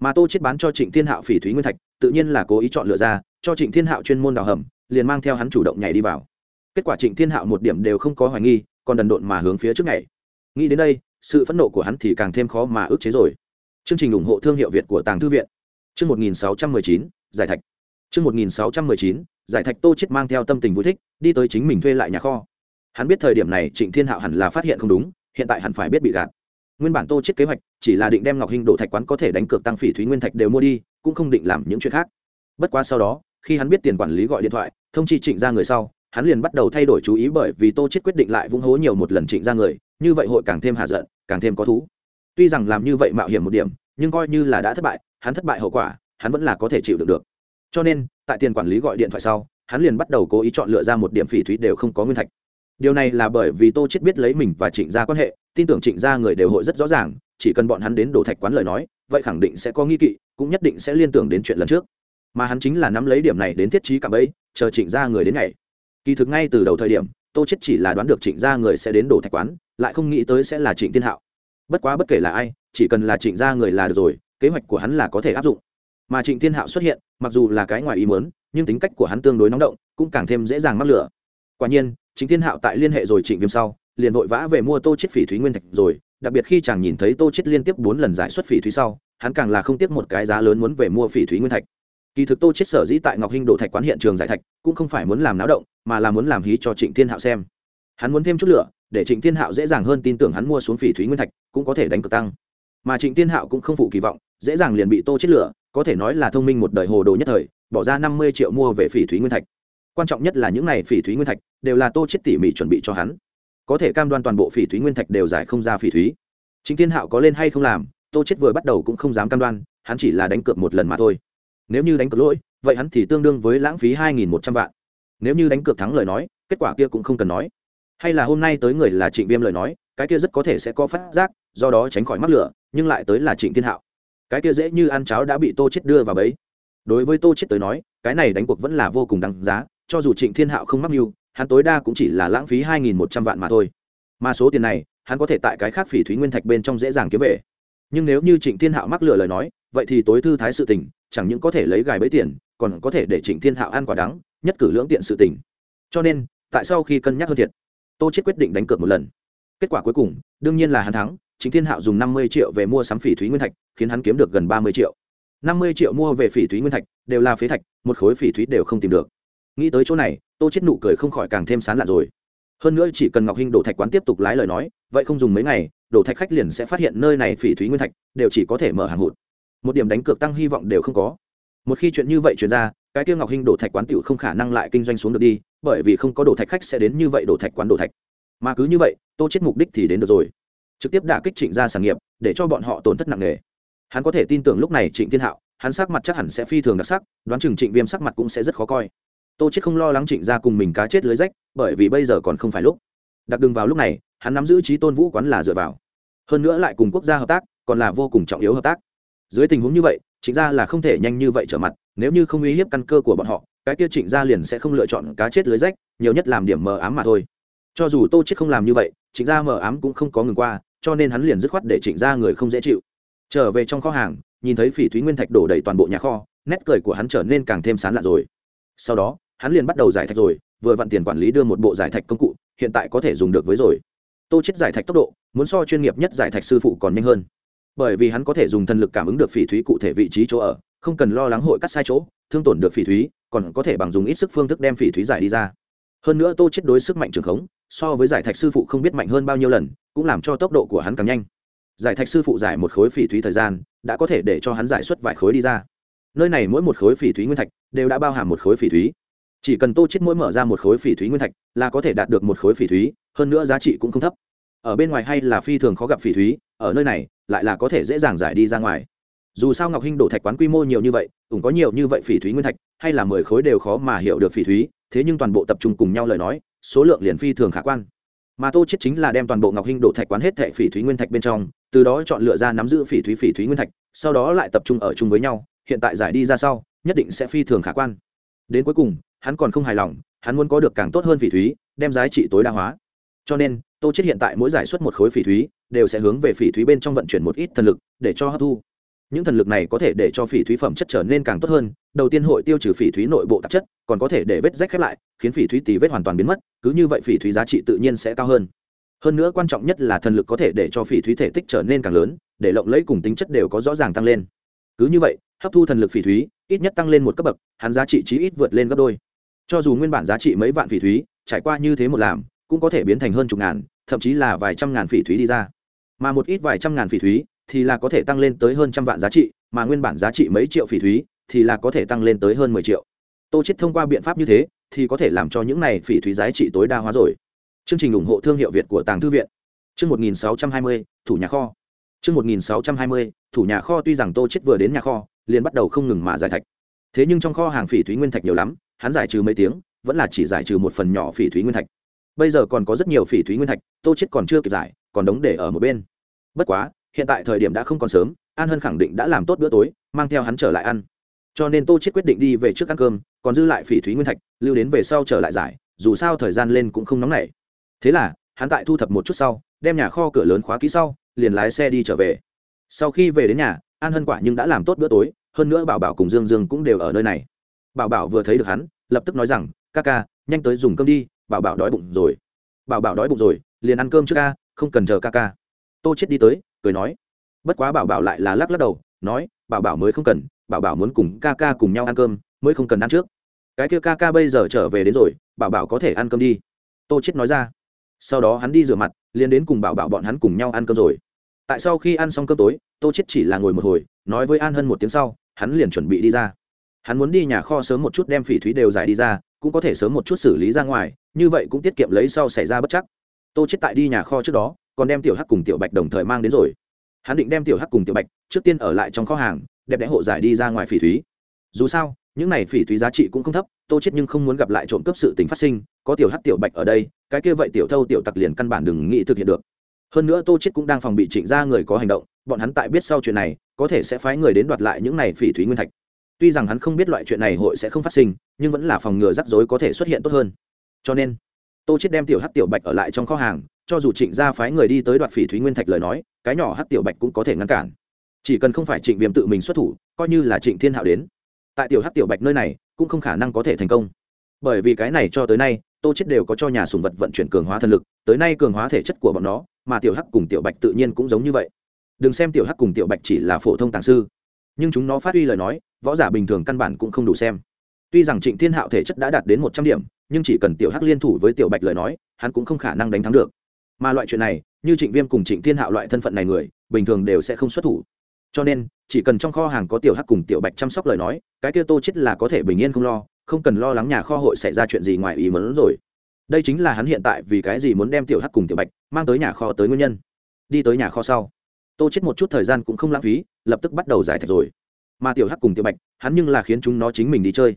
Mà tô chết bán cho trịnh thiên hạo phỉ thúy nguyên thạch, tự nhiên là cố ý chọn lựa ra, cho trịnh thiên hạo chuyên môn đào hầm, liền mang theo hắn chủ động nhảy đi vào kết quả trịnh thiên hạo một điểm đều không có hoài nghi còn đần độn mà hướng phía trước ngày nghĩ đến đây sự phẫn nộ của hắn thì càng thêm khó mà ức chế rồi. Chương trình ủng hộ thương hiệu việt của tàng thư viện. Chương 1619, giải thạch. Chương 1619, giải thạch tô chết mang theo tâm tình vui thích đi tới chính mình thuê lại nhà kho. Hắn biết thời điểm này trịnh thiên hạo hẳn là phát hiện không đúng hiện tại hẳn phải biết bị gạt. Nguyên bản tô chết kế hoạch chỉ là định đem ngọc hình đổ thạch quán có thể đánh cược tăng phỉ thúy nguyên thạch đều mua đi cũng không định làm những chuyện khác. Bất quá sau đó khi hắn biết tiền quản lý gọi điện thoại thông chi trịnh ra người sau hắn liền bắt đầu thay đổi chú ý bởi vì tô chết quyết định lại vung hố nhiều một lần trịnh ra người, như vậy hội càng thêm hạ giận, càng thêm có thú. Tuy rằng làm như vậy mạo hiểm một điểm, nhưng coi như là đã thất bại, hắn thất bại hậu quả, hắn vẫn là có thể chịu được được. Cho nên, tại tiền quản lý gọi điện thoại sau, hắn liền bắt đầu cố ý chọn lựa ra một điểm phỉ thúy đều không có nguyên thạch. Điều này là bởi vì tô chết biết lấy mình và trịnh gia quan hệ, tin tưởng trịnh gia người đều hội rất rõ ràng, chỉ cần bọn hắn đến đổ thạch quán lời nói, vậy khẳng định sẽ có nghi kỵ, cũng nhất định sẽ liên tưởng đến chuyện lần trước. Mà hắn chính là nắm lấy điểm này đến thiết trí cạm ấy chờ trịnh gia người đến ngày kỳ thực ngay từ đầu thời điểm, tô chết chỉ là đoán được trịnh gia người sẽ đến đổ thạch quán, lại không nghĩ tới sẽ là trịnh thiên hạo. Bất quá bất kể là ai, chỉ cần là trịnh gia người là được rồi, kế hoạch của hắn là có thể áp dụng. Mà trịnh thiên hạo xuất hiện, mặc dù là cái ngoài ý muốn, nhưng tính cách của hắn tương đối nóng động, cũng càng thêm dễ dàng mắc lửa. Quả nhiên, trịnh thiên hạo tại liên hệ rồi trịnh viêm sau, liền vội vã về mua tô chết phỉ thúy nguyên thạch rồi, đặc biệt khi chàng nhìn thấy tô chết liên tiếp bốn lần giải xuất phỉ thúy sau, hắn càng là không tiếc một cái giá lớn muốn về mua phỉ thúy nguyên thạch. Kỳ thực tô chết sở dĩ tại ngọc hinh đổ thạch quán hiện trường giải thạch, cũng không phải muốn làm náo động mà là muốn làm hí cho trịnh thiên hạo xem. Hắn muốn thêm chút lửa, để trịnh thiên hạo dễ dàng hơn tin tưởng hắn mua xuống phỉ thúy nguyên thạch, cũng có thể đánh cực tăng. Mà trịnh thiên hạo cũng không phụ kỳ vọng, dễ dàng liền bị tô chết lửa, có thể nói là thông minh một đời hồ đồ nhất thời, bỏ ra năm mươi triệu mua về phỉ thúy nguyên thạch. Quan trọng nhất là những này phỉ thúy nguyên thạch, đều là tô chết tỉ mỉ chuẩn bị cho hắn. Có thể cam đoan toàn bộ phỉ thúy nguyên thạch đều giải không ra phỉ thúy. Chính thiên hạo có lên hay không làm, tô chết vừa bắt đầu cũng không dám cam đoan, hắn chỉ là đánh cược một lần mà thôi. Nếu như đánh cược lỗi, vậy hắn thì tương đương với lãng phí hai nghìn một trăm vạn nếu như đánh cược thắng lời nói, kết quả kia cũng không cần nói. Hay là hôm nay tới người là trịnh viêm lời nói, cái kia rất có thể sẽ có phát giác, do đó tránh khỏi mắc lửa, nhưng lại tới là trịnh thiên hạo. Cái kia dễ như ăn cháo đã bị tô chết đưa vào bẫy. đối với tô chết tới nói, cái này đánh cuộc vẫn là vô cùng đáng giá, cho dù trịnh thiên hạo không mắc mưu, hắn tối đa cũng chỉ là lãng phí hai nghìn một trăm vạn mà thôi. Mà số tiền này, hắn có thể tại cái khác phỉ thúy nguyên thạch bên trong dễ dàng kiếm về. Nhưng nếu như trịnh thiên hạo mắc lừa lời nói, vậy thì tối thư thái sự tình, chẳng những có thể lấy gài bẫy tiền còn có thể để trịnh thiên hạo ăn quả đắng, nhất cử lưỡng tiện sự tình. Cho nên, tại sau khi cân nhắc hơn thiệt, tô chết quyết định đánh cược một lần. Kết quả cuối cùng, đương nhiên là hắn thắng chính thiên hạo dùng năm mươi triệu về mua sắm phỉ thúy nguyên thạch, khiến hắn kiếm được gần ba mươi triệu. năm mươi triệu mua về phỉ thúy nguyên thạch, đều là phế thạch, một khối phỉ thúy đều không tìm được. Nghĩ tới chỗ này, tô chết nụ cười không khỏi càng thêm sán lạ rồi. Hơn nữa chỉ cần ngọc hinh đổ thạch quán tiếp tục lái lời nói, vậy không dùng mấy ngày, đổ thạch khách liền sẽ phát hiện nơi này phỉ thúy nguyên thạch, đều chỉ có thể mở hàng hụt. Một điểm đánh cược tăng hy vọng đều không có một khi chuyện như vậy chuyển ra, cái tiêu ngọc hinh đổ thạch quán tiểu không khả năng lại kinh doanh xuống được đi, bởi vì không có đổ thạch khách sẽ đến như vậy đổ thạch quán đổ thạch. Mà cứ như vậy, tô chết mục đích thì đến được rồi. Trực tiếp đả kích trịnh gia sản nghiệp, để cho bọn họ tổn thất nặng nề. Hắn có thể tin tưởng lúc này trịnh thiên hạo, hắn sắc mặt chắc hẳn sẽ phi thường đặc sắc, đoán chừng trịnh viêm sắc mặt cũng sẽ rất khó coi. Tô chết không lo lắng trịnh gia cùng mình cá chết lưới rách, bởi vì bây giờ còn không phải lúc. Đặc đừng vào lúc này, hắn nắm giữ trí tôn vũ quán là dựa vào. Hơn nữa lại cùng quốc gia hợp tác, còn là vô cùng trọng yếu hợp tác. Dưới tình huống như vậy trịnh gia là không thể nhanh như vậy trở mặt, nếu như không uy hiếp căn cơ của bọn họ, cái kia trịnh gia liền sẽ không lựa chọn cá chết lưới rách, nhiều nhất làm điểm mờ ám mà thôi. Cho dù tô chết không làm như vậy, trịnh gia mờ ám cũng không có ngừng qua, cho nên hắn liền dứt khoát để trịnh gia người không dễ chịu. Trở về trong kho hàng, nhìn thấy phỉ thúy nguyên thạch đổ đầy toàn bộ nhà kho, nét cười của hắn trở nên càng thêm sán lạ rồi. Sau đó, hắn liền bắt đầu giải thạch rồi, vừa vặn tiền quản lý đưa một bộ giải thạch công cụ, hiện tại có thể dùng được với rồi. Tô chết giải thạch tốc độ, muốn so chuyên nghiệp nhất giải thạch sư phụ còn nhanh hơn bởi vì hắn có thể dùng thần lực cảm ứng được phỉ thúy cụ thể vị trí chỗ ở, không cần lo lắng hội cắt sai chỗ, thương tổn được phỉ thúy, còn có thể bằng dùng ít sức phương thức đem phỉ thúy giải đi ra. Hơn nữa tô chết đối sức mạnh trường khống, so với giải thạch sư phụ không biết mạnh hơn bao nhiêu lần, cũng làm cho tốc độ của hắn càng nhanh. Giải thạch sư phụ giải một khối phỉ thúy thời gian, đã có thể để cho hắn giải xuất vài khối đi ra. Nơi này mỗi một khối phỉ thúy nguyên thạch đều đã bao hàm một khối phỉ thúy. Chỉ cần tô chết mỗi mở ra một khối phỉ thúy nguyên thạch là có thể đạt được một khối phỉ thúy, hơn nữa giá trị cũng không thấp ở bên ngoài hay là phi thường khó gặp phỉ thúy, ở nơi này, lại là có thể dễ dàng giải đi ra ngoài. Dù sao ngọc hinh đổ thạch quán quy mô nhiều như vậy, cũng có nhiều như vậy phỉ thúy nguyên thạch, hay là mười khối đều khó mà hiểu được phỉ thúy, thế nhưng toàn bộ tập trung cùng nhau lời nói, số lượng liền phi thường khả quan. Mà tô chết chính là đem toàn bộ ngọc hinh đổ thạch quán hết thệ phỉ thúy nguyên thạch bên trong, từ đó chọn lựa ra nắm giữ phỉ thúy phỉ thúy nguyên thạch, sau đó lại tập trung ở chung với nhau, hiện tại giải đi ra sau, nhất định sẽ phi thường khả quan. Đến cuối cùng, hắn còn không hài lòng, hắn muốn có được càng tốt hơn phỉ thúy, đem giá trị tối đa hóa cho nên, tô chết hiện tại mỗi giải xuất một khối phỉ thúy, đều sẽ hướng về phỉ thúy bên trong vận chuyển một ít thần lực để cho hấp thu. Những thần lực này có thể để cho phỉ thúy phẩm chất trở nên càng tốt hơn, đầu tiên hội tiêu trừ phỉ thúy nội bộ tạp chất, còn có thể để vết rách khép lại, khiến phỉ thúy tì vết hoàn toàn biến mất, cứ như vậy phỉ thúy giá trị tự nhiên sẽ cao hơn. Hơn nữa quan trọng nhất là thần lực có thể để cho phỉ thúy thể tích trở nên càng lớn, để lộng lẫy cùng tính chất đều có rõ ràng tăng lên. Cứ như vậy, hấp thu thần lực phỉ thúy, ít nhất tăng lên một cấp bậc, hắn giá trị chí ít vượt lên gấp đôi. Cho dù nguyên bản giá trị mấy vạn phỉ thúy, trải qua như thế một làm cũng có thể biến thành hơn chục ngàn, thậm chí là vài trăm ngàn phỉ thúy đi ra. Mà một ít vài trăm ngàn phỉ thúy thì là có thể tăng lên tới hơn trăm vạn giá trị, mà nguyên bản giá trị mấy triệu phỉ thúy thì là có thể tăng lên tới hơn mười triệu. Tô chết thông qua biện pháp như thế thì có thể làm cho những này phỉ thúy giá trị tối đa hóa rồi. Chương trình ủng hộ thương hiệu việt của tàng thư viện. Chương một nghìn sáu trăm hai mươi, thủ nhà kho. Chương một nghìn sáu trăm hai mươi, thủ nhà kho tuy rằng tô chết vừa đến nhà kho, liền bắt đầu không ngừng mà giải thạch. Thế nhưng trong kho hàng phỉ thúy nguyên thạch nhiều lắm, hắn giải trừ mấy tiếng, vẫn là chỉ giải trừ một phần nhỏ phỉ thúy nguyên thạch bây giờ còn có rất nhiều phỉ thúy nguyên thạch, tô chết còn chưa kịp giải, còn đống để ở một bên. Bất quá, hiện tại thời điểm đã không còn sớm, an hân khẳng định đã làm tốt bữa tối, mang theo hắn trở lại ăn. Cho nên tô chết quyết định đi về trước ăn cơm, còn dư lại phỉ thúy nguyên thạch, lưu đến về sau trở lại giải, dù sao thời gian lên cũng không nóng nảy. Thế là, hắn tại thu thập một chút sau, đem nhà kho cửa lớn khóa kỹ sau, liền lái xe đi trở về. Sau khi về đến nhà, an hân quả nhưng đã làm tốt bữa tối, hơn nữa bảo bảo cùng dương dương cũng đều ở nơi này. Bảo bảo vừa thấy được hắn, lập tức nói rằng, ca ca, nhanh tới dùng cơm đi bảo bảo đói bụng rồi. Bảo bảo đói bụng rồi, liền ăn cơm trước ca, không cần chờ ca ca. Tô chết đi tới, cười nói. Bất quá bảo bảo lại là lắc lắc đầu, nói, bảo bảo mới không cần, bảo bảo muốn cùng ca ca cùng nhau ăn cơm, mới không cần ăn trước. Cái kia ca ca bây giờ trở về đến rồi, bảo bảo có thể ăn cơm đi. Tô chết nói ra. Sau đó hắn đi rửa mặt, liền đến cùng bảo bảo bọn hắn cùng nhau ăn cơm rồi. Tại sau khi ăn xong cơm tối, tô chết chỉ là ngồi một hồi, nói với an hân một tiếng sau, hắn liền chuẩn bị đi ra. Hắn muốn đi nhà kho sớm một chút đem phỉ thúy đều giải đi ra cũng có thể sớm một chút xử lý ra ngoài, như vậy cũng tiết kiệm lấy sau xảy ra bất chắc. Tô chết tại đi nhà kho trước đó, còn đem tiểu hắc cùng tiểu bạch đồng thời mang đến rồi. Hắn định đem tiểu hắc cùng tiểu bạch trước tiên ở lại trong kho hàng, đẹp đẽ hộ giải đi ra ngoài phỉ thúy. Dù sao, những này phỉ thúy giá trị cũng không thấp, tô chết nhưng không muốn gặp lại trộm cắp sự tình phát sinh, có tiểu hắc, tiểu bạch ở đây, cái kia vậy tiểu thâu, tiểu tặc liền căn bản đừng nghĩ thực hiện được. Hơn nữa tô chết cũng đang phòng bị trịnh ra người có hành động, bọn hắn tại biết sau chuyện này, có thể sẽ phái người đến đoạt lại những này phỉ thúy nguyên thạch tuy rằng hắn không biết loại chuyện này hội sẽ không phát sinh, nhưng vẫn là phòng ngừa rắc rối có thể xuất hiện tốt hơn. Cho nên, tô chết đem tiểu hắc tiểu bạch ở lại trong kho hàng, cho dù trịnh gia phái người đi tới đoạt phỉ thúy nguyên thạch lời nói, cái nhỏ hắc tiểu bạch cũng có thể ngăn cản. Chỉ cần không phải trịnh viêm tự mình xuất thủ, coi như là trịnh thiên hạo đến, tại tiểu hắc tiểu bạch nơi này cũng không khả năng có thể thành công. Bởi vì cái này cho tới nay, tô chết đều có cho nhà sùng vật vận chuyển cường hóa thần lực, tới nay cường hóa thể chất của bọn nó, mà tiểu hắc cùng tiểu bạch tự nhiên cũng giống như vậy. Đừng xem tiểu hắc cùng tiểu bạch chỉ là phổ thông tàng sư nhưng chúng nó phát huy lời nói, võ giả bình thường căn bản cũng không đủ xem. Tuy rằng trịnh thiên hạo thể chất đã đạt đến một trăm điểm, nhưng chỉ cần tiểu hắc liên thủ với tiểu bạch lời nói, hắn cũng không khả năng đánh thắng được. Mà loại chuyện này, như trịnh viêm cùng trịnh thiên hạo loại thân phận này người, bình thường đều sẽ không xuất thủ. Cho nên, chỉ cần trong kho hàng có tiểu hắc cùng tiểu bạch chăm sóc lời nói, cái kia tô chết là có thể bình yên không lo, không cần lo lắng nhà kho hội xảy ra chuyện gì ngoài ý muốn rồi. Đây chính là hắn hiện tại vì cái gì muốn đem tiểu hắc cùng tiểu bạch mang tới nhà kho tới nguyên nhân. Đi tới nhà kho sau tô chết một chút thời gian cũng không lãng phí, lập tức bắt đầu giải thạch rồi. Mà tiểu hắc cùng tiểu bạch, hắn nhưng là khiến chúng nó chính mình đi chơi.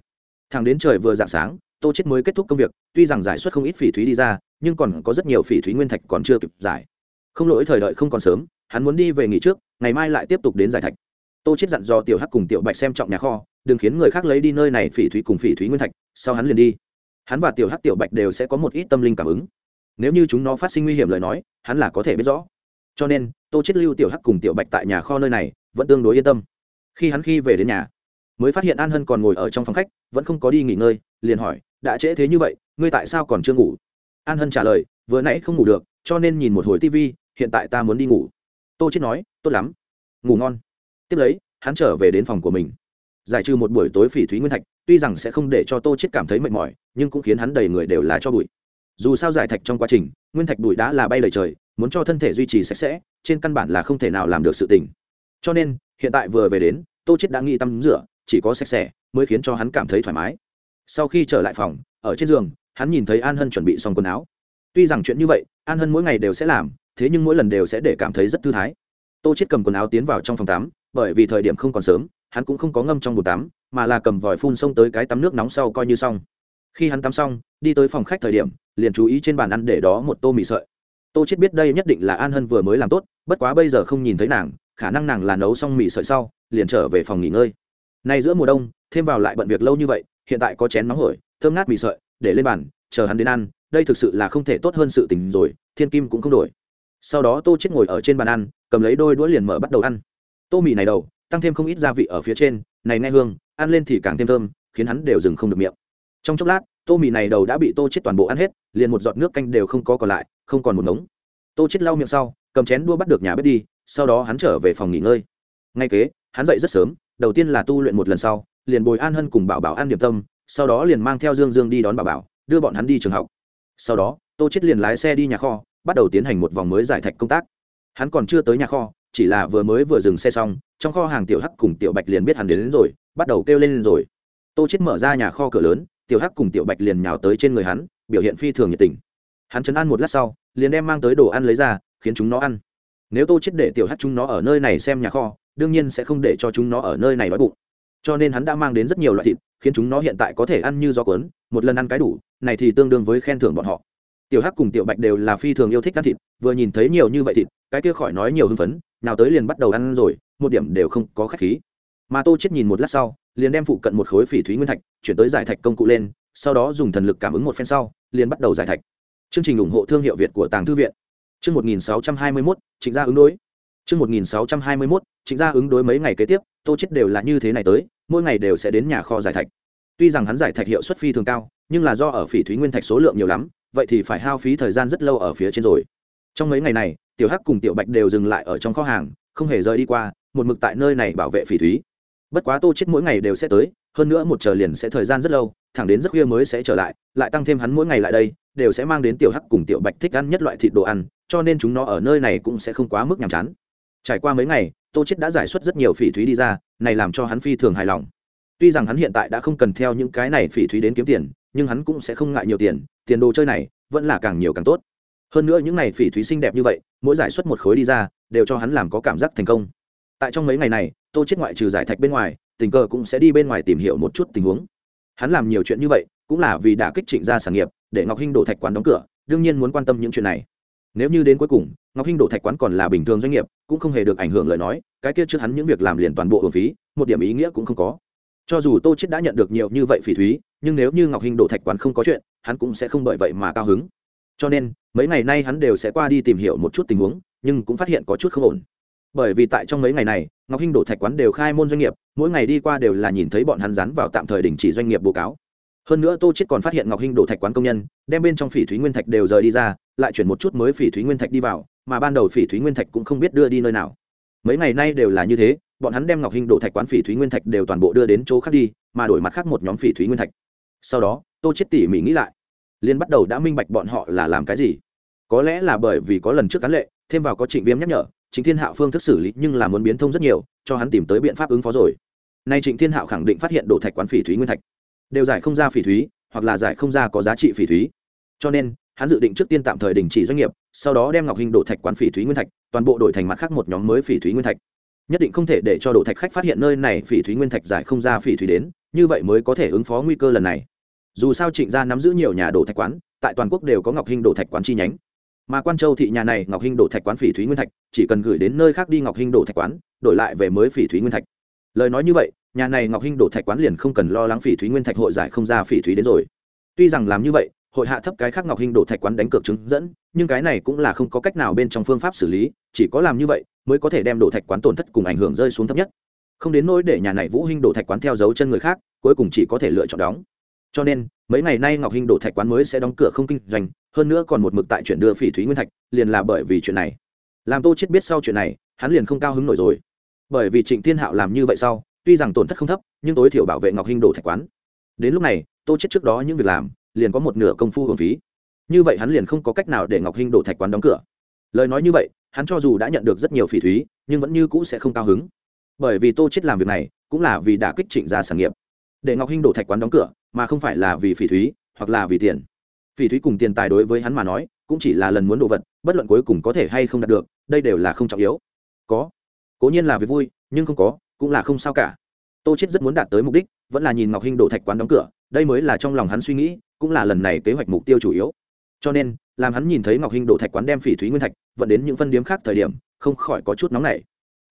Thằng đến trời vừa dạng sáng, tô chết mới kết thúc công việc, tuy rằng giải xuất không ít phỉ thúy đi ra, nhưng còn có rất nhiều phỉ thúy nguyên thạch còn chưa kịp giải. Không lỗi thời đợi không còn sớm, hắn muốn đi về nghỉ trước, ngày mai lại tiếp tục đến giải thạch. Tô chết dặn dò tiểu hắc cùng tiểu bạch xem trọng nhà kho, đừng khiến người khác lấy đi nơi này phỉ thúy cùng phỉ thúy nguyên thạch, sau hắn liền đi. Hắn và tiểu hắc, tiểu bạch đều sẽ có một ít tâm linh cảm ứng. Nếu như chúng nó phát sinh nguy hiểm lời nói, hắn là có thể biết rõ. Cho nên tô chết lưu tiểu hắc cùng tiểu bạch tại nhà kho nơi này, vẫn tương đối yên tâm. Khi hắn khi về đến nhà, mới phát hiện an hân còn ngồi ở trong phòng khách, vẫn không có đi nghỉ ngơi, liền hỏi, đã trễ thế như vậy, ngươi tại sao còn chưa ngủ? An hân trả lời, vừa nãy không ngủ được, cho nên nhìn một hồi tivi hiện tại ta muốn đi ngủ. Tô chết nói, tốt lắm, ngủ ngon. Tiếp lấy, hắn trở về đến phòng của mình. Giải trừ một buổi tối phỉ thúy nguyên thạch, tuy rằng sẽ không để cho tô chết cảm thấy mệt mỏi, nhưng cũng khiến hắn đầy người đều là cho bụi. Dù sao giải thạch trong quá trình, nguyên thạch bụi đã là bay đầy trời muốn cho thân thể duy trì sạch sẽ, trên căn bản là không thể nào làm được sự tình. Cho nên, hiện tại vừa về đến, tô chết đã nghĩ tắm rửa, chỉ có sạch sẽ mới khiến cho hắn cảm thấy thoải mái. Sau khi trở lại phòng, ở trên giường, hắn nhìn thấy an hân chuẩn bị xong quần áo. Tuy rằng chuyện như vậy, an hân mỗi ngày đều sẽ làm, thế nhưng mỗi lần đều sẽ để cảm thấy rất thư thái. Tô chết cầm quần áo tiến vào trong phòng tắm, bởi vì thời điểm không còn sớm, hắn cũng không có ngâm trong bồn tắm, mà là cầm vòi phun xông tới cái tắm nước nóng sau coi như xong. Khi hắn tắm xong, đi tới phòng khách thời điểm, liền chú ý trên bàn ăn để đó một tô mì sợi tô chết biết đây nhất định là an hân vừa mới làm tốt, bất quá bây giờ không nhìn thấy nàng, khả năng nàng là nấu xong mì sợi sau, liền trở về phòng nghỉ ngơi. Nay giữa mùa đông, thêm vào lại bận việc lâu như vậy, hiện tại có chén nóng hổi, thơm ngát mì sợi, để lên bàn, chờ hắn đến ăn, đây thực sự là không thể tốt hơn sự tình rồi, thiên kim cũng không đổi. Sau đó tô chết ngồi ở trên bàn ăn, cầm lấy đôi đũa liền mở bắt đầu ăn. Tô mì này đầu, tăng thêm không ít gia vị ở phía trên, này nghe hương, ăn lên thì càng thêm thơm, khiến hắn đều dừng không được miệng. Trong chốc lát, tô mì này đầu đã bị tô chết toàn bộ ăn hết liền một giọt nước canh đều không có còn lại không còn một ngống. Tô chết lau miệng sau cầm chén đua bắt được nhà bếp đi sau đó hắn trở về phòng nghỉ ngơi. Ngay kế hắn dậy rất sớm đầu tiên là tu luyện một lần sau liền bồi an hân cùng bảo bảo an điểm tâm sau đó liền mang theo dương dương đi đón bảo bảo đưa bọn hắn đi trường học. Sau đó tô chết liền lái xe đi nhà kho bắt đầu tiến hành một vòng mới giải thạch công tác. Hắn còn chưa tới nhà kho chỉ là vừa mới vừa dừng xe xong trong kho hàng tiểu hắc cùng tiểu bạch liền biết hắn đến, đến rồi bắt đầu kêu lên rồi. Tô chết mở ra nhà kho cửa lớn tiểu hắc cùng tiểu bạch liền nhào tới trên người hắn biểu hiện phi thường nhiệt tình. Hắn chấn ăn một lát sau, liền đem mang tới đồ ăn lấy ra, khiến chúng nó ăn. Nếu tô chết để tiểu hắc chúng nó ở nơi này xem nhà kho, đương nhiên sẽ không để cho chúng nó ở nơi này đói bụng. Cho nên hắn đã mang đến rất nhiều loại thịt, khiến chúng nó hiện tại có thể ăn như gió cuốn, một lần ăn cái đủ, này thì tương đương với khen thưởng bọn họ. Tiểu hắc cùng tiểu bạch đều là phi thường yêu thích ăn thịt, vừa nhìn thấy nhiều như vậy thịt, cái kia khỏi nói nhiều hưng phấn, nào tới liền bắt đầu ăn rồi, một điểm đều không có khách khí. Mà tô chết nhìn một lát sau, liền đem phụ cận một khối phỉ thúy nguyên thạch, chuyển tới giải thạch công cụ lên sau đó dùng thần lực cảm ứng một phen sau liền bắt đầu giải thạch. Chương trình ủng hộ thương hiệu việt của tàng thư viện. Chương 1621, trịnh gia ứng đối. Chương 1621, trịnh gia ứng đối mấy ngày kế tiếp tô chết đều là như thế này tới mỗi ngày đều sẽ đến nhà kho giải thạch. Tuy rằng hắn giải thạch hiệu suất phi thường cao nhưng là do ở phỉ thúy nguyên thạch số lượng nhiều lắm vậy thì phải hao phí thời gian rất lâu ở phía trên rồi. Trong mấy ngày này tiểu hắc cùng tiểu bạch đều dừng lại ở trong kho hàng không hề rời đi qua một mực tại nơi này bảo vệ phỉ thúy bất quá tô chết mỗi ngày đều sẽ tới, hơn nữa một chờ liền sẽ thời gian rất lâu, thẳng đến rất khuya mới sẽ trở lại lại tăng thêm hắn mỗi ngày lại đây, đều sẽ mang đến tiểu hắc cùng tiểu bạch thích ăn nhất loại thịt đồ ăn, cho nên chúng nó ở nơi này cũng sẽ không quá mức nhàm chán. Trải qua mấy ngày, tô chết đã giải xuất rất nhiều phỉ thúy đi ra, này làm cho hắn phi thường hài lòng. Tuy rằng hắn hiện tại đã không cần theo những cái này phỉ thúy đến kiếm tiền, nhưng hắn cũng sẽ không ngại nhiều tiền tiền đồ chơi này vẫn là càng nhiều càng tốt. Hơn nữa những này phỉ thúy xinh đẹp như vậy, mỗi giải xuất một khối đi ra, đều cho hắn làm có cảm giác thành công tại trong mấy ngày này, tô chết ngoại trừ giải thạch bên ngoài, tình cờ cũng sẽ đi bên ngoài tìm hiểu một chút tình huống. Hắn làm nhiều chuyện như vậy, cũng là vì đã kích trịnh ra sản nghiệp, để ngọc hinh đổ thạch quán đóng cửa, đương nhiên muốn quan tâm những chuyện này. Nếu như đến cuối cùng, ngọc hinh đổ thạch quán còn là bình thường doanh nghiệp, cũng không hề được ảnh hưởng lời nói, cái kia trước hắn những việc làm liền toàn bộ hưởng phí, một điểm ý nghĩa cũng không có. Cho dù tô chết đã nhận được nhiều như vậy phỉ thúy, nhưng nếu như ngọc hinh đổ thạch quán không có chuyện, hắn cũng sẽ không bởi vậy mà cao hứng. Cho nên, mấy ngày nay hắn đều sẽ qua đi tìm hiểu một chút tình huống, nhưng cũng phát hiện có chút không ổn bởi vì tại trong mấy ngày này, ngọc hinh đổ thạch quán đều khai môn doanh nghiệp, mỗi ngày đi qua đều là nhìn thấy bọn hắn rắn vào tạm thời đình chỉ doanh nghiệp bố cáo. Hơn nữa tô chết còn phát hiện ngọc hinh đổ thạch quán công nhân, đem bên trong phỉ thúy nguyên thạch đều rời đi ra, lại chuyển một chút mới phỉ thúy nguyên thạch đi vào, mà ban đầu phỉ thúy nguyên thạch cũng không biết đưa đi nơi nào. Mấy ngày nay đều là như thế, bọn hắn đem ngọc hinh đổ thạch quán phỉ thúy nguyên thạch đều toàn bộ đưa đến chỗ khác đi, mà đổi mặt khác một nhóm phỉ thúy nguyên thạch. Sau đó, tô chết tỉ mỉ nghĩ lại liên bắt đầu đã minh bạch bọn họ là làm cái gì. Có lẽ là bởi vì có lần trước cán lệ, thêm vào có trịnh viêm nhắc nhở chính thiên hạo phương thức xử lý nhưng là muốn biến thông rất nhiều, cho hắn tìm tới biện pháp ứng phó rồi. Nay trịnh thiên hạo khẳng định phát hiện đổ thạch quán phỉ thúy nguyên thạch. Đều giải không ra phỉ thúy, hoặc là giải không ra có giá trị phỉ thúy. Cho nên, hắn dự định trước tiên tạm thời đình chỉ doanh nghiệp, sau đó đem ngọc hình đổ thạch quán phỉ thúy nguyên thạch, toàn bộ đổi thành mặt khác một nhóm mới phỉ thúy nguyên thạch. Nhất định không thể để cho đổ thạch khách phát hiện nơi này phỉ thúy nguyên thạch giải không ra phỉ thúy đến, như vậy mới có thể ứng phó nguy cơ lần này. Dù sao trịnh gia nắm giữ nhiều nhà đổ thạch quán, tại toàn quốc đều có ngọc hình đổ thạch quán chi nhánh mà quan châu thị nhà này ngọc hinh đổ thạch quán phỉ thúy nguyên thạch, chỉ cần gửi đến nơi khác đi ngọc hinh đổ thạch quán, đổi lại về mới phỉ thúy nguyên thạch. Lời nói như vậy, nhà này ngọc hinh đổ thạch quán liền không cần lo lắng phỉ thúy nguyên thạch hội giải không ra phỉ thúy đến rồi. Tuy rằng làm như vậy, hội hạ thấp cái khác ngọc hinh đổ thạch quán đánh cược chứng dẫn, nhưng cái này cũng là không có cách nào bên trong phương pháp xử lý, chỉ có làm như vậy mới có thể đem đổ thạch quán tổn thất cùng ảnh hưởng rơi xuống thấp nhất. Không đến nỗi để nhà này vũ hinh đổ thạch quán theo dấu chân người khác, cuối cùng chỉ có thể lựa chọn đóng cho nên, mấy ngày nay ngọc hình đổ thạch quán mới sẽ đóng cửa không kinh doanh, hơn nữa còn một mực tại chuyển đưa phỉ thúy nguyên thạch, liền là bởi vì chuyện này. Làm tô chết biết sau chuyện này, hắn liền không cao hứng nổi rồi. Bởi vì trịnh thiên hạo làm như vậy sau, tuy rằng tổn thất không thấp, nhưng tối thiểu bảo vệ ngọc hình đổ thạch quán. Đến lúc này, tô chết trước đó những việc làm, liền có một nửa công phu hưởng phí. Như vậy hắn liền không có cách nào để ngọc hinh đổ thạch quán đóng cửa. Lời nói như vậy, hắn cho dù đã nhận được rất nhiều phỉ thúy, nhưng vẫn như cũ sẽ không cao hứng. Bởi vì tô chết làm việc này, cũng là vì đã kích trịnh ra sản nghiệp. Để ngọc hinh đổ thạch quán đóng cửa mà không phải là vì phỉ thúy, hoặc là vì tiền. Phỉ thúy cùng tiền tài đối với hắn mà nói, cũng chỉ là lần muốn đồ vật, bất luận cuối cùng có thể hay không đạt được, đây đều là không trọng yếu. Có. Cố nhiên là việc vui, nhưng không có, cũng là không sao cả. Tô chết rất muốn đạt tới mục đích, vẫn là nhìn ngọc hinh đổ thạch quán đóng cửa, đây mới là trong lòng hắn suy nghĩ, cũng là lần này kế hoạch mục tiêu chủ yếu. Cho nên, làm hắn nhìn thấy ngọc hinh đổ thạch quán đem phỉ thúy nguyên thạch vận đến những phân điếm khác thời điểm, không khỏi có chút nóng nảy.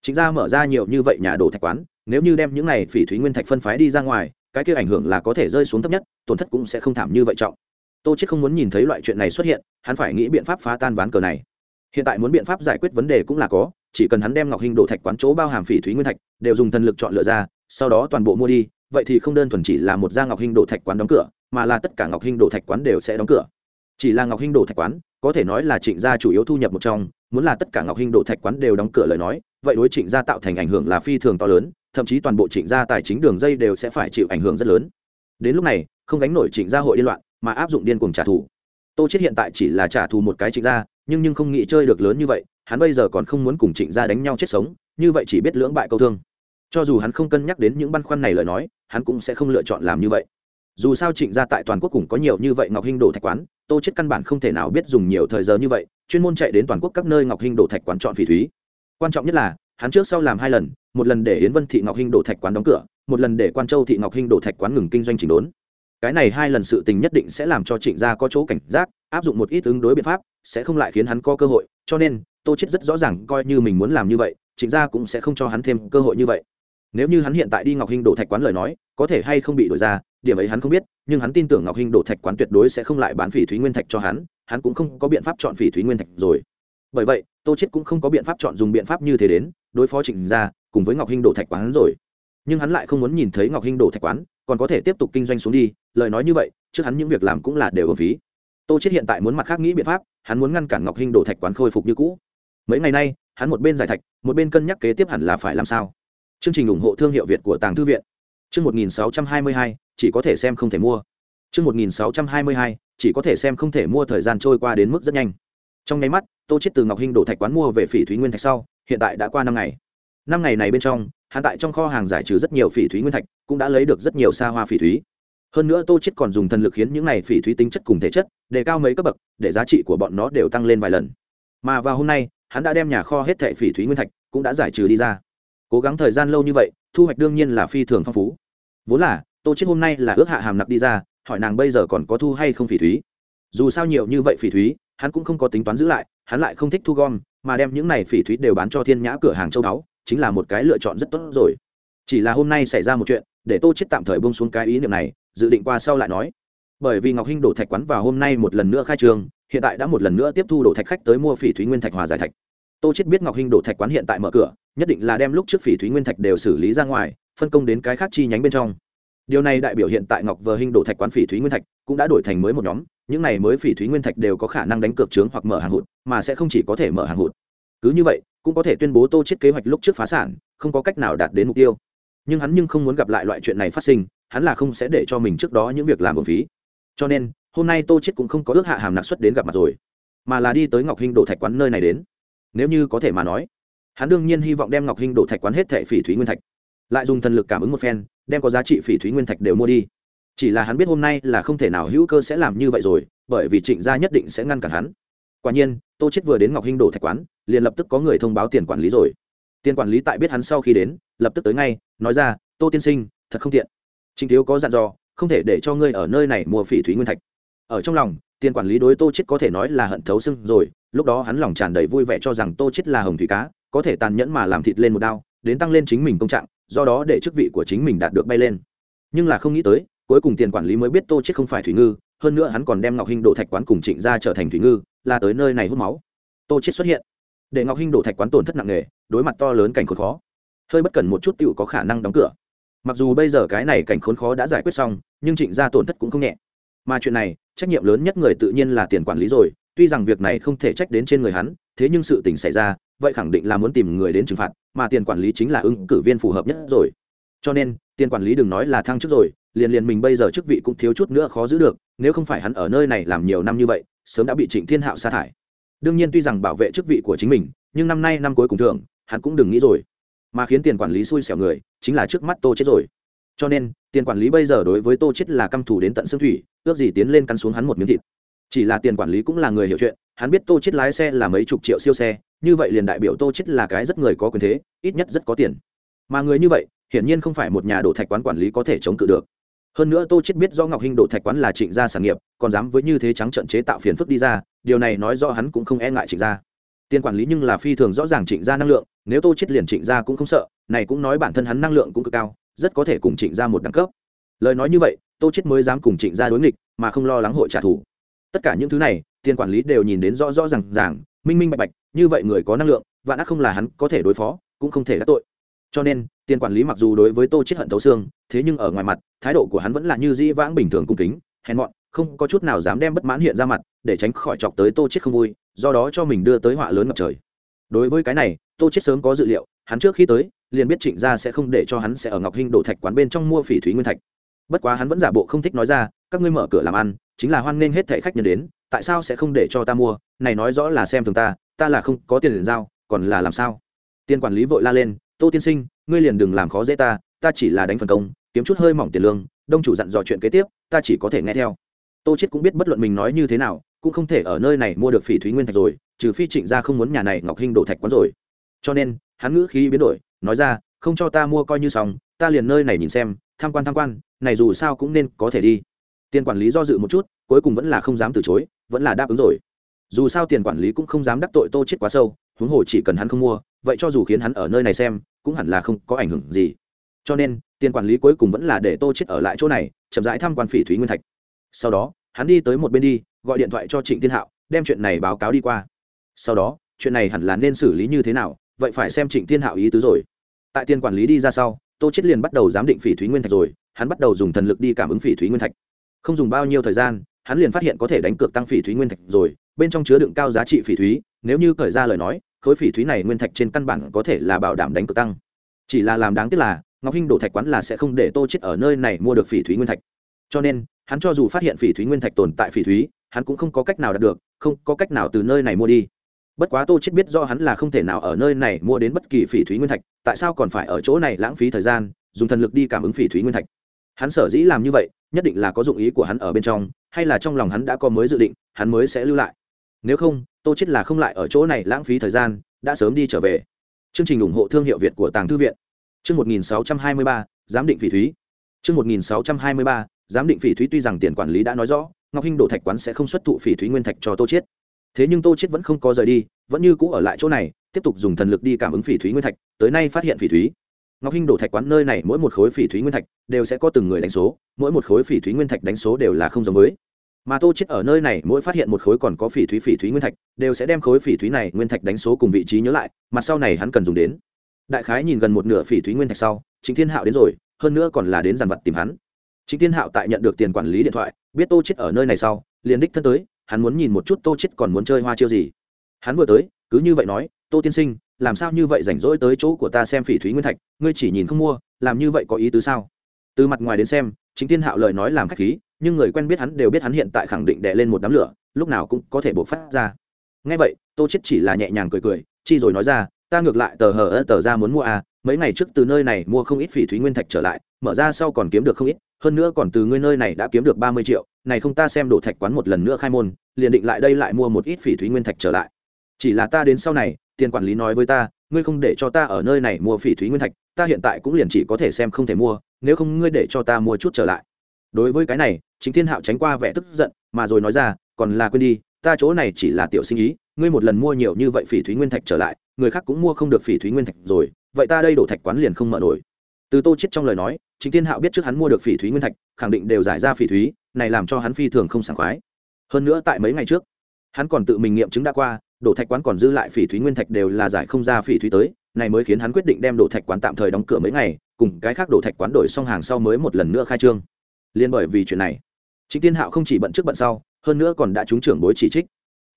Chính ra mở ra nhiều như vậy nhà đổ thạch quán, nếu như đem những này phỉ thúy nguyên thạch phân phái đi ra ngoài cái kia ảnh hưởng là có thể rơi xuống thấp nhất, tổn thất cũng sẽ không thảm như vậy trọng. Tô chết không muốn nhìn thấy loại chuyện này xuất hiện, hắn phải nghĩ biện pháp phá tan ván cờ này. Hiện tại muốn biện pháp giải quyết vấn đề cũng là có, chỉ cần hắn đem ngọc hình đổ thạch quán chỗ bao hàm phỉ thúy nguyên thạch, đều dùng thần lực chọn lựa ra, sau đó toàn bộ mua đi, vậy thì không đơn thuần chỉ là một gia ngọc hình đổ thạch quán đóng cửa, mà là tất cả ngọc hình đổ thạch quán đều sẽ đóng cửa. Chỉ là ngọc hình đổ thạch quán, có thể nói là trịnh gia chủ yếu thu nhập một trong, muốn là tất cả ngọc hình đổ thạch quán đều đóng cửa lời nói, vậy đối trịnh gia tạo thành ảnh hưởng là phi thường to lớn thậm chí toàn bộ trịnh gia tài chính đường dây đều sẽ phải chịu ảnh hưởng rất lớn. Đến lúc này, không gánh nổi trịnh gia hội điên loạn, mà áp dụng điên cuồng trả thù. Tô chết hiện tại chỉ là trả thù một cái trịnh gia, nhưng nhưng không nghĩ chơi được lớn như vậy, hắn bây giờ còn không muốn cùng trịnh gia đánh nhau chết sống, như vậy chỉ biết lưỡng bại câu thương. Cho dù hắn không cân nhắc đến những băn khoăn này lời nói, hắn cũng sẽ không lựa chọn làm như vậy. Dù sao trịnh gia tại toàn quốc cũng có nhiều như vậy ngọc hinh đổ thạch quán, tô chết căn bản không thể nào biết dùng nhiều thời giờ như vậy, chuyên môn chạy đến toàn quốc các nơi ngọc hinh đổ thạch quán chọn phỉ thúy. Quan trọng nhất là, hắn trước sau làm hai lần một lần để yến vân thị ngọc hinh đổ thạch quán đóng cửa, một lần để quan châu thị ngọc hinh đổ thạch quán ngừng kinh doanh chỉnh đốn. Cái này hai lần sự tình nhất định sẽ làm cho trịnh gia có chỗ cảnh giác, áp dụng một ít ứng đối biện pháp, sẽ không lại khiến hắn có cơ hội, cho nên, tô chết rất rõ ràng coi như mình muốn làm như vậy, trịnh gia cũng sẽ không cho hắn thêm cơ hội như vậy. Nếu như hắn hiện tại đi ngọc hinh đổ thạch quán lời nói, có thể hay không bị đổi ra, điểm ấy hắn không biết, nhưng hắn tin tưởng ngọc hinh đổ thạch quán tuyệt đối sẽ không lại bán phỉ thúy nguyên thạch cho hắn hắn cũng không có biện pháp chọn phỉ thúy nguyên thạch rồi. Bởi vậy, tô chết cũng không có biện pháp chọn dùng biện pháp như thế đến, đối phó trịnh gia cùng với ngọc hinh đổ thạch quán rồi. Nhưng hắn lại không muốn nhìn thấy ngọc hinh đổ thạch quán còn có thể tiếp tục kinh doanh xuống đi lời nói như vậy trước hắn những việc làm cũng là đều ở phí. Tô chết hiện tại muốn mặt khác nghĩ biện pháp hắn muốn ngăn cản ngọc hinh đổ thạch quán khôi phục như cũ. Mấy ngày nay hắn một bên giải thạch một bên cân nhắc kế tiếp hẳn là phải làm sao. Chương trình ủng hộ thương hiệu việt của tàng thư viện. Chương 1622, chỉ có thể xem không thể mua. Chương 1622, chỉ có thể xem không thể mua thời gian trôi qua đến mức rất nhanh. Trong nháy mắt tô chết từ ngọc hinh đổ thạch quán mua về phỉ thúy nguyên thạch sau hiện tại đã qua năm ngày năm ngày này bên trong, hắn tại trong kho hàng giải trừ rất nhiều phỉ thúy nguyên thạch, cũng đã lấy được rất nhiều xa hoa phỉ thúy. Hơn nữa tô chết còn dùng thần lực khiến những này phỉ thúy tính chất cùng thể chất để cao mấy cấp bậc, để giá trị của bọn nó đều tăng lên vài lần. Mà vào hôm nay, hắn đã đem nhà kho hết thệ phỉ thúy nguyên thạch cũng đã giải trừ đi ra. Cố gắng thời gian lâu như vậy, thu hoạch đương nhiên là phi thường phong phú. Vốn là, tô chết hôm nay là ước hạ hàm nặc đi ra, hỏi nàng bây giờ còn có thu hay không phỉ thúy. Dù sao nhiều như vậy phỉ thúy, hắn cũng không có tính toán giữ lại, hắn lại không thích thu gom, mà đem những này phỉ thúy đều bán cho thiên nhã cửa hàng châu đáo chính là một cái lựa chọn rất tốt rồi. Chỉ là hôm nay xảy ra một chuyện, để tô chết tạm thời bông xuống cái ý niệm này, dự định qua sau lại nói. Bởi vì ngọc hinh đổ thạch quán vào hôm nay một lần nữa khai trương hiện tại đã một lần nữa tiếp thu đổ thạch khách tới mua phỉ thúy nguyên thạch hòa giải thạch. Tô chết biết ngọc hinh đổ thạch quán hiện tại mở cửa, nhất định là đem lúc trước phỉ thúy nguyên thạch đều xử lý ra ngoài, phân công đến cái khác chi nhánh bên trong. Điều này đại biểu hiện tại ngọc vờ hinh đổ thạch quán phỉ thúy nguyên thạch cũng đã đổi thành mới một nhóm, những này mới phỉ thúy nguyên thạch đều có khả năng đánh cược trướng hoặc mở hàng hụt, mà sẽ không chỉ có thể mở hàng hụt. Cứ như vậy cũng có thể tuyên bố tô chết kế hoạch lúc trước phá sản, không có cách nào đạt đến mục tiêu. Nhưng hắn nhưng không muốn gặp lại loại chuyện này phát sinh, hắn là không sẽ để cho mình trước đó những việc làm bổng phí. Cho nên, hôm nay tô chết cũng không có ước hạ hàm nặc xuất đến gặp mặt rồi, mà là đi tới ngọc hinh đổ thạch quán nơi này đến. Nếu như có thể mà nói, hắn đương nhiên hy vọng đem ngọc hinh đổ thạch quán hết thệ phỉ thúy nguyên thạch, lại dùng thần lực cảm ứng một phen, đem có giá trị phỉ thúy nguyên thạch đều mua đi. Chỉ là hắn biết hôm nay là không thể nào hữu cơ sẽ làm như vậy rồi, bởi vì trịnh gia nhất định sẽ ngăn cản hắn quả nhiên, tô chết vừa đến ngọc hinh đổ thạch quán, liền lập tức có người thông báo tiền quản lý rồi. Tiền quản lý tại biết hắn sau khi đến, lập tức tới ngay, nói ra, tô tiên sinh, thật không tiện. Trình thiếu có dặn dò, không thể để cho ngươi ở nơi này mua phỉ thúy nguyên thạch. Ở trong lòng, tiền quản lý đối tô chết có thể nói là hận thấu xưng rồi, lúc đó hắn lòng tràn đầy vui vẻ cho rằng tô chết là hồng thủy cá, có thể tàn nhẫn mà làm thịt lên một đao, đến tăng lên chính mình công trạng, do đó để chức vị của chính mình đạt được bay lên. Nhưng là không nghĩ tới, cuối cùng tiền quản lý mới biết tô chết không phải thủy ngư, hơn nữa hắn còn đem ngọc hình đổ thạch quán cùng trịnh gia trở thành thủy ngư là tới nơi này hút máu. Tô chết xuất hiện. Để ngọc hinh đổ thạch quán tổn thất nặng nề, đối mặt to lớn cảnh khốn khó. Hơi bất cần một chút tựu có khả năng đóng cửa. Mặc dù bây giờ cái này cảnh khốn khó đã giải quyết xong, nhưng trịnh gia tổn thất cũng không nhẹ. Mà chuyện này, trách nhiệm lớn nhất người tự nhiên là tiền quản lý rồi, tuy rằng việc này không thể trách đến trên người hắn, thế nhưng sự tình xảy ra, vậy khẳng định là muốn tìm người đến trừng phạt, mà tiền quản lý chính là ứng cử viên phù hợp nhất rồi. Cho nên, tiền quản lý đừng nói là thăng chức rồi, liền liền mình bây giờ chức vị cũng thiếu chút nữa khó giữ được, nếu không phải hắn ở nơi này làm nhiều năm như vậy sớm đã bị trịnh thiên hạo sa thải. Đương nhiên tuy rằng bảo vệ chức vị của chính mình, nhưng năm nay năm cuối cùng thường hắn cũng đừng nghĩ rồi. Mà khiến tiền quản lý xui xẻo người, chính là trước mắt tô chết rồi. Cho nên, tiền quản lý bây giờ đối với tô chết là căm thù đến tận xương thủy, ước gì tiến lên cắn xuống hắn một miếng thịt. Chỉ là tiền quản lý cũng là người hiểu chuyện, hắn biết tô chết lái xe là mấy chục triệu siêu xe, như vậy liền đại biểu tô chết là cái rất người có quyền thế, ít nhất rất có tiền. Mà người như vậy, hiển nhiên không phải một nhà đổ thạch quán quản lý có thể chống cự được hơn nữa tô chết biết do ngọc hinh đổ thạch quán là trịnh gia sản nghiệp, còn dám với như thế trắng trận chế tạo phiền phức đi ra, điều này nói rõ hắn cũng không e ngại trịnh gia. Tiền quản lý nhưng là phi thường rõ ràng trịnh gia năng lượng, nếu tô chết liền trịnh gia cũng không sợ, này cũng nói bản thân hắn năng lượng cũng cực cao, rất có thể cùng trịnh gia một đẳng cấp. Lời nói như vậy, tô chết mới dám cùng trịnh gia đối nghịch, mà không lo lắng hội trả thù. Tất cả những thứ này, tiền quản lý đều nhìn đến rõ rõ ràng ràng, minh minh bạch bạch, như vậy người có năng lượng, vạn ác không là hắn có thể đối phó, cũng không thể đắc tội cho nên, tiền quản lý mặc dù đối với tô chết hận thấu xương, thế nhưng ở ngoài mặt, thái độ của hắn vẫn là như dĩ vãng bình thường cung kính, hèn mọn, không có chút nào dám đem bất mãn hiện ra mặt, để tránh khỏi chọc tới tô chết không vui, do đó cho mình đưa tới họa lớn ngập trời. Đối với cái này, tô chết sớm có dự liệu, hắn trước khi tới, liền biết trịnh gia sẽ không để cho hắn sẽ ở ngọc hinh đổ thạch quán bên trong mua phỉ thúy nguyên thạch. Bất quá hắn vẫn giả bộ không thích nói ra, các ngươi mở cửa làm ăn, chính là hoan nghênh hết thảy khách nhân đến, tại sao sẽ không để cho ta mua? Này nói rõ là xem thường ta ta là không có tiền để giao, còn là làm sao? Tiền quản lý vội la lên tô tiên sinh, ngươi liền đừng làm khó dễ ta ta chỉ là đánh phần công, kiếm chút hơi mỏng tiền lương, đông chủ dặn dò chuyện kế tiếp, ta chỉ có thể nghe theo. Tô chết cũng biết bất luận mình nói như thế nào, cũng không thể ở nơi này mua được phỉ thúy nguyên thạch rồi, trừ phi trịnh gia không muốn nhà này ngọc hinh đổ thạch quán rồi. Cho nên, hắn ngữ khí biến đổi, nói ra, không cho ta mua coi như xong, ta liền nơi này nhìn xem, tham quan tham quan, này dù sao cũng nên có thể đi. Tiền quản lý do dự một chút, cuối cùng vẫn là không dám từ chối, vẫn là đáp ứng rồi. Dù sao tiền quản lý cũng không dám đắc tội tô chết quá sâu huống hồ chỉ cần hắn không mua, vậy cho dù khiến hắn ở nơi này xem, cũng hẳn là không có ảnh hưởng gì. Cho nên, tiền quản lý cuối cùng vẫn là để tô chết ở lại chỗ này, chậm rãi thăm quan phỉ thúy nguyên thạch. Sau đó, hắn đi tới một bên đi, gọi điện thoại cho trịnh thiên hạo, đem chuyện này báo cáo đi qua. Sau đó, chuyện này hẳn là nên xử lý như thế nào, vậy phải xem trịnh thiên hạo ý tứ rồi. Tại tiền quản lý đi ra sau, tô chết liền bắt đầu giám định phỉ thúy nguyên thạch rồi, hắn bắt đầu dùng thần lực đi cảm ứng phỉ thúy nguyên thạch. Không dùng bao nhiêu thời gian, hắn liền phát hiện có thể đánh cược tăng phỉ thúy nguyên thạch rồi, bên trong chứa đựng cao giá trị phỉ thúy nếu như khởi ra lời nói, khối phỉ thúy này nguyên thạch trên căn bản có thể là bảo đảm đánh cược tăng. Chỉ là làm đáng tiếc là, ngọc hinh đổ thạch quán là sẽ không để tô chết ở nơi này mua được phỉ thúy nguyên thạch. Cho nên, hắn cho dù phát hiện phỉ thúy nguyên thạch tồn tại phỉ thúy, hắn cũng không có cách nào đạt được, không có cách nào từ nơi này mua đi. Bất quá tô chết biết do hắn là không thể nào ở nơi này mua đến bất kỳ phỉ thúy nguyên thạch, tại sao còn phải ở chỗ này lãng phí thời gian, dùng thần lực đi cảm ứng phỉ thúy nguyên thạch? Hắn sở dĩ làm như vậy, nhất định là có dụng ý của hắn ở bên trong, hay là trong lòng hắn đã có mới dự định, hắn mới sẽ lưu lại. Nếu không tô chết là không lại ở chỗ này lãng phí thời gian đã sớm đi trở về. Chương trình ủng hộ thương hiệu việt của tàng thư viện. Chương 1623, giám định phỉ thúy. Chương 1623, giám định phỉ thúy tuy rằng tiền quản lý đã nói rõ ngọc hinh đổ thạch quán sẽ không xuất thụ phỉ thúy nguyên thạch cho tô chết. Thế nhưng tô chết vẫn không có rời đi vẫn như cũ ở lại chỗ này tiếp tục dùng thần lực đi cảm ứng phỉ thúy nguyên thạch tới nay phát hiện phỉ thúy. Ngọc hinh đổ thạch quán nơi này mỗi một khối phỉ thúy nguyên thạch đều sẽ có từng người đánh số mỗi một khối phỉ thúy nguyên thạch đánh số đều là không giống với mà tô chết ở nơi này mỗi phát hiện một khối còn có phỉ thúy phỉ thúy nguyên thạch, đều sẽ đem khối phỉ thúy này nguyên thạch đánh số cùng vị trí nhớ lại, mà sau này hắn cần dùng đến. Đại khái nhìn gần một nửa phỉ thúy nguyên thạch sau chính thiên hạo đến rồi, hơn nữa còn là đến dàn vật tìm hắn. Chính thiên hạo tại nhận được tiền quản lý điện thoại, biết tô chết ở nơi này sau, liền đích thân tới, hắn muốn nhìn một chút tô chết còn muốn chơi hoa chiêu gì. Hắn vừa tới, cứ như vậy nói, tô tiên sinh, làm sao như vậy rảnh rỗi tới chỗ của ta xem phỉ thúy nguyên thạch, ngươi chỉ nhìn không mua, làm như vậy có ý tứ sao? Từ mặt ngoài đến xem chính thiên hạo lời nói làm khách khí nhưng người quen biết hắn đều biết hắn hiện tại khẳng định đè lên một đám lửa, lúc nào cũng có thể bộc phát ra. Ngay vậy, tô chết chỉ là nhẹ nhàng cười cười, chi rồi nói ra, ta ngược lại tờ hờ ơ tờ ra muốn mua à mấy ngày trước từ nơi này mua không ít phỉ thúy nguyên thạch trở lại, mở ra sau còn kiếm được không ít, hơn nữa còn từ ngươi nơi này đã kiếm được ba mươi triệu, này không ta xem đổ thạch quán một lần nữa khai môn, liền định lại đây lại mua một ít phỉ thúy nguyên thạch trở lại. Chỉ là ta đến sau này, tiền quản lý nói với ta, ngươi không để cho ta ở nơi này mua phỉ thúy nguyên thạch, ta hiện tại cũng liền chỉ có thể xem không thể mua, nếu không ngươi để cho ta mua chút trở lại đối với cái này chính thiên hạo tránh qua vẻ tức giận, mà rồi nói ra, còn là quên đi, ta chỗ này chỉ là tiểu sinh ý, ngươi một lần mua nhiều như vậy phỉ thúy nguyên thạch trở lại, người khác cũng mua không được phỉ thúy nguyên thạch rồi, vậy ta đây đổ thạch quán liền không mở nổi. Từ tô chết trong lời nói chính thiên hạo biết trước hắn mua được phỉ thúy nguyên thạch, khẳng định đều giải ra phỉ thúy, này làm cho hắn phi thường không sảng khoái. Hơn nữa tại mấy ngày trước, hắn còn tự mình nghiệm chứng đã qua, đổ thạch quán còn dư lại phỉ thúy nguyên thạch đều là giải không ra phỉ thúy tới, này mới khiến hắn quyết định đem đổ thạch quán tạm thời đóng cửa mấy ngày, cùng cái khác đổ thạch quán đổi xong hàng sau mới một lần nữa khai trương liên bởi vì chuyện này, trịnh thiên hạo không chỉ bận trước bận sau, hơn nữa còn đã trúng trưởng bối chỉ trích.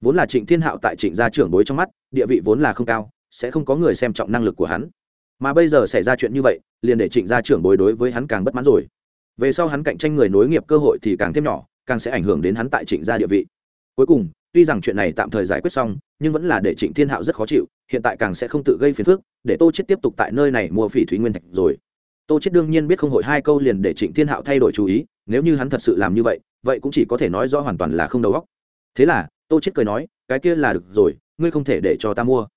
Vốn là trịnh thiên hạo tại trịnh gia trưởng bối trong mắt, địa vị vốn là không cao, sẽ không có người xem trọng năng lực của hắn. Mà bây giờ xảy ra chuyện như vậy, liền để trịnh gia trưởng bối đối với hắn càng bất mãn rồi. Về sau hắn cạnh tranh người nối nghiệp cơ hội thì càng thêm nhỏ, càng sẽ ảnh hưởng đến hắn tại trịnh gia địa vị. Cuối cùng, tuy rằng chuyện này tạm thời giải quyết xong, nhưng vẫn là để trịnh thiên hạo rất khó chịu, hiện tại càng sẽ không tự gây phiền phức, để tô chết tiếp tục tại nơi này mua phỉ thúy nguyên thạch rồi tô chết đương nhiên biết không hội hai câu liền để trịnh thiên hạo thay đổi chú ý, nếu như hắn thật sự làm như vậy vậy cũng chỉ có thể nói rõ hoàn toàn là không đầu óc. Thế là, tô chết cười nói, cái kia là được rồi, ngươi không thể để cho ta mua.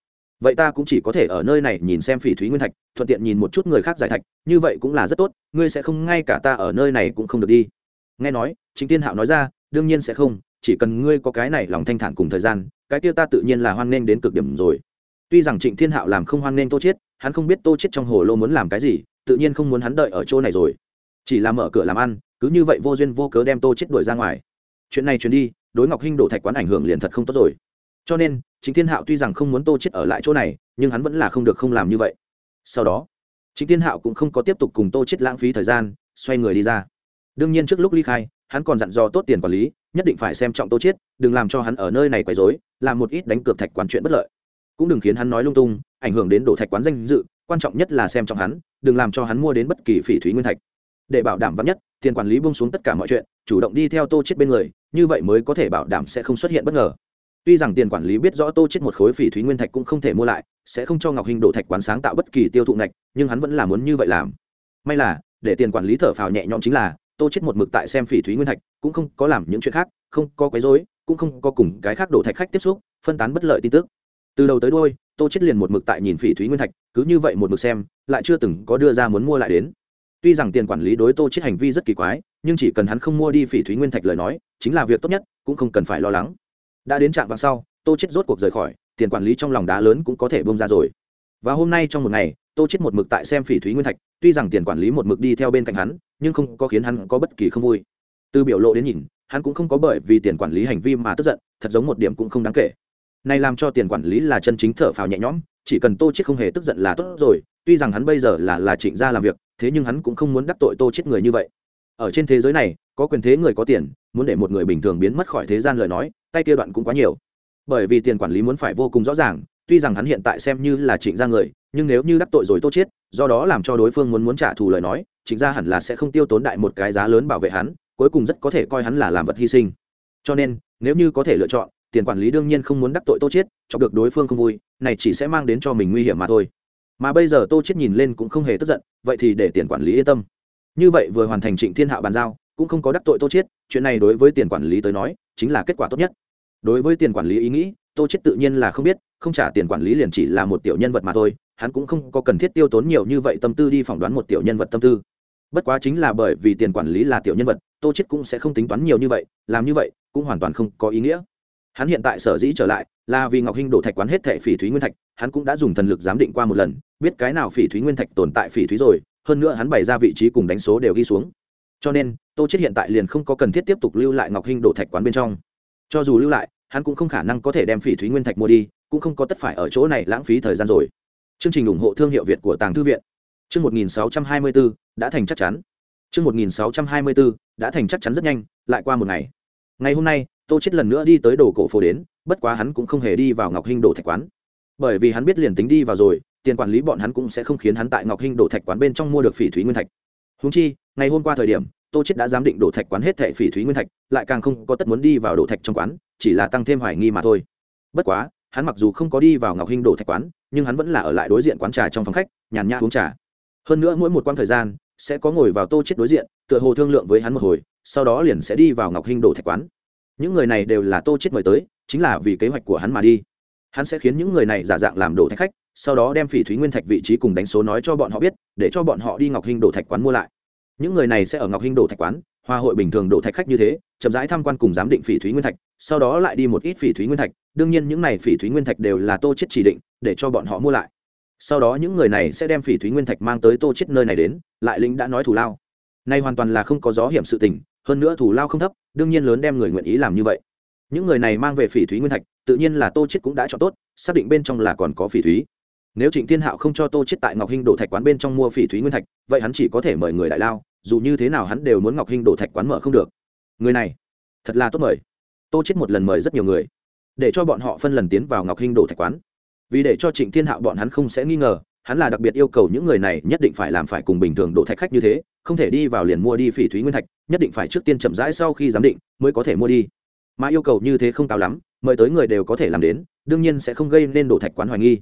Vậy ta cũng chỉ có thể ở nơi này nhìn xem phỉ thúy nguyên thạch, thuận tiện nhìn một chút người khác giải thạch, như vậy cũng là rất tốt, ngươi sẽ không ngay cả ta ở nơi này cũng không được đi. Nghe nói chính tiên hạo nói ra, đương nhiên sẽ không, chỉ cần ngươi có cái này lòng thanh thản cùng thời gian, cái kia ta tự nhiên là hoan nghênh đến cực điểm rồi. Tuy rằng trịnh thiên hạo làm không hoan nghênh tô chết hắn không biết tô chết trong hồ lô muốn làm cái gì, tự nhiên không muốn hắn đợi ở chỗ này rồi. Chỉ là mở cửa làm ăn, cứ như vậy vô duyên vô cớ đem tô chết đuổi ra ngoài. Chuyện này chuyển đi, đối ngọc hinh đổ thạch quán ảnh hưởng liền thật không tốt rồi. Cho nên chính thiên hạo tuy rằng không muốn tô chết ở lại chỗ này, nhưng hắn vẫn là không được không làm như vậy. Sau đó chính thiên hạo cũng không có tiếp tục cùng tô chết lãng phí thời gian, xoay người đi ra. Đương nhiên trước lúc ly khai, hắn còn dặn dò tốt tiền quản lý, nhất định phải xem trọng tô chiết đừng làm cho hắn ở nơi này quấy rối, làm một ít đánh cược thạch quán chuyện bất lợi. Cũng đừng khiến hắn nói lung tung ảnh hưởng đến đổ thạch quán danh dự, quan trọng nhất là xem trọng hắn, đừng làm cho hắn mua đến bất kỳ phỉ thúy nguyên thạch. Để bảo đảm vắn nhất, tiền quản lý buông xuống tất cả mọi chuyện, chủ động đi theo tô chết bên người, như vậy mới có thể bảo đảm sẽ không xuất hiện bất ngờ. Tuy rằng tiền quản lý biết rõ tô chết một khối phỉ thúy nguyên thạch cũng không thể mua lại, sẽ không cho ngọc hình đổ thạch quán sáng tạo bất kỳ tiêu thụ ngạch, nhưng hắn vẫn là muốn như vậy làm. May là, để tiền quản lý thở phào nhẹ nhõm chính là, tô chết một mực tại xem phỉ thúy nguyên thạch, cũng không có làm những chuyện khác, không có quấy rối, cũng không có cùng cái khác đổ thạch khách tiếp xúc, phân tán bất lợi tin tức. Từ đầu tới đuôi tô chết liền một mực tại nhìn phỉ thúy nguyên thạch, cứ như vậy một mực xem, lại chưa từng có đưa ra muốn mua lại đến. Tuy rằng tiền quản lý đối tô chết hành vi rất kỳ quái, nhưng chỉ cần hắn không mua đi phỉ thúy nguyên thạch lời nói, chính là việc tốt nhất, cũng không cần phải lo lắng. Đã đến trạm vào sau, tô chết rốt cuộc rời khỏi, tiền quản lý trong lòng đá lớn cũng có thể bông ra rồi. Và hôm nay trong một ngày, tô chết một mực tại xem phỉ thúy nguyên thạch, tuy rằng tiền quản lý một mực đi theo bên cạnh hắn, nhưng không có khiến hắn có bất kỳ không vui. Từ biểu lộ đến nhìn, hắn cũng không có bởi vì tiền quản lý hành vi mà tức giận, thật giống một điểm cũng không đáng kể này làm cho tiền quản lý là chân chính thở phào nhẹ nhõm, chỉ cần tô chết không hề tức giận là tốt rồi, tuy rằng hắn bây giờ là là trịnh gia làm việc, thế nhưng hắn cũng không muốn đắc tội tô chết người như vậy. Ở trên thế giới này, có quyền thế người có tiền, muốn để một người bình thường biến mất khỏi thế gian lời nói, tay kia đoạn cũng quá nhiều. Bởi vì tiền quản lý muốn phải vô cùng rõ ràng, tuy rằng hắn hiện tại xem như là trịnh gia người, nhưng nếu như đắc tội rồi tô chết do đó làm cho đối phương muốn muốn trả thù lời nói, trịnh gia hẳn là sẽ không tiêu tốn đại một cái giá lớn bảo vệ hắn, cuối cùng rất có thể coi hắn là làm vật hy sinh. Cho nên, nếu như có thể lựa chọn tiền quản lý đương nhiên không muốn đắc tội tô chết chọc được đối phương không vui, này chỉ sẽ mang đến cho mình nguy hiểm mà thôi. Mà bây giờ tô chết nhìn lên cũng không hề tức giận, vậy thì để tiền quản lý yên tâm. Như vậy vừa hoàn thành trịnh thiên hạ bàn giao, cũng không có đắc tội tô chết chuyện này đối với tiền quản lý tới nói, chính là kết quả tốt nhất. Đối với tiền quản lý ý nghĩ, tô chết tự nhiên là không biết, không trả tiền quản lý liền chỉ là một tiểu nhân vật mà thôi, hắn cũng không có cần thiết tiêu tốn nhiều như vậy tâm tư đi phỏng đoán một tiểu nhân vật tâm tư. Bất quá chính là bởi vì tiền quản lý là tiểu nhân vật, tô chết cũng sẽ không tính toán nhiều như vậy, làm như vậy cũng hoàn toàn không có ý nghĩa hắn hiện tại sở dĩ trở lại là vì ngọc hinh đổ thạch quán hết thệ phỉ thúy nguyên thạch, hắn cũng đã dùng thần lực giám định qua một lần, biết cái nào phỉ thúy nguyên thạch tồn tại phỉ thúy rồi, hơn nữa hắn bày ra vị trí cùng đánh số đều ghi xuống. Cho nên, tô chết hiện tại liền không có cần thiết tiếp tục lưu lại ngọc hinh đổ thạch quán bên trong. Cho dù lưu lại, hắn cũng không khả năng có thể đem phỉ thúy nguyên thạch mua đi, cũng không có tất phải ở chỗ này lãng phí thời gian rồi. Chương trình ủng hộ thương hiệu việt của tàng thư viện. Chương 1624 đã thành chắc chắn. Chương 1624 đã thành chắc chắn rất nhanh, lại qua một ngày. Ngày hôm nay tô chết lần nữa đi tới đồ cổ phố đến, bất quá hắn cũng không hề đi vào ngọc hinh đồ thạch quán. Bởi vì hắn biết liền tính đi vào rồi, tiền quản lý bọn hắn cũng sẽ không khiến hắn tại ngọc hinh đồ thạch quán bên trong mua được phỉ thúy nguyên thạch. Húng chi, ngày hôm qua thời điểm, tô chết đã giám định đồ thạch quán hết thệ phỉ thúy nguyên thạch, lại càng không có tất muốn đi vào đồ thạch trong quán, chỉ là tăng thêm hoài nghi mà thôi. Bất quá, hắn mặc dù không có đi vào ngọc hinh đồ thạch quán, nhưng hắn vẫn là ở lại đối diện quán trà trong phòng khách, nhàn nhã uống trà. Hơn nữa mỗi một quãng thời gian, sẽ có ngồi vào tô chết đối diện, tựa hồ thương lượng với hắn một hồi, sau đó liền sẽ đi vào ngọc hinh đồ thạch quán những người này đều là tô chết mời tới, chính là vì kế hoạch của hắn mà đi. Hắn sẽ khiến những người này giả dạng làm đồ thạch khách, sau đó đem phỉ thúy nguyên thạch vị trí cùng đánh số nói cho bọn họ biết, để cho bọn họ đi ngọc hinh đồ thạch quán mua lại. Những người này sẽ ở ngọc hinh đồ thạch quán, hoa hội bình thường đồ thạch khách như thế, chậm rãi tham quan cùng giám định phỉ thúy nguyên thạch, sau đó lại đi một ít phỉ thúy nguyên thạch. Đương nhiên những này phỉ thúy nguyên thạch đều là tô chết chỉ định, để cho bọn họ mua lại. Sau đó những người này sẽ đem phỉ thúy nguyên thạch mang tới tô chết nơi này đến, lại lính đã nói thủ lao. Nay hoàn toàn là không có gió hiểm sự tình hơn nữa thủ lao không thấp, đương nhiên lớn đem người nguyện ý làm như vậy. Những người này mang về phỉ thúy nguyên thạch, tự nhiên là tô chết cũng đã chọn tốt, xác định bên trong là còn có phỉ thúy. Nếu trịnh thiên hạo không cho tô chết tại ngọc hinh đổ thạch quán bên trong mua phỉ thúy nguyên thạch, vậy hắn chỉ có thể mời người đại lao, dù như thế nào hắn đều muốn ngọc hinh đổ thạch quán mở không được. Người này, thật là tốt mời. Tô chết một lần mời rất nhiều người, để cho bọn họ phân lần tiến vào ngọc hinh đổ thạch quán. Vì để cho trịnh thiên hạo bọn hắn không sẽ nghi ngờ, hắn là đặc biệt yêu cầu những người này nhất định phải làm phải cùng bình thường đổ thạch khách như thế, không thể đi vào liền mua đi phỉ thúy nguyên thạch nhất định phải trước tiên chậm rãi sau khi giám định mới có thể mua đi. Mà yêu cầu như thế không cao lắm, mời tới người đều có thể làm đến, đương nhiên sẽ không gây nên đổ thạch quán hoài nghi.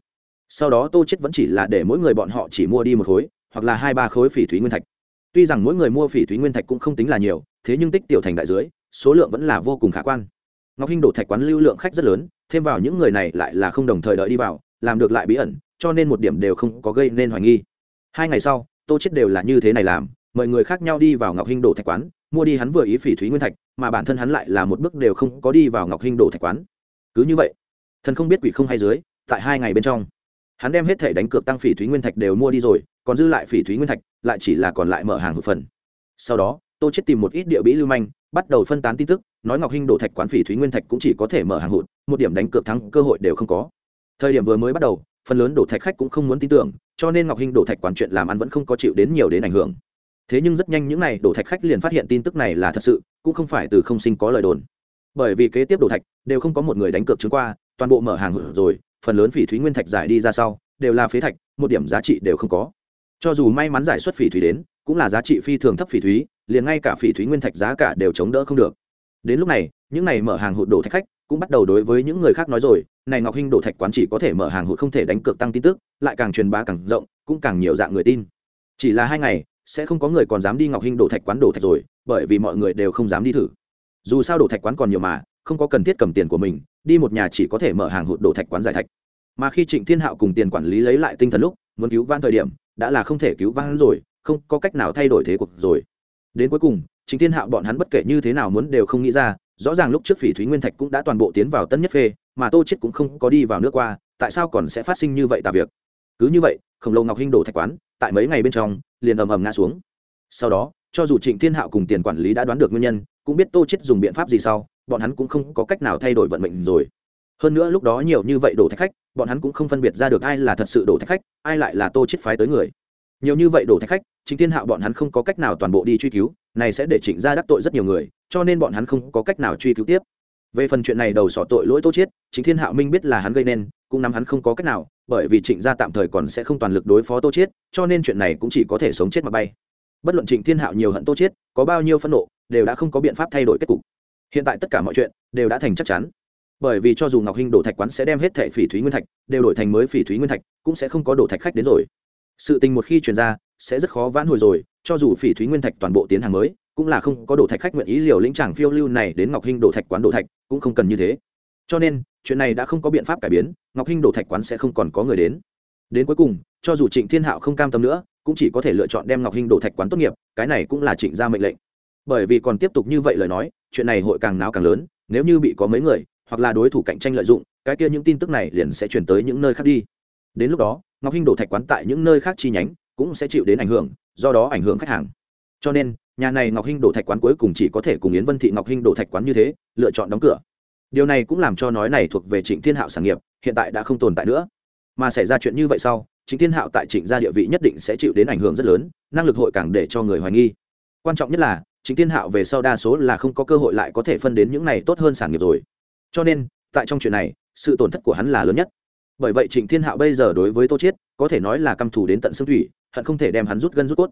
Sau đó tô chết vẫn chỉ là để mỗi người bọn họ chỉ mua đi một khối, hoặc là hai ba khối phỉ thúy nguyên thạch. Tuy rằng mỗi người mua phỉ thúy nguyên thạch cũng không tính là nhiều, thế nhưng tích tiểu thành đại dưới, số lượng vẫn là vô cùng khả quan. Ngọc hinh đổ thạch quán lưu lượng khách rất lớn, thêm vào những người này lại là không đồng thời đợi đi vào, làm được lại bí ẩn, cho nên một điểm đều không có gây nên hoài nghi. Hai ngày sau, tô chết đều là như thế này làm, mời người khác nhau đi vào ngọc hinh đổ thạch quán mua đi hắn vừa ý phỉ thúy nguyên thạch, mà bản thân hắn lại là một bước đều không có đi vào ngọc hinh đổ thạch quán. Cứ như vậy, thần không biết quỷ không hay dưới, tại hai ngày bên trong, hắn đem hết thể đánh cược tăng phỉ thúy nguyên thạch đều mua đi rồi, còn dư lại phỉ thúy nguyên thạch, lại chỉ là còn lại mở hàng một phần. Sau đó, tô chết tìm một ít địa bí lưu manh, bắt đầu phân tán tin tức, nói ngọc hinh đổ thạch quán phỉ thúy nguyên thạch cũng chỉ có thể mở hàng hụt, một điểm đánh cược thắng cơ hội đều không có. Thời điểm vừa mới bắt đầu, phần lớn đổ thạch khách cũng không muốn tin tưởng, cho nên ngọc hinh đổ thạch quán chuyện làm ăn vẫn không có chịu đến nhiều đến ảnh hưởng thế nhưng rất nhanh những n à y đổ thạch khách liền phát hiện tin tức này là thật sự, cũng không phải từ không sinh có lời đồn. Bởi vì kế tiếp đổ thạch đều không có một người đánh cược chứng qua, toàn bộ mở hàng hử rồi, phần lớn phỉ thúy nguyên thạch giải đi ra sau, đều là phế thạch, một điểm giá trị đều không có. Cho dù may mắn giải xuất phỉ thúy đến, cũng là giá trị phi thường thấp phỉ thúy, liền ngay cả phỉ thúy nguyên thạch giá cả đều chống đỡ không được. Đến lúc này, những này mở hàng hụt đổ thạch khách cũng bắt đầu đối với những người khác nói rồi, này ngọc hinh đổ thạch quán chỉ có thể mở hàng hụt không thể đánh cược tăng tin tức, lại càng truyền bá càng rộng, cũng càng nhiều dạng người tin. Chỉ là hai ngày sẽ không có người còn dám đi ngọc hinh đổ thạch quán đổ thạch rồi, bởi vì mọi người đều không dám đi thử. Dù sao đổ thạch quán còn nhiều mà, không có cần thiết cầm tiền của mình, đi một nhà chỉ có thể mở hàng hụt đổ thạch quán giải thạch. Mà khi trịnh thiên hạo cùng tiền quản lý lấy lại tinh thần lúc, muốn cứu van thời điểm, đã là không thể cứu van rồi, không có cách nào thay đổi thế cuộc rồi. Đến cuối cùng, trịnh thiên hạo bọn hắn bất kể như thế nào muốn đều không nghĩ ra, rõ ràng lúc trước phỉ thúy nguyên thạch cũng đã toàn bộ tiến vào tân nhất phê, mà tô chết cũng không có đi vào nước qua, tại sao còn sẽ phát sinh như vậy tà việc? Cứ như vậy, khổng lồ ngọc hinh đổ thạch quán, tại mấy ngày bên trong, liền ầm ầm ngã xuống. Sau đó, cho dù trịnh thiên hạo cùng tiền quản lý đã đoán được nguyên nhân, cũng biết tô chết dùng biện pháp gì sau, bọn hắn cũng không có cách nào thay đổi vận mệnh rồi. Hơn nữa lúc đó nhiều như vậy đổ thạch khách, bọn hắn cũng không phân biệt ra được ai là thật sự đổ thạch khách, ai lại là tô chết phái tới người. Nhiều như vậy đổ thạch khách chính thiên hạo bọn hắn không có cách nào toàn bộ đi truy cứu, này sẽ để trịnh gia đắc tội rất nhiều người, cho nên bọn hắn không có cách nào truy cứu tiếp. Về phần chuyện này đầu sỏ tội lỗi tô chết chính thiên hạo minh biết là hắn gây nên, cũng nắm hắn không có cách nào bởi vì trịnh gia tạm thời còn sẽ không toàn lực đối phó tô Chiết, cho nên chuyện này cũng chỉ có thể sống chết mà bay. Bất luận trịnh thiên hạo nhiều hận tô Chiết, có bao nhiêu phẫn nộ đều đã không có biện pháp thay đổi kết cục. Hiện tại tất cả mọi chuyện đều đã thành chắc chắn. Bởi vì cho dù ngọc hinh đổ thạch quán sẽ đem hết thẻ phỉ thúy nguyên thạch đều đổi thành mới phỉ thúy nguyên thạch cũng sẽ không có đổ thạch khách đến rồi. Sự tình một khi truyền ra sẽ rất khó vãn hồi rồi cho dù phỉ thúy nguyên thạch toàn bộ tiến hàng mới cũng là không có đổ thạch khách nguyện ý liều lĩnh tràng phiêu lưu này đến ngọc hinh đổ thạch quán đổ thạch cũng không cần như thế cho nên, chuyện này đã không có biện pháp cải biến, ngọc hinh đổ thạch quán sẽ không còn có người đến. Đến cuối cùng, cho dù trịnh thiên hạo không cam tâm nữa, cũng chỉ có thể lựa chọn đem ngọc hinh đổ thạch quán tốt nghiệp, cái này cũng là trịnh ra mệnh lệnh. Bởi vì còn tiếp tục như vậy lời nói, chuyện này hội càng náo càng lớn, nếu như bị có mấy người, hoặc là đối thủ cạnh tranh lợi dụng, cái kia những tin tức này liền sẽ chuyển tới những nơi khác đi. Đến lúc đó, ngọc hinh đổ thạch quán tại những nơi khác chi nhánh, cũng sẽ chịu đến ảnh hưởng, do đó ảnh hưởng khách hàng. Cho nên, nhà này ngọc hinh đổ thạch quán cuối cùng chỉ có thể cùng yến vân thị ngọc hinh đổ thạch quán như thế, lựa chọn đóng cửa điều này cũng làm cho nói này thuộc về trịnh thiên hạo sản nghiệp, hiện tại đã không tồn tại nữa. Mà xảy ra chuyện như vậy sau, trịnh thiên hạo tại trịnh gia địa vị nhất định sẽ chịu đến ảnh hưởng rất lớn, năng lực hội càng để cho người hoài nghi. Quan trọng nhất là, trịnh thiên hạo về sau đa số là không có cơ hội lại có thể phân đến những này tốt hơn sản nghiệp rồi. Cho nên, tại trong chuyện này, sự tổn thất của hắn là lớn nhất. Bởi vậy trịnh thiên hạo bây giờ đối với tô chiết, có thể nói là căm thù đến tận xương thủy, hận không thể đem hắn rút gân rút cốt.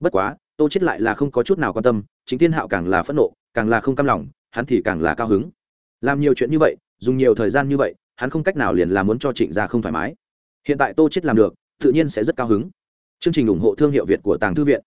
Bất quá, tô chiết lại là không có chút nào quan tâm, trịnh thiên hạo càng là phẫn nộ, càng là không cam lòng, hắn thì càng là cao hứng làm nhiều chuyện như vậy, dùng nhiều thời gian như vậy, hắn không cách nào liền là muốn cho trịnh gia không thoải mái. Hiện tại tô chết làm được, tự nhiên sẽ rất cao hứng. Chương trình ủng hộ thương hiệu việt của tàng thư viện.